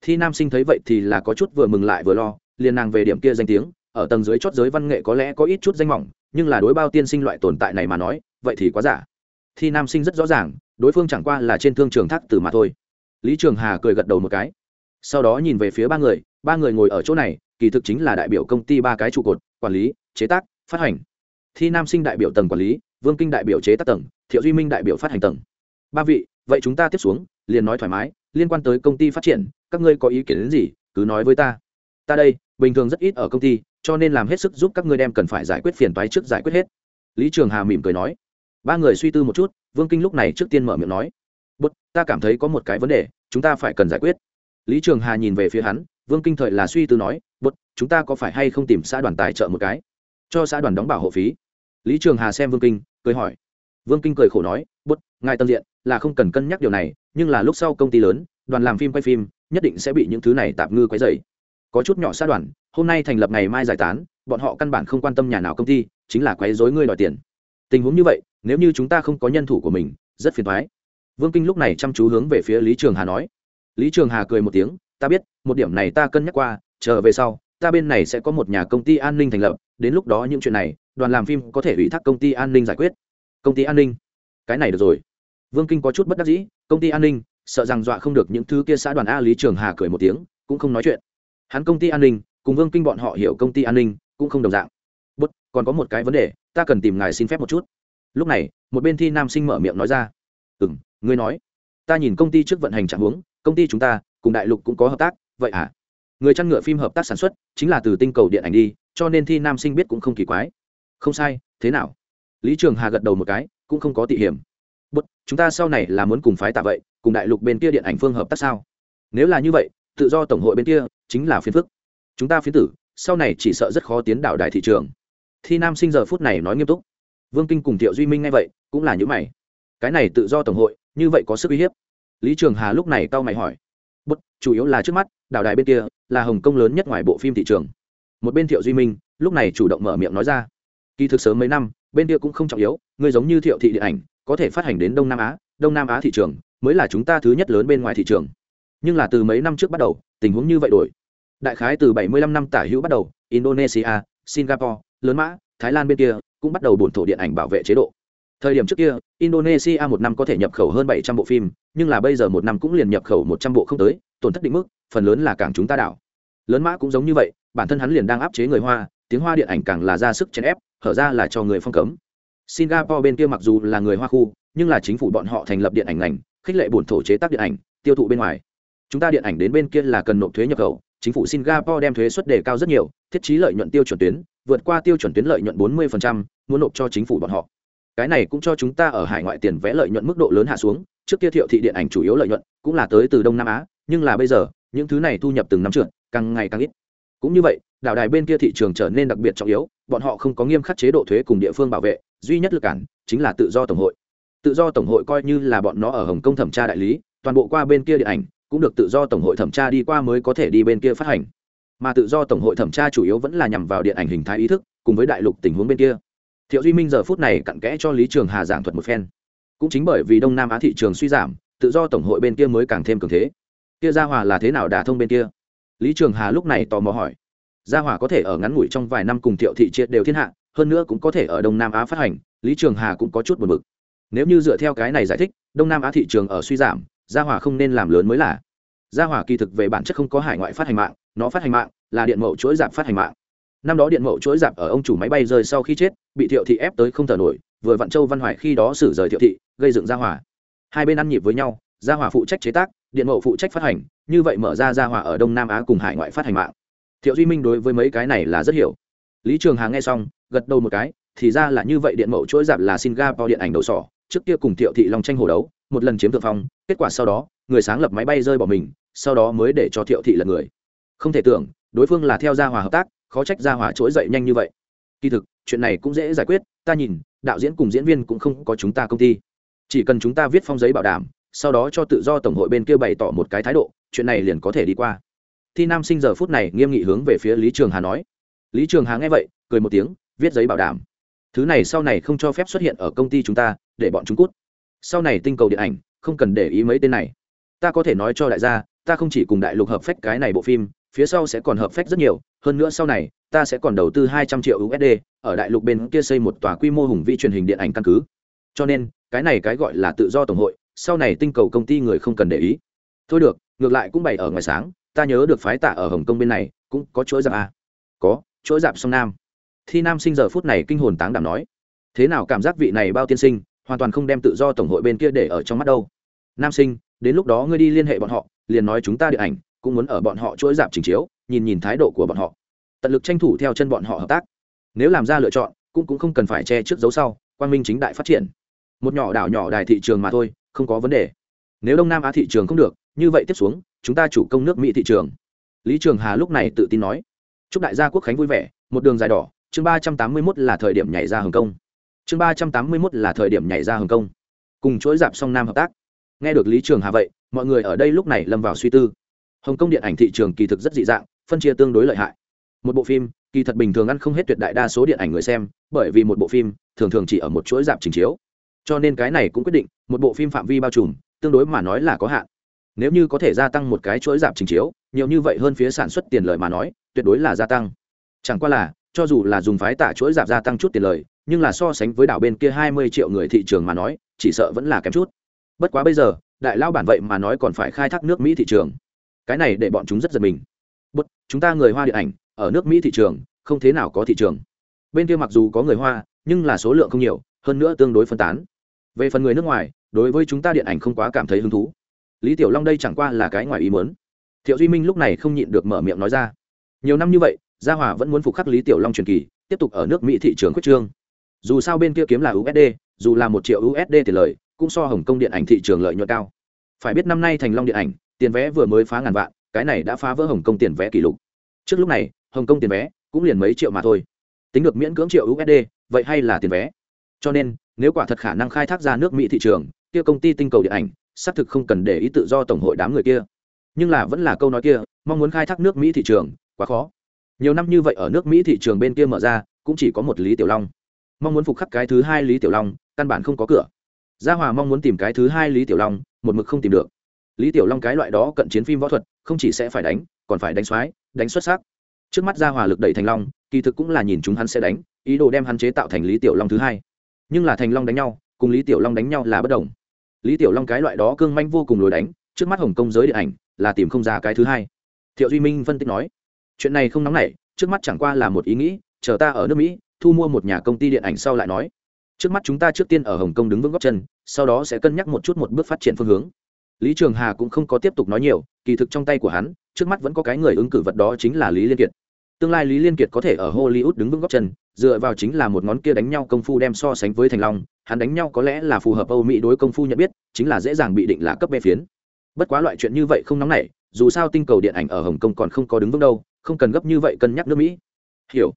Thi nam sinh thấy vậy thì là có chút vừa mừng lại vừa lo, liền nàng về điểm kia danh tiếng, ở tầng dưới chót giới văn nghệ có lẽ có ít chút danh mỏng nhưng là đối bao tiên sinh loại tồn tại này mà nói, vậy thì quá giả. Thi nam sinh rất rõ ràng, đối phương chẳng qua là trên thương trường thác tử mà thôi. Lý trường hà cười gật đầu một cái. Sau đó nhìn về phía ba người ba người ngồi ở chỗ này, kỳ thực chính là đại biểu công ty ba cái trụ cột, quản lý, chế tác, phát hành. Thi nam sinh đại biểu tầng quản lý, vương kinh đại biểu chế tác tầng, thiệu duy minh đại biểu phát hành tầng. Ba vị, vậy chúng ta tiếp xuống, liền nói thoải mái, liên quan tới công ty phát triển, các ngươi có ý kiến đến gì, cứ nói với ta. Ta đây, bình thường rất ít ở công ty cho nên làm hết sức giúp các ngươi đem cần phải giải quyết phiền toái trước giải quyết hết. Lý trường hà mỉm cười nói. Ba người suy tư một chút, vương kinh lúc này trước tiên mở miệng nói. Bút ta cảm thấy có một cái vấn đề, chúng ta phải cần giải quyết. Lý trường hà nhìn về phía hắn, vương kinh thời là suy tư nói bút chúng ta có phải hay không tìm xã đoàn tài trợ một cái? Cho xã đoàn đóng bảo hộ phí. Lý trường hà xem vương kinh, cười hỏi. Vương kinh cười khổ nói bút ngài tân diện là không cần cân nhắc điều này, nhưng là lúc sau công ty lớn, đoàn làm phim quay phim, nhất định sẽ bị những thứ này tạm ngư quấy dày có chút nhỏ xa đoàn, hôm nay thành lập ngày mai giải tán, bọn họ căn bản không quan tâm nhà nào công ty, chính là quấy dối ngươi đòi tiền. Tình huống như vậy, nếu như chúng ta không có nhân thủ của mình, rất phiền thoái vương kinh lúc này chăm chú hướng về phía lý trường hà nói. Lý trường hà cười một tiếng, ta biết, một điểm này ta cân nhắc qua, chờ về sau, ta bên này sẽ có một nhà công ty an ninh thành lập, đến lúc đó những chuyện này, đoàn làm phim có thể ủy thác công ty an ninh giải quyết. Công ty an ninh? Cái này được rồi. Vương kinh có chút bất đắc dĩ, công ty an ninh, sợ rằng dọa không được những thứ kia xã đoàn a. Lý trường hà cười một tiếng, cũng không nói chuyện hắn công ty an ninh, cùng vương kinh bọn họ hiểu công ty an ninh cũng không đồng dạng. Bút, còn có một cái vấn đề, ta cần tìm ngài xin phép một chút. Lúc này, một bên thi nam sinh mở miệng nói ra. Ừ m ngươi nói. Ta nhìn công ty trước vận hành trạng huống, công ty chúng ta, cùng đại lục cũng có hợp tác, vậy à? Người chăn ngựa phim hợp tác sản xuất, chính là từ tinh cầu điện ảnh đi, cho nên thi nam sinh biết cũng không kỳ quái. Không sai, thế nào? Lý trường hà gật đầu một cái, cũng không có tị hiểm. Bất chúng ta sau này là muốn cùng phái tạ vậy, cùng đại lục bên kia điện ảnh phương hợp tác sao? Nếu là như vậy, tự do tổng hội bên kia chính là phiến phức. Chúng ta phiến tử, sau này chỉ sợ rất khó tiến đạo đại thị trường. Thi nam sinh giờ phút này nói nghiêm túc. Vương kinh cùng thiệu duy minh ngay vậy, cũng là những mày. Cái này tự do tổng hội, như vậy có sức uy hiếp? Lý trường hà lúc này tao mày hỏi. Bất, chủ yếu là trước mắt, đảo đài bên kia, là hồng kông lớn nhất ngoài bộ phim thị trường. Một bên thiệu duy minh, lúc này chủ động mở miệng nói ra. Kỳ thực sớm mấy năm, bên kia cũng không trọng yếu người giống như thiệu thị điện ảnh, có thể phát hành đến đông nam á, đông nam á thị trường, mới là chúng ta thứ nhất lớn bên ngoài thị trường. Nhưng là từ mấy năm trước bắt đầu, tình huống như vậy đổi đại khái từ 75 năm tả hữu bắt đầu, indonesia, singapore, lớn mã, thái lan bên kia cũng bắt đầu bổn thổ điện ảnh bảo vệ chế độ. Thời điểm trước kia, indonesia một năm có thể nhập khẩu hơn 700 bộ phim, nhưng là bây giờ một năm cũng liền nhập khẩu 100 bộ không tới, tổn thất định mức, phần lớn là cảng chúng ta đảo. Lớn mã cũng giống như vậy, bản thân hắn liền đang áp chế người hoa, tiếng hoa điện ảnh càng là ra sức chèn ép, hở ra là cho người phong cấm. Singapore bên kia mặc dù là người hoa khu, nhưng là chính phủ bọn họ thành lập điện ảnh ngành, khích lệ bổn thổ chế tác điện ảnh, tiêu thụ bên ngoài. Chúng ta điện ảnh đến bên kia là cần nộp thuế nhập khẩu chính phủ singapore đem thuế suất đề cao rất nhiều thiết trí lợi nhuận tiêu chuẩn tuyến vượt qua tiêu chuẩn tuyến lợi nhuận 40%, muốn nộp cho chính phủ bọn họ. Cái này cũng cho chúng ta ở hải ngoại tiền vẽ lợi nhuận mức độ lớn hạ xuống trước kia thiệu thị điện ảnh chủ yếu lợi nhuận cũng là tới từ đông nam á nhưng là bây giờ những thứ này thu nhập từng năm trưởng càng ngày càng ít. Cũng như vậy đảo đài bên kia thị trường trở nên đặc biệt trọng yếu bọn họ không có nghiêm khắc chế độ thuế cùng địa phương bảo vệ duy nhất lực cản chính là tự do tổng hội. Tự do tổng hội coi như là bọn nó ở hồng kông thẩm tra đại lý toàn bộ qua bên kia điện ảnh cũng được tự do tổng hội thẩm tra đi qua mới có thể đi bên kia phát hành. Mà tự do tổng hội thẩm tra chủ yếu vẫn là nhằm vào điện ảnh hình thái ý thức, cùng với đại lục tình huống bên kia. Thiệu duy minh giờ phút này cặn kẽ cho lý trường hà giảng thuật một phen. Cũng chính bởi vì đông nam á thị trường suy giảm, tự do tổng hội bên kia mới càng thêm cường thế. Kia gia hòa là thế nào đả thông bên kia? Lý trường hà lúc này tò mò hỏi. Gia hòa có thể ở ngắn ngủi trong vài năm cùng thiệu thị triệt đều thiên hạ, hơn nữa cũng có thể ở đông nam á phát hành, lý trường hà cũng có chút buồn bực. Nếu như dựa theo cái này giải thích, đông nam á thị trường ở suy giảm gia hỏa không nên làm lớn mới là. Gia hỏa kỳ thực về bản chất không có hải ngoại phát hành mạng, nó phát hành mạng là điện mậu chuỗi giảm phát hành mạng. Năm đó điện mậu chuỗi giảm ở ông chủ máy bay rơi sau khi chết, bị thiệu thị ép tới không thở nổi, vừa vạn châu văn hoài khi đó xử rời thiệu thị, gây dựng gia hỏa. Hai bên ăn nhịp với nhau, gia hỏa phụ trách chế tác, điện mậu phụ trách phát hành, như vậy mở ra gia hỏa ở đông nam á cùng hải ngoại phát hành mạng. Thiệu duy minh đối với mấy cái này là rất hiểu. Lý trường hà nghe xong, gật đầu một cái, thì ra là như vậy điện mậu chuỗi giảm là singapore điện ảnh đầu sỏ, trước kia cùng thiệu thị long tranh hồ đấu một lần chiếm thượng phong, kết quả sau đó, người sáng lập máy bay rơi bỏ mình, sau đó mới để cho thiệu thị là người. Không thể tưởng, đối phương là theo gia hòa hợp tác, khó trách gia hòa trỗi dậy nhanh như vậy. Kỳ thực, chuyện này cũng dễ giải quyết, ta nhìn, đạo diễn cùng diễn viên cũng không có chúng ta công ty. Chỉ cần chúng ta viết phong giấy bảo đảm, sau đó cho tự do tổng hội bên kia bày tỏ một cái thái độ, chuyện này liền có thể đi qua. Thi nam sinh giờ phút này nghiêm nghị hướng về phía lý trường hà nói. Lý trường hà nghe vậy, cười một tiếng, viết giấy bảo đảm. Thứ này sau này không cho phép xuất hiện ở công ty chúng ta, để bọn chúng cút sau này tinh cầu điện ảnh, không cần để ý mấy tên này. Ta có thể nói cho đại gia, ta không chỉ cùng đại lục hợp phách cái này bộ phim, phía sau sẽ còn hợp phách rất nhiều, hơn nữa sau này, ta sẽ còn đầu tư hai trăm triệu usd ở đại lục bên kia xây một tòa quy mô hùng vi truyền hình điện ảnh căn cứ. Cho nên, cái này cái gọi là tự do tổng hội, sau này tinh cầu công ty người không cần để ý. Thôi được, ngược lại cũng bày ở ngoài sáng, ta nhớ được phái tạ ở hồng kông bên này, cũng có chuỗi dạp à? có, chuỗi dạp sông nam. Thi nam sinh giờ phút này kinh hồn táng đảm nói, thế nào cảm giác vị này bao tiên sinh? Hoàn toàn không đem tự do tổng hội bên kia để ở trong mắt đâu. Nam sinh, đến lúc đó ngươi đi liên hệ bọn họ, liền nói chúng ta điện ảnh, cũng muốn ở bọn họ chuỗi giảm trình chiếu, nhìn nhìn thái độ của bọn họ. Tận lực tranh thủ theo chân bọn họ hợp tác. Nếu làm ra lựa chọn, cũng cũng không cần phải che trước dấu sau quan minh chính đại phát triển. Một nhỏ đảo nhỏ đài thị trường mà thôi, không có vấn đề. Nếu đông nam á thị trường không được, như vậy tiếp xuống, chúng ta chủ công nước mỹ thị trường. Lý trường hà lúc này tự tin nói. Chúc đại gia quốc khánh vui vẻ, một đường dài đỏ, chương ba trăm tám mươi mốt là thời điểm nhảy ra hồng kông chương ba trăm tám mươi mốt là thời điểm nhảy ra hồng kông. Cùng chuỗi dạp song nam hợp tác. Nghe được lý trường hà vậy, mọi người ở đây lúc này lâm vào suy tư. Hồng kông điện ảnh thị trường kỳ thực rất dị dạng, phân chia tương đối lợi hại. Một bộ phim, kỳ thật bình thường ăn không hết tuyệt đại đa số điện ảnh người xem, bởi vì một bộ phim, thường thường chỉ ở một chuỗi dạp trình chiếu. Cho nên cái này cũng quyết định, một bộ phim phạm vi bao trùm, tương đối mà nói là có hạn. Nếu như có thể gia tăng một cái chuỗi dạp trình chiếu, nhiều như vậy hơn phía sản xuất tiền lợi mà nói, tuyệt đối là gia tăng. Chẳng qua là, cho dù là dùng phái tả chuỗi dạp gia tăng chút tiền lời nhưng là so sánh với đảo bên kia hai mươi triệu người thị trường mà nói, chỉ sợ vẫn là kém chút. Bất quá bây giờ, đại lao bản vậy mà nói còn phải khai thác nước mỹ thị trường. Cái này để bọn chúng rất giật mình. Bất, chúng ta người hoa điện ảnh, ở nước mỹ thị trường, không thế nào có thị trường. Bên kia mặc dù có người hoa, nhưng là số lượng không nhiều, hơn nữa tương đối phân tán. Về phần người nước ngoài, đối với chúng ta điện ảnh không quá cảm thấy hứng thú. Lý tiểu long đây chẳng qua là cái ngoài ý muốn. Thiệu duy minh lúc này không nhịn được mở miệng nói ra. Nhiều năm như vậy, gia hòa vẫn muốn phục khắc lý tiểu long truyền kỳ, tiếp tục ở nước mỹ thị trường quyết trương dù sao bên kia kiếm là usd dù là một triệu usd tiền lời, cũng so hồng kông điện ảnh thị trường lợi nhuận cao. Phải biết năm nay thành long điện ảnh, tiền vé vừa mới phá ngàn vạn, cái này đã phá vỡ hồng kông tiền vé kỷ lục. Trước lúc này, hồng kông tiền vé cũng liền mấy triệu mà thôi. Tính được miễn cưỡng triệu usd vậy hay là tiền vé? Cho nên, nếu quả thật khả năng khai thác ra nước mỹ thị trường, kia công ty tinh cầu điện ảnh, xác thực không cần để ý tự do tổng hội đám người kia. Nhưng là vẫn là câu nói kia, mong muốn khai thác nước mỹ thị trường, quá khó. Nhiều năm như vậy ở nước mỹ thị trường bên kia mở ra, cũng chỉ có một lý tiểu long mong muốn phục khắc cái thứ hai lý tiểu long căn bản không có cửa gia hòa mong muốn tìm cái thứ hai lý tiểu long một mực không tìm được lý tiểu long cái loại đó cận chiến phim võ thuật không chỉ sẽ phải đánh còn phải đánh xoái đánh xuất sắc trước mắt gia hòa lực đẩy thành long kỳ thực cũng là nhìn chúng hắn sẽ đánh ý đồ đem hắn chế tạo thành lý tiểu long thứ hai nhưng là thành long đánh nhau cùng lý tiểu long đánh nhau là bất đồng lý tiểu long cái loại đó cương manh vô cùng lối đánh trước mắt hồng kông giới điện ảnh là tìm không ra cái thứ hai thiệu duy minh phân tích nói chuyện này không nóng nảy trước mắt chẳng qua là một ý nghĩ chờ ta ở nước mỹ thu mua một nhà công ty điện ảnh sau lại nói, trước mắt chúng ta trước tiên ở hồng kông đứng vững góc chân, sau đó sẽ cân nhắc một chút một bước phát triển phương hướng. Lý trường hà cũng không có tiếp tục nói nhiều, kỳ thực trong tay của hắn, trước mắt vẫn có cái người ứng cử vật đó chính là lý liên kiệt. Tương lai lý liên kiệt có thể ở hollywood đứng vững góc chân, dựa vào chính là một ngón kia đánh nhau công phu đem so sánh với thành long, hắn đánh nhau có lẽ là phù hợp âu mỹ đối công phu nhận biết, chính là dễ dàng bị định là cấp bê phiến. Bất quá loại chuyện như vậy không nóng nảy, dù sao tinh cầu điện ảnh ở hồng kông còn không có đứng vững đâu, không cần gấp như vậy cân nhắc nước mỹ. Hiểu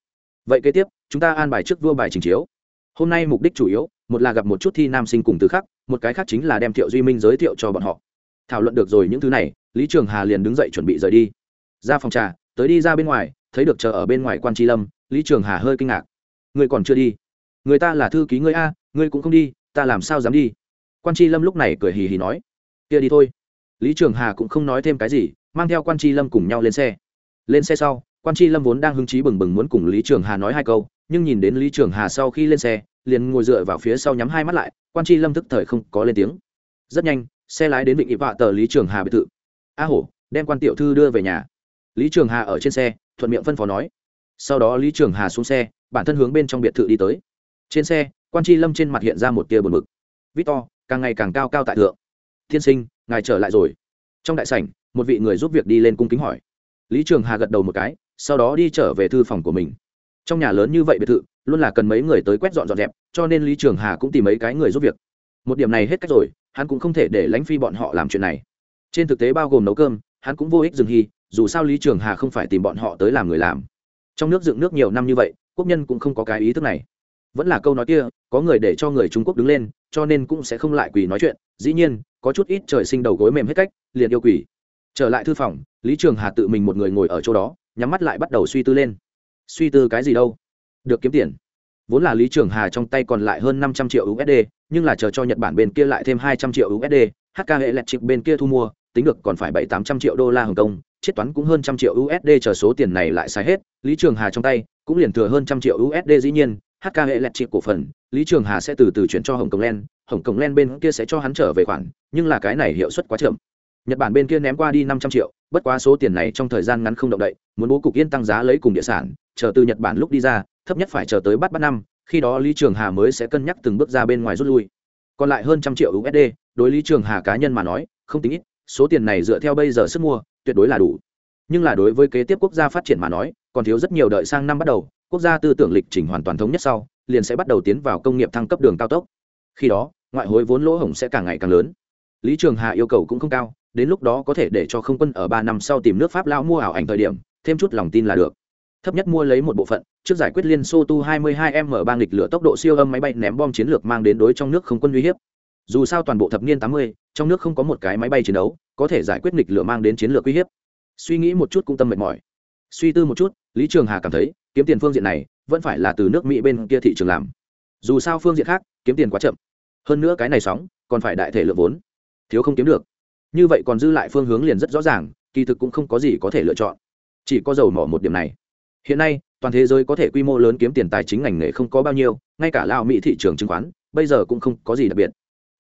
vậy kế tiếp, chúng ta an bài trước vua bài trình chiếu. Hôm nay mục đích chủ yếu, một là gặp một chút thi nam sinh cùng từ khác, một cái khác chính là đem thiệu duy minh giới thiệu cho bọn họ. Thảo luận được rồi những thứ này, lý trường hà liền đứng dậy chuẩn bị rời đi. Ra phòng trà, tới đi ra bên ngoài, thấy được chờ ở bên ngoài quan tri lâm, lý trường hà hơi kinh ngạc. Ngươi còn chưa đi. Người ta là thư ký ngươi a, ngươi cũng không đi, ta làm sao dám đi? Quan tri lâm lúc này cười hì hì nói. Kia đi thôi. Lý trường hà cũng không nói thêm cái gì, mang theo quan tri lâm cùng nhau lên xe. Lên xe sau quan tri lâm vốn đang hứng chí bừng bừng muốn cùng lý trường hà nói hai câu, nhưng nhìn đến lý trường hà sau khi lên xe, liền ngồi dựa vào phía sau nhắm hai mắt lại, quan tri lâm thức thời không có lên tiếng. Rất nhanh, xe lái đến vịnh ị vạ tờ lý trường hà biệt thự. A hổ, đem quan tiểu thư đưa về nhà. Lý trường hà ở trên xe, thuận miệng phân phó nói. Sau đó lý trường hà xuống xe, bản thân hướng bên trong biệt thự đi tới. Trên xe, quan tri lâm trên mặt hiện ra một tia buồn mực victor, càng ngày càng cao cao tại thượng. Thiên sinh, ngài trở lại rồi. Trong đại sảnh, một vị người giúp việc đi lên cung kính hỏi. Lý trường hà gật đầu một cái sau đó đi trở về thư phòng của mình. Trong nhà lớn như vậy biệt thự, luôn là cần mấy người tới quét dọn dọn dẹp, cho nên lý trường hà cũng tìm mấy cái người giúp việc. Một điểm này hết cách rồi, hắn cũng không thể để lãnh phi bọn họ làm chuyện này. Trên thực tế bao gồm nấu cơm, hắn cũng vô ích dừng hy, dù sao lý trường hà không phải tìm bọn họ tới làm người làm. Trong nước dựng nước nhiều năm như vậy, quốc nhân cũng không có cái ý thức này. Vẫn là câu nói kia, có người để cho người trung quốc đứng lên, cho nên cũng sẽ không lại quỳ nói chuyện. Dĩ nhiên, có chút ít trời sinh đầu gối mềm hết cách, liền yêu quỳ. Trở lại thư phòng, lý trường hà tự mình một người ngồi ở chỗ đó nhắm mắt lại bắt đầu suy tư lên. Suy tư cái gì đâu? Được kiếm tiền. Vốn là lý trường hà trong tay còn lại hơn năm trăm triệu usd nhưng là chờ cho nhật bản bên kia lại thêm hai trăm triệu usd hk hệ lẹt chịp bên kia thu mua, tính được còn phải bảy tám trăm triệu đô la hồng kông, chiết toán cũng hơn trăm triệu usd chờ số tiền này lại xài hết, lý trường hà trong tay cũng liền thừa hơn trăm triệu usd dĩ nhiên hk hệ lẹt chịp cổ phần, lý trường hà sẽ từ từ chuyển cho hồng kông len, hồng kông len bên kia sẽ cho hắn trở về khoản, nhưng là cái này hiệu suất quá chậm nhật bản bên kia ném qua đi năm trăm triệu, bất quá số tiền này trong thời gian ngắn không động đậy, muốn bố cục yên tăng giá lấy cùng địa sản, chờ từ nhật bản lúc đi ra, thấp nhất phải chờ tới bắt bắt năm, khi đó lý trường hà mới sẽ cân nhắc từng bước ra bên ngoài rút lui. Còn lại hơn trăm triệu usd đối lý trường hà cá nhân mà nói, không tính ít, số tiền này dựa theo bây giờ sức mua, tuyệt đối là đủ. Nhưng là đối với kế tiếp quốc gia phát triển mà nói, còn thiếu rất nhiều đợi sang năm bắt đầu, quốc gia tư tưởng lịch trình hoàn toàn thống nhất sau, liền sẽ bắt đầu tiến vào công nghiệp thăng cấp đường cao tốc. Khi đó, ngoại hối vốn lỗ hổng sẽ càng ngày càng lớn. Lý trường hà yêu cầu cũng không cao đến lúc đó có thể để cho không quân ở ba năm sau tìm nước pháp lao mua ảo ảnh thời điểm thêm chút lòng tin là được. Thấp nhất mua lấy một bộ phận trước giải quyết liên xô tu 22 m bang nghịch lửa tốc độ siêu âm máy bay ném bom chiến lược mang đến đối trong nước không quân uy hiếp. Dù sao toàn bộ thập niên 80, trong nước không có một cái máy bay chiến đấu có thể giải quyết nghịch lửa mang đến chiến lược uy hiếp. Suy nghĩ một chút cũng tâm mệt mỏi. Suy tư một chút lý trường hà cảm thấy kiếm tiền phương diện này vẫn phải là từ nước mỹ bên kia thị trường làm. Dù sao phương diện khác kiếm tiền quá chậm. Hơn nữa cái này sóng còn phải đại thể lượng vốn. Thiếu không kiếm được như vậy còn dư lại phương hướng liền rất rõ ràng, kỳ thực cũng không có gì có thể lựa chọn. Chỉ có dầu mỏ một điểm này. Hiện nay, toàn thế giới có thể quy mô lớn kiếm tiền tài chính ngành nghề không có bao nhiêu, ngay cả lao mỹ thị trường chứng khoán, bây giờ cũng không có gì đặc biệt.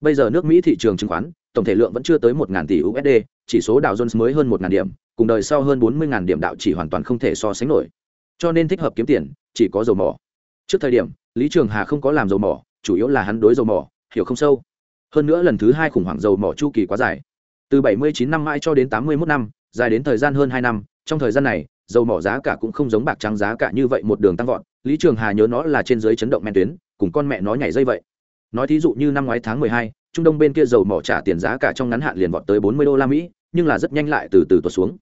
Bây giờ nước mỹ thị trường chứng khoán, tổng thể lượng vẫn chưa tới một tỷ usd chỉ số đạo jones mới hơn một điểm, cùng đời sau hơn bốn mươi điểm đạo chỉ hoàn toàn không thể so sánh nổi. Cho nên thích hợp kiếm tiền, chỉ có dầu mỏ. Trước thời điểm, lý trường hà không có làm dầu mỏ, chủ yếu là hắn đối dầu mỏ, hiểu không sâu. Hơn nữa lần thứ hai khủng hoảng dầu mỏ chu kỳ quá dài từ 79 năm mãi cho đến 81 năm dài đến thời gian hơn hai năm trong thời gian này dầu mỏ giá cả cũng không giống bạc trắng giá cả như vậy một đường tăng vọt. Lý trường hà nhớ nó là trên dưới chấn động men tuyến cùng con mẹ nó nhảy dây vậy. Nói thí dụ như năm ngoái tháng 12, trung đông bên kia dầu mỏ trả tiền giá cả trong ngắn hạn liền vọt tới 40 đô la mỹ nhưng là rất nhanh lại từ từ tuột xuống.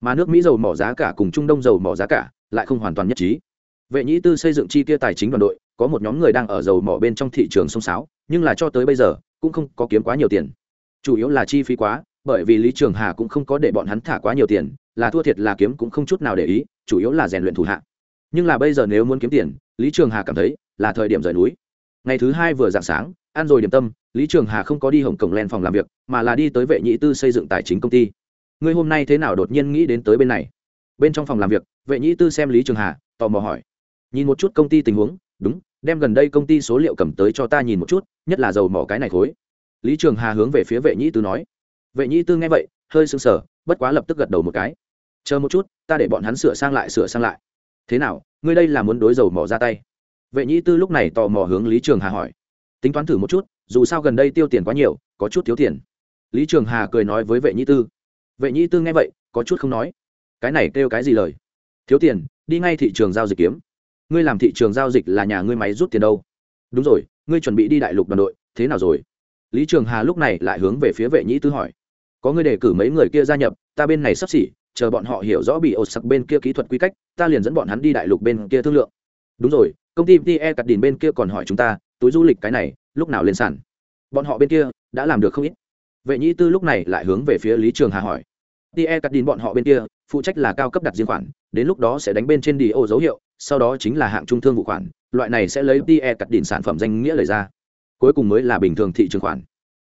Mà nước mỹ dầu mỏ giá cả cùng trung đông dầu mỏ giá cả lại không hoàn toàn nhất trí. Vệ nhĩ tư xây dựng chi tiêu tài chính đoàn đội có một nhóm người đang ở dầu mỏ bên trong thị trường sông sáo nhưng là cho tới bây giờ cũng không có kiếm quá nhiều tiền chủ yếu là chi phí quá, bởi vì lý trường hà cũng không có để bọn hắn thả quá nhiều tiền, là thua thiệt là kiếm cũng không chút nào để ý, chủ yếu là rèn luyện thủ hạ. Nhưng là bây giờ nếu muốn kiếm tiền, lý trường hà cảm thấy là thời điểm rời núi. Ngày thứ hai vừa dạng sáng, ăn rồi điểm tâm, lý trường hà không có đi hồng cổng len phòng làm việc, mà là đi tới vệ nhị tư xây dựng tài chính công ty. Ngươi hôm nay thế nào đột nhiên nghĩ đến tới bên này? Bên trong phòng làm việc, vệ nhị tư xem lý trường hà, tò mò hỏi. Nhìn một chút công ty tình huống, đúng, đem gần đây công ty số liệu cầm tới cho ta nhìn một chút, nhất là dầu mỏ cái này khối lý trường hà hướng về phía vệ Nhĩ tư nói. Vệ Nhĩ tư nghe vậy, hơi sưng sờ, bất quá lập tức gật đầu một cái. Chờ một chút, ta để bọn hắn sửa sang lại, sửa sang lại. Thế nào, ngươi đây là muốn đối dầu mỏ ra tay? Vệ Nhĩ tư lúc này tò mò hướng lý trường hà hỏi. Tính toán thử một chút, dù sao gần đây tiêu tiền quá nhiều, có chút thiếu tiền. Lý trường hà cười nói với vệ Nhĩ tư. Vệ Nhĩ tư nghe vậy, có chút không nói. Cái này kêu cái gì lời? Thiếu tiền, đi ngay thị trường giao dịch kiếm. Ngươi làm thị trường giao dịch là nhà ngươi máy rút tiền đâu? Đúng rồi, ngươi chuẩn bị đi đại lục đoàn đội, thế nào rồi? Lý trường hà lúc này lại hướng về phía vệ Nhĩ tư hỏi. Có người đề cử mấy người kia gia nhập, ta bên này sắp xỉ, chờ bọn họ hiểu rõ bị ột sặc bên kia kỹ thuật quy cách, ta liền dẫn bọn hắn đi đại lục bên kia thương lượng. Đúng rồi, công ty pe cắt đìn bên kia còn hỏi chúng ta, túi du lịch cái này, lúc nào lên sàn? Bọn họ bên kia, đã làm được không ít. Vệ nhĩ tư lúc này lại hướng về phía lý trường hà hỏi. Pe cắt đìn bọn họ bên kia, phụ trách là cao cấp đặt riêng khoản, đến lúc đó sẽ đánh bên trên đi ô dấu hiệu, sau đó chính là hạng trung thương vụ khoản, loại này sẽ lấy pe cắt đìn sản phẩm danh nghĩa lời ra cuối cùng mới là bình thường thị trường khoản.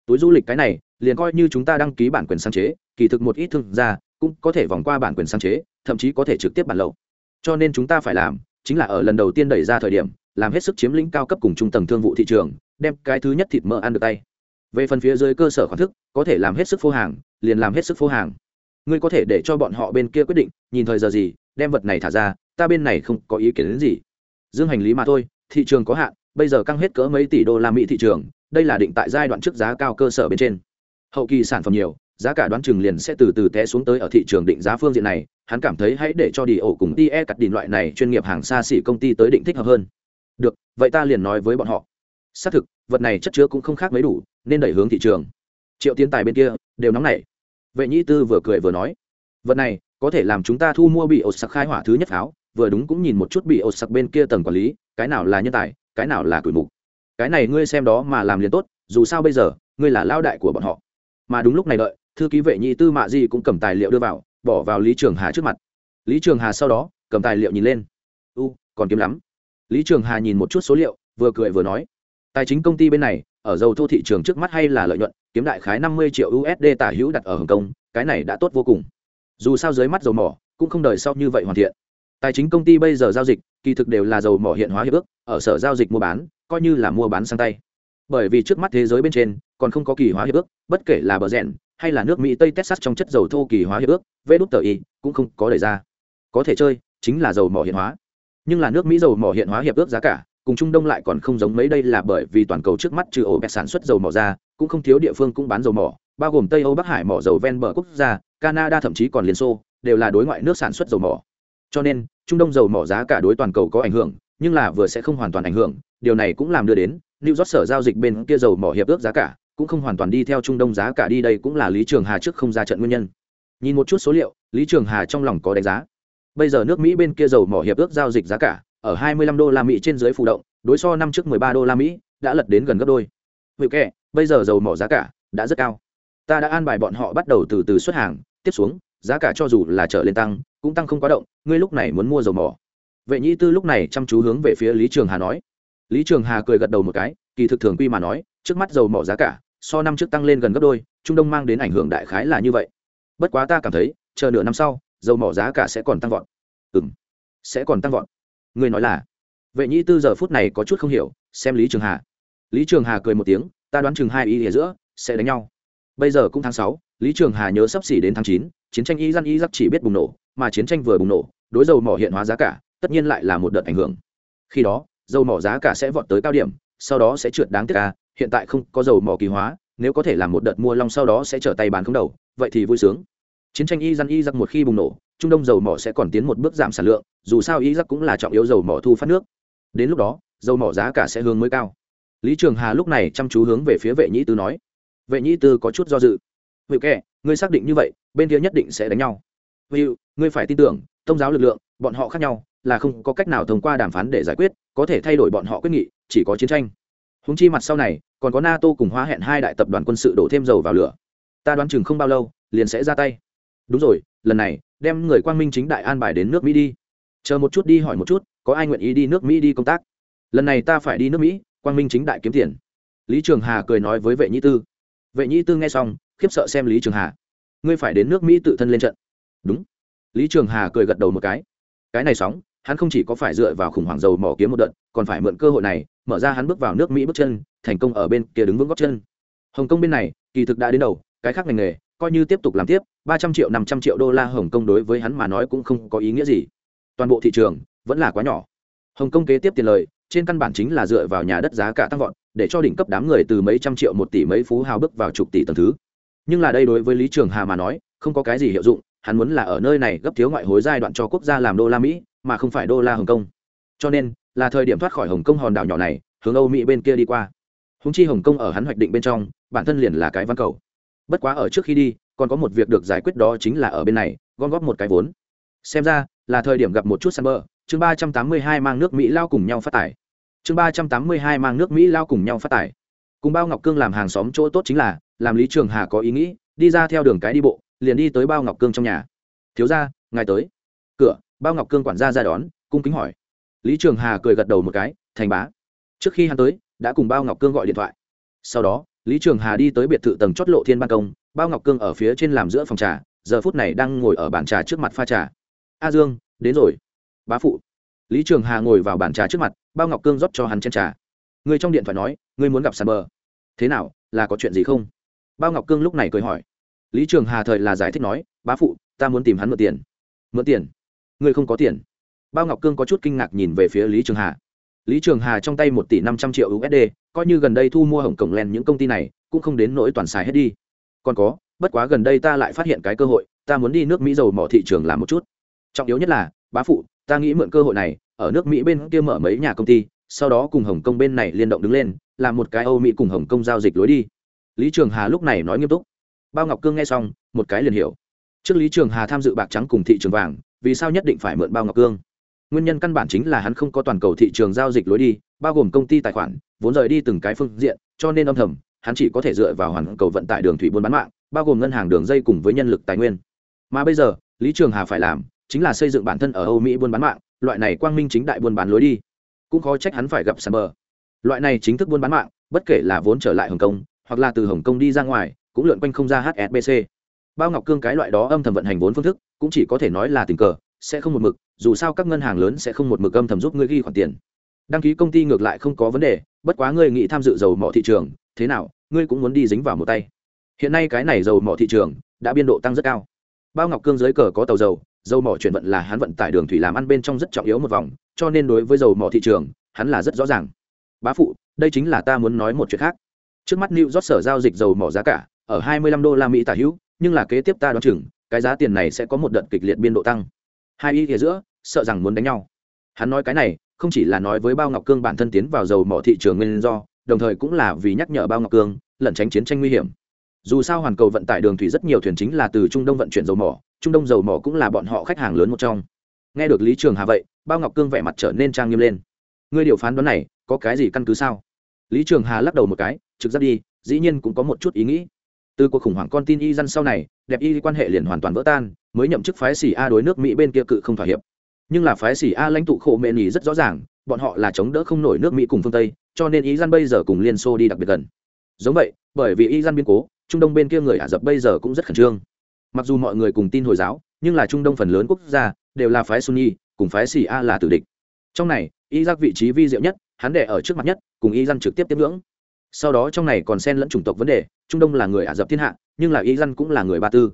Túi du lịch cái này, liền coi như chúng ta đăng ký bản quyền sáng chế, kỳ thực một ít thương gia cũng có thể vòng qua bản quyền sáng chế, thậm chí có thể trực tiếp bản lậu. Cho nên chúng ta phải làm, chính là ở lần đầu tiên đẩy ra thời điểm, làm hết sức chiếm lĩnh cao cấp cùng trung tầng thương vụ thị trường, đem cái thứ nhất thịt mỡ ăn được tay. Về phần phía dưới cơ sở khoản thức, có thể làm hết sức phô hàng, liền làm hết sức phô hàng. Ngươi có thể để cho bọn họ bên kia quyết định, nhìn thời giờ gì, đem vật này thả ra, ta bên này không có ý kiến đến gì. Dương hành lý mà thôi, thị trường có hạn bây giờ căng hết cỡ mấy tỷ đô la mỹ thị trường, đây là định tại giai đoạn trước giá cao cơ sở bên trên. Hậu kỳ sản phẩm nhiều, giá cả đoán chừng liền sẽ từ từ té xuống tới ở thị trường định giá phương diện này, hắn cảm thấy hãy để cho đi ổ cùng tie cắt đỉnh loại này chuyên nghiệp hàng xa xỉ công ty tới định thích hợp hơn. Được, vậy ta liền nói với bọn họ. Xác thực, vật này chất chứa cũng không khác mấy đủ, nên đẩy hướng thị trường. Triệu tiến tài bên kia, đều nóng nảy. Vệ nhĩ tư vừa cười vừa nói, vật này, có thể làm chúng ta thu mua bị ổ sặc khai hỏa thứ nhất pháo vừa đúng cũng nhìn một chút bị ổ sặc bên kia tầng quản lý, cái nào là nhân tài cái nào là cửi mục? Cái này ngươi xem đó mà làm liền tốt, dù sao bây giờ, ngươi là lao đại của bọn họ. Mà đúng lúc này đợi, thư ký vệ nhị tư mạ di cũng cầm tài liệu đưa vào, bỏ vào lý trường hà trước mặt. Lý trường hà sau đó, cầm tài liệu nhìn lên. U, còn kiếm lắm. Lý trường hà nhìn một chút số liệu, vừa cười vừa nói, tài chính công ty bên này, ở dầu thô thị trường trước mắt hay là lợi nhuận, kiếm đại khái năm mươi triệu usd tả hữu đặt ở hồng kông, cái này đã tốt vô cùng. Dù sao dưới mắt dầu mỏ, cũng không đời sau như vậy hoàn thiện. Tài chính công ty bây giờ giao dịch kỳ thực đều là dầu mỏ hiện hóa hiệp ước, ở sở giao dịch mua bán, coi như là mua bán sang tay. Bởi vì trước mắt thế giới bên trên, còn không có kỳ hóa hiệp ước, bất kể là bờ rèn hay là nước mỹ tây texas trong chất dầu thô kỳ hóa hiệp ước vê đút tờ y cũng không có đề ra. Có thể chơi, chính là dầu mỏ hiện hóa. Nhưng là nước mỹ dầu mỏ hiện hóa hiệp ước giá cả, cùng trung đông lại còn không giống mấy đây là bởi vì toàn cầu trước mắt trừ ổ bẹt sản xuất dầu mỏ ra, cũng không thiếu địa phương cũng bán dầu mỏ, bao gồm tây âu bắc hải mỏ dầu ven bờ quốc gia, canada thậm chí còn liên xô, đều là đối ngoại nước sản xuất dầu mỏ. Cho nên trung đông dầu mỏ giá cả đối toàn cầu có ảnh hưởng, nhưng là vừa sẽ không hoàn toàn ảnh hưởng, điều này cũng làm đưa đến New York sở giao dịch bên kia dầu mỏ hiệp ước giá cả cũng không hoàn toàn đi theo trung đông giá cả đi đây cũng là lý trường hà trước không ra trận nguyên nhân. Nhìn một chút số liệu, lý trường hà trong lòng có đánh giá. Bây giờ nước mỹ bên kia dầu mỏ hiệp ước giao dịch giá cả ở 25 đô la mỹ trên dưới phụ động, đối so năm trước 13 đô la mỹ đã lật đến gần gấp đôi. Vì kệ, bây giờ dầu mỏ giá cả đã rất cao. Ta đã an bài bọn họ bắt đầu từ từ xuất hàng, tiếp xuống, giá cả cho dù là trở lên tăng cũng tăng không quá động, ngươi lúc này muốn mua dầu mỏ. Vệ nhĩ tư lúc này chăm chú hướng về phía lý trường hà nói. Lý trường hà cười gật đầu một cái, kỳ thực thường quy mà nói, trước mắt dầu mỏ giá cả, so năm trước tăng lên gần gấp đôi, trung đông mang đến ảnh hưởng đại khái là như vậy. Bất quá ta cảm thấy, chờ nửa năm sau, dầu mỏ giá cả sẽ còn tăng vọt. Ừ m sẽ còn tăng vọt. Ngươi nói là? Vệ nhĩ tư giờ phút này có chút không hiểu, xem lý trường hà. Lý trường hà cười một tiếng, ta đoán chừng hai ý ở giữa, sẽ đánh nhau. Bây giờ cũng tháng sáu lý trường hà nhớ sắp xỉ đến tháng chín, chiến tranh y dân y giắc chỉ biết bùng nổ, mà chiến tranh vừa bùng nổ, đối dầu mỏ hiện hóa giá cả, tất nhiên lại là một đợt ảnh hưởng. Khi đó, dầu mỏ giá cả sẽ vọt tới cao điểm, sau đó sẽ trượt đáng tiếc ca hiện tại không có dầu mỏ kỳ hóa, nếu có thể làm một đợt mua long sau đó sẽ trở tay bán không đầu, vậy thì vui sướng. Chiến tranh y dân y giặc một khi bùng nổ, trung đông dầu mỏ sẽ còn tiến một bước giảm sản lượng, dù sao y giặc cũng là trọng yếu dầu mỏ thu phát nước. Đến lúc đó, dầu mỏ giá cả sẽ hướng mới cao. Lý trường hà lúc này chăm chú hướng về phía vệ nhĩ tư nói. Vệ nhĩ tư có chút do dự vậy kệ ngươi xác định như vậy, bên kia nhất định sẽ đánh nhau. Hữu, ngươi phải tin tưởng tôn giáo lực lượng, bọn họ khác nhau, là không có cách nào thông qua đàm phán để giải quyết, có thể thay đổi bọn họ quyết nghị, chỉ có chiến tranh. Húng chi mặt sau này, còn có nato cùng hóa hẹn hai đại tập đoàn quân sự đổ thêm dầu vào lửa. Ta đoán chừng không bao lâu, liền sẽ ra tay. Đúng rồi, lần này, đem người quang minh chính đại an bài đến nước mỹ đi. Chờ một chút đi hỏi một chút, có ai nguyện ý đi nước mỹ đi công tác? Lần này ta phải đi nước mỹ, quang minh chính đại kiếm tiền. Lý trường hà cười nói với vệ nhĩ tư. Vệ nhĩ tư nghe xong khiếp sợ xem lý trường hà. Ngươi phải đến nước mỹ tự thân lên trận. Đúng. Lý trường hà cười gật đầu một cái. Cái này sóng, hắn không chỉ có phải dựa vào khủng hoảng dầu mỏ kiếm một đợt, còn phải mượn cơ hội này, mở ra hắn bước vào nước mỹ bước chân, thành công ở bên kia đứng vững góc chân. Hồng kông bên này, kỳ thực đã đến đầu, cái khác ngành nghề, coi như tiếp tục làm tiếp, ba trăm triệu, năm trăm triệu đô la hồng kông đối với hắn mà nói cũng không có ý nghĩa gì. Toàn bộ thị trường vẫn là quá nhỏ. Hồng kông kế tiếp tiền lời, trên căn bản chính là dựa vào nhà đất giá cả tăng vọt, để cho đỉnh cấp đám người từ mấy trăm triệu, một tỷ mấy phú hào bước vào chục tỷ tầng thứ nhưng là đây đối với lý trường hà mà nói, không có cái gì hiệu dụng, hắn muốn là ở nơi này gấp thiếu ngoại hối giai đoạn cho quốc gia làm đô la mỹ, mà không phải đô la hồng kông. Cho nên, là thời điểm thoát khỏi hồng kông hòn đảo nhỏ này, hướng âu mỹ bên kia đi qua. Húng chi hồng kông ở hắn hoạch định bên trong, bản thân liền là cái văn cầu. Bất quá ở trước khi đi, còn có một việc được giải quyết đó chính là ở bên này, gom góp một cái vốn. Xem ra, là thời điểm gặp một chút săn bơ chương ba trăm tám mươi hai mang nước mỹ lao cùng nhau phát tải. Chương ba trăm tám mươi hai mang nước mỹ lao cùng nhau phát tải cùng bao ngọc cương làm hàng xóm chỗ tốt chính là, làm lý trường hà có ý nghĩ, đi ra theo đường cái đi bộ, liền đi tới bao ngọc cương trong nhà. Thiếu ra ngài tới. Cửa, bao ngọc cương quản gia ra đón, cung kính hỏi. Lý trường hà cười gật đầu một cái, thành bá. Trước khi hắn tới, đã cùng bao ngọc cương gọi điện thoại. Sau đó, lý trường hà đi tới biệt thự tầng chót lộ thiên ban công, bao ngọc cương ở phía trên làm giữa phòng trà, giờ phút này đang ngồi ở bàn trà trước mặt pha trà. A dương, đến rồi. Bá phụ. Lý trường hà ngồi vào bàn trà trước mặt, bao ngọc cương rót cho hắn chén trà người trong điện thoại nói, ngươi muốn gặp sàn bờ thế nào, là có chuyện gì không? Bao ngọc cương lúc này cười hỏi. Lý trường hà thời là giải thích nói, bá phụ, ta muốn tìm hắn mượn tiền. Mượn tiền? Ngươi không có tiền? Bao ngọc cương có chút kinh ngạc nhìn về phía lý trường hà. Lý trường hà trong tay một tỷ năm trăm triệu usd coi như gần đây thu mua hồng cổng len những công ty này, cũng không đến nỗi toàn xài hết đi. Còn có, bất quá gần đây ta lại phát hiện cái cơ hội, ta muốn đi nước mỹ dầu mỏ thị trường làm một chút. Trọng yếu nhất là, bá phụ, ta nghĩ mượn cơ hội này, ở nước mỹ bên kia mở mấy nhà công ty sau đó cùng hồng kông bên này liên động đứng lên làm một cái âu mỹ cùng hồng kông giao dịch lối đi. Lý trường hà lúc này nói nghiêm túc. Bao ngọc cương nghe xong, một cái liền hiểu. Trước lý trường hà tham dự bạc trắng cùng thị trường vàng, vì sao nhất định phải mượn bao ngọc cương? Nguyên nhân căn bản chính là hắn không có toàn cầu thị trường giao dịch lối đi, bao gồm công ty tài khoản, vốn rời đi từng cái phương diện, cho nên âm thầm, hắn chỉ có thể dựa vào hoàn cầu vận tải đường thủy buôn bán mạng, bao gồm ngân hàng đường dây cùng với nhân lực tài nguyên. Mà bây giờ, lý trường hà phải làm, chính là xây dựng bản thân ở âu mỹ buôn bán mạng, loại này quang minh chính đại buôn bán lối đi cũng khó trách hắn phải gặp sàn bờ loại này chính thức buôn bán mạng, bất kể là vốn trở lại hồng kông, hoặc là từ hồng kông đi ra ngoài, cũng lượn quanh không ra hsbc bao ngọc cương cái loại đó âm thầm vận hành vốn phương thức, cũng chỉ có thể nói là tình cờ, sẽ không một mực, dù sao các ngân hàng lớn sẽ không một mực âm thầm giúp ngươi ghi khoản tiền. Đăng ký công ty ngược lại không có vấn đề, bất quá ngươi nghĩ tham dự dầu mỏ thị trường, thế nào, ngươi cũng muốn đi dính vào một tay. Hiện nay cái này dầu mỏ thị trường đã biên độ tăng rất cao. Bao ngọc cương dưới cờ có tàu dầu dầu mỏ chuyển vận là hắn vận tải đường thủy làm ăn bên trong rất trọng yếu một vòng cho nên đối với dầu mỏ thị trường, hắn là rất rõ ràng. Bá phụ, đây chính là ta muốn nói một chuyện khác. Trước mắt new York sở giao dịch dầu mỏ giá cả ở 25 đô la mỹ tả hữu, nhưng là kế tiếp ta đoán chừng, cái giá tiền này sẽ có một đợt kịch liệt biên độ tăng. Hai y phía giữa, sợ rằng muốn đánh nhau. Hắn nói cái này, không chỉ là nói với bao ngọc cương bản thân tiến vào dầu mỏ thị trường nguyên do, đồng thời cũng là vì nhắc nhở bao ngọc cương, lẩn tránh chiến tranh nguy hiểm. Dù sao hoàn cầu vận tải đường thủy rất nhiều thuyền chính là từ trung đông vận chuyển dầu mỏ, trung đông dầu mỏ cũng là bọn họ khách hàng lớn một trong nghe được lý trường hà vậy, bao ngọc cương vẻ mặt trở nên trang nghiêm lên. Ngươi điều phán đoán này, có cái gì căn cứ sao? Lý trường hà lắc đầu một cái, trực giác đi, dĩ nhiên cũng có một chút ý nghĩ. Từ cuộc khủng hoảng con tin y dân sau này, đẹp y quan hệ liền hoàn toàn vỡ tan, mới nhậm chức phái xỉ a đối nước mỹ bên kia cự không thỏa hiệp. Nhưng là phái xỉ a lãnh tụ khổ mẹ nhì rất rõ ràng, bọn họ là chống đỡ không nổi nước mỹ cùng phương tây, cho nên y dân bây giờ cùng liên xô đi đặc biệt gần. Giống vậy, bởi vì y dân biên cố, trung đông bên kia người ả rập bây giờ cũng rất khẩn trương. Mặc dù mọi người cùng tin hồi giáo nhưng là trung đông phần lớn quốc gia đều là phái sunni, cùng phái xì a là tử địch. Trong này y giác vị trí vi diệu nhất, hắn đẻ ở trước mặt nhất, cùng y dân trực tiếp tiếp ngưỡng. Sau đó trong này còn xen lẫn chủng tộc vấn đề, trung đông là người ả rập thiên hạ, nhưng là y dân cũng là người ba tư.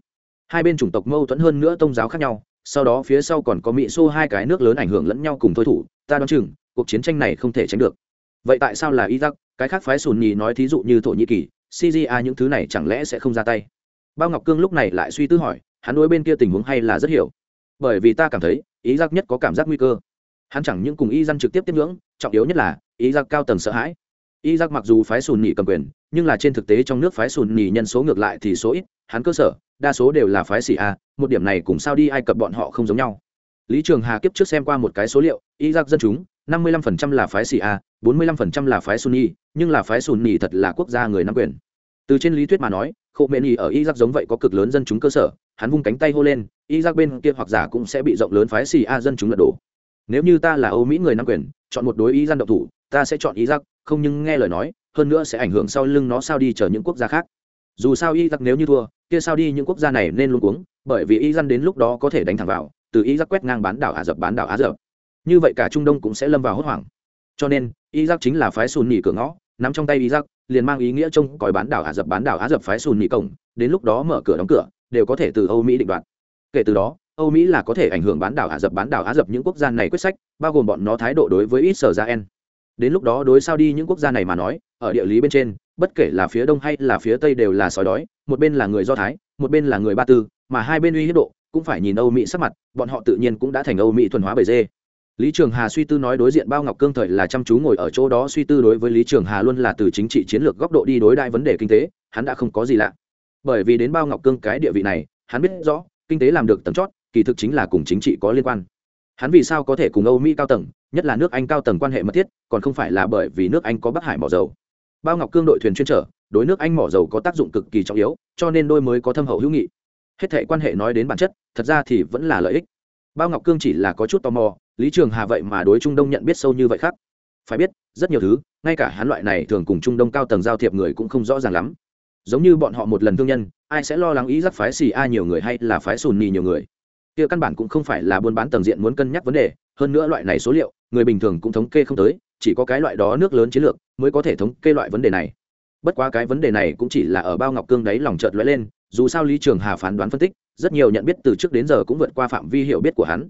Hai bên chủng tộc mâu thuẫn hơn nữa tôn giáo khác nhau, sau đó phía sau còn có mỹ xô hai cái nước lớn ảnh hưởng lẫn nhau cùng thôi thủ, ta đoán chừng, cuộc chiến tranh này không thể tránh được. Vậy tại sao là iraq? Cái khác phái sùn nhì nói thí dụ như thổ nhĩ kỳ, syria những thứ này chẳng lẽ sẽ không ra tay? Bao ngọc cương lúc này lại suy tư hỏi hắn đối bên kia tình huống hay là rất hiểu. Bởi vì ta cảm thấy, ý giác nhất có cảm giác nguy cơ. Hắn chẳng những cùng y dân trực tiếp tiếp ngưỡng, trọng yếu nhất là, ý giác cao tầng sợ hãi. Y giác mặc dù phái sùn nhì cầm quyền, nhưng là trên thực tế trong nước phái sùn nhì nhân số ngược lại thì số ít, hắn cơ sở, đa số đều là phái xì a, một điểm này cùng sao đi ai cập bọn họ không giống nhau. Lý trường hà kiếp trước xem qua một cái số liệu, y giác dân chúng, năm mươi lăm phần trăm là phái xì a, bốn mươi lăm phần trăm là phái sunni nhưng là phái sunni thật là quốc gia người nắm quyền. Từ trên lý thuyết mà nói, khổ mẹ nhì ở iraq giống vậy có cực lớn dân chúng cơ sở hắn vung cánh tay hô lên iraq bên kia hoặc giả cũng sẽ bị rộng lớn phái xì a dân chúng lật đổ. Nếu như ta là âu mỹ người nắm quyền, chọn một đối ý gian độc thủ, ta sẽ chọn iraq không nhưng nghe lời nói, hơn nữa sẽ ảnh hưởng sau lưng nó sao đi chở những quốc gia khác. Dù sao iraq nếu như thua, kia sao đi những quốc gia này nên luôn cuống, bởi vì ý gian đến lúc đó có thể đánh thẳng vào, từ iraq quét ngang bán đảo ả rập bán đảo á rập. Như vậy cả trung đông cũng sẽ lâm vào hốt hoảng. Cho nên iraq chính là phái sùn nỉ cửa ngõ, nắm trong tay iraq liền mang ý nghĩa trông còi bán đảo ả rập, bán đảo á rập phái sùn nhì cổng đến lúc đó mở cửa đóng cửa, đều có thể từ âu mỹ định đoạt. Kể từ đó, âu mỹ là có thể ảnh hưởng bán đảo ả rập, bán đảo á rập những quốc gia này quyết sách, bao gồm bọn nó thái độ đối với Israel. Đến lúc đó đối sao đi những quốc gia này mà nói, ở địa lý bên trên, bất kể là phía đông hay là phía tây đều là sói đói, một bên là người do thái, một bên là người ba tư, mà hai bên uy hiếp độ, cũng phải nhìn âu mỹ sắc mặt, bọn họ tự nhiên cũng đã thành âu mỹ thuần hóa bầy dê lý trường hà suy tư nói đối diện bao ngọc cương thời là chăm chú ngồi ở chỗ đó suy tư đối với lý trường hà luôn là từ chính trị chiến lược góc độ đi đối đại vấn đề kinh tế, hắn đã không có gì lạ. Bởi vì đến bao ngọc cương cái địa vị này, hắn biết rõ, kinh tế làm được tầm chót, kỳ thực chính là cùng chính trị có liên quan. Hắn vì sao có thể cùng âu mỹ cao tầng, nhất là nước anh cao tầng quan hệ mật thiết, còn không phải là bởi vì nước anh có bắc hải mỏ dầu. Bao ngọc cương đội thuyền chuyên trở đối nước anh mỏ dầu có tác dụng cực kỳ trọng yếu, cho nên đôi mới có thâm hậu hữu nghị. Hết thệ quan hệ nói đến bản chất, thật ra thì vẫn là lợi ích. Bao ngọc cương chỉ là có chút tò mò lý trường hà vậy mà đối trung đông nhận biết sâu như vậy khác. Phải biết, rất nhiều thứ, ngay cả hắn loại này thường cùng trung đông cao tầng giao thiệp người cũng không rõ ràng lắm. Giống như bọn họ một lần thương nhân, ai sẽ lo lắng ý giác phái xì a nhiều người hay là phái sùn nhì nhiều người? Kia căn bản cũng không phải là buôn bán tầng diện muốn cân nhắc vấn đề, hơn nữa loại này số liệu, người bình thường cũng thống kê không tới, chỉ có cái loại đó nước lớn chiến lược mới có thể thống kê loại vấn đề này. Bất quá cái vấn đề này cũng chỉ là ở bao ngọc cương đấy lòng chợt lóe lên, dù sao lý trường hà phán đoán phân tích, rất nhiều nhận biết từ trước đến giờ cũng vượt qua phạm vi hiểu biết của hắn.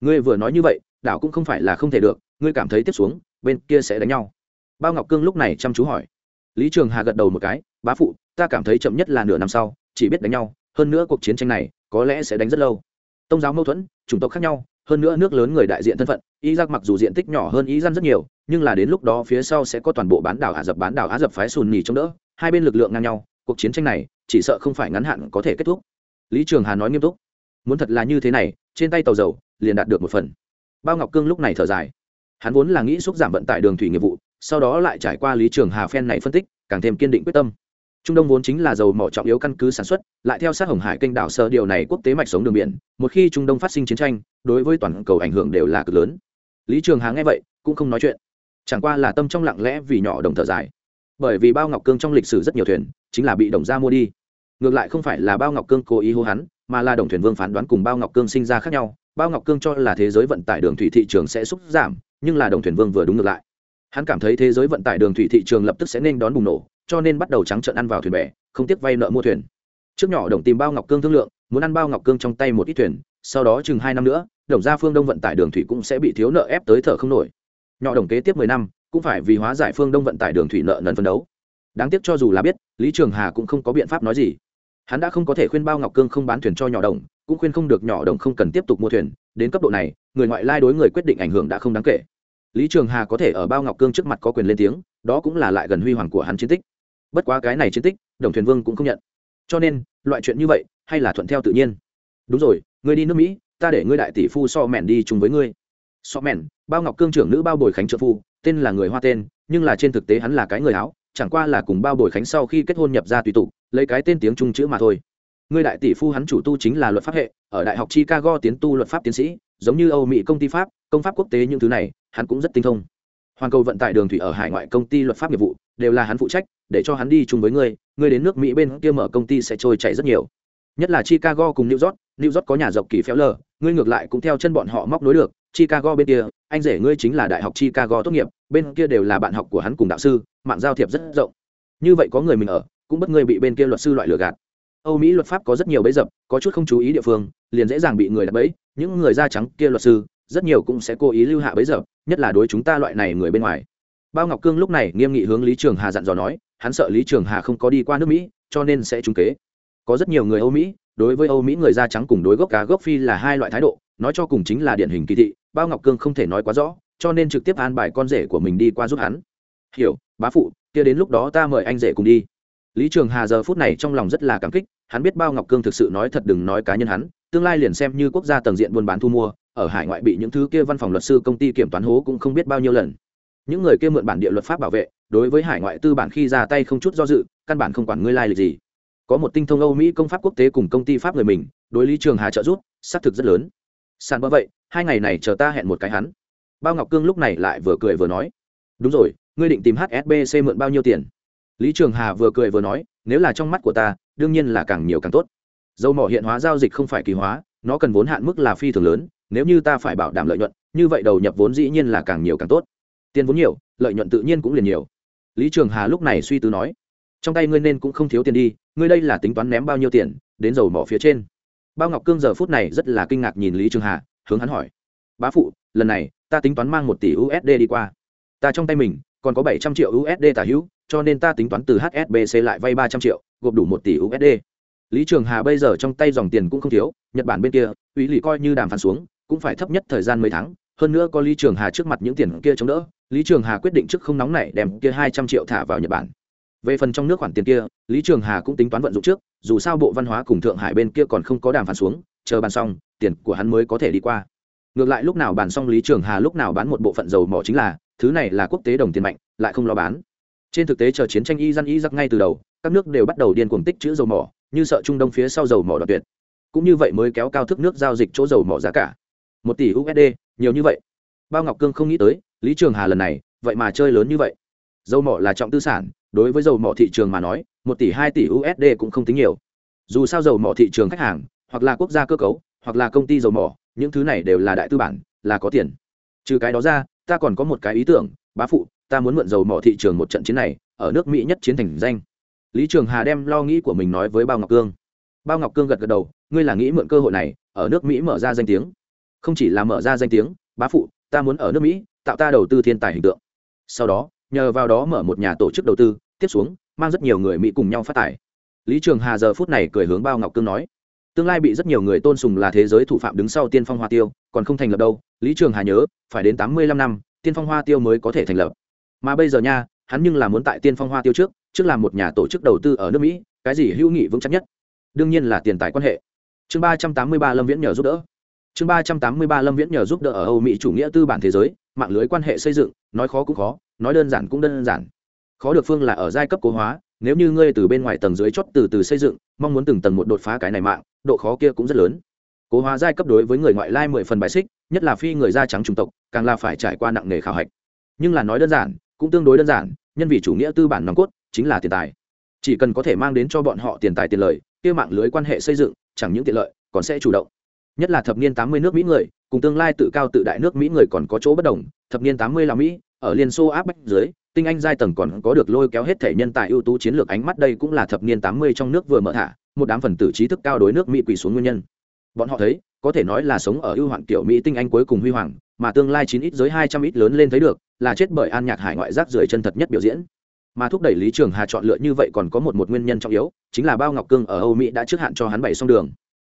Ngươi vừa nói như vậy đảo cũng không phải là không thể được, ngươi cảm thấy tiếp xuống, bên kia sẽ đánh nhau. Bao ngọc cương lúc này chăm chú hỏi. Lý trường hà gật đầu một cái, bá phụ, ta cảm thấy chậm nhất là nửa năm sau, chỉ biết đánh nhau, hơn nữa cuộc chiến tranh này có lẽ sẽ đánh rất lâu. Tôn giáo mâu thuẫn, chủng tộc khác nhau, hơn nữa nước lớn người đại diện thân phận Ý giặc mặc dù diện tích nhỏ hơn ý dân rất nhiều, nhưng là đến lúc đó phía sau sẽ có toàn bộ bán đảo ả rập, bán đảo á rập phái sùn nhì chống đỡ, hai bên lực lượng ngang nhau, cuộc chiến tranh này chỉ sợ không phải ngắn hạn có thể kết thúc. Lý trường hà nói nghiêm túc, muốn thật là như thế này, trên tay tàu dầu liền đạt được một phần bao ngọc cương lúc này thở dài. Hắn vốn là nghĩ xúc giảm vận tải đường thủy nghiệp vụ, sau đó lại trải qua lý trường hà phen này phân tích, càng thêm kiên định quyết tâm. Trung đông vốn chính là dầu mỏ trọng yếu căn cứ sản xuất, lại theo sát hồng hải kênh đảo sơ điều này quốc tế mạch sống đường biển, một khi trung đông phát sinh chiến tranh, đối với toàn cầu ảnh hưởng đều là cực lớn. Lý trường hà nghe vậy, cũng không nói chuyện. Chẳng qua là tâm trong lặng lẽ vì nhỏ đồng thở dài. Bởi vì bao ngọc cương trong lịch sử rất nhiều thuyền, chính là bị đồng gia mua đi. Ngược lại không phải là bao ngọc cương cố ý hô hắn, mà là đồng thuyền vương phán đoán cùng bao ngọc cương sinh ra khác nhau bao ngọc cương cho là thế giới vận tải đường thủy thị trường sẽ sụt giảm, nhưng là đồng thuyền vương vừa đúng ngược lại. Hắn cảm thấy thế giới vận tải đường thủy thị trường lập tức sẽ nên đón bùng nổ, cho nên bắt đầu trắng trợn ăn vào thuyền bè, không tiếc vay nợ mua thuyền. Trước nhỏ đồng tìm bao ngọc cương thương lượng, muốn ăn bao ngọc cương trong tay một ít thuyền, sau đó chừng hai năm nữa, đồng gia phương đông vận tải đường thủy cũng sẽ bị thiếu nợ ép tới thở không nổi. Nhỏ đồng kế tiếp mười năm, cũng phải vì hóa giải phương đông vận tải đường thủy nợ nần phân đấu. Đáng tiếc cho dù là biết, lý trường hà cũng không có biện pháp nói gì. Hắn đã không có thể khuyên bao ngọc cương không bán thuyền cho nhỏ đồng cũng khuyên không được nhỏ đồng không cần tiếp tục mua thuyền, đến cấp độ này, người ngoại lai đối người quyết định ảnh hưởng đã không đáng kể. Lý trường hà có thể ở bao ngọc cương trước mặt có quyền lên tiếng, đó cũng là lại gần huy hoàng của hắn chiến tích. Bất quá cái này chiến tích, đồng thuyền vương cũng không nhận. Cho nên, loại chuyện như vậy, hay là thuận theo tự nhiên. Đúng rồi, ngươi đi nước mỹ, ta để ngươi đại tỷ phu so mèn đi chung với ngươi. So mèn bao ngọc cương trưởng nữ bao bồi khánh trợ phu, tên là người hoa tên, nhưng là trên thực tế hắn là cái người áo, chẳng qua là cùng bao bồi khánh sau khi kết hôn nhập ra tùy tục, lấy cái tên tiếng trung chữ mà thôi ngươi đại tỷ phu hắn chủ tu chính là luật pháp hệ, ở đại học chicago tiến tu luật pháp tiến sĩ, giống như âu mỹ công ty pháp, công pháp quốc tế những thứ này, hắn cũng rất tinh thông. Hoàn cầu vận tải đường thủy ở hải ngoại công ty luật pháp nghiệp vụ, đều là hắn phụ trách, để cho hắn đi chung với ngươi ngươi đến nước mỹ bên kia mở công ty sẽ trôi chảy rất nhiều. Nhất là chicago cùng new york new york có nhà dọc kỳ phéo lờ, ngươi ngược lại cũng theo chân bọn họ móc nối được. Chicago bên kia, anh rể ngươi chính là đại học chicago tốt nghiệp, bên kia đều là bạn học của hắn cùng đạo sư, mạng giao thiệp rất rộng. Như vậy có người mình ở, cũng bất ngươi bị bên kia luật sư loại lừa gạt âu mỹ luật pháp có rất nhiều bẫy dập, có chút không chú ý địa phương, liền dễ dàng bị người đặt bẫy. Những người da trắng kia luật sư, rất nhiều cũng sẽ cố ý lưu hạ bẫy dập, nhất là đối chúng ta loại này người bên ngoài. Bao ngọc cương lúc này nghiêm nghị hướng lý trường hà dặn dò nói, hắn sợ lý trường hà không có đi qua nước mỹ, cho nên sẽ trúng kế. Có rất nhiều người âu mỹ, đối với âu mỹ người da trắng cùng đối gốc cá gốc phi là hai loại thái độ, nói cho cùng chính là điển hình kỳ thị, bao ngọc cương không thể nói quá rõ, cho nên trực tiếp an bài con rể của mình đi qua giúp hắn. Hiểu, bá phụ, kia đến lúc đó ta mời anh rể cùng đi lý trường hà giờ phút này trong lòng rất là cảm kích, hắn biết bao ngọc cương thực sự nói thật đừng nói cá nhân hắn, tương lai liền xem như quốc gia tầng diện buôn bán thu mua, ở hải ngoại bị những thứ kia văn phòng luật sư công ty kiểm toán hố cũng không biết bao nhiêu lần. Những người kia mượn bản địa luật pháp bảo vệ, đối với hải ngoại tư bản khi ra tay không chút do dự, căn bản không quản ngươi lai lịch gì. Có một tinh thông âu mỹ công pháp quốc tế cùng công ty pháp người mình, đối lý trường hà trợ giúp, xác thực rất lớn. Sàn bỡ vậy, hai ngày này chờ ta hẹn một cái hắn. Bao ngọc cương lúc này lại vừa cười vừa nói, đúng rồi, ngươi định tìm hsbc mượn bao nhiêu tiền? Lý trường hà vừa cười vừa nói, nếu là trong mắt của ta, đương nhiên là càng nhiều càng tốt. Dầu mỏ hiện hóa giao dịch không phải kỳ hóa, nó cần vốn hạn mức là phi thường lớn, nếu như ta phải bảo đảm lợi nhuận, như vậy đầu nhập vốn dĩ nhiên là càng nhiều càng tốt. Tiền vốn nhiều, lợi nhuận tự nhiên cũng liền nhiều. Lý trường hà lúc này suy tư nói, trong tay ngươi nên cũng không thiếu tiền đi, ngươi đây là tính toán ném bao nhiêu tiền đến dầu mỏ phía trên? Bao ngọc cương giờ phút này rất là kinh ngạc nhìn lý trường hà, hướng hắn hỏi, bá phụ, lần này ta tính toán mang một tỷ usd đi qua. Ta trong tay mình còn có bảy trăm triệu usd tả hữu cho nên ta tính toán từ hsbc lại vay ba trăm triệu, gộp đủ một tỷ usd lý trường hà bây giờ trong tay dòng tiền cũng không thiếu, nhật bản bên kia ủy lì coi như đàm phán xuống, cũng phải thấp nhất thời gian mấy tháng. Hơn nữa có lý trường hà trước mặt những tiền kia chống đỡ, lý trường hà quyết định trước không nóng này đem kia hai trăm triệu thả vào nhật bản. Về phần trong nước khoản tiền kia, lý trường hà cũng tính toán vận dụng trước, dù sao bộ văn hóa cùng thượng hải bên kia còn không có đàm phán xuống, chờ bàn xong, tiền của hắn mới có thể đi qua. Ngược lại lúc nào bàn xong lý trường hà lúc nào bán một bộ phận dầu mỏ chính là, thứ này là quốc tế đồng tiền mạnh, lại không lo bán trên thực tế chờ chiến tranh y dân y giặc ngay từ đầu, các nước đều bắt đầu điên cuồng tích chữ dầu mỏ, như sợ trung đông phía sau dầu mỏ đoạt tuyệt. Cũng như vậy mới kéo cao thức nước giao dịch chỗ dầu mỏ giá cả. Một tỷ usd nhiều như vậy. Bao ngọc cương không nghĩ tới, lý trường hà lần này, vậy mà chơi lớn như vậy. Dầu mỏ là trọng tư sản, đối với dầu mỏ thị trường mà nói, một tỷ hai tỷ usd cũng không tính nhiều. Dù sao dầu mỏ thị trường khách hàng, hoặc là quốc gia cơ cấu, hoặc là công ty dầu mỏ, những thứ này đều là đại tư bản, là có tiền. Trừ cái đó ra, ta còn có một cái ý tưởng, bá phụ ta muốn mượn dầu mỏ thị trường một trận chiến này, ở nước mỹ nhất chiến thành danh. Lý trường hà đem lo nghĩ của mình nói với bao ngọc cương. Bao ngọc cương gật gật đầu, ngươi là nghĩ mượn cơ hội này, ở nước mỹ mở ra danh tiếng. Không chỉ là mở ra danh tiếng, bá phụ, ta muốn ở nước mỹ, tạo ta đầu tư thiên tài hình tượng. Sau đó, nhờ vào đó mở một nhà tổ chức đầu tư, tiếp xuống, mang rất nhiều người mỹ cùng nhau phát tài. Lý trường hà giờ phút này cười hướng bao ngọc cương nói, tương lai bị rất nhiều người tôn sùng là thế giới thủ phạm đứng sau tiên phong hoa tiêu, còn không thành lập đâu. Lý trường hà nhớ, phải đến tám mươi lăm năm, tiên phong hoa tiêu mới có thể thành lập mà bây giờ nha, hắn nhưng là muốn tại tiên phong hoa tiêu trước trước làm một nhà tổ chức đầu tư ở nước mỹ, cái gì hữu nghị vững chắc nhất? Đương nhiên là tiền tài quan hệ. Chương ba trăm tám mươi ba lâm viễn nhờ giúp đỡ. Chương ba trăm tám mươi ba lâm viễn nhờ giúp đỡ ở âu mỹ chủ nghĩa tư bản thế giới, mạng lưới quan hệ xây dựng, nói khó cũng khó, nói đơn giản cũng đơn giản. Khó được phương là ở giai cấp cố hóa, nếu như ngươi từ bên ngoài tầng dưới chót từ từ xây dựng, mong muốn từng tầng một đột phá cái này mạng, độ khó kia cũng rất lớn. Cố hóa giai cấp đối với người ngoại lai mười phần bài xích, nhất là phi người da trắng chủng tộc, càng là phải trải qua nặng nề khảo hạch. Nhưng là nói đơn giản cũng tương đối đơn giản, nhân vì chủ nghĩa tư bản nòng cốt, chính là tiền tài. Chỉ cần có thể mang đến cho bọn họ tiền tài tiền lợi kia mạng lưới quan hệ xây dựng, chẳng những tiện lợi, còn sẽ chủ động. Nhất là thập niên tám mươi nước mỹ người, cùng tương lai tự cao tự đại nước mỹ người còn có chỗ bất đồng. Thập niên tám mươi là mỹ, ở liên xô áp bách dưới, tinh anh giai tầng còn có được lôi kéo hết thể nhân tài ưu tú chiến lược ánh mắt đây cũng là thập niên tám mươi trong nước vừa mở thả, một đám phần tử trí thức cao đối nước mỹ quỳ xuống nguyên nhân. Bọn họ thấy, có thể nói là sống ở ưu hoạn tiểu mỹ tinh anh cuối cùng huy hoàng mà tương lai chín ít giới hai trăm ít lớn lên thấy được, là chết bởi an nhạc hải ngoại rác rưởi chân thật nhất biểu diễn. Mà thúc đẩy lý trường hà chọn lựa như vậy còn có một một nguyên nhân trọng yếu, chính là bao ngọc cương ở âu mỹ đã trước hạn cho hắn bảy xong đường.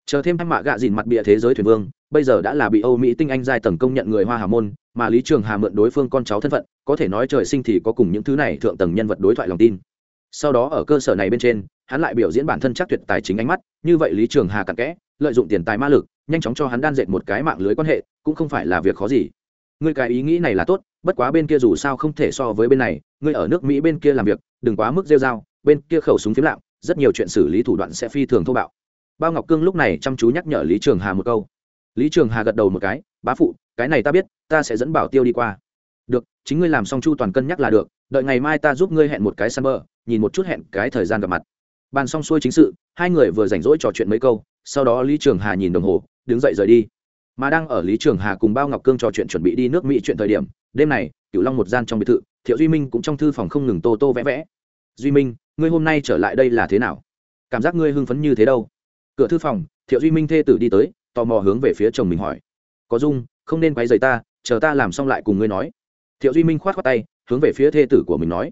Chờ thêm hai mạ gạ dìn mặt bịa thế giới thuyền vương, bây giờ đã là bị âu mỹ tinh anh giai tầng công nhận người hoa hà môn, mà lý trường hà mượn đối phương con cháu thân phận, có thể nói trời sinh thì có cùng những thứ này thượng tầng nhân vật đối thoại lòng tin. Sau đó ở cơ sở này bên trên, hắn lại biểu diễn bản thân chắc tuyệt tài chính ánh mắt, như vậy lý trường hà cặn kẽ, lợi dụng tiền tài ma lực nhanh chóng cho hắn đan dệt một cái mạng lưới quan hệ, cũng không phải là việc khó gì. Ngươi cái ý nghĩ này là tốt, bất quá bên kia dù sao không thể so với bên này, ngươi ở nước mỹ bên kia làm việc, đừng quá mức rêu r a o bên kia khẩu súng phiếm lạm rất nhiều chuyện xử lý thủ đoạn sẽ phi thường thô bạo. Bao ngọc cương lúc này chăm chú nhắc nhở lý trường hà một câu. Lý trường hà gật đầu một cái, bá phụ, cái này ta biết, ta sẽ dẫn bảo tiêu đi qua. Được, chính ngươi làm xong chu toàn cân nhắc là được, đợi ngày mai ta giúp ngươi hẹn một cái săn bờ, nhìn một chút hẹn cái thời gian gặp mặt. Bàn xong xuôi chính sự, hai người vừa rảnh rỗi trò chuyện mấy câu, sau đó lý trường hà nhìn đồng hồ đứng dậy rời đi. Mà đang ở lý trường hà cùng bao ngọc cương trò chuyện chuẩn bị đi nước mỹ chuyện thời điểm, đêm này, cửu long một gian trong biệt thự, thiệu duy minh cũng trong thư phòng không ngừng tô tô vẽ vẽ. Duy minh, ngươi hôm nay trở lại đây là thế nào? Cảm giác ngươi hưng phấn như thế đâu? Cửa thư phòng, thiệu duy minh thê tử đi tới, tò mò hướng về phía chồng mình hỏi. Có dung, không nên quay dày ta, chờ ta làm xong lại cùng ngươi nói. Thiệu duy minh khoát khoát tay, hướng về phía thê tử của mình nói.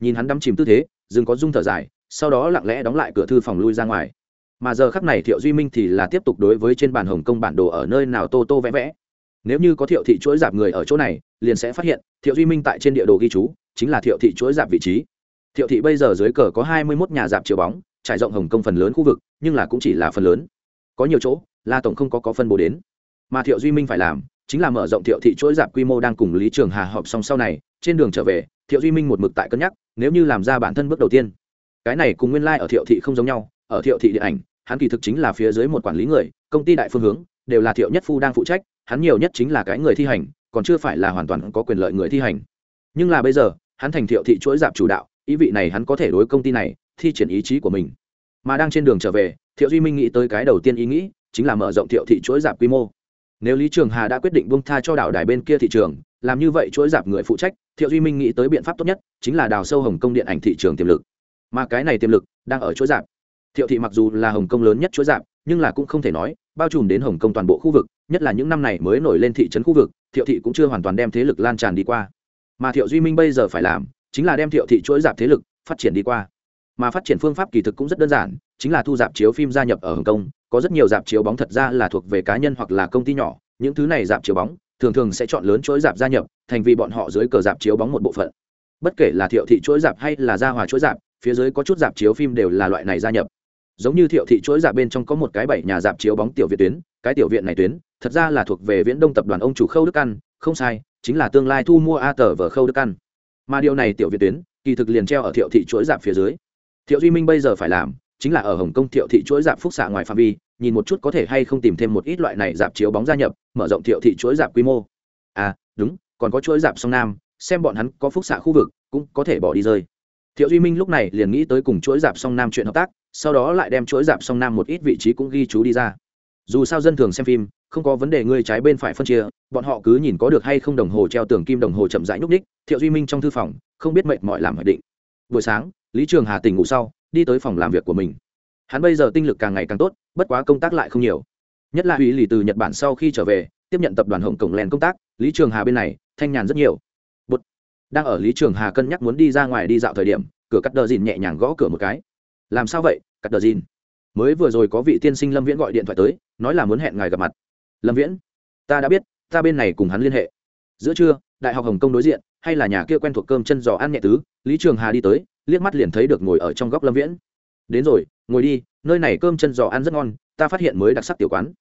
Nhìn hắn đắm chìm tư thế, dừng có dung thở dài, sau đó lặng lẽ đóng lại cửa thư phòng lui ra ngoài mà giờ khắc này thiệu duy minh thì là tiếp tục đối với trên bàn hồng công bản đồ ở nơi nào tô tô vẽ vẽ. Nếu như có thiệu thị chuỗi dạp người ở chỗ này, liền sẽ phát hiện, thiệu duy minh tại trên địa đồ ghi chú, chính là thiệu thị chuỗi dạp vị trí. Thiệu thị bây giờ dưới cờ có hai mươi mốt nhà dạp chiều bóng, trải rộng hồng công phần lớn khu vực, nhưng là cũng chỉ là phần lớn. Có nhiều chỗ, là tổng không có có phân bố đến. Mà thiệu duy minh phải làm, chính là mở rộng thiệu thị chuỗi dạp quy mô đang cùng lý trường hà họp xong sau này, trên đường trở về, thiệu duy minh một mực tại cân nhắc, nếu như làm ra bản thân bước đầu tiên. Cái này cùng nguyên lai、like、ở thiệu thị không giống nhau, ở thiệu thị điện ảnh hắn kỳ thực chính là phía dưới một quản lý người, công ty đại phương hướng, đều là thiệu nhất phu đang phụ trách, hắn nhiều nhất chính là cái người thi hành, còn chưa phải là hoàn toàn có quyền lợi người thi hành. Nhưng là bây giờ, hắn thành thiệu thị chuỗi dạp chủ đạo, ý vị này hắn có thể đối công ty này, thi triển ý chí của mình. Mà đang trên đường trở về, thiệu duy minh nghĩ tới cái đầu tiên ý nghĩ, chính là mở rộng thiệu thị chuỗi dạp quy mô. Nếu lý trường hà đã quyết định bông tha cho đảo đài bên kia thị trường, làm như vậy chuỗi dạp người phụ trách, thiệu duy minh nghĩ tới biện pháp tốt nhất, chính là đào sâu hồng công điện ảnh thị trường tiềm lực. Mà cái này tiềm lực đang ở chuỗi dạp thiệu thị mặc dù là hồng kông lớn nhất chuỗi dạp, nhưng là cũng không thể nói, bao trùm đến hồng kông toàn bộ khu vực, nhất là những năm này mới nổi lên thị trấn khu vực, thiệu thị cũng chưa hoàn toàn đem thế lực lan tràn đi qua. Mà thiệu duy minh bây giờ phải làm, chính là đem thiệu thị chuỗi dạp thế lực phát triển đi qua. Mà phát triển phương pháp kỳ thực cũng rất đơn giản, chính là thu dạp chiếu phim gia nhập ở hồng kông, có rất nhiều dạp chiếu bóng thật ra là thuộc về cá nhân hoặc là công ty nhỏ, những thứ này dạp chiếu bóng, thường thường sẽ chọn lớn chuỗi dạp gia nhập, thành vì bọn họ dưới cờ dạp chiếu bóng một bộ phận. Bất kể là thiệu thị chuỗi dạp hay là gia hòa chuỗi dạp, phía dưới có chút dạp chiếu phim đều là loại này gia nhập giống như thiệu thị chuỗi dạp bên trong có một cái bảy nhà dạp chiếu bóng tiểu viện tuyến, cái tiểu viện này tuyến, thật ra là thuộc về viễn đông tập đoàn ông chủ khâu đức căn không sai, chính là tương lai thu mua a tờ vở khâu đức căn mà điều này tiểu viện tuyến, kỳ thực liền treo ở thiệu thị chuỗi dạp phía dưới. Thiệu duy minh bây giờ phải làm, chính là ở hồng kông thiệu thị chuỗi dạp phúc xạ ngoài phạm vi, nhìn một chút có thể hay không tìm thêm một ít loại này dạp chiếu bóng gia nhập, mở rộng thiệu thị chuỗi dạp quy mô. À đúng, còn có chuỗi dạp sông nam, xem bọn hắn có phúc xạ khu vực, cũng có thể bỏ đi rơi. Thiệu duy minh lúc này liền nghĩ tới cùng chuỗi dạp song nam chuyện hợp tác sau đó lại đem chuỗi dạp song nam một ít vị trí cũng ghi chú đi ra. Dù sao dân thường xem phim, không có vấn đề người trái bên phải phân chia, bọn họ cứ nhìn có được hay không đồng hồ treo tường kim đồng hồ chậm rãi nhúc ních thiệu duy minh trong thư phòng, không biết mệt mỏi làm hoạch định. Buổi sáng, lý trường hà tỉnh ngủ sau, đi tới phòng làm việc của mình. Hắn bây giờ tinh lực càng ngày càng tốt, bất quá công tác lại không nhiều. Nhất là hủy lì từ nhật bản sau khi trở về, tiếp nhận tập đoàn hồng cổng lèn công tác, lý trường hà bên này, thanh nhàn rất nhiều. Bụt. đang ở lý trường hà cân nhắc muốn đi ra ngoài đi dạo thời điểm, cửa cắt đờ dìn nhẹ nhàng gõ cửa một cái làm sao vậy, cắt đờ dìn. Mới vừa rồi có vị tiên sinh lâm viễn gọi điện thoại tới, nói là muốn hẹn ngài gặp mặt. Lâm viễn, ta đã biết, ta bên này cùng hắn liên hệ. Giữa trưa, đại học hồng kông đối diện, hay là nhà kia quen thuộc cơm chân giò ăn nhẹ tứ, lý trường hà đi tới, liếc mắt liền thấy được ngồi ở trong góc lâm viễn. Đến rồi, ngồi đi, nơi này cơm chân giò ăn rất ngon, ta phát hiện mới đặc sắc tiểu quán.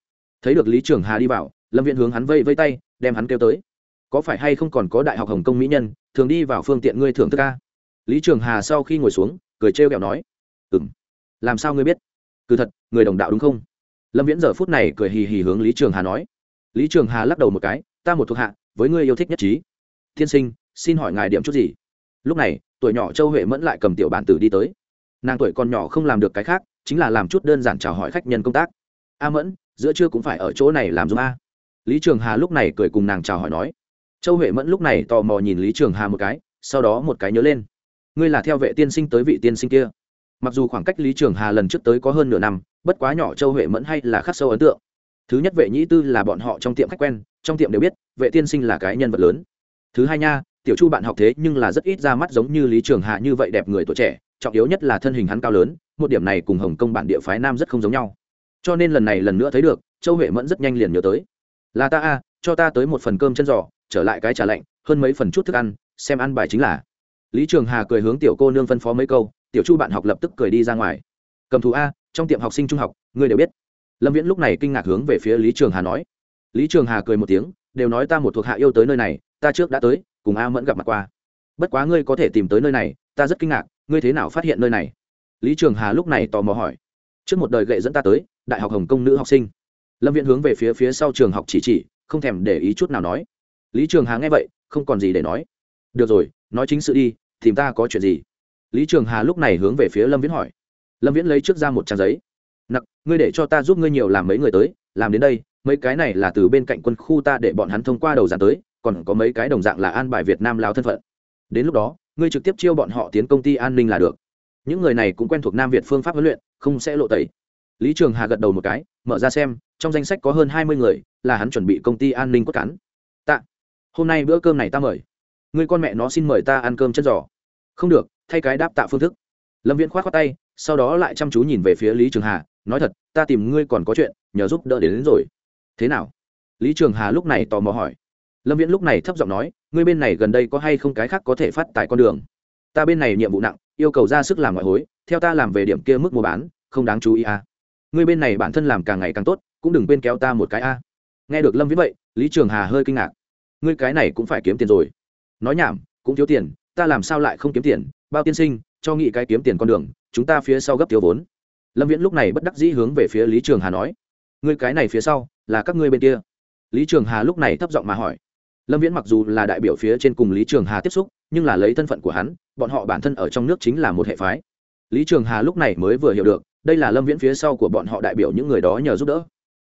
Thấy được lý trường hà đi vào, lâm viễn hướng hắn vây vây tay, đem hắn kêu tới. Có phải hay không còn có đại học hồng kông mỹ nhân, thường đi vào phương tiện ngươi thưởng thức ca? Lý trường hà sau khi ngồi xuống, cười trêu ghẹo nói ừ m làm sao ngươi biết? Cứ thật, người đồng đạo đúng không? Lâm viễn giờ phút này cười hì hì hướng lý trường hà nói. Lý trường hà lắc đầu một cái, ta một thuộc hạ, với ngươi yêu thích nhất trí. Tiên sinh, xin hỏi ngài điểm chút gì? Lúc này, tuổi nhỏ châu huệ mẫn lại cầm tiểu bản tử đi tới. Nàng tuổi còn nhỏ không làm được cái khác, chính là làm chút đơn giản chào hỏi khách nhân công tác. A mẫn, giữa trưa cũng phải ở chỗ này làm giúp a. Lý trường hà lúc này cười cùng nàng chào hỏi nói. Châu huệ mẫn lúc này tò mò nhìn lý trường hà một cái, sau đó một cái nhớ lên. Ngươi là theo vệ tiên sinh tới vị tiên sinh kia mặc dù khoảng cách lý trường hà lần trước tới có hơn nửa năm, bất quá nhỏ châu huệ mẫn hay là khắc sâu ấn tượng. Thứ nhất vệ nhĩ tư là bọn họ trong tiệm khách quen, trong tiệm đều biết, vệ tiên sinh là cái nhân vật lớn. Thứ hai nha, tiểu chu bạn học thế nhưng là rất ít ra mắt giống như lý trường Hà như vậy đẹp người tuổi trẻ, trọng yếu nhất là thân hình hắn cao lớn, một điểm này cùng hồng kông bản địa phái nam rất không giống nhau. Cho nên lần này lần nữa thấy được, châu huệ mẫn rất nhanh liền nhớ tới. Là ta a, cho ta tới một phần cơm chân giò, trở lại cái trà lạnh, hơn mấy phần chút thức ăn, xem ăn bài chính là. Lý trường hà cười hướng tiểu cô nương phân phó mấy câu tiểu chu bạn học lập tức cười đi ra ngoài. Cầm thú a, trong tiệm học sinh trung học, ngươi đều biết. Lâm viễn lúc này kinh ngạc hướng về phía lý trường hà nói. Lý trường hà cười một tiếng, đều nói ta một thuộc hạ yêu tới nơi này, ta trước đã tới, cùng a mẫn gặp mặt qua. Bất quá ngươi có thể tìm tới nơi này, ta rất kinh ngạc, ngươi thế nào phát hiện nơi này? Lý trường hà lúc này tò mò hỏi. Trước một đời gậy dẫn ta tới, đại học hồng kông nữ học sinh. Lâm viễn hướng về phía phía sau trường học chỉ chỉ, không thèm để ý chút nào nói. Lý trường hà nghe vậy, không còn gì để nói. Được rồi, nói chính sự đi, tìm ta có chuyện gì? Lý trường hà lúc này hướng về phía lâm viễn hỏi. Lâm viễn lấy trước ra một trang giấy. Nặc, ngươi để cho ta giúp ngươi nhiều làm mấy người tới, làm đến đây, mấy cái này là từ bên cạnh quân khu ta để bọn hắn thông qua đầu dàn tới, còn có mấy cái đồng dạng là an bài việt nam lao thân phận. Đến lúc đó, ngươi trực tiếp chiêu bọn họ tiến công ty an ninh là được. Những người này cũng quen thuộc nam việt phương pháp huấn luyện, không sẽ lộ tẩy. Lý trường hà gật đầu một cái, mở ra xem, trong danh sách có hơn hai mươi người, là hắn chuẩn bị công ty an ninh cốt cắn tạ, hôm nay bữa cơm này ta mời. Người con mẹ nó xin mời ta ăn cơm chân giò không được thay cái đáp tạ phương thức. Lâm viễn k h o á t khoác tay sau đó lại chăm chú nhìn về phía lý trường hà nói thật ta tìm ngươi còn có chuyện nhờ giúp đỡ đến, đến rồi. Thế nào? Lý trường hà lúc này tò mò hỏi. Lâm viễn lúc này thấp giọng nói ngươi bên này gần đây có hay không cái khác có thể phát tại con đường? Ta bên này nhiệm vụ nặng yêu cầu ra sức làm ngoại hối theo ta làm về điểm kia mức mua bán không đáng chú ý à. ngươi bên này bản thân làm càng ngày càng tốt cũng đừng quên kéo ta một cái a. Nghe được lâm viễn vậy lý trường hà hơi kinh ngạc. Ngươi cái này cũng phải kiếm tiền rồi. Nói nhảm cũng thiếu tiền ta làm sao lại không kiếm tiền, bao tiên sinh, cho nghị cái kiếm tiền con đường, chúng ta phía sau gấp thiếu vốn. Lâm viễn lúc này bất đắc dĩ hướng về phía lý trường hà nói, ngươi cái này phía sau, là các ngươi bên kia. Lý trường hà lúc này thấp giọng mà hỏi. Lâm viễn mặc dù là đại biểu phía trên cùng lý trường hà tiếp xúc, nhưng là lấy thân phận của hắn, bọn họ bản thân ở trong nước chính là một hệ phái. Lý trường hà lúc này mới vừa hiểu được, đây là lâm viễn phía sau của bọn họ đại biểu những người đó nhờ giúp đỡ.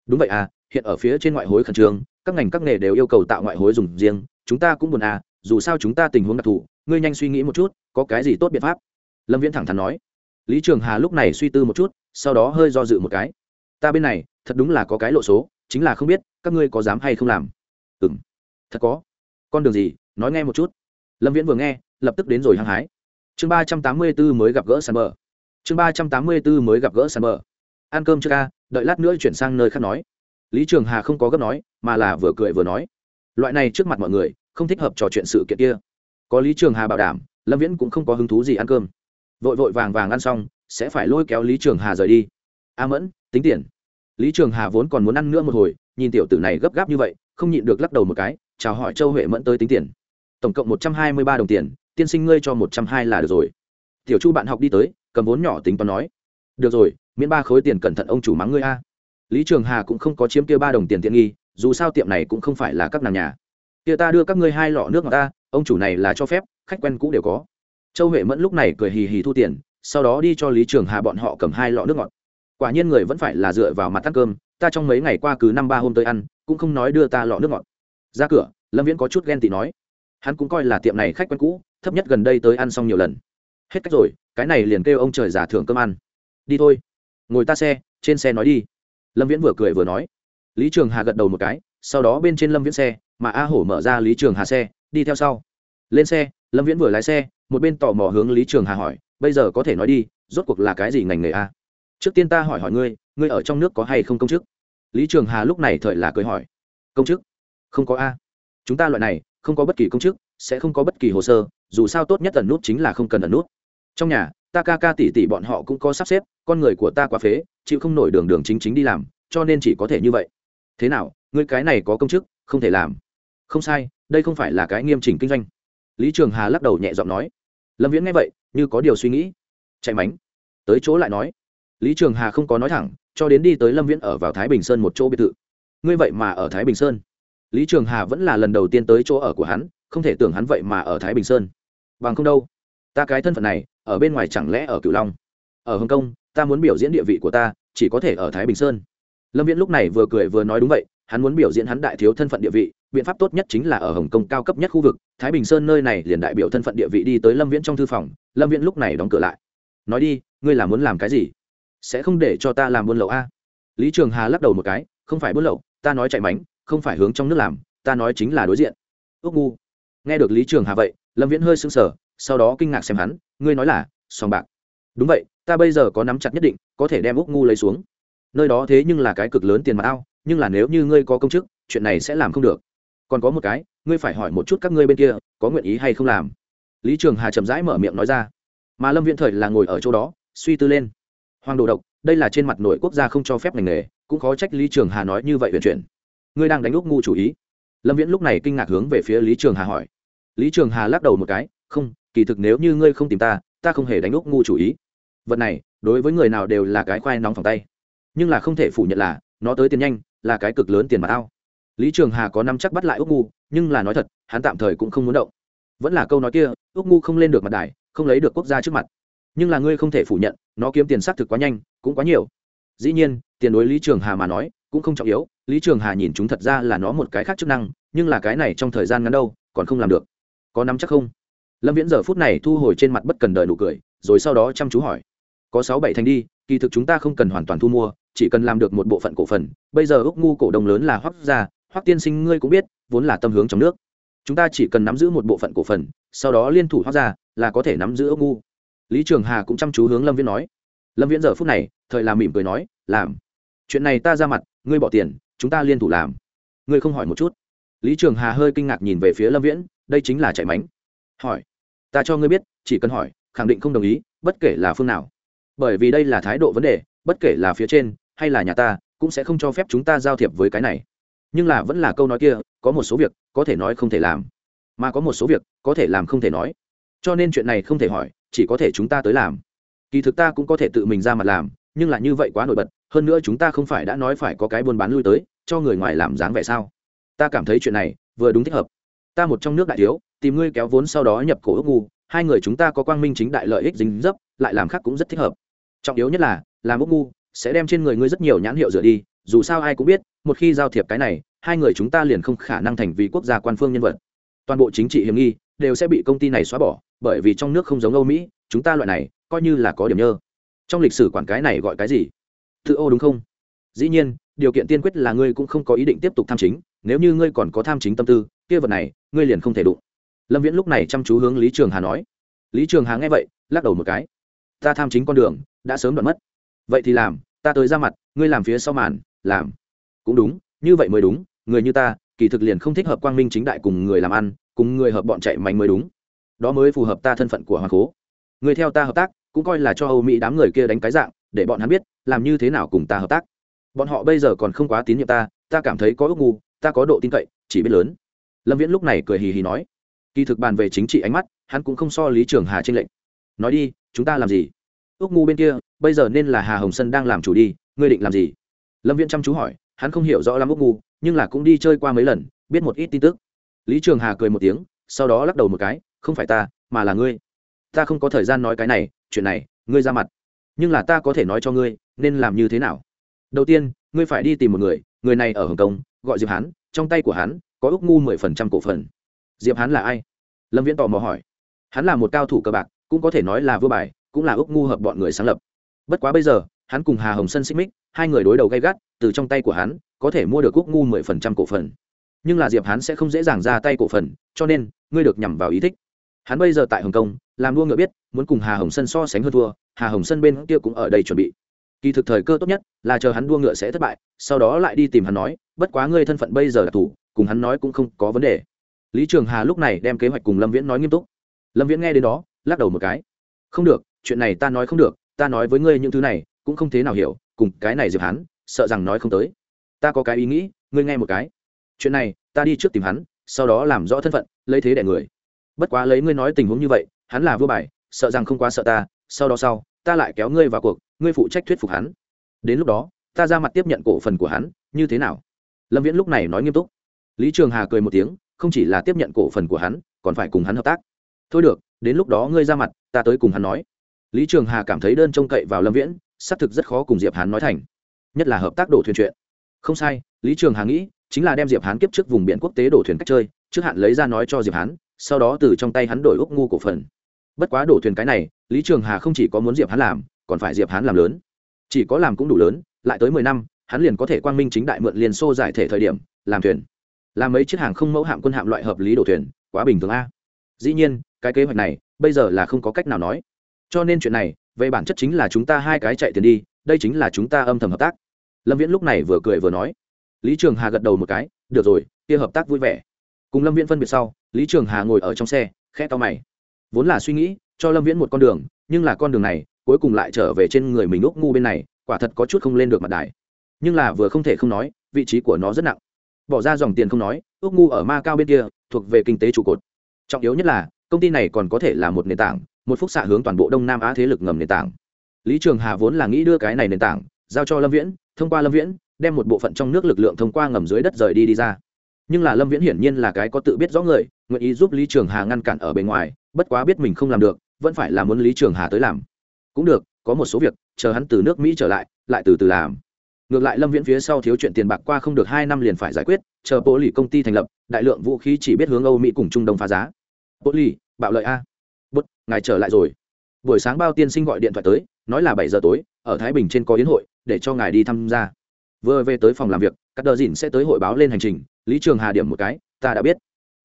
Đúng vậy à hiện ở phía trên ngoại hối khẩn trương, các ngành các nghề đều yêu cầu tạo ngoại hối dùng riêng, chúng ta cũng buồn à dù sao chúng ta tình huống đặc thù ngươi nhanh suy nghĩ một chút, có cái gì tốt biện pháp? Lâm viễn thẳng thắn nói. Lý trường hà lúc này suy tư một chút, sau đó hơi do dự một cái. Ta bên này, thật đúng là có cái lộ số, chính là không biết, các ngươi có dám hay không làm? Ừ m thật có. Con đường gì, nói nghe một chút. Lâm viễn vừa nghe, lập tức đến rồi hăng hái. Chương ba trăm tám mươi b ố mới gặp gỡ sàn bờ. Chương ba trăm tám mươi b ố mới gặp gỡ sàn bờ. Ăn cơm chưa ca? Đợi lát nữa chuyển sang nơi khác nói. Lý trường hà không có gấp nói, mà là vừa cười vừa nói. Loại này trước mặt mọi người, không thích hợp trò chuyện sự kiện kia có lý trường hà bảo đảm, lâm viễn cũng không có hứng thú gì ăn cơm. Vội vội vàng vàng ăn xong, sẽ phải lôi kéo lý trường hà rời đi. A mẫn, tính tiền. Lý trường hà vốn còn muốn ăn nữa một hồi, nhìn tiểu tử này gấp gáp như vậy, không nhịn được lắc đầu một cái, chào hỏi châu huệ mẫn tới tính tiền. Tổng cộng một trăm hai mươi ba đồng tiền, tiên sinh ngươi cho một trăm hai là được rồi. Tiểu chu bạn học đi tới, cầm vốn nhỏ tính toán nói. Được rồi, miễn ba khối tiền cẩn thận ông chủ mắng ngươi a. Lý trường hà cũng không có chiếm kia ba đồng tiền tiện nghi, dù sao tiệm này cũng không phải là các nàng nhà. Kia ta đưa các ngươi hai lọ nước ngọt ta ông chủ này là cho phép, khách quen cũ đều có. Châu huệ mẫn lúc này cười hì hì thu tiền, sau đó đi cho lý trường hà bọn họ cầm hai lọ nước ngọt. Quả nhiên người vẫn phải là dựa vào mặt ăn cơm, ta trong mấy ngày qua cứ năm ba hôm tới ăn, cũng không nói đưa ta lọ nước ngọt. Ra cửa, lâm viễn có chút ghen tị nói, hắn cũng coi là tiệm này khách quen cũ, thấp nhất gần đây tới ăn xong nhiều lần. Hết cách rồi, cái này liền kêu ông trời giả thưởng cơm ăn. Đi thôi, ngồi ta xe, trên xe nói đi. Lâm viễn vừa cười vừa nói. Lý trường hà gật đầu một cái, sau đó bên trên lâm viễn xe, mà a hổ mở ra lý trường hà xe đi theo sau. Lên xe, lâm viễn vừa lái xe, một bên tò mò hướng lý trường hà hỏi, bây giờ có thể nói đi, rốt cuộc là cái gì ngành nghề a? Trước tiên ta hỏi hỏi ngươi ngươi ở trong nước có hay không công chức? Lý trường hà lúc này thời là cười hỏi, công chức? Không có a. Chúng ta loại này, không có bất kỳ công chức, sẽ không có bất kỳ hồ sơ, dù sao tốt nhất ẩn nút chính là không cần ẩn nút. Trong nhà, ta ca ca tỷ tỷ bọn họ cũng có sắp xếp, con người của ta quá phế, chịu không nổi đường đường chính chính đi làm, cho nên chỉ có thể như vậy. Thế nào, ngươi cái này có công chức, không thể làm không sai, đây không phải là cái nghiêm chỉnh kinh doanh. Lý trường hà lắc đầu nhẹ giọng nói. Lâm viễn nghe vậy, như có điều suy nghĩ. Chạy mánh. Tới chỗ lại nói. Lý trường hà không có nói thẳng, cho đến đi tới lâm viễn ở vào thái bình sơn một chỗ biệt thự. Ngươi vậy mà ở thái bình sơn. Lý trường hà vẫn là lần đầu tiên tới chỗ ở của hắn, không thể tưởng hắn vậy mà ở thái bình sơn. Bằng không đâu. Ta cái thân phận này, ở bên ngoài chẳng lẽ ở cửu long? Ở hồng kông, ta muốn biểu diễn địa vị của ta, chỉ có thể ở thái bình sơn. Lâm viễn lúc này vừa cười vừa nói đúng vậy, hắn muốn biểu diễn hắn đại thiếu thân phận địa vị biện pháp tốt nhất chính là ở hồng kông cao cấp nhất khu vực, thái bình sơn nơi này liền đại biểu thân phận địa vị đi tới lâm viễn trong thư phòng, lâm viễn lúc này đóng cửa lại. Nói đi, ngươi là muốn làm cái gì? Sẽ không để cho ta làm buôn lậu a? Lý trường hà lắc đầu một cái, không phải buôn lậu, ta nói chạy mánh không phải hướng trong nước làm, ta nói chính là đối diện. Ước ngu. Nghe được lý trường hà vậy, lâm viễn hơi sững sờ, sau đó kinh ngạc xem hắn, ngươi nói là, sòng bạc. Đúng vậy, ta bây giờ có nắm chặt nhất định, có thể đem úc ngu lấy xuống. Nơi đó thế nhưng là cái cực lớn tiền mặt ao, nhưng là nếu như ngươi có công chức, chuyện này sẽ làm không được còn có một cái, ngươi phải hỏi một chút các ngươi bên kia, có nguyện ý hay không làm? Lý trường hà chậm rãi mở miệng nói ra. Mà lâm viễn thời là ngồi ở chỗ đó, suy tư lên. Hoàng đồ độc, đây là trên mặt nội quốc gia không cho phép ngành nghề, cũng khó trách lý trường hà nói như vậy huyền chuyển. Ngươi đang đánh úc ngu chủ ý. Lâm viễn lúc này kinh ngạc hướng về phía lý trường hà hỏi. Lý trường hà lắc đầu một cái, không, kỳ thực nếu như ngươi không tìm ta ta không hề đánh úc ngu chủ ý. Vật này, đối với người nào đều là cái khoai nóng phòng tay. Nhưng là không thể phủ nhận là, nó tới tiền nhanh, là cái cực lớn tiền mà ao lý trường hà có năm chắc bắt lại úc ngu, nhưng là nói thật, hắn tạm thời cũng không muốn động. Vẫn là câu nói kia, úc ngu không lên được mặt đài, không lấy được quốc gia trước mặt. Nhưng là ngươi không thể phủ nhận, nó kiếm tiền xác thực quá nhanh, cũng quá nhiều. Dĩ nhiên, tiền đối lý trường hà mà nói, cũng không trọng yếu. Lý trường hà nhìn chúng thật ra là nó một cái khác chức năng, nhưng là cái này trong thời gian ngắn đâu, còn không làm được. Có nắm chắc không? Lâm viễn giờ phút này thu hồi trên mặt bất cần đợi nụ cười, rồi sau đó chăm chú hỏi. Có sáu bảy thành đi, kỳ thực chúng ta không cần hoàn toàn thu mua, chỉ cần làm được một bộ phận cổ phần. Bây giờ ước ngu cổ đông lớn là hoắc gia hoắc tiên sinh ngươi cũng biết vốn là tâm hướng trong nước. Chúng ta chỉ cần nắm giữ một bộ phận cổ phần sau đó liên thủ hoắc ra, là có thể nắm giữ ước ngu. Lý trường hà cũng chăm chú hướng lâm viễn nói. Lâm viễn giờ phút này thời làm mỉm cười nói làm. Chuyện này ta ra mặt ngươi bỏ tiền chúng ta liên thủ làm. Ngươi không hỏi một chút. Lý trường hà hơi kinh ngạc nhìn về phía lâm viễn đây chính là chạy mánh. Hỏi. Ta cho ngươi biết chỉ cần hỏi khẳng định không đồng ý bất kể là phương nào. Bởi vì đây là thái độ vấn đề bất kể là phía trên hay là nhà ta cũng sẽ không cho phép chúng ta giao thiệp với cái này nhưng là vẫn là câu nói kia, có một số việc có thể nói không thể làm. Mà có một số việc có thể làm không thể nói. Cho nên chuyện này không thể hỏi, chỉ có thể chúng ta tới làm. Kỳ thực ta cũng có thể tự mình ra mặt làm, nhưng là như vậy quá nổi bật, hơn nữa chúng ta không phải đã nói phải có cái buôn bán lui tới, cho người ngoài làm dáng vẻ sao? Ta cảm thấy chuyện này vừa đúng thích hợp. Ta một trong nước đại thiếu, tìm ngươi kéo vốn sau đó nhập cổ ước ngu, hai người chúng ta có quang minh chính đại lợi ích dính dấp, lại làm khác cũng rất thích hợp. Trọng yếu nhất là, làm ước ngu sẽ đem trên người ngươi rất nhiều nhãn hiệu rửa đi dù sao ai cũng biết, một khi giao thiệp cái này, hai người chúng ta liền không khả năng thành vì quốc gia quan phương nhân vật. Toàn bộ chính trị hiểm nghi đều sẽ bị công ty này xóa bỏ, bởi vì trong nước không giống âu mỹ, chúng ta loại này coi như là có điểm nhơ. Trong lịch sử quản cái này gọi cái gì? Tự ô đúng không? Dĩ nhiên, điều kiện tiên quyết là ngươi cũng không có ý định tiếp tục tham chính, nếu như ngươi còn có tham chính tâm tư, kia vật này, ngươi liền không thể đụng. Lâm viễn lúc này chăm chú hướng lý trường hà nói. Lý trường hà nghe vậy, lắc đầu một cái. Ta tham chính con đường, đã sớm đoạn mất. Vậy thì làm, ta tới ra mặt, ngươi làm phía sau màn làm. Cũng đúng, như vậy mới đúng, người như ta, kỳ thực liền không thích hợp quang minh chính đại cùng người làm ăn, cùng người hợp bọn chạy mạnh mới đúng. Đó mới phù hợp ta thân phận của hoàng cố. Người theo ta hợp tác, cũng coi là cho âu mỹ đám người kia đánh cái dạng, để bọn hắn biết, làm như thế nào cùng ta hợp tác. Bọn họ bây giờ còn không quá tín nhiệm ta ta cảm thấy có ước ngu, ta có độ tin cậy, chỉ biết lớn. Lâm viễn lúc này cười hì hì nói. Kỳ thực bàn về chính trị ánh mắt, hắn cũng không so lý trường hà trên lệnh. Nói đi, chúng ta làm gì? Ước ngu bên kia, bây giờ nên là hà hồng sân đang làm chủ đi, ngươi định làm gì? Lâm viễn chăm chú hỏi, hắn không hiểu rõ lắm úc ngu, nhưng là cũng đi chơi qua mấy lần, biết một ít tin tức. Lý trường hà cười một tiếng, sau đó lắc đầu một cái, không phải ta, mà là ngươi. Ta không có thời gian nói cái này, chuyện này, ngươi ra mặt. Nhưng là ta có thể nói cho ngươi, nên làm như thế nào? Đầu tiên, ngươi phải đi tìm một người người này ở hồng kông, gọi diệp hán, trong tay của hắn có ước ngu mười phần trăm cổ phần. Diệp hán là ai? Lâm viễn tò mò hỏi. Hắn là một cao thủ cờ bạc, cũng có thể nói là vua bài, cũng là ước ngu hợp bọn người sáng lập. Bất quá bây giờ hắn cùng hà hồng sân xích mích, hai người đối đầu gay gắt, từ trong tay của hắn, có thể mua được cúc ngu mười phần trăm cổ phần. Nhưng là diệp hắn sẽ không dễ dàng ra tay cổ phần, cho nên, ngươi được nhằm vào ý thích. Hắn bây giờ tại hồng kông, làm đua ngựa biết, muốn cùng hà hồng sân so sánh hơn thua, hà hồng sân bên kia cũng ở đây chuẩn bị. Kỳ thực thời cơ tốt nhất là chờ hắn đua ngựa sẽ thất bại, sau đó lại đi tìm hắn nói, bất quá ngươi thân phận bây giờ là thủ, cùng hắn nói cũng không có vấn đề. Lý trường hà lúc này đem kế hoạch cùng lâm viễn nói nghiêm túc. Lâm viễn nghe đến đó, lắc đầu một cái. Không được, chuyện này ta nói không được, ta nói với ngươi những thứ này cũng không thế nào hiểu, cùng cái này diệp hắn sợ rằng nói không tới. Ta có cái ý nghĩ, ngươi nghe một cái. Chuyện này, ta đi trước tìm hắn, sau đó làm rõ thân phận, lấy thế đẻ người. Bất quá lấy ngươi nói tình huống như vậy, hắn là vua bài, sợ rằng không quá sợ ta, sau đó sau, ta lại kéo ngươi vào cuộc, ngươi phụ trách thuyết phục hắn. Đến lúc đó, ta ra mặt tiếp nhận cổ phần của hắn, như thế nào? Lâm viễn lúc này nói nghiêm túc. Lý trường hà cười một tiếng, không chỉ là tiếp nhận cổ phần của hắn, còn phải cùng hắn hợp tác. Thôi được, đến lúc đó ngươi ra mặt, ta tới cùng hắn nói. Lý trường hà cảm thấy đơn trông cậy vào lâm viễn xác thực rất khó cùng diệp hán nói thành, nhất là hợp tác đổ thuyền chuyện. Không sai, lý trường hà nghĩ, chính là đem diệp hán kiếp trước vùng biển quốc tế đổ thuyền cách chơi, trước hạn lấy ra nói cho diệp hán, sau đó từ trong tay hắn đổi úc ngu cổ phần. Bất quá đổ thuyền cái này, lý trường hà không chỉ có muốn diệp hán làm, còn phải diệp hán làm lớn. Chỉ có làm cũng đủ lớn, lại tới mười năm, hắn liền có thể quang minh chính đại mượn liền xô giải thể thời điểm, làm thuyền. Làm mấy chiếc hàng không mẫu hạm quân hạm loại hợp lý đổ thuyền, quá bình thường a. Dĩ nhiên, cái kế hoạch này, bây giờ là không có cách nào nói. Cho nên chuyện này về bản chất chính là chúng ta hai cái chạy tiền đi, đây chính là chúng ta âm thầm hợp tác. Lâm viễn lúc này vừa cười vừa nói. Lý trường hà gật đầu một cái, được rồi, kia hợp tác vui vẻ. Cùng lâm viễn phân biệt sau, lý trường hà ngồi ở trong xe khe to mày. Vốn là suy nghĩ, cho lâm viễn một con đường, nhưng là con đường này, cuối cùng lại trở về trên người mình úc ngu bên này, quả thật có chút không lên được mặt đài. Nhưng là vừa không thể không nói, vị trí của nó rất nặng. Bỏ ra dòng tiền không nói úc ngu ở ma cao bên kia, thuộc về kinh tế trụ cột. Trọng yếu nhất là, công ty này còn có thể là một nền tảng một phúc xạ hướng toàn bộ đông nam á thế lực ngầm nền tảng. Lý trường hà vốn là nghĩ đưa cái này nền tảng, giao cho lâm viễn, thông qua lâm viễn, đem một bộ phận trong nước lực lượng thông qua ngầm dưới đất rời đi đi ra. Nhưng là lâm viễn hiển nhiên là cái có tự biết rõ người, nguyện ý giúp lý trường hà ngăn cản ở bề ngoài, bất quá biết mình không làm được, vẫn phải là muốn lý trường hà tới làm. Cũng được, có một số việc, chờ hắn từ nước mỹ trở lại lại từ từ làm. Ngược lại lâm viễn phía sau thiếu chuyện tiền bạc qua không được hai năm liền phải giải quyết, chờ bộ lì công ty thành lập, đại lượng vũ khí chỉ biết hướng âu mỹ cùng trung đông phá giá. Bộ lì bạo lợi a ngài trở lại rồi. Buổi sáng bao tiên sinh gọi điện thoại tới, nói là bảy giờ tối, ở thái bình trên có yến hội, để cho ngài đi tham gia. Vừa về tới phòng làm việc các đờ dìn sẽ tới hội báo lên hành trình, lý trường hà điểm một cái, ta đã biết.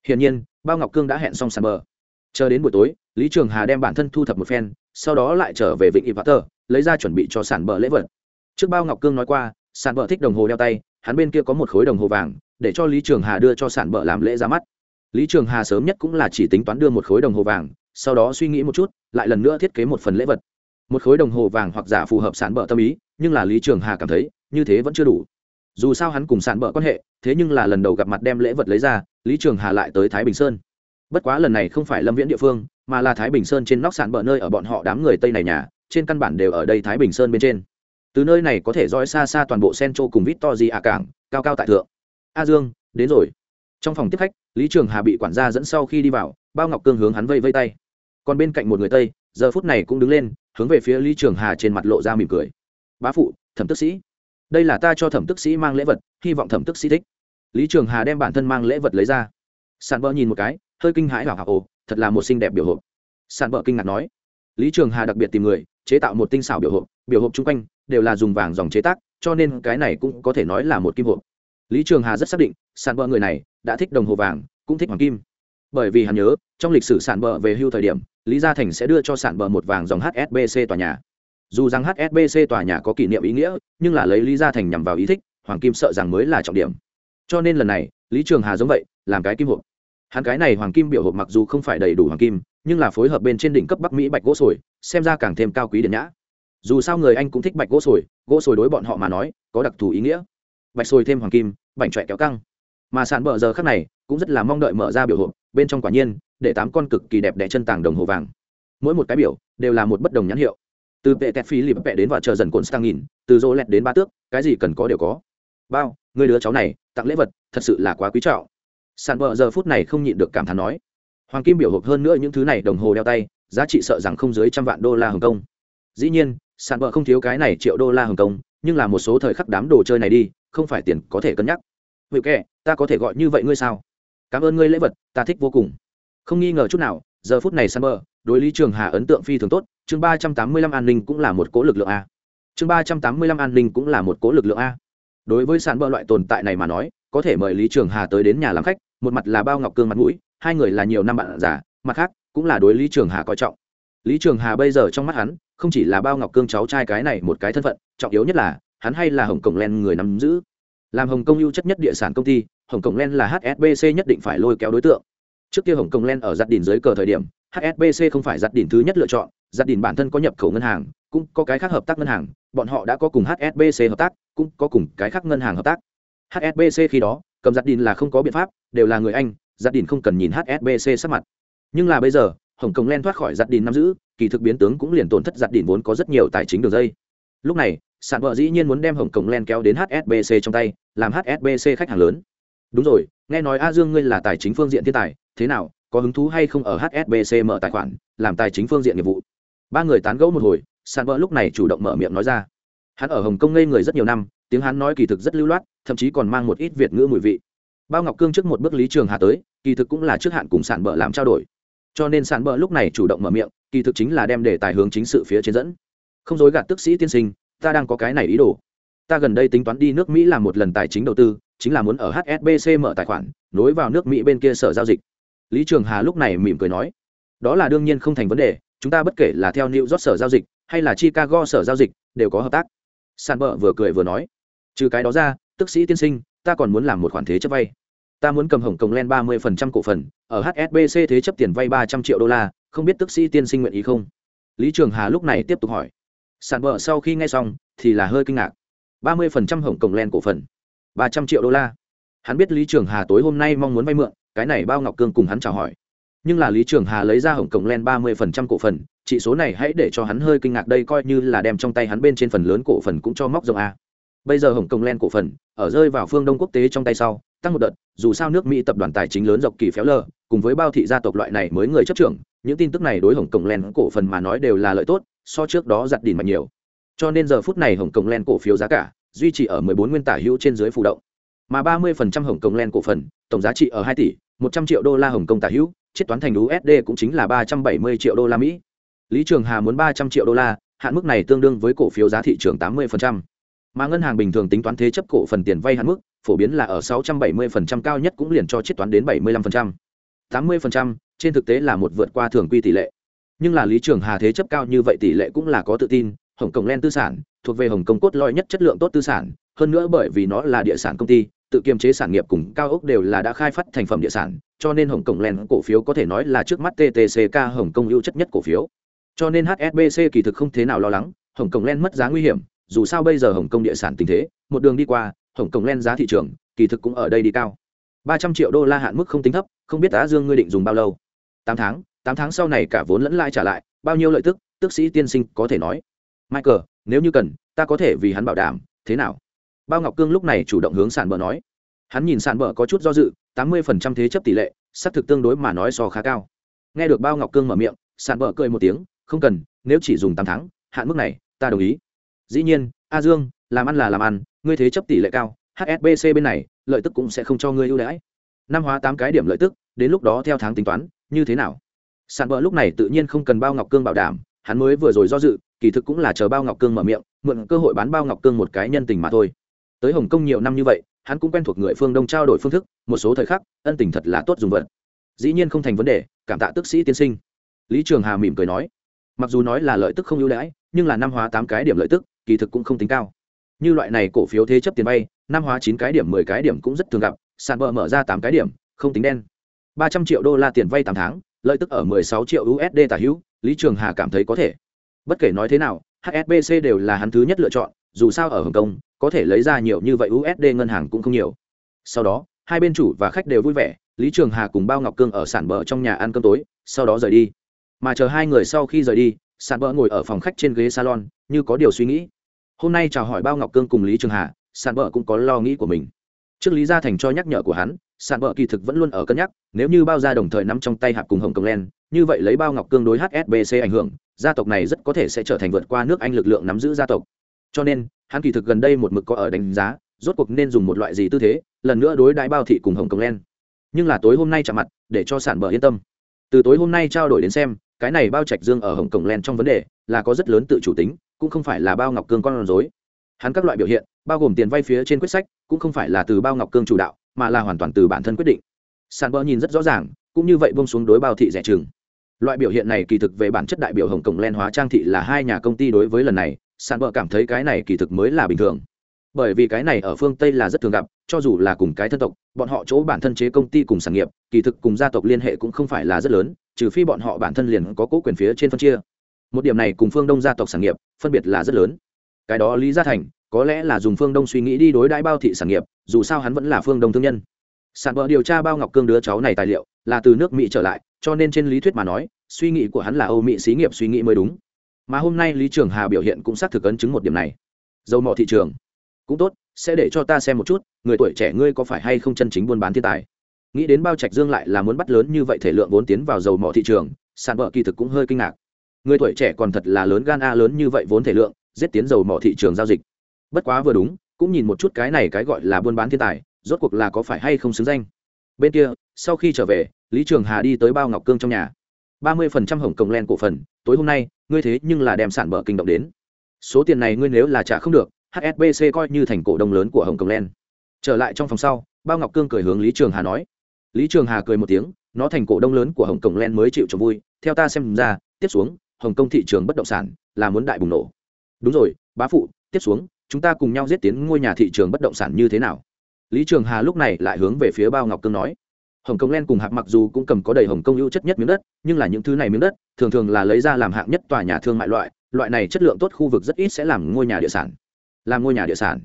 Hiển nhiên, bao ngọc cương đã hẹn xong sàn bờ. Chờ đến buổi tối, lý trường hà đem bản thân thu thập một phen, sau đó lại trở về vịnh ivater lấy ra chuẩn bị cho sản bờ lễ vật. Trước bao ngọc cương nói qua sản bờ thích đồng hồ đeo tay, hắn bên kia có một khối đồng hồ vàng, để cho lý trường hà đưa cho sản bờ làm lễ ra mắt. Lý trường hà sớm nhất cũng là chỉ tính toán đưa một khối đồng hồ vàng sau đó suy nghĩ một chút, lại lần nữa thiết kế một phần lễ vật. Một khối đồng hồ vàng hoặc giả phù hợp sản bờ tâm ý, nhưng là lý trường hà cảm thấy, như thế vẫn chưa đủ. Dù sao hắn cùng sản bờ quan hệ, thế nhưng là lần đầu gặp mặt đem lễ vật lấy ra, lý trường hà lại tới thái bình sơn. Bất quá lần này không phải lâm viễn địa phương, mà là thái bình sơn trên nóc sản bờ nơi ở bọn họ đám người tây này nhà, trên căn bản đều ở đây thái bình sơn bên trên. Từ nơi này có thể dõi xa xa toàn bộ centro cùng vít to gì à cảng, cao cao tại thượng. A dương, đến rồi. Trong phòng tiếp khách, lý trường hà bị quản gia dẫn sau khi đi vào, bao ngọc cương hướng hắn vây vây tay còn bên cạnh một người tây, giờ phút này cũng đứng lên, hướng về phía lý trường hà trên mặt lộ ra mỉm cười. Bá phụ, thẩm tức sĩ. Đây là ta cho thẩm tức sĩ mang lễ vật, hy vọng thẩm tức sĩ thích. Lý trường hà đem bản thân mang lễ vật lấy ra. Sàn vợ nhìn một cái, hơi kinh hãi vào hạ ồ, thật là một xinh đẹp biểu hộp. Sàn vợ kinh ngạc nói. Lý trường hà đặc biệt tìm người, chế tạo một tinh xảo biểu hộp biểu hộp chung quanh đều là dùng vàng dòng chế tác, cho nên cái này cũng có thể nói là một kim hộp. Lý trường hà rất xác định sàn vợ người này đã thích đồng hồ vàng, cũng thích hoàng kim. Bởi vì hắn nhớ, trong lịch sử sàn vợ về hưu thời điểm lý gia thành sẽ đưa cho sản bờ một vàng dòng hsbc tòa nhà. Dù rằng hsbc tòa nhà có kỷ niệm ý nghĩa, nhưng là lấy lý gia thành nhằm vào ý thích, hoàng kim sợ rằng mới là trọng điểm. Cho nên lần này, lý trường hà giống vậy, làm cái kim hộp. Hắn cái này hoàng kim biểu hộp mặc dù không phải đầy đủ hoàng kim, nhưng là phối hợp bên trên đỉnh cấp bắc mỹ bạch gỗ sồi, xem ra càng thêm cao quý điện nhã. Dù sao người anh cũng thích bạch gỗ sồi gỗ sồi đối bọn họ mà nói, có đặc thù ý nghĩa. Bạch sồi thêm hoàng kim, bảnh trọe kéo căng. Mà sản bờ giờ khác này cũng rất là mong đợi mở ra biểu hộp, bên trong quả nhiên, để tám con cực kỳ đẹp đẽ chân tàng đồng hồ vàng. Mỗi một cái biểu, đều là một bất đồng nhãn hiệu. Từ vệ tẹt phi lip vẽ đến và chờ dần cồn stang nghìn, từ rô lẹt đến ba tước, cái gì cần có đều có. Bao, người đứa cháu này, tặng lễ vật, thật sự là quá quý trọng. Sàn vợ giờ phút này không nhịn được cảm thán nói. Hoàng kim biểu hộp hơn nữa những thứ này đồng hồ đeo tay, giá trị sợ rằng không dưới trăm vạn đô la hồng kông. Dĩ nhiên, sàn vợ không thiếu cái này triệu đô la hồng kông, nhưng là một số thời khắc đám đồ chơi này đi, không phải tiền có thể cân nhắc. Vậy kệ, ta có thể gọi như vậy ngươi sao? Cảm ơn ngươi lễ vật ta thích vô cùng. Không nghi ngờ chút nào giờ phút này sàn bờ đối lý trường hà ấn tượng phi thường tốt chương ba trăm tám mươi lăm an ninh cũng là một cố lực lượng a. Chương ba trăm tám mươi lăm an ninh cũng là một cố lực lượng a. Đối với sàn bờ loại tồn tại này mà nói có thể mời lý trường hà tới đến nhà làm khách một mặt là bao ngọc cương mặt mũi hai người là nhiều năm bạn già, mặt khác cũng là đối lý trường hà coi trọng. Lý trường hà bây giờ trong mắt hắn không chỉ là bao ngọc cương cháu trai cái này một cái thân phận trọng yếu nhất là hắn hay là hồng cổng len người nắm giữ. Làm hồng kông ưu chất nhất địa sản công ty hồng kông len là hsbc nhất định phải lôi kéo đối tượng. Trước kia hồng kông len ở giặt đỉnh dưới cờ thời điểm hsbc không phải giặt đỉnh thứ nhất lựa chọn, giặt đỉnh bản thân có nhập khẩu ngân hàng, cũng có cái khác hợp tác ngân hàng, bọn họ đã có cùng hsbc hợp tác, cũng có cùng cái khác ngân hàng hợp tác. Hsbc khi đó, cầm giặt đỉnh là không có biện pháp, đều là người anh, giặt đỉnh không cần nhìn hsbc sắc mặt. Nhưng là bây giờ, hồng kông len thoát khỏi giặt đỉnh nắm giữ, kỳ thực biến tướng cũng liền tổn thất giặt đỉnh vốn có rất nhiều tài chính đường dây. Lúc này sản vợ dĩ nhiên muốn đem hồng kông len kéo đến hsbc trong tay, làm hsbc khách hàng lớn đúng rồi, nghe nói a dương ngươi là tài chính phương diện thiên tài, thế nào, có hứng thú hay không ở hsbc mở tài khoản, làm tài chính phương diện nghiệp vụ? Ba người tán gẫu một hồi, sàn vỡ lúc này chủ động mở miệng nói ra. Hắn ở hồng kông ngây người rất nhiều năm, tiếng hắn nói kỳ thực rất lưu loát, thậm chí còn mang một ít việt ngữ mùi vị. Bao ngọc cương trước một bước lý trường hà tới, kỳ thực cũng là trước hạn cùng sản bợ làm trao đổi. Cho nên sản bợ lúc này chủ động mở miệng, kỳ thực chính là đem đề tài hướng chính sự phía trên dẫn. Không dối gạt tức sĩ tiên sinh, ta đang có cái này ý đồ. Ta gần đây tính toán đi nước mỹ làm một lần tài chính đầu tư chính là muốn ở hsbc mở tài khoản, nối vào nước mỹ bên kia sở giao dịch. Lý trường hà lúc này mỉm cười nói, đó là đương nhiên không thành vấn đề, chúng ta bất kể là theo new york sở giao dịch hay là chicago sở giao dịch đều có hợp tác. Sàn bợ vừa cười vừa nói, trừ cái đó ra, tức sĩ tiên sinh, ta còn muốn làm một khoản thế chấp vay. Ta muốn cầm hồng cổng len ba mươi phần trăm cổ phần, ở hsbc thế chấp tiền vay ba trăm triệu đô la, không biết tức sĩ tiên sinh nguyện ý không? Lý trường hà lúc này tiếp tục hỏi. Sàn bờ sau khi nghe xong thì là hơi kinh ngạc. ba mươi phần trăm hồng cổng len cổ phần ba trăm triệu đô la. Hắn biết lý trường hà tối hôm nay mong muốn vay mượn, cái này bao ngọc cương cùng hắn chào hỏi. Nhưng là lý trường hà lấy ra hồng cổng len ba mươi phần trăm cổ phần, chỉ số này hãy để cho hắn hơi kinh ngạc đây coi như là đem trong tay hắn bên trên phần lớn cổ phần cũng cho móc rộng a. Bây giờ hồng cổng len cổ phần, ở rơi vào phương đông quốc tế trong tay sau, tăng một đợt, dù sao nước mỹ tập đoàn tài chính lớn dọc kỳ phéo lờ, cùng với bao thị gia tộc loại này mới người chấp trưởng, những tin tức này đối hồng cổng len cổ phần mà nói đều là lợi tốt, so trước đó giặt đỉn mạnh nhiều. Cho nên giờ phút này hồng cổng len cổ phiếu giá cả duy trì ở 14 nguyên tả hữu trên dưới phụ động mà 30% hồng Kông len cổ phần, tổng giá trị ở 2 tỷ 100 triệu đô la hồng kông tả hữu, chiết toán thành usd cũng chính là 370 triệu đô la mỹ lý trường hà muốn 300 triệu đô la, hạn mức này tương đương với cổ phiếu giá thị trường 80%. mà ngân hàng bình thường tính toán thế chấp cổ phần tiền vay hạn mức, phổ biến là ở 670% cao nhất cũng liền cho chiết toán đến 75%. 80% trên thực tế là một vượt qua thường quy tỷ lệ nhưng là lý trường hà thế chấp cao như vậy tỷ lệ cũng là có tự tin, hồng kông len tư sản thuộc về hồng kông cốt lõi nhất chất lượng tốt tư sản, hơn nữa bởi vì nó là địa sản công ty, tự kiềm chế sản nghiệp cùng cao ốc đều là đã khai phát thành phẩm địa sản, cho nên hồng kông len cổ phiếu có thể nói là trước mắt ttck hồng kông ưu chất nhất cổ phiếu. Cho nên hsbc kỳ thực không thế nào lo lắng, hồng kông len mất giá nguy hiểm, dù sao bây giờ hồng kông địa sản tình thế, một đường đi qua, hồng kông len giá thị trường, kỳ thực cũng ở đây đi cao. ba trăm triệu đô la hạn mức không tính thấp, không biết á dương ngươi định dùng bao lâu? Tám tháng tám tháng sau này cả vốn lẫn lãi trả lại, bao nhiêu lợi tức tức sĩ tiên sinh có thể nói. Michael nếu như cần, ta có thể vì hắn bảo đảm, thế nào? Bao ngọc cương lúc này chủ động hướng sàn bờ nói. Hắn nhìn sàn bờ có chút do dự, tám mươi phần trăm thế chấp tỷ lệ, xác thực tương đối mà nói so khá cao. Nghe được bao ngọc cương mở miệng, sàn bờ cười một tiếng, không cần, nếu chỉ dùng tám tháng, hạn mức này, ta đồng ý. Dĩ nhiên, a dương, làm ăn là làm ăn, ngươi thế chấp tỷ lệ cao hsbc bên này, lợi tức cũng sẽ không cho ngươi ưu đãi. Năm hóa tám cái điểm lợi tức, đến lúc đó theo tháng tính toán, như thế nào? Sàn bờ lúc này tự nhiên không cần bao ngọc cương bảo đảm, hắn mới vừa rồi do dự kỳ thực cũng là chờ bao ngọc cương mở miệng mượn cơ hội bán bao ngọc cương một cái nhân tình mà thôi. Tới hồng kông nhiều năm như vậy hắn cũng quen thuộc người phương đông trao đổi phương thức một số thời khắc ân tình thật là tốt dùng vật. Dĩ nhiên không thành vấn đề cảm tạ tức sĩ tiên sinh. Lý trường hà mỉm cười nói mặc dù nói là lợi tức không ưu đãi nhưng là năm hóa tám cái điểm lợi tức kỳ thực cũng không tính cao. Như loại này cổ phiếu thế chấp tiền vay năm hóa chín cái điểm mười cái điểm cũng rất thường gặp sàn bờ mở ra tám cái điểm không tính đen. Ba trăm triệu đô la tiền vay tám tháng lợi tức ở 16 triệu USD tả hữu, Lý Trường Hà cảm thấy có thể. Bất kể nói thế nào, HSBC đều là hắn thứ nhất lựa chọn, dù sao ở Hồng Kông, có thể lấy ra nhiều như vậy USD ngân hàng cũng không nhiều. Sau đó, hai bên chủ và khách đều vui vẻ, Lý Trường Hà cùng Bao Ngọc Cương ở sản bờ trong nhà ăn cơm tối, sau đó rời đi. Mà chờ hai người sau khi rời đi, sản bờ ngồi ở phòng khách trên ghế salon, như có điều suy nghĩ. Hôm nay chào hỏi Bao Ngọc Cương cùng Lý Trường Hà, sản bờ cũng có lo nghĩ của mình. Trước Lý Gia Thành cho nhắc nhở của hắn, sàn bờ kỳ thực vẫn luôn ở cân nhắc nếu như bao gia đồng thời nắm trong tay hạp cùng hồng Công len như vậy lấy bao ngọc cương đối hsbc ảnh hưởng gia tộc này rất có thể sẽ trở thành vượt qua nước anh lực lượng nắm giữ gia tộc. Cho nên, hắn kỳ thực gần đây một mực có ở đánh giá, rốt cuộc nên dùng một loại gì tư thế, lần nữa đối đãi bao thị cùng hồng kông len. Nhưng là tối hôm nay chạm mặt, để cho sản bờ yên tâm. Từ tối hôm nay trao đổi đến xem, cái này bao trạch dương ở hồng kông len trong vấn đề, là có rất lớn tự chủ tính, cũng không phải là bao ngọc cương con rối. Hắn các loại biểu hiện, bao gồm tiền vay phía trên quyết sách, cũng không phải là từ bao ngọc cương chủ đạo, mà là hoàn toàn từ bản thân quyết định. Sản bờ nhìn rất rõ ràng, cũng như vậy bông xuống đối bao thị rẻ chừng loại biểu hiện này kỳ thực về bản chất đại biểu hồng cổng len hóa trang thị là hai nhà công ty đối với lần này sản bờ cảm thấy cái này kỳ thực mới là bình thường. Bởi vì cái này ở phương tây là rất thường gặp, cho dù là cùng cái thân tộc, bọn họ chỗ bản thân chế công ty cùng sản nghiệp, kỳ thực cùng gia tộc liên hệ cũng không phải là rất lớn, trừ phi bọn họ bản thân liền có cố quyền phía trên phân chia. Một điểm này cùng phương đông gia tộc sản nghiệp, phân biệt là rất lớn. Cái đó lý gia thành, có lẽ là dùng phương đông suy nghĩ đi đối đãi bao thị sản nghiệp, dù sao hắn vẫn là phương đông thương nhân. Sản vợ điều tra bao ngọc cương đứa cháu này tài liệu, là từ nước mỹ trở lại cho nên trên lý thuyết mà nói, suy nghĩ của hắn là âu mỹ xí nghiệp suy nghĩ mới đúng. Mà hôm nay lý trường hà biểu hiện cũng xác thực ấn chứng một điểm này. Dầu mỏ thị trường. Cũng tốt, sẽ để cho ta xem một chút, người tuổi trẻ ngươi có phải hay không chân chính buôn bán thiên tài. Nghĩ đến bao trạch dương lại là muốn bắt lớn như vậy thể lượng vốn tiến vào dầu mỏ thị trường, sàn vợ kỳ thực cũng hơi kinh ngạc. Người tuổi trẻ còn thật là lớn gan a lớn như vậy vốn thể lượng, giết tiến dầu mỏ thị trường giao dịch. Bất quá vừa đúng, cũng nhìn một chút cái này cái gọi là buôn bán thiên tài, rốt cuộc là có phải hay không xứng danh. Bên kia, sau khi trở về lý trường hà đi tới bao ngọc cương trong nhà. ba mươi phần trăm hồng cổng len cổ phần, tối hôm nay, ngươi thế nhưng là đem sản bờ kinh động đến. Số tiền này ngươi nếu là trả không được hsbc coi như thành cổ đông lớn của hồng cổng len. Trở lại trong phòng sau, bao ngọc cương cười hướng lý trường hà nói. Lý trường hà cười một tiếng, nó thành cổ đông lớn của hồng cổng len mới chịu cho vui, theo ta xem ra, tiếp xuống, hồng kông thị trường bất động sản là muốn đại bùng nổ. Đúng rồi, bá phụ, tiếp xuống, chúng ta cùng nhau giết tiến ngôi nhà thị trường bất động sản như thế nào? Lý trường hà lúc này lại hướng về phía bao ngọc cương nói hồng kông len cùng hạc mặc dù cũng cầm có đầy hồng kông ưu chất nhất miếng đất, nhưng là những thứ này miếng đất, thường thường là lấy ra làm hạng nhất tòa nhà thương mại loại loại này chất lượng tốt khu vực rất ít sẽ làm ngôi nhà địa sản. Làm ngôi nhà địa sản.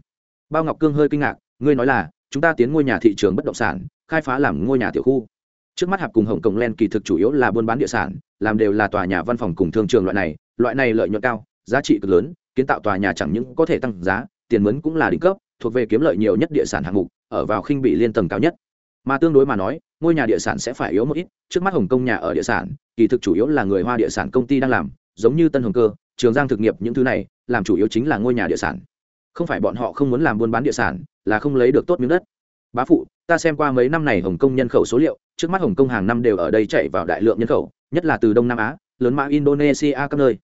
Bao ngọc cương hơi kinh ngạc, ngươi nói là, chúng ta tiến ngôi nhà thị trường bất động sản, khai phá làm ngôi nhà tiểu khu. Trước mắt hạp cùng hồng kông len kỳ thực chủ yếu là buôn bán địa sản, làm đều là tòa nhà văn phòng cùng thương trường loại này loại này lợi nhuận cao, giá trị cực lớn, kiến tạo tòa nhà chẳng những có thể tăng giá, tiền mướn cũng là đỉnh cấp, thuộc về kiếm lợi nhiều nhất địa sản hạng mục, ở vào khinh bị liên tầng cao nhất. Mà tương đối mà nói ngôi nhà địa sản sẽ phải yếu một ít, trước mắt hồng kông nhà ở địa sản, kỳ thực chủ yếu là người hoa địa sản công ty đang làm, giống như tân hồng cơ, trường giang thực nghiệp những thứ này, làm chủ yếu chính là ngôi nhà địa sản. Không phải bọn họ không muốn làm buôn bán địa sản, là không lấy được tốt miếng đất. Bá phụ, ta xem qua mấy năm này hồng kông nhân khẩu số liệu, trước mắt hồng kông hàng năm đều ở đây chạy vào đại lượng nhân khẩu, nhất là từ đông nam á, lớn mã indonesia các nơi.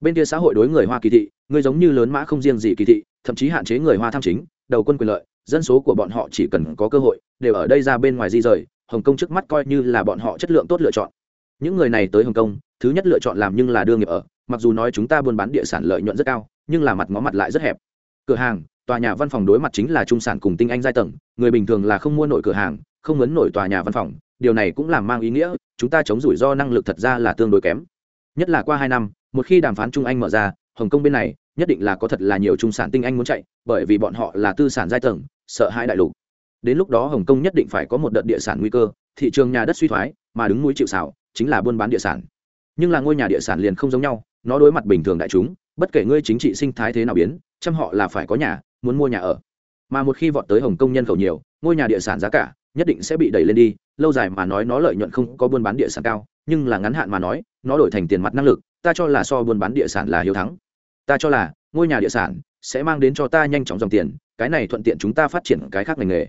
Bên kia xã hội đối người hoa kỳ thị, người giống như lớn mã không riêng gì kỳ thị, thậm chí hạn chế người hoa tham chính, đầu quân quyền lợi, dân số của bọn họ chỉ cần có cơ hội, đều ở đây ra bên ngoài di rời hồng kông trước mắt coi như là bọn họ chất lượng tốt lựa chọn. Những người này tới hồng kông, thứ nhất lựa chọn làm nhưng là đương nghiệp ở. Mặc dù nói chúng ta buôn bán địa sản lợi nhuận rất cao, nhưng là mặt ngó mặt lại rất hẹp. Cửa hàng, tòa nhà văn phòng đối mặt chính là trung sản cùng tinh anh giai tầng, người bình thường là không mua nổi cửa hàng, không muốn nổi tòa nhà văn phòng. Điều này cũng làm mang ý nghĩa, chúng ta chống rủi ro năng lực thật ra là tương đối kém. Nhất là qua hai năm, một khi đàm phán trung anh mở ra, hồng kông bên này, nhất định là có thật là nhiều trung sản tinh anh muốn chạy, bởi vì bọn họ là tư sản giai tầng, sợ hãi đại lục đến lúc đó hồng kông nhất định phải có một đợt địa sản nguy cơ, thị trường nhà đất suy thoái, mà đứng núi chịu xảo chính là buôn bán địa sản. Nhưng là ngôi nhà địa sản liền không giống nhau, nó đối mặt bình thường đại chúng, bất kể ngươi chính trị sinh thái thế nào biến, chăm họ là phải có nhà, muốn mua nhà ở. Mà một khi vọt tới hồng kông nhân khẩu nhiều, ngôi nhà địa sản giá cả nhất định sẽ bị đẩy lên đi, lâu dài mà nói nó lợi nhuận không có buôn bán địa sản cao, nhưng là ngắn hạn mà nói, nó đổi thành tiền mặt năng lực, ta cho là so buôn bán địa sản là hiếu thắng. Ta cho là, ngôi nhà địa sản sẽ mang đến cho ta nhanh chóng dòng tiền, cái này thuận tiện chúng ta phát triển cái khác ngành nghề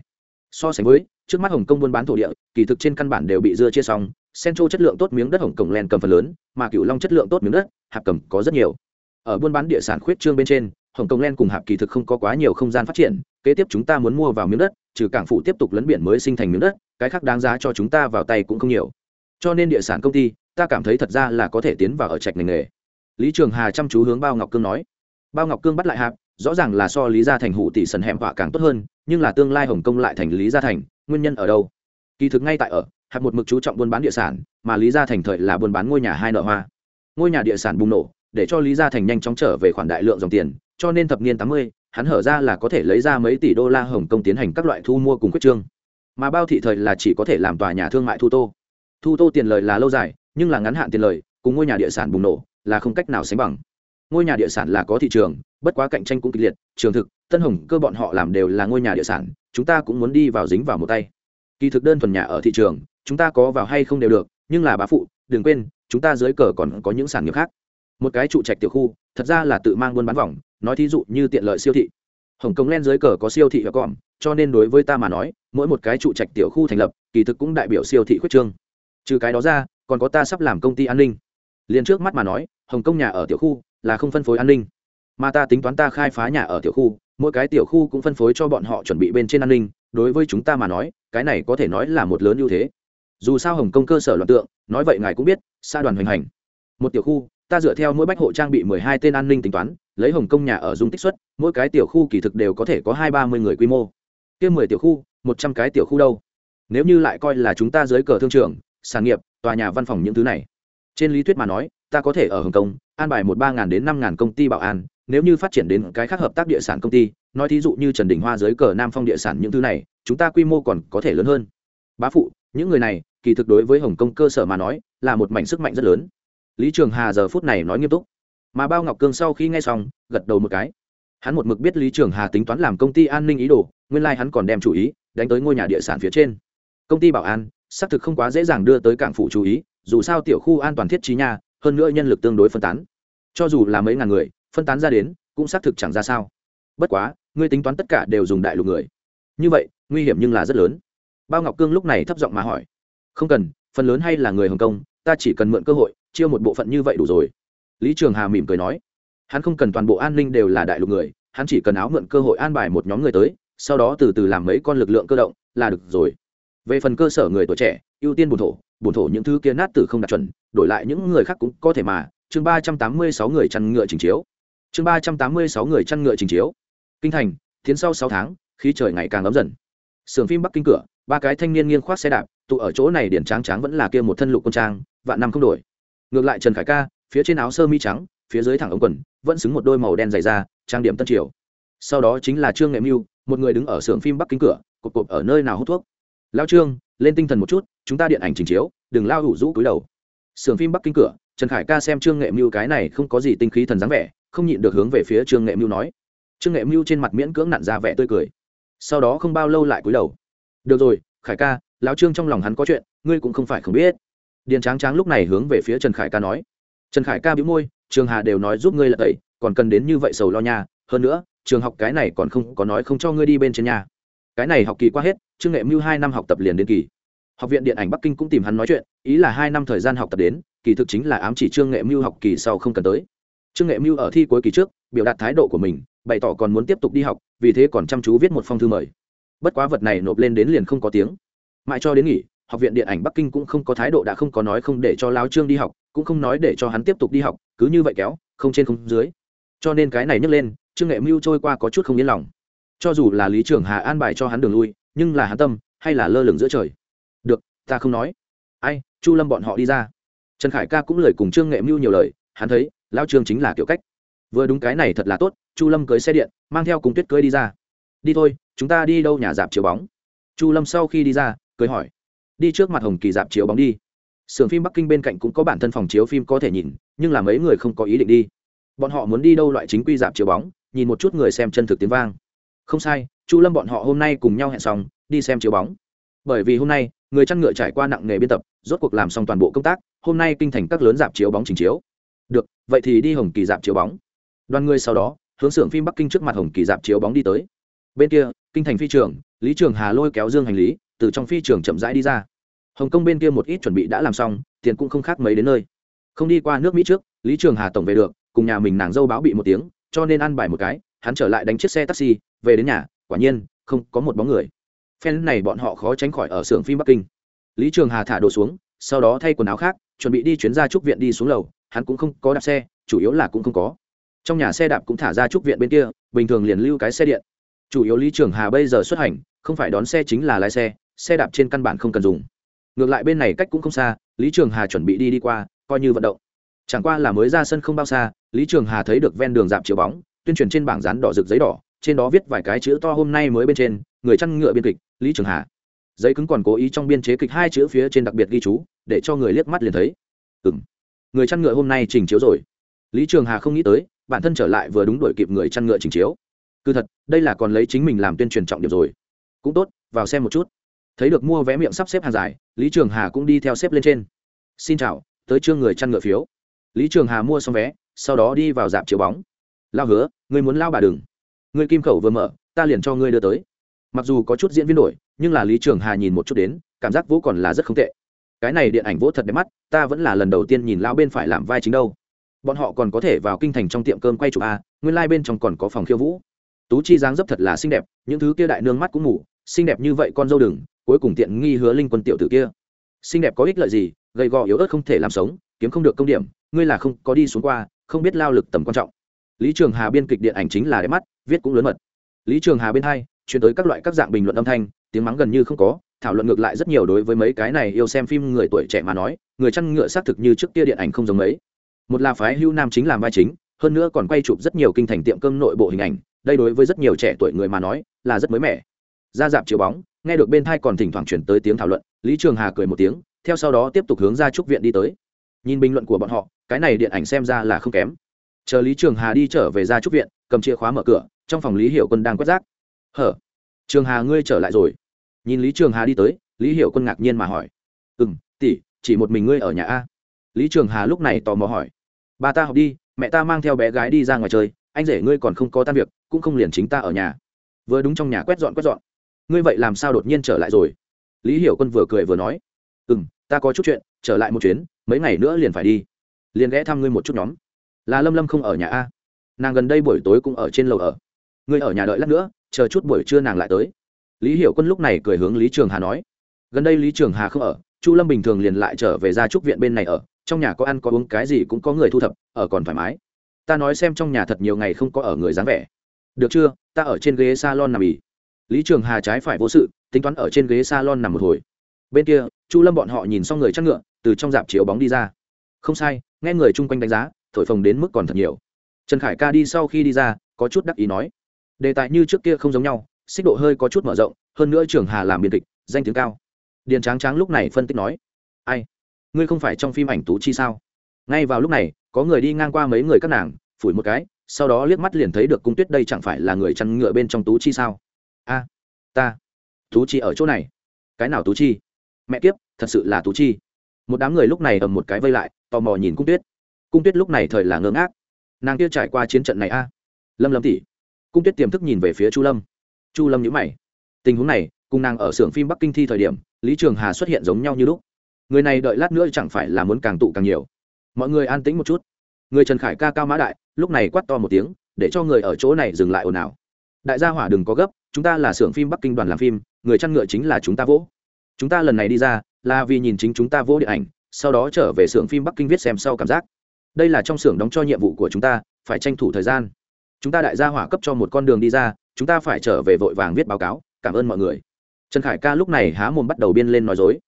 so sánh với, trước mắt hồng kông buôn bán thổ địa, kỳ thực trên căn bản đều bị dưa chia xong centro chất lượng tốt miếng đất hồng kông len cầm phần lớn, mà Cựu long chất lượng tốt miếng đất, hạp cầm có rất nhiều. Ở buôn bán địa sản khuyết trương bên trên, hồng kông len cùng hạp kỳ thực không có quá nhiều không gian phát triển, kế tiếp chúng ta muốn mua vào miếng đất, trừ cảng phụ tiếp tục lấn biển mới sinh thành miếng đất, cái khác đáng giá cho chúng ta vào tay cũng không nhiều. Cho nên địa sản công ty, ta cảm thấy thật ra là có thể tiến vào ở trạch ngành nghề. Lý trường hà chăm chú hướng bao ngọc cương nói. Bao ngọc cương bắt lại hạp rõ ràng là so lý gia thành hủ tỷ sần hẻm họa càng tốt hơn, nhưng là tương lai hồng kông lại thành lý gia thành, nguyên nhân ở đâu? Kỳ thực ngay tại ở, hạt một mực chú trọng buôn bán địa sản, mà lý gia thành thời là buôn bán ngôi nhà hai nợ hoa. Ngôi nhà địa sản bùng nổ, để cho lý gia thành nhanh chóng trở về khoản đại lượng dòng tiền, cho nên thập niên tám mươi, hắn hở ra là có thể lấy ra mấy tỷ đô la hồng kông tiến hành các loại thu mua cùng quyết trương. Mà bao thị thời là chỉ có thể làm tòa nhà thương mại thu tô. Thu tô tiền lời là lâu dài, nhưng là ngắn hạn tiền lời, cùng ngôi nhà địa sản bùng nổ, là không cách nào sánh bằng ngôi nhà địa sản là có thị trường, bất quá cạnh tranh cũng kịch liệt. Trường thực, tân hồng cơ bọn họ làm đều là ngôi nhà địa sản, chúng ta cũng muốn đi vào dính vào một tay. Kỳ thực đơn thuần nhà ở thị trường, chúng ta có vào hay không đều được, nhưng là bá phụ, đừng quên, chúng ta dưới cờ còn có những sản nghiệp khác. Một cái trụ trạch tiểu khu, thật ra là tự mang buôn bán vòng, nói thí dụ như tiện lợi siêu thị. Hồng kông len dưới cờ có siêu thị và còm cho nên đối với ta mà nói, mỗi một cái trụ trạch tiểu khu thành lập, kỳ thực cũng đại biểu siêu thị khuyết trương. Trừ cái đó ra, còn có ta sắp làm công ty an ninh liền trước mắt mà nói, hồng kông nhà ở tiểu khu là không phân phối an ninh. Mà ta tính toán ta khai phá nhà ở tiểu khu, mỗi cái tiểu khu cũng phân phối cho bọn họ chuẩn bị bên trên an ninh. Đối với chúng ta mà nói, cái này có thể nói là một lớn ưu thế. Dù sao hồng kông cơ sở loạn tượng, nói vậy ngài cũng biết xa đoàn hoành hành. Một tiểu khu, ta dựa theo mỗi bách hộ trang bị mười hai tên an ninh tính toán, lấy hồng kông nhà ở dung tích xuất mỗi cái tiểu khu kỳ thực đều có thể có hai ba mươi người quy mô. Kia mười tiểu khu, một trăm cái tiểu khu đâu? Nếu như lại coi là chúng ta dưới cờ thương trường, sản nghiệp, tòa nhà văn phòng những thứ này trên lý thuyết mà nói, ta có thể ở hồng kông, an bài một ba n g h n đến năm n g h n công ty bảo an, nếu như phát triển đến cái khác hợp tác địa sản công ty, nói thí dụ như trần đình hoa dưới cờ nam phong địa sản những thứ này, chúng ta quy mô còn có thể lớn hơn. Bá phụ, những người này, kỳ thực đối với hồng kông cơ sở mà nói, là một mảnh sức mạnh rất lớn. Lý trường hà giờ phút này nói nghiêm túc. Mà bao ngọc cương sau khi nghe xong, gật đầu một cái. Hắn một mực biết lý trường hà tính toán làm công ty an ninh ý đồ, nguyên lai、like、hắn còn đem chủ ý, đánh tới ngôi nhà địa sản phía trên. Công ty bảo an, xác thực không quá dễ dàng đưa tới cảng phủ chú ý dù sao tiểu khu an toàn thiết trí nhà hơn nữa nhân lực tương đối phân tán. Cho dù là mấy ngàn người, phân tán ra đến, cũng xác thực chẳng ra sao. Bất quá, ngươi tính toán tất cả đều dùng đại lục người. Như vậy, nguy hiểm nhưng là rất lớn. Bao ngọc cương lúc này thấp giọng mà hỏi. Không cần, phần lớn hay là người hồng kông, ta chỉ cần mượn cơ hội chiêu một bộ phận như vậy đủ rồi. Lý trường hà mỉm cười nói. Hắn không cần toàn bộ an ninh đều là đại lục người, hắn chỉ cần áo mượn cơ hội an bài một nhóm người tới, sau đó từ từ làm mấy con lực lượng cơ động, là được rồi. Về phần cơ sở người tuổi trẻ, ưu tiên bùn thổ bổn thổ những thứ kia nát tử không đạt chuẩn, đổi lại những người khác cũng có thể mà. Chương ba trăm tám mươi sáu người chăn ngựa trình chiếu. Chương ba trăm tám mươi sáu người chăn ngựa trình chiếu. Kinh thành, tiến sau sáu tháng, khí trời ngày càng ấm dần. Sưởng phim bắc kinh cửa, ba cái thanh niên nghiêng khoác xe đạp, tụ ở chỗ này điển tráng tráng vẫn là kia một thân lục quân trang, vạn năm không đổi. Ngược lại trần khải ca, phía trên áo sơ mi trắng, phía dưới thẳng ống quần, vẫn xứng một đôi màu đen dày da, trang điểm tân triều. Sau đó chính là trương nghệ mưu, một người đứng ở xưởng phim bắc kinh cửa cột cột ở nơi nào hút thuốc. Lao trương lên tinh thần một chút, chúng ta điện ảnh trình chiếu, đừng lao hủ rũ cúi đầu. Sưởng phim bắc kinh cửa, trần khải ca xem trương nghệ mưu cái này không có gì tinh khí thần dáng vẻ, không nhịn được hướng về phía trương nghệ mưu nói. Trương nghệ mưu trên mặt miễn cưỡng nặn ra vẻ tươi cười. Sau đó không bao lâu lại cúi đầu. Được rồi, khải ca, lão trương trong lòng hắn có chuyện, ngươi cũng không phải không biết. Điền tráng tráng lúc này hướng về phía trần khải ca nói. Trần khải ca bĩu môi, trường hà đều nói giúp ngươi là tẩy, còn cần đến như vậy sầu lo nha. Hơn nữa, trường học cái này còn không có nói không cho ngươi đi bên trên nhà cái này học kỳ qua hết, trương nghệ mưu hai năm học tập liền đến kỳ. Học viện điện ảnh bắc kinh cũng tìm hắn nói chuyện, ý là hai năm thời gian học tập đến, kỳ thực chính là ám chỉ trương nghệ mưu học kỳ sau không cần tới. Trương nghệ mưu ở thi cuối kỳ trước, biểu đạt thái độ của mình, bày tỏ còn muốn tiếp tục đi học, vì thế còn chăm chú viết một phong thư mời. Bất quá vật này nộp lên đến liền không có tiếng. Mãi cho đến nghỉ, học viện điện ảnh bắc kinh cũng không có thái độ đã không có nói không để cho lao trương đi học, cũng không nói để cho hắn tiếp tục đi học, cứ như vậy kéo, không trên không dưới. Cho nên cái này nhấc lên, trương nghệ mưu trôi qua có chút không yên lòng cho dù là lý trưởng hà an bài cho hắn đường lui, nhưng là hắn tâm, hay là lơ lửng giữa trời. Được, ta không nói. Ai, chu lâm bọn họ đi ra. Trần khải ca cũng lời cùng trương nghệ mưu nhiều lời, hắn thấy lao trương chính là kiểu cách. Vừa đúng cái này thật là tốt, chu lâm cưới xe điện, mang theo cùng tuyết cưới đi ra. Đi thôi, chúng ta đi đâu nhà dạp chiếu bóng? Chu lâm sau khi đi ra cưới hỏi. Đi trước mặt hồng kỳ dạp chiếu bóng đi. Sưởng phim bắc kinh bên cạnh cũng có bản thân phòng chiếu phim có thể nhìn, nhưng là mấy người không có ý định đi. Bọn họ muốn đi đâu loại chính quy dạp chiếu bóng, nhìn một chút người xem chân thực tiếng vang không sai, chu lâm bọn họ hôm nay cùng nhau hẹn xong, đi xem chiếu bóng. Bởi vì hôm nay, người chăn ngựa trải qua nặng nghề biên tập, rốt cuộc làm xong toàn bộ công tác, hôm nay kinh thành các lớn dạp chiếu bóng trình chiếu. Được, vậy thì đi hồng kỳ dạp chiếu bóng. Đoàn người sau đó, hướng xưởng phim bắc kinh trước mặt hồng kỳ dạp chiếu bóng đi tới. Bên kia, kinh thành phi trường, lý trường hà lôi kéo dương hành lý, từ trong phi trường chậm rãi đi ra. Hồng kông bên kia một ít chuẩn bị đã làm xong, tiền cũng không khác mấy đến nơi. Không đi qua nước mỹ trước, lý trường hà tổng về được, cùng nhà mình nàng dâu báo bị một tiếng, cho nên ăn bài một cái, hắn trở lại đánh chiếc xe taxi về đến nhà, quả nhiên, không có một bóng người. Phen này bọn họ khó tránh khỏi ở xưởng phim bắc kinh. Lý trường hà thả đồ xuống, sau đó thay quần áo khác, chuẩn bị đi chuyến ra trúc viện đi xuống lầu, hắn cũng không có đạp xe, chủ yếu là cũng không có. Trong nhà xe đạp cũng thả ra trúc viện bên kia, bình thường liền lưu cái xe điện. Chủ yếu lý trường hà bây giờ xuất hành, không phải đón xe chính là lái xe xe đạp trên căn bản không cần dùng. Ngược lại bên này cách cũng không xa, lý trường hà chuẩn bị đi đi qua, coi như vận động. Chẳng qua là mới ra sân không bao xa, lý trường hà thấy được ven đường dạp chiếu bóng, tuyên truyền trên bảng dán đỏ rực giấy đỏ trên đó viết vài cái chữ to hôm nay mới bên trên, người chăn ngựa biên kịch, lý trường hà. Giấy cứng còn cố ý trong biên chế kịch hai chữ phía trên đặc biệt ghi chú, để cho người liếc mắt liền thấy. Ừng người chăn ngựa hôm nay trình chiếu rồi. Lý trường hà không nghĩ tới, bản thân trở lại vừa đúng đổi kịp người chăn ngựa trình chiếu. Cứ thật, đây là còn lấy chính mình làm tuyên truyền trọng điểm rồi. Cũng tốt, vào xem một chút. Thấy được mua vé miệng sắp xếp hàng dài lý trường hà cũng đi theo xếp lên trên. Xin chào, tới chương người chăn ngựa phiếu. Lý trường hà mua xong vé, sau đó đi vào dạp chiếu bóng. Lao hứa, người muốn lao bà đừng ngươi kim khẩu vừa mở, ta liền cho ngươi đưa tới. Mặc dù có chút diễn viên đổi, nhưng là lý trường hà nhìn một chút đến, cảm giác vỗ còn là rất không tệ. Cái này điện ảnh vỗ thật đẹp mắt, ta vẫn là lần đầu tiên nhìn lao bên phải làm vai chính đâu. Bọn họ còn có thể vào kinh thành trong tiệm cơm quay chụp a nguyên lai、like、bên trong còn có phòng khiêu vũ. Tú chi dáng dấp thật là xinh đẹp, những thứ kia đại nương mắt cũng ngủ xinh đẹp như vậy con dâu đừng, cuối cùng tiện nghi hứa linh quân tiểu tử kia. Xinh đẹp có ích lợi gì, gầy gò yếu ớt không thể làm sống, kiếm không được công điểm, ngươi là không có đi xuống qua, không biết lao lực tầm quan trọng lý trường hà biên kịch điện ảnh chính là đẹp mắt, viết cũng lớn mật. Lý trường hà bên hai, chuyển tới các loại các dạng bình luận âm thanh, tiếng mắng gần như không có, thảo luận ngược lại rất nhiều đối với mấy cái này yêu xem phim người tuổi trẻ mà nói, người chăn ngựa xác thực như trước kia điện ảnh không giống mấy. Một là phái hữu nam chính làm vai chính, hơn nữa còn quay chụp rất nhiều kinh thành tiệm cơm nội bộ hình ảnh, đây đối với rất nhiều trẻ tuổi người mà nói, là rất mới mẻ. Ra dạp chiếu bóng, nghe được bên thai còn thỉnh thoảng chuyển tới tiếng thảo luận, lý trường hà cười một tiếng, theo sau đó tiếp tục hướng ra trúc viện đi tới. Nhìn bình luận của bọn họ, cái này điện ảnh xem ra là không kém chờ lý trường hà đi trở về ra trúc viện, cầm chìa khóa mở cửa, trong phòng lý hiểu quân đang quét rác. Hở, trường hà ngươi trở lại rồi. Nhìn lý trường hà đi tới, lý hiểu quân ngạc nhiên mà hỏi. Ừ m tỉ chỉ một mình ngươi ở nhà a? Lý trường hà lúc này tò mò hỏi. Bà ta học đi, mẹ ta mang theo bé gái đi ra ngoài chơi, anh rể ngươi còn không có tan việc, cũng không liền chính ta ở nhà. Vừa đúng trong nhà quét dọn quét dọn. Ngươi vậy làm sao đột nhiên trở lại rồi? Lý hiểu quân vừa cười vừa nói. Ừ m ta có chút chuyện, trở lại một chuyến, mấy ngày nữa liền phải đi. Liền ghé thăm ngươi một chút nhóm là lâm lâm không ở nhà a nàng gần đây buổi tối cũng ở trên lầu ở ngươi ở nhà đợi lát nữa chờ chút buổi trưa nàng lại tới lý hiểu quân lúc này cười hướng lý trường hà nói gần đây lý trường hà không ở chu lâm bình thường liền lại trở về ra trúc viện bên này ở trong nhà có ăn có uống cái gì cũng có người thu thập ở còn thoải mái ta nói xem trong nhà thật nhiều ngày không có ở người dáng vẻ được chưa ta ở trên ghế salon nằm ỉ lý trường hà trái phải vô sự tính toán ở trên ghế salon nằm một hồi bên kia chu lâm bọn họ nhìn xong người chắc ngựa từ trong dạp chiếu bóng đi ra không sai nghe người chung quanh đánh giá thổi phồng đến mức còn thật nhiều. Trần khải ca đi sau khi đi ra, có chút đắc ý nói, đề tài như trước kia không giống nhau, xích độ hơi có chút mở rộng, hơn nữa trường hà làm biên kịch, danh tiếng cao. Điền tráng tráng lúc này phân tích nói, ai, ngươi không phải trong phim ảnh tú chi sao? Ngay vào lúc này, có người đi ngang qua mấy người các nàng, phủi một cái, sau đó liếc mắt liền thấy được cung tuyết đây chẳng phải là người chăn ngựa bên trong tú chi sao? A, ta, tú chi ở chỗ này. Cái nào tú chi? Mẹ kiếp, thật sự là tú chi. Một đám người lúc này ầm một cái vây lại, tò mò nhìn cung tuyết cung tuyết lúc này thời là ngơ ngác. Nàng kia trải qua chiến trận này a? Lâm lâm tỉ cung tuyết tiềm thức nhìn về phía chu lâm. Chu lâm nhữ mày. Tình huống này, cùng nàng ở xưởng phim bắc kinh thi thời điểm, lý trường hà xuất hiện giống nhau như lúc. Người này đợi lát nữa chẳng phải là muốn càng tụ càng nhiều. Mọi người an tĩnh một chút. Người trần khải ca cao mã đại, lúc này quát to một tiếng, để cho người ở chỗ này dừng lại ồn ào. Đại gia hỏa đừng có gấp, chúng ta là xưởng phim bắc kinh đoàn làm phim, người chăn ngựa chính là chúng ta vỗ. Chúng ta lần này đi ra, là vì nhìn chính chúng ta vỗ điện ảnh, sau đó trở về xưởng phim bắc kinh viết xem sau cảm giác đây là trong xưởng đóng cho nhiệm vụ của chúng ta, phải tranh thủ thời gian. Chúng ta đại gia hỏa cấp cho một con đường đi ra, chúng ta phải trở về vội vàng viết báo cáo. Cảm ơn mọi người. Trần khải ca lúc này há mồm bắt đầu biên lên nói dối.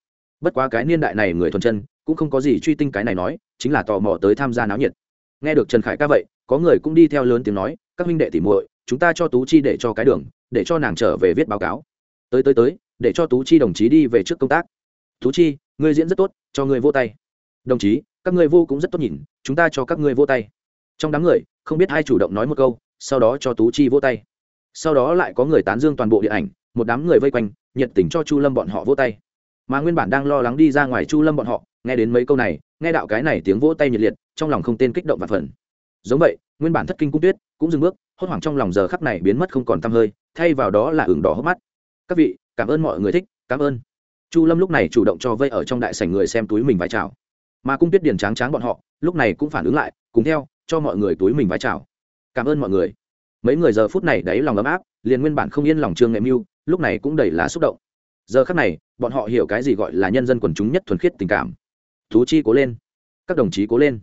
Bất quá cái niên đại này người thuần chân, cũng không có gì truy tinh cái này nói, chính là tò mò tới tham gia náo nhiệt. Nghe được trần khải ca vậy, có người cũng đi theo lớn tiếng nói, các huynh đệ tỉ muội, chúng ta cho tú chi để cho cái đường, để cho nàng trở về viết báo cáo. Tới tới tới, để cho tú chi đồng chí đi về trước công tác. Tú chi, ngươi diễn rất tốt, cho ngươi vô tay. Đồng chí các ngươi vô cũng rất tốt nhìn, chúng ta cho các ngươi vô tay. Trong đám người, không biết ai chủ động nói một câu, sau đó cho tú chi vô tay. Sau đó lại có người tán dương toàn bộ điện ảnh, một đám người vây quanh, nhiệt tình cho chu lâm bọn họ vỗ tay. Mà nguyên bản đang lo lắng đi ra ngoài chu lâm bọn họ, nghe đến mấy câu này, nghe đạo cái này tiếng vỗ tay nhiệt liệt, trong lòng không tên kích động và phần giống vậy, nguyên bản thất kinh cung tuyết, cũng dừng bước, hốt hoảng trong lòng giờ khắc này biến mất không còn t hơi, thay vào đó là ửng đỏ hốc mắt. Các vị, cảm ơn mọi người thích, cảm ơn. Chu lâm lúc này chủ động cho vây ở trong đại sảnh người xem túi mình vai chào mà cung tuyết điền tráng tráng bọn họ, lúc này cũng phản ứng lại, cùng theo, cho mọi người túi mình vai chào. Cảm ơn mọi người. Mấy người giờ phút này đáy lòng ấm áp, liền nguyên bản không yên lòng trương nghệ mưu, lúc này cũng đầy lá xúc động. Giờ khắc này, bọn họ hiểu cái gì gọi là nhân dân quần chúng nhất thuần khiết tình cảm. Thú chi cố lên. Các đồng chí cố lên.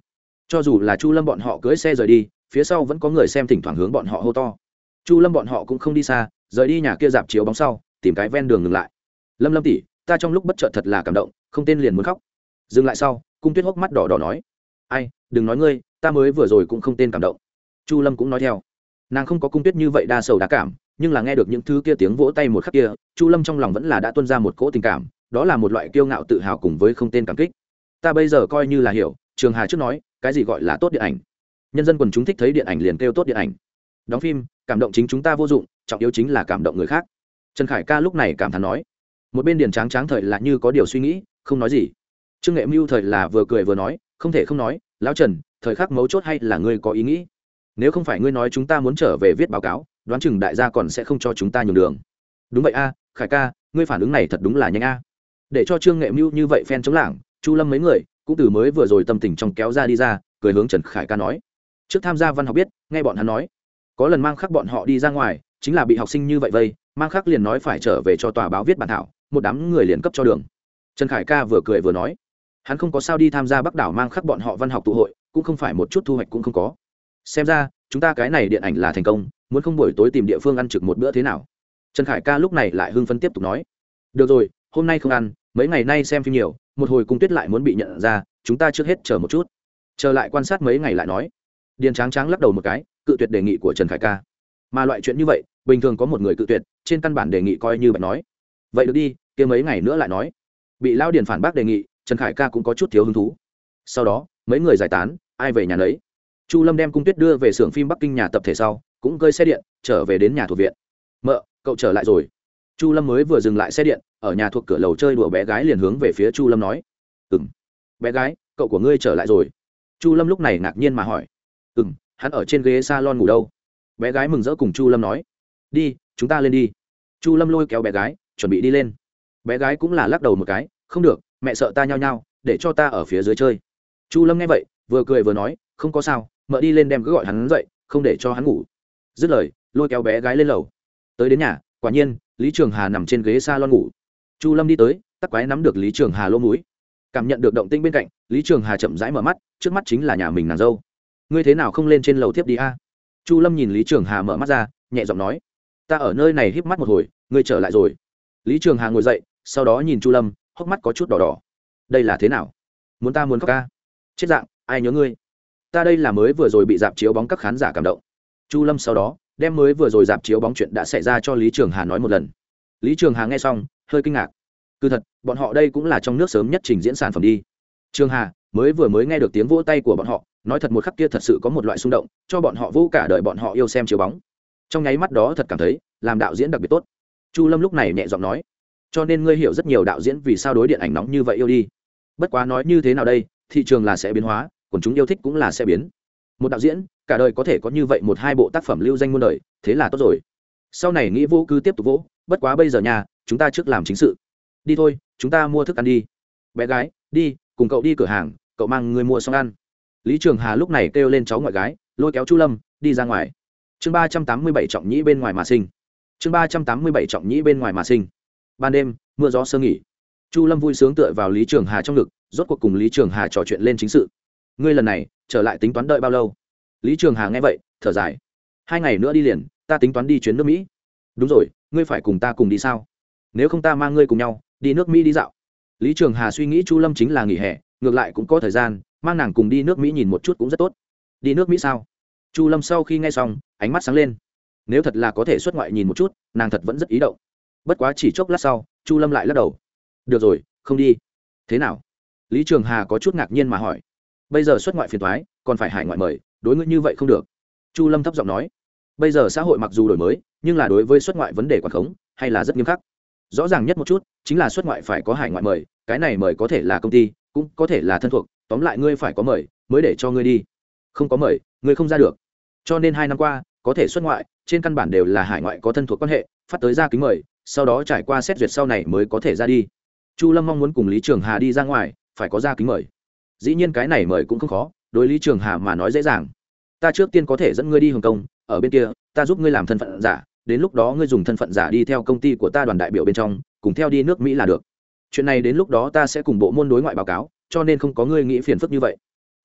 Cho dù là chu lâm bọn họ cưỡi xe rời đi, phía sau vẫn có người xem thỉnh thoảng hướng bọn họ hô to. Chu lâm bọn họ cũng không đi xa, rời đi nhà kia dạp chiếu bóng sau, tìm cái ven đường ngừng lại. Lâm lâm tỉ ta trong lúc bất chợt thật là cảm động, không tên liền muốn khóc. Dừng lại sau cung tuyết hốc mắt đỏ đỏ nói, ai, đừng nói ngươi, ta mới vừa rồi cũng không tên cảm động. Chu lâm cũng nói theo. Nàng không có cung tuyết như vậy đa sầu đa cảm, nhưng là nghe được những thứ kia tiếng vỗ tay một khắc kia, chu lâm trong lòng vẫn là đã tuân ra một cỗ tình cảm, đó là một loại kiêu ngạo tự hào cùng với không tên cảm kích. Ta bây giờ coi như là hiểu, trường hà trước nói, cái gì gọi là tốt điện ảnh? Nhân dân quần chúng thích thấy điện ảnh liền kêu tốt điện ảnh. Đóng phim, cảm động chính chúng ta vô dụng, trọng yếu chính là cảm động người khác. Trần khải ca lúc này cảm thán nói, một bên điền tráng tráng thời là như có điều suy nghĩ, không nói gì trương nghệ mưu thời là vừa cười vừa nói, không thể không nói, lão trần, thời khắc mấu chốt hay là ngươi có ý nghĩ? Nếu không phải ngươi nói chúng ta muốn trở về viết báo cáo, đoán chừng đại gia còn sẽ không cho chúng ta nhường đường. Đúng vậy a, khải ca, ngươi phản ứng này thật đúng là nhanh a. Để cho trương nghệ mưu như vậy phen chống lảng, chu lâm mấy người, cũng từ mới vừa rồi tâm tình trong kéo ra đi ra, cười hướng trần khải ca nói. Trước tham gia văn học biết, nghe bọn hắn nói, có lần mang khắc bọn họ đi ra ngoài, chính là bị học sinh như vậy vây, mang khắc liền nói phải trở về cho tòa báo viết bản thảo, một đám người liền cấp cho đường. Trần khải ca vừa cười vừa nói hắn không có sao đi tham gia bắc đảo mang khắc bọn họ văn học tụ hội, cũng không phải một chút thu hoạch cũng không có. Xem ra, chúng ta cái này điện ảnh là thành công, muốn không buổi tối tìm địa phương ăn trực một bữa thế nào? Trần khải ca lúc này lại hưng phấn tiếp tục nói. Được rồi, hôm nay không ăn, mấy ngày nay xem phim nhiều, một hồi cung tuyết lại muốn bị nhận ra, chúng ta trước hết chờ một chút. Chờ lại quan sát mấy ngày lại nói. Điền tráng tráng lắc đầu một cái, cự tuyệt đề nghị của trần khải ca. Mà loại chuyện như vậy, bình thường có một người cự tuyệt, trên căn bản đề nghị coi như bạn nói. Vậy được đi, kia mấy ngày nữa lại nói. Bị lao điền phản bác đề nghị trần khải ca cũng có chút thiếu hứng thú. Sau đó, mấy người giải tán, ai về nhà lấy chu lâm đem cung tuyết đưa về xưởng phim bắc kinh nhà tập thể sau, cũng cơi xe điện, trở về đến nhà thuộc viện. Mợ, cậu trở lại rồi. Chu lâm mới vừa dừng lại xe điện, ở nhà thuộc cửa lầu chơi đùa bé gái liền hướng về phía chu lâm nói. Ừ m bé gái, cậu của ngươi trở lại rồi. Chu lâm lúc này ngạc nhiên mà hỏi. Ừ m hắn ở trên ghế s a lon ngủ đâu? Bé gái mừng rỡ cùng chu lâm nói. Đi, chúng ta lên đi. Chu lâm lôi kéo bé gái, chuẩn bị đi lên. Bé gái cũng là lắc đầu một cái. Không được mẹ sợ ta nhao nhao, để cho ta ở phía dưới chơi. Chu lâm nghe vậy, vừa cười vừa nói, không có sao, mợ đi lên đem cứ gọi hắn dậy, không để cho hắn ngủ. Dứt lời, lôi kéo bé gái lên lầu. Tới đến nhà, quả nhiên, lý trường hà nằm trên ghế s a lon ngủ. Chu lâm đi tới, tắc quái nắm được lý trường hà lỗ mũi. Cảm nhận được động tinh bên cạnh, lý trường hà chậm rãi mở mắt, trước mắt chính là nhà mình nàng dâu. Ngươi thế nào không lên trên lầu tiếp đi a? Chu lâm nhìn lý trường hà mở mắt ra, nhẹ giọng nói, ta ở nơi này híp mắt một hồi, ngươi trở lại rồi. Lý trường hà ngồi dậy, sau đó nhìn chu lâm hốc mắt có chút đỏ đỏ. Đây là thế nào? Muốn ta muốn khóc ca? Chết dạng, ai nhớ ngươi? Ta đây là mới vừa rồi bị dạp chiếu bóng các khán giả cảm động. Chu lâm sau đó, đem mới vừa rồi dạp chiếu bóng chuyện đã xảy ra cho lý trường hà nói một lần. Lý trường hà nghe xong, hơi kinh ngạc. Cứ thật, bọn họ đây cũng là trong nước sớm nhất trình diễn sản phẩm đi. Trường hà, mới vừa mới nghe được tiếng vỗ tay của bọn họ, nói thật một khắc kia thật sự có một loại xung động, cho bọn họ vô cả đời bọn họ yêu xem chiếu bóng. Trong nháy mắt đó thật cảm thấy, làm đạo diễn đặc biệt tốt. Chu lâm lúc này nhẹ giọng nói cho nên ngươi hiểu rất nhiều đạo diễn vì sao đối điện ảnh nóng như vậy yêu đi. Bất quá nói như thế nào đây, thị trường là sẽ biến hóa còn chúng yêu thích cũng là sẽ biến. Một đạo diễn, cả đời có thể có như vậy một hai bộ tác phẩm lưu danh muôn đời, thế là tốt rồi. Sau này nghĩ vô cứ tiếp tục vỗ, bất quá bây giờ nhà, chúng ta trước làm chính sự. Đi thôi, chúng ta mua thức ăn đi. Bé gái, đi, cùng cậu đi cửa hàng, cậu mang người mua xong ăn. Lý trường hà lúc này kêu lên cháu ngoại gái, lôi kéo chu lâm, đi ra ngoài. Chương ba trăm tám mươi bảy trọng nhĩ bên ngoài mà sinh. Chương ba trăm tám mươi bảy trọng nhĩ bên ngoài mà sinh ban đêm, mưa gió sơ nghỉ. Chu lâm vui sướng tựa vào lý trường hà trong ngực, rốt cuộc cùng lý trường hà trò chuyện lên chính sự. Ngươi lần này, trở lại tính toán đợi bao lâu? Lý trường hà nghe vậy, thở dài. Hai ngày nữa đi liền, ta tính toán đi chuyến nước mỹ. Đúng rồi, ngươi phải cùng ta cùng đi sao? Nếu không ta mang ngươi cùng nhau, đi nước mỹ đi dạo. Lý trường hà suy nghĩ chu lâm chính là nghỉ hè, ngược lại cũng có thời gian, mang nàng cùng đi nước mỹ nhìn một chút cũng rất tốt. Đi nước mỹ sao? Chu lâm sau khi nghe xong, ánh mắt sáng lên. Nếu thật là có thể xuất ngoại nhìn một chút, nàng thật vẫn rất ý động bất quá chỉ chốc lát sau, chu lâm lại lắc đầu. Được rồi, không đi. Thế nào? Lý trường hà có chút ngạc nhiên mà hỏi. Bây giờ xuất ngoại phiền thoái còn phải hải ngoại mời, đối ngữ như vậy không được. Chu lâm thấp giọng nói. Bây giờ xã hội mặc dù đổi mới, nhưng là đối với xuất ngoại vấn đề quản khống, hay là rất nghiêm khắc. Rõ ràng nhất một chút, chính là xuất ngoại phải có hải ngoại mời, cái này mời có thể là công ty, cũng có thể là thân thuộc, tóm lại ngươi phải có mời, mới để cho ngươi đi. Không có mời, ngươi không ra được. Cho nên hai năm qua, có thể xuất ngoại, trên căn bản đều là hải ngoại có thân thuộc quan hệ, phát tới ra kính mời sau đó trải qua xét duyệt sau này mới có thể ra đi. Chu lâm mong muốn cùng lý trường hà đi ra ngoài, phải có ra kính mời. Dĩ nhiên cái này mời cũng không khó, đối lý trường hà mà nói dễ dàng. Ta trước tiên có thể dẫn ngươi đi hồng kông, ở bên kia, ta giúp ngươi làm thân phận giả, đến lúc đó ngươi dùng thân phận giả đi theo công ty của ta đoàn đại biểu bên trong, cùng theo đi nước mỹ là được. Chuyện này đến lúc đó ta sẽ cùng bộ môn đối ngoại báo cáo, cho nên không có ngươi nghĩ phiền phức như vậy.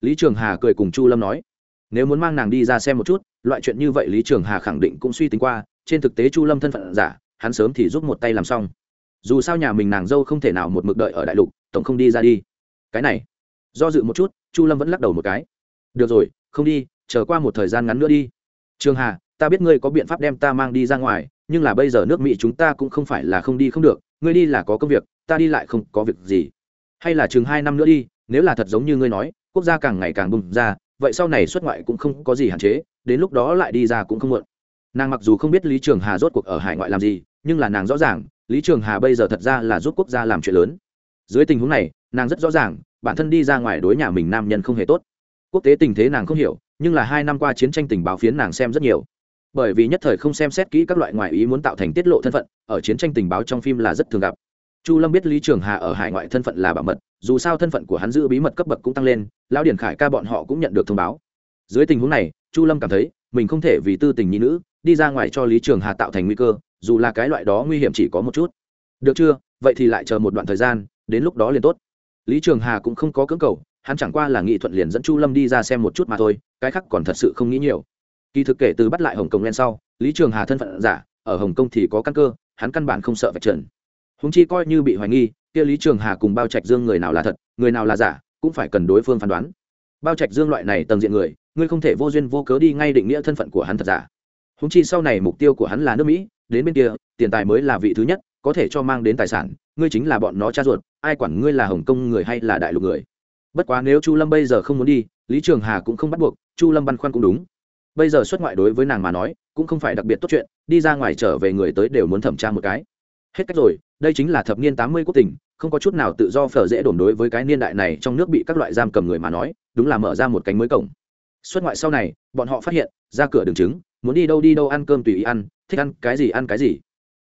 Lý trường hà cười cùng chu lâm nói. Nếu muốn mang nàng đi ra xem một chút, loại chuyện như vậy lý trường hà khẳng định cũng suy tính qua, trên thực tế chu lâm thân phận giả hắn sớm thì giúp một tay làm xong. Dù sao nhà mình nàng dâu không thể nào một mực đợi ở đại lục, tổng không đi ra đi. Cái này, do dự một chút, chu lâm vẫn lắc đầu một cái. Được rồi, không đi, chờ qua một thời gian ngắn nữa đi. Trường hà, ta biết ngươi có biện pháp đem ta mang đi ra ngoài, nhưng là bây giờ nước mỹ chúng ta cũng không phải là không đi không được, ngươi đi là có công việc, ta đi lại không có việc gì. Hay là chừng hai năm nữa đi, nếu là thật giống như ngươi nói, quốc gia càng ngày càng bùng ra, vậy sau này xuất ngoại cũng không có gì hạn chế, đến lúc đó lại đi ra cũng không muộn nàng mặc dù không biết lý trường hà rốt cuộc ở hải ngoại làm gì, nhưng là nàng rõ ràng, lý trường hà bây giờ thật ra là giúp quốc gia làm chuyện lớn. Dưới tình huống này, nàng rất rõ ràng, bản thân đi ra ngoài đối nhà mình nam nhân không hề tốt. Quốc tế tình thế nàng không hiểu, nhưng là hai năm qua chiến tranh tình báo phiến nàng xem rất nhiều. Bởi vì nhất thời không xem xét kỹ các loại ngoại ý muốn tạo thành tiết lộ thân phận, ở chiến tranh tình báo trong phim là rất thường gặp. Chu lâm biết lý trường hà ở hải ngoại thân phận là bảo mật, dù sao thân phận của hắn giữ bí mật cấp bậc cũng tăng lên, lão điển khải ca bọn họ cũng nhận được thông báo. Dưới tình huống này, chu lâm cảm thấy mình không thể vì tư tình nhi nữ, đi ra ngoài cho lý trường hà tạo thành nguy cơ, dù là cái loại đó nguy hiểm chỉ có một chút. Được chưa? Vậy thì lại chờ một đoạn thời gian, đến lúc đó liền tốt. Lý trường hà cũng không có cưỡng cầu, hắn chẳng qua là nghị thuận liền dẫn chu lâm đi ra xem một chút mà thôi, cái khác còn thật sự không nghĩ nhiều. Kỳ thực kể từ bắt lại hồng kông lên sau, lý trường hà thân phận giả, ở hồng kông thì có căn cơ, hắn căn bản không sợ vạch trần. Húng chi coi như bị hoài nghi, kia lý trường hà cùng bao trạch dương người nào là thật, người nào là giả, cũng phải cần đối phương phán đoán. Bao trạch dương loại này tầng diện người ngươi không thể vô duyên vô cớ đi ngay định nghĩa thân phận của hắn thật giả. Húng chi sau này mục tiêu của hắn là nước mỹ, đến bên kia, tiền tài mới là vị thứ nhất, có thể cho mang đến tài sản, ngươi chính là bọn nó cha ruột, ai quản ngươi là hồng kông người hay là đại lục người. Bất quá nếu chu lâm bây giờ không muốn đi, lý trường hà cũng không bắt buộc, chu lâm băn khoăn cũng đúng. Bây giờ xuất ngoại đối với nàng mà nói, cũng không phải đặc biệt tốt chuyện, đi ra ngoài trở về người tới đều muốn thẩm tra một cái. Hết cách rồi, đây chính là thập niên tám mươi quốc tình, không có chút nào tự do phở dễ đồn đối với cái niên đại này trong nước bị các loại giam cầm người mà nói, đúng là mở ra một cánh mới cổng xuất ngoại sau này, bọn họ phát hiện, ra cửa đường chứng muốn đi đâu đi đâu ăn cơm tùy ý ăn, thích ăn cái gì ăn cái gì.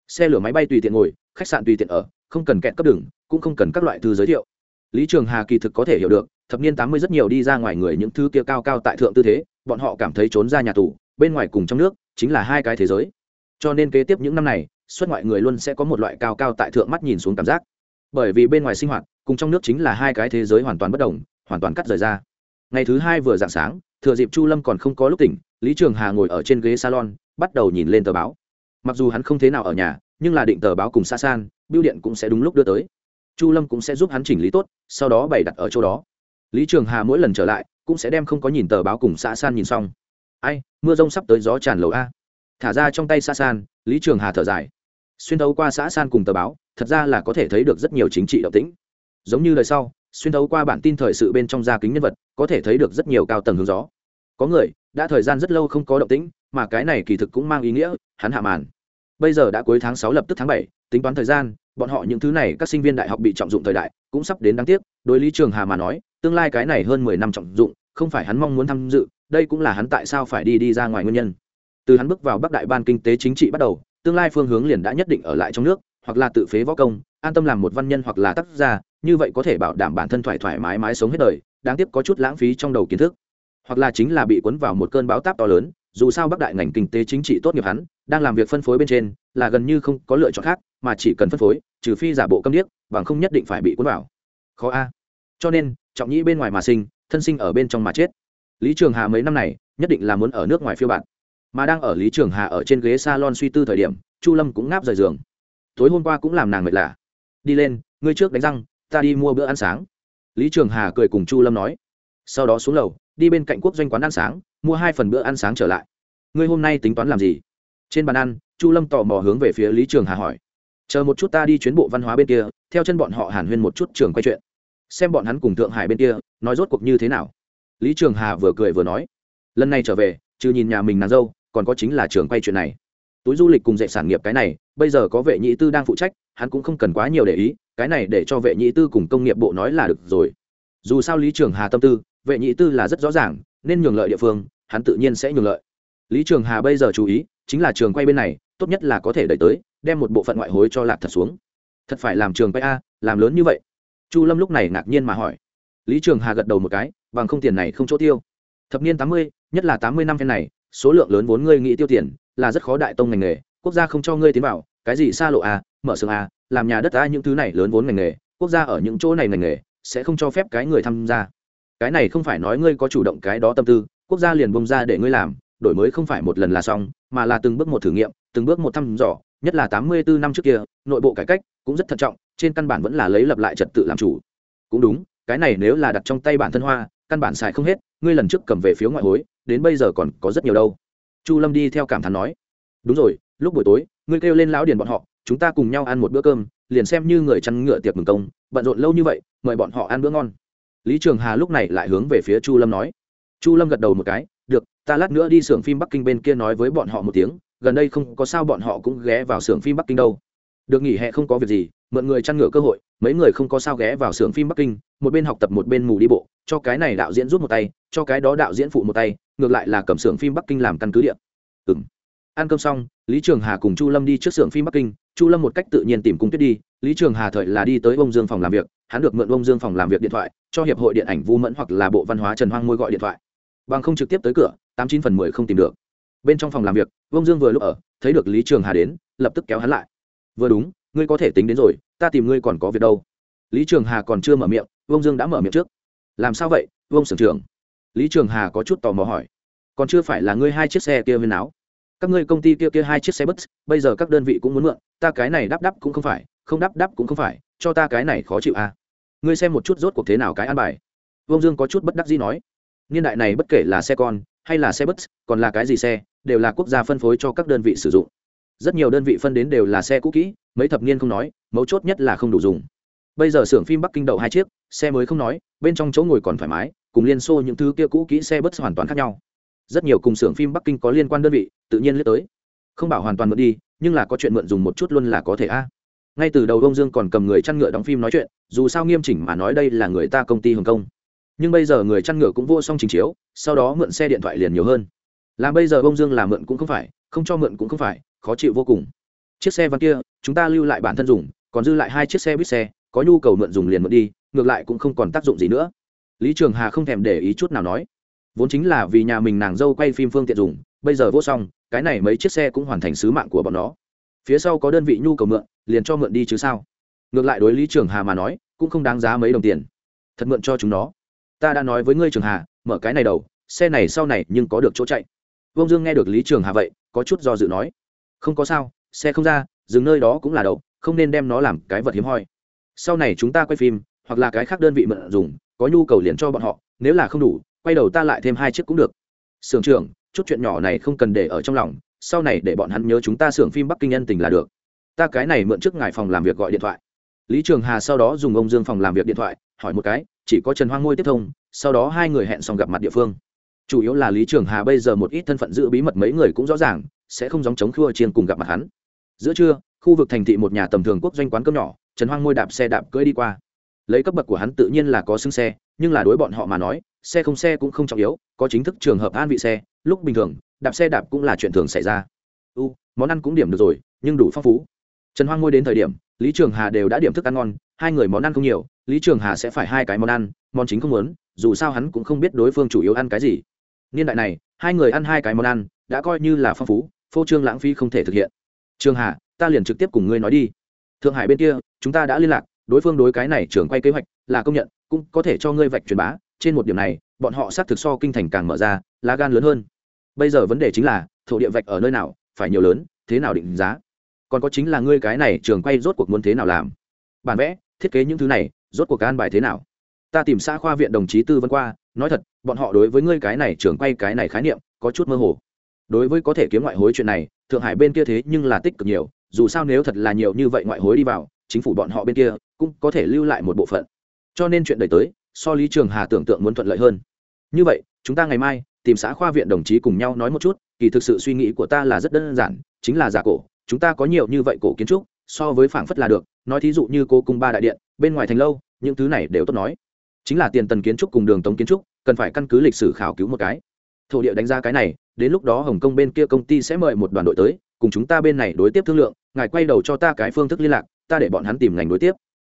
Xe lửa máy bay tùy tiện ngồi, khách sạn tùy tiện ở, không cần kẹt cấp đường, cũng không cần các loại thư giới thiệu. Lý trường hà kỳ thực có thể hiểu được, thập niên tám mươi rất nhiều đi ra ngoài người những thứ kia cao cao tại thượng tư thế, bọn họ cảm thấy trốn ra nhà tù, bên ngoài cùng trong nước, chính là hai cái thế giới. Cho nên kế tiếp những năm này, xuất ngoại người luôn sẽ có một loại cao cao tại thượng mắt nhìn xuống cảm giác. Bởi vì bên ngoài sinh hoạt, cùng trong nước chính là hai cái thế giới hoàn toàn bất đồng, hoàn toàn cắt rời ra. Ngày thứ hai vừa dạng sáng thừa dịp chu lâm còn không có lúc tỉnh, lý trường hà ngồi ở trên ghế salon, bắt đầu nhìn lên tờ báo. Mặc dù hắn không thế nào ở nhà, nhưng là định tờ báo cùng xa san biêu điện cũng sẽ đúng lúc đưa tới. Chu lâm cũng sẽ giúp hắn chỉnh lý tốt, sau đó bày đặt ở chỗ đó. Lý trường hà mỗi lần trở lại, cũng sẽ đem không có nhìn tờ báo cùng xa san nhìn xong. Ai, mưa rông sắp tới gió tràn lầu a. Thả ra trong tay xa san, lý trường hà thở dài. Xuyên thấu qua xã san cùng tờ báo, thật ra là có thể thấy được rất nhiều chính trị động tĩnh. Giống như lời sau, xuyên thấu qua bản tin thời sự bên trong gia kính nhân vật, có thể thấy được rất nhiều cao tầng hướng gió có người, đã thời gian rất lâu không có động tĩnh, mà cái này kỳ thực cũng mang ý nghĩa, hắn hạ màn. Bây giờ đã cuối tháng sáu lập tức tháng bảy, tính toán thời gian, bọn họ những thứ này, các sinh viên đại học bị trọng dụng thời đại, cũng sắp đến đáng tiếc, đối lý trường hà mà nói, tương lai cái này hơn mười năm trọng dụng, không phải hắn mong muốn tham dự, đây cũng là hắn tại sao phải đi đi ra ngoài nguyên nhân. Từ hắn bước vào bắc đại ban kinh tế chính trị bắt đầu, tương lai phương hướng liền đã nhất định ở lại trong nước, hoặc là tự phế võ công, an tâm làm một văn nhân hoặc là tác gia, như vậy có thể bảo đảm bản thân thoải thoải mái mái sống hết đời, đáng tiếc có chút lãng phí trong đầu kiến thức hoặc là chính là bị cuốn vào một cơn bão táp to lớn, dù sao bắc đại ngành kinh tế chính trị tốt nghiệp hắn, đang làm việc phân phối bên trên, là gần như không có lựa chọn khác, mà chỉ cần phân phối, trừ phi giả bộ câm điếc, bằng không nhất định phải bị cuốn vào. Khó a. Cho nên, trọng nhĩ bên ngoài mà sinh, thân sinh ở bên trong mà chết. Lý trường hà mấy năm này, nhất định là muốn ở nước ngoài phiêu bạn mà đang ở lý trường hà ở trên ghế s a lon suy tư thời điểm, chu lâm cũng ngáp rời giường. Tối hôm qua cũng làm nàng mệt lạ. Đi lên, ngươi trước đánh răng, ta đi mua bữa ăn sáng. Lý trường hà cười cùng chu lâm nói. Sau đó xuống lầu đi bên cạnh quốc doanh quán ăn sáng, mua hai phần bữa ăn sáng trở lại. Ngươi hôm nay tính toán làm gì? Trên bàn ăn, chu lâm tò mò hướng về phía lý trường hà hỏi. Chờ một chút ta đi chuyến bộ văn hóa bên kia, theo chân bọn họ hàn huyên một chút trường quay chuyện. Xem bọn hắn cùng thượng hải bên kia, nói rốt cuộc như thế nào. Lý trường hà vừa cười vừa nói. Lần này trở về, trừ nhìn nhà mình nàng dâu, còn có chính là trường quay chuyện này. Túi du lịch cùng dạy sản nghiệp cái này, bây giờ có vệ nhị tư đang phụ trách, hắn cũng không cần quá nhiều để ý, cái này để cho vệ nhị tư cùng công nghiệp bộ nói là được rồi. Dù sao lý trường hà tâm tư vệ nhị tư là rất rõ ràng, nên nhường lợi địa phương, hắn tự nhiên sẽ nhường lợi. Lý trường hà bây giờ chú ý, chính là trường quay bên này, tốt nhất là có thể đẩy tới, đem một bộ phận ngoại hối cho lạc thật xuống. Thật phải làm trường quay a, làm lớn như vậy? Chu lâm lúc này ngạc nhiên mà hỏi. Lý trường hà gật đầu một cái, bằng không tiền này không chỗ tiêu. Thập niên tám mươi, nhất là tám mươi năm phen này, số lượng lớn vốn ngươi nghĩ tiêu tiền, là rất khó đại tông ngành nghề, quốc gia không cho ngươi tiến vào, cái gì xa lộ a, mở xưởng a, làm nhà đất a, những thứ này lớn vốn ngành nghề, quốc gia ở những chỗ này ngành nghề, sẽ không cho phép cái người tham gia cái này không phải nói ngươi có chủ động cái đó tâm tư, quốc gia liền bông ra để ngươi làm, đổi mới không phải một lần là xong, mà là từng bước một thử nghiệm, từng bước một thăm dò, nhất là tám mươi bốn năm trước kia, nội bộ cải cách cũng rất thận trọng, trên căn bản vẫn là lấy lập lại trật tự làm chủ. Cũng đúng, cái này nếu là đặt trong tay bản thân hoa, căn bản xài không hết, ngươi lần trước cầm về phiếu ngoại hối, đến bây giờ còn có rất nhiều đâu. Chu lâm đi theo cảm thán nói, đúng rồi, lúc buổi tối, ngươi kêu lên lão điền bọn họ, chúng ta cùng nhau ăn một bữa cơm, liền xem như người chăn ngựa tiệc mừng công, bận rộn lâu như vậy, mời bọn họ ăn bữa ngon lý trường hà lúc này lại hướng về phía chu lâm nói. Chu lâm gật đầu một cái, được, ta lát nữa đi xưởng phim bắc kinh bên kia nói với bọn họ một tiếng, gần đây không có sao bọn họ cũng ghé vào xưởng phim bắc kinh đâu. Được nghỉ hè không có việc gì, mượn người chăn ngựa cơ hội, mấy người không có sao ghé vào xưởng phim bắc kinh, một bên học tập một bên mù đi bộ, cho cái này đạo diễn rút một tay, cho cái đó đạo diễn phụ một tay, ngược lại là cầm xưởng phim bắc kinh làm căn cứ địa. Ừng ăn cơm xong, lý trường hà cùng chu lâm đi trước xưởng phim bắc kinh chu lâm một cách tự nhiên tìm cung tuyết đi, lý trường hà thời là đi tới ông dương phòng làm việc, hắn được mượn ông dương phòng làm việc điện thoại, cho hiệp hội điện ảnh vu mẫn hoặc là bộ văn hóa trần hoang môi gọi điện thoại. Bằng không trực tiếp tới cửa, tám chín phần mười không tìm được. Bên trong phòng làm việc ông dương vừa lúc ở, thấy được lý trường hà đến, lập tức kéo hắn lại. Vừa đúng, ngươi có thể tính đến rồi, ta tìm ngươi còn có việc đâu. Lý trường hà còn chưa mở miệng ông dương đã mở miệng trước. Làm sao vậy ông sưởng trưởng? Lý trường hà có chút tò mò hỏi. Còn chưa phải là ngươi hai chiếc xe kia huyên áo các ngươi công ty kia kia hai chiếc xe bus, bây giờ các đơn vị cũng muốn mượn, ta cái này đắp đắp cũng không phải, không đắp đắp cũng không phải, cho ta cái này khó chịu à. Ngươi xem một chút rốt cuộc thế nào cái an bài. Vương dương có chút bất đắc dĩ nói. Niên đại này bất kể là xe con, hay là xe bus, còn là cái gì xe, đều là quốc gia phân phối cho các đơn vị sử dụng. Rất nhiều đơn vị phân đến đều là xe cũ kỹ, mấy thập niên không nói, mấu chốt nhất là không đủ dùng. Bây giờ xưởng phim bắc kinh đậu hai chiếc, xe mới không nói, bên trong chỗ ngồi còn thoải mái, cùng liên xô những thứ kia cũ kỹ xe bus hoàn toàn khác nhau rất nhiều cùng xưởng phim bắc kinh có liên quan đơn vị, tự nhiên liếc tới. Không bảo hoàn toàn mượn đi, nhưng là có chuyện mượn dùng một chút luôn là có thể a. Ngay từ đầu đông dương còn cầm người chăn ngựa đóng phim nói chuyện, dù sao nghiêm chỉnh mà nói đây là người ta công ty hồng kông. Nhưng bây giờ người chăn ngựa cũng vô song trình chiếu, sau đó mượn xe điện thoại liền nhiều hơn. Làm bây giờ bông dương làm mượn cũng không phải, không cho mượn cũng không phải, khó chịu vô cùng. Chiếc xe văn kia, chúng ta lưu lại bản thân dùng, còn dư lại hai chiếc xe buýt xe, có nhu cầu mượn dùng liền mượn đi, ngược lại cũng không còn tác dụng gì nữa. Lý trường hà không thèm để ý chút nào nói vốn chính là vì nhà mình nàng dâu quay phim phương tiện dùng, bây giờ vô xong, cái này mấy chiếc xe cũng hoàn thành sứ mạng của bọn nó. Phía sau có đơn vị nhu cầu mượn, liền cho mượn đi chứ sao? Ngược lại đối lý trường hà mà nói, cũng không đáng giá mấy đồng tiền. Thật mượn cho chúng nó. Ta đã nói với ngươi trường hà, mở cái này đầu, xe này sau này nhưng có được chỗ chạy. Vông dương nghe được lý trường hà vậy, có chút do dự nói. Không có sao, xe không ra, dừng nơi đó cũng là đậu không nên đem nó làm cái vật hiếm hoi. Sau này chúng ta quay phim, hoặc là cái khác đơn vị mượn dùng, có nhu cầu liền cho bọn họ, nếu là không đủ quay đầu ta lại thêm hai chiếc cũng được. Sưởng trưởng, chút chuyện nhỏ này không cần để ở trong lòng, sau này để bọn hắn nhớ chúng ta xưởng phim bắc kinh nhân tình là được. Ta cái này mượn trước ngài phòng làm việc gọi điện thoại. Lý trường hà sau đó dùng ông dương phòng làm việc điện thoại, hỏi một cái, chỉ có trần hoang ngôi tiếp thông, sau đó hai người hẹn xong gặp mặt địa phương. Chủ yếu là lý trường hà bây giờ một ít thân phận giữ bí mật mấy người cũng rõ ràng, sẽ không dòng chống khua chiên cùng gặp mặt hắn. Giữa trưa, khu vực thành thị một nhà tầm thường quốc doanh quán cơm nhỏ, trần hoang Ngôi đạp xe đạp cưỡi đi qua. Lấy cấp bậc của hắn tự nhiên là có xưng xe nhưng là đối bọn họ mà nói, xe không xe cũng không trọng yếu, có chính thức trường hợp an vị xe, lúc bình thường, đạp xe đạp cũng là chuyện thường xảy ra. U, món ăn cũng điểm được rồi, nhưng đủ phong phú. Trần hoang ngôi đến thời điểm, lý trường hà đều đã điểm thức ăn ngon, hai người món ăn không nhiều, lý trường hà sẽ phải hai cái món ăn, món chính không muốn, dù sao hắn cũng không biết đối phương chủ yếu ăn cái gì. Niên đại này, hai người ăn hai cái món ăn, đã coi như là phong phú, phô trương lãng phí không thể thực hiện. Trường hà, ta liền trực tiếp cùng ngươi nói đi. Thượng hải bên kia, chúng ta đã liên lạc, đối phương đối cái này trưởng quay kế hoạch là công nhận cũng có thể cho ngươi vạch truyền bá, trên một điểm này, bọn họ xác thực so kinh thành càng mở ra, lá gan lớn hơn. Bây giờ vấn đề chính là, thổ địa vạch ở nơi nào, phải nhiều lớn, thế nào định giá? Còn có chính là ngươi cái này trường quay rốt cuộc muốn thế nào làm? Bản vẽ, thiết kế những thứ này, rốt cuộc an bài thế nào? Ta tìm xã khoa viện đồng chí tư vấn qua, nói thật, bọn họ đối với ngươi cái này trường quay cái này khái niệm, có chút mơ hồ. Đối với có thể kiếm ngoại hối chuyện này, thượng hải bên kia thế nhưng là tích cực nhiều, dù sao nếu thật là nhiều như vậy ngoại hối đi vào, chính phủ bọn họ bên kia cũng có thể lưu lại một bộ phận cho nên chuyện đẩy tới, so lý trường hà tưởng tượng muốn thuận lợi hơn. Như vậy, chúng ta ngày mai, tìm xã khoa viện đồng chí cùng nhau nói một chút, kỳ thực sự suy nghĩ của ta là rất đơn giản, chính là giả cổ, chúng ta có nhiều như vậy cổ kiến trúc, so với phảng phất là được, nói thí dụ như cô cung ba đại điện, bên ngoài thành lâu, những thứ này đều tốt nói. Chính là tiền tần kiến trúc cùng đường tống kiến trúc, cần phải căn cứ lịch sử khảo cứu một cái. Thổ địa đánh giá cái này, đến lúc đó hồng kông bên kia công ty sẽ mời một đoàn đội tới, cùng chúng ta bên này đối tiếp thương lượng, ngài quay đầu cho ta cái phương thức liên lạc, ta để bọn hắn tìm ngành đối tiếp.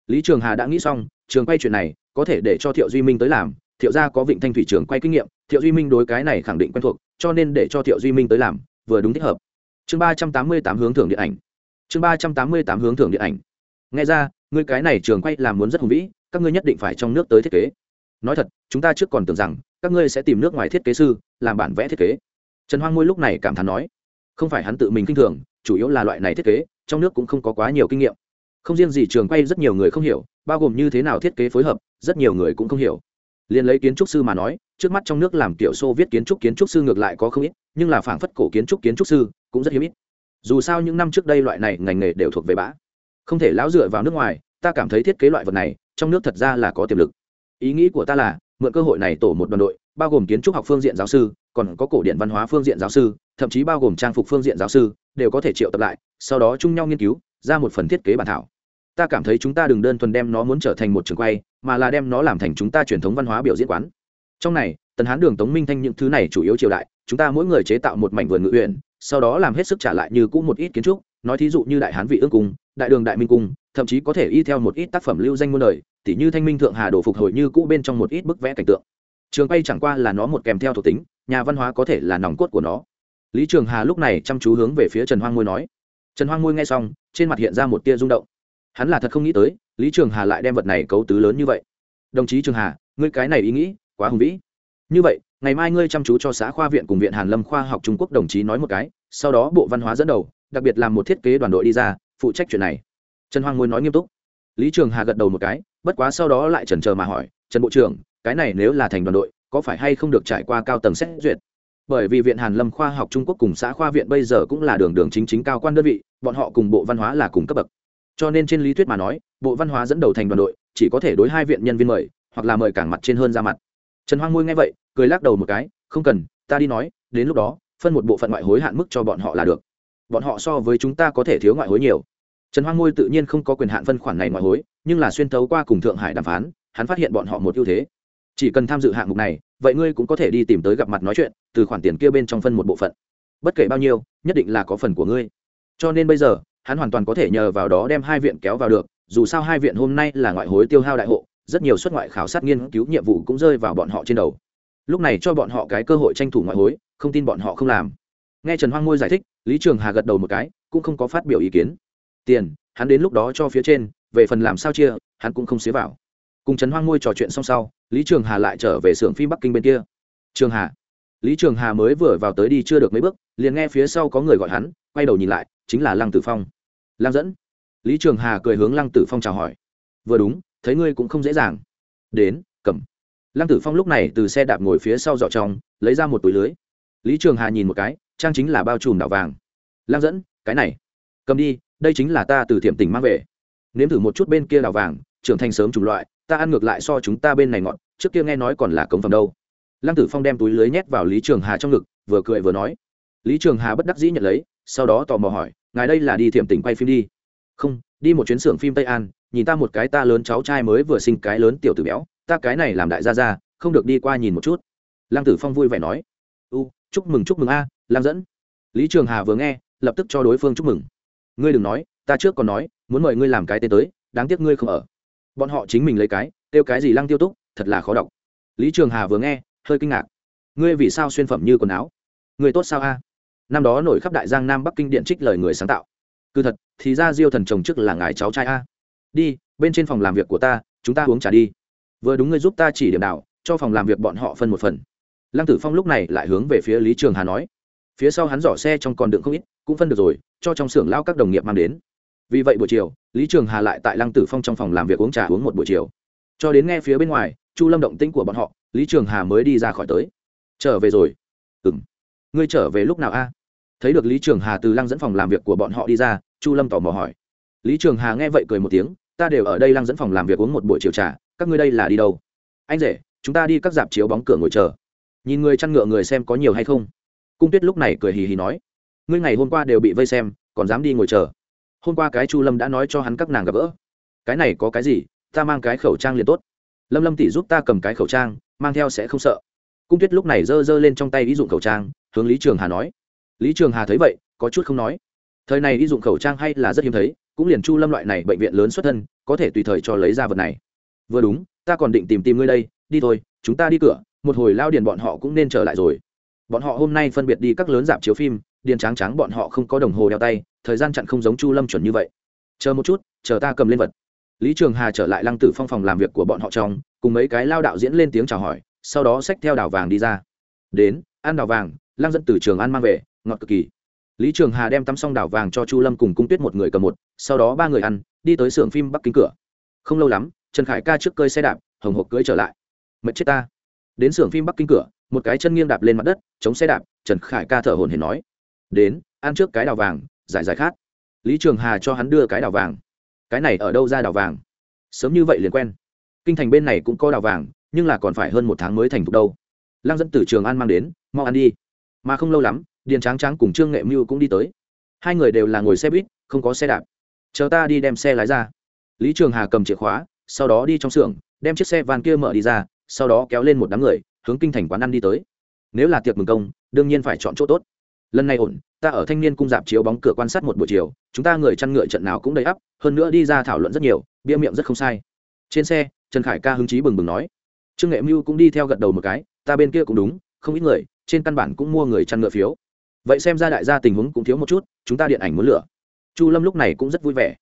Lý trường hà đã nghĩ xong trường quay chuyện này có thể để cho thiệu duy minh tới làm, thiệu gia có vịnh thanh thủy trường quay kinh nghiệm, thiệu duy minh đối cái này khẳng định quen thuộc, cho nên để cho thiệu duy minh tới làm, vừa đúng thích hợp. Chương ba trăm tám mươi tám hướng thưởng điện ảnh. Chương ba trăm tám mươi tám hướng thưởng điện ảnh. Nghe ra, ngươi cái này trường quay làm muốn rất hùng vĩ, các ngươi nhất định phải trong nước tới thiết kế. Nói thật, chúng ta trước còn tưởng rằng, các ngươi sẽ tìm nước ngoài thiết kế sư, làm bản vẽ thiết kế. Trần hoang ngôi lúc này cảm thán nói, không phải hắn tự mình kinh thường, chủ yếu là loại này thiết kế, trong nước cũng không có quá nhiều kinh nghiệm không riêng gì trường quay rất nhiều người không hiểu, bao gồm như thế nào thiết kế phối hợp, rất nhiều người cũng không hiểu. Liền lấy kiến trúc sư mà nói, trước mắt trong nước làm kiểu xô viết kiến trúc kiến trúc sư ngược lại có không ít, nhưng là phảng phất cổ kiến trúc kiến trúc sư cũng rất hiếm ít. Dù sao những năm trước đây loại này ngành nghề đều thuộc về bã không thể lão dựa vào nước ngoài, ta cảm thấy thiết kế loại vật này, trong nước thật ra là có tiềm lực. Ý nghĩ của ta là, mượn cơ hội này tổ một đoàn đội, bao gồm kiến trúc học phương diện giáo sư, còn có cổ điện văn hóa phương diện giáo sư, thậm chí bao gồm trang phục phương diện giáo sư, đều có thể triệu tập lại, sau đó chung nhau nghiên cứu, ra một phần thiết kế bản thảo ta cảm thấy chúng ta đừng đơn thuần đem nó muốn trở thành một trường quay, mà là đem nó làm thành chúng ta truyền thống văn hóa biểu diễn quán. Trong này, tần hán đường, tống minh thanh những thứ này chủ yếu triều đại, chúng ta mỗi người chế tạo một mảnh vườn ngự huyện sau đó làm hết sức trả lại như cũ một ít kiến trúc, nói thí dụ như đại hán vị ương cung, đại đường đại minh cung, thậm chí có thể y theo một ít tác phẩm lưu danh muôn đời, tỉ như thanh minh thượng hà đổ phục hồi như cũ bên trong một ít bức vẽ cảnh tượng. Trường quay chẳng qua là nó một kèm theo thuộc tính, nhà văn hóa có thể là nòng cốt của nó. Lý trường hà lúc này chăm chú hướng về phía trần hoang ngôi nói. Trần hoang ngôi nghe xong, trên mặt hiện ra một tia rung động hắn là thật không nghĩ tới, lý trường hà lại đem vật này cấu tứ lớn như vậy. Đồng chí trường hà, ngươi cái này ý nghĩ, quá hùng vĩ. Như vậy, ngày mai ngươi chăm chú cho xã khoa viện cùng viện hàn lâm khoa học trung quốc đồng chí nói một cái, sau đó bộ văn hóa dẫn đầu, đặc biệt làm một thiết kế đoàn đội đi ra, phụ trách chuyện này. Trần hoàng ngôi nói nghiêm túc. Lý trường hà gật đầu một cái, bất quá sau đó lại chần chờ mà hỏi, trần bộ trưởng, cái này nếu là thành đoàn đội, có phải hay không được trải qua cao tầng xét duyệt? Bởi vì viện hàn lâm khoa học trung quốc cùng xã khoa viện bây giờ cũng là đường đường chính chính cao quan đơn vị, bọn họ cùng bộ văn hóa là cùng cấp bậc cho nên trên lý thuyết mà nói, bộ văn hóa dẫn đầu thành đoàn đội, chỉ có thể đối hai viện nhân viên mời, hoặc là mời cảng mặt trên hơn ra mặt. Trần hoang ngôi nghe vậy, cười lắc đầu một cái, không cần, ta đi nói, đến lúc đó, phân một bộ phận ngoại hối hạn mức cho bọn họ là được. Bọn họ so với chúng ta có thể thiếu ngoại hối nhiều. Trần hoang ngôi tự nhiên không có quyền hạn phân khoản này ngoại hối, nhưng là xuyên tấu qua cùng thượng hải đàm phán, hắn phát hiện bọn họ một ưu thế. Chỉ cần tham dự hạng mục này, vậy ngươi cũng có thể đi tìm tới gặp mặt nói chuyện, từ khoản tiền kia bên trong phân một bộ phận. Bất kể bao nhiêu, nhất định là có phần của ngươi. Cho nên bây giờ hắn hoàn toàn có thể nhờ vào đó đem hai viện kéo vào được, dù sao hai viện hôm nay là ngoại hối tiêu hao đại hộ, rất nhiều xuất ngoại khảo sát nghiên cứu nhiệm vụ cũng rơi vào bọn họ trên đầu. Lúc này cho bọn họ cái cơ hội tranh thủ ngoại hối, không tin bọn họ không làm. Nghe trần hoang ngôi giải thích, lý trường hà gật đầu một cái, cũng không có phát biểu ý kiến. Tiền, hắn đến lúc đó cho phía trên, về phần làm sao chia, hắn cũng không xế vào. Cùng trần hoang ngôi trò chuyện xong sau, lý trường hà lại trở về xưởng phim bắc kinh bên kia. Trường hà. Lý trường hà mới vừa vào tới đi chưa được mấy bước, liền nghe phía sau có người gọi hắn, quay đầu nhìn lại, chính là lăng tử phong lăng dẫn. Lý trường hà cười hướng lăng tử phong chào hỏi. Vừa đúng, thấy ngươi cũng không dễ dàng. Đến, cầm. Lăng tử phong lúc này từ xe đạp ngồi phía sau dọ trong lấy ra một túi lưới. Lý trường hà nhìn một cái, trang chính là bao trùm đảo vàng. Lăng dẫn, cái này. Cầm đi, đây chính là ta từ thiểm tỉnh mang về. Nếm thử một chút bên kia đảo vàng, trưởng thành sớm chủng loại, ta ăn ngược lại so chúng ta bên này ngọt, trước kia nghe nói còn là cống phẩm đâu. Lăng tử phong đem túi lưới nhét vào lý trường hà trong ngực, vừa cười vừa nói. Lý trường hà bất đắc dĩ nhận lấy, sau đó tò mò hỏi ngài đây là đi thiểm tỉnh quay phim đi. Không, đi một chuyến xưởng phim tây an, nhìn ta một cái ta lớn cháu trai mới vừa sinh cái lớn tiểu tử béo, ta cái này làm đại gia ra không được đi qua nhìn một chút. Lăng tử phong vui vẻ nói. U, chúc mừng chúc mừng a, lăng dẫn. Lý trường hà vừa nghe, lập tức cho đối phương chúc mừng. Ngươi đừng nói, ta trước còn nói, muốn mời ngươi làm cái tên tới, đáng tiếc ngươi không ở. Bọn họ chính mình lấy cái tiêu cái gì lăng tiêu túc, thật là khó đọc. Lý trường hà vừa nghe, hơi kinh ngạc. Ngươi vì sao xuyên phẩm như quần áo? Người tốt sao a? Năm đó nổi khắp đại giang nam bắc kinh điện trích lời người sáng tạo. Cứ thật, thì ra diêu thần chồng trước là ngài cháu trai a. Đi, bên trên phòng làm việc của ta, chúng ta uống trà đi. Vừa đúng ngươi giúp ta chỉ điểm đạo, cho phòng làm việc bọn họ phân một phần. Lăng tử phong lúc này lại hướng về phía lý trường hà nói. Phía sau hắn giỏ xe trong còn đựng không ít, cũng phân được rồi, cho trong xưởng lao các đồng nghiệp mang đến. Vì vậy buổi chiều, lý trường hà lại tại lăng tử phong trong phòng làm việc uống trà uống một buổi chiều. Cho đến nghe phía bên ngoài, chu lâm động tĩnh của bọn họ, lý trường hà mới đi ra khỏi tới. Trở về rồi. Ừng ngươi trở về lúc nào a? Thấy được lý trường hà từ lăng dẫn phòng làm việc của bọn họ đi ra, chu lâm tò mò hỏi. Lý trường hà nghe vậy cười một tiếng, ta đều ở đây lăng dẫn phòng làm việc uống một buổi chiều trà, các ngươi đây là đi đâu? Anh rể, chúng ta đi các dạp chiếu bóng cửa ngồi chờ. Nhìn người chăn ngựa người xem có nhiều hay không? Cung tuyết lúc này cười hì hì nói, ngươi ngày hôm qua đều bị vây xem, còn dám đi ngồi chờ. Hôm qua cái chu lâm đã nói cho hắn các nàng gặp gỡ. Cái này có cái gì, ta mang cái khẩu trang liền tốt. Lâm lâm tỷ giúp ta cầm cái khẩu trang, mang theo sẽ không sợ. Cung tuyết lúc này giơ giơ lên trong tay ý dụng khẩu trang hướng lý trường hà nói. Lý trường hà thấy vậy, có chút không nói. Thời này đi dụng khẩu trang hay là rất hiếm thấy, cũng liền chu lâm loại này bệnh viện lớn xuất thân, có thể tùy thời cho lấy ra vật này. Vừa đúng, ta còn định tìm tìm ngươi đây, đi thôi, chúng ta đi cửa, một hồi lao điền bọn họ cũng nên trở lại rồi. Bọn họ hôm nay phân biệt đi các lớn dạp chiếu phim, điền trắng trắng bọn họ không có đồng hồ đeo tay, thời gian chặn không giống chu lâm chuẩn như vậy. Chờ một chút, chờ ta cầm lên vật. Lý trường hà trở lại lăng tử phong phòng làm việc của bọn họ trong, cùng mấy cái lao đạo diễn lên tiếng chào hỏi, sau đó xách theo đào vàng đi ra. Đến, ăn đào vàng Lang dẫn từ trường an mang về, ngọt cực kỳ. Lý trường hà đem tắm xong đào vàng cho chu lâm cùng cung tuyết một người cầm một, sau đó ba người ăn, đi tới xưởng phim bắc kính cửa. Không lâu lắm, trần khải ca trước cơi xe đạp, hồng hộp cưới trở lại. Mệt chết ta. Đến xưởng phim bắc kinh cửa, một cái chân nghiêng đạp lên mặt đất, chống xe đạp, trần khải ca thở hồn hển nói, đến, ăn trước cái đào vàng, giải giải khát. Lý trường hà cho hắn đưa cái đào vàng. Cái này ở đâu ra đào vàng? Sớm như vậy liền quen. Kinh thành bên này cũng có đào vàng, nhưng là còn phải hơn một tháng mới thành thục đâu. Lăng dẫn từ trường an mang đến, mau ăn đi mà không lâu lắm, điền tráng tráng cùng trương nghệ mưu cũng đi tới. Hai người đều là ngồi xe buýt, không có xe đạp. Chờ ta đi đem xe lái ra. Lý trường hà cầm chìa khóa, sau đó đi trong xưởng, đem chiếc xe van kia mở đi ra, sau đó kéo lên một đám người, hướng kinh thành quán ăn đi tới. Nếu là tiệc mừng công, đương nhiên phải chọn chỗ tốt. Lần này ổn, ta ở thanh niên cung dạp chiếu bóng cửa quan sát một buổi chiều, chúng ta người chăn ngựa trận nào cũng đầy ắp, hơn nữa đi ra thảo luận rất nhiều, bia miệng rất không sai. Trên xe, trần khải ca hứng chí bừng bừng nói. Trương nghệ mưu cũng đi theo gật đầu một cái, ta bên kia cũng đúng, không ít người trên căn bản cũng mua người chăn ngựa phiếu. Vậy xem ra đại gia tình huống cũng thiếu một chút, chúng ta điện ảnh muốn lửa. Chu lâm lúc này cũng rất vui vẻ.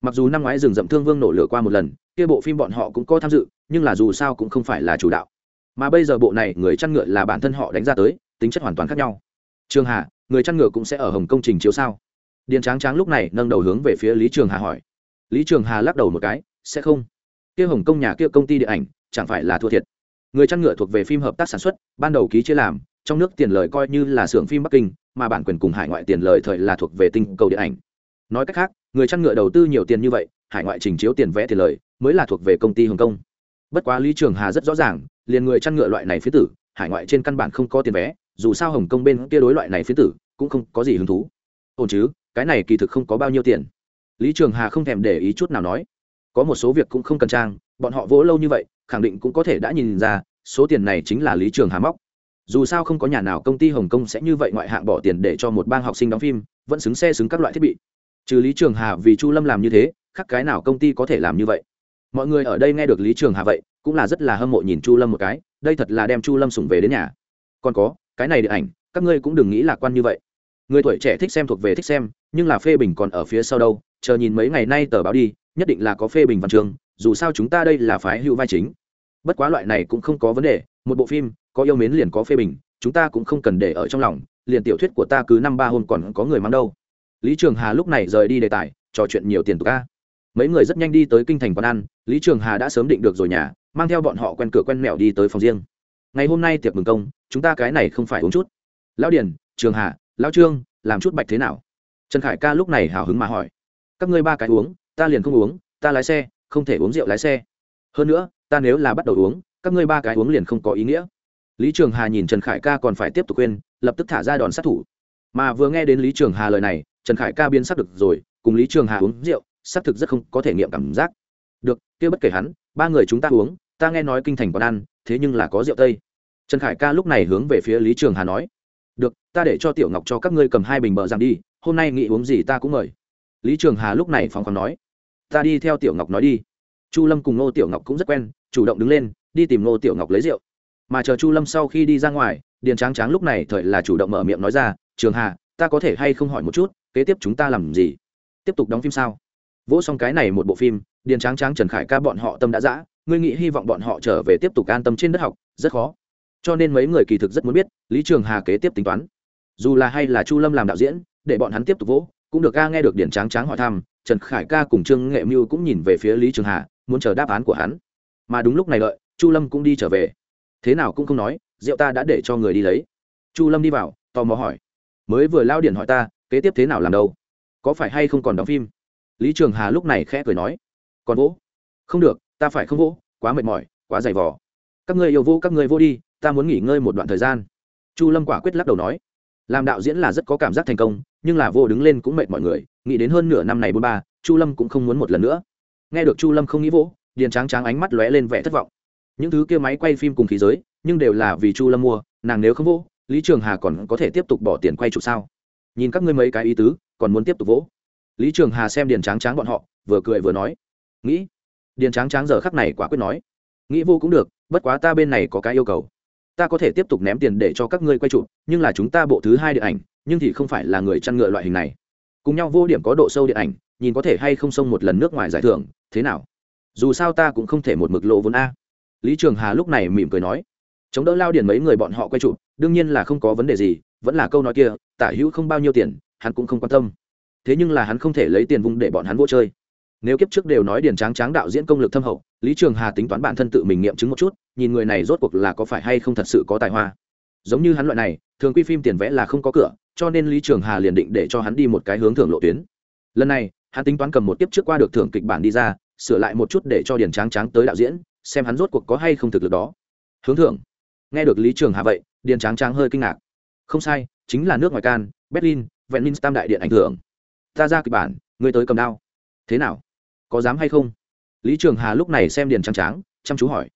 Mặc dù năm ngoái rừng rậm thương vương nổ lửa qua một lần, kia bộ phim bọn họ cũng có tham dự, nhưng là dù sao cũng không phải là chủ đạo. Mà bây giờ bộ này, người chăn ngựa là bản thân họ đánh ra tới, tính chất hoàn toàn khác nhau. Trường hà, người chăn ngựa cũng sẽ ở hồng công trình chiếu sao? Điền tráng tráng lúc này nâng đầu hướng về phía lý trường hà hỏi. Lý trường hà lắc đầu một cái, sẽ không. Kia hồng công nhà kia công ty điện ảnh, chẳng phải là thua thiệt. Người chăn ngựa thuộc về phim hợp tác sản xuất, ban đầu ký chế làm trong nước tiền lời coi như là xưởng phim bắc kinh, mà bản quyền cùng hải ngoại tiền lời thời là thuộc về tinh cầu điện ảnh. Nói cách khác, người chăn ngựa đầu tư nhiều tiền như vậy, hải ngoại trình chiếu tiền vẽ tiền lời, mới là thuộc về công ty hồng kông. Bất quá lý trường hà rất rõ ràng, liền người chăn ngựa loại này phía tử, hải ngoại trên căn bản không có tiền vé dù sao hồng kông bên kia đối loại này phía tử, cũng không có gì hứng thú. Ổn chứ, cái này kỳ thực không có bao nhiêu tiền. Lý trường hà không thèm để ý chút nào nói. Có một số việc cũng không cần trang, bọn họ vỗ lâu như vậy, khẳng định cũng có thể đã nhìn ra, số tiền này chính là lý trường hà móc dù sao không có nhà nào công ty hồng kông sẽ như vậy ngoại hạng bỏ tiền để cho một bang học sinh đóng phim, vẫn xứng xe xứng các loại thiết bị. Trừ lý trường hà vì chu lâm làm như thế, khác cái nào công ty có thể làm như vậy? Mọi người ở đây nghe được lý trường hà vậy, cũng là rất là hâm mộ nhìn chu lâm một cái, đây thật là đem chu lâm sủng về đến nhà. Còn có, cái này điện ảnh, các ngươi cũng đừng nghĩ lạc quan như vậy. Người tuổi trẻ thích xem thuộc về thích xem, nhưng là phê bình còn ở phía sau đâu, chờ nhìn mấy ngày nay tờ báo đi, nhất định là có phê bình văn trường dù sao chúng ta đây là phái hữu vai chính. Bất quá loại này cũng không có vấn đề, một bộ phim có yêu mến liền có phê bình, chúng ta cũng không cần để ở trong lòng, liền tiểu thuyết của ta cứ năm ba hôm còn có người mang đâu. Lý trường hà lúc này rời đi đề tài, trò chuyện nhiều tiền tục ca mấy người rất nhanh đi tới kinh thành quán ăn, lý trường hà đã sớm định được rồi nhà, mang theo bọn họ quen cửa quen mẹo đi tới phòng riêng. Ngày hôm nay tiệc mừng công, chúng ta cái này không phải uống chút. Lão điền, trường hà, lão trương, làm chút bạch thế nào? Trần khải ca lúc này hào hứng mà hỏi. Các ngươi ba cái uống, ta liền không uống, ta lái xe, không thể uống rượu lái xe. Hơn nữa, ta nếu là bắt đầu uống, các ngươi ba cái uống liền không có ý nghĩa lý trường hà nhìn trần khải ca còn phải tiếp tục quên lập tức thả ra đòn sát thủ. Mà vừa nghe đến lý trường hà lời này, trần khải ca biến sắc được rồi, cùng lý trường hà uống rượu, xác thực rất không có thể nghiệm cảm giác. Được, kia bất kể hắn, ba người chúng ta uống, ta nghe nói kinh thành còn ăn, thế nhưng là có rượu tây. Trần khải ca lúc này hướng về phía lý trường hà nói, được, ta để cho tiểu ngọc cho các ngươi cầm hai bình bờ rằng đi, hôm nay nghị uống gì ta cũng mời. Lý trường hà lúc này phòng còn nói, ta đi theo tiểu ngọc nói đi. Chu lâm cùng ngô tiểu ngọc cũng rất quen, chủ động đứng lên, đi tìm ngô tiểu ngọc lấy rượu mà chờ chu lâm sau khi đi ra ngoài, điền tráng tráng lúc này thời là chủ động mở miệng nói ra, trường hà, ta có thể hay không hỏi một chút, kế tiếp chúng ta làm gì? Tiếp tục đóng phim sao? Vỗ xong cái này một bộ phim, điền tráng tráng trần khải ca bọn họ tâm đã dã, ngươi nghĩ hy vọng bọn họ trở về tiếp tục an tâm trên đất học, rất khó. Cho nên mấy người kỳ thực rất muốn biết, lý trường hà kế tiếp tính toán. Dù là hay là chu lâm làm đạo diễn, để bọn hắn tiếp tục vỗ, cũng được ca nghe được điển tráng tráng hỏi thăm, trần khải ca cùng trương nghệ mưu cũng nhìn về phía lý trường hà, muốn chờ đáp án của hắn. Mà đúng lúc này đợi, chu lâm cũng đi trở về thế nào cũng không nói, rượu ta đã để cho người đi lấy. Chu lâm đi vào, tò mò hỏi. Mới vừa lao điển hỏi ta, kế tiếp thế nào làm đâu? Có phải hay không còn đóng phim? Lý trường hà lúc này khẽ cười nói. Còn vỗ. Không được, ta phải không vỗ, quá mệt mỏi, quá dày vò. Các ngươi yêu vô, các ngươi vô đi, ta muốn nghỉ ngơi một đoạn thời gian. Chu lâm quả quyết lắc đầu nói. Làm đạo diễn là rất có cảm giác thành công, nhưng là vô đứng lên cũng mệt mọi người, nghĩ đến hơn nửa năm này bốn ba, chu lâm cũng không muốn một lần nữa. Nghe được chu lâm không nghĩ vỗ, điền tráng tráng ánh mắt lóe lên vẻ thất vọng những thứ kia máy quay phim cùng khí giới, nhưng đều là vì chu lâm mua, nàng nếu không vỗ, lý trường hà còn có thể tiếp tục bỏ tiền quay chụp sao? Nhìn các ngươi mấy cái ý tứ, còn muốn tiếp tục vỗ? Lý trường hà xem điền tráng tráng bọn họ, vừa cười vừa nói. Nghĩ, điền tráng tráng giờ khắc này quả quyết nói. Nghĩ vô cũng được, bất quá ta bên này có cái yêu cầu. Ta có thể tiếp tục ném tiền để cho các ngươi quay chụp nhưng là chúng ta bộ thứ hai điện ảnh, nhưng thì không phải là người chăn ngựa loại hình này. Cùng nhau vô điểm có độ sâu điện ảnh, nhìn có thể hay không xông một lần nước ngoài giải thưởng, thế nào? Dù sao ta cũng không thể một mực lộ vốn a lý trường hà lúc này mỉm cười nói, chống đỡ lao điển mấy người bọn họ quay chụp, đương nhiên là không có vấn đề gì, vẫn là câu nói kia, tả hữu không bao nhiêu tiền, hắn cũng không quan tâm. Thế nhưng là hắn không thể lấy tiền vùng để bọn hắn vô chơi. Nếu kiếp trước đều nói điền tráng tráng đạo diễn công lực thâm hậu, lý trường hà tính toán bản thân tự mình nghiệm chứng một chút, nhìn người này rốt cuộc là có phải hay không thật sự có tài hoa. Giống như hắn loại này, thường quy phim tiền vẽ là không có cửa, cho nên lý trường hà liền định để cho hắn đi một cái hướng thưởng lộ tuyến. Lần này, hắn tính toán cầm một kiếp trước qua được thưởng kịch bản đi ra, sửa lại một chút để cho điền tráng tráng tới đạo diễn xem hắn rốt cuộc có hay không thực lực đó. Hướng thưởng nghe được lý trường hà vậy, điền tráng tráng hơi kinh ngạc. Không sai, chính là nước ngoài can, berlin vẹn minh tam đại điện ảnh thưởng ta ra kịch bản, ngươi tới cầm đao. Thế nào? Có dám hay không? Lý trường hà lúc này xem điền trắng tráng, chăm chú hỏi.